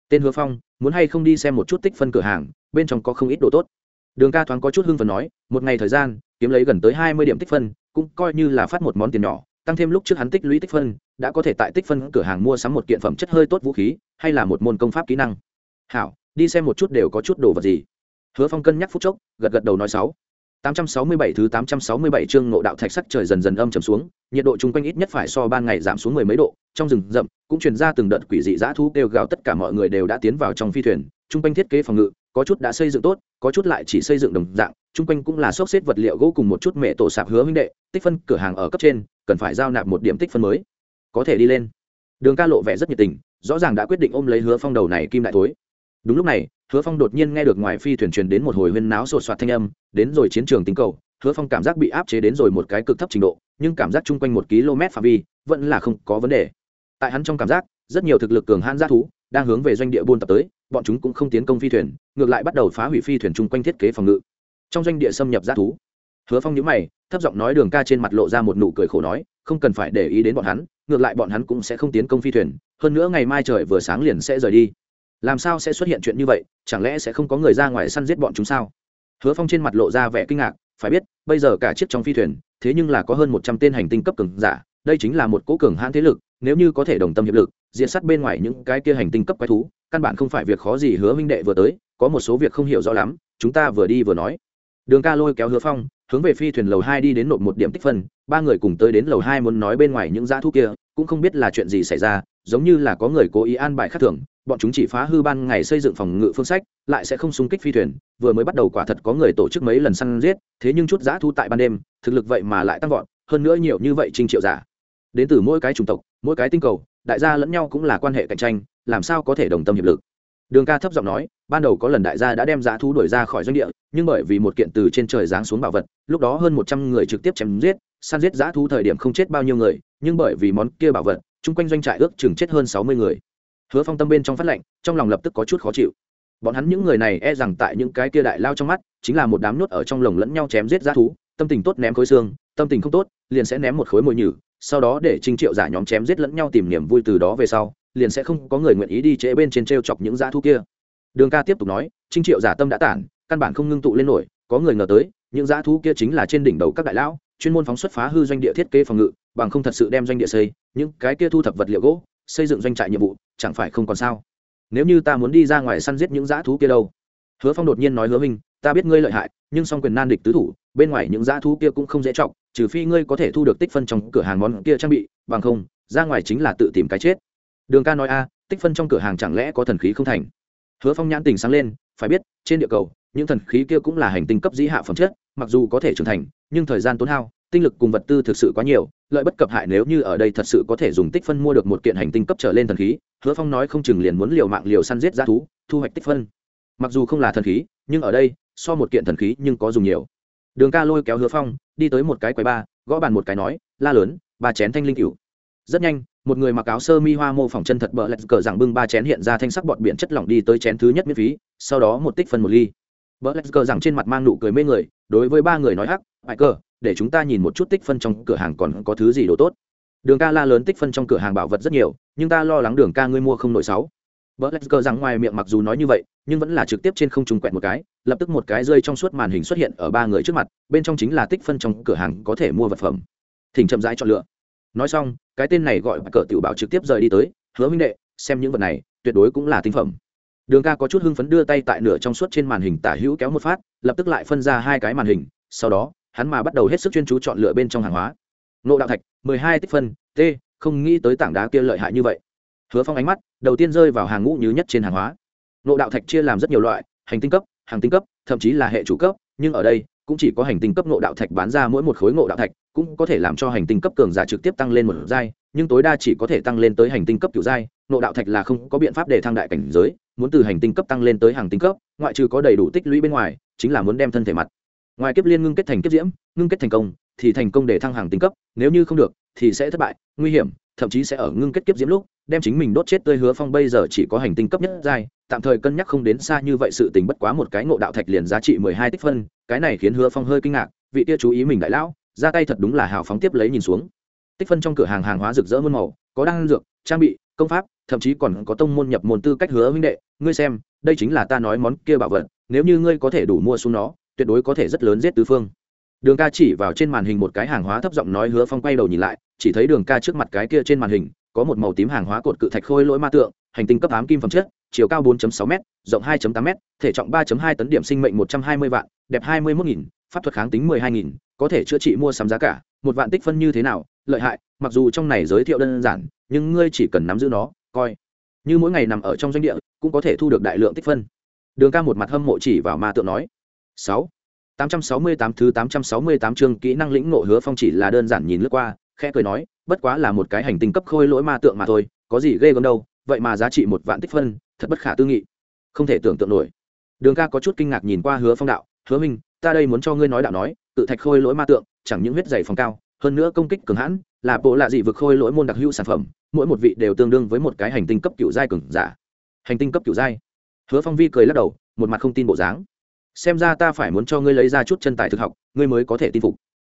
Tên hứa phong muốn hay không đi xem một chút tích phân cửa hàng, bên trong có không ít đồ tốt. Đường ca thoáng có chút hưng phần nói, một ngày thời gian, kiếm lấy gần tới hai mươi điểm tích phân, cũng coi như là phát một món tiền nhỏ, tăng thêm lúc trước hắn tích lũy tích phân, đã có thể tại tích phân cửa hàng mua sắm một kiện phẩm chất hơi tốt vũ khí, hay là một môn công pháp kỹ năng. Hảo, đi xem một chút đều có chút đồ vật gì. Hứa phong cân nhắc phút chốc, gật gật đầu nói sáu. 867 thứ 867 chương ngộ đạo thạch sắc trời dần dần âm trầm xuống, nhiệt độ chung quanh ít nhất phải so ban ngày giảm xuống mười mấy độ, trong rừng rậm cũng truyền ra từng đợt quỷ dị dã thú kêu gào tất cả mọi người đều đã tiến vào trong phi thuyền, chung quanh thiết kế phòng ngự, có chút đã xây dựng tốt, có chút lại chỉ xây dựng đồng dạng, chung quanh cũng là xốc xếp vật liệu gỗ cùng một chút mẹ tổ sạp hứa huynh đệ, tích phân cửa hàng ở cấp trên, cần phải giao nạp một điểm tích phân mới. Có thể đi lên. Đường Ca lộ vẻ rất nhiệt tình, rõ ràng đã quyết định ôm lấy Hứa Phong đầu này kim đại thối. Đúng lúc này, hứa phong đột nhiên nghe được ngoài phi thuyền truyền đến một hồi huyên náo sột soạt thanh âm đến rồi chiến trường tính cầu hứa phong cảm giác bị áp chế đến rồi một cái cực thấp trình độ nhưng cảm giác chung quanh một km phạm vi vẫn là không có vấn đề. Tại hắn trong cảm giác rất nhiều thực lực cường hãn g thú đang hướng về doanh địa buôn tập tới bọn chúng cũng không tiến công phi thuyền ngược lại bắt đầu phá hủy phi thuyền chung quanh thiết kế phòng ngự. Trong doanh địa xâm nhập g thú hứa phong nhữ mày thấp giọng nói đường ca trên mặt lộ ra một nụ cười khổ nói không cần phải để ý đến bọn hắn ngược lại bọn hắn cũng sẽ không tiến công phi thuyền hơn nữa ngày mai trời vừa sáng liền sẽ rời đi làm sao sẽ xuất hiện chuyện như vậy, chẳng lẽ sẽ không có người ra ngoài săn giết bọn chúng sao? Hứa phong trên mặt lộ ra vẻ kinh ngạc, phải biết, bây giờ cả chiếc trong phi thuyền, thế nhưng là có hơn một trăm tên hành tinh cấp cường giả, đây chính là một cố cường hãn thế lực, nếu như có thể đồng tâm hiệp lực diện sát bên ngoài những cái kia hành tinh cấp quái thú, căn bản không phải việc khó gì hứa minh đệ vừa tới, có một số việc không hiểu rõ lắm, chúng ta vừa đi vừa nói. Đường ca lôi kéo hứa phong, hướng về phi thuyền lầu hai đi đến nộp một điểm tích phân, ba người cùng tới đến lầu hai muốn nói bên ngoài những dã thú kia, cũng không biết là chuyện gì xảy ra giống như là có người cố ý an bài khác thường, bọn chúng chỉ phá hư ban ngày xây dựng phòng ngự phương sách, lại sẽ không xung kích phi thuyền, vừa mới bắt đầu quả thật có người tổ chức mấy lần săn giết, thế nhưng chút giã thu tại ban đêm, thực lực vậy mà lại tăng vọt, hơn nữa nhiều như vậy trinh triệu giả. Đến từ mỗi cái chủng tộc, mỗi cái tinh cầu, đại gia lẫn nhau cũng là quan hệ cạnh tranh, làm sao có thể đồng tâm hiệp lực? Đường ca thấp giọng nói, ban đầu có lần đại gia đã đem giã thu đuổi ra khỏi doanh địa, nhưng bởi vì một kiện từ trên trời giáng xuống bảo vật, lúc đó hơn một trăm người trực tiếp chém giết, săn giết giã thu thời điểm không chết bao nhiêu người, nhưng bởi vì món kia bảo vật chung quanh doanh trại ước chừng chết hơn sáu mươi người. Hứa phong tâm bên trong phát lệnh, trong lòng lập tức có chút khó chịu. Bọn hắn những người này e rằng tại những cái kia đại lao trong mắt, chính là một đám nhốt ở trong lồng lẫn nhau chém giết g thú, tâm tình tốt ném khối xương, tâm tình không tốt, liền sẽ ném một khối mồi nhử, sau đó để trinh triệu giả nhóm chém giết lẫn nhau tìm niềm vui từ đó về sau, liền sẽ không có người nguyện ý đi trễ bên trên t r e o chọc những g thú kia. Đường ca tiếp tục nói trinh triệu giả tâm đã tản, căn bản không ngưng tụ lên nổi, có người ngờ tới, những g thú kia chính là trên đỉnh đầu các đại lão, chuyên môn phóng xuất phá hư doanh địa thiết kế phòng ngự bằng không thật sự đem doanh địa xây, những cái kia thu thập vật liệu gỗ, xây dựng doanh trại nhiệm vụ, chẳng phải không còn sao? Nếu như ta muốn đi ra ngoài săn giết những dã thú kia đâu? Hứa phong đột nhiên nói hứa minh, ta biết ngươi lợi hại, nhưng song quyền nan địch tứ thủ, bên ngoài những dã thú kia cũng không dễ trọng, trừ phi ngươi có thể thu được tích phân trong cửa hàng món kia trang bị, bằng không, ra ngoài chính là tự tìm cái chết. Đường ca nói a, tích phân trong cửa hàng chẳng lẽ có thần khí không thành? Hứa phong nhãn tình sáng lên, phải biết, trên địa cầu, những thần khí kia cũng là hành tinh cấp dĩ hạ phẩm chất, mặc dù có thể trưởng thành, nhưng thời gian tốn hao tinh lực cùng vật tư thực sự quá nhiều, lợi bất cập hại nếu như ở đây thật sự có thể dùng tích phân mua được một kiện hành tinh cấp trở lên thần khí, hứa phong nói không chừng liền muốn liều mạng liều săn giết ra thú, thu hoạch tích phân. Mặc dù không là thần khí, nhưng ở đây, so một kiện thần khí nhưng có dùng nhiều. Đường ca lôi kéo hứa phong, đi tới một cái quầy ba gõ bàn một cái nói, la lớn, ba chén thanh linh cựu rất nhanh, một người mặc áo sơ mi hoa mô phỏng chân thật bỡ lạch cờ rằng bưng ba chén hiện ra thanh sắc bọt biển chất lỏng đi tới chén thứ nhất miễn phí, sau đó một tích phân một ly. Bỡ lạch cờ rằng trên mặt mang nụ cười mê người, đối với ba người nói, hắc bại cờ để chúng ta nhìn một chút tích phân trong cửa hàng còn có thứ gì đồ tốt. Đường ca la lớn tích phân trong cửa hàng bảo vật rất nhiều, nhưng ta lo lắng đường ca ngươi mua không nổi sáu. Vợ lạch cờ rằng ngoài miệng mặc dù nói như vậy, nhưng vẫn là trực tiếp trên không trung quẹt một cái, lập tức một cái rơi trong suốt màn hình xuất hiện ở ba người trước mặt, bên trong chính là tích phân trong cửa hàng có thể mua vật phẩm. Thỉnh chậm rãi chọn lựa. Nói xong, cái tên này gọi cờ tiểu bảo trực tiếp rời đi tới, hứa minh đệ, xem những vật này, tuyệt đối cũng là tinh phẩm. Đường ca có chút hưng phấn đưa tay tại nửa trong suốt trên màn hình tả hữu kéo một phát, lập tức lại phân ra hai cái màn hình, sau đó hắn mà bắt đầu hết sức chuyên chú chọn lựa bên trong hàng hóa. Nộ đạo thạch, mười hai tích phân, t, không nghĩ tới tảng đá kia lợi hại như vậy. Hứa phong ánh mắt, đầu tiên rơi vào hàng ngũ như nhất trên hàng hóa. Nộ đạo thạch chia làm rất nhiều loại, hành tinh cấp, hàng tinh cấp, thậm chí là hệ chủ cấp, nhưng ở đây, cũng chỉ có hành tinh cấp nộ đạo thạch bán ra mỗi một khối nộ đạo thạch, cũng có thể làm cho hành tinh cấp cường giả trực tiếp tăng lên một giai, nhưng tối đa chỉ có thể tăng lên tới hành tinh cấp kiểu giai. Nộ đạo thạch là không có biện pháp để thăng đại cảnh giới, muốn từ hành tinh cấp tăng lên tới hàng tinh cấp, ngoại trừ có đầy đủ tích lũy bên ngoài, chính là muốn đem thân thể mặt ngoài kiếp liên ngưng kết thành kiếp diễm, ngưng kết thành công, thì thành công để thăng hàng tinh cấp, nếu như không được, thì sẽ thất bại, nguy hiểm, thậm chí sẽ ở ngưng kết kiếp diễm lúc, đem chính mình đốt chết tươi hứa phong bây giờ chỉ có hành tinh cấp nhất giai, tạm thời cân nhắc không đến xa như vậy sự tình bất quá một cái ngộ đạo thạch liền giá trị mười hai tích phân, cái này khiến hứa phong hơi kinh ngạc, vị tia chú ý mình đại lão, ra tay thật đúng là hào phóng tiếp lấy nhìn xuống. Tích phân trong cửa hàng hàng hóa rực rỡ muôn màu, có đan dược, trang bị, công pháp, thậm chí còn có tông môn nhập môn tư cách hứa huynh đệ, ngươi xem, đây chính là ta nói món kia bảo vật, nếu như ngươi có thể đủ mua xuống nó tuyệt đối có thể rất lớn giết tứ phương. Đường ca chỉ vào trên màn hình một cái hàng hóa thấp giọng nói hứa phong quay đầu nhìn lại, chỉ thấy đường ca trước mặt cái kia trên màn hình, có một màu tím hàng hóa cột cự thạch khôi lỗi ma tượng, hành tinh cấp ám kim phẩm chất, chiều cao 4.6 m rộng 2.8 m thể trọng 3.2 tấn điểm sinh mệnh 120 vạn, đẹp 21 nghìn, pháp thuật kháng tính 12 nghìn, có thể chữa trị mua sắm giá cả, một vạn tích phân như thế nào, lợi hại, mặc dù trong này giới thiệu đơn giản, nhưng ngươi chỉ cần nắm giữ nó, coi. Như mỗi ngày nằm ở trong doanh địa, cũng có thể thu được đại lượng tích phân. Đường ca một mặt hâm mộ chỉ vào ma tượng nói sáu. Tám trăm sáu mươi tám thứ tám trăm sáu mươi tám chương kỹ năng lĩnh ngộ hứa phong chỉ là đơn giản nhìn lướt qua, khẽ cười nói, bất quá là một cái hành tinh cấp khôi lỗi ma tượng mà thôi, có gì ghê gớm đâu, vậy mà giá trị một vạn tích phân, thật bất khả tư nghị. Không thể tưởng tượng nổi. Đường ca có chút kinh ngạc nhìn qua hứa phong đạo, hứa minh, ta đây muốn cho ngươi nói đạo nói, tự thạch khôi lỗi ma tượng, chẳng những huyết dày phòng cao, hơn nữa công kích cường hãn, là bộ lạ dị vực khôi lỗi môn đặc hữu sản phẩm, mỗi một vị đều tương đương với một cái hành tinh cấp cựu giai cường giả. Hành tinh cấp cựu giai? Hứa phong vi cười lắc đầu, một mặt không tin bộ dáng xem ra ta phải muốn cho ngươi lấy ra chút chân tài thực học, ngươi mới có thể tin phục.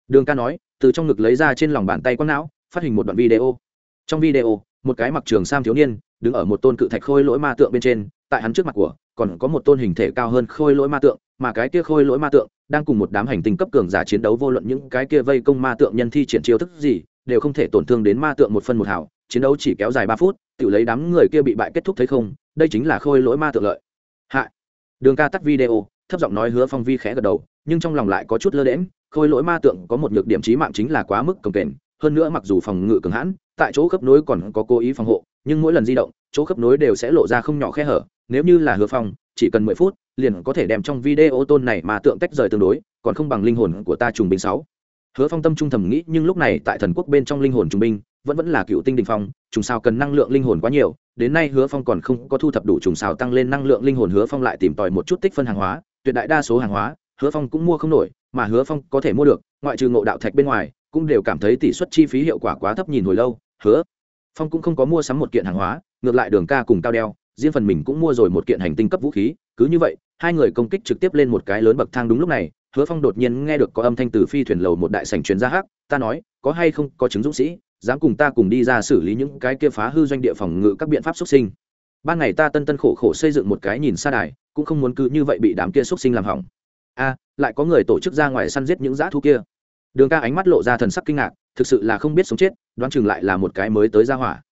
Đường ca nói, từ trong ngực lấy ra trên lòng bàn tay quang não, phát hình một đoạn video. Trong video, một cái mặc trường sam thiếu niên, đứng ở một tôn cự thạch khôi lỗi ma tượng bên trên, tại hắn trước mặt của, còn có một tôn hình thể cao hơn khôi lỗi ma tượng, mà cái kia khôi lỗi ma tượng đang cùng một đám hành tinh cấp cường giả chiến đấu vô luận những cái kia vây công ma tượng nhân thi triển chiêu thức gì, đều không thể tổn thương đến ma tượng một phân một hào, chiến đấu chỉ kéo dài ba phút tự lấy đám người kia bị bại kết thúc thấy không, đây chính là khôi lỗi ma tượng lợi. Hạ. Đường ca tắt video thấp giọng nói hứa phong vi khẽ gật đầu, nhưng trong lòng lại có chút lơ đễm khôi lỗi ma tượng có một nhược điểm trí mạng chính là quá mức cồng kềnh, hơn nữa mặc dù phòng ngự cường hãn, tại chỗ khớp nối còn có cố ý phòng hộ, nhưng mỗi lần di động, chỗ khớp nối đều sẽ lộ ra không nhỏ khe hở, nếu như là hứa phong, chỉ cần mười phút, liền có thể đem trong video tôn này mà tượng tách rời tương đối, còn không bằng linh hồn của ta trùng binh sáu. Hứa phong tâm trung thầm nghĩ, nhưng lúc này tại thần quốc bên trong linh hồn trùng binh, vẫn vẫn là cựu tinh đình phong, trùng sao cần năng lượng linh hồn quá nhiều, đến nay hứa phong còn không có thu thập đủ trùng sao tăng lên năng lượng linh hồn, hứa phong lại tìm tòi một chút tích phân hàng hóa tuyệt đại đa số hàng hóa, hứa phong cũng mua không nổi, mà hứa phong có thể mua được, ngoại trừ ngộ đạo thạch bên ngoài, cũng đều cảm thấy tỷ suất chi phí hiệu quả quá thấp nhìn hồi lâu. Hứa phong cũng không có mua sắm một kiện hàng hóa, ngược lại đường ca cùng cao đeo, riêng phần mình cũng mua rồi một kiện hành tinh cấp vũ khí. Cứ như vậy, hai người công kích trực tiếp lên một cái lớn bậc thang đúng lúc này, hứa phong đột nhiên nghe được có âm thanh từ phi thuyền lầu một đại sành truyền ra hắc, ta nói, có hay không có chứng dũng sĩ, dám cùng ta cùng đi ra xử lý những cái kia phá hư doanh địa phòng ngự các biện pháp xuất sinh. Ban ngày ta tân tân khổ khổ xây dựng một cái nhìn xa đài cũng không muốn cứ như vậy bị đám kia xuất sinh làm hỏng. A, lại có người tổ chức ra ngoài săn giết những dã thú kia. Đường ca ánh mắt lộ ra thần sắc kinh ngạc, thực sự là không biết sống chết, đoán chừng lại là một cái mới tới ra hỏa.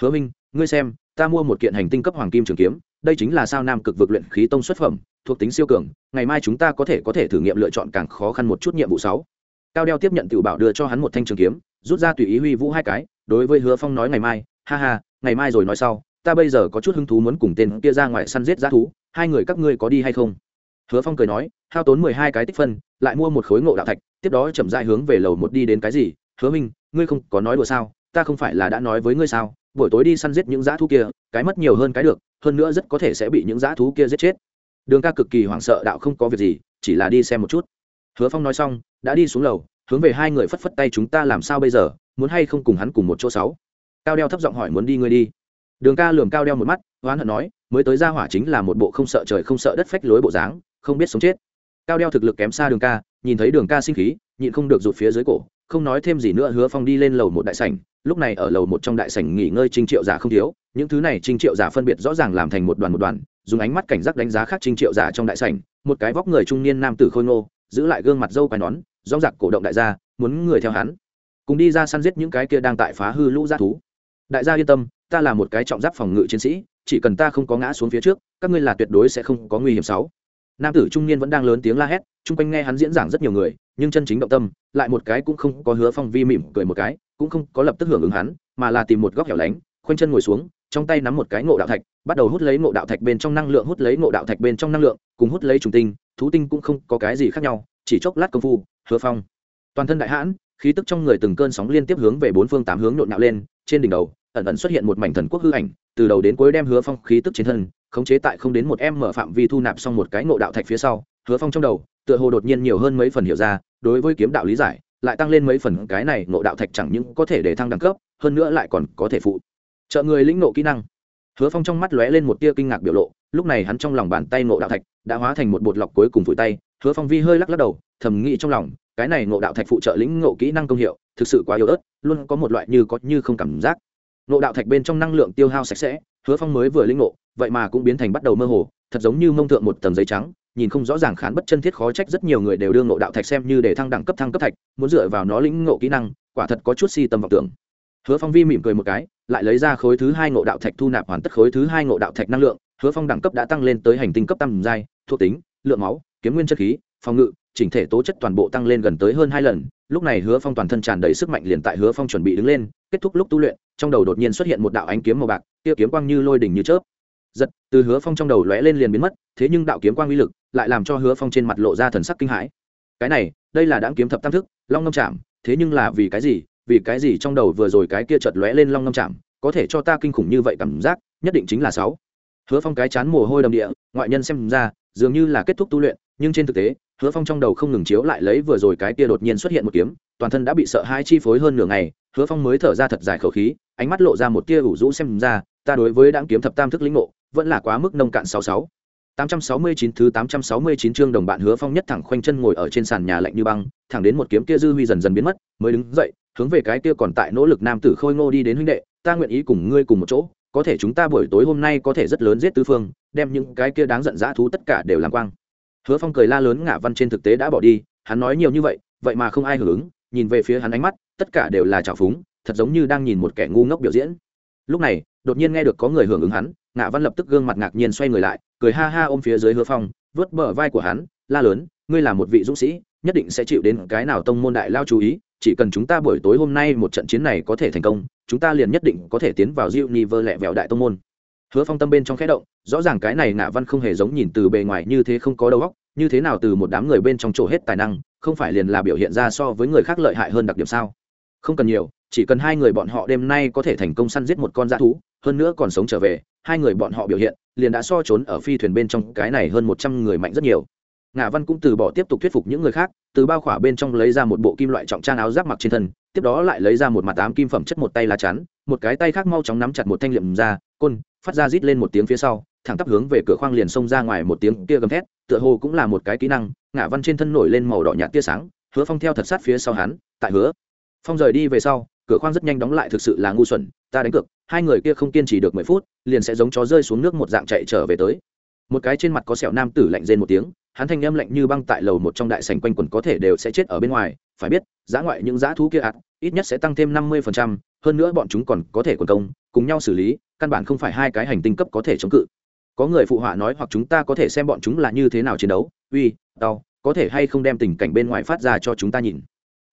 Hứa minh, ngươi xem, ta mua một kiện hành tinh cấp hoàng kim trường kiếm, đây chính là sao nam cực vực luyện khí tông xuất phẩm, thuộc tính siêu cường, ngày mai chúng ta có thể có thể thử nghiệm lựa chọn càng khó khăn một chút nhiệm vụ sáu. Cao đeo tiếp nhận tự bảo đưa cho hắn một thanh trường kiếm, rút ra tùy ý huy vũ hai cái, đối với hứa phong nói ngày mai, ha ha, ngày mai rồi nói sau ta bây giờ có chút hứng thú muốn cùng tên kia ra ngoài săn giết g thú, hai người các ngươi có đi hay không? Hứa phong cười nói, hao tốn mười hai cái tích phân, lại mua một khối ngộ đạo thạch, tiếp đó chậm dại hướng về lầu một đi đến cái gì? Hứa minh, ngươi không có nói đùa sao? Ta không phải là đã nói với ngươi sao? Buổi tối đi săn giết những dã thú kia, cái mất nhiều hơn cái được, hơn nữa rất có thể sẽ bị những dã thú kia giết chết. Đường ca cực kỳ hoảng sợ, đạo không có việc gì, chỉ là đi xem một chút. Hứa phong nói xong, đã đi xuống lầu, hướng về hai người phất phất tay, chúng ta làm sao bây giờ? Muốn hay không cùng hắn cùng một chỗ sáu? Cao đeo thấp giọng hỏi, muốn đi ngươi đi đường ca lườm cao đeo một mắt, oán hận nói, mới tới ra hỏa chính là một bộ không sợ trời không sợ đất phách lối bộ dáng, không biết sống chết. Cao đeo thực lực kém xa đường ca, nhìn thấy đường ca sinh khí, nhịn không được rụt phía dưới cổ, không nói thêm gì nữa hứa phong đi lên lầu một đại sảnh. Lúc này ở lầu một trong đại sảnh nghỉ ngơi trinh triệu giả không thiếu, những thứ này trinh triệu giả phân biệt rõ ràng làm thành một đoàn một đoàn, dùng ánh mắt cảnh giác đánh giá khác trinh triệu giả trong đại sảnh. Một cái vóc người trung niên nam tử khôi ngô, giữ lại gương mặt dâu quai nón, rong giặc cổ động đại gia, muốn người theo hắn. Cùng đi ra săn giết những cái kia đang tại phá hư lũ g thú đại gia yên tâm, ta là một cái trọng giáp phòng ngự chiến sĩ, chỉ cần ta không có ngã xuống phía trước, các ngươi là tuyệt đối sẽ không có nguy hiểm sáu. Nam tử trung niên vẫn đang lớn tiếng la hét, chung quanh nghe hắn diễn giảng rất nhiều người, nhưng chân chính động tâm, lại một cái cũng không có hứa phong vi mỉm cười một cái, cũng không có lập tức hưởng ứng hắn, mà là tìm một góc hẻo lánh, khoanh chân ngồi xuống, trong tay nắm một cái ngộ đạo thạch, bắt đầu hút lấy ngộ đạo thạch bên trong năng lượng, hút lấy ngộ đạo thạch bên trong năng lượng, cùng hút lấy trùng tinh, thú tinh cũng không có cái gì khác nhau, chỉ chốc lát công phu, hứa phong. Toàn thân đại hãn, khí tức trong người từng cơn sóng liên tiếp hướng về bốn phương tám hướng nhộn nhạo lên, trên đỉnh đầu ẩn ẩn xuất hiện một mảnh thần quốc hư ảnh, từ đầu đến cuối đem hứa phong khí tức trên thân, khống chế tại không đến một em mở phạm vi thu nạp xong một cái ngộ đạo thạch phía sau. Hứa phong trong đầu, tựa hồ đột nhiên nhiều hơn mấy phần hiểu ra, đối với kiếm đạo lý giải, lại tăng lên mấy phần cái này ngộ đạo thạch chẳng những có thể để thăng đẳng cấp, hơn nữa lại còn có thể phụ trợ người lĩnh nộ kỹ năng. Hứa phong trong mắt lóe lên một tia kinh ngạc biểu lộ, lúc này hắn trong lòng bàn tay ngộ đạo thạch đã hóa thành một bột lọc cuối cùng vùi tay. Hứa phong vi hơi lắc lắc đầu, thầm nghĩ trong lòng, cái này ngộ đạo thạch phụ trợ lĩnh ngộ kỹ năng công hiệu thực sự quá yếu ớt, luôn có một loại như có như không cảm giác ngộ đạo thạch bên trong năng lượng tiêu hao sạch sẽ, hứa phong mới vừa lĩnh ngộ, vậy mà cũng biến thành bắt đầu mơ hồ, thật giống như mông thượng một tầng giấy trắng, nhìn không rõ ràng khán bất chân thiết khó trách rất nhiều người đều đương ngộ đạo thạch xem như để thăng đẳng cấp thăng cấp thạch, muốn dựa vào nó lĩnh ngộ kỹ năng, quả thật có chút si tâm vọng tưởng. Hứa phong vi mỉm cười một cái, lại lấy ra khối thứ hai ngộ đạo thạch thu nạp hoàn tất khối thứ hai ngộ đạo thạch năng lượng, hứa phong đẳng cấp đã tăng lên tới hành tinh cấp tăng giai, thuộc tính, lượng máu, kiếm nguyên chất khí, phòng ngự chỉnh thể tố chất toàn bộ tăng lên gần tới hơn hai lần, lúc này hứa phong toàn thân tràn đầy sức mạnh liền tại hứa phong chuẩn bị đứng lên, kết thúc lúc tu luyện, trong đầu đột nhiên xuất hiện một đạo ánh kiếm màu bạc kia kiếm quang như lôi đỉnh như chớp. Giật, từ hứa phong trong đầu lóe lên liền biến mất, thế nhưng đạo kiếm quang uy lực lại làm cho hứa phong trên mặt lộ ra thần sắc kinh hãi. Cái này, đây là đáng kiếm thập tam thức, long ngâm chạm thế nhưng là vì cái gì, vì cái gì trong đầu vừa rồi cái kia chợt lóe lên long ngâm chạm có thể cho ta kinh khủng như vậy cảm giác, nhất định chính là sáu. Hứa phong cái chán mồ hôi đầm địa, ngoại nhân xem ra, dường như là kết thúc tu luyện, nhưng trên thực tế hứa phong trong đầu không ngừng chiếu lại lấy vừa rồi cái kia đột nhiên xuất hiện một kiếm, toàn thân đã bị sợ hãi chi phối hơn nửa ngày, hứa phong mới thở ra thật dài khẩu khí, ánh mắt lộ ra một tia ủ rũ xem ra, ta đối với đáng kiếm thập tam thức lĩnh ngộ, vẫn là quá mức nông cạn sáu sáu. Tám trăm sáu mươi chín thứ tám trăm sáu mươi chín chương đồng bạn hứa phong nhất thẳng khoanh chân ngồi ở trên sàn nhà lạnh như băng, thẳng đến một kiếm kia dư huy dần dần biến mất, mới đứng dậy, hướng về cái kia còn tại nỗ lực nam tử khôi ngô đi đến huynh đệ, ta nguyện ý cùng ngươi cùng một chỗ, có thể chúng ta buổi tối hôm nay có thể rất lớn giết tứ phương, đem những cái kia đáng giận dã thú tất cả đều làm quang hứa phong cười la lớn ngả văn trên thực tế đã bỏ đi, hắn nói nhiều như vậy vậy mà không ai hưởng ứng, nhìn về phía hắn ánh mắt, tất cả đều là trào phúng, thật giống như đang nhìn một kẻ ngu ngốc biểu diễn. Lúc này, đột nhiên nghe được có người hưởng ứng hắn ngạ văn lập tức gương mặt ngạc nhiên xoay người lại, cười ha ha ôm phía dưới hứa phong, vớt bờ vai của hắn, la lớn, ngươi là một vị dũng sĩ, nhất định sẽ chịu đến cái nào tông môn đại lao chú ý, chỉ cần chúng ta buổi tối hôm nay một trận chiến này có thể thành công, chúng ta liền nhất định có thể tiến vào diệu ni vơ lẹ vẹo đại tông môn hứa phong tâm bên trong khẽ động, rõ ràng cái này ngạ văn không hề giống nhìn từ bề ngoài như thế không có đầu óc, như thế nào từ một đám người bên trong chỗ hết tài năng, không phải liền là biểu hiện ra so với người khác lợi hại hơn đặc điểm sao? Không cần nhiều, chỉ cần hai người bọn họ đêm nay có thể thành công săn giết một con dã thú, hơn nữa còn sống trở về, hai người bọn họ biểu hiện, liền đã so trốn ở phi thuyền bên trong cái này hơn một trăm người mạnh rất nhiều. Ngạ văn cũng từ bỏ tiếp tục thuyết phục những người khác, từ bao khỏa bên trong lấy ra một bộ kim loại trọng trang áo giáp mặc trên thân, tiếp đó lại lấy ra một mặt tám kim phẩm chất một tay lá chắn, một cái tay khác mau chóng nắm chặt một thanh liệm ra côn, phát ra rít lên một tiếng phía sau, thẳng tắp hướng về cửa khoang liền xông ra ngoài một tiếng kia gầm thét, tựa hồ cũng là một cái kỹ năng ngã văn trên thân nổi lên màu đỏ nhạt tia sáng, hứa phong theo thật sát phía sau hắn, tại hứa. Phong rời đi về sau, cửa khoang rất nhanh đóng lại thực sự là ngu xuẩn, ta đánh cược, hai người kia không kiên trì được mười phút, liền sẽ giống chó rơi xuống nước một dạng chạy trở về tới. Một cái trên mặt có sẹo nam tử lạnh rên một tiếng, hắn thanh âm lạnh như băng tại lầu một trong đại sành quanh quần có thể đều sẽ chết ở bên ngoài, phải biết, giá ngoại những giá thú kia ạt ít nhất sẽ tăng thêm năm mươi phần trăm, hơn nữa bọn chúng còn có thể quần công, cùng nhau xử lý căn bản không phải hai cái hành tinh cấp có thể chống cự. Có người phụ họa nói hoặc chúng ta có thể xem bọn chúng là như thế nào chiến đấu, uy đau có thể hay không đem tình cảnh bên ngoài phát ra cho chúng ta nhìn.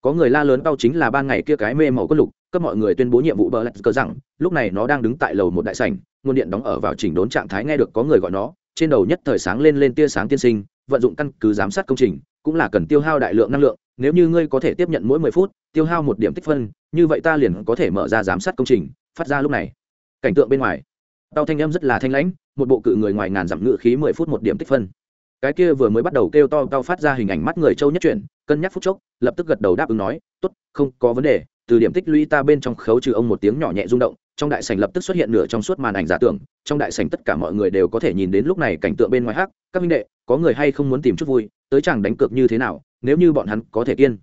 Có người la lớn đau chính là ban ngày kia cái mê màu có lục, cấp mọi người tuyên bố nhiệm vụ bờ lạch cờ rằng, lúc này nó đang đứng tại lầu một đại sảnh, nguồn điện đóng ở vào chỉnh đốn trạng thái nghe được có người gọi nó, trên đầu nhất thời sáng lên lên tia sáng tiên sinh, vận dụng căn cứ giám sát công trình, cũng là cần tiêu hao đại lượng năng lượng, nếu như ngươi có thể tiếp nhận mỗi mười phút, tiêu hao một điểm tích phân, như vậy ta liền có thể mở ra giám sát công trình, phát ra lúc này cảnh tượng bên ngoài tàu thanh âm rất là thanh lãnh một bộ cự người ngoài ngàn dặm ngự khí mười phút một điểm tích phân. Cái kia vừa mới bắt đầu kêu to tao phát ra hình ảnh mắt người châu nhất chuyển cân nhắc phút chốc lập tức gật đầu đáp ứng nói tốt không có vấn đề. Từ điểm tích lũy ta bên trong khấu trừ ông một tiếng nhỏ nhẹ rung động trong đại sảnh lập tức xuất hiện nửa trong suốt màn ảnh giả tưởng trong đại sảnh tất cả mọi người đều có thể nhìn đến lúc này cảnh tượng bên ngoài hát các minh đệ có người hay không muốn tìm chút vui tới chẳng đánh cược như thế nào nếu như bọn hắn có thể kiên.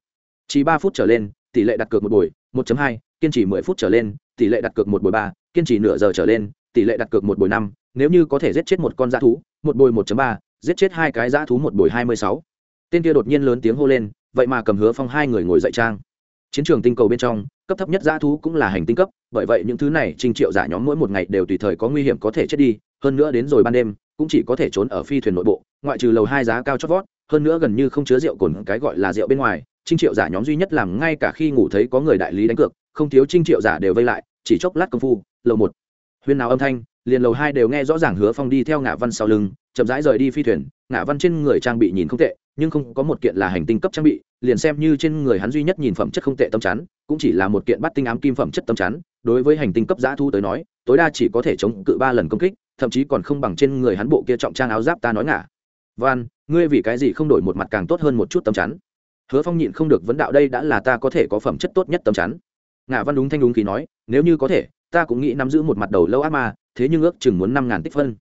Chỉ ba phút trở lên tỷ lệ đặt cược một buổi 1.2, kiên trì mười phút trở lên tỷ lệ đặt cược một buổi ba kiên trì nửa giờ trở lên tỷ lệ đặt cược một buổi năm nếu như có thể giết chết một con dã thú một buổi 1.3, giết chết hai cái dã thú một buổi 26. tên kia đột nhiên lớn tiếng hô lên vậy mà cầm hứa phong hai người ngồi dậy trang chiến trường tinh cầu bên trong cấp thấp nhất dã thú cũng là hành tinh cấp bởi vậy những thứ này Trình triệu giả nhóm mỗi một ngày đều tùy thời có nguy hiểm có thể chết đi hơn nữa đến rồi ban đêm cũng chỉ có thể trốn ở phi thuyền nội bộ ngoại trừ lầu hai giá cao chót vót hơn nữa gần như không chứa rượu cồn cái gọi là rượu bên ngoài trinh triệu giả nhóm duy nhất làm ngay cả khi ngủ thấy có người đại lý đánh cược không thiếu trinh triệu giả đều vây lại chỉ chốc lát công phu lầu một. Huyên nào âm thanh, liền lầu hai đều nghe rõ ràng hứa phong đi theo ngã văn sau lưng, chậm rãi rời đi phi thuyền. Ngã văn trên người trang bị nhìn không tệ, nhưng không có một kiện là hành tinh cấp trang bị, liền xem như trên người hắn duy nhất nhìn phẩm chất không tệ tâm chắn, cũng chỉ là một kiện bắt tinh ám kim phẩm chất tâm chắn. Đối với hành tinh cấp giã thu tới nói, tối đa chỉ có thể chống cự ba lần công kích, thậm chí còn không bằng trên người hắn bộ kia trọng trang áo giáp ta nói ngả. Van ngươi vì cái gì không đổi một mặt càng tốt hơn một chút tâm chắn? Hứa phong nhịn không được vấn đạo đây đã là ta có thể có phẩm chất tốt nhất tâm chắn. Ngả văn đúng thanh đúng khí nói, nếu như có thể ta cũng nghĩ nắm giữ một mặt đầu lâu ác ma, thế nhưng ước chừng muốn năm ngàn tích phân.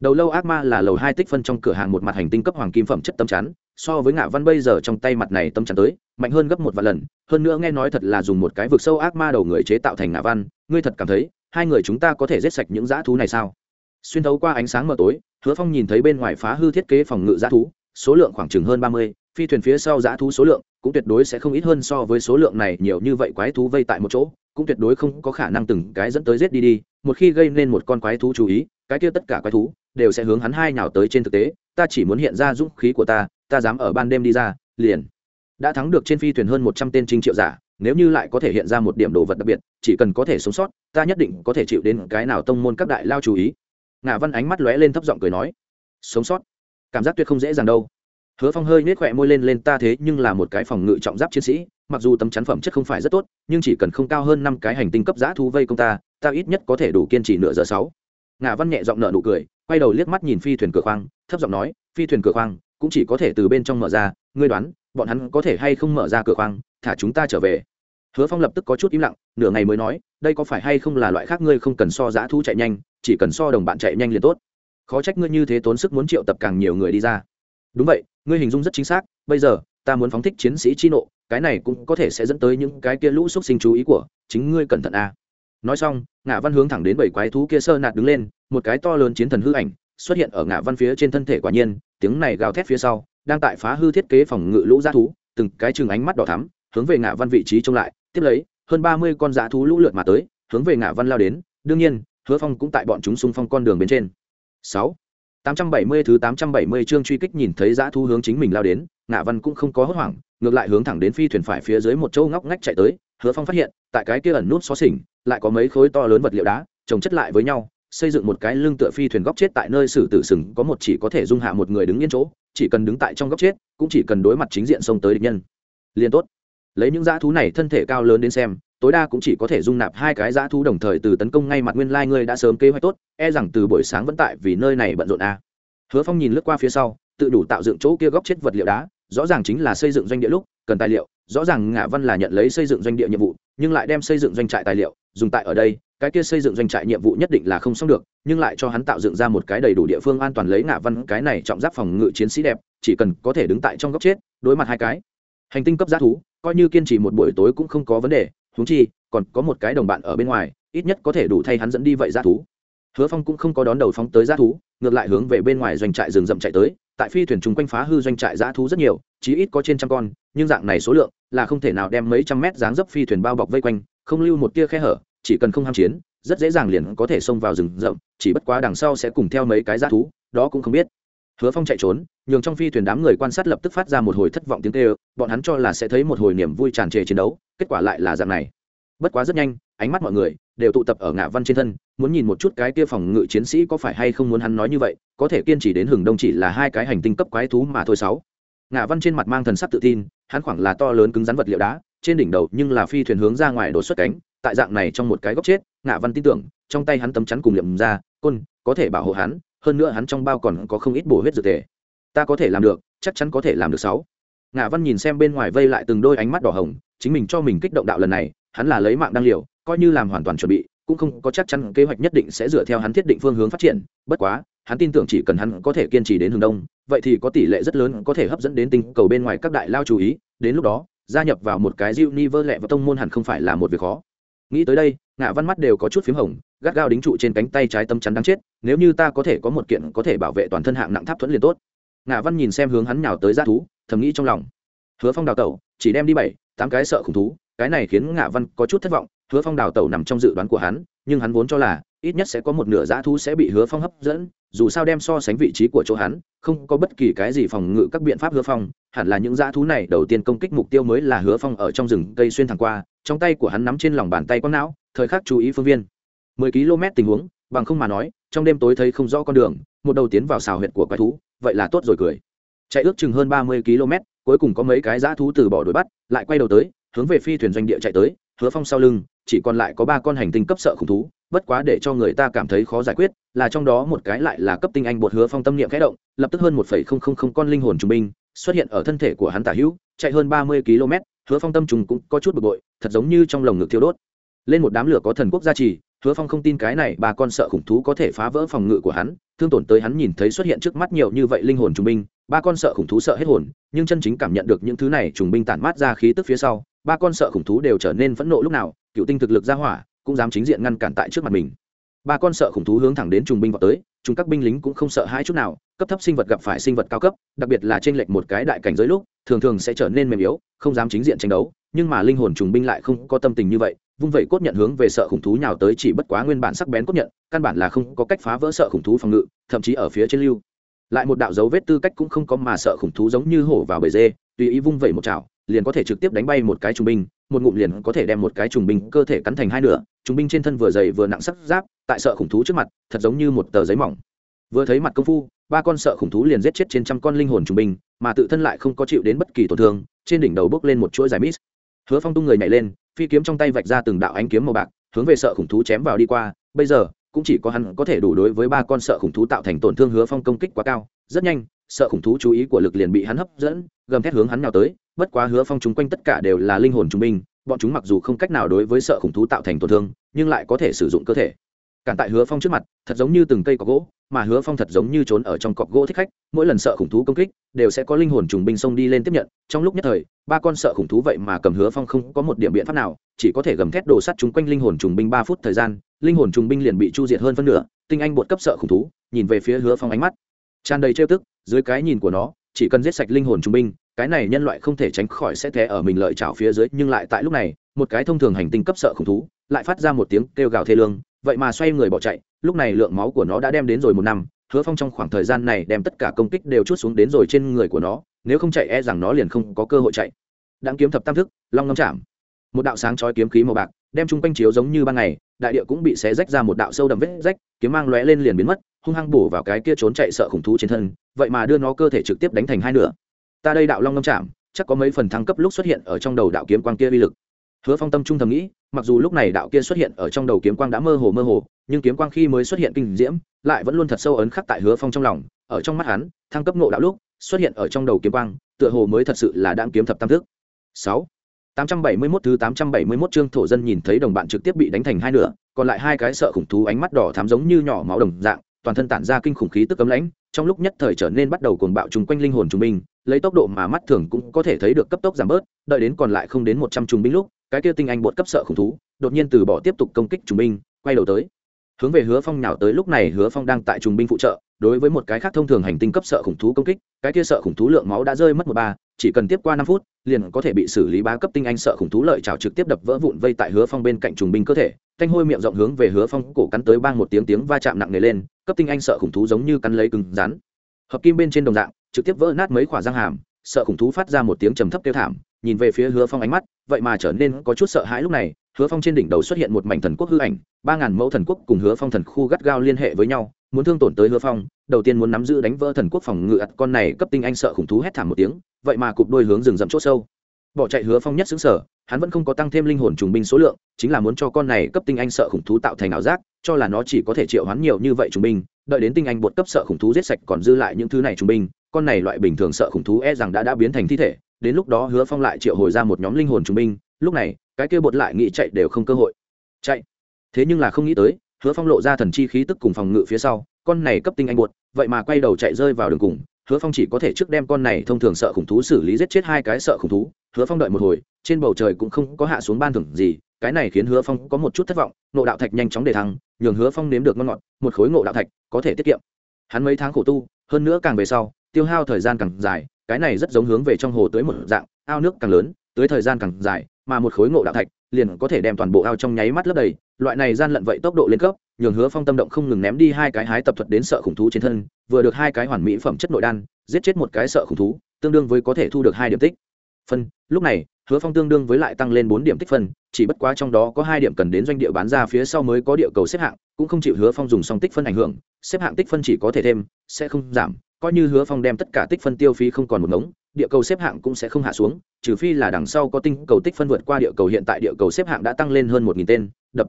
Đầu lâu ác ma là lầu hai tích phân trong cửa hàng một mặt hành tinh cấp hoàng kim phẩm chất tâm chắn, so với ngạ văn bây giờ trong tay mặt này tâm chắn tới, mạnh hơn gấp một vài lần. Hơn nữa nghe nói thật là dùng một cái vực sâu ác ma đầu người chế tạo thành ngạ văn, ngươi thật cảm thấy hai người chúng ta có thể giết sạch những dã thú này sao? Xuyên thấu qua ánh sáng mờ tối, hứa phong nhìn thấy bên ngoài phá hư thiết kế phòng ngự dã thú, số lượng khoảng chừng hơn ba mươi phi thuyền phía sau giã thú số lượng cũng tuyệt đối sẽ không ít hơn so với số lượng này nhiều như vậy quái thú vây tại một chỗ, cũng tuyệt đối không có khả năng từng cái dẫn tới giết đi đi, một khi gây nên một con quái thú chú ý, cái kia tất cả quái thú đều sẽ hướng hắn hai nhào tới trên thực tế, ta chỉ muốn hiện ra dũng khí của ta ta dám ở ban đêm đi ra, liền. Đã thắng được trên phi thuyền hơn một trăm tên trinh triệu giả, nếu như lại có thể hiện ra một điểm đồ vật đặc biệt, chỉ cần có thể sống sót, ta nhất định có thể chịu đến cái nào tông môn các đại lao chú ý. Ngạ văn ánh mắt lóe lên thấp giọng cười nói, sống sót? Cảm giác tuyệt không dễ dàng đâu hứa phong hơi nết khỏe môi lên lên, ta thế nhưng là một cái phòng ngự trọng giáp chiến sĩ, mặc dù tấm chắn phẩm chất không phải rất tốt, nhưng chỉ cần không cao hơn năm cái hành tinh cấp giã thu vây công ta ta ít nhất có thể đủ kiên trì nửa giờ sáu. Ngà văn nhẹ giọng nợ nụ cười, quay đầu liếc mắt nhìn phi thuyền cửa khoang, thấp giọng nói, phi thuyền cửa khoang, cũng chỉ có thể từ bên trong mở ra, ngươi đoán, bọn hắn có thể hay không mở ra cửa khoang, thả chúng ta trở về. Hứa phong lập tức có chút im lặng, nửa ngày mới nói, đây có phải hay không là loại khác ngươi không cần so giã thu chạy nhanh, chỉ cần so đồng bạn chạy nhanh liền tốt. Khó trách ngươi như thế tốn sức muốn triệu tập càng nhiều người đi ra đúng vậy, ngươi hình dung rất chính xác, bây giờ, ta muốn phóng thích chiến sĩ chi nộ, cái này cũng có thể sẽ dẫn tới những cái kia lũ xúc sinh chú ý của chính ngươi cẩn thận a à. nói xong ngã văn hướng thẳng đến bảy quái thú kia sơ nạt đứng lên, một cái to lớn chiến thần hư ảnh xuất hiện ở ngã văn phía trên thân thể quả nhiên, tiếng này gào thét phía sau, đang tại phá hư thiết kế phòng ngự lũ g thú, từng cái chừng ánh mắt đỏ thắm, hướng về ngã văn vị trí trông lại, tiếp lấy, hơn ba mươi con dã thú lũ lượt mà tới, hướng về ngã văn lao đến, đương nhiên, hứa phong cũng tại bọn chúng xung phong con đường bên trên sáu tám trăm bảy mươi thứ tám trăm bảy mươi chương truy kích nhìn thấy dã thú hướng chính mình lao đến ngã văn cũng không có hốt hoảng, ngược lại hướng thẳng đến phi thuyền phải phía dưới một chỗ ngóc ngách chạy tới, hứa phong phát hiện, tại cái kia ẩn nút xó xỉnh, lại có mấy khối to lớn vật liệu đá chồng chất lại với nhau, xây dựng một cái lưng tựa phi thuyền góc chết tại nơi xử tử sừng, có một chỉ có thể dung hạ một người đứng yên chỗ, chỉ cần đứng tại trong góc chết, cũng chỉ cần đối mặt chính diện xông tới địch nhân. Liền tốt. Lấy những dã thú này thân thể cao lớn đến xem tối đa cũng chỉ có thể dung nạp hai cái dã thú đồng thời từ tấn công ngay mặt nguyên lai ngươi đã sớm kế hoạch tốt e rằng từ buổi sáng vẫn tại vì nơi này bận rộn a à. hứa phong nhìn lướt qua phía sau, tự đủ tạo dựng chỗ kia góc chết vật liệu đá, rõ ràng chính là xây dựng doanh địa lúc, cần tài liệu, rõ ràng ngã văn là nhận lấy xây dựng doanh địa nhiệm vụ, nhưng lại đem xây dựng doanh trại tài liệu, dùng tại ở đây, cái kia xây dựng doanh trại nhiệm vụ nhất định là không xong được, nhưng lại cho hắn tạo dựng ra một cái đầy đủ địa phương an toàn lấy ngã văn cái này trọng giáp phòng ngự chiến sĩ đẹp, chỉ cần có thể đứng tại trong góc chết, đối mặt hai cái hành tinh cấp g thú, coi như kiên trì một buổi tối cũng không có vấn đề húng chi, còn có một cái đồng bạn ở bên ngoài, ít nhất có thể đủ thay hắn dẫn đi vậy g thú. Hứa phong cũng không có đón đầu phóng tới g thú, ngược lại hướng về bên ngoài doanh trại rừng rậm chạy tới. Tại phi thuyền chúng quanh phá hư doanh trại g thú rất nhiều, chí ít có trên trăm con, nhưng dạng này số lượng là không thể nào đem mấy trăm mét dáng dấp phi thuyền bao bọc vây quanh, không lưu một tia khe hở, chỉ cần không ham chiến, rất dễ dàng liền có thể xông vào rừng rậm, chỉ bất quá đằng sau sẽ cùng theo mấy cái g thú, đó cũng không biết hứa phong chạy trốn, nhường trong phi thuyền đám người quan sát lập tức phát ra một hồi thất vọng tiếng kêu, bọn hắn cho là sẽ thấy một hồi niềm vui tràn trề chiến đấu, kết quả lại là dạng này. Bất quá rất nhanh, ánh mắt mọi người đều tụ tập ở ngã văn trên thân, muốn nhìn một chút cái kia phòng ngự chiến sĩ có phải hay không muốn hắn nói như vậy, có thể kiên trì đến hừng đông chỉ là hai cái hành tinh cấp quái thú mà thôi sáu. Ngã văn trên mặt mang thần sắc tự tin, hắn khoảng là to lớn cứng rắn vật liệu đá, trên đỉnh đầu nhưng là phi thuyền hướng ra ngoài đột xuất cánh, tại dạng này trong một cái góc chết ngã văn tin tưởng, trong tay hắn tấm chắn cùng liệm ra, côn, có thể bảo hộ hắn hơn nữa hắn trong bao còn có không ít bổ huyết dược thể ta có thể làm được, chắc chắn có thể làm được sáu. Ngã văn nhìn xem bên ngoài vây lại từng đôi ánh mắt đỏ hồng, chính mình cho mình kích động đạo lần này, hắn là lấy mạng đăng liều, coi như làm hoàn toàn chuẩn bị, cũng không có chắc chắn kế hoạch nhất định sẽ dựa theo hắn thiết định phương hướng phát triển, bất quá, hắn tin tưởng chỉ cần hắn có thể kiên trì đến hướng đông, vậy thì có tỷ lệ rất lớn có thể hấp dẫn đến tinh cầu bên ngoài các đại lao chú ý, đến lúc đó, gia nhập vào một cái universe lẹ và tông môn hẳn không phải là một việc khó. Nghĩ tới đây ngã văn mắt đều có chút p h í m hồng gắt gao đính trụ trên cánh tay trái tâm chắn đáng chết, nếu như ta có thể có một kiện có thể bảo vệ toàn thân hạng nặng tháp thuẫn liền tốt. Ngã văn nhìn xem hướng hắn nhào tới g thú, thầm nghĩ trong lòng. Hứa phong đào tẩu, chỉ đem đi bảy, tám cái sợ khủng thú, cái này khiến ngạ văn có chút thất vọng. Hứa phong đào tẩu nằm trong dự đoán của hắn, nhưng hắn vốn cho là ít nhất sẽ có một nửa dã thú sẽ bị hứa phong hấp dẫn, dù sao đem so sánh vị trí của chỗ hắn, không có bất kỳ cái gì phòng ngự các biện pháp hứa phong. Hẳn là những dã thú này đầu tiên công kích mục tiêu mới là hứa phong ở trong rừng cây xuyên thẳng qua, trong tay của hắn nắm trên lòng bàn tay quang não, thời khắc chú ý phương viên mười km tình huống, bằng không mà nói, trong đêm tối thấy không rõ con đường, một đầu tiến vào xào huyệt của quái thú, vậy là tốt rồi cười. Chạy ước chừng hơn ba mươi km, cuối cùng có mấy cái dã thú từ bỏ đuổi bắt, lại quay đầu tới, hướng về phi thuyền doanh địa chạy tới, hứa phong sau lưng, chỉ còn lại có ba con hành tinh cấp sợ khủng thú, bất quá để cho người ta cảm thấy khó giải quyết, là trong đó một cái lại là cấp tinh anh bột hứa phong tâm niệm khẽ động, lập tức hơn một phẩy không không không con linh hồn trung binh, xuất hiện ở thân thể của hắn tả hữu, chạy hơn ba mươi km, hứa phong tâm trùng cũng có chút bực bội, thật giống như trong lồng ngực thiêu đốt. Lên một đám lửa có thần quốc gia trì hứa phong không tin cái này ba con sợ khủng thú có thể phá vỡ phòng ngự của hắn, thương tổn tới hắn nhìn thấy xuất hiện trước mắt nhiều như vậy linh hồn trùng binh ba con sợ khủng thú sợ hết hồn, nhưng chân chính cảm nhận được những thứ này trùng binh tản mát ra khí tức phía sau ba con sợ khủng thú đều trở nên phẫn nộ lúc nào, cựu tinh thực lực ra hỏa, cũng dám chính diện ngăn cản tại trước mặt mình. Ba con sợ khủng thú hướng thẳng đến trùng binh vào tới, chúng các binh lính cũng không sợ hai chút nào, cấp thấp sinh vật gặp phải sinh vật cao cấp, đặc biệt là trên lệch một cái đại cảnh giới lúc, thường thường sẽ trở nên mềm yếu, không dám chính diện tranh đấu nhưng mà linh hồn trùng binh lại không có tâm tình như vậy, vung vẩy cốt nhận hướng về sợ khủng thú nhào tới chỉ bất quá nguyên bản sắc bén cốt nhận, căn bản là không có cách phá vỡ sợ khủng thú phòng ngự, thậm chí ở phía trên lưu. Lại một đạo dấu vết tư cách cũng không có mà sợ khủng thú giống như hổ vào bể dê, tùy ý vung vẩy một chảo, liền có thể trực tiếp đánh bay một cái trùng binh, một ngụm liền có thể đem một cái trùng binh cơ thể cắn thành hai nửa, trùng binh trên thân vừa dày vừa nặng sắc giáp, tại sợ khủng thú trước mặt, thật giống như một tờ giấy mỏng. Vừa thấy mặt công phu, ba con sợ khủng thú liền giết chết trên trăm con linh hồn trùng binh, mà tự thân lại không có chịu đến bất kỳ tổn thương, trên đỉnh đầu bốc lên một chuỗi dài mít hứa phong tung người nhảy lên, phi kiếm trong tay vạch ra từng đạo ánh kiếm màu bạc, hướng về sợ khủng thú chém vào đi qua. Bây giờ, cũng chỉ có hắn có thể đủ đối với ba con sợ khủng thú tạo thành tổn thương hứa phong công kích quá cao. Rất nhanh, sợ khủng thú chú ý của lực liền bị hắn hấp dẫn, gầm thét hướng hắn nào tới. Bất quá hứa phong chúng quanh tất cả đều là linh hồn trung binh, bọn chúng mặc dù không cách nào đối với sợ khủng thú tạo thành tổn thương, nhưng lại có thể sử dụng cơ thể cản tại hứa phong trước mặt, thật giống như từng cây cọc gỗ, mà hứa phong thật giống như trốn ở trong cọc gỗ thích khách, mỗi lần sợ khủng thú công kích, đều sẽ có linh hồn trùng binh xông đi lên tiếp nhận. Trong lúc nhất thời, ba con sợ khủng thú vậy mà cầm hứa phong không có một điểm biện pháp nào, chỉ có thể gầm thét đồ sắt chung quanh linh hồn trùng binh ba phút thời gian, linh hồn trùng binh liền bị chu diệt hơn phân nửa, tinh anh bột cấp sợ khủng thú, nhìn về phía hứa phong ánh mắt. Tràn đầy trêu tức, dưới cái nhìn của nó, chỉ cần giết sạch linh hồn trùng binh, cái này nhân loại không thể tránh khỏi sẽ té ở mình lợi trào phía dưới, nhưng lại tại lúc này, một cái thông thường hành tinh cấp sợ khủng thú lại phát ra một tiếng kêu gào thê lương, vậy mà xoay người bỏ chạy, lúc này lượng máu của nó đã đem đến rồi một năm, hứa phong trong khoảng thời gian này đem tất cả công kích đều chút xuống đến rồi trên người của nó, nếu không chạy e rằng nó liền không có cơ hội chạy. Đáng kiếm thập tam thức, long ngâm chạm. Một đạo sáng chói kiếm khí màu bạc, đem chung quanh chiếu giống như ban ngày, đại địa cũng bị xé rách ra một đạo sâu đậm vết rách, kiếm mang lóe lên liền biến mất, hung hăng bổ vào cái kia trốn chạy sợ khủng thú trên thân, vậy mà đưa nó cơ thể trực tiếp đánh thành hai nửa. Ta đây đạo long ngâm chạm, chắc có mấy phần thăng cấp lúc xuất hiện ở trong đầu đạo kiếm quang kia uy lực hứa phong tâm trung thầm nghĩ mặc dù lúc này đạo kia xuất hiện ở trong đầu kiếm quang đã mơ hồ mơ hồ nhưng kiếm quang khi mới xuất hiện kinh diễm lại vẫn luôn thật sâu ấn khắc tại hứa phong trong lòng. Ở trong mắt hắn thăng cấp ngộ đạo lúc xuất hiện ở trong đầu kiếm quang tựa hồ mới thật sự là đang kiếm thập tam thức. Sáu tám trăm bảy mươi 871 thứ tám trăm bảy mươi 871 chương thổ dân nhìn thấy đồng bạn trực tiếp bị đánh thành hai nửa, còn lại hai cái sợ khủng thú ánh mắt đỏ thắm giống như nhỏ máu đồng dạng, toàn thân tản ra kinh khủng khí tức cấm lãnh, trong lúc nhất thời trở nên bắt đầu cuồng bạo trùng quanh linh hồn trùng binh, lấy tốc độ mà mắt thường cũng có thể thấy được cấp tốc giảm bớt, đợi đến còn lại không đến một trăm trùng binh lúc, cái kia tinh anh bột cấp sợ khủng thú, đột nhiên từ bỏ tiếp tục công kích trùng binh, quay đầu tới. Hướng về Hứa Phong nhào tới lúc này Hứa Phong đang tại trùng binh phụ trợ, đối với một cái khác thông thường hành tinh cấp sợ khủng thú công kích, cái kia sợ khủng thú lượng máu đã rơi mất một ba, chỉ cần tiếp qua năm phút, liền có thể bị xử lý bá cấp tinh anh sợ khủng thú lợi chảo trực tiếp đập vỡ vụn vây tại Hứa Phong bên cạnh trùng binh cơ thể, thanh hôi miệng rộng hướng về Hứa Phong cổ cắn tới bang một tiếng tiếng va chạm nặng nề lên, cấp tinh anh sợ khủng thú giống như cắn lấy cứng rắn. Hợp kim bên trên đồng dạng, trực tiếp vỡ nát mấy khỏa răng hàm, sợ khủng thú phát ra một tiếng trầm thấp kêu thảm, nhìn về phía Hứa Phong ánh mắt, vậy mà trở nên có chút sợ hãi lúc này, Hứa Phong trên đỉnh đầu xuất hiện một mảnh thần quốc hư ảnh, ba ngàn mẫu thần quốc cùng Hứa Phong thần khu gắt gao liên hệ với nhau, muốn thương tổn tới Hứa Phong, đầu tiên muốn nắm giữ đánh vỡ thần quốc phòng ngự con này cấp tinh anh sợ khủng thú hét thảm một tiếng, vậy mà cụp đôi hướng rừng rậm chỗ sâu. Bỏ chạy hứa phong nhất xứng sở hắn vẫn không có tăng thêm linh hồn trùng binh số lượng chính là muốn cho con này cấp tinh anh sợ khủng thú tạo thành ảo giác cho là nó chỉ có thể triệu hoán nhiều như vậy trùng binh đợi đến tinh anh bột cấp sợ khủng thú giết sạch còn dư lại những thứ này trung binh, con này loại bình thường sợ khủng thú e rằng đã đã biến thành thi thể, đến lúc đó hứa phong lại triệu hồi ra một nhóm linh hồn trung binh, lúc này, cái kia bột lại nghĩ chạy đều không cơ hội. Chạy. Thế nhưng là không nghĩ tới, hứa phong lộ ra thần chi khí tức cùng phòng ngự phía sau, con này cấp tinh anh bột, vậy mà quay đầu chạy rơi vào đường cùng, hứa phong chỉ có thể trước đem con này thông thường sợ khủng thú xử lý giết chết hai cái sợ khủng thú, hứa phong đợi một hồi, trên bầu trời cũng không có hạ xuống ban thưởng gì cái này khiến hứa phong có một chút thất vọng nộ đạo thạch nhanh chóng để thắng nhường hứa phong nếm được ngon ngọt, một khối ngộ đạo thạch có thể tiết kiệm. Hắn mấy tháng khổ tu, hơn nữa càng về sau, tiêu hao thời gian càng dài, cái này rất giống hướng về trong hồ tới một dạng, ao nước càng lớn tới thời gian càng dài, mà một khối ngộ đạo thạch liền có thể đem toàn bộ ao trong nháy mắt lấp đầy, loại này gian lận vậy tốc độ lên cấp, nhường hứa phong tâm động không ngừng ném đi hai cái hái tập thuật đến sợ khủng thú trên thân, vừa được hai cái hoàn mỹ phẩm chất nội đan, giết chết một cái sợ khủng thú, tương đương với có thể thu được hai điểm tích phân, lúc này, hứa phong tương đương với lại tăng lên bốn điểm tích phân, chỉ bất quá trong đó có hai điểm cần đến doanh địa bán ra phía sau mới có địa cầu xếp hạng, cũng không chịu hứa phong dùng xong tích phân ảnh hưởng, xếp hạng tích phân chỉ có thể thêm, sẽ không giảm, coi như hứa phong đem tất cả tích phân tiêu phí không còn một ngống, địa cầu xếp hạng cũng sẽ không hạ xuống, trừ phi là đằng sau có tinh cầu tích phân vượt qua địa cầu hiện tại địa cầu xếp hạng đã tăng lên hơn một nghìn tên, đập,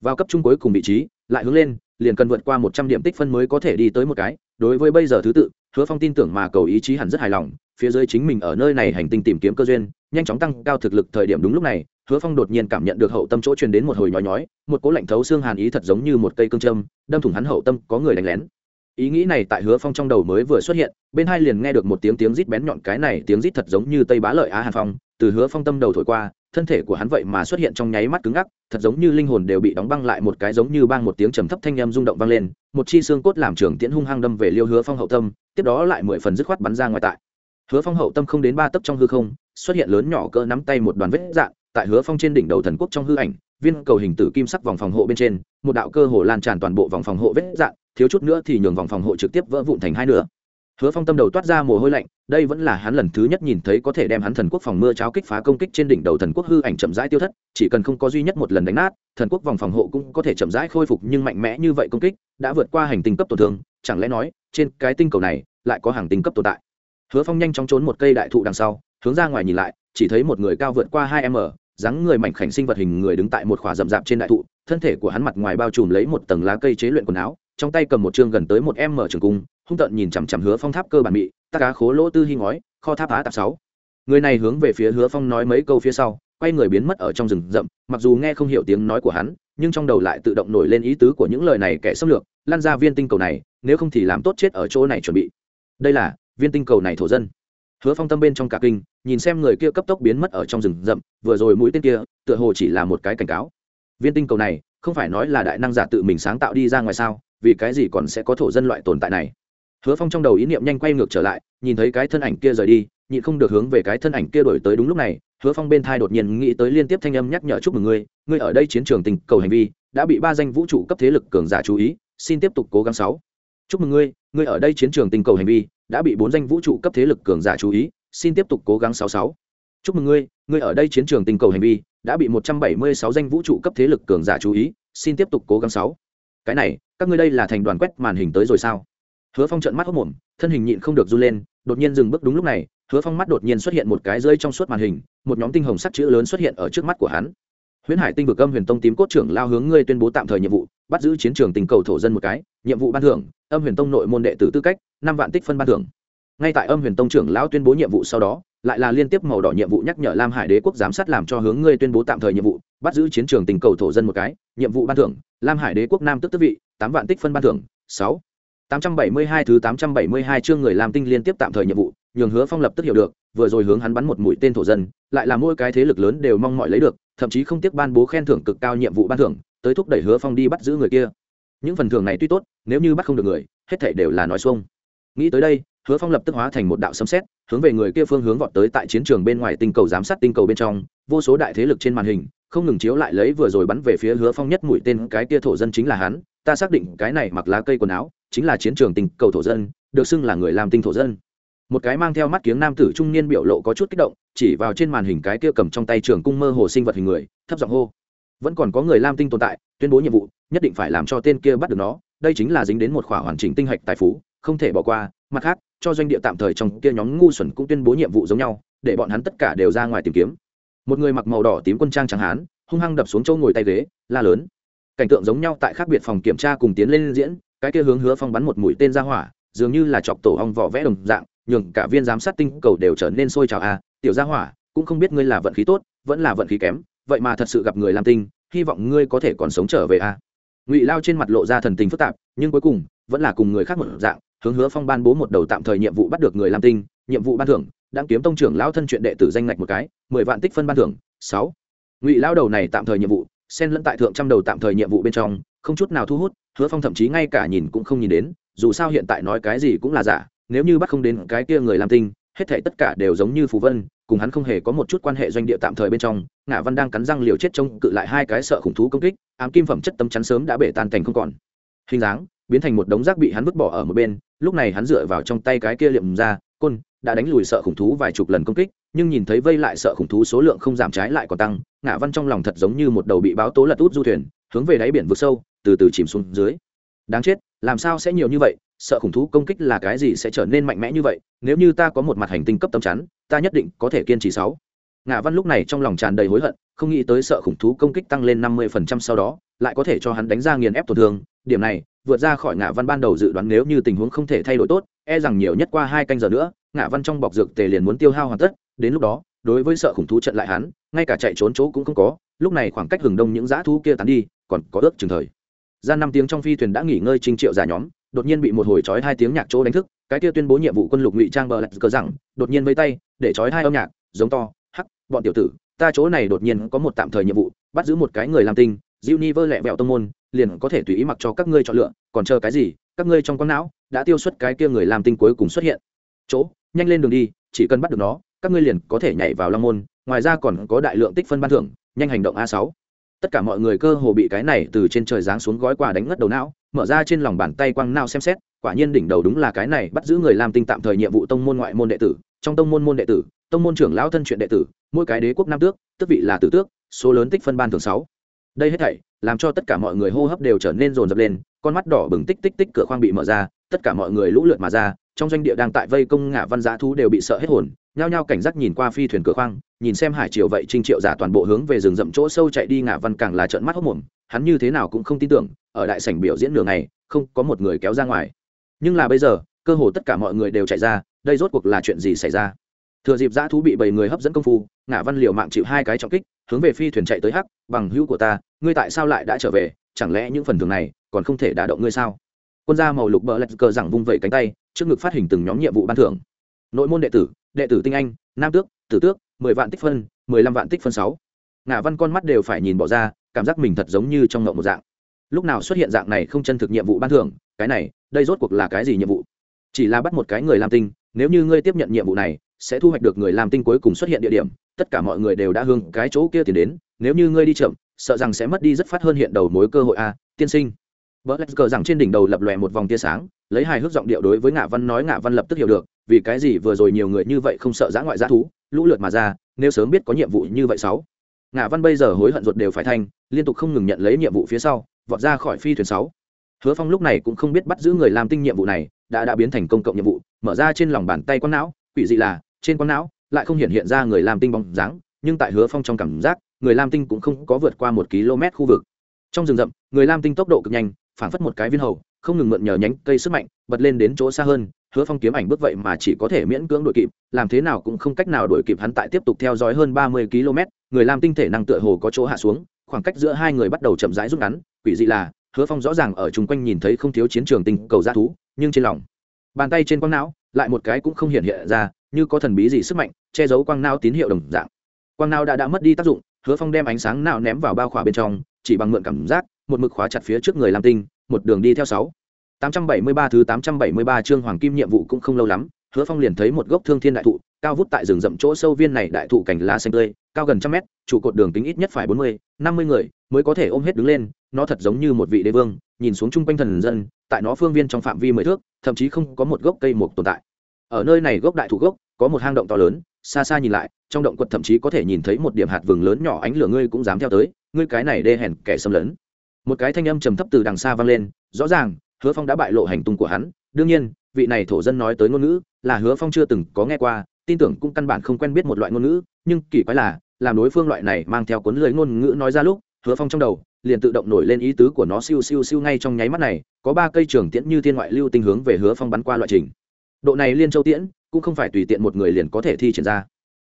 vào cấp trung cuối cùng vị trí, lại hướng lên, liền cần vượt qua một trăm điểm tích phân mới có thể đi tới một cái, đối với bây giờ thứ tự, hứa phong tin tưởng mà cầu ý chí hẳn rất hài lòng phía dưới chính mình ở nơi này hành tinh tìm kiếm cơ duyên, nhanh chóng tăng cao thực lực thời điểm đúng lúc này, hứa phong đột nhiên cảm nhận được hậu tâm chỗ truyền đến một hồi nhói nhói, một cố lạnh thấu xương hàn ý thật giống như một cây cương châm, đâm thủng hắn hậu tâm, có người đánh lén. Ý nghĩ này tại hứa phong trong đầu mới vừa xuất hiện, bên hai liền nghe được một tiếng tiếng rít bén nhọn, cái này tiếng rít thật giống như tây bá lợi á hàn phong, từ hứa phong tâm đầu thổi qua, thân thể của hắn vậy mà xuất hiện trong nháy mắt cứng ngắc, thật giống như linh hồn đều bị đóng băng lại một cái giống như bang một tiếng trầm thấp thanh â m rung động vang lên, một chi xương cốt làm trường tiễn hung hăng đâm về liêu hứa phong hậu tâm, tiếp đó lại mười phần dứt khoát bắn ra ngoài tại hứa phong hậu tâm không đến ba tấc trong hư không xuất hiện lớn nhỏ cỡ nắm tay một đoàn vết dạng. tại hứa phong trên đỉnh đầu thần quốc trong hư ảnh viên cầu hình tử kim sắc vòng phòng hộ bên trên một đạo cơ hồ lan tràn toàn bộ vòng phòng hộ vết dạng, thiếu chút nữa thì nhường vòng phòng hộ trực tiếp vỡ vụn thành hai nửa hứa phong tâm đầu toát ra mồ hôi lạnh đây vẫn là hắn lần thứ nhất nhìn thấy có thể đem hắn thần quốc phòng mưa cháo kích phá công kích trên đỉnh đầu thần quốc hư ảnh chậm rãi tiêu thất chỉ cần không có duy nhất một lần đánh nát thần quốc vòng phòng hộ cũng có thể chậm rãi khôi phục nhưng mạnh mẽ như vậy công kích đã vượt qua hành tinh cấp tổn thương chẳng lẽ nói trên cái tinh cầu này lại có hàng tinh cấp tồn tại hứa phong nhanh chóng trốn một cây đại thụ đằng sau, hướng ra ngoài nhìn lại, chỉ thấy một người cao vượt qua hai m, dáng người mảnh khảnh sinh vật hình người đứng tại một khỏa rậm rạp trên đại thụ, thân thể của hắn mặt ngoài bao trùm lấy một tầng lá cây chế luyện quần áo, trong tay cầm một chương gần tới một m trường cung, hung tợn nhìn chằm chằm hứa phong tháp cơ bản mị, ta cá khố lỗ tư hy ngói, kho tháp á tạp sáu. Người này hướng về phía hứa phong nói mấy câu phía sau, quay người biến mất ở trong rừng rậm, mặc dù nghe không hiểu tiếng nói của hắn, nhưng trong đầu lại tự động nổi lên ý tứ của những lời này kẻ xâm lược, lan ra viên tinh cầu này, nếu không thì làm tốt chết ở chỗ này chuẩn bị. Đây là viên tinh cầu này thổ dân. Hứa phong tâm bên trong cả kinh, nhìn xem người kia cấp tốc biến mất ở trong rừng rậm, vừa rồi mũi tên kia, tựa hồ chỉ là một cái cảnh cáo. Viên tinh cầu này, không phải nói là đại năng giả tự mình sáng tạo đi ra ngoài sao, vì cái gì còn sẽ có thổ dân loại tồn tại này? Hứa phong trong đầu ý niệm nhanh quay ngược trở lại, nhìn thấy cái thân ảnh kia rời đi, nhịn không được hướng về cái thân ảnh kia đổi tới đúng lúc này, hứa phong bên thai đột nhiên nghĩ tới liên tiếp thanh âm nhắc nhở chúc mừng ngươi ngươi ở đây chiến trường tình cầu hành vi, đã bị ba danh vũ trụ cấp thế lực cường giả chú ý, xin tiếp tục cố gắng sáu. Chúc mừng ngươi ngươi ở đây chiến trường tình cầu hành vi đã bị bốn danh vũ trụ cấp thế lực cường giả chú ý, xin tiếp tục cố gắng sáu sáu. Chúc mừng ngươi ngươi ở đây chiến trường tình cầu hành vi đã bị một trăm bảy mươi sáu danh vũ trụ cấp thế lực cường giả chú ý, xin tiếp tục cố gắng sáu. Cái này, các ngươi đây là thành đoàn quét màn hình tới rồi sao? Hứa phong trợn mắt hốc mồm thân hình nhịn không được run lên, đột nhiên dừng bước đúng lúc này, hứa phong mắt đột nhiên xuất hiện một cái rơi trong suốt màn hình, một nhóm tinh hồng sắc chữ lớn xuất hiện ở trước mắt của hắn. Huyễn hải tinh vực âm huyền tông tím cốt trưởng lao hướng ngươi tuyên bố tạm thời nhiệm vụ, bắt giữ chiến trường tình cầu thổ dân một cái, nhiệm vụ ban thưởng âm huyền tông nội môn đệ tử tư cách, năm vạn tích phân ban thưởng. Ngay tại âm huyền tông trưởng lão tuyên bố nhiệm vụ sau đó, lại là liên tiếp màu đỏ nhiệm vụ nhắc nhở lam hải đế quốc giám sát làm cho hướng ngươi tuyên bố tạm thời nhiệm vụ, bắt giữ chiến trường tình cầu thổ dân một cái, nhiệm vụ ban thưởng, lam hải đế quốc nam tức tức vị, tám vạn tích phân ban thưởng, sáu. Tám trăm bảy mươi hai thứ tám trăm bảy mươi hai chương người làm tinh liên tiếp tạm thời nhiệm vụ, nhường hứa phong lập tức hiểu được, vừa rồi hướng hắn bắn một mũi tên thổ dân, lại là mỗi cái thế lực lớn đều mong mọi lấy được, thậm chí không tiếc ban bố khen thưởng cực cao nhiệm vụ ban thưởng, tới thúc đẩy hứa phong đi bắt giữ người kia những phần thưởng này tuy tốt, nếu như bắt không được người, hết thảy đều là nói xuông. Nghĩ tới đây, hứa phong lập tức hóa thành một đạo sấm xét hướng về người kia phương hướng vọt tới tại chiến trường bên ngoài tinh cầu giám sát tinh cầu bên trong, vô số đại thế lực trên màn hình, không ngừng chiếu lại lấy vừa rồi bắn về phía hứa phong nhất mũi tên, cái kia thổ dân chính là hắn, ta xác định cái này mặc lá cây quần áo, chính là chiến trường tinh cầu thổ dân, được xưng là người làm tinh thổ dân. Một cái mang theo mắt kiếng nam tử trung niên biểu lộ có chút kích động, chỉ vào trên màn hình cái kia cầm trong tay trường cung mơ hồ sinh vật hình người, thấp giọng hô vẫn còn có người lam tinh tồn tại, tuyên bố nhiệm vụ, nhất định phải làm cho tên kia bắt được nó. Đây chính là dính đến một khỏa hoàn chỉnh tinh hạch tài phú, không thể bỏ qua. Mặt khác, cho doanh địa tạm thời trong kia nhóm ngu xuẩn cũng tuyên bố nhiệm vụ giống nhau, để bọn hắn tất cả đều ra ngoài tìm kiếm. Một người mặc màu đỏ tím quân trang chẳng hán, hung hăng đập xuống chỗ ngồi tay ghế, la lớn. Cảnh tượng giống nhau tại khác biệt phòng kiểm tra cùng tiến lên diễn, cái kia hướng hứa phong bắn một mũi tên ra hỏa, dường như là chọc tổ ong vỏ vẽ đồng dạng, nhường cả viên giám sát tinh cầu đều trở nên sôi trào a. Tiểu gia hỏa, cũng không biết ngươi là vận khí tốt, vẫn là vận khí kém vậy mà thật sự gặp người làm tinh, hy vọng ngươi có thể còn sống trở về a ngụy lao trên mặt lộ ra thần tình phức tạp, nhưng cuối cùng, vẫn là cùng người khác một dạng, hướng hứa phong ban bố một đầu tạm thời nhiệm vụ bắt được người làm tinh, nhiệm vụ ban thưởng đang kiếm tông trưởng lão thân chuyện đệ tử danh ngạch một cái, mười vạn tích phân ban thưởng, sáu. Ngụy lao đầu này tạm thời nhiệm vụ, xen lẫn tại thượng trăm đầu tạm thời nhiệm vụ bên trong, không chút nào thu hút, hứa phong thậm chí ngay cả nhìn cũng không nhìn đến, dù sao hiện tại nói cái gì cũng là giả, nếu như bắt không đến cái kia người làm tinh, hết thể tất cả đều giống như phù vân cùng hắn không hề có một chút quan hệ doanh địa tạm thời bên trong ngã văn đang cắn răng liều chết trông cự lại hai cái sợ khủng thú công kích, ám kim phẩm chất tấm chắn sớm đã bể tan thành không còn. Hình dáng, biến thành một đống rác bị hắn vứt bỏ ở một bên, lúc này hắn dựa vào trong tay cái kia liệm ra, côn, đã đánh lùi sợ khủng thú vài chục lần công kích, nhưng nhìn thấy vây lại sợ khủng thú số lượng không giảm trái lại còn tăng ngã văn trong lòng thật giống như một đầu bị báo tố lật út du thuyền, hướng về đáy biển vực sâu, từ từ chìm xuống dưới. Đáng chết, làm sao sẽ nhiều như vậy? Sợ khủng thú công kích là cái gì sẽ trở nên mạnh mẽ như vậy, nếu như ta có một mặt hành tinh cấp tâm chắn, ta nhất định có thể kiên trì sáu. Ngã văn lúc này trong lòng tràn đầy hối hận, không nghĩ tới sợ khủng thú công kích tăng lên năm mươi phần trăm sau đó, lại có thể cho hắn đánh ra nghiền ép tổn thương. Điểm này, vượt ra khỏi ngã văn ban đầu dự đoán nếu như tình huống không thể thay đổi tốt e rằng nhiều nhất qua hai canh giờ nữa ngã văn trong bọc dược tề liền muốn tiêu hao hoàn tất. Đến lúc đó, đối với sợ khủng thú trận lại hắn, ngay cả chạy trốn chỗ cũng không có, lúc này khoảng cách hừng đông những dã thú kia tán đi, còn có ước chừng thời. Gian năm tiếng trong phi thuyền đã nghỉ ngơi trinh triệu giả nhóm đột nhiên bị một hồi chói hai tiếng nhạc chỗ đánh thức, cái kia tuyên bố nhiệm vụ quân lục ngụy trang bờ lạch cờ rằng, đột nhiên vây tay, để chói hai âm nhạc, giống to, hắc, bọn tiểu tử, ta chỗ này đột nhiên có một tạm thời nhiệm vụ, bắt giữ một cái người làm tinh diệu ni vơ lẹ vẹo tông môn, liền có thể tùy ý mặc cho các ngươi chọn lựa, còn chờ cái gì, các ngươi trong con não, đã tiêu xuất cái kia người làm tinh cuối cùng xuất hiện. Chỗ, nhanh lên đường đi, chỉ cần bắt được nó, các ngươi liền có thể nhảy vào long môn, ngoài ra còn có đại lượng tích phân ban thưởng, nhanh hành động a sáu. Tất cả mọi người cơ hồ bị cái này từ trên trời giáng xuống gói quà đánh ngất đầu não mở ra trên lòng bàn tay quăng nao xem xét, quả nhiên đỉnh đầu đúng là cái này, bắt giữ người làm tinh tạm thời nhiệm vụ tông môn ngoại môn đệ tử, trong tông môn môn đệ tử, tông môn trưởng lão thân chuyện đệ tử, mỗi cái đế quốc nam tước tức vị là tử tước, số lớn tích phân ban thường sáu. Đây hết thảy, làm cho tất cả mọi người hô hấp đều trở nên rồn rập lên, con mắt đỏ bừng tích tích tích cửa khoang bị mở ra tất cả mọi người lũ lượt mà ra, trong doanh địa đang tại vây công ngã văn giá thú đều bị sợ hết hồn, nhao nhao cảnh giác nhìn qua phi thuyền cửa khoang, nhìn xem hải triều vậy trinh triệu giả toàn bộ hướng về rừng rậm chỗ sâu chạy đi ngã văn càng là trợn mắt hốc mồm, hắn như thế nào cũng không tin tưởng, ở đại sảnh biểu diễn nửa ngày, không có một người kéo ra ngoài. Nhưng là bây giờ, cơ hồ tất cả mọi người đều chạy ra, đây rốt cuộc là chuyện gì xảy ra? Thừa dịp dã thú bị bảy người hấp dẫn công phu ngã văn liều mạng chịu hai cái trọng kích, hướng về phi thuyền chạy tới hắc, bằng hữu của ta, ngươi tại sao lại đã trở về? Chẳng lẽ những phần thưởng này còn không thể đả động ngươi sao? Quân gia màu lục bờ lạch cờ rằng vung vẩy cánh tay, trước ngực phát hình từng nhóm nhiệm vụ ban thưởng. Nội môn đệ tử đệ tử tinh anh, nam tước, tử tước, mười vạn tích phân, mười lăm vạn tích phân sáu. Ngã văn con mắt đều phải nhìn bỏ ra, cảm giác mình thật giống như trong ngộng một dạng. Lúc nào xuất hiện dạng này không chân thực nhiệm vụ ban thưởng, cái này, đây rốt cuộc là cái gì nhiệm vụ? Chỉ là bắt một cái người làm tinh, nếu như ngươi tiếp nhận nhiệm vụ này, sẽ thu hoạch được người làm tinh cuối cùng xuất hiện địa điểm, tất cả mọi người đều đã hướng cái chỗ kia tiến đến, nếu như ngươi đi chậm, sợ rằng sẽ mất đi rất phát hơn hiện đầu mối cơ hội a, tiên sinh vợ lạch cờ rằng trên đỉnh đầu lập lòe một vòng tia sáng, lấy hài hước giọng điệu đối với ngạ văn nói ngạ văn lập tức hiểu được, vì cái gì vừa rồi nhiều người như vậy không sợ giã ngoại giã thú, lũ lượt mà ra, nếu sớm biết có nhiệm vụ như vậy sáu. Ngạ văn bây giờ hối hận ruột đều phải thanh liên tục không ngừng nhận lấy nhiệm vụ phía sau, vọt ra khỏi phi thuyền sáu. Hứa phong lúc này cũng không biết bắt giữ người làm tinh nhiệm vụ này, đã đã biến thành công cộng nhiệm vụ, mở ra trên lòng bàn tay con não, quỷ dị là, trên con não lại không hiện hiện ra người làm tinh bóng dáng, nhưng tại hứa phong trong cảm giác, người lam tinh cũng không có vượt qua một km khu vực. Trong rừng rậm, người lam tinh tốc độ cực nhanh phảng phất một cái viên hầu, không ngừng mượn nhờ nhánh cây sức mạnh, bật lên đến chỗ xa hơn, hứa phong kiếm ảnh bước vậy mà chỉ có thể miễn cưỡng đuổi kịp, làm thế nào cũng không cách nào đuổi kịp hắn tại tiếp tục theo dõi hơn ba mươi km, người làm tinh thể năng tựa hồ có chỗ hạ xuống, khoảng cách giữa hai người bắt đầu chậm rãi rút ngắn, quỷ dị là, hứa phong rõ ràng ở chung quanh nhìn thấy không thiếu chiến trường tinh cầu g thú, nhưng trên lòng, bàn tay trên quang não, lại một cái cũng không hiện hiện ra, như có thần bí gì sức mạnh, che giấu quang não tín hiệu đồng dạng. Quang não đã đã mất đi tác dụng, hứa phong đem ánh sáng não ném vào bao khỏa bên trong, chỉ bằng mượn cảm giác một mực khóa chặt phía trước người lam tinh, một đường đi theo sáu. Tám trăm bảy mươi ba thứ tám trăm bảy mươi ba chương hoàng kim nhiệm vụ cũng không lâu lắm, hứa phong liền thấy một gốc thương thiên đại thụ, cao vút tại rừng rậm chỗ sâu viên này đại thụ cảnh lá xanh tươi, cao gần trăm mét, trụ cột đường tính ít nhất phải bốn mươi, năm mươi người mới có thể ôm hết đứng lên, nó thật giống như một vị đế vương, nhìn xuống chung quanh thần dân, tại nó phương viên trong phạm vi mười thước, thậm chí không có một gốc cây mục tồn tại. Ở nơi này gốc đại thụ gốc, có một hang động to lớn, xa xa nhìn lại, trong động quật thậm chí có thể nhìn thấy một điểm hạt vừng lớn nhỏ ánh lửa, ngươi cũng dám theo tới, ngươi cái này đê hèn kẻ xâm lấn một cái thanh âm trầm thấp từ đằng xa vang lên, rõ ràng, hứa phong đã bại lộ hành tung của hắn. Đương nhiên, vị này thổ dân nói tới ngôn ngữ là hứa phong chưa từng có nghe qua, tin tưởng cũng căn bản không quen biết một loại ngôn ngữ, nhưng kỳ quái là, làm đối phương loại này mang theo cuốn lưới ngôn ngữ nói ra lúc, hứa phong trong đầu liền tự động nổi lên ý tứ của nó siêu siêu siêu ngay trong nháy mắt này, có ba cây trường tiễn như thiên ngoại lưu tinh hướng về hứa phong bắn qua loại trình. Độ này liên châu tiễn cũng không phải tùy tiện một người liền có thể thi triển ra.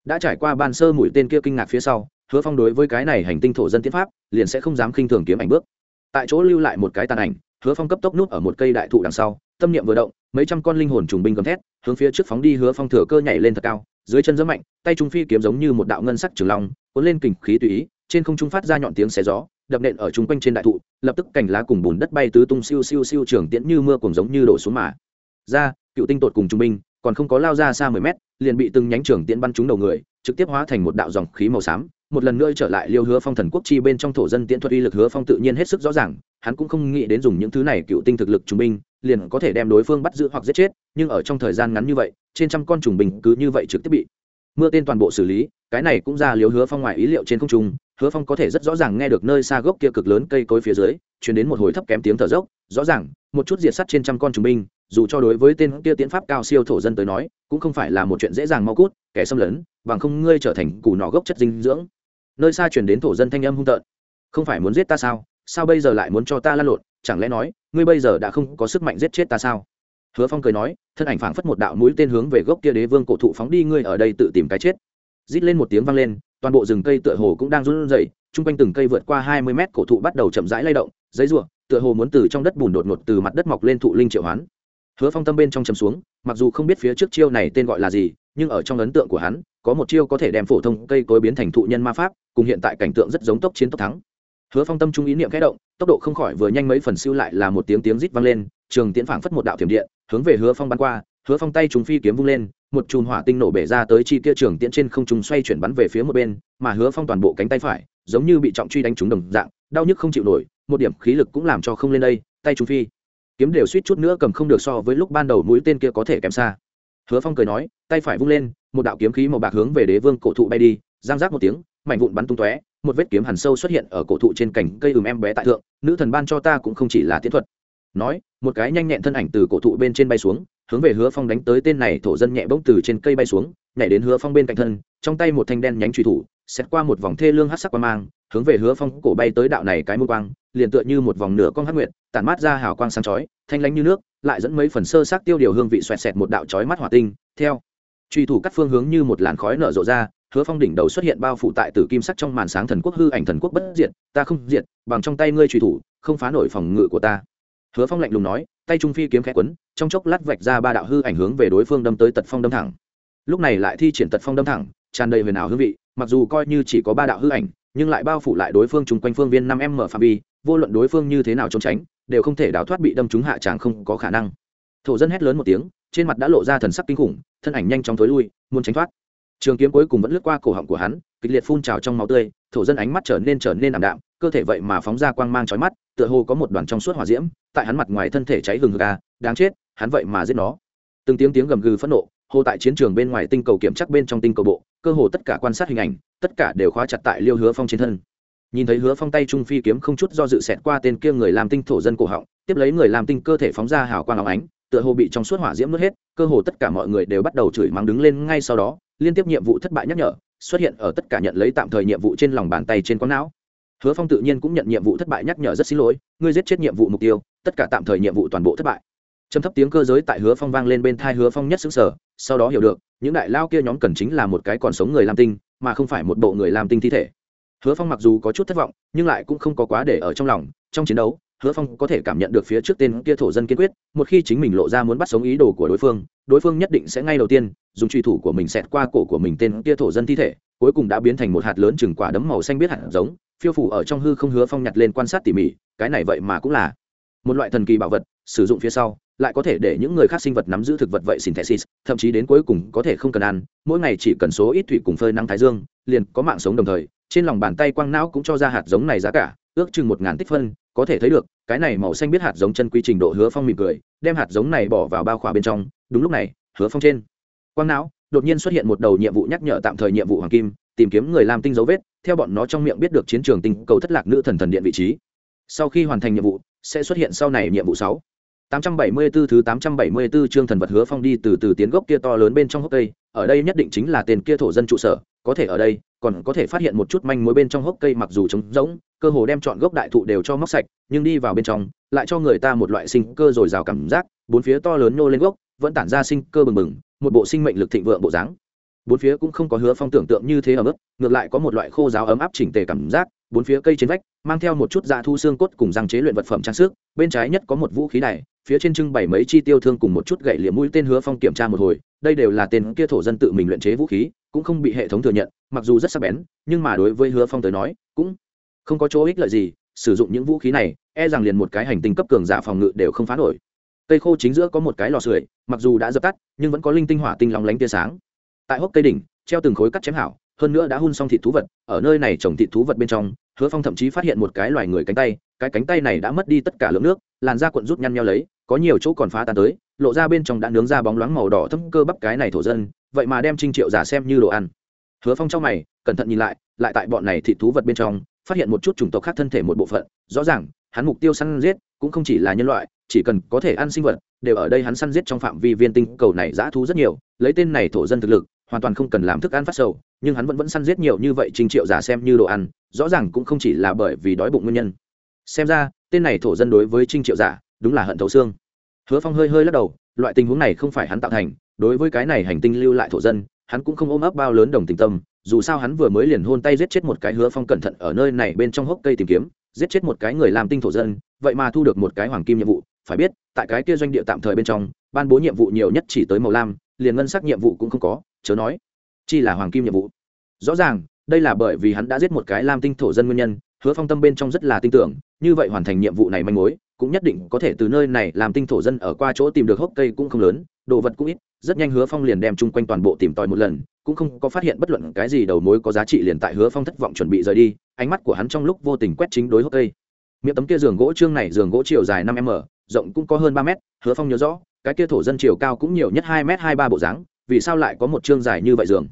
Đã trải qua ban sơ mũi tên kia kinh ngạc phía sau, hứa phong đối với cái này hành tinh thổ dân tiến pháp liền sẽ không dám khinh thường kiếm ảnh bước tại chỗ lưu lại một cái tàn ảnh, hứa phong cấp tốc nút ở một cây đại thụ đằng sau, tâm niệm vừa động, mấy trăm con linh hồn trùng binh gầm thét, hướng phía trước phóng đi hứa phong thừa cơ nhảy lên thật cao, dưới chân giấm mạnh, tay trung phi kiếm giống như một đạo ngân sắc trường long, cuốn lên kình khí tùy ý, trên không trung phát ra nhọn tiếng xé gió, đập nện ở chung quanh trên đại thụ, lập tức cành lá cùng bùn đất bay tứ tung siêu siêu siêu trường tiễn như mưa cùng giống như đổ xuống mà. Ra, cựu tinh tột cùng trung binh, còn không có lao ra xa mười mét, liền bị từng nhánh trường tiễn bắn trúng đầu người, trực tiếp hóa thành một đạo dòng khí màu xám một lần nữa trở lại liêu hứa phong thần quốc chi bên trong thổ dân tiễn thuật uy lực hứa phong tự nhiên hết sức rõ ràng, hắn cũng không nghĩ đến dùng những thứ này cựu tinh thực lực trung binh, liền có thể đem đối phương bắt giữ hoặc giết chết, nhưng ở trong thời gian ngắn như vậy, trên trăm con trùng bình cứ như vậy trực tiếp bị mưa tên toàn bộ xử lý, cái này cũng ra liếu hứa phong ngoài ý liệu trên không trung, hứa phong có thể rất rõ ràng nghe được nơi xa gốc kia cực lớn cây cối phía dưới chuyển đến một hồi thấp kém tiếng thở dốc, rõ ràng, một chút diệt sắt trên trăm con trùng binh, dù cho đối với tên kia tiến pháp cao siêu thổ dân tới nói, cũng không phải là một chuyện dễ dàng mau cút, kẻ xâm lấn, bằng không ngươi trở thành củ nọ gốc chất dinh dưỡng nơi xa chuyển đến thổ dân thanh âm hung tợn. Không phải muốn giết ta sao? Sao bây giờ lại muốn cho ta lăn lộn? Chẳng lẽ nói, ngươi bây giờ đã không có sức mạnh giết chết ta sao? Hứa phong cười nói, thân ảnh phảng phất một đạo mũi tên hướng về gốc kia đế vương cổ thụ phóng đi, ngươi ở đây tự tìm cái chết. Rít lên một tiếng vang lên, toàn bộ rừng cây tựa hồ cũng đang run rẩy, chung quanh từng cây vượt qua hai mươi mét cổ thụ bắt đầu chậm rãi lay động, giấy ruộng tựa hồ muốn từ trong đất bùn đột ngột từ mặt đất mọc lên thụ linh triệu hoán. Hứa phong tâm bên trong chầm xuống, mặc dù không biết phía trước chiêu này tên gọi là gì, nhưng ở trong ấn tượng của hắn có một chiêu có thể đem phổ thông cây cối biến thành thụ nhân ma pháp, cùng hiện tại cảnh tượng rất giống tốc chiến tốc thắng. Hứa phong tâm trung ý niệm khẽ động, tốc độ không khỏi vừa nhanh mấy phần siêu lại là một tiếng tiếng rít vang lên, trường tiễn phảng phất một đạo thiểm điện, hướng về hứa phong bắn qua, hứa phong tay chúng phi kiếm vung lên, một chùm hỏa tinh nổ bể ra tới chi kia trường tiễn trên không trung xoay chuyển bắn về phía một bên, mà hứa phong toàn bộ cánh tay phải, giống như bị trọng truy đánh trúng đồng dạng, đau nhức không chịu nổi, một điểm khí lực cũng làm cho không lên đây, tay chúng phi. Kiếm đều suýt chút nữa cầm không được so với lúc ban đầu mũi tên kia có thể kém xa. Hứa phong cười nói, tay phải vung lên một đạo kiếm khí màu bạc hướng về đế vương cổ thụ bay đi, giang giác một tiếng, mảnh vụn bắn tung tóe, một vết kiếm hằn sâu xuất hiện ở cổ thụ trên cành cây ừm em bé tại thượng, nữ thần ban cho ta cũng không chỉ là tiến thuật. Nói, một cái nhanh nhẹn thân ảnh từ cổ thụ bên trên bay xuống, hướng về hứa phong đánh tới tên này thổ dân nhẹ bỗng từ trên cây bay xuống, nhảy đến hứa phong bên cạnh thân, trong tay một thanh đen nhánh truy thủ xét qua một vòng thê lương hát sắc qua mang, hướng về hứa phong cổ bay tới đạo này cái môn quang, liền tựa như một vòng nửa con hát nguyệt, tản mát ra hào quang sáng chói, thanh lánh như nước, lại dẫn mấy phần sơ xác tiêu điều hương vị xoẹt xẹt một đạo chói mắt hỏa tinh, theo truy thủ cắt phương hướng như một làn khói nở rộ ra, hứa phong đỉnh đầu xuất hiện bao phủ tại tử kim sắc trong màn sáng thần quốc hư ảnh thần quốc bất diệt, ta không diệt, bằng trong tay ngươi truy thủ, không phá nổi phòng ngự của ta. Hứa phong lạnh lùng nói, tay trung phi kiếm khẽ quấn, trong chốc lát vạch ra ba đạo hư ảnh hướng về đối phương đâm tới tật phong đâm thẳng. Lúc này lại thi triển tật phong đâm thẳng, tràn đầy huyền ảo hương vị, mặc dù coi như chỉ có ba đạo hư ảnh, nhưng lại bao phủ lại đối phương chung quanh phương viên năm m phạm vi, vô luận đối phương như thế nào trốn tránh, đều không thể đào thoát bị đâm trúng hạ tràng không có khả năng. Thổ dân hét lớn một tiếng, trên mặt đã lộ ra thần sắc kinh khủng thân ảnh nhanh chóng thối lui, muốn tránh thoát. Trường kiếm cuối cùng vẫn lướt qua cổ họng của hắn, kịch liệt phun trào trong máu tươi, thổ dân ánh mắt trở nên trở nên ảm đạm, cơ thể vậy mà phóng ra quang mang chói mắt, tựa hồ có một đoàn trong suốt hỏa diễm, tại hắn mặt ngoài thân thể cháy hừng hực à đáng chết, hắn vậy mà giết nó. Từng tiếng tiếng gầm gừ phẫn nộ, hồ tại chiến trường bên ngoài tinh cầu kiểm chắc bên trong tinh cầu bộ, cơ hồ tất cả quan sát hình ảnh, tất cả đều khóa chặt tại liêu hứa phong trên thân nhìn thấy hứa phong tay trung phi kiếm không chút do dự xẹt qua tên kia người làm tinh thổ dân cổ họng, tiếp lấy người làm tinh cơ thể phóng ra hào quang óng ánh, tựa hồ bị trong suốt hỏa diễm nuốt hết, cơ hồ tất cả mọi người đều bắt đầu chửi mắng đứng lên ngay sau đó, liên tiếp nhiệm vụ thất bại nhắc nhở, xuất hiện ở tất cả nhận lấy tạm thời nhiệm vụ trên lòng bàn tay trên con não. Hứa phong tự nhiên cũng nhận nhiệm vụ thất bại nhắc nhở rất xin lỗi, ngươi giết chết nhiệm vụ mục tiêu, tất cả tạm thời nhiệm vụ toàn bộ thất bại. Trầm thấp tiếng cơ giới tại hứa phong vang lên bên thai hứa phong nhất xứng sở sau đó hiểu được, những đại lao kia nhóm cần chính là một cái còn sống người làm tinh, mà không phải một bộ người làm tinh thi thể hứa phong mặc dù có chút thất vọng, nhưng lại cũng không có quá để ở trong lòng. Trong chiến đấu, hứa phong có thể cảm nhận được phía trước tên kia thổ dân kiên quyết, một khi chính mình lộ ra muốn bắt sống ý đồ của đối phương đối phương nhất định sẽ ngay đầu tiên dùng truy thủ của mình xẹt qua cổ của mình tên kia thổ dân thi thể, cuối cùng đã biến thành một hạt lớn chừng quả đấm màu xanh biết hạt giống, phiêu phủ ở trong hư không hứa phong nhặt lên quan sát tỉ mỉ, cái này vậy mà cũng là một loại thần kỳ bảo vật, sử dụng phía sau, lại có thể để những người khác sinh vật nắm giữ thực vật vậy synthesis, thậm chí đến cuối cùng có thể không cần ăn, mỗi ngày chỉ cần số ít thủy cùng phơi nắng thái dương, liền có mạng sống đồng thời trên lòng bàn tay quang não cũng cho ra hạt giống này giá cả, ước chừng một ngàn tích phân, có thể thấy được, cái này màu xanh biết hạt giống chân quy trình độ hứa phong mỉm cười, đem hạt giống này bỏ vào bao khỏa bên trong, đúng lúc này, hứa phong trên quang não đột nhiên xuất hiện một đầu nhiệm vụ nhắc nhở tạm thời nhiệm vụ hoàng kim, tìm kiếm người làm tinh dấu vết, theo bọn nó trong miệng biết được chiến trường tinh cầu thất lạc nữ thần thần điện vị trí. Sau khi hoàn thành nhiệm vụ, sẽ xuất hiện sau này nhiệm vụ sáu. 874 thứ 874 chương thần vật hứa phong đi từ từ tiến gốc kia to lớn bên trong hốc cây, ở đây nhất định chính là tên kia thổ dân trụ sở, có thể ở đây, còn có thể phát hiện một chút manh mối bên trong hốc cây mặc dù trống rỗng, cơ hồ đem chọn gốc đại thụ đều cho móc sạch, nhưng đi vào bên trong, lại cho người ta một loại sinh cơ rồi rào cảm giác, bốn phía to lớn nô lên gốc, vẫn tản ra sinh cơ bừng bừng, một bộ sinh mệnh lực thịnh vượng bộ dáng. Bốn phía cũng không có hứa phong tưởng tượng như thế ở mức, ngược lại có một loại khô giáo ấm áp chỉnh tề cảm giác, bốn phía cây trên vách mang theo một chút dạ thu xương cốt cùng răng chế luyện vật phẩm trang sức, bên trái nhất có một vũ khí này, phía trên trưng bày mấy chi tiêu thương cùng một chút gậy liệm mũi tên hứa phong kiểm tra một hồi, đây đều là tên kia thổ dân tự mình luyện chế vũ khí, cũng không bị hệ thống thừa nhận, mặc dù rất sắc bén, nhưng mà đối với hứa phong tới nói, cũng không có chỗ ích lợi gì, sử dụng những vũ khí này e rằng liền một cái hành tinh cấp cường giả phòng ngự đều không phá nổi. Cây khô chính giữa có một cái lò sưởi, mặc dù đã dập tắt, nhưng vẫn có linh tinh hỏa tinh long lánh tia sáng. Tại hốc cây đỉnh, treo từng khối cắt chém hảo, hơn nữa đã hun xong thịt thú vật, ở nơi này trồng thịt thú vật bên trong hứa phong thậm chí phát hiện một cái loài người cánh tay, cái cánh tay này đã mất đi tất cả lượng nước, làn da cuộn rút nhăn nhau lấy, có nhiều chỗ còn phá tan tới, lộ ra bên trong đã nướng ra bóng loáng màu đỏ thâm cơ bắp cái này thổ dân, vậy mà đem trinh triệu giả xem như đồ ăn. Hứa phong trong mày, cẩn thận nhìn lại lại tại bọn này thịt thú vật bên trong, phát hiện một chút chủng tộc khác thân thể một bộ phận, rõ ràng, hắn mục tiêu săn giết, cũng không chỉ là nhân loại, chỉ cần có thể ăn sinh vật, đều ở đây hắn săn giết trong phạm vi viên tinh cầu này dã thú rất nhiều, lấy tên này thổ dân thực lực, hoàn toàn không cần làm thức ăn phát sầu nhưng hắn vẫn vẫn săn giết nhiều như vậy trình triệu giả xem như đồ ăn, rõ ràng cũng không chỉ là bởi vì đói bụng nguyên nhân. Xem ra, tên này thổ dân đối với trinh triệu giả, đúng là hận thấu xương. Hứa phong hơi hơi lắc đầu, loại tình huống này không phải hắn tạo thành, đối với cái này hành tinh lưu lại thổ dân, hắn cũng không ôm ấp bao lớn đồng tình tâm, dù sao hắn vừa mới liền hôn tay giết chết một cái hứa phong cẩn thận ở nơi này bên trong hốc cây tìm kiếm, giết chết một cái người làm tinh thổ dân, vậy mà thu được một cái hoàng kim nhiệm vụ, phải biết, tại cái kia doanh địa tạm thời bên trong, ban bố nhiệm vụ nhiều nhất chỉ tới màu lam, liền ngân sắc nhiệm vụ cũng không có, chớ nói chi là hoàng kim nhiệm vụ. Rõ ràng, đây là bởi vì hắn đã giết một cái lam tinh thổ dân nguyên nhân, hứa phong tâm bên trong rất là tin tưởng, như vậy hoàn thành nhiệm vụ này manh mối, cũng nhất định có thể từ nơi này làm tinh thổ dân ở qua chỗ tìm được hốc cây cũng không lớn, đồ vật cũng ít, rất nhanh hứa phong liền đem chung quanh toàn bộ tìm tòi một lần, cũng không có phát hiện bất luận cái gì đầu mối có giá trị liền tại hứa phong thất vọng chuẩn bị rời đi, ánh mắt của hắn trong lúc vô tình quét chính đối hốc cây. Miệng tấm kia giường gỗ trương này giường gỗ chiều dài năm m rộng cũng có hơn ba m hứa phong nhớ rõ, cái kia thổ dân chiều cao cũng nhiều nhất hai m hai ba bộ dáng, vì sao lại có một chương dài như vậy giường?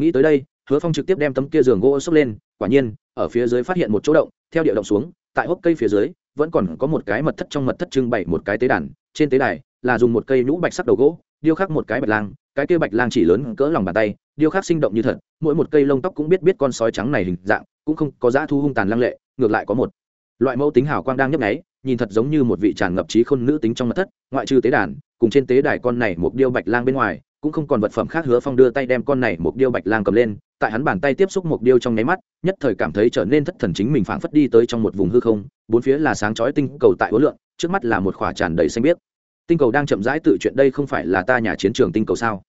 Nghĩ tới đây, hứa phong trực tiếp đem tấm kia giường gỗ xốc lên, quả nhiên, ở phía dưới phát hiện một chỗ động, theo địa động xuống, tại hốc cây phía dưới, vẫn còn có một cái mật thất trong mật thất trưng bày một cái tế đàn, trên tế đài là dùng một cây nhũ bạch sắc đầu gỗ, điêu khắc một cái bạch lang, cái kia bạch lang chỉ lớn cỡ lòng bàn tay, điêu khắc sinh động như thật, mỗi một cây lông tóc cũng biết biết con sói trắng này hình dạng, cũng không có dã thu hung tàn lăng lệ, ngược lại có một loại mẫu tính hào quang đang nhấp nháy, nhìn thật giống như một vị tràn ngập trí khôn nữ tính trong mật thất, ngoại trừ tế đàn, cùng trên tế đài con này một điêu bạch lang bên ngoài cũng không còn vật phẩm khác hứa phong đưa tay đem con này một điêu bạch lang cầm lên, tại hắn bàn tay tiếp xúc một điêu trong nháy mắt, nhất thời cảm thấy trở nên thất thần chính mình phảng phất đi tới trong một vùng hư không, bốn phía là sáng chói tinh cầu tại hối lượng trước mắt là một khỏa tràn đầy xanh biếc. Tinh cầu đang chậm rãi tự chuyện đây không phải là ta nhà chiến trường tinh cầu sao?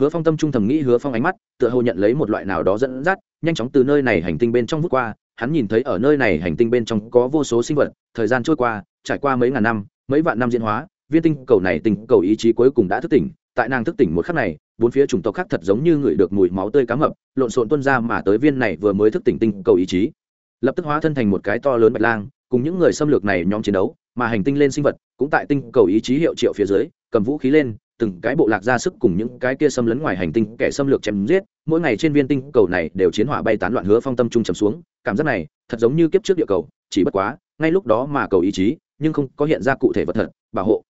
Hứa phong tâm trung thầm nghĩ, hứa phong ánh mắt, tựa hồ nhận lấy một loại nào đó dẫn dắt, nhanh chóng từ nơi này hành tinh bên trong vút qua, hắn nhìn thấy ở nơi này hành tinh bên trong có vô số sinh vật, thời gian trôi qua, trải qua mấy ngàn năm, mấy vạn năm diễn hóa, viên tinh cầu này tinh cầu ý chí cuối cùng đã thức tỉnh tại nàng thức tỉnh một khắc này, bốn phía chủng tộc khác thật giống như ngửi được mùi máu tươi cá mập, lộn xộn tuân ra mà tới viên này vừa mới thức tỉnh tinh cầu ý chí. Lập tức hóa thân thành một cái to lớn bạch lang, cùng những người xâm lược này nhóm chiến đấu, mà hành tinh lên sinh vật, cũng tại tinh cầu ý chí hiệu triệu phía dưới, cầm vũ khí lên, từng cái bộ lạc ra sức cùng những cái kia xâm lấn ngoài hành tinh kẻ xâm lược chém giết, mỗi ngày trên viên tinh cầu này đều chiến hỏa bay tán loạn hứa phong tâm trung trầm xuống, cảm giác này, thật giống như kiếp trước địa cầu, chỉ bất quá, ngay lúc đó mà cầu ý chí, nhưng không có hiện ra cụ thể vật thật, bảo hộ.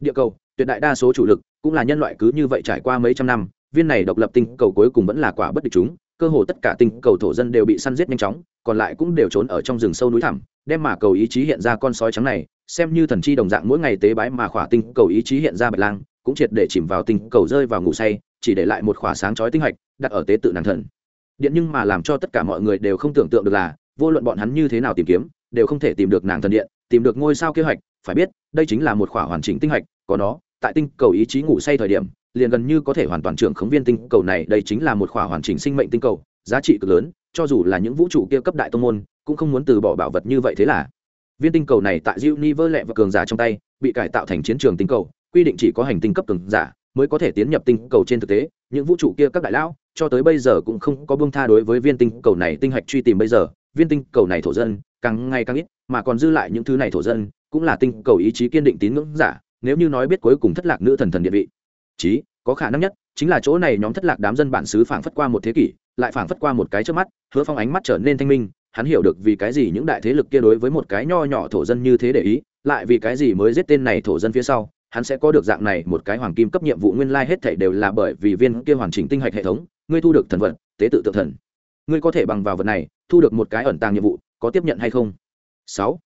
Địa cầu tuyệt đại đa số chủ lực cũng là nhân loại cứ như vậy trải qua mấy trăm năm, viên này độc lập tinh cầu cuối cùng vẫn là quả bất địch chúng, cơ hồ tất cả tinh cầu thổ dân đều bị săn giết nhanh chóng, còn lại cũng đều trốn ở trong rừng sâu núi thẳm, đem mà cầu ý chí hiện ra con sói trắng này, xem như thần chi đồng dạng mỗi ngày tế bái mà khỏa tinh cầu ý chí hiện ra bạch lang, cũng triệt để chìm vào tinh cầu rơi vào ngủ say, chỉ để lại một khỏa sáng chói tinh hạch, đặt ở tế tự nàng thần. Điện nhưng mà làm cho tất cả mọi người đều không tưởng tượng được là, vô luận bọn hắn như thế nào tìm kiếm, đều không thể tìm được nàng thần điện, tìm được ngôi sao kế hoạch, phải biết, đây chính là một khỏa hoàn chỉnh tinh hạch, có nó tại tinh cầu ý chí ngủ say thời điểm, liền gần như có thể hoàn toàn trưởng khống viên tinh cầu này, đây chính là một khỏa hoàn chỉnh sinh mệnh tinh cầu, giá trị cực lớn, cho dù là những vũ trụ kia cấp đại tông môn, cũng không muốn từ bỏ bảo vật như vậy thế là. Viên tinh cầu này tại universe lẹ và cường giả trong tay, bị cải tạo thành chiến trường tinh cầu, quy định chỉ có hành tinh cấp cường giả mới có thể tiến nhập tinh cầu trên thực tế, những vũ trụ kia các đại lão, cho tới bây giờ cũng không có buông tha đối với viên tinh cầu này tinh hạch truy tìm bây giờ. Viên tinh cầu này thổ dân, càng ngày càng ít, mà còn dư lại những thứ này thổ dân, cũng là tinh cầu ý chí kiên định tín ngưỡng giả nếu như nói biết cuối cùng thất lạc nữ thần thần địa vị. Chí, có khả năng nhất, chính là chỗ này nhóm thất lạc đám dân bản xứ phảng phất qua một thế kỷ, lại phảng phất qua một cái trước mắt, hứa phong ánh mắt trở nên thanh minh, hắn hiểu được vì cái gì những đại thế lực kia đối với một cái nho nhỏ thổ dân như thế để ý, lại vì cái gì mới giết tên này thổ dân phía sau, hắn sẽ có được dạng này một cái hoàng kim cấp nhiệm vụ nguyên lai hết thảy đều là bởi vì viên kia hoàn chỉnh tinh hạch hệ thống, ngươi thu được thần vật tế tự tự thần. Ngươi có thể bằng vào vật này, thu được một cái ẩn tàng nhiệm vụ, có tiếp nhận hay không? Sáu.